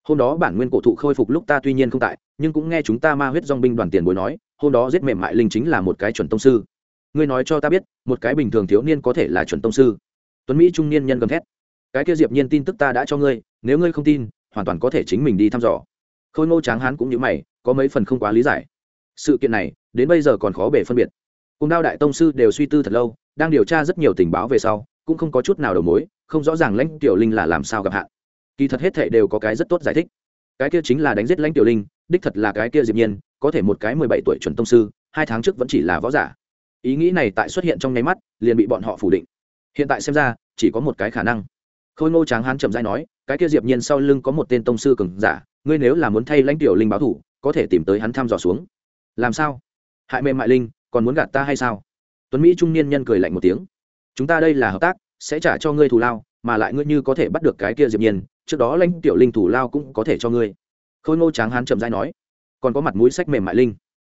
Hôm đó bản nguyên cổ thụ khôi phục lúc ta tuy nhiên không tại, nhưng cũng nghe chúng ta ma huyết dong binh đoàn tiền bối nói, hôm đó giết mềm mại linh chính là một cái chuẩn tông sư. Ngươi nói cho ta biết, một cái bình thường thiếu niên có thể là chuẩn tông sư? Tuấn mỹ trung niên nhân gầm thét. Cái kia diệp nhiên tin tức ta đã cho ngươi, nếu ngươi không tin, hoàn toàn có thể chính mình đi thăm dò. Khôi ngô tráng hán cũng như mày, có mấy phần không quá lý giải sự kiện này, đến bây giờ còn khó bể phân biệt. Cùng đao đại tông sư đều suy tư thật lâu, đang điều tra rất nhiều tình báo về sau, cũng không có chút nào đầu mối, không rõ ràng lãnh tiểu linh là làm sao gặp hạn. Kỳ thật hết thệ đều có cái rất tốt giải thích. Cái kia chính là đánh giết lãnh tiểu linh, đích thật là cái kia diệp nhiên, có thể một cái mười bảy tuổi chuẩn tông sư, hai tháng trước vẫn chỉ là võ giả. Ý nghĩ này tại xuất hiện trong nháy mắt, liền bị bọn họ phủ định. Hiện tại xem ra, chỉ có một cái khả năng. Khôi ngô tráng hán chậm rãi nói, cái kia diệp nhiên sau lưng có một tên tông sư cường giả, ngươi nếu là muốn thay lãnh tiểu linh báo thủ, có thể tìm tới hắn thăm dò xuống làm sao? Hại mềm mại linh, còn muốn gạt ta hay sao? Tuấn mỹ trung niên nhân cười lạnh một tiếng. Chúng ta đây là hợp tác, sẽ trả cho ngươi thù lao, mà lại ngươi như có thể bắt được cái kia diệp nhiên, trước đó lãnh tiểu linh thù lao cũng có thể cho ngươi. Khôi ngô tráng hán chậm rãi nói. Còn có mặt mũi sách mềm mại linh.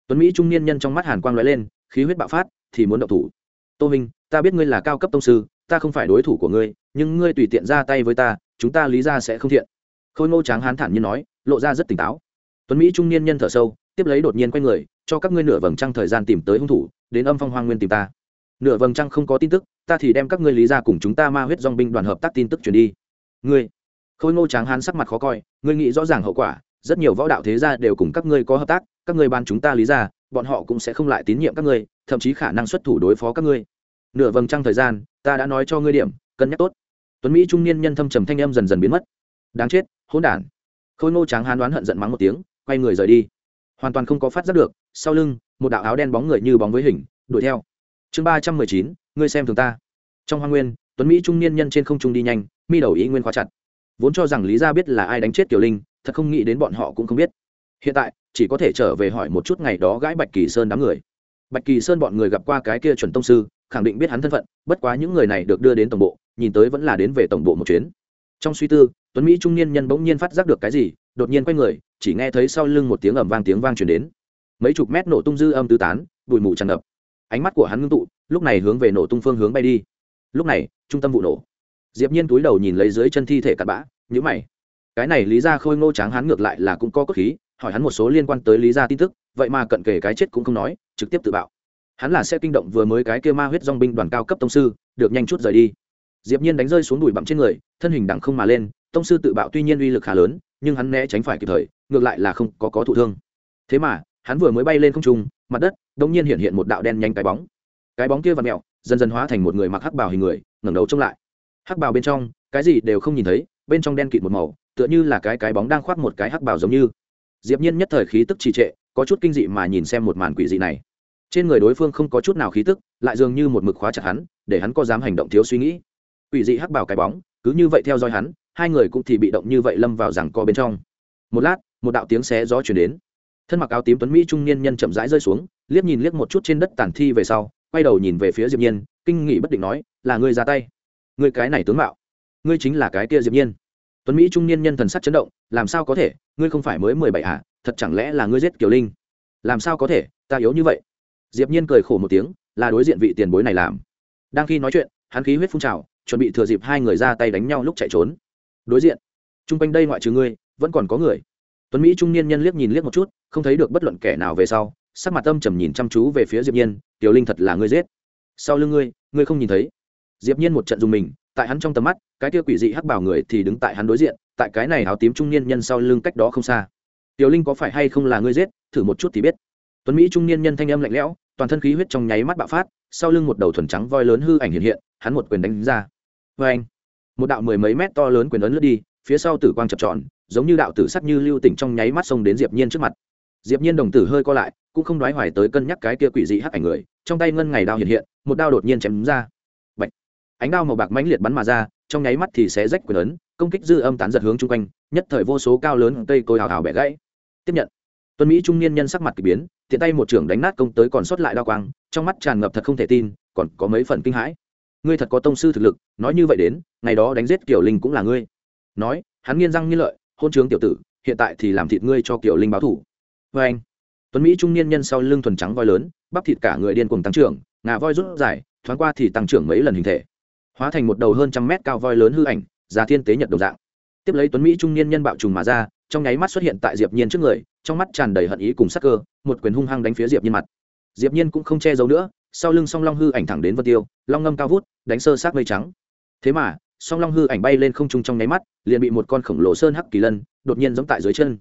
Tuấn mỹ trung niên nhân trong mắt hàn quang lóe lên, khí huyết bạo phát, thì muốn động thủ. Tô minh ta biết ngươi là cao cấp tông sư, ta không phải đối thủ của ngươi, nhưng ngươi tùy tiện ra tay với ta, chúng ta lý ra sẽ không thiện. Khôi ngô tráng hán thản nhiên nói, lộ ra rất tỉnh táo. Tuấn mỹ trung niên nhân thở sâu tiếp lấy đột nhiên quay người, cho các ngươi nửa vầng trăng thời gian tìm tới hung thủ, đến âm phong hoang nguyên tìm ta. Nửa vầng trăng không có tin tức, ta thì đem các ngươi lý ra cùng chúng ta ma huyết dong binh đoàn hợp tác tin tức truyền đi. Ngươi, khôi ngô tráng hán sắc mặt khó coi, ngươi nghĩ rõ ràng hậu quả, rất nhiều võ đạo thế gia đều cùng các ngươi có hợp tác, các ngươi ban chúng ta lý ra, bọn họ cũng sẽ không lại tín nhiệm các ngươi, thậm chí khả năng xuất thủ đối phó các ngươi. Nửa vầng trăng thời gian, ta đã nói cho ngươi điểm, cân nhắc tốt. Tuấn mỹ trung niên nhân thâm trầm thanh âm dần dần biến mất. Đáng chết, hỗn đản. Khôi ngô tráng hán đoán hận giận mắng một tiếng, quay người rời đi hoàn toàn không có phát giác được, sau lưng, một đạo áo đen bóng người như bóng với hình, đuổi theo. Chương ba trăm mười chín, ngươi xem thường ta. Trong hoa nguyên, tuấn mỹ trung niên nhân trên không trung đi nhanh, mi đầu ý nguyên khóa chặt. Vốn cho rằng lý gia biết là ai đánh chết kiều linh, thật không nghĩ đến bọn họ cũng không biết. Hiện tại, chỉ có thể trở về hỏi một chút ngày đó gãi bạch kỳ sơn đám người. Bạch kỳ sơn bọn người gặp qua cái kia chuẩn tông sư, khẳng định biết hắn thân phận, bất quá những người này được đưa đến tổng bộ, nhìn tới vẫn là đến về tổng bộ một chuyến. Trong suy tư, tuấn mỹ trung niên nhân bỗng nhiên phát giác được cái gì đột nhiên quay người, chỉ nghe thấy sau lưng một tiếng ầm vang tiếng vang truyền đến. Mấy chục mét nổ tung dư âm tứ tán, bụi mù tràn ngập. Ánh mắt của hắn ngưng tụ, lúc này hướng về nổ tung phương hướng bay đi. Lúc này, trung tâm vụ nổ. Diệp nhiên túi đầu nhìn lấy dưới chân thi thể cặn bã, nhíu mày. Cái này lý gia khôi ngô tráng hắn ngược lại là cũng có cốt khí, hỏi hắn một số liên quan tới lý gia tin tức, vậy mà cận kề cái chết cũng không nói, trực tiếp tự bạo. Hắn là sẽ kinh động vừa mới cái kia ma huyết dòng binh đoàn cao cấp tông sư, được nhanh chút rời đi. Diệp nhiên đánh rơi xuống đùi bặm trên người, thân hình đằng không mà lên tông sư tự bạo tuy nhiên uy lực khá lớn, nhưng hắn né tránh phải kịp thời, ngược lại là không có có thụ thương. Thế mà, hắn vừa mới bay lên không trung, mặt đất đột nhiên hiện hiện một đạo đen nhanh cái bóng. Cái bóng kia vặn mèo, dần dần hóa thành một người mặc hắc bào hình người, ngẩng đầu trông lại. Hắc bào bên trong, cái gì đều không nhìn thấy, bên trong đen kịt một màu, tựa như là cái cái bóng đang khoác một cái hắc bào giống như. Diệp nhiên nhất thời khí tức trì trệ, có chút kinh dị mà nhìn xem một màn quỷ dị này. Trên người đối phương không có chút nào khí tức, lại dường như một mực khóa chặt hắn, để hắn có dám hành động thiếu suy nghĩ. Quỷ dị hắc bào cái bóng, cứ như vậy theo dõi hắn hai người cũng thì bị động như vậy lâm vào rằng co bên trong. Một lát, một đạo tiếng xé gió chuyển đến. Thân mặc áo tím tuấn mỹ trung niên nhân chậm rãi rơi xuống, liếc nhìn liếc một chút trên đất tàn thi về sau, quay đầu nhìn về phía diệp nhiên, kinh nghị bất định nói, là ngươi ra tay? Ngươi cái này tướng mạo, ngươi chính là cái kia diệp nhiên. Tuấn mỹ trung niên nhân thần sắc chấn động, làm sao có thể? Ngươi không phải mới mười bảy à? Thật chẳng lẽ là ngươi giết kiều linh? Làm sao có thể? Ta yếu như vậy. Diệp nhiên cười khổ một tiếng, là đối diện vị tiền bối này làm. Đang khi nói chuyện, hắn khí huyết phun trào, chuẩn bị thừa dịp hai người ra tay đánh nhau lúc chạy trốn đối diện. Trung quanh đây ngoại trừ ngươi, vẫn còn có người. Tuấn mỹ trung niên nhân liếc nhìn liếc một chút, không thấy được bất luận kẻ nào về sau, sắc mặt âm trầm nhìn chăm chú về phía diệp nhiên, tiểu linh thật là ngươi giết. Sau lưng ngươi ngươi không nhìn thấy. Diệp nhiên một trận dùng mình, tại hắn trong tầm mắt, cái kia quỷ dị hắc bảo người thì đứng tại hắn đối diện, tại cái này áo tím trung niên nhân sau lưng cách đó không xa. Tiểu linh có phải hay không là ngươi giết? Thử một chút thì biết. Tuấn mỹ trung niên nhân thanh âm lạnh lẽo, toàn thân khí huyết trong nháy mắt bạo phát, sau lưng một đầu thuần trắng voi lớn hư ảnh hiện hiện, hắn một quyền đánh ra. Vê anh một đạo mười mấy mét to lớn quyền ấn lướt đi, phía sau tử quang chập tròn, giống như đạo tử sắc như lưu tỉnh trong nháy mắt xông đến diệp nhiên trước mặt. Diệp nhiên đồng tử hơi co lại, cũng không đoái hoài tới cân nhắc cái kia quỷ dị hắc ảnh người, trong tay ngân ngày đao hiện hiện, một đao đột nhiên chém ra. Bạch! Ánh đao màu bạc mãnh liệt bắn mà ra, trong nháy mắt thì sẽ rách quyền ấn, công kích dư âm tán giật hướng chung quanh, nhất thời vô số cao lớn cây cối hào hào bẻ gãy. Tiếp nhận! Tuân mỹ trung niên nhân sắc mặt kỳ biến, tiện tay một trưởng đánh nát công tới còn sót lại đao quang, trong mắt tràn ngập thật không thể tin, còn có mấy phần kinh hãi ngươi thật có tông sư thực lực, nói như vậy đến, ngày đó đánh giết kiểu linh cũng là ngươi. Nói, hắn nghiên răng nghiên lợi, hôn trướng tiểu tử, hiện tại thì làm thịt ngươi cho kiểu linh báo thủ. Vê anh, tuấn mỹ trung niên nhân sau lưng thuần trắng voi lớn, bắp thịt cả người điên cuồng tăng trưởng, ngà voi rút dài, thoáng qua thì tăng trưởng mấy lần hình thể. Hóa thành một đầu hơn trăm mét cao voi lớn hư ảnh giá thiên tế nhật đồng dạng. Tiếp lấy tuấn mỹ trung niên nhân bạo trùng mà ra, trong nháy mắt xuất hiện tại diệp nhiên trước người, trong mắt tràn đầy hận ý cùng sắc cơ, một quyền hung hăng đánh phía diệp nhiên mặt. Diệp nhiên cũng không che giấu nữa sau lưng song long hư ảnh thẳng đến vân tiêu, long ngâm cao vút, đánh sơ sát mây trắng. Thế mà, song long hư ảnh bay lên không trung trong nháy mắt, liền bị một con khổng lồ sơn hắc kỳ lân đột nhiên giống tại dưới chân.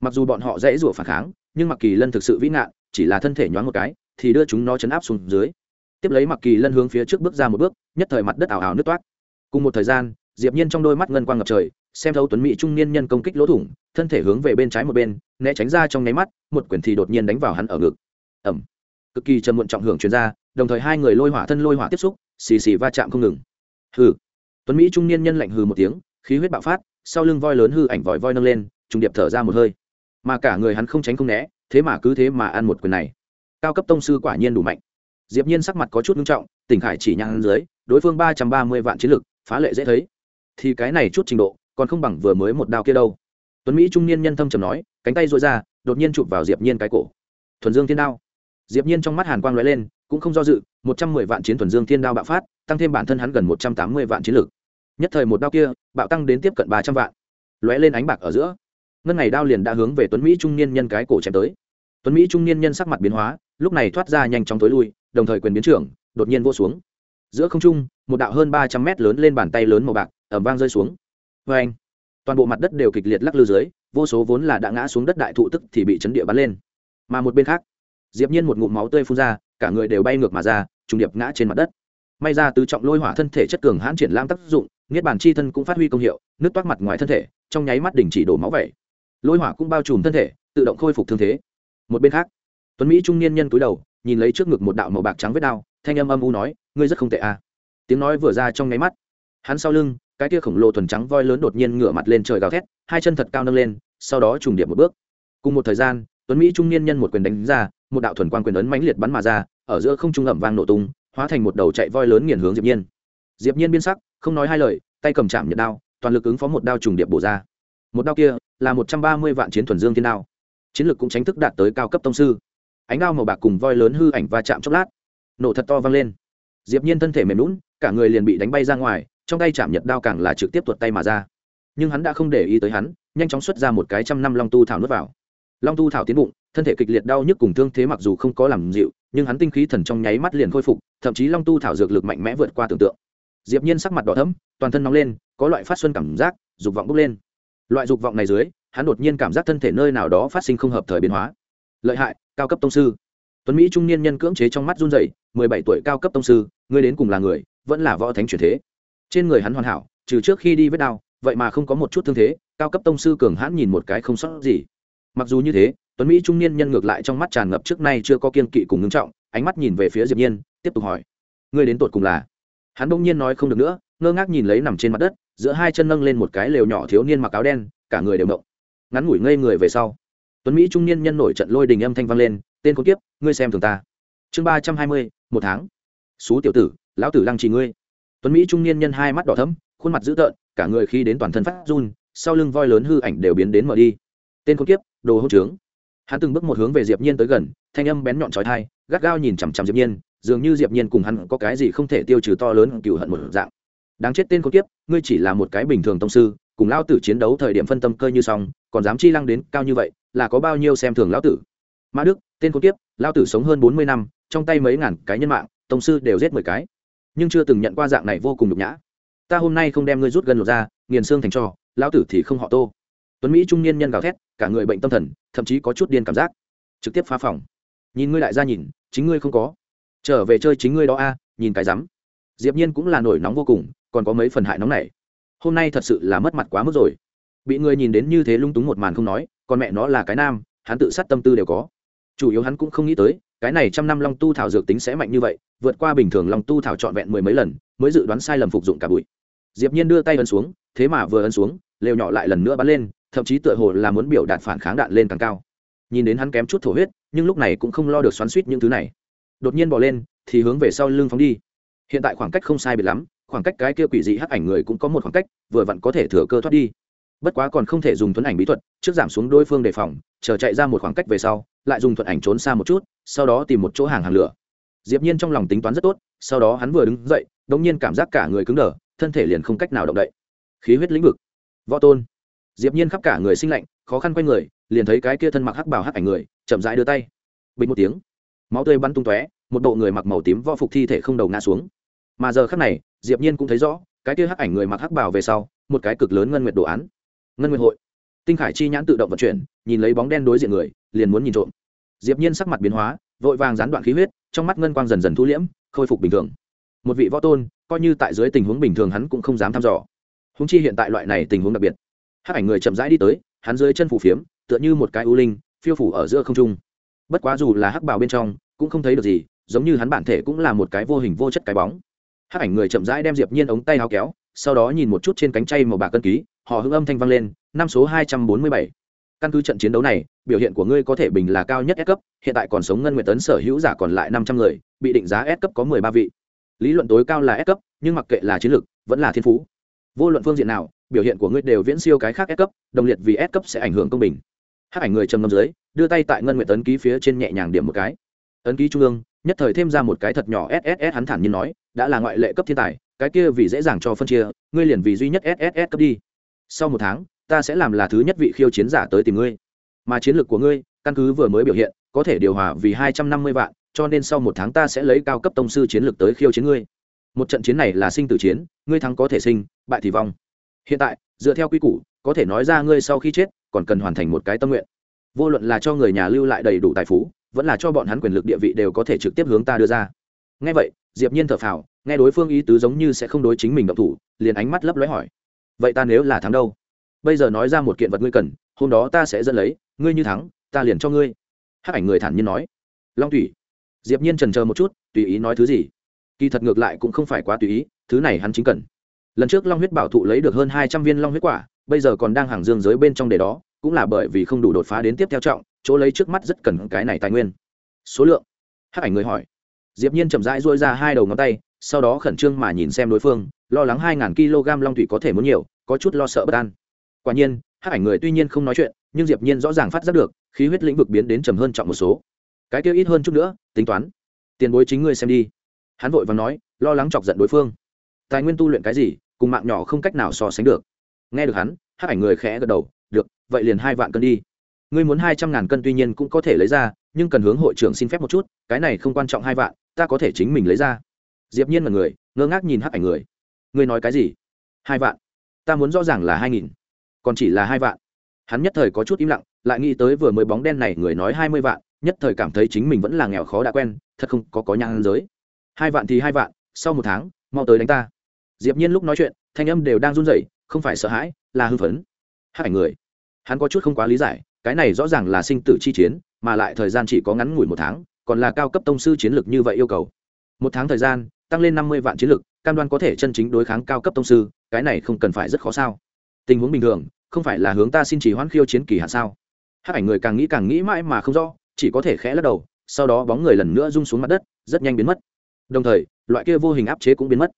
Mặc dù bọn họ dễ rủa phản kháng, nhưng mặc kỳ lân thực sự vĩ ngạn, chỉ là thân thể nhoáng một cái, thì đưa chúng nó chấn áp xuống dưới. Tiếp lấy mặc kỳ lân hướng phía trước bước ra một bước, nhất thời mặt đất ảo ảo nứt toát. Cùng một thời gian, diệp nhiên trong đôi mắt ngân quang ngập trời, xem thấu tuấn mỹ trung niên nhân công kích lỗ thủng, thân thể hướng về bên trái một bên, né tránh ra trong nháy mắt, một quyền thì đột nhiên đánh vào hắn ở ngực. Ầm cực kỳ trầm muộn trọng hưởng chuyên gia, đồng thời hai người lôi hỏa thân lôi hỏa tiếp xúc xì xì va chạm không ngừng. Hừ. Tuấn mỹ trung niên nhân lạnh hừ một tiếng khí huyết bạo phát sau lưng voi lớn hư ảnh vòi voi nâng lên trùng điệp thở ra một hơi. Mà cả người hắn không tránh không né thế mà cứ thế mà ăn một quyền này. Cao cấp tông sư quả nhiên đủ mạnh. Diệp nhiên sắc mặt có chút nghiêm trọng tỉnh khải chỉ nhang dưới đối phương ba trăm ba mươi vạn chiến lực phá lệ dễ thấy. Thì cái này chút trình độ còn không bằng vừa mới một đao kia đâu. Tuấn mỹ trung niên nhân thâm trầm nói cánh tay duỗi ra đột nhiên chụp vào diệp nhiên cái cổ. Thuần dương thiên đao diệp nhiên trong mắt hàn quang lóe lên, cũng không do dự, một trăm mười vạn chiến thuần dương thiên đao bạo phát, tăng thêm bản thân hắn gần một trăm tám mươi vạn chiến lực. Nhất thời một đao kia, bạo tăng đến tiếp cận ba trăm vạn. Lóe lên ánh bạc ở giữa. Ngân ngày đao liền đã hướng về tuấn mỹ trung niên nhân cái cổ chém tới. Tuấn mỹ trung niên nhân sắc mặt biến hóa, lúc này thoát ra nhanh chóng tối lui, đồng thời quyền biến trưởng, đột nhiên vô xuống. Giữa không trung, một đạo hơn ba trăm mét lớn lên bàn tay lớn màu bạc ẩm vang rơi xuống. Vê anh toàn bộ mặt đất đều kịch liệt lắc lư dưới, vô số vốn là đã ngã xuống đất đại thụ tức thì bị chấn địa bắn lên. Mà một bên khác diệp nhiên một ngụm máu tươi phun ra, cả người đều bay ngược mà ra, trùng điệp ngã trên mặt đất. May ra tứ trọng lôi hỏa thân thể chất cường hãn triển lãm tác dụng, niết bàn chi thân cũng phát huy công hiệu, nước toát mặt ngoài thân thể, trong nháy mắt đình chỉ đổ máu vẩy lôi hỏa cũng bao trùm thân thể, tự động khôi phục thương thế. Một bên khác, tuấn mỹ trung niên nhân cúi đầu, nhìn lấy trước ngực một đạo màu bạc trắng vết đao, thanh âm âm u nói, ngươi rất không tệ à. Tiếng nói vừa ra trong nháy mắt, hắn sau lưng, cái kia khổng lồ thuần trắng voi lớn đột nhiên ngửa mặt lên trời gào thét, hai chân thật cao nâng lên, sau đó trùng điệp một bước. Cùng một thời gian tuấn mỹ trung niên nhân một quyền đánh ra, một đạo thuần quang quyền ấn mãnh liệt bắn mà ra, ở giữa không trung ẩm vang nổ tung, hóa thành một đầu chạy voi lớn nghiền hướng diệp nhiên. Diệp nhiên biến sắc, không nói hai lời, tay cầm chạm nhật đao, toàn lực ứng phó một đao trùng điệp bổ ra. Một đao kia là một trăm ba mươi vạn chiến thuần dương thiên đao. Chiến lực cũng tránh thức đạt tới cao cấp tông sư. Ánh đao màu bạc cùng voi lớn hư ảnh va chạm chốc lát, nổ thật to vang lên. Diệp nhiên thân thể mềm lún cả người liền bị đánh bay ra ngoài, trong tay chạm nhật đao càng là trực tiếp tuột tay mà ra. Nhưng hắn đã không để ý tới hắn, nhanh chóng xuất ra một cái trăm năm long tu thảo nuốt vào long tu thảo tiến bụng, thân thể kịch liệt đau nhức cùng thương thế mặc dù không có làm dịu, nhưng hắn tinh khí thần trong nháy mắt liền khôi phục, thậm chí long tu thảo dược lực mạnh mẽ vượt qua tưởng tượng. Diệp nhiên sắc mặt đỏ thẫm, toàn thân nóng lên, có loại phát xuân cảm giác, dục vọng bốc lên. Loại dục vọng này dưới, hắn đột nhiên cảm giác thân thể nơi nào đó phát sinh không hợp thời biến hóa. Lợi hại, cao cấp tông sư. Tuấn mỹ trung niên nhân cưỡng chế trong mắt run rẩy, mười bảy tuổi cao cấp tông sư, ngươi đến cùng là người, vẫn là võ thánh chuyển thế. Trên người hắn hoàn hảo, trừ trước khi đi vết đau, vậy mà không có một chút thương thế, cao cấp tông sư cường hãn nhìn một cái không sót gì mặc dù như thế, tuấn mỹ trung niên nhân ngược lại trong mắt tràn ngập trước nay chưa có kiên kỵ cùng ngưng trọng, ánh mắt nhìn về phía diệp nhiên, tiếp tục hỏi, ngươi đến tột cùng là? Hắn đung nhiên nói không được nữa, ngơ ngác nhìn lấy nằm trên mặt đất, giữa hai chân nâng lên một cái lều nhỏ thiếu niên mặc áo đen, cả người đều động ngắn ngủi ngây người về sau, tuấn mỹ trung niên nhân nổi trận lôi đình âm thanh vang lên, tên con kiếp, ngươi xem thường ta. Chương ba trăm hai mươi, một tháng. Xú tiểu tử, lão tử lăng trì ngươi. Tuấn mỹ trung niên nhân hai mắt đỏ thẫm, khuôn mặt dữ tợn, cả người khi đến toàn thân phát run, sau lưng voi lớn hư ảnh đều biến đến mở đi. Tên con kiếp đồ hỗn trướng. Hắn từng bước một hướng về diệp nhiên tới gần thanh âm bén nhọn chói tai gắt gao nhìn chằm chằm diệp nhiên dường như diệp nhiên cùng hắn có cái gì không thể tiêu trừ to lớn cựu hận một dạng. Đáng chết tên con kiếp ngươi chỉ là một cái bình thường tông sư cùng lão tử chiến đấu thời điểm phân tâm cơ như xong còn dám chi lăng đến cao như vậy là có bao nhiêu xem thường lão tử. Mã đức tên con kiếp lão tử sống hơn bốn mươi năm trong tay mấy ngàn cái nhân mạng tông sư đều giết mười cái. Nhưng chưa từng nhận qua dạng này vô cùng nhục nhã. Ta hôm nay không đem ngươi rút gần lột ra nghiền xương thành trò, lão tử thì không họ tô. Tuấn mỹ trung niên nhân gào thét cả người bệnh tâm thần, thậm chí có chút điên cảm giác. Trực tiếp phá phòng. Nhìn ngươi lại ra nhìn, chính ngươi không có. Trở về chơi chính ngươi đó a, nhìn cái rắm. Diệp nhiên cũng là nổi nóng vô cùng, còn có mấy phần hại nóng này. Hôm nay thật sự là mất mặt quá mức rồi. Bị người nhìn đến như thế lung túng một màn không nói, còn mẹ nó là cái nam, hắn tự sát tâm tư đều có. Chủ yếu hắn cũng không nghĩ tới, cái này trăm năm long tu thảo dược tính sẽ mạnh như vậy, vượt qua bình thường long tu thảo trọn vẹn mười mấy lần, mới dự đoán sai lầm phục dụng cả bụi. Diệp nhiên đưa tay ấn xuống, thế mà vừa ấn xuống, lều nhỏ lại lần nữa bắn lên thậm chí tựa hồ là muốn biểu đạt phản kháng đạn lên càng cao. Nhìn đến hắn kém chút thổ huyết, nhưng lúc này cũng không lo được xoắn suýt những thứ này. Đột nhiên bỏ lên, thì hướng về sau lưng phóng đi. Hiện tại khoảng cách không sai biệt lắm, khoảng cách cái kia quỷ dị hắc ảnh người cũng có một khoảng cách, vừa vặn có thể thừa cơ thoát đi. Bất quá còn không thể dùng thuấn ảnh bí thuật, trước giảm xuống đối phương đề phòng, chờ chạy ra một khoảng cách về sau, lại dùng thuận ảnh trốn xa một chút, sau đó tìm một chỗ hàng hàng lửa. Diệp nhiên trong lòng tính toán rất tốt, sau đó hắn vừa đứng dậy đống nhiên cảm giác cả người cứng đờ, thân thể liền không cách nào động đậy. Khí huyết lĩnh vực. Võ tôn diệp nhiên khắp cả người sinh lạnh, khó khăn quay người, liền thấy cái kia thân mặc hắc bào hắc ảnh người, chậm rãi đưa tay. Bình một tiếng, máu tươi bắn tung tóe, một bộ người mặc màu tím võ phục thi thể không đầu ngã xuống. Mà giờ khắc này, diệp nhiên cũng thấy rõ, cái kia hắc ảnh người mặc hắc bào về sau, một cái cực lớn ngân nguyệt đồ án. Ngân nguyệt hội. Tinh khải chi nhãn tự động vận chuyển, nhìn lấy bóng đen đối diện người, liền muốn nhìn trộm. Diệp nhiên sắc mặt biến hóa, vội vàng gián đoạn khí huyết, trong mắt ngân quang dần dần thu liễm, khôi phục bình thường. Một vị võ tôn, coi như tại dưới tình huống bình thường hắn cũng không dám thăm dò. Húng chi hiện tại loại này tình huống đặc biệt hắc ảnh người chậm rãi đi tới, hắn dưới chân phủ phiếm, tựa như một cái u linh, phiêu phủ ở giữa không trung. Bất quá dù là hắc bào bên trong, cũng không thấy được gì, giống như hắn bản thể cũng là một cái vô hình vô chất cái bóng. Hắc ảnh người chậm rãi đem diệp nhiên ống tay áo kéo, sau đó nhìn một chút trên cánh tay màu bạc cân ký, họ hưng âm thanh vang lên, năm số hai trăm bốn mươi bảy. Căn cứ trận chiến đấu này, biểu hiện của ngươi có thể bình là cao nhất S cấp, hiện tại còn sống ngân nguyện tấn sở hữu giả còn lại năm trăm người, bị định giá S cấp có mười ba vị. Lý luận tối cao là S cấp, nhưng mặc kệ là chiến lược, vẫn là thiên phú vô luận phương diện nào, biểu hiện của ngươi đều viễn siêu cái khác S cấp, đồng liệt vì S cấp sẽ ảnh hưởng công bình. Hát ảnh người trầm ngâm dưới, đưa tay tại ngân nguyện tấn ký phía trên nhẹ nhàng điểm một cái. Ấn ký trung ương, nhất thời thêm ra một cái thật nhỏ sss hắn thản nhiên nói, đã là ngoại lệ cấp thiên tài, cái kia vì dễ dàng cho phân chia, ngươi liền vì duy nhất sss cấp đi. Sau một tháng, ta sẽ làm là thứ nhất vị khiêu chiến giả tới tìm ngươi. Mà chiến lược của ngươi, căn cứ vừa mới biểu hiện, có thể điều hòa vì hai trăm năm mươi vạn, cho nên sau một tháng ta sẽ lấy cao cấp tông sư chiến lược tới khiêu chiến ngươi một trận chiến này là sinh tử chiến, ngươi thắng có thể sinh, bại thì vong. Hiện tại, dựa theo quy củ, có thể nói ra ngươi sau khi chết, còn cần hoàn thành một cái tâm nguyện. Vô luận là cho người nhà lưu lại đầy đủ tài phú, vẫn là cho bọn hắn quyền lực địa vị đều có thể trực tiếp hướng ta đưa ra. Nghe vậy, diệp nhiên thở phào, nghe đối phương ý tứ giống như sẽ không đối chính mình động thủ, liền ánh mắt lấp lóe hỏi. Vậy ta nếu là thắng đâu? Bây giờ nói ra một kiện vật ngươi cần, hôm đó ta sẽ dẫn lấy, ngươi như thắng, ta liền cho ngươi. Hắc ảnh người thản nhiên nói. Long thủy. Diệp nhiên trần chờ một chút, tùy ý nói thứ gì? Kỳ thật ngược lại cũng không phải quá tùy ý, thứ này hắn chính cần. Lần trước long huyết bảo thụ lấy được hơn hai trăm viên long huyết quả, bây giờ còn đang hàng dương giới bên trong đề đó, cũng là bởi vì không đủ đột phá đến tiếp theo trọng, chỗ lấy trước mắt rất cần cái này tài nguyên. Số lượng? Hắc ảnh người hỏi. Diệp nhiên chậm rãi duỗi ra hai đầu ngón tay, sau đó khẩn trương mà nhìn xem đối phương, lo lắng hai ngàn kg long thủy có thể muốn nhiều, có chút lo sợ bất an. Quả nhiên, hắc ảnh người tuy nhiên không nói chuyện, nhưng diệp nhiên rõ ràng phát giác được, khí huyết lĩnh vực biến đến trầm hơn trọng một số. Cái kia ít hơn chút nữa, tính toán. Tiền bối chính ngươi xem đi hắn vội vàng nói, lo lắng chọc giận đối phương. Tài nguyên tu luyện cái gì, cùng mạng nhỏ không cách nào so sánh được. Nghe được hắn, hắc ảnh người khẽ gật đầu, được, vậy liền hai vạn cân đi. Ngươi muốn hai trăm ngàn cân tuy nhiên cũng có thể lấy ra, nhưng cần hướng hội trưởng xin phép một chút, cái này không quan trọng hai vạn, ta có thể chính mình lấy ra. Diệp nhiên là người, ngơ ngác nhìn hắc ảnh người. Ngươi nói cái gì? Hai vạn. Ta muốn rõ ràng là hai nghìn, còn chỉ là hai vạn. Hắn nhất thời có chút im lặng, lại nghĩ tới vừa mới bóng đen này người nói hai mươi vạn, nhất thời cảm thấy chính mình vẫn là nghèo khó đã quen, thật không có có nhang giới hai vạn thì hai vạn, sau một tháng, mau tới đánh ta. Diệp nhiên lúc nói chuyện, thanh âm đều đang run rẩy, không phải sợ hãi, là hư phấn. Hắc ảnh người. Hắn có chút không quá lý giải, cái này rõ ràng là sinh tử chi chiến, mà lại thời gian chỉ có ngắn ngủi một tháng, còn là cao cấp tông sư chiến lược như vậy yêu cầu. Một tháng thời gian, tăng lên năm mươi vạn chiến lược, cam đoan có thể chân chính đối kháng cao cấp tông sư, cái này không cần phải rất khó sao? Tình huống bình thường, không phải là hướng ta xin chỉ hoãn khiêu chiến kỳ hạn sao? Hắc ảnh người càng nghĩ càng nghĩ mãi mà không rõ, chỉ có thể khẽ lắc đầu, sau đó bóng người lần nữa rung xuống mặt đất, rất nhanh biến mất đồng thời, loại kia vô hình áp chế cũng biến mất.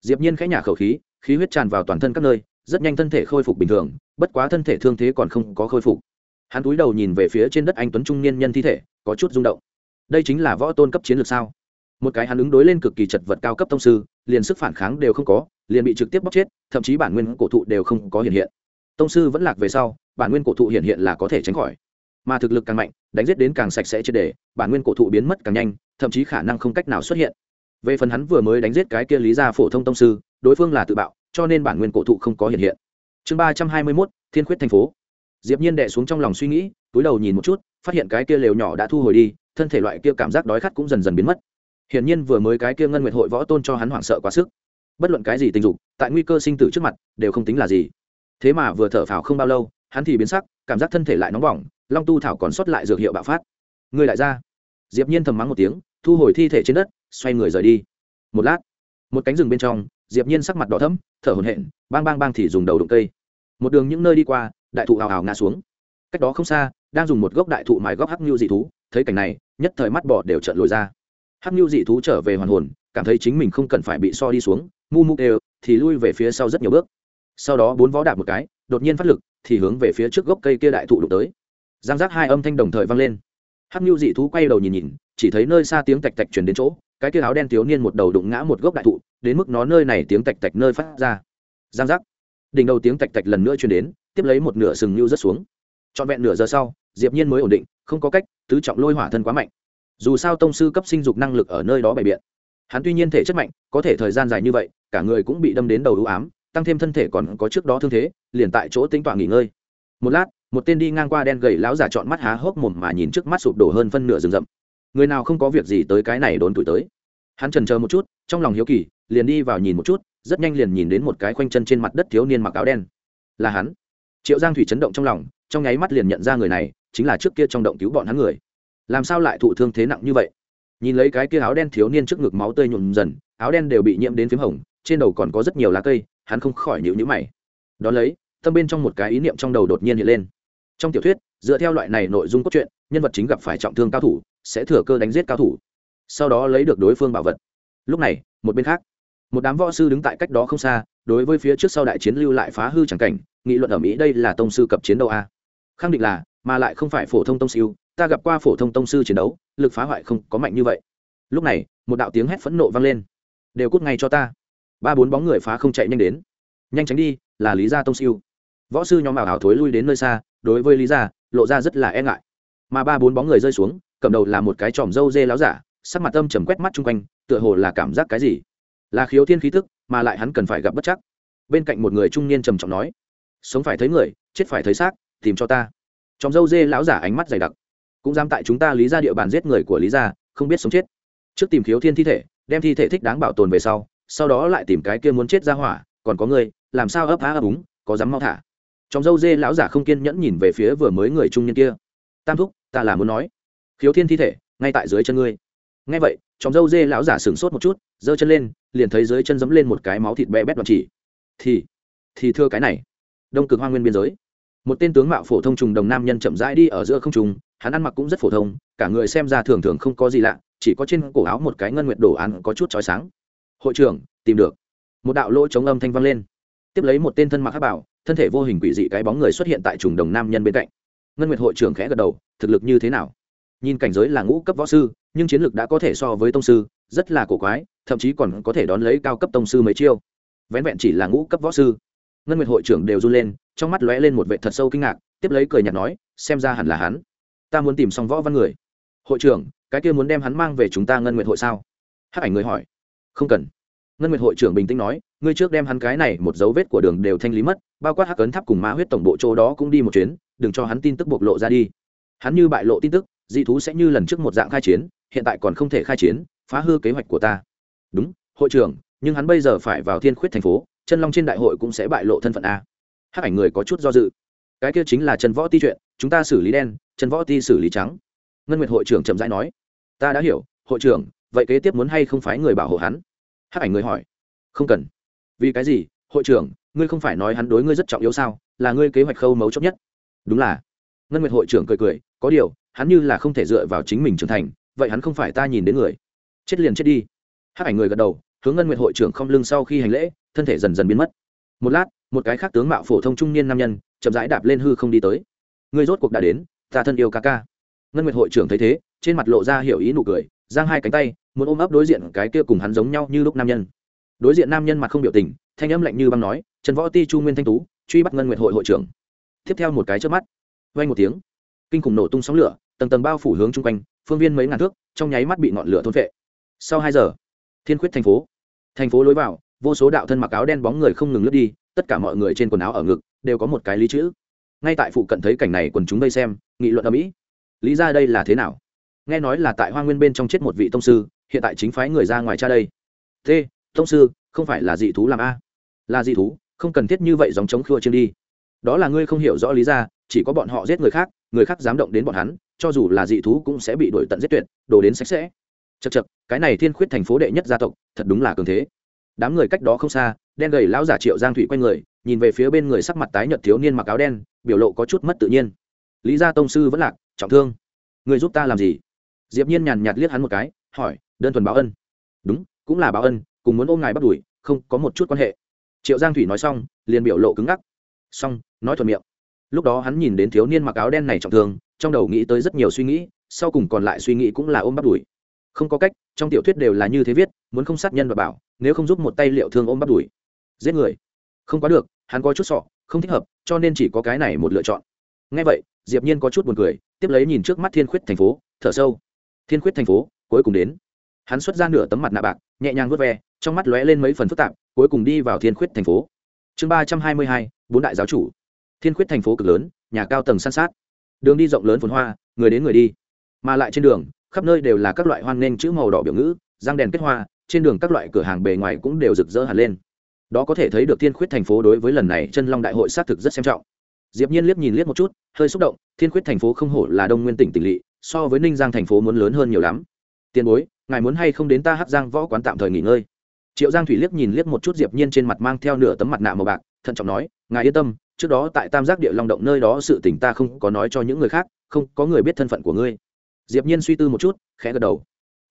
Diệp nhiên khẽ nhả khẩu khí khí huyết tràn vào toàn thân các nơi, rất nhanh thân thể khôi phục bình thường, bất quá thân thể thương thế còn không có khôi phục. Hắn cúi đầu nhìn về phía trên đất anh tuấn trung niên nhân thi thể, có chút rung động. Đây chính là võ tôn cấp chiến lược sao? Một cái hắn ứng đối lên cực kỳ chật vật cao cấp tông sư, liền sức phản kháng đều không có, liền bị trực tiếp bóc chết, thậm chí bản nguyên cổ thụ đều không có hiện hiện. Tông sư vẫn lạc về sau, bản nguyên cổ thụ hiện hiện là có thể tránh khỏi. Mà thực lực càng mạnh, đánh giết đến càng sạch sẽ triệt đề bản nguyên cổ thụ biến mất càng nhanh, thậm chí khả năng không cách nào xuất hiện về phần hắn vừa mới đánh giết cái kia lý gia phổ thông tông sư, đối phương là tự bạo, cho nên bản nguyên cổ thụ không có hiện hiện. Chương ba trăm hai mươi mốt, thiên khuyết thành phố. Diệp nhiên đệ xuống trong lòng suy nghĩ, túi đầu nhìn một chút, phát hiện cái kia lều nhỏ đã thu hồi đi, thân thể loại kia cảm giác đói khát cũng dần dần biến mất. Hiển nhiên vừa mới cái kia ngân nguyệt hội võ tôn cho hắn hoảng sợ quá sức. Bất luận cái gì tình dục, tại nguy cơ sinh tử trước mặt, đều không tính là gì. Thế mà vừa thở phào không bao lâu, hắn thì biến sắc, cảm giác thân thể lại nóng bỏng, long tu thảo còn sót lại dược hiệu bạo phát. Người lại ra diệp nhiên thầm mắng một tiếng, thu hồi thi thể trên đất xoay người rời đi. Một lát, một cánh rừng bên trong, diệp nhiên sắc mặt đỏ thẫm, thở hổn hển, bang bang bang thì dùng đầu đụng cây. Một đường những nơi đi qua, đại thụ ảo ảo ngã xuống. Cách đó không xa, đang dùng một gốc đại thụ mài góc hắc nhu dị thú, thấy cảnh này, nhất thời mắt bò đều trợn lồi ra. Hắc nhu dị thú trở về hoàn hồn, cảm thấy chính mình không cần phải bị so đi xuống, mu mu đều, thì lui về phía sau rất nhiều bước. Sau đó bốn vó đạp một cái, đột nhiên phát lực, thì hướng về phía trước gốc cây kia đại thụ đụng tới. Giang giác hai âm thanh đồng thời vang lên. Hắc nhu dị thú quay đầu nhìn nhìn, chỉ thấy nơi xa tiếng tạch tạch truyền đến chỗ cái kia áo đen thiếu niên một đầu đụng ngã một gốc đại thụ, đến mức nó nơi này tiếng tạch tạch nơi phát ra. Giang giác. Đỉnh đầu tiếng tạch tạch lần nữa chuyển đến, tiếp lấy một nửa sừng lưu rất xuống. Trọn vẹn nửa giờ sau, diệp nhiên mới ổn định, không có cách, tứ trọng lôi hỏa thân quá mạnh. Dù sao tông sư cấp sinh dục năng lực ở nơi đó bày biện. Hắn tuy nhiên thể chất mạnh, có thể thời gian dài như vậy, cả người cũng bị đâm đến đầu ưu ám, tăng thêm thân thể còn có trước đó thương thế, liền tại chỗ tính tọa nghỉ ngơi. Một lát, một tên đi ngang qua đen gầy lão giả chọn mắt há hốc mồm mà nhìn trước mắt sụp đổ hơn phân nửa rừng rậm người nào không có việc gì tới cái này đốn tuổi tới. Hắn trần chờ một chút, trong lòng hiếu kỳ, liền đi vào nhìn một chút, rất nhanh liền nhìn đến một cái khoanh chân trên mặt đất thiếu niên mặc áo đen. Là hắn. Triệu giang thủy chấn động trong lòng, trong nháy mắt liền nhận ra người này, chính là trước kia trong động cứu bọn hắn người. Làm sao lại thụ thương thế nặng như vậy? Nhìn lấy cái kia áo đen thiếu niên trước ngực máu tươi nhuộm dần, áo đen đều bị nhiễm đến p h í m hồng, trên đầu còn có rất nhiều lá cây, hắn không khỏi nhịu nhữ mày. Đón lấy, tâm bên trong một cái ý niệm trong đầu đột nhiên hiện lên. Trong tiểu thuyết, dựa theo loại này nội dung cốt truyện, nhân vật chính gặp phải trọng thương cao thủ sẽ thừa cơ đánh giết cao thủ. Sau đó lấy được đối phương bảo vật. Lúc này, một bên khác, một đám võ sư đứng tại cách đó không xa, đối với phía trước sau đại chiến lưu lại phá hư c cảnh, nghị luận ở mỹ đây là tông sư cập chiến đấu a. Khẳng định là, mà lại không phải phổ thông tông siêu ta gặp qua phổ thông tông sư chiến đấu, lực phá hoại không có mạnh như vậy. Lúc này, một đạo tiếng hét phẫn nộ vang lên. Đều cút ngay cho ta. Ba bốn bóng người phá không chạy nhanh đến. Nhanh tránh đi, là lý gia tông siêu võ sư nhóm bảo hào thối lui đến nơi xa, đối với lý gia, lộ ra rất là e ngại. Mà ba bốn bóng người rơi xuống cầm đầu là một cái tròm râu dê láo giả, sắc mặt âm trầm quét mắt chung quanh, tựa hồ là cảm giác cái gì? Là khiếu thiên khí tức, mà lại hắn cần phải gặp bất chắc. Bên cạnh một người trung niên trầm trọng nói, sống phải thấy người, chết phải thấy xác, tìm cho ta. Tròm râu dê lão giả ánh mắt dày đặc. Cũng dám tại chúng ta lý ra địa bàn giết người của lý gia, không biết sống chết. Trước tìm khiếu thiên thi thể, đem thi thể thích đáng bảo tồn về sau sau đó lại tìm cái kia muốn chết ra hỏa, còn có người, làm sao ấp há ấp úng, có dám mau thả? Trong dâu dê lão giả không kiên nhẫn nhìn về phía vừa mới người trung niên kia. Tam thúc, ta là muốn nói khiếu thiên thi thể, ngay tại dưới chân ngươi. Ngay vậy, chóng dâu dê lão giả sửng sốt một chút, giơ chân lên, liền thấy dưới chân dẫm lên một cái máu thịt bé bét đoạn chỉ. Thì thì thưa cái này, đông cực hoa nguyên biên giới. Một tên tướng mạo phổ thông trùng đồng nam nhân chậm rãi đi ở giữa không trùng hắn ăn mặc cũng rất phổ thông, cả người xem ra thường thường không có gì lạ, chỉ có trên cổ áo một cái ngân nguyệt đồ án có chút chói sáng. Hội trưởng, tìm được. Một đạo lỗ chống âm thanh vang lên. Tiếp lấy một tên thân mặc hát bảo, thân thể vô hình quỷ dị cái bóng người xuất hiện tại trùng đồng nam nhân bên cạnh. Ngân nguyệt hội trưởng khẽ gật đầu, thực lực như thế nào? Nhìn cảnh giới là ngũ cấp võ sư, nhưng chiến lược đã có thể so với tông sư, rất là cổ quái, thậm chí còn có thể đón lấy cao cấp tông sư mấy chiêu. Vén vẹn chỉ là ngũ cấp võ sư. Ngân nguyệt hội trưởng đều run lên, trong mắt lóe lên một vệ thật sâu kinh ngạc, tiếp lấy cười nhạt nói, xem ra hẳn là hắn. Ta muốn tìm xong võ văn người. Hội trưởng, cái kia muốn đem hắn mang về chúng ta ngân nguyệt hội sao? Hắc ảnh người hỏi. Không cần. Ngân nguyệt hội trưởng bình tĩnh nói, ngươi trước đem hắn cái này một dấu vết của đường đều thanh lý mất, bao quát hắc ấn tháp cùng mã huyết tổng bộ chỗ đó cũng đi một chuyến, đừng cho hắn tin tức bộc lộ ra đi. Hắn như bại lộ tin tức dị thú sẽ như lần trước một dạng khai chiến, hiện tại còn không thể khai chiến, phá hư kế hoạch của ta. Đúng, hội trưởng, nhưng hắn bây giờ phải vào thiên khuyết thành phố, chân long trên đại hội cũng sẽ bại lộ thân phận a. Hắc ảnh người có chút do dự. Cái kia chính là trần võ ti chuyện, chúng ta xử lý đen, trần võ ti xử lý trắng. Ngân nguyệt hội trưởng chậm rãi nói. Ta đã hiểu, hội trưởng, vậy kế tiếp muốn hay không phái người bảo hộ hắn? Hắc ảnh người hỏi. Không cần. Vì cái gì, hội trưởng, ngươi không phải nói hắn đối ngươi rất trọng yếu sao, là ngươi kế hoạch khâu mấu chốt nhất. Đúng là. Ngân nguyệt hội trưởng cười cười, có điều hắn như là không thể dựa vào chính mình trưởng thành, vậy hắn không phải ta nhìn đến người. Chết liền chết đi. Hát ảnh người gật đầu, hướng ngân nguyệt hội trưởng không lưng sau khi hành lễ, thân thể dần dần biến mất. Một lát, một cái khác tướng mạo phổ thông trung niên nam nhân, chậm rãi đạp lên hư không đi tới. Người rốt cuộc đã đến, ta thân yêu ca ca. Ngân nguyệt hội trưởng thấy thế, trên mặt lộ ra hiểu ý nụ cười, giang hai cánh tay, muốn ôm ấp đối diện cái kia cùng hắn giống nhau như lúc nam nhân. Đối diện nam nhân mặt không biểu tình, thanh âm lạnh như băng nói, trần võ ti chu nguyên thanh tú, truy bắt ngân nguyệt hội hội trưởng. Tiếp theo một cái trước mắt vay một tiếng kinh khủng nổ tung sóng lửa, tầng tầng bao phủ hướng chung quanh, phương viên mấy ngàn thước, trong nháy mắt bị ngọn lửa thôn vệ sau hai giờ, thiên khuyết thành phố. Thành phố lối vào, vô số đạo thân mặc áo đen bóng người không ngừng lướt đi, tất cả mọi người trên quần áo ở ngực đều có một cái lý chữ. Ngay tại phụ cận thấy cảnh này quần chúng đây xem, nghị luận ở mỹ lý ra đây là thế nào? Nghe nói là tại hoa nguyên bên trong chết một vị tông sư, hiện tại chính phái người ra ngoài cha đây. T, tông sư, không phải là dị thú làm a. Là dị thú, không cần thiết như vậy dòng chống khua chiên đi. Đó là ngươi không hiểu rõ lý ra chỉ có bọn họ giết người khác người khác dám động đến bọn hắn, cho dù là dị thú cũng sẽ bị đổi tận giết tuyệt đổ đến sạch sẽ. Chật chật cái này thiên khuyết thành phố đệ nhất gia tộc, thật đúng là cường thế. Đám người cách đó không xa, đen gầy lão giả triệu giang thủy q u a người, nhìn về phía bên người sắc mặt tái nhợt thiếu niên mặc áo đen, biểu lộ có chút mất tự nhiên. Lý gia tông sư vẫn lạc, trọng thương. Người giúp ta làm gì? Diệp nhiên nhàn nhạt liếc hắn một cái, hỏi, đơn thuần báo ân. Đúng, cũng là báo ân, cùng muốn ôm ngài bắt đuổi, không có một chút quan hệ. Triệu giang thủy nói xong, liền biểu lộ cứng ngắc. Xong, nói thuận miệng lúc đó hắn nhìn đến thiếu niên mặc áo đen này trọng thương, trong đầu nghĩ tới rất nhiều suy nghĩ, sau cùng còn lại suy nghĩ cũng là ôm bắt đuổi không có cách, trong tiểu thuyết đều là như thế viết, muốn không sát nhân và bảo, nếu không giúp một tay liệu thương ôm bắt đuổi giết người. Không có được, hắn có chút sọ, không thích hợp, cho nên chỉ có cái này một lựa chọn. Ngay vậy, diệp nhiên có chút buồn cười, tiếp lấy nhìn trước mắt thiên khuyết thành phố, thở sâu. Thiên khuyết thành phố, cuối cùng đến. Hắn xuất ra nửa tấm mặt nạ bạc, nhẹ nhàng vớt ve, trong mắt lóe lên mấy phần phức tạp, cuối cùng đi vào thiên khuyết thành phố. Chương ba trăm hai mươi hai, bốn đại giáo chủ thiên khuyết thành phố cực lớn, nhà cao tầng san sát. Đường đi rộng lớn phồn hoa, người đến người đi. Mà lại trên đường, khắp nơi đều là các loại hoan nghênh chữ màu đỏ biểu ngữ, răng đèn kết hoa, trên đường các loại cửa hàng bề ngoài cũng đều rực rỡ hẳn lên. Đó có thể thấy được thiên khuyết thành phố đối với lần này chân long đại hội xác thực rất xem trọng. Diệp nhiên liếc nhìn liếc một chút, hơi xúc động, thiên khuyết thành phố không hổ là đông nguyên tỉnh tỉnh lỵ, so với ninh giang thành phố muốn lớn hơn nhiều lắm. Tiền bối, ngài muốn hay không đến ta hát giang võ quán tạm thời nghỉ ngơi? Triệu giang thủy liếc nhìn liếc một chút diệp nhiên trên mặt mang theo nửa tấm mặt nạ màu bạc, thận trọng nói, ngài yên tâm trước đó tại tam giác địa long động nơi đó sự tình ta không có nói cho những người khác, không có người biết thân phận của ngươi. Diệp nhiên suy tư một chút, khẽ gật đầu.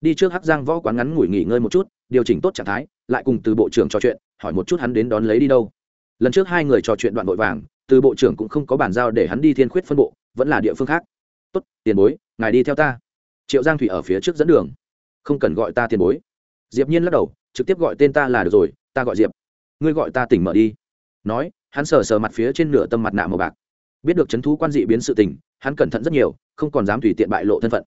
Đi trước hắc giang võ quán ngắn ngủi nghỉ ngơi một chút, điều chỉnh tốt trạng thái, lại cùng từ bộ trưởng trò chuyện, hỏi một chút hắn đến đón lấy đi đâu. Lần trước hai người trò chuyện đoạn vội vàng, từ bộ trưởng cũng không có bàn giao để hắn đi thiên khuyết phân bộ, vẫn là địa phương khác. Tốt, tiền bối, ngài đi theo ta. Triệu giang thủy ở phía trước dẫn đường. Không cần gọi ta tiền bối. Diệp nhiên lắc đầu, trực tiếp gọi tên ta là được rồi, ta gọi diệp. Ngươi gọi ta tỉnh mở đi. Nói hắn sờ sờ mặt phía trên nửa tâm mặt nạ màu bạc. Biết được chấn thú quan dị biến sự tình, hắn cẩn thận rất nhiều, không còn dám tùy tiện bại lộ thân phận.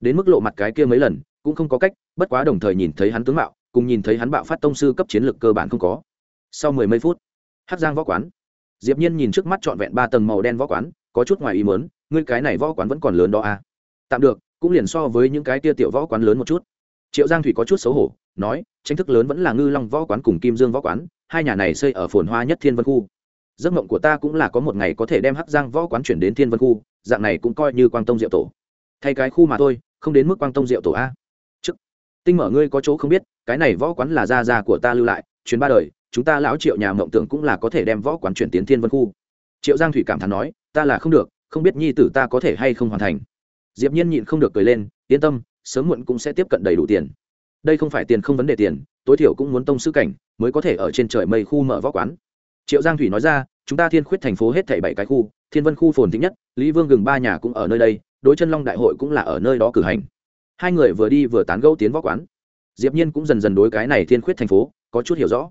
Đến mức lộ mặt cái kia mấy lần, cũng không có cách, bất quá đồng thời nhìn thấy hắn tướng mạo, cùng nhìn thấy hắn bạo phát tông sư cấp chiến lược cơ bản không có. Sau mười mấy phút hát giang võ quán. Diệp nhiên nhìn trước mắt trọn vẹn ba tầng màu đen võ quán, có chút ngoài ý muốn, ngươi cái này võ quán vẫn còn lớn đó à? Tạm được, cũng liền so với những cái tia tiểu võ quán lớn một chút. Triệu giang thủy có chút xấu hổ, nói, tranh thức lớn vẫn là ngư long võ quán cùng kim dương võ quán, hai nhà này xây ở phồn hoa nhất thiên vân khu giấc mộng của ta cũng là có một ngày có thể đem hắc giang võ quán chuyển đến thiên vân khu, dạng này cũng coi như quang tông diệu tổ. Thay cái khu mà thôi, không đến mức quang tông diệu tổ a. Chức tinh mở ngươi có chỗ không biết, cái này võ quán là gia gia của ta lưu lại chuyến ba đời, chúng ta lão triệu nhà mộng tưởng cũng là có thể đem võ quán chuyển tiến thiên vân khu. Triệu giang thủy cảm thán nói, ta là không được, không biết nhi tử ta có thể hay không hoàn thành. Diệp nhiên nhịn không được cười lên, yên tâm, sớm muộn cũng sẽ tiếp cận đầy đủ tiền. Đây không phải tiền không vấn đề tiền, tối thiểu cũng muốn tông sư cảnh, mới có thể ở trên trời mây khu mở võ quán triệu giang thủy nói ra, chúng ta thiên khuyết thành phố hết thảy bảy cái khu, thiên vân khu phồn thịnh nhất, lý vương gừng ba nhà cũng ở nơi đây, đối chân long đại hội cũng là ở nơi đó cử hành. Hai người vừa đi vừa tán gẫu tiến võ quán. Diệp nhiên cũng dần dần đối cái này thiên khuyết thành phố có chút hiểu rõ.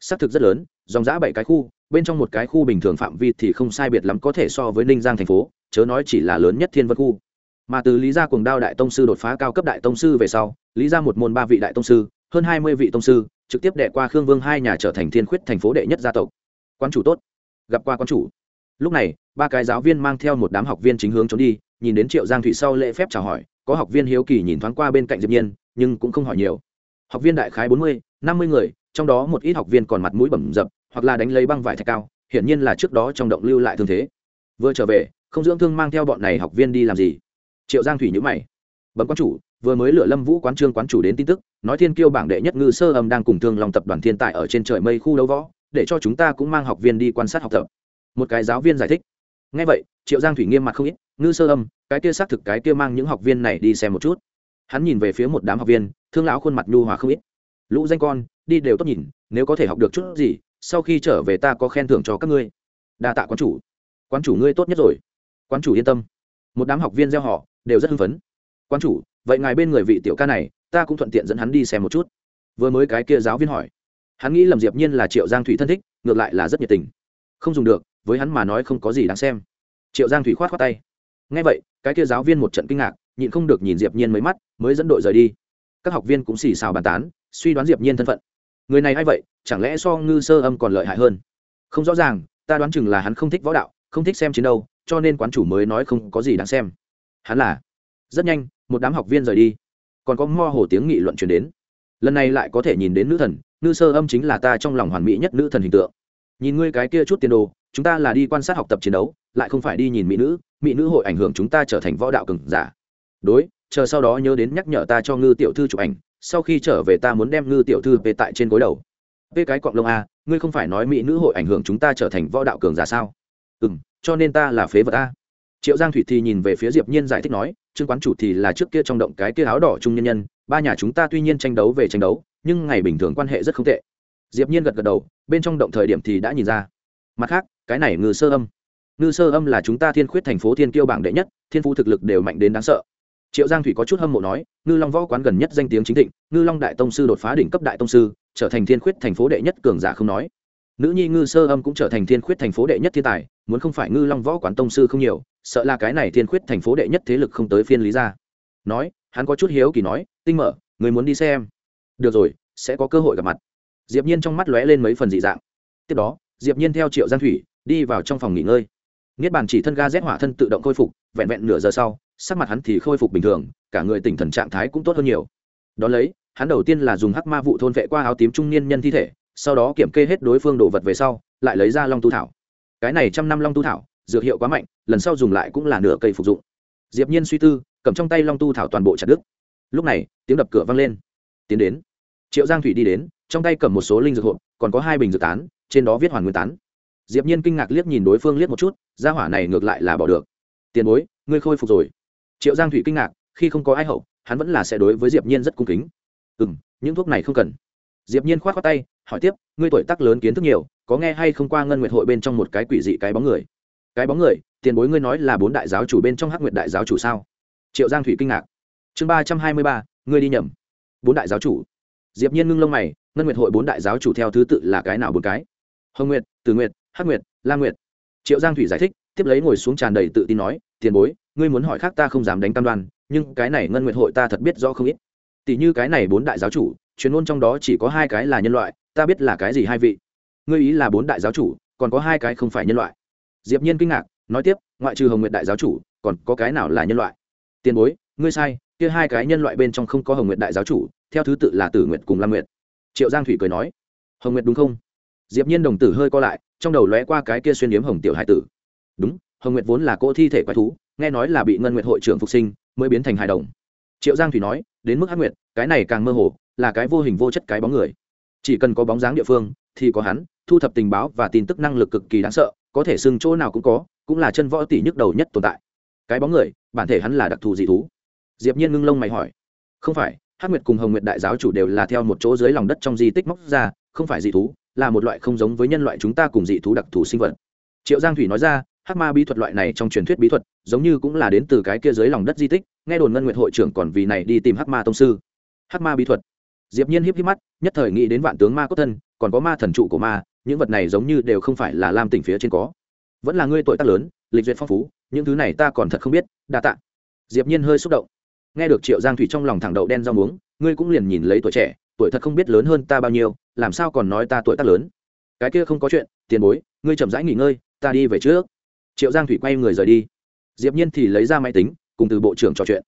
Xác thực rất lớn, dòng dã bảy cái khu, bên trong một cái khu bình thường phạm vi thì không sai biệt lắm có thể so với ninh giang thành phố, chớ nói chỉ là lớn nhất thiên vân khu. Mà từ lý gia Cuồng đao đại tông sư đột phá cao cấp đại tông sư về sau, lý gia một môn ba vị đại tông sư, hơn hai mươi vị tông sư, trực tiếp đệ qua khương vương hai nhà trở thành thiên khuyết thành phố đệ nhất gia tộc quan chủ tốt. Gặp qua quan chủ. Lúc này, ba cái giáo viên mang theo một đám học viên chính hướng trốn đi, nhìn đến triệu giang thụy sau lễ phép chào hỏi, có học viên hiếu kỳ nhìn thoáng qua bên cạnh diệp nhiên, nhưng cũng không hỏi nhiều. Học viên đại khái bốn mươi, năm mươi người, trong đó một ít học viên còn mặt mũi bầm dập, hoặc là đánh lấy băng vải thạch cao, hiển nhiên là trước đó trong động lưu lại thương thế. Vừa trở về, không dưỡng thương mang theo bọn này học viên đi làm gì? Triệu giang thủy nhữ mày. Bấm quán chủ, vừa mới lựa lâm vũ quán trương quán chủ đến tin tức, nói thiên kiêu bảng đệ nhất ngư sơ âm đang cùng thương lòng tập đoàn thiên tài ở trên trời mây khu đấu võ để cho chúng ta cũng mang học viên đi quan sát học tập. Một cái giáo viên giải thích. Ngay vậy, triệu giang thủy nghiêm mặt không ít, ngư sơ âm, cái kia xác thực cái kia mang những học viên này đi xem một chút. Hắn nhìn về phía một đám học viên, thương lão khuôn mặt nhu hòa không ít. Lũ danh con, đi đều tốt nhìn, nếu có thể học được chút gì, sau khi trở về ta có khen thưởng cho các ngươi. Đa tạ quán chủ. Quán chủ ngươi tốt nhất rồi. Quán chủ yên tâm. Một đám học viên gieo họ, đều rất hưng phấn. Quán chủ, vậy ngài bên người vị tiểu ca này, ta cũng thuận tiện dẫn hắn đi xem một chút. Vừa mới cái kia giáo viên hỏi hắn nghĩ lầm diệp nhiên là triệu giang thủy thân thích, ngược lại là rất nhiệt tình. Không dùng được, với hắn mà nói không có gì đáng xem. Triệu giang thủy khoát khoát tay. Nghe vậy, cái kia giáo viên một trận kinh ngạc, nhịn không được nhìn diệp nhiên mấy mắt, mới dẫn đội rời đi. Các học viên cũng xì xào bàn tán, suy đoán diệp nhiên thân phận. Người này hay vậy, chẳng lẽ so ngư sơ âm còn lợi hại hơn? Không rõ ràng, ta đoán chừng là hắn không thích võ đạo, không thích xem chiến đấu, cho nên quán chủ mới nói không có gì đáng xem. Hắn là, rất nhanh, một đám học viên rời đi. Còn có mo hồ tiếng nghị luận truyền đến lần này lại có thể nhìn đến nữ thần nữ sơ âm chính là ta trong lòng hoàn mỹ nhất nữ thần hình tượng. Nhìn ngươi cái kia chút tiền đồ, chúng ta là đi quan sát học tập chiến đấu, lại không phải đi nhìn mỹ nữ mỹ nữ hội ảnh hưởng chúng ta trở thành võ đạo cường giả. Đối, chờ sau đó nhớ đến nhắc nhở ta cho ngư tiểu thư chụp ảnh, sau khi trở về ta muốn đem ngư tiểu thư về tại trên gối đầu. Về cái cọng lông a, ngươi không phải nói mỹ nữ hội ảnh hưởng chúng ta trở thành võ đạo cường giả sao? Ừ m cho nên ta là phế vật a. Triệu giang thủy thì nhìn về phía diệp nhiên giải thích nói, trương quán chủ thì là trước kia trong động cái kia áo đỏ trung nhân nhân ba nhà chúng ta tuy nhiên tranh đấu về tranh đấu, nhưng ngày bình thường quan hệ rất không tệ. Diệp nhiên gật gật đầu, bên trong động thời điểm thì đã nhìn ra. Mặt khác, cái này ngư sơ âm. Ngư sơ âm là chúng ta thiên khuyết thành phố thiên kiêu bảng đệ nhất, thiên phú thực lực đều mạnh đến đáng sợ. Triệu giang thủy có chút hâm mộ nói, ngư long võ quán gần nhất danh tiếng chính thịnh, ngư long đại tông sư đột phá đỉnh cấp đại tông sư, trở thành thiên khuyết thành phố đệ nhất cường giả không nói. Nữ nhi ngư sơ âm cũng trở thành thiên khuyết thành phố đệ nhất thiên tài, muốn không phải ngư long võ quán tông sư không nhiều, sợ là cái này thiên khuyết thành phố đệ nhất thế lực không tới phiên lý ra nói hắn có chút hiếu kỳ nói, tinh mở, người muốn đi xem. Được rồi, sẽ có cơ hội gặp mặt. Diệp nhiên trong mắt lóe lên mấy phần dị dạng. Tiếp đó, diệp nhiên theo triệu giang thủy đi vào trong phòng nghỉ ngơi. Niết bàn chỉ thân ga rét hỏa thân tự động khôi phục, vẹn vẹn nửa giờ sau, sắc mặt hắn thì khôi phục bình thường, cả người tỉnh thần trạng thái cũng tốt hơn nhiều. Đó lấy, hắn đầu tiên là dùng hắc ma vụ thôn vệ qua áo tím trung niên nhân thi thể, sau đó kiểm kê hết đối phương đồ vật về sau, lại lấy ra long tu thảo. Cái này trăm năm long tu thảo, dược hiệu quá mạnh, lần sau dùng lại cũng là nửa cây phục dụng diệp nhiên suy tư, cầm trong tay long tu thảo toàn bộ chặt đứt. Lúc này, tiếng đập cửa vang lên. Tiến đến. Triệu giang thủy đi đến, trong tay cầm một số linh dược hộp, còn có hai bình dược tán, trên đó viết hoàn nguyên tán. Diệp nhiên kinh ngạc liếc nhìn đối phương liếc một chút, gia hỏa này ngược lại là bỏ được. Tiền bối, ngươi khôi phục rồi. Triệu giang thủy kinh ngạc, khi không có ai hậu, hắn vẫn là sẽ đối với diệp nhiên rất cung kính. Ừm, những thuốc này không cần. Diệp nhiên khoát khoát tay, hỏi tiếp, ngươi tuổi tác lớn kiến thức nhiều, có nghe hay không qua ngân nguyệt hội bên trong một cái quỷ dị cái bóng người? Cái bóng người, tiền bối ngươi nói là bốn đại giáo chủ bên trong hắc nguyệt đại giáo chủ sao? Triệu giang thủy kinh ngạc. Chương ba trăm hai mươi ba, ngươi đi nhầm. Bốn đại giáo chủ. Diệp nhiên ngưng lông mày, ngân nguyệt hội bốn đại giáo chủ theo thứ tự là cái nào bốn cái? Hồng nguyệt từ nguyệt, hắc nguyệt la nguyệt. Triệu giang thủy giải thích, tiếp lấy ngồi xuống tràn đầy tự tin nói, tiền bối, ngươi muốn hỏi khác ta không dám đánh tam đoan, nhưng cái này ngân nguyệt hội ta thật biết rõ không ít. Tỷ như cái này bốn đại giáo chủ, chuyên môn trong đó chỉ có hai cái là nhân loại, ta biết là cái gì hai vị. Ngươi ý là bốn đại giáo chủ, còn có hai cái không phải nhân loại diệp nhiên kinh ngạc, nói tiếp, ngoại trừ hồng nguyệt đại giáo chủ, còn có cái nào là nhân loại? Tiền bối, ngươi sai, kia hai cái nhân loại bên trong không có hồng nguyệt đại giáo chủ, theo thứ tự là tử nguyệt cùng lam nguyệt. Triệu giang thủy cười nói, hồng nguyệt đúng không? Diệp nhiên đồng tử hơi co lại, trong đầu lóe qua cái kia xuyên yếm hồng tiểu hải tử. Đúng, hồng nguyệt vốn là cô thi thể quái thú, nghe nói là bị ngân nguyệt hội trưởng phục sinh, mới biến thành hài đồng. Triệu giang thủy nói, đến mức hắc nguyệt, cái này càng mơ hồ, là cái vô hình vô chất cái bóng người. Chỉ cần có bóng dáng địa phương, thì có hắn, thu thập tình báo và tin tức năng lực cực kỳ đáng sợ có thể xưng chỗ nào cũng có, cũng là chân võ tỷ nhức đầu nhất tồn tại. Cái bóng người, bản thể hắn là đặc thù dị thú. Diệp nhiên ngưng lông mày hỏi, không phải, hắc nguyệt cùng hồng nguyệt đại giáo chủ đều là theo một chỗ dưới lòng đất trong di tích móc ra, không phải dị thú, là một loại không giống với nhân loại chúng ta cùng dị thú đặc thù sinh vật. Triệu giang thủy nói ra, hắc ma bí thuật loại này trong truyền thuyết bí thuật, giống như cũng là đến từ cái kia dưới lòng đất di tích, nghe đồn ngân nguyệt hội trưởng còn vì này đi tìm hắc ma tông sư. Hắc ma bí thuật? Diệp nhiên híp híp mắt, nhất thời nghĩ đến vạn tướng ma cốt thân, còn có ma thần trụ của ma, những vật này giống như đều không phải là lam tỉnh phía trên có. Vẫn là ngươi tuổi tác lớn, lịch duyệt phong phú, những thứ này ta còn thật không biết, đa tạ. Diệp nhiên hơi xúc động. Nghe được triệu giang thủy trong lòng thẳng đậu đen rau muống, ngươi cũng liền nhìn lấy tuổi trẻ, tuổi thật không biết lớn hơn ta bao nhiêu, làm sao còn nói ta tuổi tác lớn? Cái kia không có chuyện, tiền bối, ngươi chậm rãi nghỉ ngơi, ta đi về trước. Triệu giang thủy quay người rời đi. Diệp nhiên thì lấy ra máy tính, cùng từ bộ trưởng trò chuyện.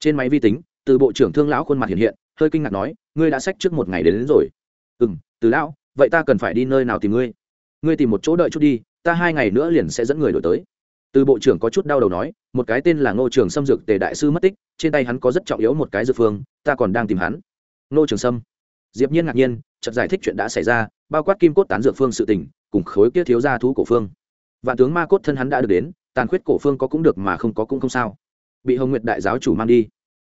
Trên máy vi tính, từ bộ trưởng thương lão khuôn mặt hiện hiện, hơi kinh ngạc nói ngươi đã sách trước một ngày đến, đến rồi. Ừm từ lão vậy ta cần phải đi nơi nào tìm ngươi? Ngươi tìm một chỗ đợi chút đi ta hai ngày nữa liền sẽ dẫn người đổi tới. Từ bộ trưởng có chút đau đầu nói một cái tên là ngô trường xâm dược tề đại sư mất tích trên tay hắn có rất trọng yếu một cái dược phương ta còn đang tìm hắn. Ngô trường sâm. Diệp nhiên ngạc nhiên chợt giải thích chuyện đã xảy ra bao quát kim cốt tán dược phương sự tình cùng khối kia thiếu gia thú cổ phương. Vạn tướng ma cốt thân hắn đã được đến tàn khuyết cổ phương có cũng được mà không có cũng không sao. Bị hồng nguyệt đại giáo chủ mang đi.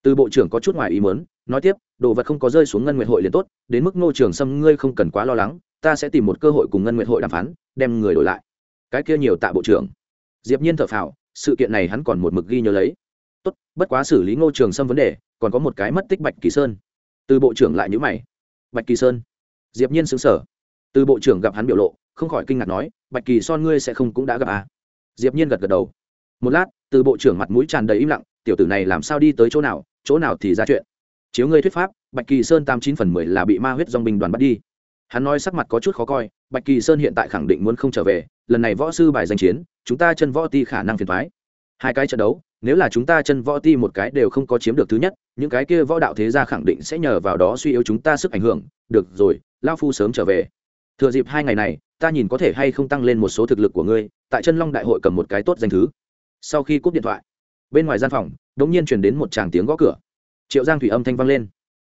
Từ bộ trưởng có chút ngoài ý muốn nói tiếp đồ vật không có rơi xuống ngân nguyệt hội liền tốt, đến mức ngô trường sâm, ngươi không cần quá lo lắng, ta sẽ tìm một cơ hội cùng ngân nguyệt hội đàm phán, đem người đổi lại. Cái kia nhiều tạ bộ trưởng. Diệp nhiên thở phào, sự kiện này hắn còn một mực ghi nhớ lấy. Tốt, bất quá xử lý ngô trường sâm vấn đề, còn có một cái mất tích bạch kỳ sơn. Từ bộ trưởng lại nhíu mày. Bạch kỳ sơn? Diệp nhiên sững sờ. Từ bộ trưởng gặp hắn biểu lộ, không khỏi kinh ngạc nói, bạch kỳ son ngươi sẽ không cũng đã gặp à? Diệp nhiên gật gật đầu. Một lát, từ bộ trưởng mặt mũi tràn đầy im lặng, tiểu tử này làm sao đi tới chỗ nào chỗ nào thì ra chuyện chiếu ngươi thuyết pháp, bạch kỳ sơn tam chín phần mười là bị ma huyết dong binh đoàn bắt đi. Hắn nói sắc mặt có chút khó coi, bạch kỳ sơn hiện tại khẳng định muốn không trở về, lần này võ sư bài danh chiến, chúng ta chân võ ti khả năng phiền thoái hai cái trận đấu, nếu là chúng ta chân võ ti một cái đều không có chiếm được thứ nhất, những cái kia võ đạo thế gia khẳng định sẽ nhờ vào đó suy yếu chúng ta sức ảnh hưởng. Được rồi lao phu sớm trở về. Thừa dịp hai ngày này, ta nhìn có thể hay không tăng lên một số thực lực của ngươi, tại chân long đại hội cầm một cái tốt danh thứ. Sau khi cúp điện thoại, bên ngoài gian phòng đ ỗ n g nhiên chuyển đến một tràng tiếng gõ cửa triệu giang thủy âm thanh vang lên.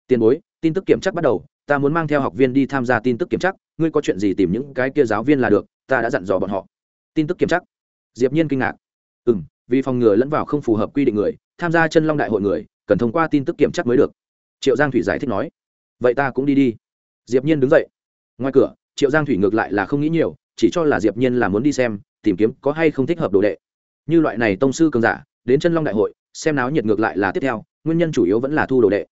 Tiền bối, tin tức kiểm tra bắt đầu, ta muốn mang theo học viên đi tham gia tin tức kiểm tra, ngươi có chuyện gì tìm những cái kia giáo viên là được, ta đã dặn dò bọn họ. Tin tức kiểm tra? Diệp nhiên kinh ngạc. Ừ m vì phòng ngừa lẫn vào không phù hợp quy định người, tham gia chân long đại hội người, cần thông qua tin tức kiểm tra mới được. Triệu giang thủy giải thích nói. Vậy ta cũng đi đi. Diệp nhiên đứng dậy. Ngoài cửa, triệu giang thủy ngược lại là không nghĩ nhiều, chỉ cho là diệp nhiên là muốn đi xem, tìm kiếm có hay không thích hợp đồ đệ. Như loại này tông sư cường giả, đến chân long đại hội, xem náo nhiệt ngược lại là tiếp theo nguyên nhân chủ yếu vẫn là thu đồ đệ.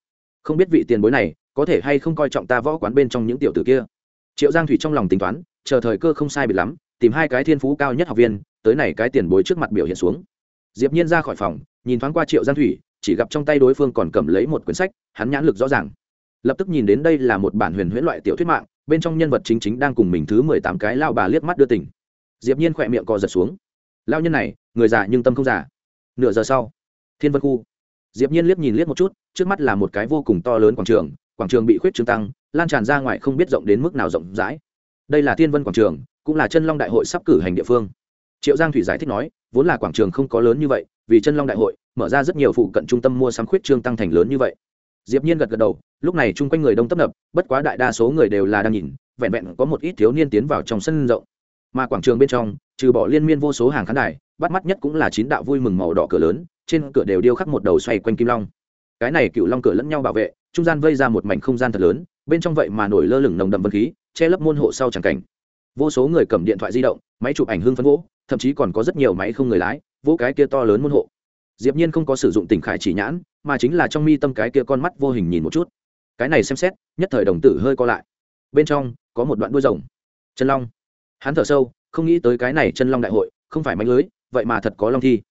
Không biết vị tiền bối này có thể hay không coi trọng ta võ quán bên trong những tiểu tử kia. Triệu giang thủy trong lòng tính toán, chờ thời cơ không sai biệt lắm, tìm hai cái thiên phú cao nhất học viên, tới này cái tiền bối trước mặt biểu hiện xuống. Diệp nhiên ra khỏi phòng, nhìn thoáng qua triệu giang thủy, chỉ gặp trong tay đối phương còn cầm lấy một quyển sách, hắn nhãn lực rõ ràng. Lập tức nhìn đến đây là một bản huyền huyễn loại tiểu thuyết mạng, bên trong nhân vật chính chính đang cùng mình thứ mười tám cái lao bà liếc mắt đưa tình. diệp nhiên khỏe miệng co giật xuống. Lao nhân này, người già nhưng tâm không già. Nửa giờ sau, thiên vân khu diệp nhiên liếc nhìn liếc một chút, trước mắt là một cái vô cùng to lớn quảng trường quảng trường bị khuyết trương tăng, lan tràn ra ngoài không biết rộng đến mức nào rộng rãi. Đây là thiên vân quảng trường, cũng là chân long đại hội sắp cử hành địa phương. Triệu giang thủy giải thích nói, vốn là quảng trường không có lớn như vậy, vì chân long đại hội, mở ra rất nhiều phụ cận trung tâm mua sắm khuyết trương tăng thành lớn như vậy. Diệp nhiên gật gật đầu, lúc này chung quanh người đông tấp nập, bất quá đại đa số người đều là đang nhìn, vẹn vẹn có một ít thiếu niên tiến vào trong sân rộng. Mà quảng trường bên trong, trừ bỏ liên miên vô số hàng khán đài, bắt mắt nhất cũng là chín đạo vui mừng màu đỏ cửa lớn trên cửa đều điêu khắc một đầu xoay quanh kim long. Cái này cựu long cửa lẫn nhau bảo vệ, trung gian vây ra một mảnh không gian thật lớn, bên trong vậy mà nổi lơ lửng nồng đậm vân khí, che lấp môn hộ sau chẳng cảnh. Vô số người cầm điện thoại di động, máy chụp ảnh hương phấn gỗ thậm chí còn có rất nhiều máy không người lái, vỗ cái kia to lớn môn hộ. Diệp nhiên không có sử dụng tình khải chỉ nhãn, mà chính là trong mi tâm cái kia con mắt vô hình nhìn một chút. Cái này xem xét, nhất thời đồng tử hơi co lại. Bên trong, có một đoạn đuôi rồng. Chân long. Hắn thở sâu, không nghĩ tới cái này chân long đại hội, không phải mánh lưới, vậy mà thật có long thi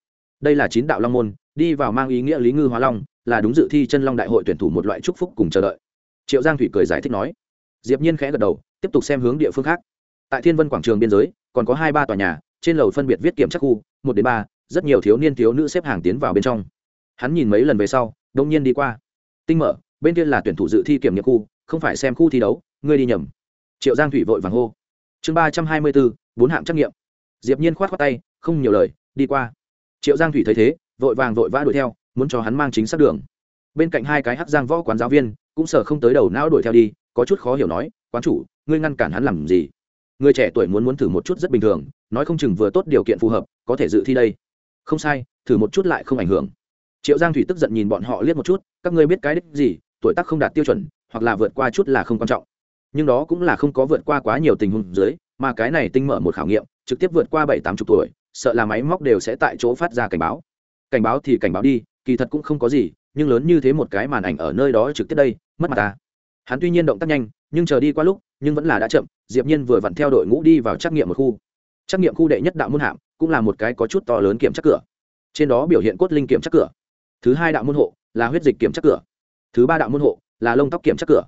đây là chín đạo long môn, đi vào mang ý nghĩa lý ngư hóa long, là đúng dự thi chân long đại hội tuyển thủ một loại chúc phúc cùng chờ đợi. Triệu giang thủy cười giải thích nói. Diệp nhiên khẽ gật đầu, tiếp tục xem hướng địa phương khác. Tại thiên vân quảng trường biên giới, còn có hai ba tòa nhà, trên lầu phân biệt viết kiểm tra khu, một đến ba, rất nhiều thiếu niên, thiếu nữ xếp hàng tiến vào bên trong. Hắn nhìn mấy lần về sau đông nhiên đi qua. Tinh mở, bên kia là tuyển thủ dự thi kiểm nghiệm khu, không phải xem khu thi đấu, ngươi đi nhầm. Triệu giang thủy vội vàng hô. Chương ba trăm hai mươi bốn bốn hạng trắc nghiệm. Diệp nhiên khoát khoát tay, không nhiều lời, đi qua triệu giang thủy thấy thế, vội vàng vội vã đuổi theo, muốn cho hắn mang chính xác đường. Bên cạnh hai cái hắc giang võ quán giáo viên, cũng sợ không tới đầu não đuổi theo đi, có chút khó hiểu nói, quán chủ, ngươi ngăn cản hắn làm gì? Người trẻ tuổi muốn muốn thử một chút rất bình thường, nói không chừng vừa tốt điều kiện phù hợp, có thể dự thi đây. Không sai, thử một chút lại không ảnh hưởng. Triệu giang thủy tức giận nhìn bọn họ liếc một chút, các ngươi biết cái đích gì, tuổi tác không đạt tiêu chuẩn, hoặc là vượt qua chút là không quan trọng. Nhưng đó cũng là không có vượt qua quá nhiều tình huống dưới, mà cái này tinh mở một khảo nghiệm, trực tiếp vượt qua bảy tám chục tuổi sợ là máy móc đều sẽ tại chỗ phát ra cảnh báo. Cảnh báo thì cảnh báo đi, kỳ thật cũng không có gì, nhưng lớn như thế một cái màn ảnh ở nơi đó trực tiếp đây, mất mặt ta. Hắn tuy nhiên động tác nhanh, nhưng chờ đi qua lúc, nhưng vẫn là đã chậm, diệp nhiên vừa vặn theo đội ngũ đi vào trắc nghiệm một khu. Trắc nghiệm khu đệ nhất đạo môn hạm, cũng là một cái có chút to lớn kiểm tra cửa. Trên đó biểu hiện cốt linh kiểm tra cửa. Thứ hai đạo môn hộ, là huyết dịch kiểm tra cửa. Thứ ba đạo môn hộ, là lông tóc kiểm tra cửa.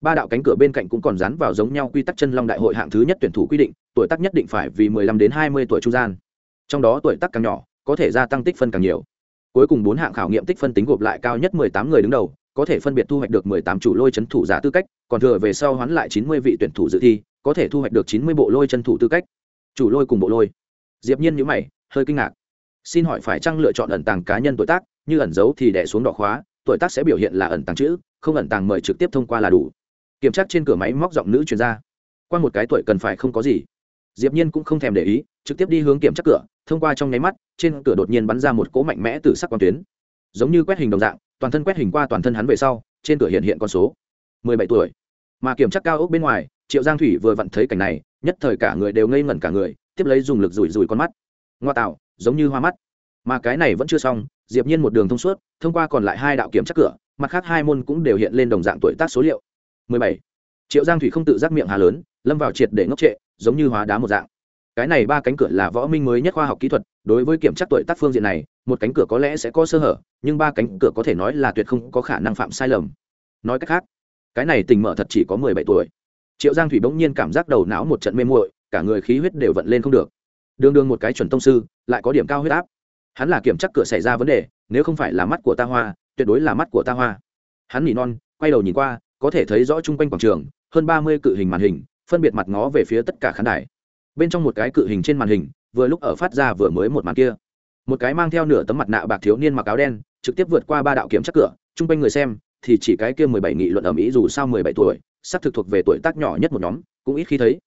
Ba đạo cánh cửa bên cạnh cũng còn dán vào giống nhau quy tắc chân long đại hội hạng thứ nhất tuyển thủ quy định, tuổi tác nhất định phải vì 15 đến 20 tuổi trung gian trong đó tuổi tác càng nhỏ, có thể gia tăng tích phân càng nhiều. Cuối cùng bốn hạng khảo nghiệm tích phân tính gộp lại cao nhất 18 người đứng đầu, có thể phân biệt thu hoạch được 18 chủ lôi chấn thủ giả tư cách, còn thừa về sau hoán lại 90 vị tuyển thủ dự thi, có thể thu hoạch được 90 bộ lôi chân thủ tư cách. Chủ lôi cùng bộ lôi. Diệp nhiên nhíu mày, hơi kinh ngạc. Xin hỏi phải chăng lựa chọn ẩn tàng cá nhân tuổi tác, như ẩn giấu thì đè xuống đỏ khóa, tuổi tác sẽ biểu hiện là ẩn tàng chữ, không ẩn tàng mời trực tiếp thông qua là đủ. Kiểm tra trên cửa máy móc giọng nữ chuyên gia. Qua một cái tuổi cần phải không có gì. Diệp nhiên cũng không thèm để ý trực tiếp đi hướng kiểm tra cửa, thông qua trong nháy mắt, trên cửa đột nhiên bắn ra một cỗ mạnh mẽ từ sắc quang tuyến. Giống như quét hình đồng dạng, toàn thân quét hình qua toàn thân hắn về sau, trên cửa hiện hiện con số 17 tuổi. Mà kiểm tra cao ốc bên ngoài, triệu giang thủy vừa vặn thấy cảnh này, nhất thời cả người đều ngây ngẩn cả người, tiếp lấy dùng lực rủi rủi con mắt. Ngoa tạo, giống như hoa mắt. Mà cái này vẫn chưa xong, diệp nhiên một đường thông suốt, thông qua còn lại hai đạo kiểm tra cửa, mặt khác hai môn cũng đều hiện lên đồng dạng tuổi tác số liệu. 17. triệu giang thủy không tự giác miệng hà lớn, lâm vào triệt để ngốc trệ, giống như hóa đá một dạng cái này ba cánh cửa là võ minh mới nhất khoa học kỹ thuật, đối với kiểm tra tuổi tác phương diện này, một cánh cửa có lẽ sẽ có sơ hở, nhưng ba cánh cửa có thể nói là tuyệt không có khả năng phạm sai lầm. Nói cách khác, cái này tình mở thật chỉ có 17 tuổi. Triệu giang thủy bỗng nhiên cảm giác đầu não một trận mê muội, cả người khí huyết đều vận lên không được. Đương đương một cái chuẩn tông sư, lại có điểm cao huyết áp. Hắn là kiểm chắc cửa xảy ra vấn đề, nếu không phải là mắt của ta hoa, tuyệt đối là mắt của ta hoa. Hắn nỉ non, quay đầu nhìn qua, có thể thấy rõ chung quanh quảng trường, hơn ba mươi cự hình màn hình, phân biệt mặt ngó về phía tất cả khán đài bên trong một cái cự hình trên màn hình, vừa lúc ở phát ra vừa mới một màn kia. Một cái mang theo nửa tấm mặt nạ bạc thiếu niên mặc áo đen, trực tiếp vượt qua ba đạo kiểm chắc cửa, chung quanh người xem, thì chỉ cái kia mười bảy nghị luận ở mỹ dù sao mười bảy tuổi sắp thực thuộc về tuổi tác nhỏ nhất một nhóm, cũng ít khi thấy.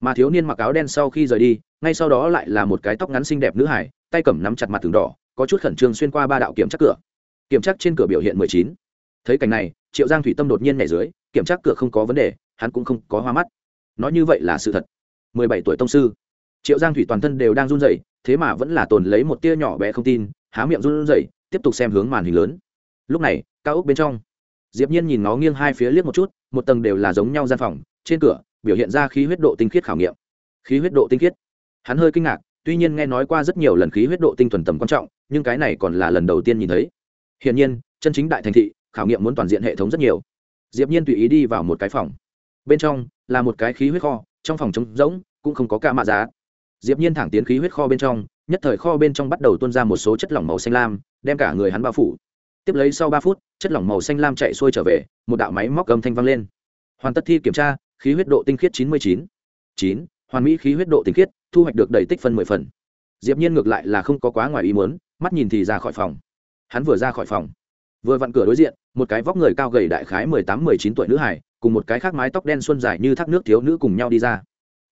Mà thiếu niên mặc áo đen sau khi rời đi, ngay sau đó lại là một cái tóc ngắn xinh đẹp nữ hải, tay cầm nắm chặt mặt tường đỏ, có chút khẩn trương xuyên qua ba đạo kiểm tra cửa. Kiểm tra trên cửa biểu hiện mười chín. Thấy cảnh này, triệu giang thủy tâm đột nhiên nhảy dưới, kiểm tra cửa không có vấn đề, hắn cũng không có hoa mắt. Nói như vậy là sự thật mười bảy tuổi tông sư. Triệu giang thủy toàn thân đều đang run rẩy, thế mà vẫn là tồn lấy một tia nhỏ bé không tin, há miệng run rẩy, tiếp tục xem hướng màn hình lớn. Lúc này, cao ốc bên trong, diệp nhiên nhìn nó nghiêng hai phía liếc một chút, một tầng đều là giống nhau gian phòng, trên cửa, biểu hiện ra khí huyết độ tinh khiết khảo nghiệm. Khí huyết độ tinh khiết. Hắn hơi kinh ngạc, tuy nhiên nghe nói qua rất nhiều lần khí huyết độ tinh thuần tầm quan trọng, nhưng cái này còn là lần đầu tiên nhìn thấy. Hiển nhiên, chân chính đại thành thị, khảo nghiệm muốn toàn diện hệ thống rất nhiều. Diệp nhiên tùy ý đi vào một cái phòng. Bên trong là một cái khí huyết kho, trong phòng trống rỗng cũng không có ca mạ giá. Diệp nhiên thẳng tiến khí huyết kho bên trong, nhất thời kho bên trong bắt đầu tuôn ra một số chất lỏng màu xanh lam, đem cả người hắn bao phủ. Tiếp lấy sau ba phút, chất lỏng màu xanh lam chạy xuôi trở về, một đạo máy móc âm thanh vang lên. Hoàn tất thi kiểm tra, khí huyết độ tinh khiết chín mươi chín. chín, hoàn mỹ khí huyết độ tinh khiết, thu hoạch được đầy tích phân mười phần. Diệp nhiên ngược lại là không có quá ngoài ý muốn, mắt nhìn thì ra khỏi phòng. Hắn vừa ra khỏi phòng, vừa vặn cửa đối diện, một cái vóc người cao gầy đại khái mười tám, mười chín tuổi nữ hải cùng một cái khác mái tóc đen xuân dài như thác nước thiếu nữ cùng nhau đi ra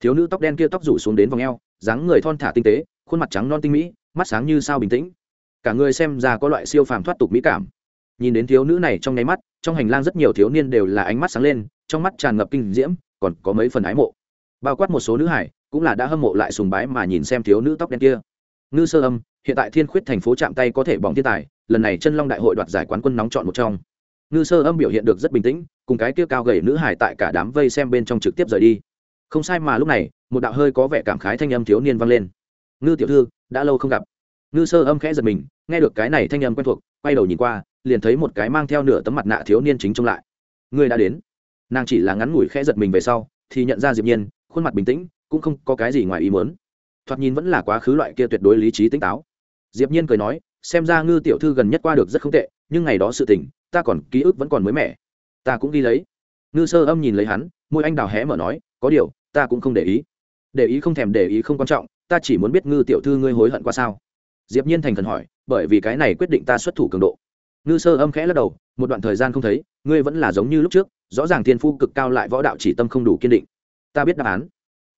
thiếu nữ tóc đen kia tóc rủ xuống đến vòng eo, dáng người thon thả tinh tế, khuôn mặt trắng non tinh mỹ, mắt sáng như sao bình tĩnh. Cả người xem ra có loại siêu phàm thoát tục mỹ cảm. Nhìn đến thiếu nữ này trong nháy mắt, trong hành lang rất nhiều thiếu niên đều là ánh mắt sáng lên, trong mắt tràn ngập kinh diễm, còn có mấy phần ái mộ. Bao quát một số nữ hải, cũng là đã hâm mộ lại sùng bái mà nhìn xem thiếu nữ tóc đen kia. Ngư sơ âm, hiện tại thiên khuyết thành phố chạm tay có thể bỏng thiên tài, lần này chân long đại hội đoạt giải quán quân nóng chọn một trong. Ngư sơ âm biểu hiện được rất bình tĩnh, cùng cái kia cao gầy nữ hải tại cả đám vây xem bên trong trực tiếp rời đi không sai mà lúc này, một đạo hơi có vẻ cảm khái thanh âm thiếu niên vang lên. Ngư tiểu thư, đã lâu không gặp. Ngư sơ âm khẽ giật mình, nghe được cái này thanh âm quen thuộc, quay đầu nhìn qua, liền thấy một cái mang theo nửa tấm mặt nạ thiếu niên chính trông lại. Ngươi đã đến. Nàng chỉ là ngắn ngủi khẽ giật mình về sau, thì nhận ra diệp nhiên, khuôn mặt bình tĩnh, cũng không có cái gì ngoài ý muốn. Thoạt nhìn vẫn là quá khứ loại kia tuyệt đối lý trí tỉnh táo. Diệp nhiên cười nói, xem ra ngư tiểu thư gần nhất qua được rất không tệ, nhưng ngày đó sự tình, ta còn ký ức vẫn còn mới mẻ. Ta cũng ghi lấy. Ngư sơ âm nhìn lấy hắn, môi anh đào hé mở nói có điều, ta cũng không để ý. Để ý không thèm để ý không quan trọng, ta chỉ muốn biết ngư tiểu thư ngươi hối hận qua sao? Diệp nhiên thành thần hỏi, bởi vì cái này quyết định ta xuất thủ cường độ. Ngư sơ âm khẽ lắc đầu, một đoạn thời gian không thấy, ngươi vẫn là giống như lúc trước, rõ ràng thiên phu cực cao lại võ đạo chỉ tâm không đủ kiên định. Ta biết đáp án.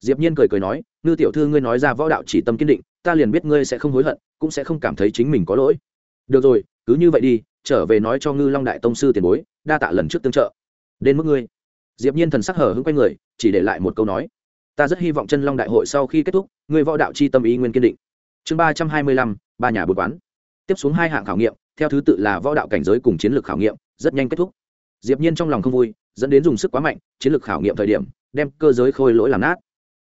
Diệp nhiên cười cười nói, ngư tiểu thư ngươi nói ra võ đạo chỉ tâm kiên định, ta liền biết ngươi sẽ không hối hận, cũng sẽ không cảm thấy chính mình có lỗi. Được rồi, cứ như vậy đi, trở về nói cho ngư long đại tông sư tiền bối, đa tạ lần trước tương trợ. Đến mức ngươi diệp nhiên thần sắc hở hững quay người, chỉ để lại một câu nói. Ta rất hy vọng chân long đại hội sau khi kết thúc người võ đạo chi tâm ý nguyên kiên định. Chương ba trăm hai mươi lăm, ba nhà bột quán. Tiếp xuống hai hạng khảo nghiệm, theo thứ tự là võ đạo cảnh giới cùng chiến lược khảo nghiệm, rất nhanh kết thúc. Diệp nhiên trong lòng không vui, dẫn đến dùng sức quá mạnh, chiến lược khảo nghiệm thời điểm, đem cơ giới khôi lỗi làm nát.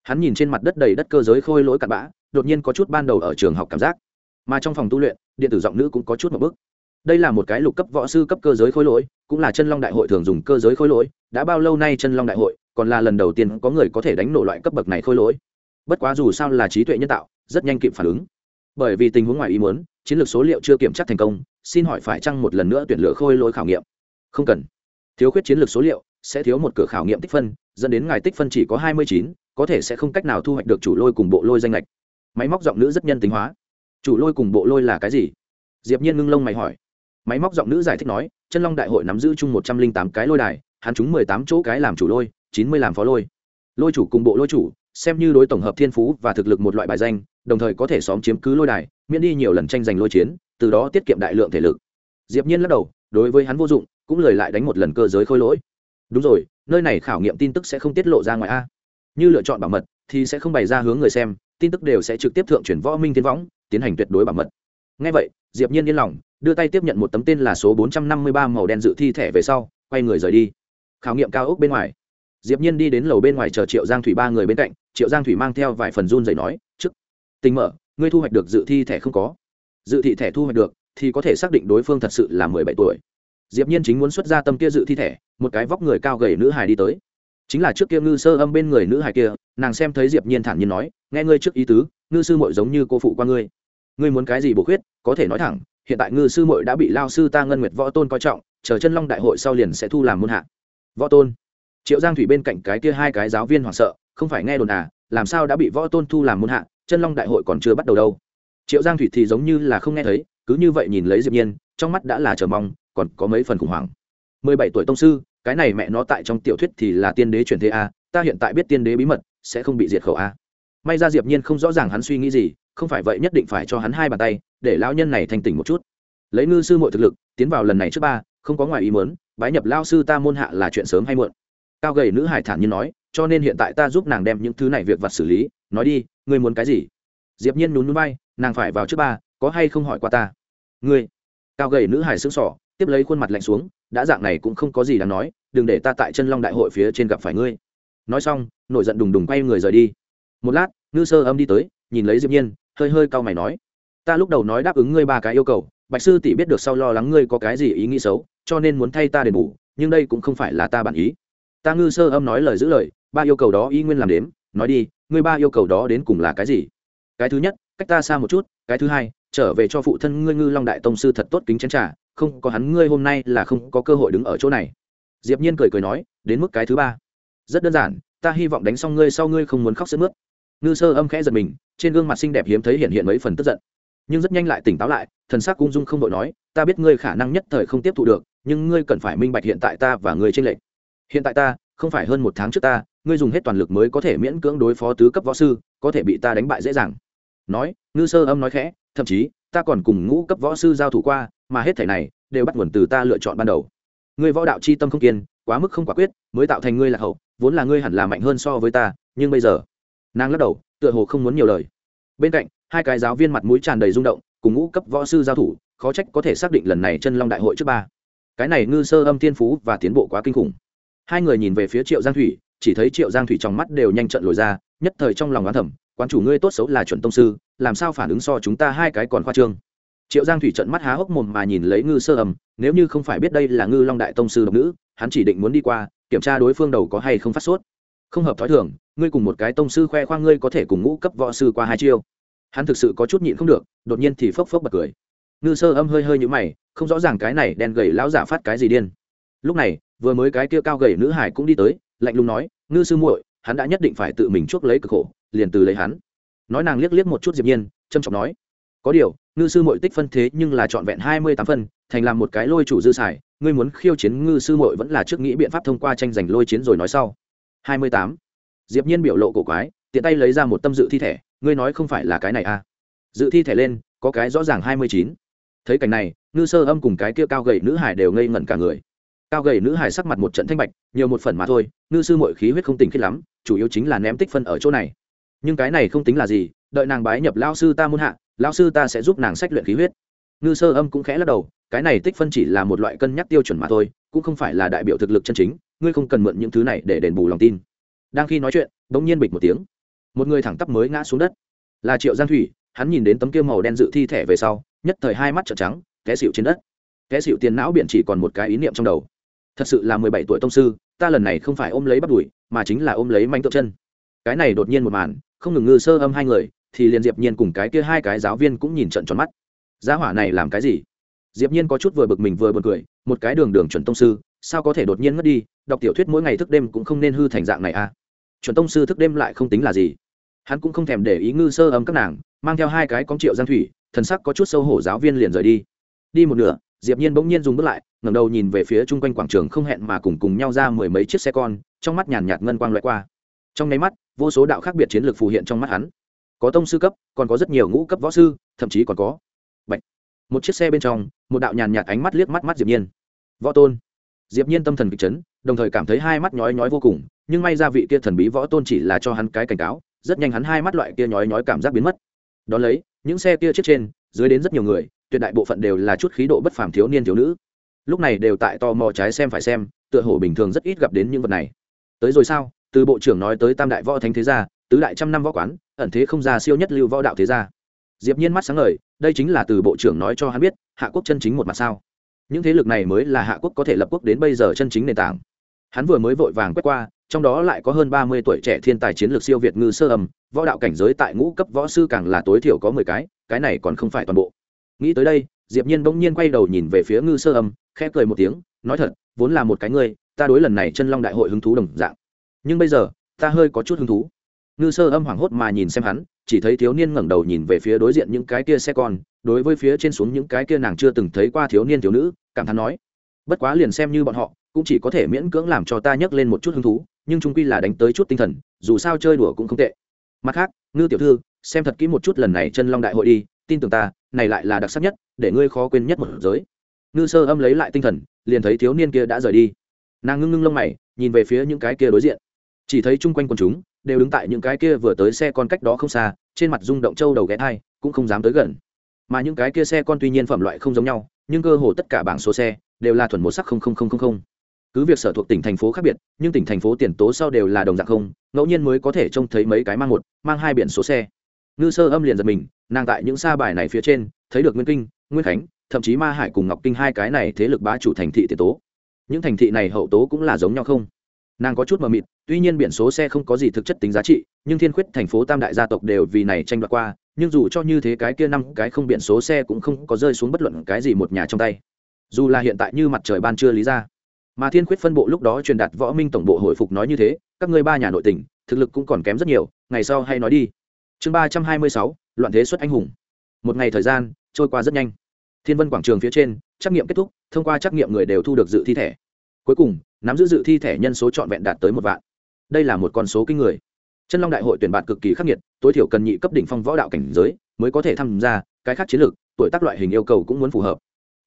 Hắn nhìn trên mặt đất đầy đất cơ giới khôi lỗi cặn bã, đột nhiên có chút ban đầu ở trường học cảm giác. Mà trong phòng tu luyện, điện tử giọng nữ cũng có chút một bước đây là một cái lục cấp võ sư cấp cơ giới khối lỗi, cũng là chân long đại hội thường dùng cơ giới khối lỗi, đã bao lâu nay chân long đại hội, còn là lần đầu tiên có người có thể đánh nổ loại cấp bậc này khối lỗi. Bất quá dù sao là trí tuệ nhân tạo, rất nhanh kịp phản ứng. Bởi vì tình huống ngoài ý muốn, chiến lược số liệu chưa kiểm tra thành công, xin hỏi phải chăng một lần nữa tuyển lựa khôi lỗi khảo nghiệm? Không cần. Thiếu khuyết chiến lược số liệu sẽ thiếu một cửa khảo nghiệm tích phân, dẫn đến ngài tích phân chỉ có hai mươi chín, có thể sẽ không cách nào thu hoạch được chủ lôi cùng bộ lôi danh lệch. Máy móc giọng nữ rất nhân tính hóa. Chủ lôi cùng bộ lôi là cái gì? Diệp nhiên ngưng lông mày hỏi máy móc giọng nữ giải thích nói, chân long đại hội nắm giữ chung một trăm linh tám cái lôi đài, hắn chúng mười tám chỗ cái làm chủ lôi, chín mươi làm phó lôi. Lôi chủ cùng bộ lôi chủ, xem như đối tổng hợp thiên phú và thực lực một loại bài danh, đồng thời có thể xóm chiếm cứ lôi đài, miễn đi nhiều lần tranh giành lôi chiến, từ đó tiết kiệm đại lượng thể lực. Diệp nhiên lắc đầu, đối với hắn vô dụng, cũng lời lại đánh một lần cơ giới khôi lỗi. Đúng rồi, nơi này khảo nghiệm tin tức sẽ không tiết lộ ra ngoài a. Như lựa chọn bảo mật thì sẽ không bày ra hướng người xem, tin tức đều sẽ trực tiếp thượng chuyển võ minh tiến võng, tiến hành tuyệt đối bảo mật. Ngay vậy, diệp nhiên yên lòng đưa tay tiếp nhận một tấm tên là số 453 màu đen dự thi thẻ về sau, quay người rời đi. Khảo nghiệm cao ốc bên ngoài. Diệp nhiên đi đến lầu bên ngoài chờ triệu giang thủy ba người bên cạnh, triệu giang thủy mang theo vài phần run rẩy nói trước tình mở, ngươi thu hoạch được dự thi thẻ không có? Dự thị thẻ thu hoạch được, thì có thể xác định đối phương thật sự là mười bảy tuổi. Diệp nhiên chính muốn xuất ra tâm kia dự thi thẻ, một cái vóc người cao gầy nữ hài đi tới. Chính là trước kia ngư sơ âm bên người nữ hài kia, nàng xem thấy diệp nhiên thản nhiên nói, nghe ngươi trước ý tứ, ngư sư muội giống như cô phụ qua ngươi. Ngươi muốn cái gì bổ khuyết, có thể nói thẳng hiện tại ngư sư muội đã bị lao sư ta ngân nguyệt võ tôn coi trọng, chờ chân long đại hội sau liền sẽ thu làm môn hạ. Võ tôn. Triệu giang thủy bên cạnh cái kia hai cái giáo viên hoảng sợ, không phải nghe đồn à làm sao đã bị võ tôn thu làm môn hạ, chân long đại hội còn chưa bắt đầu đâu. Triệu giang thủy thì giống như là không nghe thấy, cứ như vậy nhìn lấy diệp nhiên, trong mắt đã là chờ mong, còn có mấy phần khủng hoảng. Mười bảy tuổi tông sư, cái này mẹ nó tại trong tiểu thuyết thì là tiên đế chuyển thế a ta hiện tại biết tiên đế bí mật, sẽ không bị diệt khẩu a may ra diệp nhiên không rõ ràng hắn suy nghĩ gì không phải vậy nhất định phải cho hắn hai bàn tay để lão nhân này thành tỉnh một chút. Lấy ngư sư muội thực lực tiến vào lần này trước ba không có ngoài ý muốn bái nhập lao sư ta môn hạ là chuyện sớm hay muộn. Cao gầy nữ hải thản nhiên nói cho nên hiện tại ta giúp nàng đem những thứ này việc vặt xử lý nói đi ngươi muốn cái gì? Diệp nhiên nhún nhún bay, nàng phải vào trước ba có hay không hỏi qua ta? Ngươi. Cao gầy nữ hải sững sỏ tiếp lấy khuôn mặt lạnh xuống đã dạng này cũng không có gì đáng nói đừng để ta tại chân long đại hội phía trên gặp phải ngươi. Nói xong nổi giận đùng đùng quay người rời đi. Một lát ngư sơ âm đi tới nhìn lấy diệp nhiên hơi hơi cau mày nói, ta lúc đầu nói đáp ứng ngươi ba cái yêu cầu, bạch sư tỷ biết được sau lo lắng ngươi có cái gì ý nghĩ xấu, cho nên muốn thay ta đền bù, nhưng đây cũng không phải là ta bản ý. Ta ngư sơ âm nói lời giữ lời, ba yêu cầu đó y nguyên làm đếm, nói đi, ngươi ba yêu cầu đó đến cùng là cái gì? Cái thứ nhất, cách ta xa một chút, cái thứ hai, trở về cho phụ thân ngươi ngư long đại tông sư thật tốt kính chén trả không có hắn ngươi hôm nay là không có cơ hội đứng ở chỗ này. Diệp nhiên cười cười nói, đến mức cái thứ ba. Rất đơn giản, ta hy vọng đánh xong ngươi sau ngươi không muốn khóc sướt mướt ngư sơ âm khẽ giật mình, trên gương mặt xinh đẹp hiếm thấy hiện hiện mấy phần tức giận. Nhưng rất nhanh lại tỉnh táo lại, thần sắc ung dung không đội nói, ta biết ngươi khả năng nhất thời không tiếp thu được, nhưng ngươi cần phải minh bạch hiện tại ta và ngươi trên lệnh hiện tại ta, không phải hơn một tháng trước ta, ngươi dùng hết toàn lực mới có thể miễn cưỡng đối phó tứ cấp võ sư, có thể bị ta đánh bại dễ dàng. Nói, ngư sơ âm nói khẽ, thậm chí, ta còn cùng ngũ cấp võ sư giao thủ qua, mà hết thể này đều bắt nguồn từ ta lựa chọn ban đầu. Ngươi võ đạo c h i tâm không kiên, quá mức không quả quyết, mới tạo thành ngươi lạc hậu, vốn là ngươi hẳn là mạnh hơn so với ta, nhưng bây giờ nàng lắc đầu, tựa hồ không muốn nhiều lời. Bên cạnh, hai cái giáo viên mặt mũi tràn đầy rung động, cùng ngũ cấp võ sư giao thủ, khó trách có thể xác định lần này chân long đại hội trước ba. Cái này ngư sơ âm thiên phú và tiến bộ quá kinh khủng. Hai người nhìn về phía triệu giang thủy, chỉ thấy triệu giang thủy trong mắt đều nhanh trận lồi ra, nhất thời trong lòng oán thẩm quan chủ ngươi tốt xấu là chuẩn tông sư, làm sao phản ứng so chúng ta hai cái còn khoa trương? Triệu giang thủy trận mắt há hốc mồm mà nhìn lấy ngư sơ âm, nếu như không phải biết đây là ngư long đại tông sư độc nữ, hắn chỉ định muốn đi qua, kiểm tra đối phương đầu có hay không phát sốt. Không hợp thói thường ngươi cùng một cái tông sư khoe khoang ngươi có thể cùng ngũ cấp võ sư qua hai chiêu. Hắn thực sự có chút nhịn không được, đột nhiên thì phốc phốc bật cười. Ngư sơ âm hơi hơi nhũ mày, không rõ ràng cái này đen gầy lão giả phát cái gì điên. Lúc này, vừa mới cái kia cao gầy nữ hải cũng đi tới, lạnh lùng nói, ngư sư muội, hắn đã nhất định phải tự mình chuốc lấy cực khổ, liền từ lấy hắn. Nói nàng liếc liếc một chút diệp nhiên trâm trọng nói, có điều, ngư sư muội tích phân thế nhưng là trọn vẹn hai mươi tám phân, thành làm một cái lôi chủ dư xài, ngươi muốn khiêu chiến ngư sư muội vẫn là trước nghĩ biện pháp thông qua tranh giành lôi chiến rồi nói sau. Hai mươi tám diệp nhiên biểu lộ cổ quái, tiện tay lấy ra một tâm dự thi thể, ngươi nói không phải là cái này à? Dự thi thể lên, có cái rõ ràng hai mươi chín. Thấy cảnh này, ngư sơ âm cùng cái kia cao gầy nữ hải đều ngây ngẩn cả người. Cao gầy nữ hải sắc mặt một trận thanh bạch, nhiều một phần mà thôi, ngư sư mọi khí huyết không tình khiết lắm, chủ yếu chính là ném tích phân ở chỗ này. Nhưng cái này không tính là gì, đợi nàng bái nhập lao sư ta muôn hạ lao sư ta sẽ giúp nàng sách luyện khí huyết. Ngư sơ âm cũng khẽ lắc đầu, cái này tích phân chỉ là một loại cân nhắc tiêu chuẩn mà thôi, cũng không phải là đại biểu thực lực chân chính, ngươi không cần mượn những thứ này để đền bù lòng tin đang khi nói chuyện, đ ỗ n g nhiên bịch một tiếng. Một người thẳng tắp mới ngã xuống đất. Là triệu giang thủy, hắn nhìn đến tấm kia màu đen dự thi thể về sau, nhất thời hai mắt trợn trắng, té xịu trên đất. Té xịu tiền não biện chỉ còn một cái ý niệm trong đầu. Thật sự là mười bảy tuổi tông sư, ta lần này không phải ôm lấy bắt đùi, mà chính là ôm lấy manh tượng chân. Cái này đột nhiên một màn, không ngừng ngư sơ âm hai người, thì liền diệp nhiên cùng cái kia hai cái giáo viên cũng nhìn trận tròn mắt. Giá hỏa này làm cái gì? Diệp nhiên có chút vừa bực mình vừa buồn cười, một cái đường đường chuẩn tông sư, sao có thể đột nhiên mất đi, đọc tiểu thuyết mỗi ngày thức đêm cũng không nên hư thành dạng này à? Chuẩn tông sư thức đêm lại không tính là gì. Hắn cũng không thèm để ý ngư sơ ấm các nàng, mang theo hai cái con triệu giang thủy, thần sắc có chút sâu hổ giáo viên liền rời đi. Đi một nửa, diệp nhiên bỗng nhiên dùng bước lại, ngẩng đầu nhìn về phía chung quanh quảng trường không hẹn mà cùng cùng nhau ra mười mấy chiếc xe con, trong mắt nhàn nhạt ngân quang loại qua. Trong nháy mắt, vô số đạo khác biệt chiến lược phù hiện trong mắt hắn. Có tông sư cấp, còn có rất nhiều ngũ cấp võ sư, thậm chí còn có Bạch. một chiếc xe bên trong, một đạo nhàn nhạt ánh mắt liếc mắt mắt diệp nhiên. Võ tôn. Diệp nhiên tâm thần kịch chấn, đồng thời cảm thấy hai mắt nhói nhói vô cùng nhưng may ra vị kia thần bí võ tôn chỉ là cho hắn cái cảnh cáo, rất nhanh hắn hai mắt loại kia nhói nhói cảm giác biến mất. Đón lấy, những xe kia chết trên, dưới đến rất nhiều người, tuyệt đại bộ phận đều là chút khí độ bất phàm thiếu niên thiếu nữ. Lúc này đều tại to mò trái xem phải xem, tựa hồ bình thường rất ít gặp đến những vật này. Tới rồi sao? Từ bộ trưởng nói tới tam đại võ thánh thế gia, tứ đại trăm năm võ quán, ẩn thế không ra siêu nhất lưu võ đạo thế gia. Diệp nhiên mắt sáng ngời, đây chính là từ bộ trưởng nói cho hắn biết, hạ quốc chân chính một mặt sao. Những thế lực này mới là hạ quốc có thể lập quốc đến bây giờ chân chính nền tảng. Hắn vừa mới vội vàng quét qua trong đó lại có hơn ba mươi tuổi trẻ thiên tài chiến lược siêu việt ngư sơ âm, võ đạo cảnh giới tại ngũ cấp võ sư càng là tối thiểu có mười cái cái này còn không phải toàn bộ. Nghĩ tới đây, diệp nhiên bỗng nhiên quay đầu nhìn về phía ngư sơ âm, khẽ cười một tiếng, nói thật, vốn là một cái ngươi, ta đối lần này chân long đại hội hứng thú đồng dạng. Nhưng bây giờ, ta hơi có chút hứng thú. Ngư sơ âm hoảng hốt mà nhìn xem hắn, chỉ thấy thiếu niên ngẩng đầu nhìn về phía đối diện những cái kia xe con, đối với phía trên xuống những cái kia nàng chưa từng thấy qua thiếu niên thiếu nữ, cảm thán nói, bất quá liền xem như bọn họ, cũng chỉ có thể miễn cưỡng làm cho ta nhấc lên một chút hứng thú nhưng trung quy là đánh tới chút tinh thần, dù sao chơi đùa cũng không tệ. Mặt khác, ngư tiểu thư, xem thật kỹ một chút lần này chân long đại hội đi, tin tưởng ta, này lại là đặc sắc nhất, để ngươi khó quên nhất một giới. Ngư sơ âm lấy lại tinh thần, liền thấy thiếu niên kia đã rời đi. Nàng ngưng ngưng lông mày, nhìn về phía những cái kia đối diện. Chỉ thấy chung quanh quần chúng, đều đứng tại những cái kia vừa tới xe con cách đó không xa, trên mặt rung động trâu đầu ghé thai, cũng không dám tới gần. Mà những cái kia xe con tuy nhiên phẩm loại không giống nhau, nhưng cơ hồ tất cả bảng số xe, đều là thuần một sắc không không không không không cứ việc sở thuộc tỉnh thành phố khác biệt, nhưng tỉnh thành phố tiền tố sau đều là đồng dạng không, ngẫu nhiên mới có thể trông thấy mấy cái mang một, mang hai biển số xe. Ngư sơ âm liền giật mình, nàng tại những xa bài này phía trên, thấy được nguyên kinh, nguyên khánh, thậm chí ma hải cùng ngọc kinh hai cái này thế lực bá chủ thành thị tiền tố. Những thành thị này hậu tố cũng là giống nhau không? Nàng có chút mờ mịt, tuy nhiên biển số xe không có gì thực chất tính giá trị, nhưng thiên khuyết thành phố tam đại gia tộc đều vì này tranh đoạt qua, nhưng dù cho như thế cái kia năm cái không biển số xe cũng không có rơi xuống bất luận cái gì một nhà trong tay. Dù là hiện tại như mặt trời ban chưa lý ra mà thiên khuyết phân bộ lúc đó truyền đạt võ minh tổng bộ hồi phục nói như thế, các ngươi ba nhà nội tỉnh thực lực cũng còn kém rất nhiều, ngày sau hay nói đi. Chương ba trăm hai mươi sáu, loạn thế xuất anh hùng. Một ngày thời gian, trôi qua rất nhanh. Thiên vân quảng trường phía trên, trắc nghiệm kết thúc, thông qua trắc nghiệm người đều thu được dự thi thẻ. Cuối cùng, nắm giữ dự thi thẻ nhân số trọn vẹn đạt tới một vạn. Đây là một con số kinh người. Chân long đại hội tuyển bạn cực kỳ khắc nghiệt, tối thiểu cần nhị cấp đỉnh phong võ đạo cảnh giới mới có thể tham gia, cái khác chiến lược, tuổi tác loại hình yêu cầu cũng muốn phù hợp.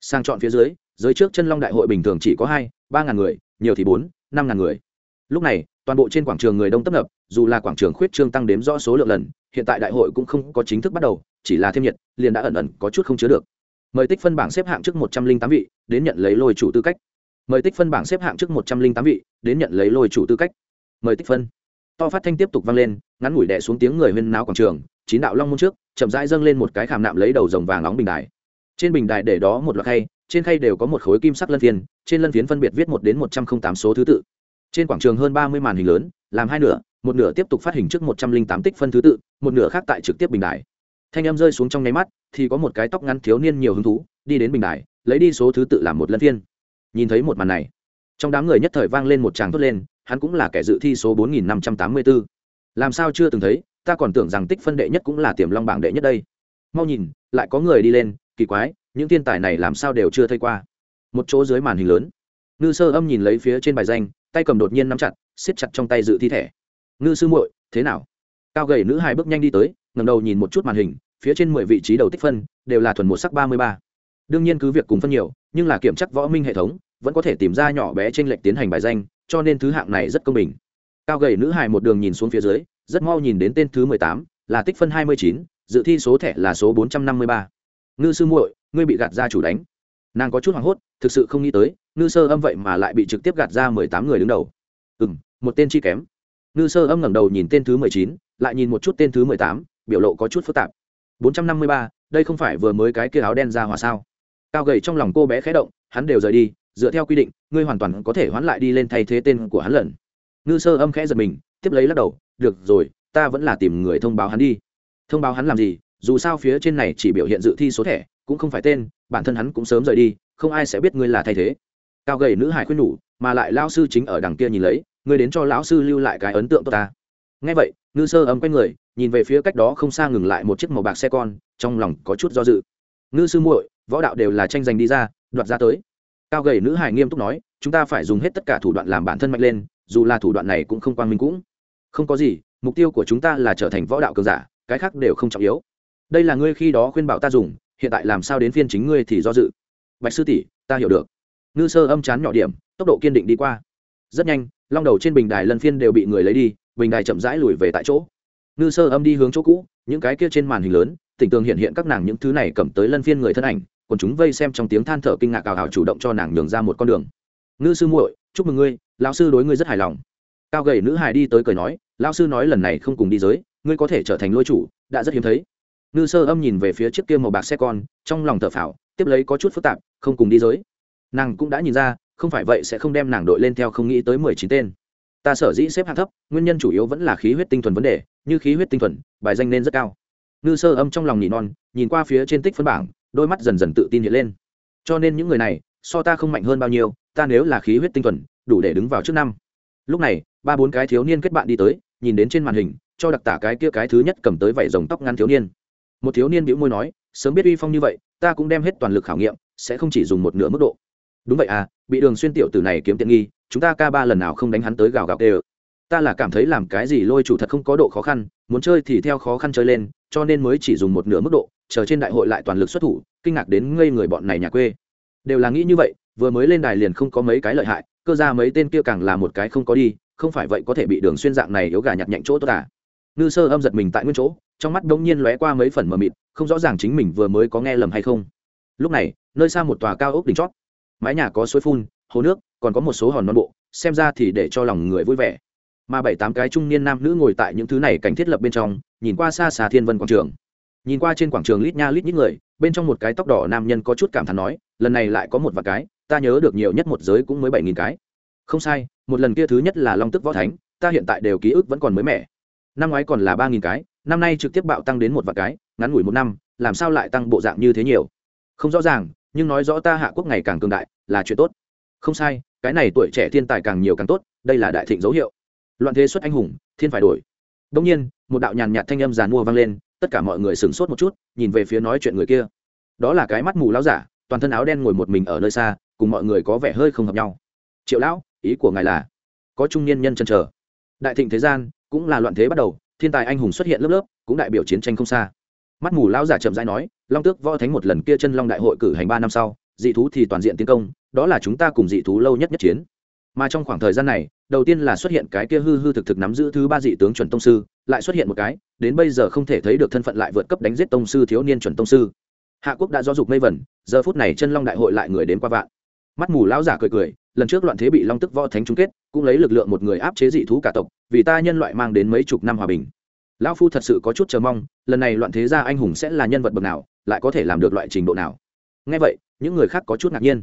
Sang chọn phía dưới giới trước chân long đại hội bình thường chỉ có hai, ba ngàn người, nhiều thì bốn, năm ngàn người. Lúc này, toàn bộ trên quảng trường người đông tấp nập, dù là quảng trường khuyết trương tăng đếm rõ số lượng lần, hiện tại đại hội cũng không có chính thức bắt đầu, chỉ là thêm nhiệt, liền đã ẩn ẩn có chút không chứa được. Mời tích phân bảng xếp hạng trước một trăm linh tám vị, đến nhận lấy lôi chủ tư cách. Mời tích phân bảng xếp hạng trước một trăm linh tám vị, đến nhận lấy lôi chủ tư cách. Mời tích phân. To phát thanh tiếp tục vang lên, ngắn ngủi đẻ xuống tiếng người huyên náo quảng trường, chín đạo long môn trước, chậm rãi dâng lên một cái khảm nạm lấy đầu rồng vàng nóng bình đài. Trên bình đài để đó một loạt hay trên khay đều có một khối kim sắc lân phiến trên lân phiến phân biệt viết một đến một trăm linh tám số thứ tự. Trên quảng trường hơn ba mươi màn hình lớn, làm hai nửa, một nửa tiếp tục phát hình trước một trăm linh tám tích phân thứ tự, một nửa khác tại trực tiếp bình đài. Thanh em rơi xuống trong nháy mắt, thì có một cái tóc ngắn thiếu niên nhiều hứng thú, đi đến bình đài, lấy đi số thứ tự làm một lân phiên. Nhìn thấy một màn này, trong đám người nhất thời vang lên một tràng thốt lên, hắn cũng là kẻ dự thi số bốn nghìn năm trăm tám mươi bốn làm sao chưa từng thấy, ta còn tưởng rằng tích phân đệ nhất cũng là tiềm long bảng đệ nhất đây. Mau nhìn, lại có người đi lên, kỳ quái những thiên tài này làm sao đều chưa thấy qua. Một chỗ dưới màn hình lớn, ngư sơ âm nhìn lấy phía trên bài danh, tay cầm đột nhiên nắm chặt, siết chặt trong tay dự thi thẻ. Ngư sư muội, thế nào? Cao gầy nữ hai bước nhanh đi tới ngầm đầu nhìn một chút màn hình, phía trên mười vị trí đầu tích phân đều là thuần một sắc ba mươi ba. Đương nhiên cứ việc cùng phân nhiều, nhưng là kiểm chắc võ minh hệ thống, vẫn có thể tìm ra nhỏ bé trên lệch tiến hành bài danh, cho nên thứ hạng này rất công bình. Cao gầy nữ hài một đường nhìn xuống phía dưới, rất mau nhìn đến tên thứ mười tám, là tích phân hai mươi chín, dự thi số thẻ là số bốn trăm năm mươi ba ngư sư muội, ngươi bị gạt ra chủ đánh. Nàng có chút hoảng hốt, thực sự không nghĩ tới, ngư sơ âm vậy mà lại bị trực tiếp gạt ra mười tám người đứng đầu. Ừ m một tên chi kém. Ngư sơ âm ngẩng đầu nhìn tên thứ mười chín, lại nhìn một chút tên thứ mười tám, biểu lộ có chút phức tạp. bốn trăm năm mươi ba, đây không phải vừa mới cái kia áo đen ra hòa sao? Cao gầy trong lòng cô bé khé động, hắn đều rời đi, dựa theo quy định, ngươi hoàn toàn có thể hoán lại đi lên thay thế tên của hắn lần. Ngư sơ âm khẽ giật mình, tiếp lấy lắc đầu, được rồi, ta vẫn là tìm người thông báo hắn đi. Thông báo hắn làm gì? Dù sao phía trên này chỉ biểu hiện dự thi số thẻ, cũng không phải tên, bản thân hắn cũng sớm rời đi, không ai sẽ biết ngươi là thay thế. Cao gầy nữ hải khuyên nhủ, mà lại lao sư chính ở đằng kia nhìn lấy, ngươi đến cho lão sư lưu lại cái ấn tượng tốt ta. Ngay vậy, ngư sơ ấm quay người, nhìn về phía cách đó không xa ngừng lại một chiếc màu bạc xe con, trong lòng có chút do dự. Ngư sư muội, võ đạo đều là tranh giành đi ra, đoạt ra tới. Cao gầy nữ hải nghiêm túc nói, chúng ta phải dùng hết tất cả thủ đoạn làm bản thân mạnh lên, dù là thủ đoạn này cũng không quang minh cũng. Không có gì, mục tiêu của chúng ta là trở thành võ đạo cường giả, cái khác đều không trọng yếu đây là ngươi khi đó khuyên bảo ta dùng, hiện tại làm sao đến phiên chính ngươi thì do dự. Bạch sư tỷ, ta hiểu được. Ngư sơ âm chán nhỏ điểm, tốc độ kiên định đi qua. Rất nhanh, long đầu trên bình đài lân phiên đều bị người lấy đi, bình đài chậm rãi lùi về tại chỗ. Ngư sơ âm đi hướng chỗ cũ, những cái kia trên màn hình lớn, tỉnh tường hiện hiện các nàng những thứ này cầm tới lân phiên người thân ảnh, còn chúng vây xem trong tiếng than thở kinh ngạc ảo ảo chủ động cho nàng nhường ra một con đường. Ngư sư muội, chúc mừng ngươi, lão sư đối ngươi rất hài lòng. Cao gầy nữ hài đi tới cười nói, lão sư nói lần này không cùng đi giới, ngươi có thể trở thành lôi chủ, đã rất hiếm thấy ngư sơ âm nhìn về phía chiếc kia màu bạc xe con, trong lòng thở phào, tiếp lấy có chút phức tạp, không cùng đi giới. Nàng cũng đã nhìn ra, không phải vậy sẽ không đem nàng đội lên theo không nghĩ tới mười chín tên. Ta sở dĩ xếp hạng thấp, nguyên nhân chủ yếu vẫn là khí huyết tinh thuần vấn đề, như khí huyết tinh thuần, bài danh nên rất cao. Ngư sơ âm trong lòng nhị non, nhìn qua phía trên tích phân bảng, đôi mắt dần dần tự tin hiện lên. Cho nên những người này, so ta không mạnh hơn bao nhiêu, ta nếu là khí huyết tinh thuần, đủ để đứng vào trước năm. Lúc này, ba bốn cái thiếu niên kết bạn đi tới, nhìn đến trên màn hình, cho đặc tả cái kia cái thứ nhất cầm tới vảy rồng tóc ngắn thiếu niên một thiếu niên bĩu môi nói, sớm biết uy phong như vậy, ta cũng đem hết toàn lực khảo nghiệm, sẽ không chỉ dùng một nửa mức độ. Đúng vậy à bị đường xuyên tiểu tử này kiếm tiện nghi, chúng ta ca ba lần nào không đánh hắn tới gào gào đều. ta là cảm thấy làm cái gì lôi chủ thật không có độ khó khăn, muốn chơi thì theo khó khăn chơi lên, cho nên mới chỉ dùng một nửa mức độ, chờ trên đại hội lại toàn lực xuất thủ, kinh ngạc đến ngây người bọn này nhà quê. Đều là nghĩ như vậy, vừa mới lên đài liền không có mấy cái lợi hại, cơ ra mấy tên kia càng là một cái không có đi, không phải vậy có thể bị đường xuyên dạng này yếu gà nhặt nhạnh chỗ tốt à ngư sơ âm giật mình tại nguyên chỗ, trong mắt đống nhiên lóe qua mấy phần mờ mịt, không rõ ràng chính mình vừa mới có nghe lầm hay không. Lúc này, nơi xa một tòa cao ốc đỉnh chót. Mái nhà có suối phun, hồ nước, còn có một số hòn non bộ, xem ra thì để cho lòng người vui vẻ. Mà bảy tám cái trung niên nam nữ ngồi tại những thứ này cảnh thiết lập bên trong, nhìn qua xa xa thiên vân quảng trường. Nhìn qua trên quảng trường lít nha lít những người, bên trong một cái tóc đỏ nam nhân có chút cảm thán nói, lần này lại có một vài cái, ta nhớ được nhiều nhất một giới cũng mới bảy nghìn cái. Không sai, một lần kia thứ nhất là long tức võ thánh, ta hiện tại đều ký ức vẫn còn mới mẻ năm ngoái còn là ba nghìn cái, năm nay trực tiếp bạo tăng đến một vạn cái, ngắn ngủi một năm, làm sao lại tăng bộ dạng như thế nhiều? Không rõ ràng, nhưng nói rõ ta hạ quốc ngày càng cường đại, là chuyện tốt. Không sai, cái này tuổi trẻ thiên tài càng nhiều càng tốt, đây là đại thịnh dấu hiệu. Loạn thế xuất anh hùng, thiên phải đổi. Đông nhiên, một đạo nhàn nhạt thanh âm giàn mua vang lên, tất cả mọi người sửng sốt một chút, nhìn về phía nói chuyện người kia. Đó là cái mắt mù lão giả, toàn thân áo đen ngồi một mình ở nơi xa, cùng mọi người có vẻ hơi không hợp nhau. Triệu lão, ý của ngài là? Có trung niên nhân chân chờ. Đại thịnh thế gian cũng là loạn thế bắt đầu, thiên tài anh hùng xuất hiện lớp lớp, cũng đại biểu chiến tranh không xa. Mắt mù lão giả chậm rãi nói, long tước võ thánh một lần kia chân long đại hội cử hành ba năm sau, dị thú thì toàn diện tiến công, đó là chúng ta cùng dị thú lâu nhất nhất chiến. Mà trong khoảng thời gian này, đầu tiên là xuất hiện cái kia hư hư thực thực nắm giữ thứ ba dị tướng chuẩn tông sư, lại xuất hiện một cái, đến bây giờ không thể thấy được thân phận lại vượt cấp đánh giết tông sư thiếu niên chuẩn tông sư. Hạ quốc đã do dục mây vẩn, giờ phút này chân long đại hội lại người đến qua vạn. Mắt mù lão giả cười cười lần trước loạn thế bị long tức võ thánh chung kết, cũng lấy lực lượng một người áp chế dị thú cả tộc, vì ta nhân loại mang đến mấy chục năm hòa bình. Lão phu thật sự có chút chờ mong, lần này loạn thế gia anh hùng sẽ là nhân vật bậc nào, lại có thể làm được loại trình độ nào? Ngay vậy, những người khác có chút ngạc nhiên.